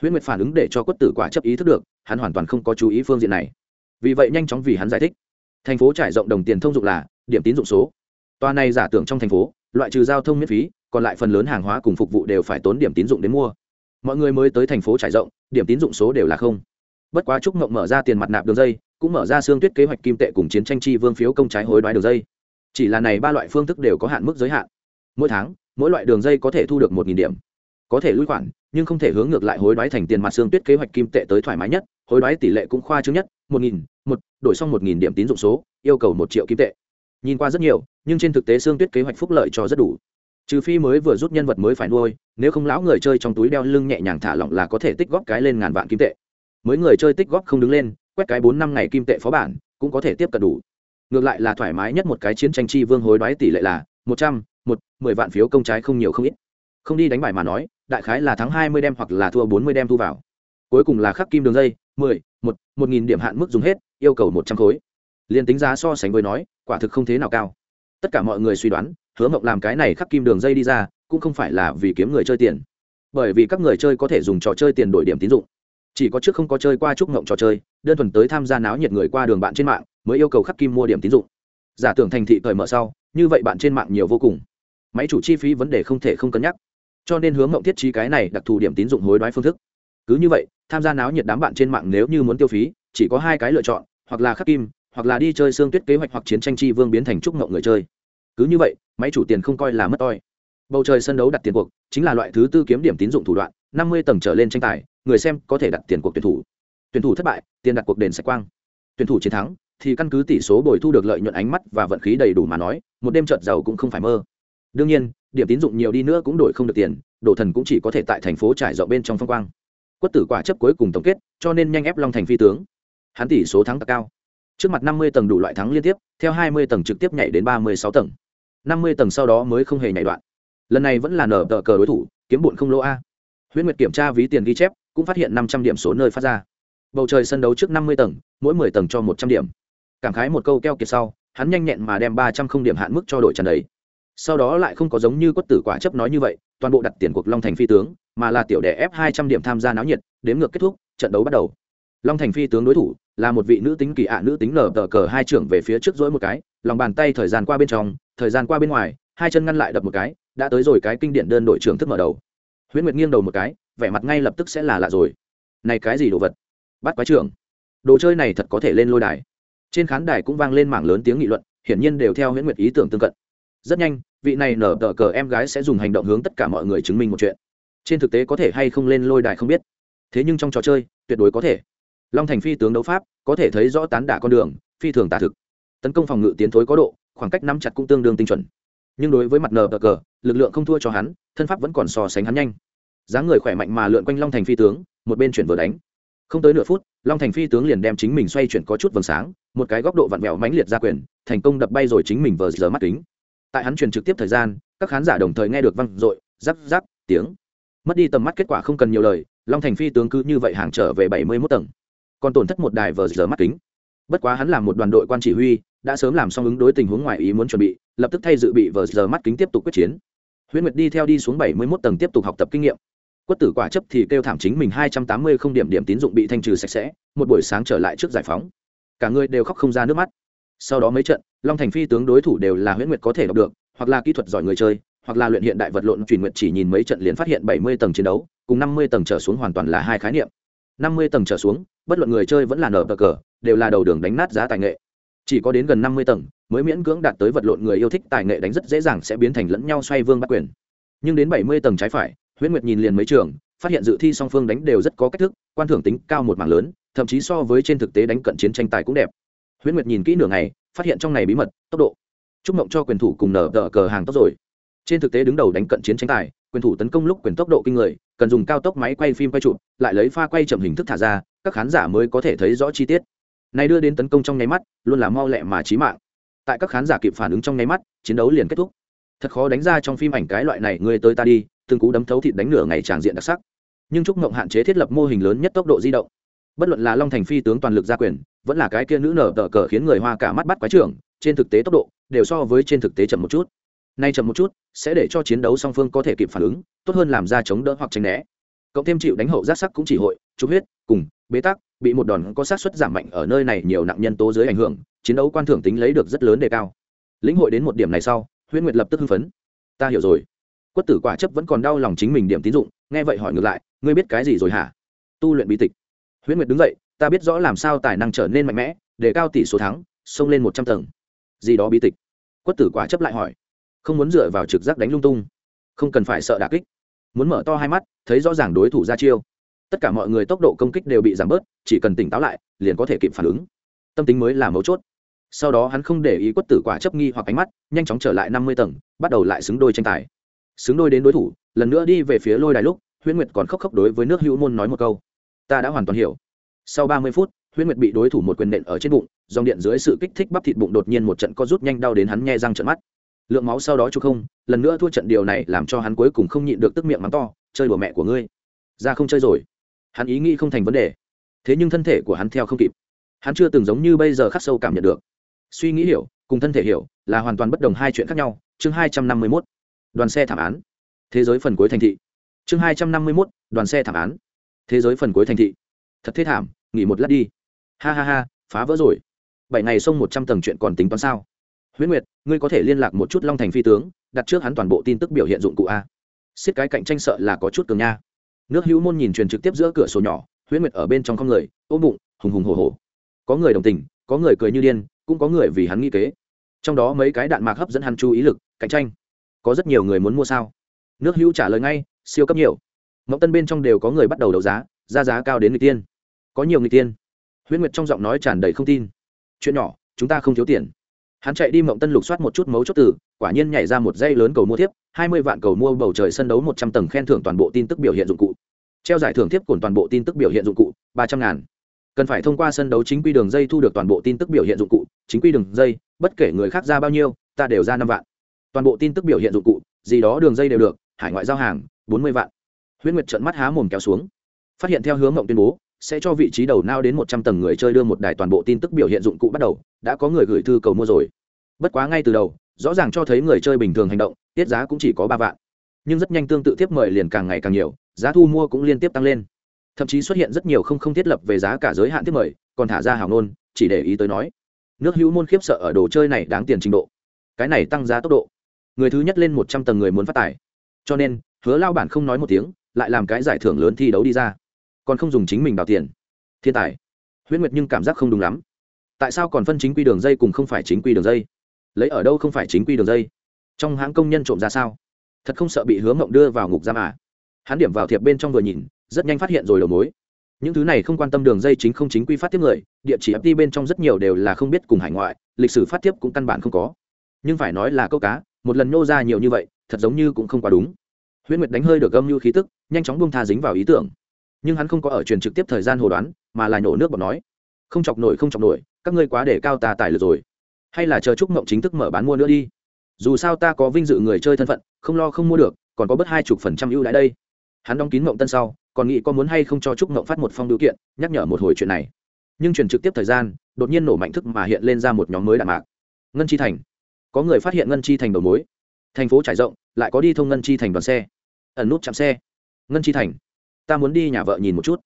Huyễn nguyệt phản ứng để cho quất tử quả chấp ý thức được, hắn hoàn toàn không có chú ý phương diện này. Vì vậy nhanh chóng vì hắn giải thích. Thành phố trải rộng đồng tiền thông dụng là, điểm tín dụng số. Toàn này giả tưởng trong thành phố, loại trừ giao thông miễn phí, còn lại phần lớn hàng hóa cùng phục vụ đều phải tốn điểm tín dụng đến mua mọi người mới tới thành phố trải rộng, điểm tín dụng số đều là không. Bất quá trúc mộng mở ra tiền mặt nạp đường dây, cũng mở ra xương tuyết kế hoạch kim tệ cùng chiến tranh chi vương phiếu công trái hối đoái đường dây. Chỉ là này ba loại phương thức đều có hạn mức giới hạn. Mỗi tháng, mỗi loại đường dây có thể thu được một điểm. Có thể lui khoản, nhưng không thể hướng ngược lại hối đoái thành tiền mặt xương tuyết kế hoạch kim tệ tới thoải mái nhất, hối đoái tỷ lệ cũng khoa trương nhất, một nghìn, một, đổi xong một nghìn điểm tín dụng số, yêu cầu một triệu kim tệ. Nhìn qua rất nhiều, nhưng trên thực tế xương tuyết kế hoạch phúc lợi cho rất đủ trừ phi mới vừa rút nhân vật mới phải nuôi, nếu không lão người chơi trong túi đeo lưng nhẹ nhàng thả lỏng là có thể tích góp cái lên ngàn vạn kim tệ. Mới người chơi tích góp không đứng lên, quét cái bốn năm ngày kim tệ phó bản, cũng có thể tiếp cận đủ. Ngược lại là thoải mái nhất một cái chiến tranh chi vương hối đoái tỷ lệ là một trăm, một, mười vạn phiếu công trái không nhiều không ít. Không đi đánh bài mà nói, đại khái là thắng hai mươi đem hoặc là thua bốn mươi đem thu vào. Cuối cùng là khắc kim đường dây, mười, một một nghìn điểm hạn mức dùng hết, yêu cầu một trăm khối. Liền tính giá so sánh với nói, quả thực không thế nào cao. Tất cả mọi người suy đoán hứa mộng làm cái này khắc kim đường dây đi ra, cũng không phải là vì kiếm người chơi tiền. Bởi vì các người chơi có thể dùng trò chơi tiền đổi điểm tín dụng. Chỉ có trước không có chơi qua chúc mộng trò chơi, đơn thuần tới tham gia náo nhiệt người qua đường bạn trên mạng, mới yêu cầu khắc kim mua điểm tín dụng. Giả tưởng thành thị cởi mở sau, như vậy bạn trên mạng nhiều vô cùng. Máy chủ chi phí vấn đề không thể không cân nhắc. Cho nên hướng mộng thiết trí cái này đặc thù điểm tín dụng hối đoái phương thức. Cứ như vậy, tham gia náo nhiệt đám bạn trên mạng nếu như muốn tiêu phí, chỉ có hai cái lựa chọn, hoặc là khắc kim, hoặc là đi chơi xương tuyết kế hoạch hoặc chiến tranh chi vương biến thành trúc mộng người chơi cứ như vậy, máy chủ tiền không coi là mất toi. Bầu trời sân đấu đặt tiền cuộc, chính là loại thứ tư kiếm điểm tín dụng thủ đoạn, năm mươi tầng trở lên tranh tài, người xem có thể đặt tiền cuộc tuyển thủ. Tuyển thủ thất bại, tiền đặt cuộc đền sạch quang. Tuyển thủ chiến thắng, thì căn cứ tỷ số bồi thu được lợi nhuận ánh mắt và vận khí đầy đủ mà nói, một đêm trợt giàu cũng không phải mơ. Đương nhiên, điểm tín dụng nhiều đi nữa cũng đổi không được tiền đổ thần cũng chỉ có thể tại thành phố trải rộng bên trong phong quang. Quất tử quả chấp cuối cùng tổng kết, cho nên nhanh ép long thành phi tướng. Hắn tỷ số thắng cao. Trước mặt năm mươi tầng đủ loại thắng liên tiếp, theo hai mươi tầng trực tiếp nhảy đến ba mươi sáu tầng năm mươi tầng sau đó mới không hề nhảy đoạn. Lần này vẫn là nở tờ cờ đối thủ, kiếm bụn không lỗ a. Huyễn nguyệt kiểm tra ví tiền ghi chép, cũng phát hiện năm trăm điểm số nơi phát ra. Bầu trời sân đấu trước năm mươi tầng, mỗi mười tầng cho một trăm điểm. Cảm khái một câu keo kiệt sau, hắn nhanh nhẹn mà đem ba trăm không điểm hạn mức cho đội trận đấy. sau đó lại không có giống như quất tử quả chấp nói như vậy, toàn bộ đặt tiền cuộc long thành phi tướng, mà là tiểu đẻ ép hai trăm điểm tham gia náo nhiệt đếm ngược kết thúc, trận đấu bắt đầu. Long thành phi tướng đối thủ, là một vị nữ tính kỳ ạ, nữ tính nở tờ cờ hai trưởng về phía trước dỗi một cái, lòng bàn tay thời gian qua bên trong thời gian qua bên ngoài, hai chân ngăn lại đập một cái, đã tới rồi cái kinh điển đơn đội trưởng thức mở đầu. Huyễn nguyệt nghiêng đầu một cái, vẻ mặt ngay lập tức sẽ là lạ rồi. Này cái gì đồ vật? Bắt quái trưởng. Đồ chơi này thật có thể lên lôi đài. Trên khán đài cũng vang lên mảng lớn tiếng nghị luận, hiển nhiên đều theo huyễn nguyệt ý tưởng tương cận. Rất nhanh, vị này nở tờ cờ em gái sẽ dùng hành động hướng tất cả mọi người chứng minh một chuyện. Trên thực tế có thể hay không lên lôi đài không biết. Thế nhưng trong trò chơi, tuyệt đối có thể. Long thành phi tướng đấu pháp, có thể thấy rõ tán đả con đường, phi thường tả thực. Tấn công phòng ngự tiến thối có độ khoảng cách nắm chặt cũng tương đương tinh chuẩn. Nhưng đối với mặt nờ cờ cờ, lực lượng không thua cho hắn, thân pháp vẫn còn so sánh hắn nhanh. Dáng người khỏe mạnh mà lượn quanh long thành phi tướng, một bên chuyển vừa đánh. Không tới nửa phút, long thành phi tướng liền đem chính mình xoay chuyển có chút vầng sáng, một cái góc độ vặn vẹo mãnh liệt ra quyền, thành công đập bay rồi chính mình vờ giờ mắt kính. Tại hắn truyền trực tiếp thời gian, các khán giả đồng thời nghe được văng r ộ i tiếng. Mất đi tầm mắt kết quả không cần nhiều lời, long thành phi tướng cứ như vậy hàng trở về bảy mươi mốt tầng. Còn tổn thất một đài vờ giờ mắt kính bất quá hắn làm một đoàn đội quan chỉ huy, đã sớm làm xong ứng đối tình huống ngoài ý muốn chuẩn bị, lập tức thay dự bị vờ giờ mắt kính tiếp tục quyết chiến. Huyễn nguyệt đi theo đi xuống bảy mươi mốt tầng tiếp tục học tập kinh nghiệm. Quất tử quả chấp thì kêu thảm chính mình hai trăm tám mươi không điểm điểm tín dụng bị thanh trừ sạch sẽ, một buổi sáng trở lại trước giải phóng. Cả người đều khóc không ra nước mắt. Sau đó mấy trận, long thành phi tướng đối thủ đều là huyễn nguyệt có thể đọc được, hoặc là kỹ thuật giỏi người chơi, hoặc là luyện hiện đại vật lộn truyền nguyệt chỉ nhìn mấy trận liền phát hiện bảy mươi tầng chiến đấu, cùng năm mươi tầng trở xuống hoàn toàn là hai khái niệm. năm mươi tầng trở xuống bất luận người chơi vẫn là nở bờ cờ, đều là đầu đường đánh nát giá tài nghệ. Chỉ có đến gần năm mươi tầng mới miễn cưỡng đạt tới vật lộn người yêu thích, tài nghệ đánh rất dễ dàng sẽ biến thành lẫn nhau xoay vương bắt quyền. Nhưng đến bảy mươi tầng trái phải, huyễn nguyệt nhìn liền mấy trường, phát hiện dự thi song phương đánh đều rất có cách thức, quan thưởng tính cao một mảng lớn, thậm chí so với trên thực tế đánh cận chiến tranh tài cũng đẹp. Huyễn nguyệt nhìn kỹ nửa ngày, phát hiện trong này bí mật, tốc độ. Chúc mộng cho quyền thủ cùng nở đỡ cờ hàng tốc rồi. Trên thực tế đứng đầu đánh cận chiến tranh tài, quyền thủ tấn công lúc quyền tốc độ kinh người, cần dùng cao tốc máy quay phim quay chụp, lại lấy pha quay chậm hình thức thả ra các khán giả mới có thể thấy rõ chi tiết. Này đưa đến tấn công trong nháy mắt, luôn là mau lẹ mà chí mạng. Tại các khán giả kịp phản ứng trong nháy mắt, chiến đấu liền kết thúc. Thật khó đánh ra trong phim ảnh cái loại này người tới ta đi, từng cú đấm thấu thịt đánh nửa ngày tràng diện đặc sắc. Nhưng trúc mộng hạn chế thiết lập mô hình lớn nhất tốc độ di động. Bất luận là long thành phi tướng toàn lực gia quyền, vẫn là cái kia nữ nở tờ cờ khiến người hoa cả mắt bắt quái trưởng, trên thực tế tốc độ, đều so với trên thực tế chậm một chút. Nay chậm một chút, sẽ để cho chiến đấu song phương có thể kịp phản ứng, tốt hơn làm ra chống đỡ hoặc tránh né. Cộng thêm chịu đánh hậu giác sắc cũng chỉ hội, chụp huyết, cùng bế tắc, bị một đòn có sát suất giảm mạnh ở nơi này nhiều nặng nhân tố dưới ảnh hưởng, chiến đấu quan thưởng tính lấy được rất lớn đề cao. Lĩnh hội đến một điểm này sau, huyễn nguyệt lập tức hưng phấn. Ta hiểu rồi. Quất tử quả chấp vẫn còn đau lòng chính mình điểm tín dụng, nghe vậy hỏi ngược lại, ngươi biết cái gì rồi hả? Tu luyện bí tịch. Huyễn nguyệt đứng dậy, ta biết rõ làm sao tài năng trở nên mạnh mẽ, để cao tỷ số thắng, xông lên một trăm tầng. Gì đó bí tịch? Quất tử quả chấp lại hỏi. Không muốn dựa vào trực giác đánh lung tung. Không cần phải sợ đà kích. Muốn mở to hai mắt, thấy rõ ràng đối thủ ra chiêu tất cả mọi người tốc độ công kích đều bị giảm bớt, chỉ cần tỉnh táo lại, liền có thể kịp phản ứng. Tâm tính mới là mấu chốt. Sau đó hắn không để ý quất tử quả chấp nghi hoặc ánh mắt, nhanh chóng trở lại năm mươi tầng, bắt đầu lại xứng đôi tranh tài. Xứng đôi đến đối thủ, lần nữa đi về phía lôi đài lúc, huyễn nguyệt còn khóc khóc đối với nước hữu môn nói một câu. Ta đã hoàn toàn hiểu. Sau ba mươi phút, huyễn nguyệt bị đối thủ một quyền nện ở trên bụng, dòng điện dưới sự kích thích bắp thịt bụng đột nhiên một trận co rút nhanh đau đến hắn nghe răng trận mắt. Lượng máu sau đó chú không, lần nữa thua trận điều này làm cho hắn cuối cùng không nhịn được tức miệng mắng to, chơi đùa mẹ của ngươi. Ra không chơi rồi hắn ý nghĩ không thành vấn đề. Thế nhưng thân thể của hắn theo không kịp. Hắn chưa từng giống như bây giờ khắc sâu cảm nhận được. Suy nghĩ hiểu, cùng thân thể hiểu, là hoàn toàn bất đồng hai chuyện khác nhau. Chương hai trăm năm mươi mốt. Đoàn xe thảm án. Thế giới phần cuối thành thị. Chương hai trăm năm mươi mốt. Đoàn xe thảm án. Thế giới phần cuối thành thị. Thật thế thảm, nghỉ một lát đi. Ha ha ha, phá vỡ rồi. Bảy ngày xông một trăm tầng chuyện còn tính toán sao? Huyễn nguyệt, ngươi có thể liên lạc một chút long thành phi tướng, đặt trước hắn toàn bộ tin tức biểu hiện dụng cụ a. Xiết cái cạnh tranh sợ là có chút cường nha nước hữu môn nhìn truyền trực tiếp giữa cửa sổ nhỏ, huyễn nguyệt ở bên trong con người, ôm bụng, hùng hùng hồ hồ có người đồng tình, có người cười như điên, cũng có người vì hắn nghi kế. Trong đó mấy cái đạn mạc hấp dẫn hắn chú ý lực, cạnh tranh. Có rất nhiều người muốn mua sao? Nước hữu trả lời ngay, siêu cấp nhiều. Mẫu tân bên trong đều có người bắt đầu đấu giá, ra giá cao đến người tiên. Có nhiều người tiên. Huyễn nguyệt trong giọng nói tràn đầy không tin. Chuyện nhỏ, chúng ta không thiếu tiền. Hắn chạy đi mộng tân lục soát một chút mấu chốt từ quả nhiên nhảy ra một dây lớn cầu mua tiếp hai mươi vạn cầu mua bầu trời sân đấu một trăm tầng khen thưởng toàn bộ tin tức biểu hiện dụng cụ. Treo giải thưởng tiếp cổn toàn bộ tin tức biểu hiện dụng cụ, ba trăm ngàn. Cần phải thông qua sân đấu chính quy đường dây thu được toàn bộ tin tức biểu hiện dụng cụ, chính quy đường dây, bất kể người khác ra bao nhiêu, ta đều ra năm vạn. Toàn bộ tin tức biểu hiện dụng cụ, gì đó đường dây đều được, hải ngoại giao hàng, bốn mươi vạn. Huyễn nguyệt trận mắt há mồm kéo xuống. Phát hiện theo hướng mộng tuyên bố, sẽ cho vị trí đầu nao đến một trăm tầng người chơi đưa một đài toàn bộ tin tức biểu hiện dụng cụ bắt đầu, đã có người gửi thư cầu mua rồi. Bất quá ngay từ đầu rõ ràng cho thấy người chơi bình thường hành động, tiết giá cũng chỉ có ba vạn. Nhưng rất nhanh tương tự tiếp mời liền càng ngày càng nhiều, giá thu mua cũng liên tiếp tăng lên. Thậm chí xuất hiện rất nhiều không không thiết lập về giá cả giới hạn tiếp mời, còn thả ra hào nôn chỉ để ý tới nói, nước hữu môn khiếp sợ ở đồ chơi này đáng tiền trình độ. Cái này tăng giá tốc độ. Người thứ nhất lên một trăm tầng người muốn phát tài. Cho nên, hứa lao bản không nói một tiếng, lại làm cái giải thưởng lớn thi đấu đi ra. Còn không dùng chính mình đào tiền. Thiên tài. Huyễn nguyệt nhưng cảm giác không đúng lắm. Tại sao còn phân chính quy đường dây cùng không phải chính quy đường dây? Lấy ở đâu không phải chính quy đường dây? Trong hãng công nhân trộm ra sao? Thật không sợ bị hứa mộng đưa vào ngục giam à? Hắn điểm vào thiệp bên trong vừa nhìn, rất nhanh phát hiện rồi đầu mối. Những thứ này không quan tâm đường dây chính không chính quy phát tiếp người, địa chỉ ft bên trong rất nhiều đều là không biết cùng hải ngoại, lịch sử phát tiếp cũng căn bản không có. Nhưng phải nói là câu cá, một lần nô ra nhiều như vậy, thật giống như cũng không quá đúng. Huyễn nguyệt đánh hơi được âm như khí tức, nhanh chóng bông tha dính vào ý tưởng. Nhưng hắn không có ở truyền trực tiếp thời gian hồ đoán, mà là nhổ nước bọt nói. Không chọc nổi, không chọc nổi, các ngươi quá để cao ta tài lực rồi hay là chờ chúc mộng chính thức mở bán mua nữa đi? Dù sao ta có vinh dự người chơi thân phận, không lo không mua được, còn có bớt hai chục phần trăm ưu đãi đây. Hắn đóng kín mộng tân sau, còn nghĩ có muốn hay không cho trúc mộng phát một phong điều kiện, nhắc nhở một hồi chuyện này. Nhưng chuyển trực tiếp thời gian, đột nhiên nổ mạnh thức mà hiện lên ra một nhóm mới đạn mạc. Ngân chi thành. Có người phát hiện ngân chi thành đầu mối. Thành phố trải rộng, lại có đi thông ngân chi thành đoàn xe. Ẩn nút chạm xe. Ngân chi thành. Ta muốn đi nhà vợ nhìn một chút.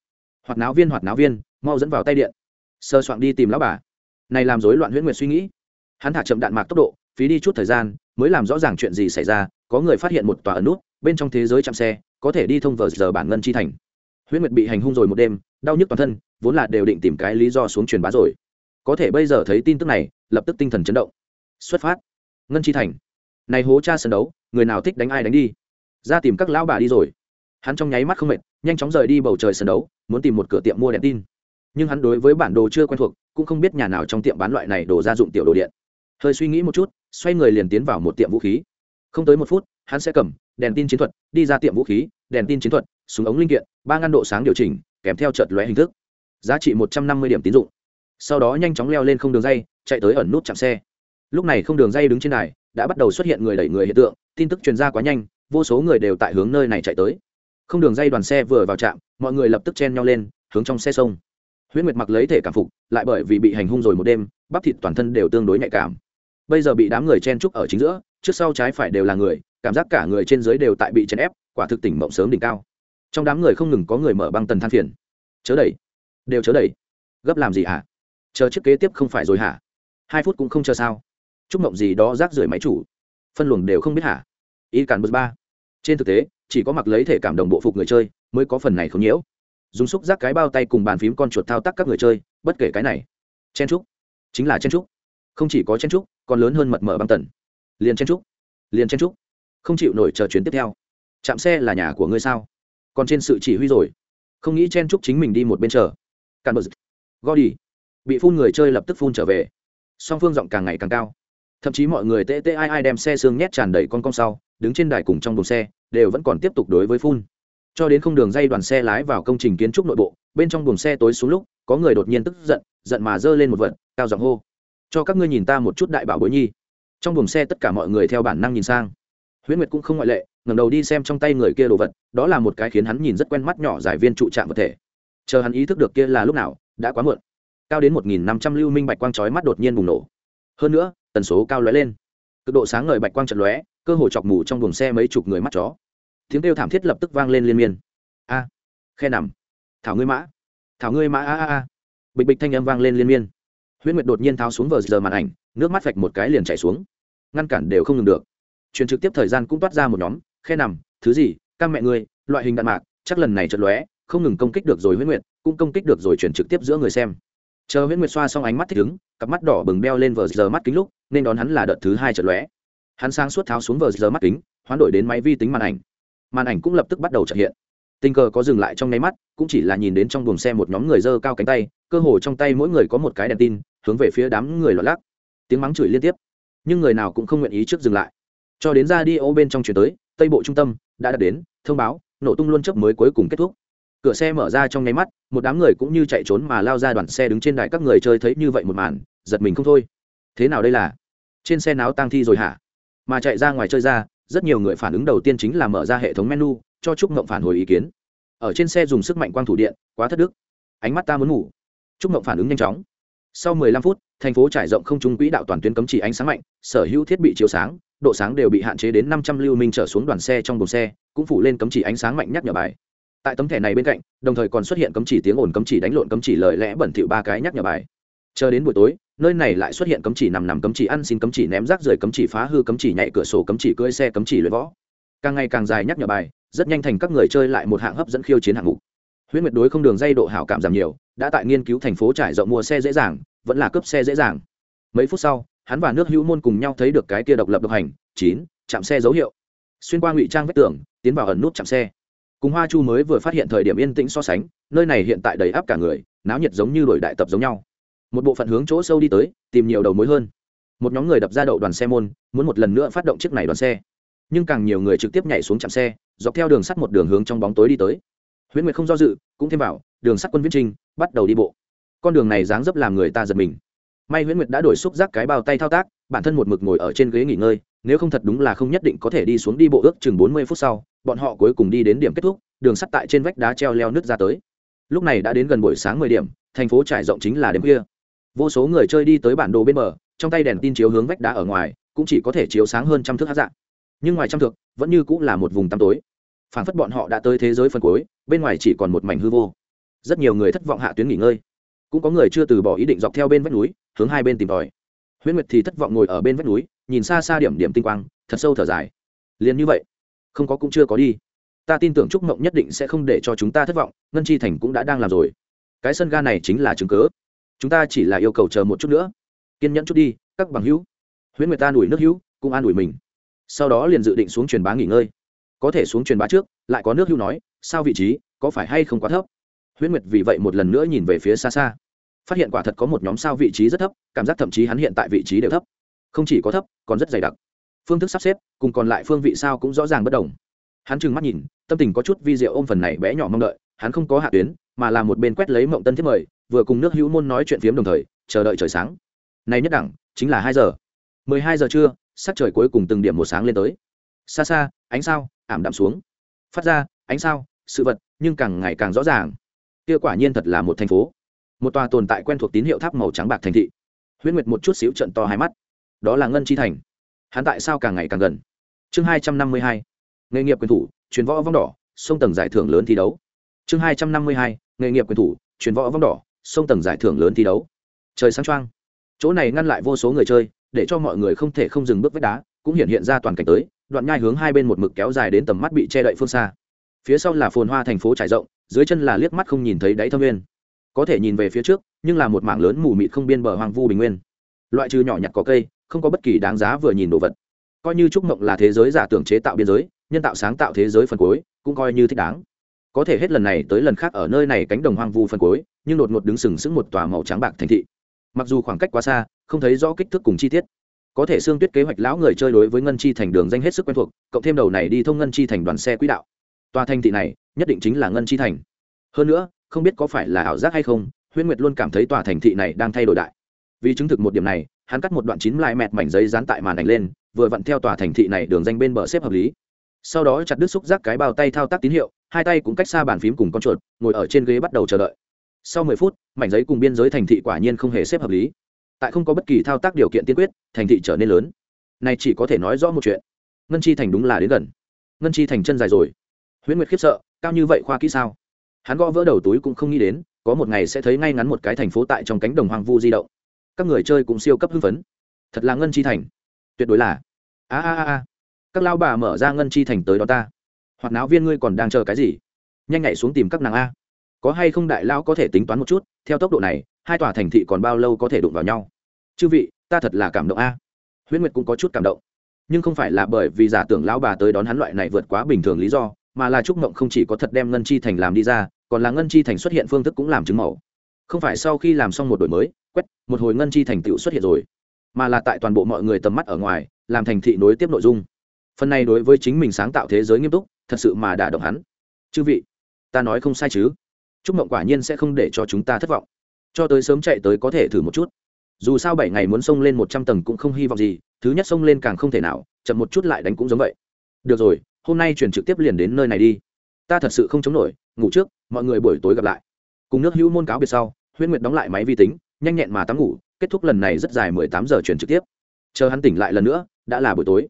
Hoạt náo viên, hoạt náo viên, mau dẫn vào tay điện. Sơ soạn đi tìm lão bà. Này làm rối loạn huyễn nguyệt suy nghĩ hắn thả chậm đạn mạc tốc độ, phí đi chút thời gian, mới làm rõ ràng chuyện gì xảy ra, có người phát hiện một tòa ẩn nút, bên trong thế giới chạm xe, có thể đi thông vờ giờ bản ngân chi thành. Huyễn nguyệt bị hành hung rồi một đêm, đau nhức toàn thân, vốn là đều định tìm cái lý do xuống truyền bá rồi. Có thể bây giờ thấy tin tức này, lập tức tinh thần chấn động. Xuất phát. Ngân chi thành. Này hố cha sân đấu, người nào thích đánh ai đánh đi? Ra tìm các lão bà đi rồi. Hắn trong nháy mắt không mệt, nhanh chóng rời đi bầu trời sân đấu, muốn tìm một cửa tiệm mua đèn tin. Nhưng hắn đối với bản đồ chưa quen thuộc, cũng không biết nhà nào trong tiệm bán loại này đồ gia dụng tiểu đồ điện hơi suy nghĩ một chút, xoay người liền tiến vào một tiệm vũ khí. Không tới một phút, hắn sẽ cầm đèn tin chiến thuật, đi ra tiệm vũ khí, đèn tin chiến thuật, súng ống linh kiện, ba ngăn độ sáng điều chỉnh, kèm theo chợt lóe hình thức. Giá trị một trăm năm mươi điểm tín dụng. Sau đó nhanh chóng leo lên không đường dây, chạy tới ẩn nút chạm xe. Lúc này không đường dây đứng trên này đã bắt đầu xuất hiện người đẩy người hiện tượng, tin tức truyền ra quá nhanh, vô số người đều tại hướng nơi này chạy tới. Không đường dây đoàn xe vừa vào trạm, mọi người lập tức chen nhau lên, hướng trong xe sông. Huyễn nguyệt mặc lấy thể cảm phục, lại bởi vì bị hành hung rồi một đêm, bắp thịt toàn thân đều tương đối nhạy cảm bây giờ bị đám người chen trúc ở chính giữa, trước sau trái phải đều là người, cảm giác cả người trên dưới đều tại bị chèn ép, quả thực tỉnh mộng sớm đỉnh cao. Trong đám người không ngừng có người mở băng tần than phiền. Chớ đẩy. Đều chớ đẩy. Gấp làm gì hả? Chờ chiếc kế tiếp không phải rồi hả? Hai phút cũng không chờ sao? Chúc mộng gì đó rác rưởi máy chủ. Phân luồng đều không biết hả? Y cản bớt ba. Trên thực tế, chỉ có mặc lấy thể cảm đồng bộ phục người chơi mới có phần này không nhiễu. Dùng xúc rác cái bao tay cùng bàn phím con chuột thao tác các người chơi, bất kể cái này. Chen trúc chính là chen trúc không chỉ có chen trúc còn lớn hơn mật mở băng tần. Liền chen trúc, liền chen trúc. Không chịu nổi chờ chuyến tiếp theo. Chạm xe là nhà của ngươi sao? Còn trên sự chỉ huy rồi. Không nghĩ chen trúc chính mình đi một bên chờ. Càn bờ go đi bị phun người chơi lập tức phun trở về. Song phương giọng càng ngày càng cao. Thậm chí mọi người tê tê ai ai đem xe xương nhét tràn đầy con cong sau, đứng trên đài cùng trong đồn xe, đều vẫn còn tiếp tục đối với phun. Cho đến không đường dây đoàn xe lái vào công trình kiến trúc nội bộ, bên trong buồng xe tối xuống lúc, có người đột nhiên tức giận giận mà giơ lên một vật, cao giọng hô cho các ngươi nhìn ta một chút đại bảo bối nhi. Trong buồng xe tất cả mọi người theo bản năng nhìn sang. Huyễn nguyệt cũng không ngoại lệ, ngẩng đầu đi xem trong tay người kia đồ vật, đó là một cái khiến hắn nhìn rất quen mắt nhỏ giải viên trụ trạm vật thể. Chờ hắn ý thức được kia là lúc nào, đã quá muộn. Cao đến một nghìn năm trăm lưu minh bạch quang chói mắt đột nhiên bùng nổ. Hơn nữa, tần số cao lóe lên. Cực độ sáng ngời bạch quang trận lóe, cơ hồ chọc mù trong buồng xe mấy chục người mắt chó. Tiếng kêu thảm thiết lập tức vang lên liên miên. A, khe nằm. Thảo ngươi mã. Thảo ngươi mã, a a a. Bịch bịch thanh âm vang lên liên miên huyễn nguyệt đột nhiên tháo xuống vờ giờ màn ảnh, nước mắt vạch một cái liền chảy xuống. Ngăn cản đều không ngừng được. Truyền trực tiếp thời gian cũng toát ra một nhóm, khe nằm, thứ gì cam mẹ ngươi, loại hình đạn mạc, chắc lần này chật lóe, không ngừng công kích được rồi huyễn nguyệt, cũng công kích được rồi truyền trực tiếp giữa người xem. Chờ huyễn nguyệt xoa xong ánh mắt thích ứng, cặp mắt đỏ bừng beo lên vờ giờ mắt kính lúc, nên đón hắn là đợt thứ hai chật lóe. Hắn sang suốt tháo xuống vờ giờ mắt kính, hoán đổi đến máy vi tính màn ảnh. Màn ảnh cũng lập tức bắt đầu trật hiện. Tình cờ có dừng lại trong nháy mắt, cũng chỉ là nhìn đến trong buồng xe một nhóm người dơ cao cánh tay, cơ hồ trong tay mỗi người có một cái đèn tin hướng về phía đám người lọt lắc. Tiếng mắng chửi liên tiếp, nhưng người nào cũng không nguyện ý trước dừng lại. Cho đến ra đi ô bên trong chuyển tới, tây bộ trung tâm đã đạt đến thông báo, nổ tung luôn chấp mới cuối cùng kết thúc. Cửa xe mở ra trong nháy mắt, một đám người cũng như chạy trốn mà lao ra đoàn xe đứng trên đài các người chơi thấy như vậy một màn, giật mình không thôi. Thế nào đây là? Trên xe náo tang thi rồi hả? Mà chạy ra ngoài chơi ra, rất nhiều người phản ứng đầu tiên chính là mở ra hệ thống menu, cho trúc mộng phản hồi ý kiến. Ở trên xe dùng sức mạnh quang thủ điện, quá thất đức. Ánh mắt ta muốn ngủ. Trúc mộng phản ứng nhanh chóng sau 15 phút thành phố trải rộng không trung quỹ đạo toàn tuyến cấm chỉ ánh sáng mạnh sở hữu thiết bị chiếu sáng độ sáng đều bị hạn chế đến 500 lưu minh trở xuống đoàn xe trong buồng xe cũng phủ lên cấm chỉ ánh sáng mạnh nhắc nhở bài tại tấm thẻ này bên cạnh đồng thời còn xuất hiện cấm chỉ tiếng ồn cấm chỉ đánh lộn cấm chỉ lời lẽ bẩn thỉu ba cái nhắc nhở bài chờ đến buổi tối nơi này lại xuất hiện cấm chỉ nằm nằm cấm chỉ ăn xin cấm chỉ ném rác rưởi cấm chỉ phá hư cấm chỉ nhảy cửa sổ cấm chỉ cưỡi xe cấm chỉ luyện võ càng ngày càng dài nhắc nhở bài rất nhanh thành các người chơi lại một hạng hấp dẫn khiêu chiến hạng mục huyễn nguyệt đối không đường dây độ hảo cảm giảm nhiều, đã tại nghiên cứu thành phố trải rộng mua xe dễ dàng, vẫn là cướp xe dễ dàng. Mấy phút sau, hắn và nước hữu môn cùng nhau thấy được cái kia độc lập độc hành, chín, chạm xe dấu hiệu. Xuyên qua ngụy trang vách tường, tiến vào ẩn nút chạm xe. Cùng hoa chu mới vừa phát hiện thời điểm yên tĩnh so sánh, nơi này hiện tại đầy áp cả người, náo nhiệt giống như đổi đại tập giống nhau. Một bộ phận hướng chỗ sâu đi tới, tìm nhiều đầu mối hơn. Một nhóm người đập ra đậu đoàn xe môn, muốn một lần nữa phát động chiếc này đoàn xe. Nhưng càng nhiều người trực tiếp nhảy xuống chạm xe, dọc theo đường sắt một đường hướng trong bóng tối đi tới huyễn nguyệt không do dự, cũng thêm vào, đường sắt quân viễn trinh bắt đầu đi bộ. Con đường này dáng dấp làm người ta giật mình. May huyễn nguyệt đã đổi xúc giác cái bao tay thao tác, bản thân một mực ngồi ở trên ghế nghỉ ngơi, nếu không thật đúng là không nhất định có thể đi xuống đi bộ ước chừng bốn mươi phút sau, bọn họ cuối cùng đi đến điểm kết thúc, đường sắt tại trên vách đá treo leo nước ra tới. Lúc này đã đến gần buổi sáng mười điểm, thành phố trải rộng chính là đêm khuya. Vô số người chơi đi tới bản đồ bên bờ, trong tay đèn tin chiếu hướng vách đá ở ngoài, cũng chỉ có thể chiếu sáng hơn trăm thước hát dạng. Nhưng ngoài trăm thước, vẫn như cũng là một vùng tăm tối phảng phất bọn họ đã tới thế giới phân cuối, bên ngoài chỉ còn một mảnh hư vô. Rất nhiều người thất vọng hạ tuyến nghỉ ngơi. Cũng có người chưa từ bỏ ý định dọc theo bên vách núi, hướng hai bên tìm tòi. Huyễn nguyệt thì thất vọng ngồi ở bên vách núi, nhìn xa xa điểm điểm tinh quang, thật sâu thở dài. Liền như vậy, không có cũng chưa có đi. Ta tin tưởng trúc mộng nhất định sẽ không để cho chúng ta thất vọng, ngân chi thành cũng đã đang làm rồi. Cái sân ga này chính là chứng cớ chúng ta chỉ là yêu cầu chờ một chút nữa. Kiên nhẫn chút đi, các bằng hữu. Huyễn nguyệt ta đuổi nước hữu, cũng an ủi mình. Sau đó liền dự định xuống truyền bá nghỉ ngơi có thể xuống truyền bá trước, lại có nước hưu nói, sao vị trí, có phải hay không quá thấp? Huyễn nguyệt vì vậy một lần nữa nhìn về phía xa xa. Phát hiện quả thật có một nhóm sao vị trí rất thấp, cảm giác thậm chí hắn hiện tại vị trí đều thấp. Không chỉ có thấp, còn rất dày đặc. Phương thức sắp xếp, cùng còn lại phương vị sao cũng rõ ràng bất đồng. Hắn trừng mắt nhìn, tâm tình có chút vi diệu ôm phần này bé nhỏ mong đợi, hắn không có hạ tuyến, mà là một bên quét lấy mộng tân thiết mời, vừa cùng nước hữu môn nói chuyện phiếm đồng thời, chờ đợi trời sáng. Này nhất đẳng, chính là hai giờ. Mười hai giờ trưa, sắc trời cuối cùng từng điểm một sáng lên tới. Xa xa, ánh sao ảm đạm xuống. Phát ra, ánh sao, sự vật, nhưng càng ngày càng rõ ràng. Kia quả nhiên thật là một thành phố. Một tòa tồn tại quen thuộc tín hiệu tháp màu trắng bạc thành thị. Huyễn nguyệt một chút xíu trận to hai mắt. Đó là ngân chi thành. Hắn tại sao càng ngày càng gần? Chương hai trăm năm mươi hai. Nghề nghiệp quyền thủ, truyền võ vong đỏ, sông tầng giải thưởng lớn thi đấu. Chương hai trăm năm mươi hai. Nghề nghiệp quyền thủ, truyền võ vong đỏ, sông tầng giải thưởng lớn thi đấu. Trời sáng trăng chỗ này ngăn lại vô số người chơi, để cho mọi người không thể không dừng bước vách đá, cũng hiện hiện ra toàn cảnh tới đoạn nhai hướng hai bên một mực kéo dài đến tầm mắt bị che đậy phương xa. Phía sau là phồn hoa thành phố trải rộng, dưới chân là liếc mắt không nhìn thấy đáy thâm nguyên. Có thể nhìn về phía trước, nhưng là một mảng lớn mù mịt không biên bờ hoang vu bình nguyên. Loại trừ nhỏ nhặt có cây, không có bất kỳ đáng giá vừa nhìn đồ vật. Coi như trúc mộng là thế giới giả tưởng chế tạo biên giới, nhân tạo sáng tạo thế giới phần cuối, cũng coi như thích đáng. Có thể hết lần này tới lần khác ở nơi này cánh đồng hoang vu phần cuối, nhưng đột ngột đứng sừng sững một tòa màu trắng bạc thành thị. Mặc dù khoảng cách quá xa, không thấy rõ kích thước cùng chi tiết có thể xương tuyết kế hoạch lão người chơi đối với ngân chi thành đường danh hết sức quen thuộc, cộng thêm đầu này đi thông ngân chi thành đoàn xe quỹ đạo. Tòa thành thị này, nhất định chính là ngân chi thành. Hơn nữa, không biết có phải là ảo giác hay không, huyễn nguyệt luôn cảm thấy tòa thành thị này đang thay đổi đại. Vì chứng thực một điểm này, hắn cắt một đoạn chín lại mẹt mảnh giấy dán tại màn ảnh lên, vừa vặn theo tòa thành thị này đường danh bên bờ xếp hợp lý. Sau đó chặt đứt xúc giác cái bao tay thao tác tín hiệu, hai tay cũng cách xa bàn phím cùng con chuột, ngồi ở trên ghế bắt đầu chờ đợi. Sau mười phút, mảnh giấy cùng biên giới thành thị quả nhiên không hề xếp hợp lý tại không có bất kỳ thao tác điều kiện tiên quyết, thành thị trở nên lớn. Này chỉ có thể nói rõ một chuyện. Ngân chi thành đúng là đến gần. Ngân chi thành chân dài rồi. Huyễn nguyệt khiếp sợ, cao như vậy khoa kỹ sao? Hắn gõ vỡ đầu túi cũng không nghĩ đến, có một ngày sẽ thấy ngay ngắn một cái thành phố tại trong cánh đồng hoang vu di động. Các người chơi cũng siêu cấp hưng phấn. Thật là ngân chi thành. Tuyệt đối là. A a a a. Các lao bà mở ra ngân chi thành tới đó ta. Hoặc náo viên ngươi còn đang chờ cái gì? Nhanh nhảy xuống tìm các nàng a. Có hay không đại lao có thể tính toán một chút, theo tốc độ này hai tòa thành thị còn bao lâu có thể đụng vào nhau? Chư vị, ta thật là cảm động a. Huyễn nguyệt cũng có chút cảm động. Nhưng không phải là bởi vì giả tưởng lão bà tới đón hắn loại này vượt quá bình thường lý do, mà là trúc mộng không chỉ có thật đem ngân chi thành làm đi ra, còn là ngân chi thành xuất hiện phương thức cũng làm chứng mẫu. Không phải sau khi làm xong một đổi mới, quét, một hồi ngân chi thành tựu xuất hiện rồi, mà là tại toàn bộ mọi người tầm mắt ở ngoài, làm thành thị nối tiếp nội dung. Phần này đối với chính mình sáng tạo thế giới nghiêm túc, thật sự mà đả động hắn. Chư vị, ta nói không sai chứ. Chúc mộng quả nhiên sẽ không để cho chúng ta thất vọng cho tới sớm chạy tới có thể thử một chút. Dù sao bảy ngày muốn xông lên một trăm tầng cũng không hy vọng gì, thứ nhất xông lên càng không thể nào, chậm một chút lại đánh cũng giống vậy. Được rồi, hôm nay chuyển trực tiếp liền đến nơi này đi. Ta thật sự không chống nổi, ngủ trước, mọi người buổi tối gặp lại. Cùng nước hữu môn cáo biệt sau, huyễn nguyệt đóng lại máy vi tính, nhanh nhẹn mà tắm ngủ, kết thúc lần này rất dài mười tám giờ chuyển trực tiếp. Chờ hắn tỉnh lại lần nữa, đã là buổi tối.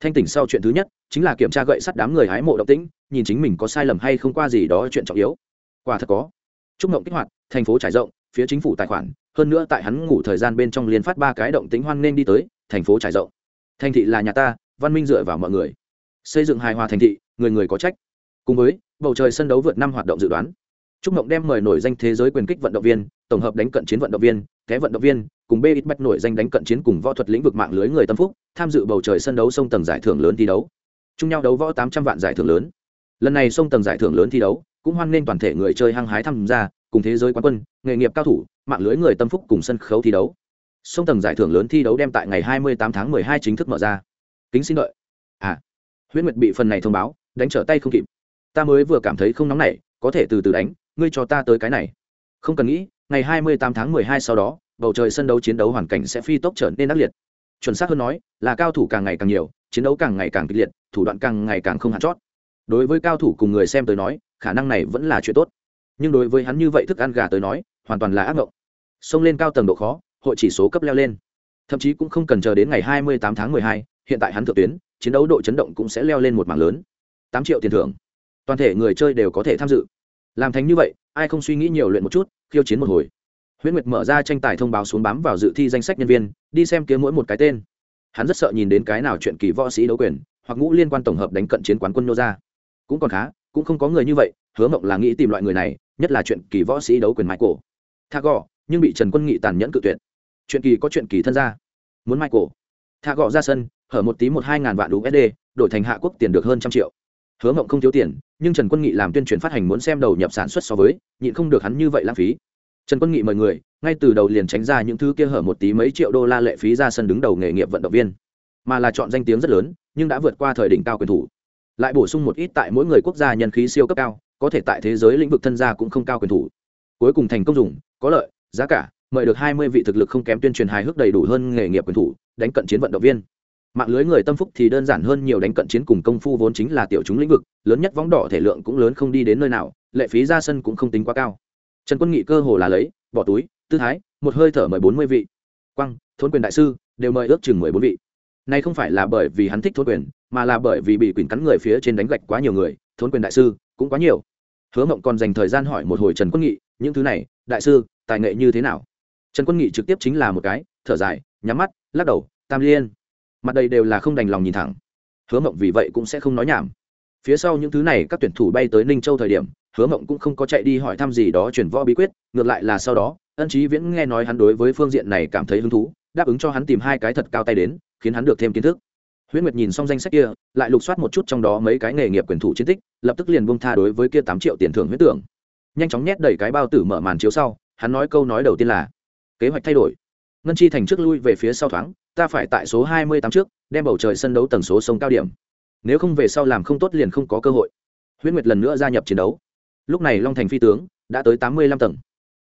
Thanh tỉnh sau chuyện thứ nhất, chính là kiểm tra gậy sắt đám người hái mộ động tĩnh, nhìn chính mình có sai lầm hay không qua gì đó chuyện trọng yếu. Quả thật có. Chúc mộng kích hoạt, thành phố trải rộng phía chính phủ tài khoản hơn nữa tại hắn ngủ thời gian bên trong liên phát ba cái động tính hoan nên đi tới thành phố trải rộng thành thị là nhà ta văn minh dựa vào mọi người xây dựng hài hòa thành thị người người có trách cùng với bầu trời sân đấu vượt năm hoạt động dự đoán Trúc Mộng đem mời nổi danh thế giới quyền kích vận động viên, tổng hợp đánh cận chiến vận động viên, ké vận động viên, cùng B ít bách nổi danh đánh cận chiến cùng võ thuật lĩnh vực mạng lưới người tâm phúc, tham dự bầu trời sân đấu sông tầng giải thưởng lớn thi đấu. Chung nhau đấu võ tám trăm vạn giải thưởng lớn. Lần này sông tầng giải thưởng lớn thi đấu, cũng hoan nghênh toàn thể người chơi hăng hái tham gia, cùng thế giới quán quân, nghề nghiệp cao thủ, mạng lưới người tâm phúc cùng sân khấu thi đấu. Sông tầng giải thưởng lớn thi đấu đem tại ngày 28 tháng 12 chính thức mở ra. Kính xin đợi. À, Huyễn Nguyệt bị phần này thông báo, đánh trở tay không kịp. Ta mới vừa cảm thấy không nóng nảy, có thể từ từ đánh, ngươi cho ta tới cái này. Không cần nghĩ, ngày 28 tháng 12 sau đó, bầu trời sân đấu chiến đấu hoàn cảnh sẽ phi tốc trở nên ác liệt. Chuẩn xác hơn nói, là cao thủ càng ngày càng nhiều, chiến đấu càng ngày càng kịch liệt, thủ đoạn càng ngày càng không hạn chót. Đối với cao thủ cùng người xem tới nói, khả năng này vẫn là chuyện tốt. Nhưng đối với hắn như vậy thức ăn gà tới nói, hoàn toàn là ác mộng. Xông lên cao tầng độ khó, hội chỉ số cấp leo lên. Thậm chí cũng không cần chờ đến ngày 28 tháng 12, hiện tại hắn thượng tuyến, chiến đấu độ chấn động cũng sẽ leo lên một mảng lớn. 8 triệu tiền thưởng. Toàn thể người chơi đều có thể tham dự. Làm thành như vậy, ai không suy nghĩ nhiều luyện một chút, khiêu chiến một hồi huyễn nguyệt mở ra tranh tài thông báo xuống bám vào dự thi danh sách nhân viên đi xem kiếm mỗi một cái tên hắn rất sợ nhìn đến cái nào chuyện kỳ võ sĩ đấu quyền hoặc ngũ liên quan tổng hợp đánh cận chiến quán quân nô ra cũng còn khá cũng không có người như vậy hứa mộng là nghĩ tìm loại người này nhất là chuyện kỳ võ sĩ đấu quyền michael tha gõ nhưng bị trần quân nghị tàn nhẫn cự tuyệt. Chuyện kỳ có chuyện kỳ thân ra muốn mai cổ, tha gõ ra sân hở một tí một hai ngàn vạn usd đổi thành hạ quốc tiền được hơn trăm triệu. Hứa mộng không thiếu tiền nhưng trần quân nghị làm tuyên truyền phát hành muốn xem đầu nhập sản xuất so với nhịn không được hắn như vậy lãng phí. Trần quân nghị mời người ngay từ đầu liền tránh ra những thứ kia hở một tí mấy triệu đô la lệ phí ra sân đứng đầu nghề nghiệp vận động viên. Mà là chọn danh tiếng rất lớn nhưng đã vượt qua thời đỉnh cao quyền thủ. Lại bổ sung một ít tại mỗi người quốc gia nhân khí siêu cấp cao có thể tại thế giới lĩnh vực thân gia cũng không cao quyền thủ. Cuối cùng thành công dùng có lợi, giá cả, mời được hai mươi vị thực lực không kém tuyên truyền hài hước đầy đủ hơn nghề nghiệp quyền thủ, đánh cận chiến vận động viên. Mạng lưới người tâm phúc thì đơn giản hơn nhiều đánh cận chiến cùng công phu vốn chính là tiểu chúng lĩnh vực, lớn nhất võng đỏ thể lượng cũng lớn không đi đến nơi nào, lệ phí ra sân cũng không tính quá cao. Trần quân nghị cơ hồ là lấy, bỏ túi, tư thái, một hơi thở mời bốn mươi vị. Quăng thôn quyền đại sư, đều mời ước chừng mười bốn vị. Này không phải là bởi vì hắn thích thôn quyền, mà là bởi vì bị quyền cắn người phía trên đánh gạch quá nhiều người thôn quyền đại sư cũng quá nhiều. Hứa mộng còn dành thời gian hỏi một hồi trần quân nghị, những thứ này, đại sư tài nghệ như thế nào? Trần quân nghị trực tiếp chính là một cái, thở dài, nhắm mắt, lắc đầu, tam liên. Mặt đây đều là không đành lòng nhìn thẳng. Hứa mộng vì vậy cũng sẽ không nói nhảm. Phía sau những thứ này, các tuyển thủ bay tới ninh châu thời điểm, hứa mộng cũng không có chạy đi hỏi thăm gì đó chuyển võ bí quyết, ngược lại là sau đó, ân Chí viễn nghe nói hắn đối với phương diện này cảm thấy hứng thú, đáp ứng cho hắn tìm hai cái thật cao tay đến, khiến hắn được thêm kiến thức. Huyễn nguyệt nhìn xong danh sách kia, lại lục soát một chút trong đó mấy cái nghề nghiệp quyền thủ chiến tích, lập tức liền bông tha đối với kia tám triệu tiền thưởng huyết tưởng. Nhanh chóng nhét đầy cái bao tử mở màn chiếu sau hắn nói câu nói đầu tiên là, kế hoạch thay đổi. Ngân chi thành trước lui về phía sau thoáng, ta phải tại số hai mươi tám trước, đem bầu trời sân đấu tần số sông cao điểm. Nếu không về sau làm không tốt liền không có cơ hội. Huyễn nguyệt lần nữa gia nhập chiến đấu. Lúc này long thành phi tướng đã tới tám mươi lăm tầng.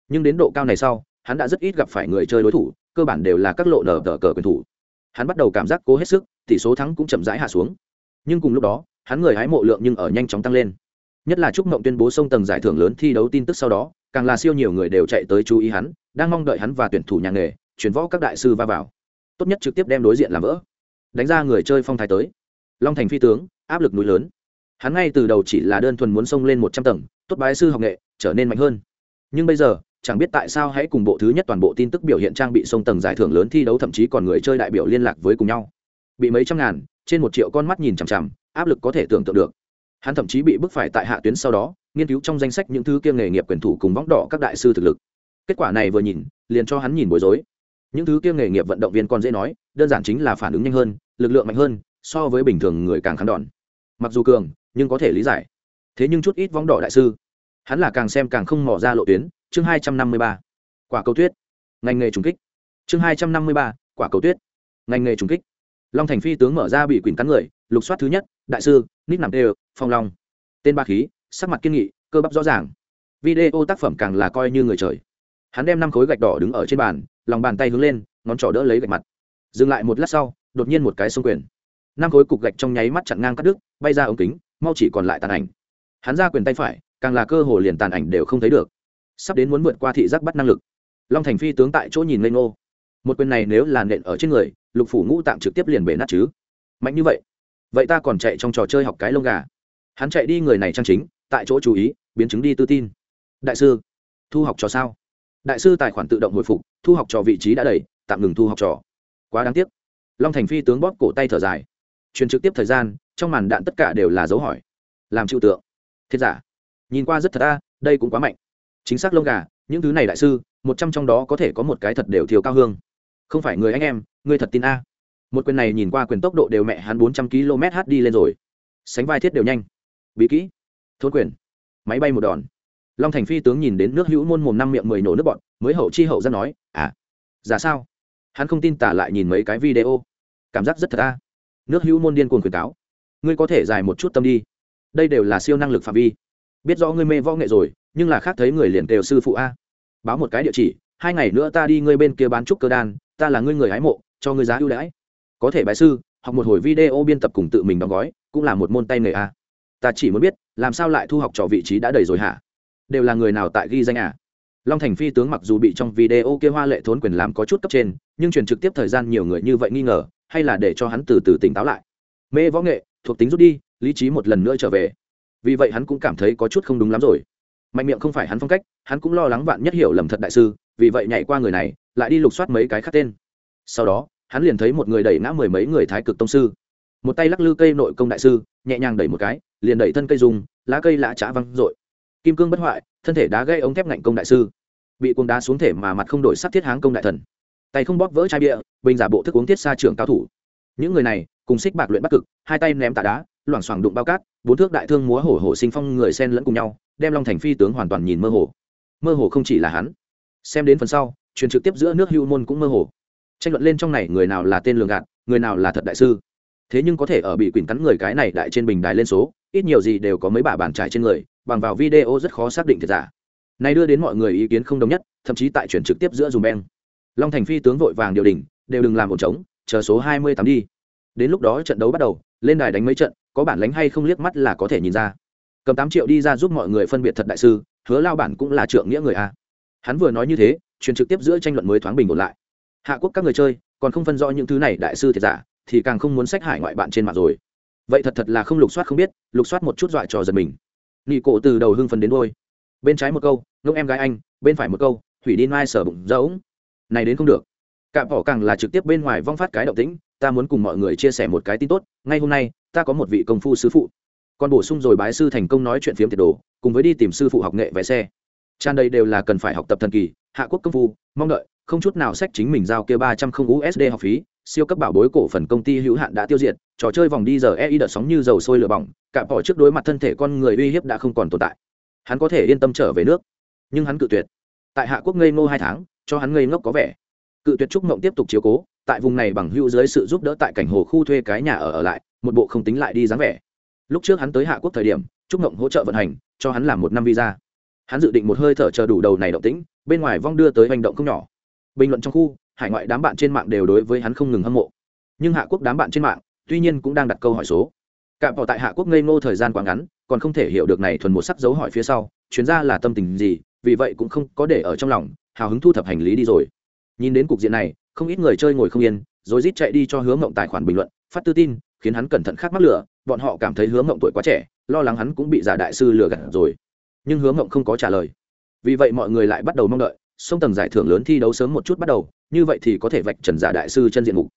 Nhưng đến độ cao này sau, hắn đã rất ít gặp phải người chơi đối thủ, cơ bản đều là các lộ nở tờ cờ quyền thủ. Hắn bắt đầu cảm giác cố hết sức, tỷ số thắng cũng chậm rãi hạ xuống. Nhưng cùng lúc đó, hắn người hái mộ lượng nhưng ở nhanh chóng tăng lên. Nhất là chúc mộng tuyên bố sông tầng giải thưởng lớn thi đấu tin tức sau đó càng là siêu nhiều người đều chạy tới chú ý hắn, đang mong đợi hắn và tuyển thủ nhà nghề, chuyển võ các đại sư va vào. Tốt nhất trực tiếp đem đối diện làm vỡ. Đánh ra người chơi phong thái tới. Long thành phi tướng, áp lực núi lớn. Hắn ngay từ đầu chỉ là đơn thuần muốn xông lên một trăm tầng, tốt bái sư học nghệ, trở nên mạnh hơn. Nhưng bây giờ, chẳng biết tại sao hãy cùng bộ thứ nhất toàn bộ tin tức biểu hiện trang bị sông tầng giải thưởng lớn thi đấu thậm chí còn người chơi đại biểu liên lạc với cùng nhau. Bị mấy trăm ngàn, trên một triệu con mắt nhìn chằm chằm, áp lực có thể tưởng tượng được. Hắn thậm chí bị bức phải tại hạ tuyến sau đó nghiên cứu trong danh sách những thứ kia nghề nghiệp quyền thủ cùng võng đỏ các đại sư thực lực. Kết quả này vừa nhìn, liền cho hắn nhìn bối rối. Những thứ kia nghề nghiệp vận động viên còn dễ nói, đơn giản chính là phản ứng nhanh hơn, lực lượng mạnh hơn, so với bình thường người càng khán đòn. Mặc dù cường, nhưng có thể lý giải. Thế nhưng chút ít vóng đỏ đại sư, hắn là càng xem càng không mỏ ra lộ tuyến. Chương hai trăm năm mươi ba, quả cầu tuyết. Ngành nghề trùng kích. Chương hai trăm năm mươi ba, quả cầu tuyết. Ngành nghề trùng kích. Long thành phi tướng mở ra bị quỳnh cắn người, lục soát thứ nhất, đại sư, nít nằm đều, phong long. Tên ba khí sắc mặt kiên nghị, cơ bắp rõ ràng. Video tác phẩm càng là coi như người trời. Hắn đem năm khối gạch đỏ đứng ở trên bàn, lòng bàn tay hướng lên, ngón trỏ đỡ lấy gạch mặt. Dừng lại một lát sau, đột nhiên một cái xông quyền. Năm khối cục gạch trong nháy mắt chặn ngang cắt đứt, bay ra ống kính, mau chỉ còn lại tàn ảnh. Hắn ra quyền tay phải, càng là cơ hồ liền tàn ảnh đều không thấy được. Sắp đến muốn vượt qua thị giác bắt năng lực. Long thành phi tướng tại chỗ nhìn lên ngô. Một quyền này nếu là nện ở trên người, lục phủ ngũ tạm trực tiếp liền bể nát chứ. Mạnh như vậy. Vậy ta còn chạy trong trò chơi học cái lông gà. Hắn chạy đi người này trang chính tại chỗ chú ý, biến chứng đi tư tin. Đại sư, thu học trò sao? Đại sư tài khoản tự động hồi phục, thu học trò vị trí đã đầy, tạm ngừng thu học trò. Quá đáng tiếc. Long thành phi tướng bóp cổ tay thở dài. Truyền trực tiếp thời gian, trong màn đạn tất cả đều là dấu hỏi. Làm chịu tượng. Thiết giả. Nhìn qua rất thật a, đây cũng quá mạnh. Chính xác lông gà, những thứ này đại sư, một trăm trong đó có thể có một cái thật đều thiếu cao hương. Không phải người anh em, người thật tin a. Một quyền này nhìn qua quyền tốc độ đều mẹ hắn bốn trăm km h đi lên rồi. Sánh vai thiết đều nhanh. Bí kỹ thôn quyền. Máy bay một đòn. Long thành phi tướng nhìn đến nước hữu môn mồm năm miệng mười nổ nước bọn, mới hậu chi hậu ra nói à giả sao? Hắn không tin tả lại nhìn mấy cái video. Cảm giác rất thật ta nước hữu môn điên cuồng khuyến cáo, ngươi có thể dài một chút tâm đi. Đây đều là siêu năng lực phạm vi. Biết rõ ngươi mê võ nghệ rồi, nhưng là khác thấy người liền đều sư phụ a. Báo một cái địa chỉ, hai ngày nữa ta đi ngươi bên kia bán trúc cơ đan, ta là ngươi người hái mộ, cho ngươi giá ưu đãi. Có thể bài sư, học một hồi video biên tập cùng tự mình đóng gói, cũng là một môn tay nghề a ta chỉ muốn biết, làm sao lại thu học trò vị trí đã đầy rồi hả? Đều là người nào tại ghi danh à? Long thành phi tướng mặc dù bị trong video kia hoa lệ thốn quyền làm có chút cấp trên, nhưng truyền trực tiếp thời gian nhiều người như vậy nghi ngờ, hay là để cho hắn từ từ tỉnh táo lại? Mê võ nghệ, thuộc tính rút đi, lý trí một lần nữa trở về. Vì vậy hắn cũng cảm thấy có chút không đúng lắm rồi. Mạnh miệng không phải hắn phong cách, hắn cũng lo lắng bạn nhất hiểu lầm thật đại sư, vì vậy nhảy qua người này, lại đi lục soát mấy cái khác tên. Sau đó, hắn liền thấy một người đẩy ngã mười mấy người thái cực tông sư một tay lắc lư cây nội công đại sư, nhẹ nhàng đẩy một cái, liền đẩy thân cây dùng, lá cây lã trá văng r kim cương bất hoại, thân thể đá gây ống thép ngạnh công đại sư. Bị cuồng đá xuống thể mà mặt không đổi sắc thiết háng công đại thần. Tay không bóp vỡ chai bia, bình giả bộ thức uống thiết xa trường cao thủ. Những người này, cùng xích bạc luyện bắc cực, hai tay ném tạ đá, loảng xoảng đụng bao cát, bốn thước đại thương múa hổ hổ sinh phong người sen lẫn cùng nhau, đem long thành phi tướng hoàn toàn nhìn mơ hồ. Mơ hồ không chỉ là hắn. Xem đến phần sau, truyền trực tiếp giữa nước hưu môn cũng mơ hồ. Tranh luận lên trong này người nào là tên lường gạt, người nào là thật đại sư thế nhưng có thể ở bị quyển cắn người cái này đại trên bình đài lên số, ít nhiều gì đều có mấy bà bàn trải trên người, bằng vào video rất khó xác định thật giả. Này đưa đến mọi người ý kiến không đồng nhất, thậm chí tại chuyển trực tiếp giữa dùng beng. Long thành phi tướng vội vàng điều đình đều đừng làm ổn trống, chờ số hai mươi tám đi. Đến lúc đó trận đấu bắt đầu, lên đài đánh mấy trận, có bản lánh hay không liếc mắt là có thể nhìn ra. Cầm tám triệu đi ra giúp mọi người phân biệt thật đại sư, hứa lao bản cũng là trượng nghĩa người a. Hắn vừa nói như thế truyền trực tiếp giữa tranh luận mới thoáng bình ổn lại. Hạ quốc các người chơi, còn không phân rõ những thứ này đại sư thiệt giả thì càng không muốn sách hải ngoại bạn trên mạng rồi. Vậy thật thật là không lục soát không biết, lục soát một chút dọa trò giật mình. Nghị cổ từ đầu hưng phần đến đôi bên trái một câu ngông em gái anh, bên phải một câu hủy đi mai sở bụng dẫu này đến không được. Cạm bỏ càng là trực tiếp bên ngoài vong phát cái động tĩnh, ta muốn cùng mọi người chia sẻ một cái tin tốt, ngay hôm nay, ta có một vị công phu sư phụ. Còn bổ sung rồi bái sư thành công nói chuyện phiếm tiệt đồ, cùng với đi tìm sư phụ học nghệ vẽ xe. Tràn đây đều là cần phải học tập thần kỳ, hạ quốc công phu, mong đợi, không chút nào sách chính mình giao kia ba trăm không usd học phí siêu cấp bảo bối cổ phần công ty hữu hạn đã tiêu diệt, trò chơi vòng đi giờ ei đợt sóng như dầu sôi lửa bỏng cạm bỏ trước đối mặt thân thể con người uy hiếp đã không còn tồn tại. Hắn có thể yên tâm trở về nước, nhưng hắn cự tuyệt. Tại hạ quốc ngây ngô hai tháng, cho hắn ngây ngốc có vẻ. Cự tuyệt trúc mộng tiếp tục chiếu cố, tại vùng này bằng hữu dưới sự giúp đỡ tại cảnh hồ khu thuê cái nhà ở ở lại, một bộ không tính lại đi dáng vẻ. Lúc trước hắn tới hạ quốc thời điểm trúc mộng hỗ trợ vận hành, cho hắn làm một năm visa. Hắn dự định một hơi thở chờ đủ đầu này động tĩnh, bên ngoài vong đưa tới hành động không nhỏ. Bình luận trong khu hải ngoại đám bạn trên mạng đều đối với hắn không ngừng hâm mộ. Nhưng hạ quốc đám bạn trên mạng, tuy nhiên cũng đang đặt câu hỏi số. Cạm bỏ tại hạ quốc ngây ngô thời gian quá ngắn, còn không thể hiểu được này thuần một sắc dấu hỏi phía sau chuyến ra là tâm tình gì, vì vậy cũng không có để ở trong lòng, hào hứng thu thập hành lý đi rồi. Nhìn đến cục diện này, không ít người chơi ngồi không yên, rồi rít chạy đi cho hướng mộng tài khoản bình luận, phát tư tin, khiến hắn cẩn thận khác mắc lửa, bọn họ cảm thấy hướng mộng tuổi quá trẻ, lo lắng hắn cũng bị giả đại sư lừa gạt rồi. Nhưng hướng mộng không có trả lời. Vì vậy mọi người lại bắt đầu mong đợi sông tầng giải thưởng lớn thi đấu sớm một chút bắt đầu, như vậy thì có thể vạch trần giả đại sư chân diện mục.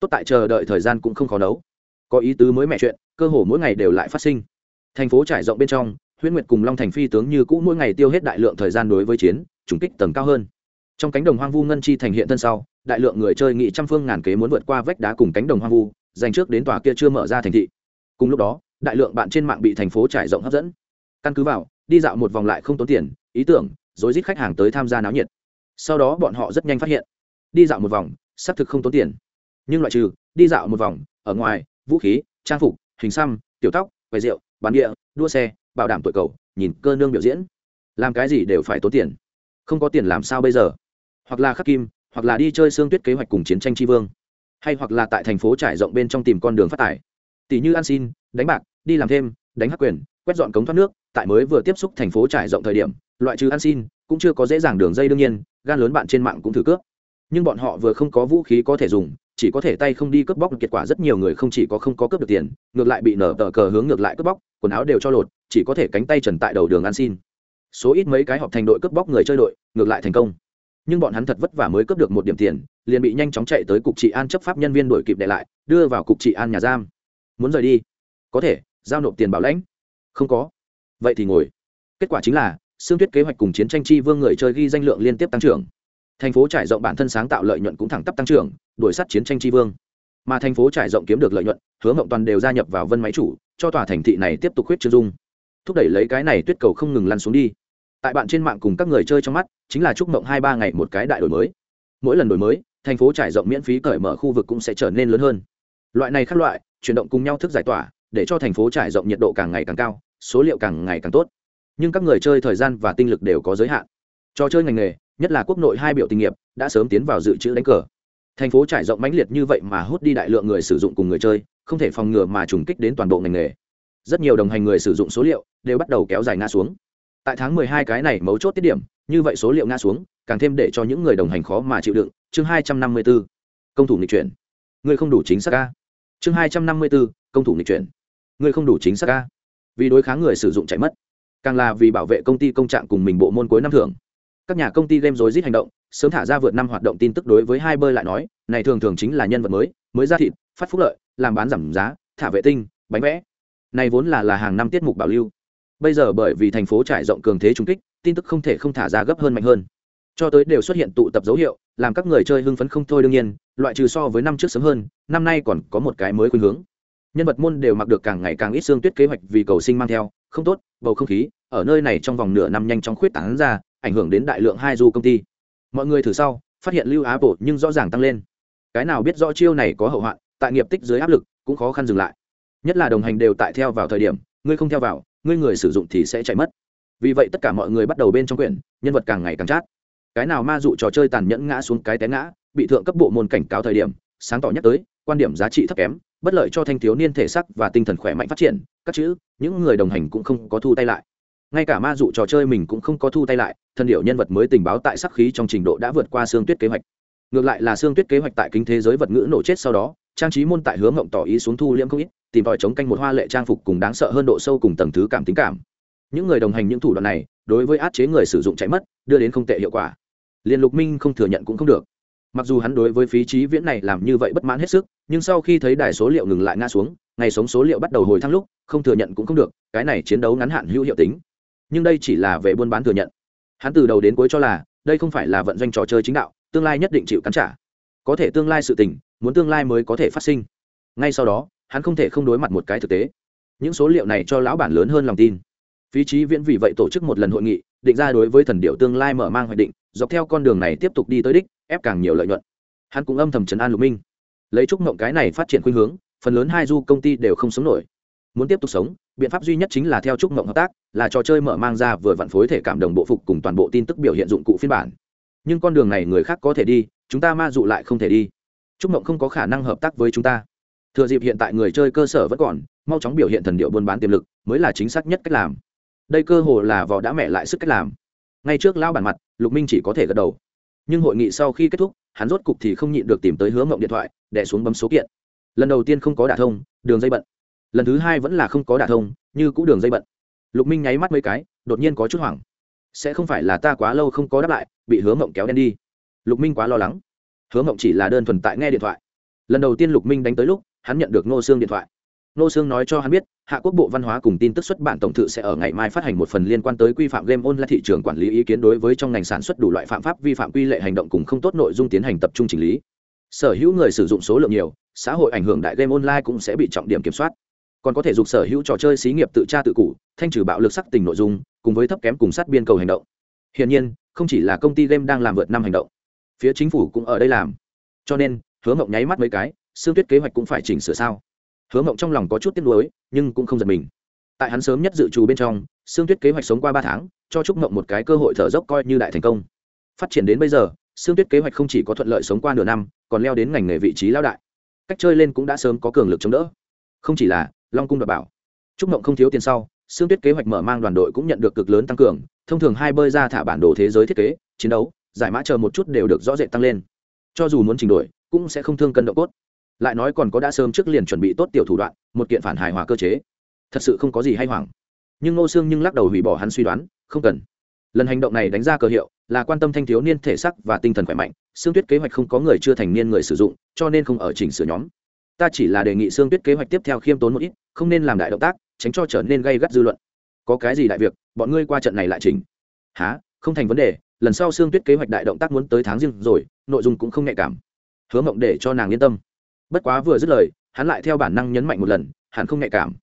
Tốt tại chờ đợi thời gian cũng không khó nấu. Có ý tứ mới mẹ chuyện, cơ hồ mỗi ngày đều lại phát sinh. Thành phố trải rộng bên trong, huyễn nguyệt cùng long thành phi tướng như cũ mỗi ngày tiêu hết đại lượng thời gian đối với chiến chủng kích tầng cao hơn. Trong cánh đồng hoang vu ngân chi thành hiện thân sau, đại lượng người chơi nghị trăm phương ngàn kế muốn vượt qua vách đá cùng cánh đồng hoang vu, dành trước đến tòa kia chưa mở ra thành thị. Cùng lúc đó, đại lượng bạn trên mạng bị thành phố trải rộng hấp dẫn. Căn cứ vào, đi dạo một vòng lại không tốn tiền, ý tưởng rối rít khách hàng tới tham gia náo nhiệt. Sau đó bọn họ rất nhanh phát hiện, đi dạo một vòng, xác thực không tốn tiền. Nhưng loại trừ, đi dạo một vòng, ở ngoài, vũ khí, trang phục, hình xăm, tiểu tóc, quầy rượu, bán địa, đua xe, bảo đảm tuổi cầu, nhìn cơ nương biểu diễn. Làm cái gì đều phải tốn tiền. Không có tiền làm sao bây giờ? Hoặc là khắc kim, hoặc là đi chơi xương tuyết kế hoạch cùng chiến tranh tri vương. Hay hoặc là tại thành phố trải rộng bên trong tìm con đường phát tài tỷ như ăn xin, đánh bạc, đi làm thêm, đánh hắc quyền quét dọn cống thoát nước, tại mới vừa tiếp xúc thành phố trải rộng thời điểm, loại trừ ăn xin, cũng chưa có dễ dàng đường dây đương nhiên, gan lớn bạn trên mạng cũng thử cướp. Nhưng bọn họ vừa không có vũ khí có thể dùng, chỉ có thể tay không đi cướp bóc, kết quả rất nhiều người không chỉ có không có cướp được tiền, ngược lại bị nở tờ cờ hướng ngược lại cướp bóc, quần áo đều cho lột, chỉ có thể cánh tay trần tại đầu đường ăn xin. Số ít mấy cái họp thành đội cướp bóc người chơi đội, ngược lại thành công. Nhưng bọn hắn thật vất vả mới cướp được một điểm tiền, liền bị nhanh chóng chạy tới cục trị an chấp pháp nhân viên đuổi kịp để lại, đưa vào cục trị an nhà giam. Muốn rời đi? Có thể, giao nộp tiền bảo lãnh không có. Vậy thì ngồi. Kết quả chính là xương tuyết kế hoạch cùng chiến tranh chi vương người chơi ghi danh lượng liên tiếp tăng trưởng. Thành phố trải rộng bản thân sáng tạo lợi nhuận cũng thẳng tắp tăng trưởng, đuổi sắt chiến tranh chi vương. Mà thành phố trải rộng kiếm được lợi nhuận hướng ngộng toàn đều gia nhập vào vân máy chủ, cho tòa thành thị này tiếp tục khuyết trương dung. Thúc đẩy lấy cái này tuyết cầu không ngừng lăn xuống đi. Tại bạn trên mạng cùng các người chơi trong mắt, chính là chúc mộng hai ba ngày một cái đại đổi mới. Mỗi lần đổi mới, thành phố trải rộng miễn phí cởi mở khu vực cũng sẽ trở nên lớn hơn. Loại này khác loại, chuyển động cùng nhau thức giải tỏa, để cho thành phố trải rộng nhiệt độ càng ngày càng cao số liệu càng ngày càng tốt. Nhưng các người chơi thời gian và tinh lực đều có giới hạn. Trò chơi ngành nghề, nhất là quốc nội hai biểu tình nghiệp, đã sớm tiến vào dự trữ đánh cờ. Thành phố trải rộng mãnh liệt như vậy mà hút đi đại lượng người sử dụng cùng người chơi, không thể phòng ngừa mà trùng kích đến toàn bộ ngành nghề. Rất nhiều đồng hành người sử dụng số liệu đều bắt đầu kéo dài ngã xuống. Tại tháng 12 cái này mấu chốt tiết điểm, như vậy số liệu ngã xuống, càng thêm để cho những người đồng hành khó mà chịu đựng. Chương 254 công thủ nghịch chuyển. Người không đủ chính xác ca chương 254 công thủ nghịch chuyển. Người không đủ chính xác ca vì đối kháng người sử dụng chạy mất. Càng là vì bảo vệ công ty công trạng cùng mình bộ môn cuối năm thưởng. Các nhà công ty game rối rít hành động, sớm thả ra vượt năm hoạt động tin tức đối với hai bơi lại nói, này thường thường chính là nhân vật mới mới ra thịt, phát phúc lợi, làm bán giảm giá, thả vệ tinh, bánh vẽ. Này vốn là là hàng năm tiết mục bảo lưu. Bây giờ bởi vì thành phố trải rộng cường thế trung kích, tin tức không thể không thả ra gấp hơn mạnh hơn. Cho tới đều xuất hiện tụ tập dấu hiệu, làm các người chơi hưng phấn không thôi đương nhiên, loại trừ so với năm trước sớm hơn, năm nay còn có một cái mới khuynh hướng nhân vật môn đều mặc được càng ngày càng ít xương tuyết kế hoạch vì cầu sinh mang theo, không tốt, bầu không khí, ở nơi này trong vòng nửa năm nhanh chóng khuyết tảng ra, ảnh hưởng đến đại lượng hai du công ty. Mọi người thử sau, phát hiện lưu á bộ nhưng rõ ràng tăng lên. Cái nào biết rõ chiêu này có hậu hoạn, tại nghiệp tích dưới áp lực, cũng khó khăn dừng lại. Nhất là đồng hành đều tại theo vào thời điểm, ngươi không theo vào, ngươi người sử dụng thì sẽ chạy mất. Vì vậy tất cả mọi người bắt đầu bên trong quyển, nhân vật càng ngày càng chát. Cái nào ma dụ trò chơi tàn nhẫn ngã xuống cái té ngã, bị thượng cấp bộ môn cảnh cáo thời điểm, sáng tỏ nhắc tới, quan điểm giá trị thấp kém bất lợi cho thanh thiếu niên thể sắc và tinh thần khỏe mạnh phát triển, các chữ, những người đồng hành cũng không có thu tay lại. Ngay cả ma dụ trò chơi mình cũng không có thu tay lại, thần điệu nhân vật mới tình báo tại sắc khí trong trình độ đã vượt qua xương tuyết kế hoạch. Ngược lại là xương tuyết kế hoạch tại kính thế giới vật ngữ nổ chết sau đó, trang trí môn tại hướng ngộng tỏ ý xuống thu liễm không ít, tìm tòi chống canh một hoa lệ trang phục cùng đáng sợ hơn độ sâu cùng tầng thứ cảm tính cảm. Những người đồng hành những thủ đoạn này, đối với át chế người sử dụng chạy mất, đưa đến không tệ hiệu quả. Liên lục minh không thừa nhận cũng không được mặc dù hắn đối với phí trí viễn này làm như vậy bất mãn hết sức, nhưng sau khi thấy đài số liệu ngừng lại ngã xuống, ngày sống số liệu bắt đầu hồi thăng lúc, không thừa nhận cũng không được, cái này chiến đấu ngắn hạn hữu hiệu tính. Nhưng đây chỉ là về buôn bán thừa nhận. Hắn từ đầu đến cuối cho là, đây không phải là vận doanh trò chơi chính đạo, tương lai nhất định chịu cắn trả. Có thể tương lai sự tình, muốn tương lai mới có thể phát sinh. Ngay sau đó, hắn không thể không đối mặt một cái thực tế. Những số liệu này cho lão bản lớn hơn lòng tin. Phí trí viễn vì vậy tổ chức một lần hội nghị, định ra đối với thần điệu tương lai mở mang hoạch định dọc theo con đường này tiếp tục đi tới đích, ép càng nhiều lợi nhuận. Hắn cũng âm thầm trấn an lục minh. Lấy chúc mộng cái này phát triển khuynh hướng, phần lớn hai du công ty đều không sống nổi. Muốn tiếp tục sống, biện pháp duy nhất chính là theo chúc mộng hợp tác, là trò chơi mở mang ra vừa vặn phối thể cảm đồng bộ phục cùng toàn bộ tin tức biểu hiện dụng cụ phiên bản. Nhưng con đường này người khác có thể đi, chúng ta ma dụ lại không thể đi. Chúc mộng không có khả năng hợp tác với chúng ta. Thừa dịp hiện tại người chơi cơ sở vẫn còn, mau chóng biểu hiện thần điệu buôn bán tiềm lực, mới là chính xác nhất cách làm. Đây cơ hồ là vỏ đã mẹ lại sức cách làm ngay trước lao bản mặt, lục minh chỉ có thể gật đầu. Nhưng hội nghị sau khi kết thúc, hắn rốt cục thì không nhịn được tìm tới hứa mộng điện thoại đẻ xuống bấm số kiện. Lần đầu tiên không có đả thông, đường dây bận. Lần thứ hai vẫn là không có đả thông, như cũ đường dây bận. Lục minh nháy mắt mấy cái, đột nhiên có chút hoảng. Sẽ không phải là ta quá lâu không có đáp lại, bị hứa mộng kéo đen đi. Lục minh quá lo lắng. Hứa mộng chỉ là đơn thuần tại nghe điện thoại. Lần đầu tiên lục minh đánh tới lúc, hắn nhận được ngô xương điện thoại. Nô sương nói cho hắn biết, hạ quốc bộ văn hóa cùng tin tức xuất bản tổng thự sẽ ở ngày mai phát hành một phần liên quan tới quy phạm game online thị trường quản lý ý kiến đối với trong ngành sản xuất đủ loại phạm pháp vi phạm quy lệ hành động cùng không tốt nội dung tiến hành tập trung chỉnh lý. Sở hữu người sử dụng số lượng nhiều, xã hội ảnh hưởng đại game online cũng sẽ bị trọng điểm kiểm soát. Còn có thể dục sở hữu trò chơi xí nghiệp tự tra tự cụ thanh trừ bạo lực sắc tình nội dung, cùng với thấp kém cùng sát biên cầu hành động. Hiển nhiên, không chỉ là công ty game đang làm vượt năm hành động, phía chính phủ cũng ở đây làm. Cho nên, hứa mộng nháy mắt mấy cái xương tuyết kế hoạch cũng phải chỉnh sửa sao? Hứa mộng trong lòng có chút tiếc nuối, nhưng cũng không giật mình. Tại hắn sớm nhất dự trù bên trong, Sương tuyết kế hoạch sống qua ba tháng, cho trúc mộng một cái cơ hội thở dốc coi như đại thành công. Phát triển đến bây giờ, Sương tuyết kế hoạch không chỉ có thuận lợi sống qua nửa năm, còn leo đến ngành nghề vị trí lao đại. Cách chơi lên cũng đã sớm có cường lực chống đỡ. Không chỉ là long cung đảm bảo. Trúc mộng không thiếu tiền sau, Sương tuyết kế hoạch mở mang đoàn đội cũng nhận được cực lớn tăng cường, thông thường hai bơi ra thả bản đồ thế giới thiết kế, chiến đấu, giải mã chờ một chút đều được rõ rệt tăng lên. Cho dù muốn trình đổi cũng sẽ không thương cân độ cốt lại nói còn có đã sớm trước liền chuẩn bị tốt tiểu thủ đoạn, một kiện phản hài hòa cơ chế. Thật sự không có gì hay hoảng. Nhưng ngô sương nhưng lắc đầu hủy bỏ hắn suy đoán, không cần. Lần hành động này đánh ra cờ hiệu, là quan tâm thanh thiếu niên thể sắc và tinh thần khỏe mạnh xương tuyết kế hoạch không có người chưa thành niên người sử dụng, cho nên không ở chỉnh sửa nhóm. Ta chỉ là đề nghị xương tuyết kế hoạch tiếp theo khiêm tốn một ít, không nên làm đại động tác, tránh cho trở nên gây gắt dư luận. Có cái gì đại việc, bọn ngươi qua trận này lại chỉnh. Há không thành vấn đề, lần sau xương tuyết kế hoạch đại động tác muốn tới tháng riêng rồi, nội dung cũng không nhạy cảm. Hứa mộng để cho nàng yên tâm bất quá vừa dứt lời hắn lại theo bản năng nhấn mạnh một lần hắn không nhạy cảm.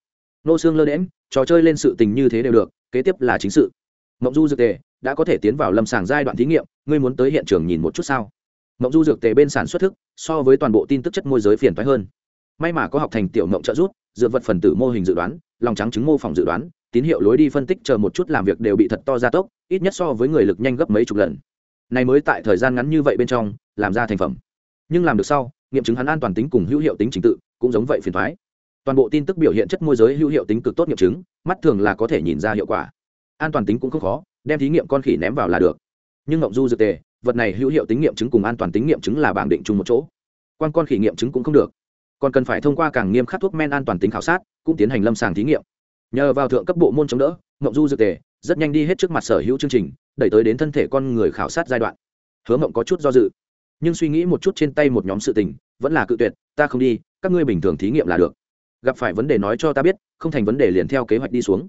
Nô xương lơ đễm trò chơi lên sự tình như thế đều được kế tiếp là chính sự. Mộng du dược tề đã có thể tiến vào lâm sàng giai đoạn thí nghiệm ngươi muốn tới hiện trường nhìn một chút sao? Mộng du dược tề bên sản xuất thức so với toàn bộ tin tức chất môi giới phiền thoái hơn. May mà có học thành tiểu mộng trợ giúp, dựa vật phần tử mô hình dự đoán lòng trắng chứng mô phỏng dự đoán tín hiệu lối đi phân tích chờ một chút làm việc đều bị thật to gia tốc ít nhất so với người lực nhanh gấp mấy chục lần. Này mới tại thời gian ngắn như vậy bên trong làm ra thành phẩm. Nhưng làm được sau nghiệm chứng hắn an toàn tính cùng hữu hiệu tính trình tự, cũng giống vậy phiền thoái toàn bộ tin tức biểu hiện chất môi giới hữu hiệu tính cực tốt nghiệm chứng, mắt thường là có thể nhìn ra hiệu quả. An toàn tính cũng không khó, đem thí nghiệm con khỉ ném vào là được. Nhưng ngộng du dược tề, vật này hữu hiệu tính nghiệm chứng cùng an toàn tính nghiệm chứng là bảng định chung một chỗ. Quan con khỉ nghiệm chứng cũng không được. Còn cần phải thông qua càng nghiêm khắc thuốc men an toàn tính khảo sát, cũng tiến hành lâm sàng thí nghiệm. Nhờ vào thượng cấp bộ môn chống đỡ ngộng du dược tề, rất nhanh đi hết trước mặt sở hữu chương trình, đẩy tới đến thân thể con người khảo sát giai đoạn. Hứa ngộng có chút do dự, nhưng suy nghĩ một chút trên tay một nhóm sự tình vẫn là cự tuyệt, ta không đi, các ngươi bình thường thí nghiệm là được. Gặp phải vấn đề nói cho ta biết, không thành vấn đề liền theo kế hoạch đi xuống.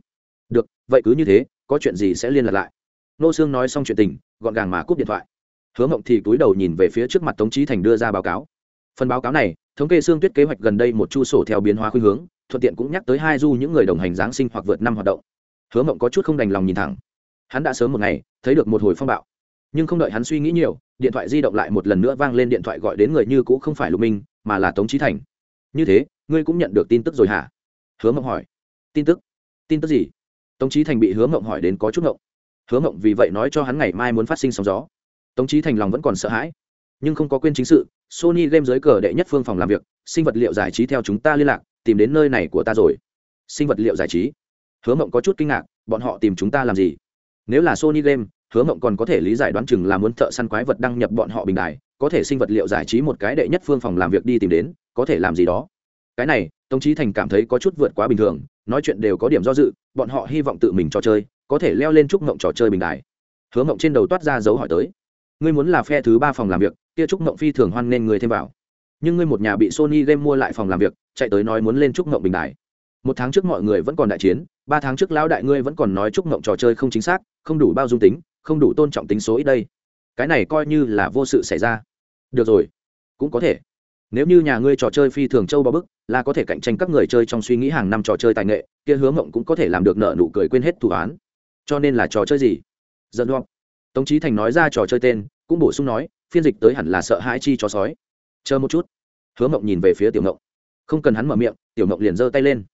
Được, vậy cứ như thế, có chuyện gì sẽ liên lạc lại. Nô sương nói xong chuyện tình, gọn gàng mà cúp điện thoại. Hứa mộng thì túi đầu nhìn về phía trước mặt tống trí thành đưa ra báo cáo. Phần báo cáo này, thống kê xương tuyết kế hoạch gần đây một chu sổ theo biến hóa khuynh hướng, thuận tiện cũng nhắc tới hai du những người đồng hành giáng sinh hoặc vượt năm hoạt động. Hứa mộng có chút không đành lòng nhìn thẳng. Hắn đã sớm một ngày, thấy được một hồi phong bạo nhưng không đợi hắn suy nghĩ nhiều, điện thoại di động lại một lần nữa vang lên điện thoại gọi đến người như cũ không phải lục minh, mà là tống trí thành. Như thế, ngươi cũng nhận được tin tức rồi hả? Hứa mộng hỏi. Tin tức? Tin tức gì? Tống trí thành bị hứa mộng hỏi đến có chút mộng hứa mộng vì vậy nói cho hắn ngày mai muốn phát sinh sóng gió. Tống trí thành lòng vẫn còn sợ hãi, nhưng không có quên chính sự, sony game dưới cờ đệ nhất phương phòng làm việc, sinh vật liệu giải trí theo chúng ta liên lạc, tìm đến nơi này của ta rồi. Sinh vật liệu giải trí? Hứa mộng có chút kinh ngạc, bọn họ tìm chúng ta làm gì? Nếu là sony game hứa mộng còn có thể lý giải đoán chừng là muốn thợ săn quái vật đăng nhập bọn họ bình đài, có thể sinh vật liệu giải trí một cái đệ nhất phương phòng làm việc đi tìm đến, có thể làm gì đó. Cái này, tống trí thành cảm thấy có chút vượt quá bình thường, nói chuyện đều có điểm do dự, bọn họ hy vọng tự mình trò chơi, có thể leo lên trúc mộng trò chơi bình đài. Hứa mộng trên đầu toát ra dấu hỏi tới. Ngươi muốn là phe thứ ba phòng làm việc, kia trúc mộng phi thường hoan nên người thêm vào. Nhưng ngươi một nhà bị sony game mua lại phòng làm việc, chạy tới nói muốn lên trúc mộng bình đài. Một tháng trước mọi người vẫn còn đại chiến, ba tháng trước lão đại ngươi vẫn còn nói trúc mộng trò chơi không chính xác, không đủ bao dung tính không đủ tôn trọng tính số ít đây. Cái này coi như là vô sự xảy ra. Được rồi, cũng có thể. Nếu như nhà ngươi trò chơi phi thường châu bao bức, là có thể cạnh tranh các người chơi trong suy nghĩ hàng năm trò chơi tài nghệ, kia hứa mộng cũng có thể làm được nợ nụ cười quên hết thủ án. Cho nên là trò chơi gì? Dân đoan tống trí thành nói ra trò chơi tên, cũng bổ sung nói, phiên dịch tới hẳn là sợ hãi chi chó sói. Chờ một chút. Hứa mộng nhìn về phía tiểu mộng không cần hắn mở miệng, tiểu mộng liền giơ tay lên.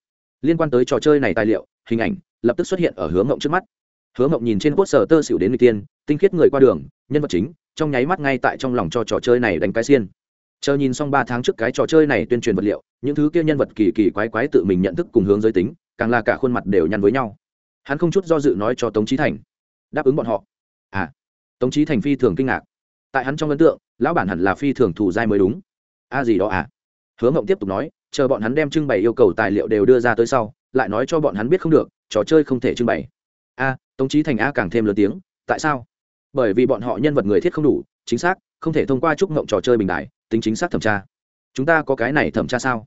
Liên quan tới trò chơi này tài liệu, hình ảnh, lập tức xuất hiện ở Hứa mộng trước mắt hứa mộng nhìn trên quốc sở tơ xỉu đến người tiên, tinh khiết người qua đường, nhân vật chính, trong nháy mắt ngay tại trong lòng cho trò chơi này đánh cái xiên. Chờ nhìn xong ba tháng trước cái trò chơi này tuyên truyền vật liệu, những thứ kia nhân vật kỳ kỳ quái quái tự mình nhận thức cùng hướng giới tính, càng là cả khuôn mặt đều nhăn với nhau. Hắn không chút do dự nói cho tống trí thành. Đáp ứng bọn họ. À. Tống trí thành phi thường kinh ngạc. Tại hắn trong ấn tượng, lão bản hẳn là phi thường thủ giai mới đúng. A gì đó à. Hứa mộng tiếp tục nói, chờ bọn hắn đem trưng bày yêu cầu tài liệu đều đưa ra tới sau, lại nói cho bọn hắn biết không được, trò chơi không thể trưng bày. A tống trí thành a càng thêm lớn tiếng, tại sao? Bởi vì bọn họ nhân vật người thiết không đủ, chính xác, không thể thông qua chúc ngộng trò chơi bình đại, tính chính xác thẩm tra. Chúng ta có cái này thẩm tra sao?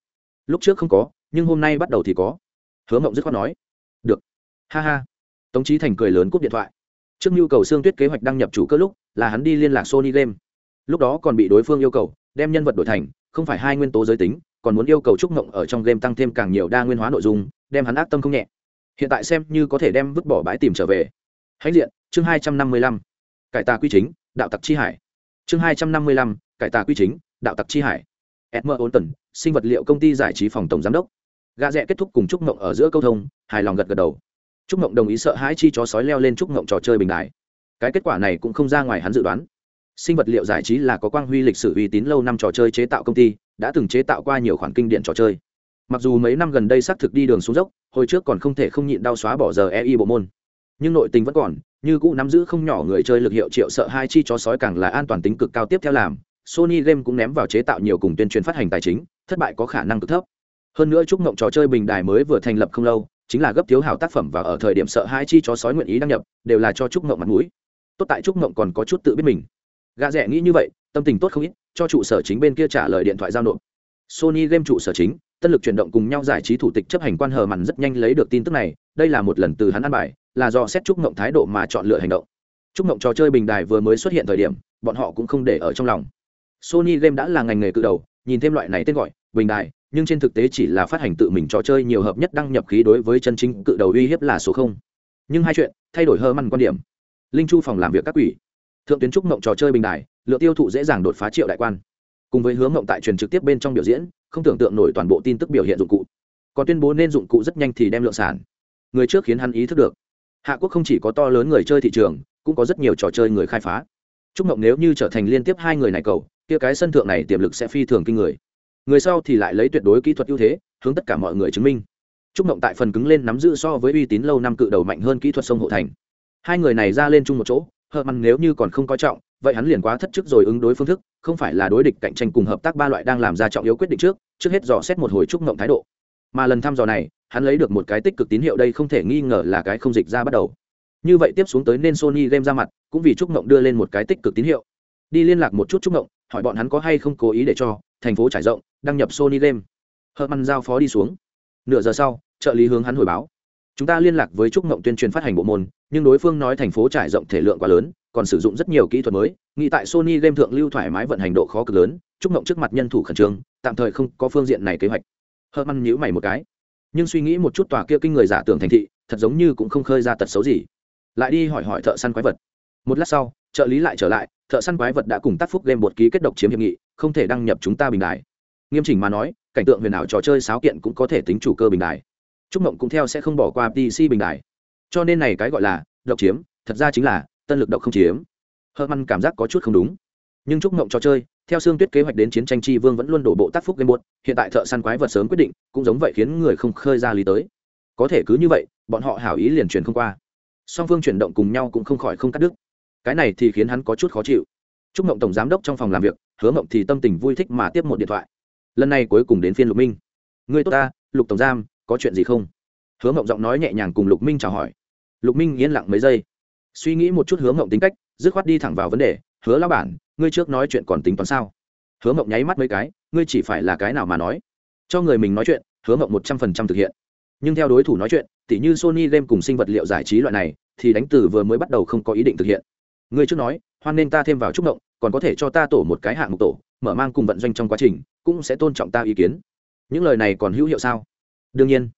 Lúc trước không có, nhưng hôm nay bắt đầu thì có. Hứa mộng dứt khoát nói. Được. Ha ha. Tống trí thành cười lớn cúp điện thoại. Trước nhu cầu xương tuyết kế hoạch đăng nhập chủ cơ lúc, là hắn đi liên lạc sony game. Lúc đó còn bị đối phương yêu cầu, đem nhân vật đổi thành, không phải hai nguyên tố giới tính, còn muốn yêu cầu trúc ngộng ở trong game tăng thêm càng nhiều đa nguyên hóa nội dung, đem hắn ác tâm không nhẹ hiện tại xem như có thể đem vứt bỏ bãi tìm trở về. Hãnh diện, chương hai trăm năm mươi lăm. Cải tà quy chính, đạo tặc chi hải. Chương hai trăm năm mươi lăm, cải tà quy chính, đạo tặc chi hải. Edmer ôn tần sinh vật liệu công ty giải trí phòng tổng giám đốc. Gà rẽ kết thúc cùng trúc mộng ở giữa câu thông, hài lòng gật gật đầu. Trúc mộng đồng ý sợ hãi chi chó sói leo lên trúc mộng trò chơi bình đại. Cái kết quả này cũng không ra ngoài hắn dự đoán. Sinh vật liệu giải trí là có quang huy lịch sử uy tín lâu năm trò chơi chế tạo công ty, đã từng chế tạo qua nhiều khoản kinh điển trò chơi mặc dù mấy năm gần đây xác thực đi đường xuống dốc, hồi trước còn không thể không nhịn đau xóa bỏ giờ ei bộ môn. Nhưng nội tình vẫn còn, như cũ nắm giữ không nhỏ người chơi lực hiệu triệu sợ hai chi chó sói càng là an toàn tính cực cao tiếp theo làm, sony game cũng ném vào chế tạo nhiều cùng tuyên truyền phát hành tài chính, thất bại có khả năng cực thấp. Hơn nữa chúc mộng trò chơi bình đài mới vừa thành lập không lâu, chính là gấp thiếu hảo tác phẩm và ở thời điểm sợ hai chi chó sói nguyện ý đăng nhập, đều là cho chúc mộng mặt mũi. Tốt tại chúc mộng còn có chút tự biết mình. Gã rẻ nghĩ như vậy, tâm tình tốt không ít, cho trụ sở chính bên kia trả lời điện thoại giao nộp. Sony game trụ sở chính tân lực chuyển động cùng nhau giải trí thủ tịch chấp hành quan hờ mặn rất nhanh lấy được tin tức này, đây là một lần từ hắn ăn bài, là do xét trúc mộng thái độ mà chọn lựa hành động. Trúc mộng trò chơi bình đài vừa mới xuất hiện thời điểm, bọn họ cũng không để ở trong lòng. Sony game đã là ngành nghề cự đầu, nhìn thêm loại này tên gọi, bình đài, nhưng trên thực tế chỉ là phát hành tự mình trò chơi nhiều hợp nhất đăng nhập khí đối với chân chính cự đầu uy hiếp là số không. Nhưng hai chuyện, thay đổi hơ măn quan điểm. Linh chu phòng làm việc các quỷ. Thượng tuyến trúc mộng trò chơi bình đài, lượng tiêu thụ dễ dàng đột phá triệu đại quan cùng với hướng mộng tại truyền trực tiếp bên trong biểu diễn, không tưởng tượng nổi toàn bộ tin tức biểu hiện dụng cụ. Còn tuyên bố nên dụng cụ rất nhanh thì đem lượng sản. Người trước khiến hắn ý thức được, hạ quốc không chỉ có to lớn người chơi thị trường, cũng có rất nhiều trò chơi người khai phá. Trúc mộng nếu như trở thành liên tiếp hai người này cầu, kia cái sân thượng này tiềm lực sẽ phi thường kinh người. Người sau thì lại lấy tuyệt đối kỹ thuật ưu thế, hướng tất cả mọi người chứng minh. Trúc mộng tại phần cứng lên nắm giữ so với uy tín lâu năm cự đầu mạnh hơn kỹ thuật sông hộ thành. Hai người này ra lên chung một chỗ hờ mặn nếu như còn không coi trọng vậy hắn liền quá thất chức rồi ứng đối phương thức, không phải là đối địch cạnh tranh cùng hợp tác ba loại đang làm ra trọng yếu quyết định trước trước hết dò xét một hồi trúc ngộng thái độ. Mà lần thăm dò này, hắn lấy được một cái tích cực tín hiệu đây không thể nghi ngờ là cái không dịch ra bắt đầu. Như vậy tiếp xuống tới nên sony game ra mặt, cũng vì trúc ngộng đưa lên một cái tích cực tín hiệu. Đi liên lạc một chút trúc ngộng hỏi bọn hắn có hay không cố ý để cho, thành phố trải rộng, đăng nhập sony game. Hợp măn giao phó đi xuống. Nửa giờ sau, trợ lý hướng hắn hồi báo chúng ta liên lạc với trúc mộng tuyên truyền phát hành bộ môn, nhưng đối phương nói thành phố trải rộng thể lượng quá lớn, còn sử dụng rất nhiều kỹ thuật mới, nghĩ tại sony game thượng lưu thoải mái vận hành độ khó cực lớn, trúc mộng trước mặt nhân thủ khẩn trương, tạm thời không có phương diện này kế hoạch. Hớt măn nhữ mày một cái. Nhưng suy nghĩ một chút tòa kia kinh người giả tưởng thành thị, thật giống như cũng không khơi ra tật xấu gì. Lại đi hỏi hỏi thợ săn quái vật. Một lát sau, trợ lý lại trở lại, thợ săn quái vật đã cùng tác phúc game một ký kết độc chiếm hiệp nghị, không thể đăng nhập chúng ta bình đài. Nghiêm chỉnh mà nói, cảnh tượng huyền ảo trò chơi sáo kiện cũng có thể tính chủ cơ bình đài trúc mộng cũng theo sẽ không bỏ qua pc bình đại, cho nên này cái gọi là độc chiếm thật ra chính là tân lực độc không chiếm. Hơ măn cảm giác có chút không đúng. Nhưng trúc mộng trò chơi theo xương tuyết kế hoạch đến chiến tranh tri vương vẫn luôn đổ bộ tác phúc game một hiện tại thợ săn quái vật sớm quyết định cũng giống vậy khiến người không khơi ra lý tới. Có thể cứ như vậy bọn họ hảo ý liền truyền không qua. Song phương chuyển động cùng nhau cũng không khỏi không cắt đứt. Cái này thì khiến hắn có chút khó chịu. Chúc mộng tổng giám đốc trong phòng làm việc hứa mộng thì tâm tình vui thích mà tiếp một điện thoại. Lần này cuối cùng đến phiên lục minh. Người tốt ta lục tổng giam có chuyện gì không? Hứa mộng giọng nói nhẹ nhàng cùng lục minh chào hỏi. Lục minh yên lặng mấy giây. Suy nghĩ một chút hứa mộng tính cách, dứt khoát đi thẳng vào vấn đề. Hứa lao bản, ngươi trước nói chuyện còn tính toán sao? Hứa mộng nháy mắt mấy cái, ngươi chỉ phải là cái nào mà nói? Cho người mình nói chuyện, hứa mộng một trăm phần trăm thực hiện. Nhưng theo đối thủ nói chuyện, tỉ như sony game cùng sinh vật liệu giải trí loại này, thì đánh từ vừa mới bắt đầu không có ý định thực hiện. Ngươi trước nói, hoan nên ta thêm vào chúc mộng, còn có thể cho ta tổ một cái hạng mục tổ, mở mang cùng vận doanh trong quá trình, cũng sẽ tôn trọng ta ý kiến. Những lời này còn hữu hiệu sao? Đương nhiên.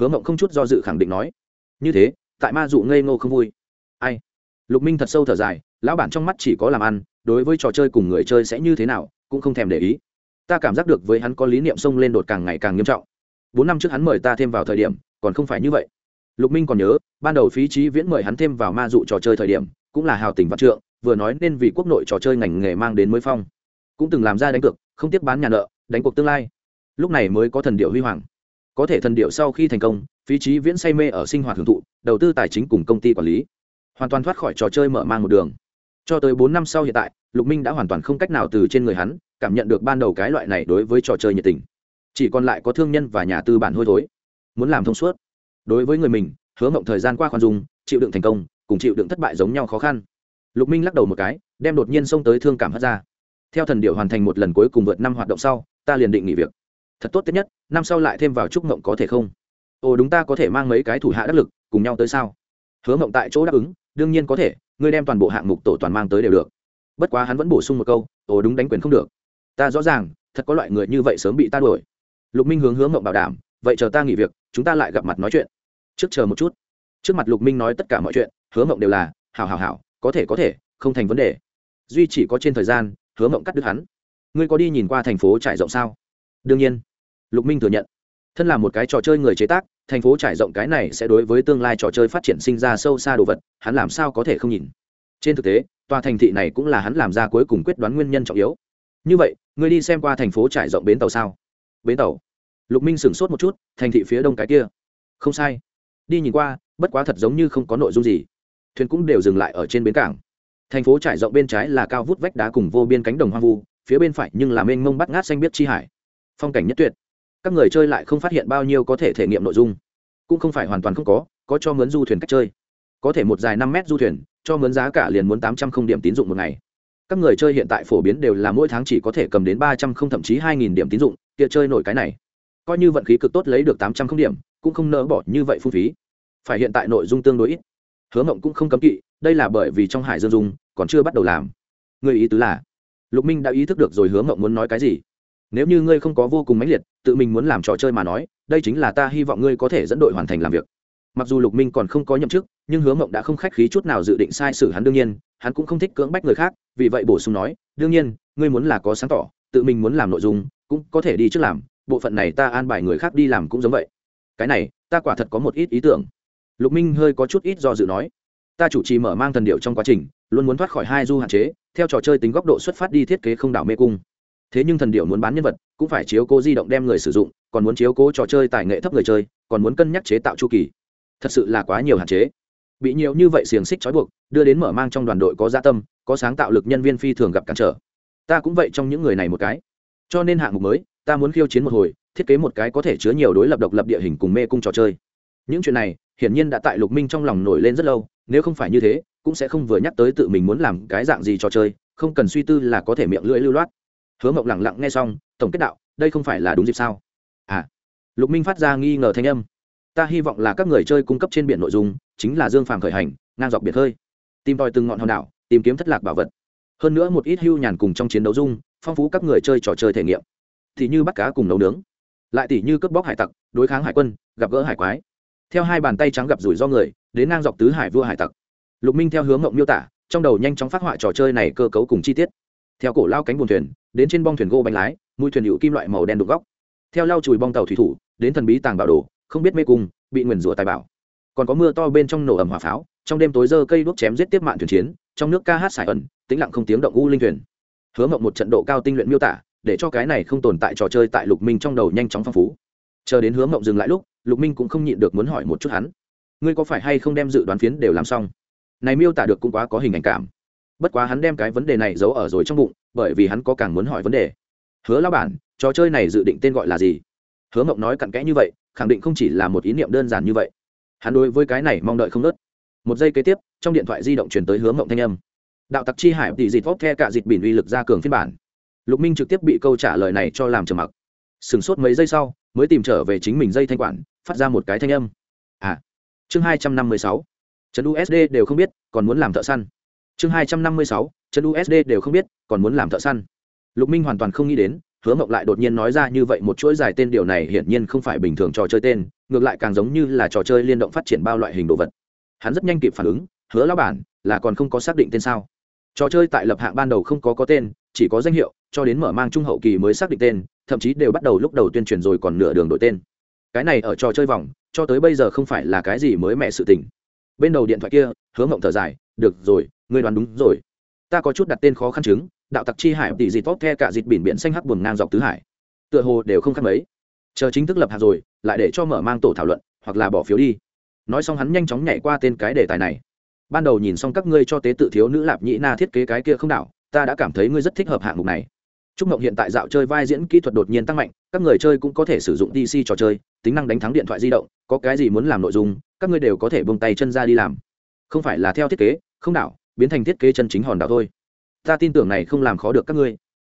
Hứa mộng không chút do dự khẳng định nói. Như thế, tại ma dụ ngây ngô không vui. Ai? Lục minh thật sâu thở dài, lão bản trong mắt chỉ có làm ăn, đối với trò chơi cùng người chơi sẽ như thế nào, cũng không thèm để ý. Ta cảm giác được với hắn có lý niệm xông lên đột càng ngày càng nghiêm trọng. Bốn năm trước hắn mời ta thêm vào thời điểm, còn không phải như vậy. Lục minh còn nhớ, ban đầu phí trí viễn mời hắn thêm vào ma dụ trò chơi thời điểm, cũng là hào tình vạn trượng, vừa nói nên vì quốc nội trò chơi ngành nghề mang đến mới phong. Cũng từng làm ra đánh cược, không tiếp bán nhà nợ, đánh cuộc tương lai. Lúc này mới có thần điệu huy hoàng có thể thần điệu sau khi thành công, phí trí viễn say mê ở sinh hoạt hưởng thụ, đầu tư tài chính cùng công ty quản lý. Hoàn toàn thoát khỏi trò chơi mở mang một đường. Cho tới bốn năm sau hiện tại, lục minh đã hoàn toàn không cách nào từ trên người hắn cảm nhận được ban đầu cái loại này đối với trò chơi nhiệt tình. Chỉ còn lại có thương nhân và nhà tư bản hôi thối. Muốn làm thông suốt. Đối với người mình, hứa mộng thời gian qua khoan dung, chịu đựng thành công, cùng chịu đựng thất bại giống nhau khó khăn. Lục minh lắc đầu một cái, đem đột nhiên xông tới thương cảm hất ra. Theo thần điệu hoàn thành một lần cuối cùng vượt năm hoạt động sau, ta liền định nghỉ việc thật tốt nhất nhất, năm sau lại thêm vào chúc mộng có thể không? Ồ, đúng ta có thể mang mấy cái thủ hạ đắc lực, cùng nhau tới sao? Hứa mộng tại chỗ đáp ứng, đương nhiên có thể, ngươi đem toàn bộ hạng mục tổ toàn mang tới đều được. Bất quá hắn vẫn bổ sung một câu, ồ, đúng đánh quyền không được. Ta rõ ràng, thật có loại người như vậy sớm bị ta đuổi. Lục minh hướng hứa mộng bảo đảm, vậy chờ ta nghỉ việc, chúng ta lại gặp mặt nói chuyện. Trước chờ một chút. Trước mặt lục minh nói tất cả mọi chuyện, hứa mộng đều là, hảo hảo hảo, có thể có thể, không thành vấn đề. Duy chỉ có trên thời gian, hứa mộng cắt đứt hắn. Ngươi có đi nhìn qua thành phố trải rộng sao? Đương nhiên lục minh thừa nhận. Thân là một cái trò chơi người chế tác, thành phố trải rộng cái này sẽ đối với tương lai trò chơi phát triển sinh ra sâu xa đồ vật, hắn làm sao có thể không nhìn? Trên thực tế, tòa thành thị này cũng là hắn làm ra cuối cùng quyết đoán nguyên nhân trọng yếu. Như vậy, ngươi đi xem qua thành phố trải rộng bến tàu sao? Bến tàu? Lục minh sửng sốt một chút, thành thị phía đông cái kia. Không sai. Đi nhìn qua, bất quá thật giống như không có nội dung gì. Thuyền cũng đều dừng lại ở trên bến cảng. Thành phố trải rộng bên trái là cao vút vách đá cùng vô biên cánh đồng hoang vu, phía bên phải nhưng là mênh mông bắt ngát xanh biết chi hải. Phong cảnh nhất tuyệt các người chơi lại không phát hiện bao nhiêu có thể thể nghiệm nội dung. Cũng không phải hoàn toàn không có có cho mướn du thuyền cách chơi. Có thể một dài năm mét du thuyền, cho mướn giá cả liền muốn tám trăm không điểm tín dụng một ngày. Các người chơi hiện tại phổ biến đều là mỗi tháng chỉ có thể cầm đến ba trăm không thậm chí hai nghìn điểm tín dụng, kia chơi nổi cái này. Coi như vận khí cực tốt lấy được tám trăm không điểm, cũng không nỡ bỏ như vậy phung phí. Phải hiện tại nội dung tương đối ít. Hứa mộng cũng không cấm kỵ, đây là bởi vì trong hải dương dung còn chưa bắt đầu làm. Người ý tứ là, lục minh đã ý thức được rồi hứa mộng muốn nói cái gì nếu như ngươi không có vô cùng mãnh liệt, tự mình muốn làm trò chơi mà nói, đây chính là ta hy vọng ngươi có thể dẫn đội hoàn thành làm việc. Mặc dù lục minh còn không có nhậm chức, nhưng hứa mộng đã không khách khí chút nào dự định sai sự hắn đương nhiên, hắn cũng không thích cưỡng bách người khác, vì vậy bổ sung nói, đương nhiên, ngươi muốn là có sáng tỏ, tự mình muốn làm nội dung, cũng có thể đi trước làm, bộ phận này ta an bài người khác đi làm cũng giống vậy. Cái này, ta quả thật có một ít ý tưởng. Lục minh hơi có chút ít do dự nói, ta chủ trì mở mang thần điệu trong quá trình, luôn muốn thoát khỏi hai du hạn chế, theo trò chơi tính góc độ xuất phát đi thiết kế không đảo mê cung thế nhưng thần điệu muốn bán nhân vật, cũng phải chiếu cố di động đem người sử dụng, còn muốn chiếu cố trò chơi tài nghệ thấp người chơi, còn muốn cân nhắc chế tạo chu kỳ. Thật sự là quá nhiều hạn chế. Bị nhiều như vậy xiềng xích trói buộc, đưa đến mở mang trong đoàn đội có gia tâm, có sáng tạo lực nhân viên phi thường gặp cản trở. Ta cũng vậy trong những người này một cái. Cho nên hạng mục mới, ta muốn khiêu chiến một hồi, thiết kế một cái có thể chứa nhiều đối lập độc lập địa hình cùng mê cung trò chơi. Những chuyện này, hiển nhiên đã tại lục minh trong lòng nổi lên rất lâu, nếu không phải như thế, cũng sẽ không vừa nhắc tới tự mình muốn làm cái dạng gì trò chơi, không cần suy tư là có thể miệng lưỡi lưu loát hứa mộng lẳng lặng nghe xong, tổng kết đạo, đây không phải là đúng dịp sao? À lục minh phát ra nghi ngờ thanh âm. Ta hy vọng là các người chơi cung cấp trên biển nội dung, chính là dương phàm khởi hành, ngang dọc biệt hơi tìm tòi từng ngọn hòn đảo, tìm kiếm thất lạc bảo vật. Hơn nữa một ít hưu nhàn cùng trong chiến đấu dung, phong phú các người chơi trò chơi thể nghiệm. Thì như bắt cá cùng nấu nướng. Lại tỉ như cướp bóc hải tặc, đối kháng hải quân, gặp gỡ hải quái. Theo hai bàn tay trắng gặp rủi ro người, đến ngang dọc tứ hải vua hải tặc. Lục minh theo hướng mộng miêu tả, trong đầu nhanh chóng phát họa trò chơi này cơ cấu cùng chi tiết. Theo cổ lao cánh buồn thuyền đến trên bong thuyền gỗ bánh lái, mũi thuyền hữu kim loại màu đen đục góc. Theo lao chùi bong tàu thủy thủ, đến thần bí tàng bảo đồ, không biết mê cung, bị nguyền rủa tài bảo. Còn có mưa to bên trong nổ ẩm hỏa pháo, trong đêm tối dơ cây đuốc chém giết tiếp mạng thuyền chiến, trong nước ca hát sải ẩn, tĩnh lặng không tiếng động u linh thuyền. Hứa mộng một trận độ cao tinh luyện miêu tả, để cho cái này không tồn tại trò chơi tại lục minh trong đầu nhanh chóng phong phú. Chờ đến hứa mộng dừng lại lúc, lục minh cũng không nhịn được muốn hỏi một chút hắn. Ngươi có phải hay không đem dự đoán phiến đều làm xong? Này miêu tả được cũng quá có hình ảnh cảm bất quá hắn đem cái vấn đề này giấu ở rồi trong bụng, bởi vì hắn có càng muốn hỏi vấn đề. Hứa lao bản, trò chơi này dự định tên gọi là gì? Hứa mộng nói cặn kẽ như vậy, khẳng định không chỉ là một ý niệm đơn giản như vậy. Hắn đối với cái này mong đợi không nớt một giây kế tiếp, trong điện thoại di động truyền tới hứa mộng thanh âm. Đạo tặc chi hải, tỷ dịt vóc the cả dịt bỉn uy lực ra cường phiên bản. Lục minh trực tiếp bị câu trả lời này cho làm trầm mặc. Sửng sốt mấy giây sau, mới tìm trở về chính mình dây thanh quản, phát ra một cái thanh âm. À chương hai trăm năm mươi sáu. Trấn usd đều không biết, còn muốn làm thợ săn chương hai trăm năm mươi sáu, chân usd đều không biết, còn muốn làm thợ săn. Lục minh hoàn toàn không nghĩ đến, hứa mộng lại đột nhiên nói ra như vậy một chuỗi dài tên điều này hiển nhiên không phải bình thường trò chơi tên, ngược lại càng giống như là trò chơi liên động phát triển bao loại hình đồ vật. Hắn rất nhanh kịp phản ứng, hứa lao bản, là còn không có xác định tên sao? Trò chơi tại lập hạng ban đầu không có có tên, chỉ có danh hiệu, cho đến mở mang trung hậu kỳ mới xác định tên, thậm chí đều bắt đầu lúc đầu tuyên truyền rồi còn nửa đường đổi tên. Cái này ở trò chơi vòng, cho tới bây giờ không phải là cái gì mới mẹ sự tình. Bên đầu điện thoại kia, hứa mộng thở dài, được rồi ngươi đoán đúng rồi. Ta có chút đặt tên khó khăn chứng đạo tặc chi hải tỷ dịt tốt the cả dịt biển biển xanh hắc buồn ngang dọc tứ hải. Tựa hồ đều không khác mấy. Chờ chính thức lập hạt rồi lại để cho mở mang tổ thảo luận hoặc là bỏ phiếu đi. Nói xong hắn nhanh chóng nhảy qua tên cái đề tài này. Ban đầu nhìn xong các ngươi cho tế tự thiếu nữ lạp nhĩ na thiết kế cái kia không đảo ta đã cảm thấy ngươi rất thích hợp hạng mục này. Trúc Mộng hiện tại dạo chơi vai diễn kỹ thuật đột nhiên tăng mạnh, các người chơi cũng có thể sử dụng DC trò chơi, tính năng đánh thắng điện thoại di động, có cái gì muốn làm nội dung, các ngươi đều có thể buông tay chân ra đi làm. Không phải là theo thiết kế, không đảo, biến thành thiết kế chân chính hòn đảo thôi. Ta tin tưởng này không làm khó được các ngươi.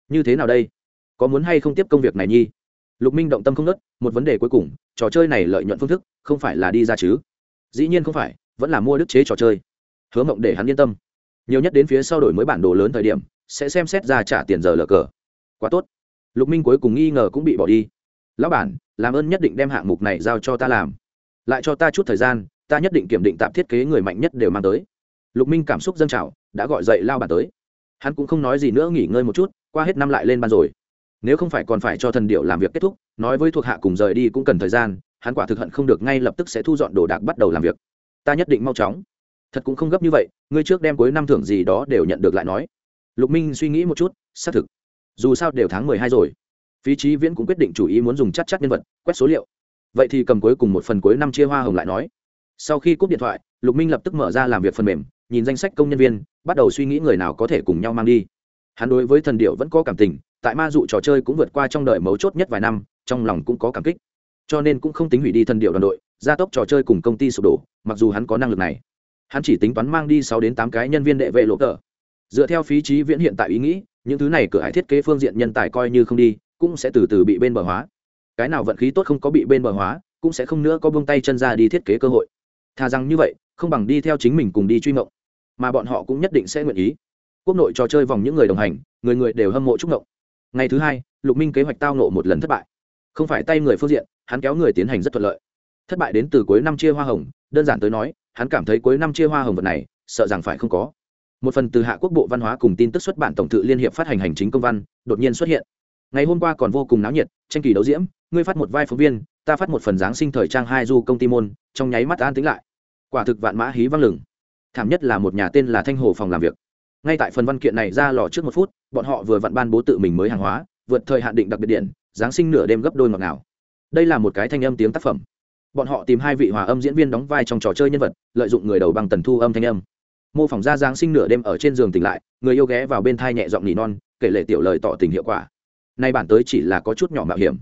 Như thế nào đây? Có muốn hay không tiếp công việc này nhi? Lục Minh động tâm không ngớt, một vấn đề cuối cùng, trò chơi này lợi nhuận phương thức, không phải là đi ra chứ? Dĩ nhiên không phải, vẫn là mua đức chế trò chơi. Hứa Mộng để hắn yên tâm. Nhiều nhất đến phía sau đổi mới bản đồ lớn thời điểm, sẽ xem xét ra trả tiền giờ lờ cờ quá tốt lục minh cuối cùng nghi ngờ cũng bị bỏ đi lão bản làm ơn nhất định đem hạng mục này giao cho ta làm lại cho ta chút thời gian ta nhất định kiểm định tạm thiết kế người mạnh nhất đều mang tới lục minh cảm xúc dâng trào, đã gọi dậy lao bản tới. Hắn cũng không nói gì nữa, nghỉ ngơi một chút, qua hết năm lại lên ban rồi. Nếu không phải còn phải cho thần điệu làm việc kết thúc, nói với thuộc hạ cùng rời đi cũng cần thời gian, hắn quả thực hận không được ngay lập tức sẽ thu dọn đồ đạc bắt đầu làm việc. Ta nhất định mau chóng. Thật cũng không gấp như vậy, ngươi trước đem cuối năm thưởng gì đó đều nhận được lại nói. Lục minh suy nghĩ một chút, xác thực. Dù sao đều tháng mười hai rồi. Phí trí viễn cũng quyết định chủ ý muốn dùng chắc chắc nhân vật, quét số liệu. Vậy thì cầm cuối cùng một phần cuối năm chia hoa hồng lại nói. Sau khi cúp điện thoại, lục minh lập tức mở ra làm việc phần mềm nhìn danh sách công nhân viên, bắt đầu suy nghĩ người nào có thể cùng nhau mang đi. Hắn đối với thần điệu vẫn có cảm tình, tại ma dụ trò chơi cũng vượt qua trong đời mấu chốt nhất vài năm, trong lòng cũng có cảm kích. Cho nên cũng không tính hủy đi thần điệu đoàn đội, gia tốc trò chơi cùng công ty sụp đổ, mặc dù hắn có năng lực này. Hắn chỉ tính toán mang đi sáu đến tám cái nhân viên đệ vệ lộ tờ. Dựa theo phí trí viễn hiện tại ý nghĩ, những thứ này cửa hải thiết kế phương diện nhân tài coi như không đi, cũng sẽ từ từ bị bên bờ hóa. Cái nào vận khí tốt không có bị bên bờ hóa, cũng sẽ không nữa có buông tay chân ra đi thiết kế cơ hội. Thà rằng như vậy, không bằng đi theo chính mình cùng đi truy mộng mà bọn họ cũng nhất định sẽ nguyện ý. Quốc nội trò chơi vòng những người đồng hành, người người đều hâm mộ chúc mộng ngày thứ hai, lục minh kế hoạch tao nộ một lần thất bại. Không phải tay người phương diện, hắn kéo người tiến hành rất thuận lợi. Thất bại đến từ cuối năm chia hoa hồng, đơn giản tới nói, hắn cảm thấy cuối năm chia hoa hồng vật này, sợ rằng phải không có. Một phần từ hạ quốc bộ văn hóa cùng tin tức xuất bản tổng tự liên hiệp phát hành hành chính công văn, đột nhiên xuất hiện. Ngày hôm qua còn vô cùng náo nhiệt, tranh kỳ đấu diễm, ngươi phát một vai phóng viên, ta phát một phần giáng sinh thời trang hai du công ty môn, trong nháy mắt an tính lại. Quả thực vạn mã hí văng lừng thảm nhất là một nhà tên là thanh hồ phòng làm việc. Ngay tại phần văn kiện này ra lò trước một phút, bọn họ vừa vặn ban bố tự mình mới hàng hóa, vượt thời hạn định đặc biệt điện, giáng sinh nửa đêm gấp đôi ngọt ngào. Đây là một cái thanh âm tiếng tác phẩm. Bọn họ tìm hai vị hòa âm diễn viên đóng vai trong trò chơi nhân vật, lợi dụng người đầu bằng tần thu âm thanh âm. Mô phỏng ra giáng sinh nửa đêm ở trên giường tỉnh lại, người yêu ghé vào bên thai nhẹ giọng nỉ non, kể lệ tiểu lời tỏ tình hiệu quả. Nay bản tới chỉ là có chút nhỏ mạo hiểm.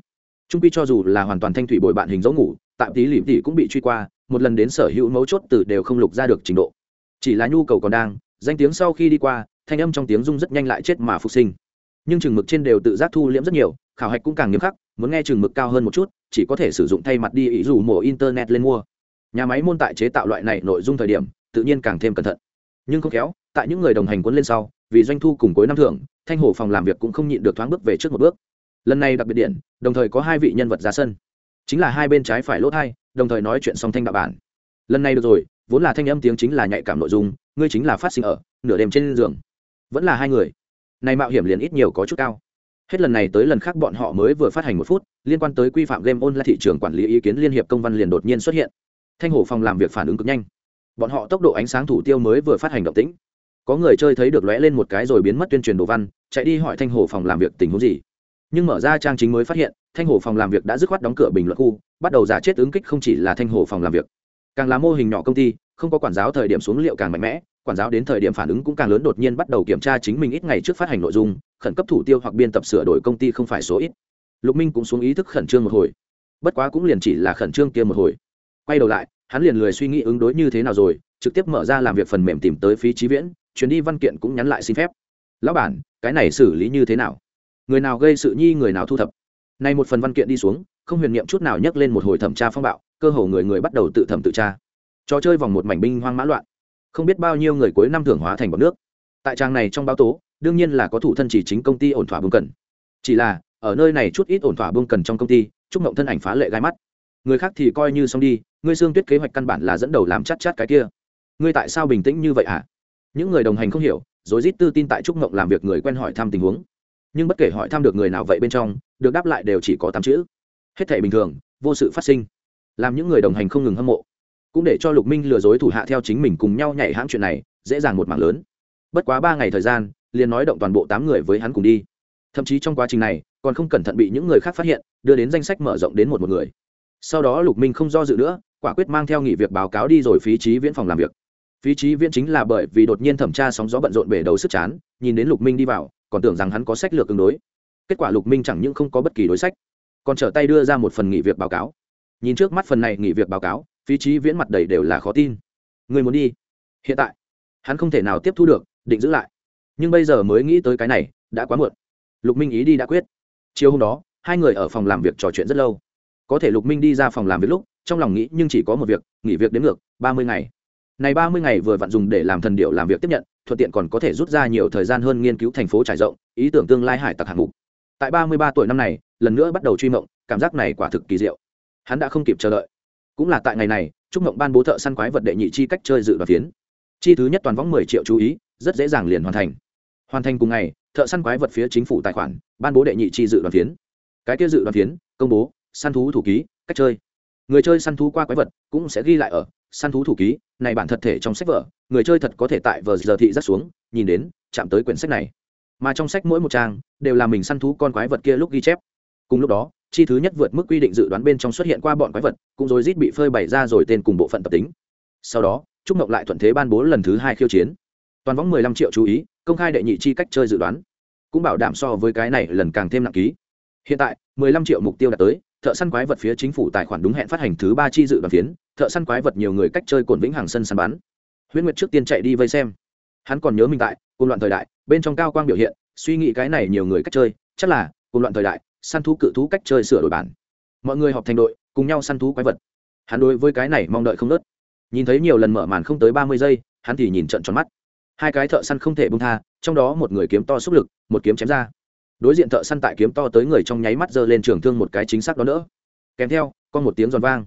Trung pi cho dù là hoàn toàn thanh thủy bồi bạn hình dấu ngủ, tạm tí lỉm tỉ cũng bị truy qua, một lần đến sở hữu mấu chốt từ đều không lục ra được trình độ chỉ là nhu cầu còn đang, danh tiếng sau khi đi qua, thanh âm trong tiếng rung rất nhanh lại chết mà phục sinh. Nhưng chừng mực trên đều tự giác thu liễm rất nhiều, khảo hạch cũng càng nghiêm khắc, muốn nghe chừng mực cao hơn một chút, chỉ có thể sử dụng thay mặt đi ý dù mổ internet lên mua. Nhà máy môn tại chế tạo loại này nội dung thời điểm, tự nhiên càng thêm cẩn thận. Nhưng không khéo, tại những người đồng hành cuốn lên sau, vì doanh thu cùng cuối năm thưởng, thanh hồ phòng làm việc cũng không nhịn được thoáng bước về trước một bước. Lần này đặc biệt điện, đồng thời có hai vị nhân vật ra sân. Chính là hai bên trái phải lỗ hai đồng thời nói chuyện song thanh đạo bản. Lần này được rồi vốn là thanh âm tiếng chính là nhạy cảm nội dung, ngươi chính là phát sinh ở nửa đêm trên giường. Vẫn là hai người. Này mạo hiểm liền ít nhiều có chút cao. Hết lần này tới lần khác bọn họ mới vừa phát hành một phút, liên quan tới quy phạm game online thị trường quản lý ý kiến liên hiệp công văn liền đột nhiên xuất hiện. Thanh hồ phòng làm việc phản ứng cực nhanh. Bọn họ tốc độ ánh sáng thủ tiêu mới vừa phát hành động tĩnh. Có người chơi thấy được lóe lên một cái rồi biến mất tuyên truyền đồ văn, chạy đi hỏi thanh hồ phòng làm việc tình huống gì. Nhưng mở ra trang chính mới phát hiện, thanh hồ phòng làm việc đã dứt khoát đóng cửa bình luận khu, bắt đầu giả chết ứng kích không chỉ là thanh hồ phòng làm việc càng là mô hình nhỏ công ty, không có quản giáo thời điểm xuống liệu càng mạnh mẽ, quản giáo đến thời điểm phản ứng cũng càng lớn, đột nhiên bắt đầu kiểm tra chính mình ít ngày trước phát hành nội dung, khẩn cấp thủ tiêu hoặc biên tập sửa đổi công ty không phải số ít. Lục minh cũng xuống ý thức khẩn trương một hồi. Bất quá cũng liền chỉ là khẩn trương kia một hồi. Quay đầu lại, hắn liền lười suy nghĩ ứng đối như thế nào rồi, trực tiếp mở ra làm việc phần mềm tìm tới phí trí viễn chuyến đi văn kiện cũng nhắn lại xin phép. Lão bản, cái này xử lý như thế nào? Người nào gây sự nhi, người nào thu thập? Nay một phần văn kiện đi xuống, không huyền niệm chút nào nhắc lên một hồi thẩm tra phong bạo cơ hồ người người bắt đầu tự thẩm tự tra. Trò chơi vòng một mảnh binh hoang mã loạn. Không biết bao nhiêu người cuối năm thưởng hóa thành bọc nước. Tại trang này trong báo tố, đương nhiên là có thủ thân chỉ chính công ty ổn thỏa bưng cần. Chỉ là, ở nơi này chút ít ổn thỏa bưng cần trong công ty chúc mộng thân ảnh phá lệ gai mắt. Người khác thì coi như xong đi, ngươi xương tuyết kế hoạch căn bản là dẫn đầu làm chát chát cái kia. Ngươi tại sao bình tĩnh như vậy hả? À? những người đồng hành không hiểu rồi rít tư tin tại trúc mộng làm việc người quen hỏi thăm tình huống. Nhưng bất kể hỏi thăm được người nào vậy bên trong, được đáp lại đều chỉ có tám chữ. Hết thể bình thường, vô sự phát sinh làm những người đồng hành không ngừng hâm mộ. Cũng để cho lục minh lừa dối thủ hạ theo chính mình cùng nhau nhảy hãng chuyện này, dễ dàng một mảng lớn. Bất quá ba ngày thời gian, liền nói động toàn bộ tám người với hắn cùng đi. Thậm chí trong quá trình này, còn không cẩn thận bị những người khác phát hiện, đưa đến danh sách mở rộng đến một một người. Sau đó lục minh không do dự nữa, quả quyết mang theo nghỉ việc báo cáo đi rồi phí trí viễn phòng làm việc. Phí trí viễn chính là bởi vì đột nhiên thẩm tra sóng gió bận rộn bể đầu sức chán, nhìn đến lục minh đi vào, còn tưởng rằng hắn có sách lược tương đối. Kết quả lục minh chẳng những không có bất kỳ đối sách, còn trở tay đưa ra một phần nghỉ việc báo cáo nhìn trước mắt phần này nghỉ việc báo cáo, phí trí viễn mặt đầy đều là khó tin. Người muốn đi? Hiện tại. Hắn không thể nào tiếp thu được, định giữ lại. Nhưng bây giờ mới nghĩ tới cái này, đã quá muộn. Lục minh ý đi đã quyết. Chiều hôm đó, hai người ở phòng làm việc trò chuyện rất lâu. Có thể lục minh đi ra phòng làm việc lúc, trong lòng nghĩ nhưng chỉ có một việc, nghỉ việc đến ngược, ba mươi ngày. Này ba mươi ngày vừa vặn dùng để làm thần điệu làm việc tiếp nhận, thuận tiện còn có thể rút ra nhiều thời gian hơn nghiên cứu thành phố trải rộng, ý tưởng tương lai hải tặc hạng mục. Tại ba mươi ba tuổi năm này, lần nữa bắt đầu truy mộng, cảm giác này quả thực kỳ diệu hắn đã không kịp chờ đợi. Cũng là tại ngày này, trúc mộng ban bố thợ săn quái vật đệ nhị chi cách chơi dự đoán phiến. Chi thứ nhất toàn võng mười triệu chú ý, rất dễ dàng liền hoàn thành. Hoàn thành cùng ngày, thợ săn quái vật phía chính phủ tài khoản ban bố đệ nhị chi dự đoán phiến. Cái kia dự đoán phiến, công bố, săn thú thủ ký, cách chơi. Người chơi săn thú qua quái vật cũng sẽ ghi lại ở săn thú thủ ký, này bản thật thể trong sách vở, người chơi thật có thể tại vờ giờ thị rất xuống, nhìn đến, chạm tới quyển sách này. Mà trong sách mỗi một trang đều là mình săn thú con quái vật kia lúc ghi chép. Cùng lúc đó chi thứ nhất vượt mức quy định dự đoán bên trong xuất hiện qua bọn quái vật, cũng rồi rít bị phơi bày ra rồi tên cùng bộ phận tập tính. Sau đó, trúc mộng lại thuận thế ban bố lần thứ hai khiêu chiến. Toàn võng mười lăm triệu chú ý, công khai đệ nhị chi cách chơi dự đoán. Cũng bảo đảm so với cái này lần càng thêm nặng ký. Hiện tại, mười lăm triệu mục tiêu đạt tới, thợ săn quái vật phía chính phủ tài khoản đúng hẹn phát hành thứ ba chi dự đoán phiến, thợ săn quái vật nhiều người cách chơi cồn vĩnh hàng sân săn bắn. Huyễn nguyệt trước tiên chạy đi vây xem. Hắn còn nhớ mình tại, cùng loạn thời đại, bên trong cao quang biểu hiện, suy nghĩ cái này nhiều người cách chơi, chắc là, cùng loạn thời đại săn thú cự thú cách chơi sửa đổi bản. Mọi người họp thành đội, cùng nhau săn thú quái vật. Hắn đối với cái này mong đợi không nớt nhìn thấy nhiều lần mở màn không tới ba mươi giây, hắn thì nhìn trận tròn mắt. Hai cái thợ săn không thể bung tha, trong đó một người kiếm to xúc lực, một kiếm chém ra. Đối diện thợ săn tại kiếm to tới người trong nháy mắt giơ lên trường thương một cái chính xác đó nữa. Kèm theo con một tiếng giòn vang.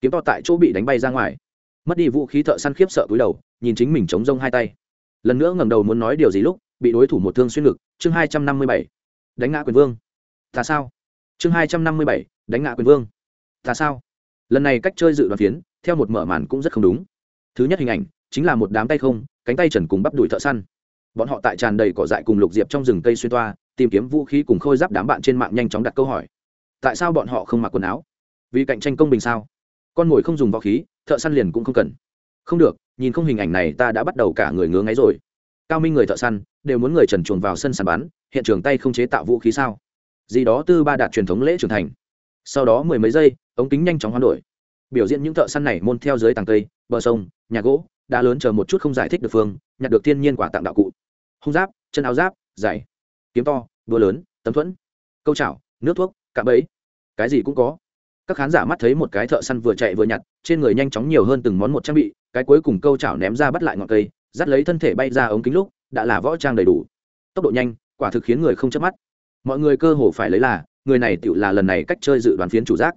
Kiếm to tại chỗ bị đánh bay ra ngoài. Mất đi vũ khí thợ săn khiếp sợ cúi đầu, nhìn chính mình chống rông hai tay. Lần nữa ngẩng đầu muốn nói điều gì lúc, bị đối thủ một thương xuyên ngực, chương hai trăm năm mươi bảy. Đánh ngã quyền vương ta sao? Chương hai trăm năm mươi bảy, đánh ngã quyền vương. Ta sao? Lần này cách chơi dự đoán phiến, theo một mở màn cũng rất không đúng. Thứ nhất hình ảnh, chính là một đám tay không, cánh tay trần cùng bắp đùi thợ săn. Bọn họ tại tràn đầy cỏ dại cùng lục diệp trong rừng cây xuyên toa, tìm kiếm vũ khí cùng khôi giáp đám bạn trên mạng nhanh chóng đặt câu hỏi. Tại sao bọn họ không mặc quần áo? Vì cạnh tranh công bình sao? Con mồi không dùng võ khí, thợ săn liền cũng không cần. Không được, nhìn không hình ảnh này ta đã bắt đầu cả người ngứa ngáy rồi. Cao minh người thợ săn, đều muốn người trần chuồn vào sân sàn bắn hiện trường tay không chế tạo vũ khí sao? Gì đó tư ba đạt truyền thống lễ trưởng thành. Sau đó mười mấy giây, ống kính nhanh chóng hoán đổi. Biểu diễn những thợ săn này môn theo dưới tàng cây, bờ sông, nhà gỗ đã lớn chờ một chút không giải thích được phương, nhặt được thiên nhiên quả tặng đạo cụ. Hung giáp, chân áo giáp dày kiếm to đua lớn, tấm thuẫn, câu chảo, nước thuốc, cạm bẫy. Cái gì cũng có. Các khán giả mắt thấy một cái thợ săn vừa chạy vừa nhặt, trên người nhanh chóng nhiều hơn từng món một trang bị, cái cuối cùng câu chảo ném ra bắt lại ngọn cây, dắt lấy thân thể bay ra ống kính lúc, đã là võ trang đầy đủ. Tốc độ nhanh, quả thực khiến người không chớp mắt mọi người cơ hồ phải lấy là, người này tựu là lần này cách chơi dự đoán phiến chủ giác.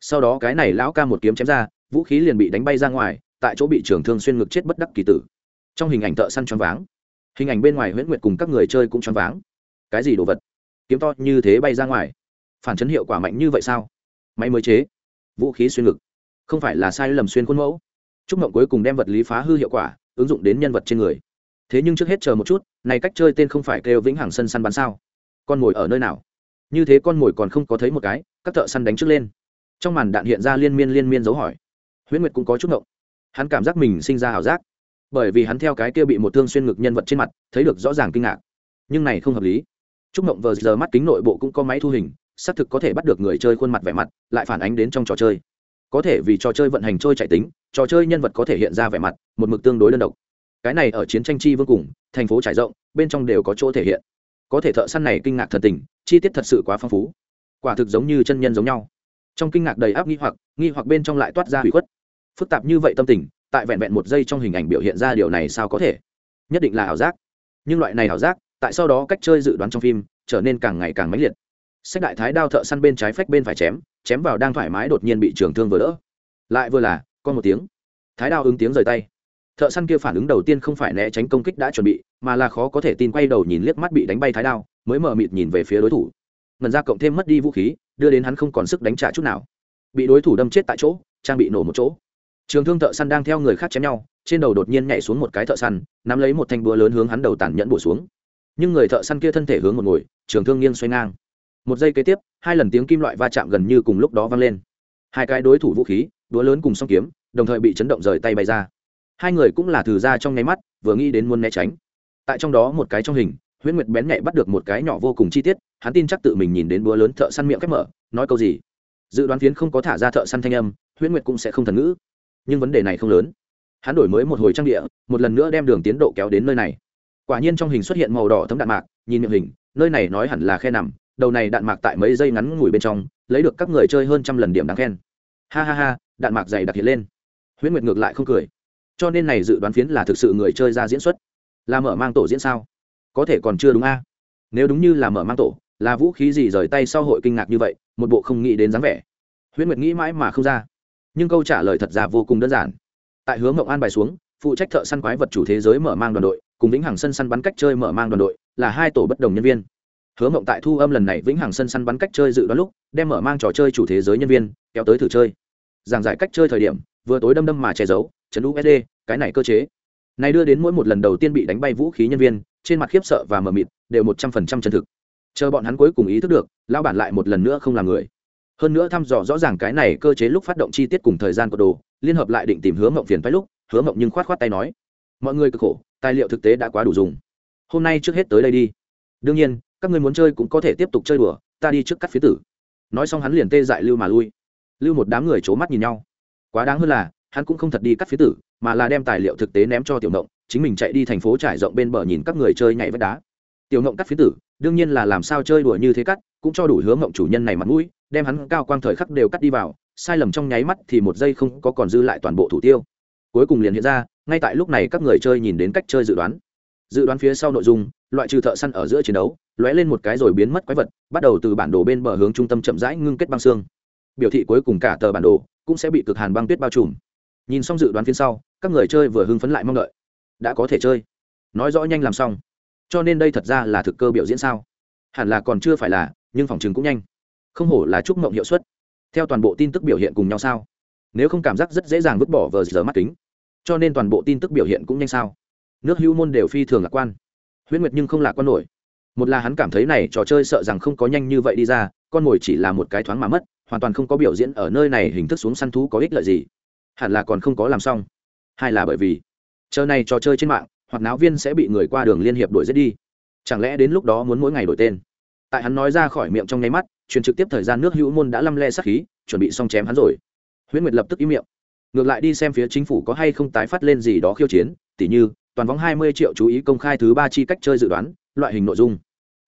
Sau đó cái này lão ca một kiếm chém ra, vũ khí liền bị đánh bay ra ngoài, tại chỗ bị trường thương xuyên ngực chết bất đắc kỳ tử. Trong hình ảnh thợ săn choáng váng, hình ảnh bên ngoài huyễn nguyệt cùng các người chơi cũng choáng váng. Cái gì đồ vật? Kiếm to như thế bay ra ngoài. Phản chấn hiệu quả mạnh như vậy sao? Máy mới chế, vũ khí xuyên ngực. Không phải là sai lầm xuyên khuôn mẫu. Chúc mộng cuối cùng đem vật lý phá hư hiệu quả, ứng dụng đến nhân vật trên người. Thế nhưng trước hết chờ một chút, này cách chơi tên không phải kêu vĩnh hằng sân săn bắn sao? Con mồi ở nơi nào? Như thế con mồi còn không có thấy một cái, các thợ săn đánh trước lên. Trong màn đạn hiện ra liên miên liên miên dấu hỏi. Huyễn nguyệt cũng có chút ngộng. Hắn cảm giác mình sinh ra ảo giác. Bởi vì hắn theo cái kia bị một thương xuyên ngực nhân vật trên mặt, thấy được rõ ràng kinh ngạc. Nhưng này không hợp lý. Trúc mộng vờ giờ mắt kính nội bộ cũng có máy thu hình, xác thực có thể bắt được người chơi khuôn mặt vẻ mặt, lại phản ánh đến trong trò chơi. Có thể vì trò chơi vận hành trôi chạy tính, trò chơi nhân vật có thể hiện ra vẻ mặt, một mực tương đối đơn độc. Cái này ở chiến tranh chi vương cùng, thành phố trải rộng, bên trong đều có chỗ thể hiện có thể thợ săn này kinh ngạc thật tình, chi tiết thật sự quá phong phú. Quả thực giống như chân nhân giống nhau. Trong kinh ngạc đầy áp nghi hoặc nghi hoặc bên trong lại toát ra hủy khuất. Phức tạp như vậy tâm tình, tại vẹn vẹn một giây trong hình ảnh biểu hiện ra điều này sao có thể? Nhất định là ảo giác. Nhưng loại này ảo giác, tại sau đó cách chơi dự đoán trong phim, trở nên càng ngày càng mãnh liệt. Sách đại thái đao thợ săn bên trái phách bên phải chém chém vào đang thoải mái đột nhiên bị trường thương vừa đỡ. Lại vừa là, con một tiếng. Thái đao ứng tiếng rời tay thợ săn kia phản ứng đầu tiên không phải né tránh công kích đã chuẩn bị, mà là khó có thể tin quay đầu nhìn liếc mắt bị đánh bay thái đao, mới mờ mịt nhìn về phía đối thủ. Ngần ra cộng thêm mất đi vũ khí, đưa đến hắn không còn sức đánh trả chút nào. Bị đối thủ đâm chết tại chỗ, trang bị nổ một chỗ. Trường thương thợ săn đang theo người khác chém nhau, trên đầu đột nhiên nhảy xuống một cái thợ săn, nắm lấy một thanh búa lớn hướng hắn đầu tàn nhẫn bổ xuống. Nhưng người thợ săn kia thân thể hướng một ngồi, trường thương nghiêng xoay ngang. Một giây kế tiếp, hai lần tiếng kim loại va chạm gần như cùng lúc đó vang lên. Hai cái đối thủ vũ khí đũa lớn cùng song kiếm, đồng thời bị chấn động rời tay bay ra hai người cũng là thử ra trong nháy mắt, vừa nghĩ đến muốn né tránh. Tại trong đó một cái trong hình, huyễn nguyệt bén nhạy bắt được một cái nhỏ vô cùng chi tiết, hắn tin chắc tự mình nhìn đến búa lớn thợ săn miệng khép mở, nói câu gì? Dự đoán phiến không có thả ra thợ săn thanh âm, huyễn nguyệt cũng sẽ không thần ngữ. Nhưng vấn đề này không lớn. Hắn đổi mới một hồi trang địa, một lần nữa đem đường tiến độ kéo đến nơi này. Quả nhiên trong hình xuất hiện màu đỏ thấm đạn mạc, nhìn miệng hình, nơi này nói hẳn là khe nằm, đầu này đạn mạc tại mấy giây ngắn ngủi bên trong, lấy được các người chơi hơn trăm lần điểm đáng khen. Ha ha ha, đạn mạc dày đặc hiện lên. Huyễn nguyệt ngược lại không cười cho nên này dự đoán phiến là thực sự người chơi ra diễn xuất. Là mở mang tổ diễn sao? Có thể còn chưa đúng a. Nếu đúng như là mở mang tổ, là vũ khí gì rời tay sau hội kinh ngạc như vậy, một bộ không nghĩ đến dáng vẻ. Huyễn nguyệt nghĩ mãi mà không ra. Nhưng câu trả lời thật ra vô cùng đơn giản. Tại hướng mộng an bài xuống, phụ trách thợ săn quái vật chủ thế giới mở mang đoàn đội, cùng vĩnh hằng sân săn bắn cách chơi mở mang đoàn đội, là hai tổ bất đồng nhân viên. Hứa mộng tại thu âm lần này vĩnh hằng sân săn bắn cách chơi dự đoán lúc, đem mở mang trò chơi chủ thế giới nhân viên kéo tới thử chơi. Giảng giải cách chơi thời điểm, vừa tối đâm đâm mà che giấu chấn usd cái này cơ chế. Này đưa đến mỗi một lần đầu tiên bị đánh bay vũ khí nhân viên, trên mặt khiếp sợ và mờ mịt, đều một trăm phần trăm chân thực. Chờ bọn hắn cuối cùng ý thức được lao bản lại một lần nữa không làm người. Hơn nữa thăm dò rõ ràng cái này cơ chế lúc phát động chi tiết cùng thời gian của đồ, liên hợp lại định tìm hướng mộng phiền phái lúc, hứa mộng nhưng khoát khoát tay nói, mọi người cực khổ, tài liệu thực tế đã quá đủ dùng. Hôm nay trước hết tới đây đi. Đương nhiên, các người muốn chơi cũng có thể tiếp tục chơi đùa, ta đi trước cắt phía tử. Nói xong hắn liền tê dại lưu mà lui. Lưu một đám người c h ố mắt nhìn nhau. Quá đáng hơn là hắn cũng không thật đi cắt phía tử, mà là đem tài liệu thực tế ném cho tiểu động chính mình chạy đi thành phố trải rộng bên bờ nhìn các người chơi nhảy vách đá. Tiểu động cắt phía tử, đương nhiên là làm sao chơi đùa như thế cắt, cũng cho đủ hướng mộng chủ nhân này mặt mũi, đem hắn cao quang thời khắc đều cắt đi vào, sai lầm trong nháy mắt thì một giây không có còn dư lại toàn bộ thủ tiêu. Cuối cùng liền hiện ra, ngay tại lúc này các người chơi nhìn đến cách chơi dự đoán. Dự đoán phía sau nội dung, loại trừ thợ săn ở giữa chiến đấu, lóe lên một cái rồi biến mất quái vật, bắt đầu từ bản đồ bên bờ hướng trung tâm chậm rãi ngưng kết băng xương. Biểu thị cuối cùng cả tờ bản đồ cũng sẽ bị cực hàn băng tuyết bao trùm nhìn xong dự đoán phía sau, các người chơi vừa hưng phấn lại mong đợi. Đã có thể chơi. Nói rõ nhanh làm xong. Cho nên đây thật ra là thực cơ biểu diễn sao? Hẳn là còn chưa phải là, nhưng phòng chừng cũng nhanh. Không hổ là chúc mộng hiệu suất. Theo toàn bộ tin tức biểu hiện cùng nhau sao? Nếu không cảm giác rất dễ dàng vứt bỏ vờ giờ mắt kính. Cho nên toàn bộ tin tức biểu hiện cũng nhanh sao? Nước hữu môn đều phi thường lạc quan. Huyễn nguyệt nhưng không lạc quan nổi. Một là hắn cảm thấy này trò chơi sợ rằng không có nhanh như vậy đi ra, con mồi chỉ là một cái thoáng mà mất, hoàn toàn không có biểu diễn ở nơi này hình thức xuống săn thú có ích lợi gì hẳn là còn không có làm xong. Hai là bởi vì, chờ này trò chơi trên mạng, hoặc náo viên sẽ bị người qua đường liên hiệp đổi giết đi. Chẳng lẽ đến lúc đó muốn mỗi ngày đổi tên? Tại hắn nói ra khỏi miệng trong nháy mắt, truyền trực tiếp thời gian nước hữu môn đã lăm le sắc khí, chuẩn bị xong chém hắn rồi. Huyễn nguyệt lập tức im miệng. Ngược lại đi xem phía chính phủ có hay không tái phát lên gì đó khiêu chiến, tỉ như, toàn vóng hai mươi triệu chú ý công khai thứ ba chi cách chơi dự đoán, loại hình nội dung.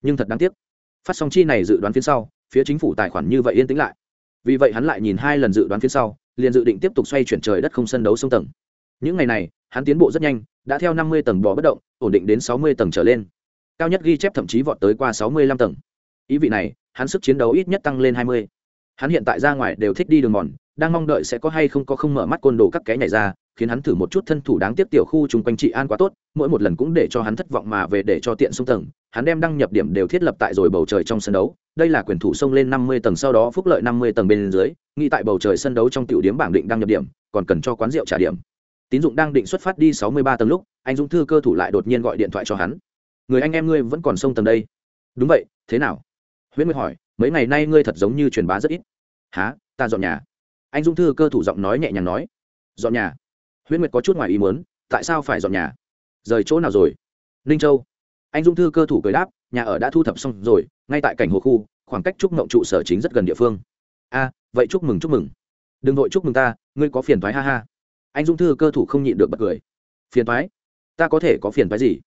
Nhưng thật đáng tiếc, phát song chi này dự đoán phía sau, phía chính phủ tài khoản như vậy yên tĩnh lại. Vì vậy hắn lại nhìn hai lần dự đoán phía sau liền dự định tiếp tục xoay chuyển trời đất không sân đấu sông tầng. Những ngày này, hắn tiến bộ rất nhanh, đã theo năm mươi tầng bò bất động, ổn định đến sáu mươi tầng trở lên. Cao nhất ghi chép thậm chí vọt tới qua sáu mươi lăm tầng. Ý vị này, hắn sức chiến đấu ít nhất tăng lên hai mươi. Hắn hiện tại ra ngoài đều thích đi đường mòn, đang mong đợi sẽ có hay không có không mở mắt côn đồ các cái nhảy ra khiến hắn thử một chút thân thủ đáng tiếc tiểu khu chung quanh trị an quá tốt, mỗi một lần cũng để cho hắn thất vọng mà về để cho tiện sông tầng, hắn đem đăng nhập điểm đều thiết lập tại rồi bầu trời trong sân đấu, đây là quyền thủ sông lên năm mươi tầng sau đó phúc lợi năm mươi tầng bên dưới, nghĩ tại bầu trời sân đấu trong tiểu điểm bảng định đăng nhập điểm, còn cần cho quán rượu trả điểm. Tín dụng đang định xuất phát đi sáu mươi ba tầng lúc, anh dũng thư cơ thủ lại đột nhiên gọi điện thoại cho hắn. Người anh em ngươi vẫn còn sông tầng đây. Đúng vậy, thế nào? Huyễn nguyệt hỏi, mấy ngày nay ngươi thật giống như truyền bá rất ít. Há ta dọn nhà. Anh dung thư cơ thủ giọng nói nhẹ nhàng nói. Dọn nhà? Huyễn nguyệt có chút ngoài ý muốn, tại sao phải dọn nhà? Rời chỗ nào rồi? Ninh châu. Anh dung thư cơ thủ cười đáp, nhà ở đã thu thập xong rồi, ngay tại cảnh hồ khu, khoảng cách trúc mộng trụ sở chính rất gần địa phương. A, vậy chúc mừng chúc mừng. Đừng vội chúc mừng ta, ngươi có phiền thoái ha ha. Anh dung thư cơ thủ không nhịn được bật cười. Phiền thoái ta có thể có phiền thoái gì?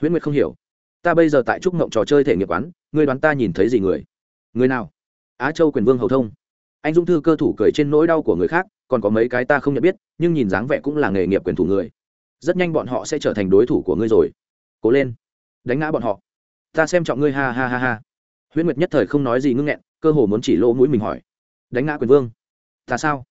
Huyễn nguyệt không hiểu. Ta bây giờ tại trúc mộng trò chơi thể nghiệp quán, ngươi đoán ta nhìn thấy gì người? Người nào? Á châu quyền vương hầu thông. Anh dung thư cơ thủ cười trên nỗi đau của người khác còn có mấy cái ta không nhận biết, nhưng nhìn dáng vẻ cũng là nghề nghiệp quyền thủ người. Rất nhanh bọn họ sẽ trở thành đối thủ của ngươi rồi. Cố lên. Đánh ngã bọn họ. Ta xem trọng ngươi, ha ha ha ha. Huyễn nguyệt nhất thời không nói gì ngưng nghẹn, cơ hồ muốn chỉ lỗ mũi mình hỏi. Đánh ngã quyền vương. Ta sao?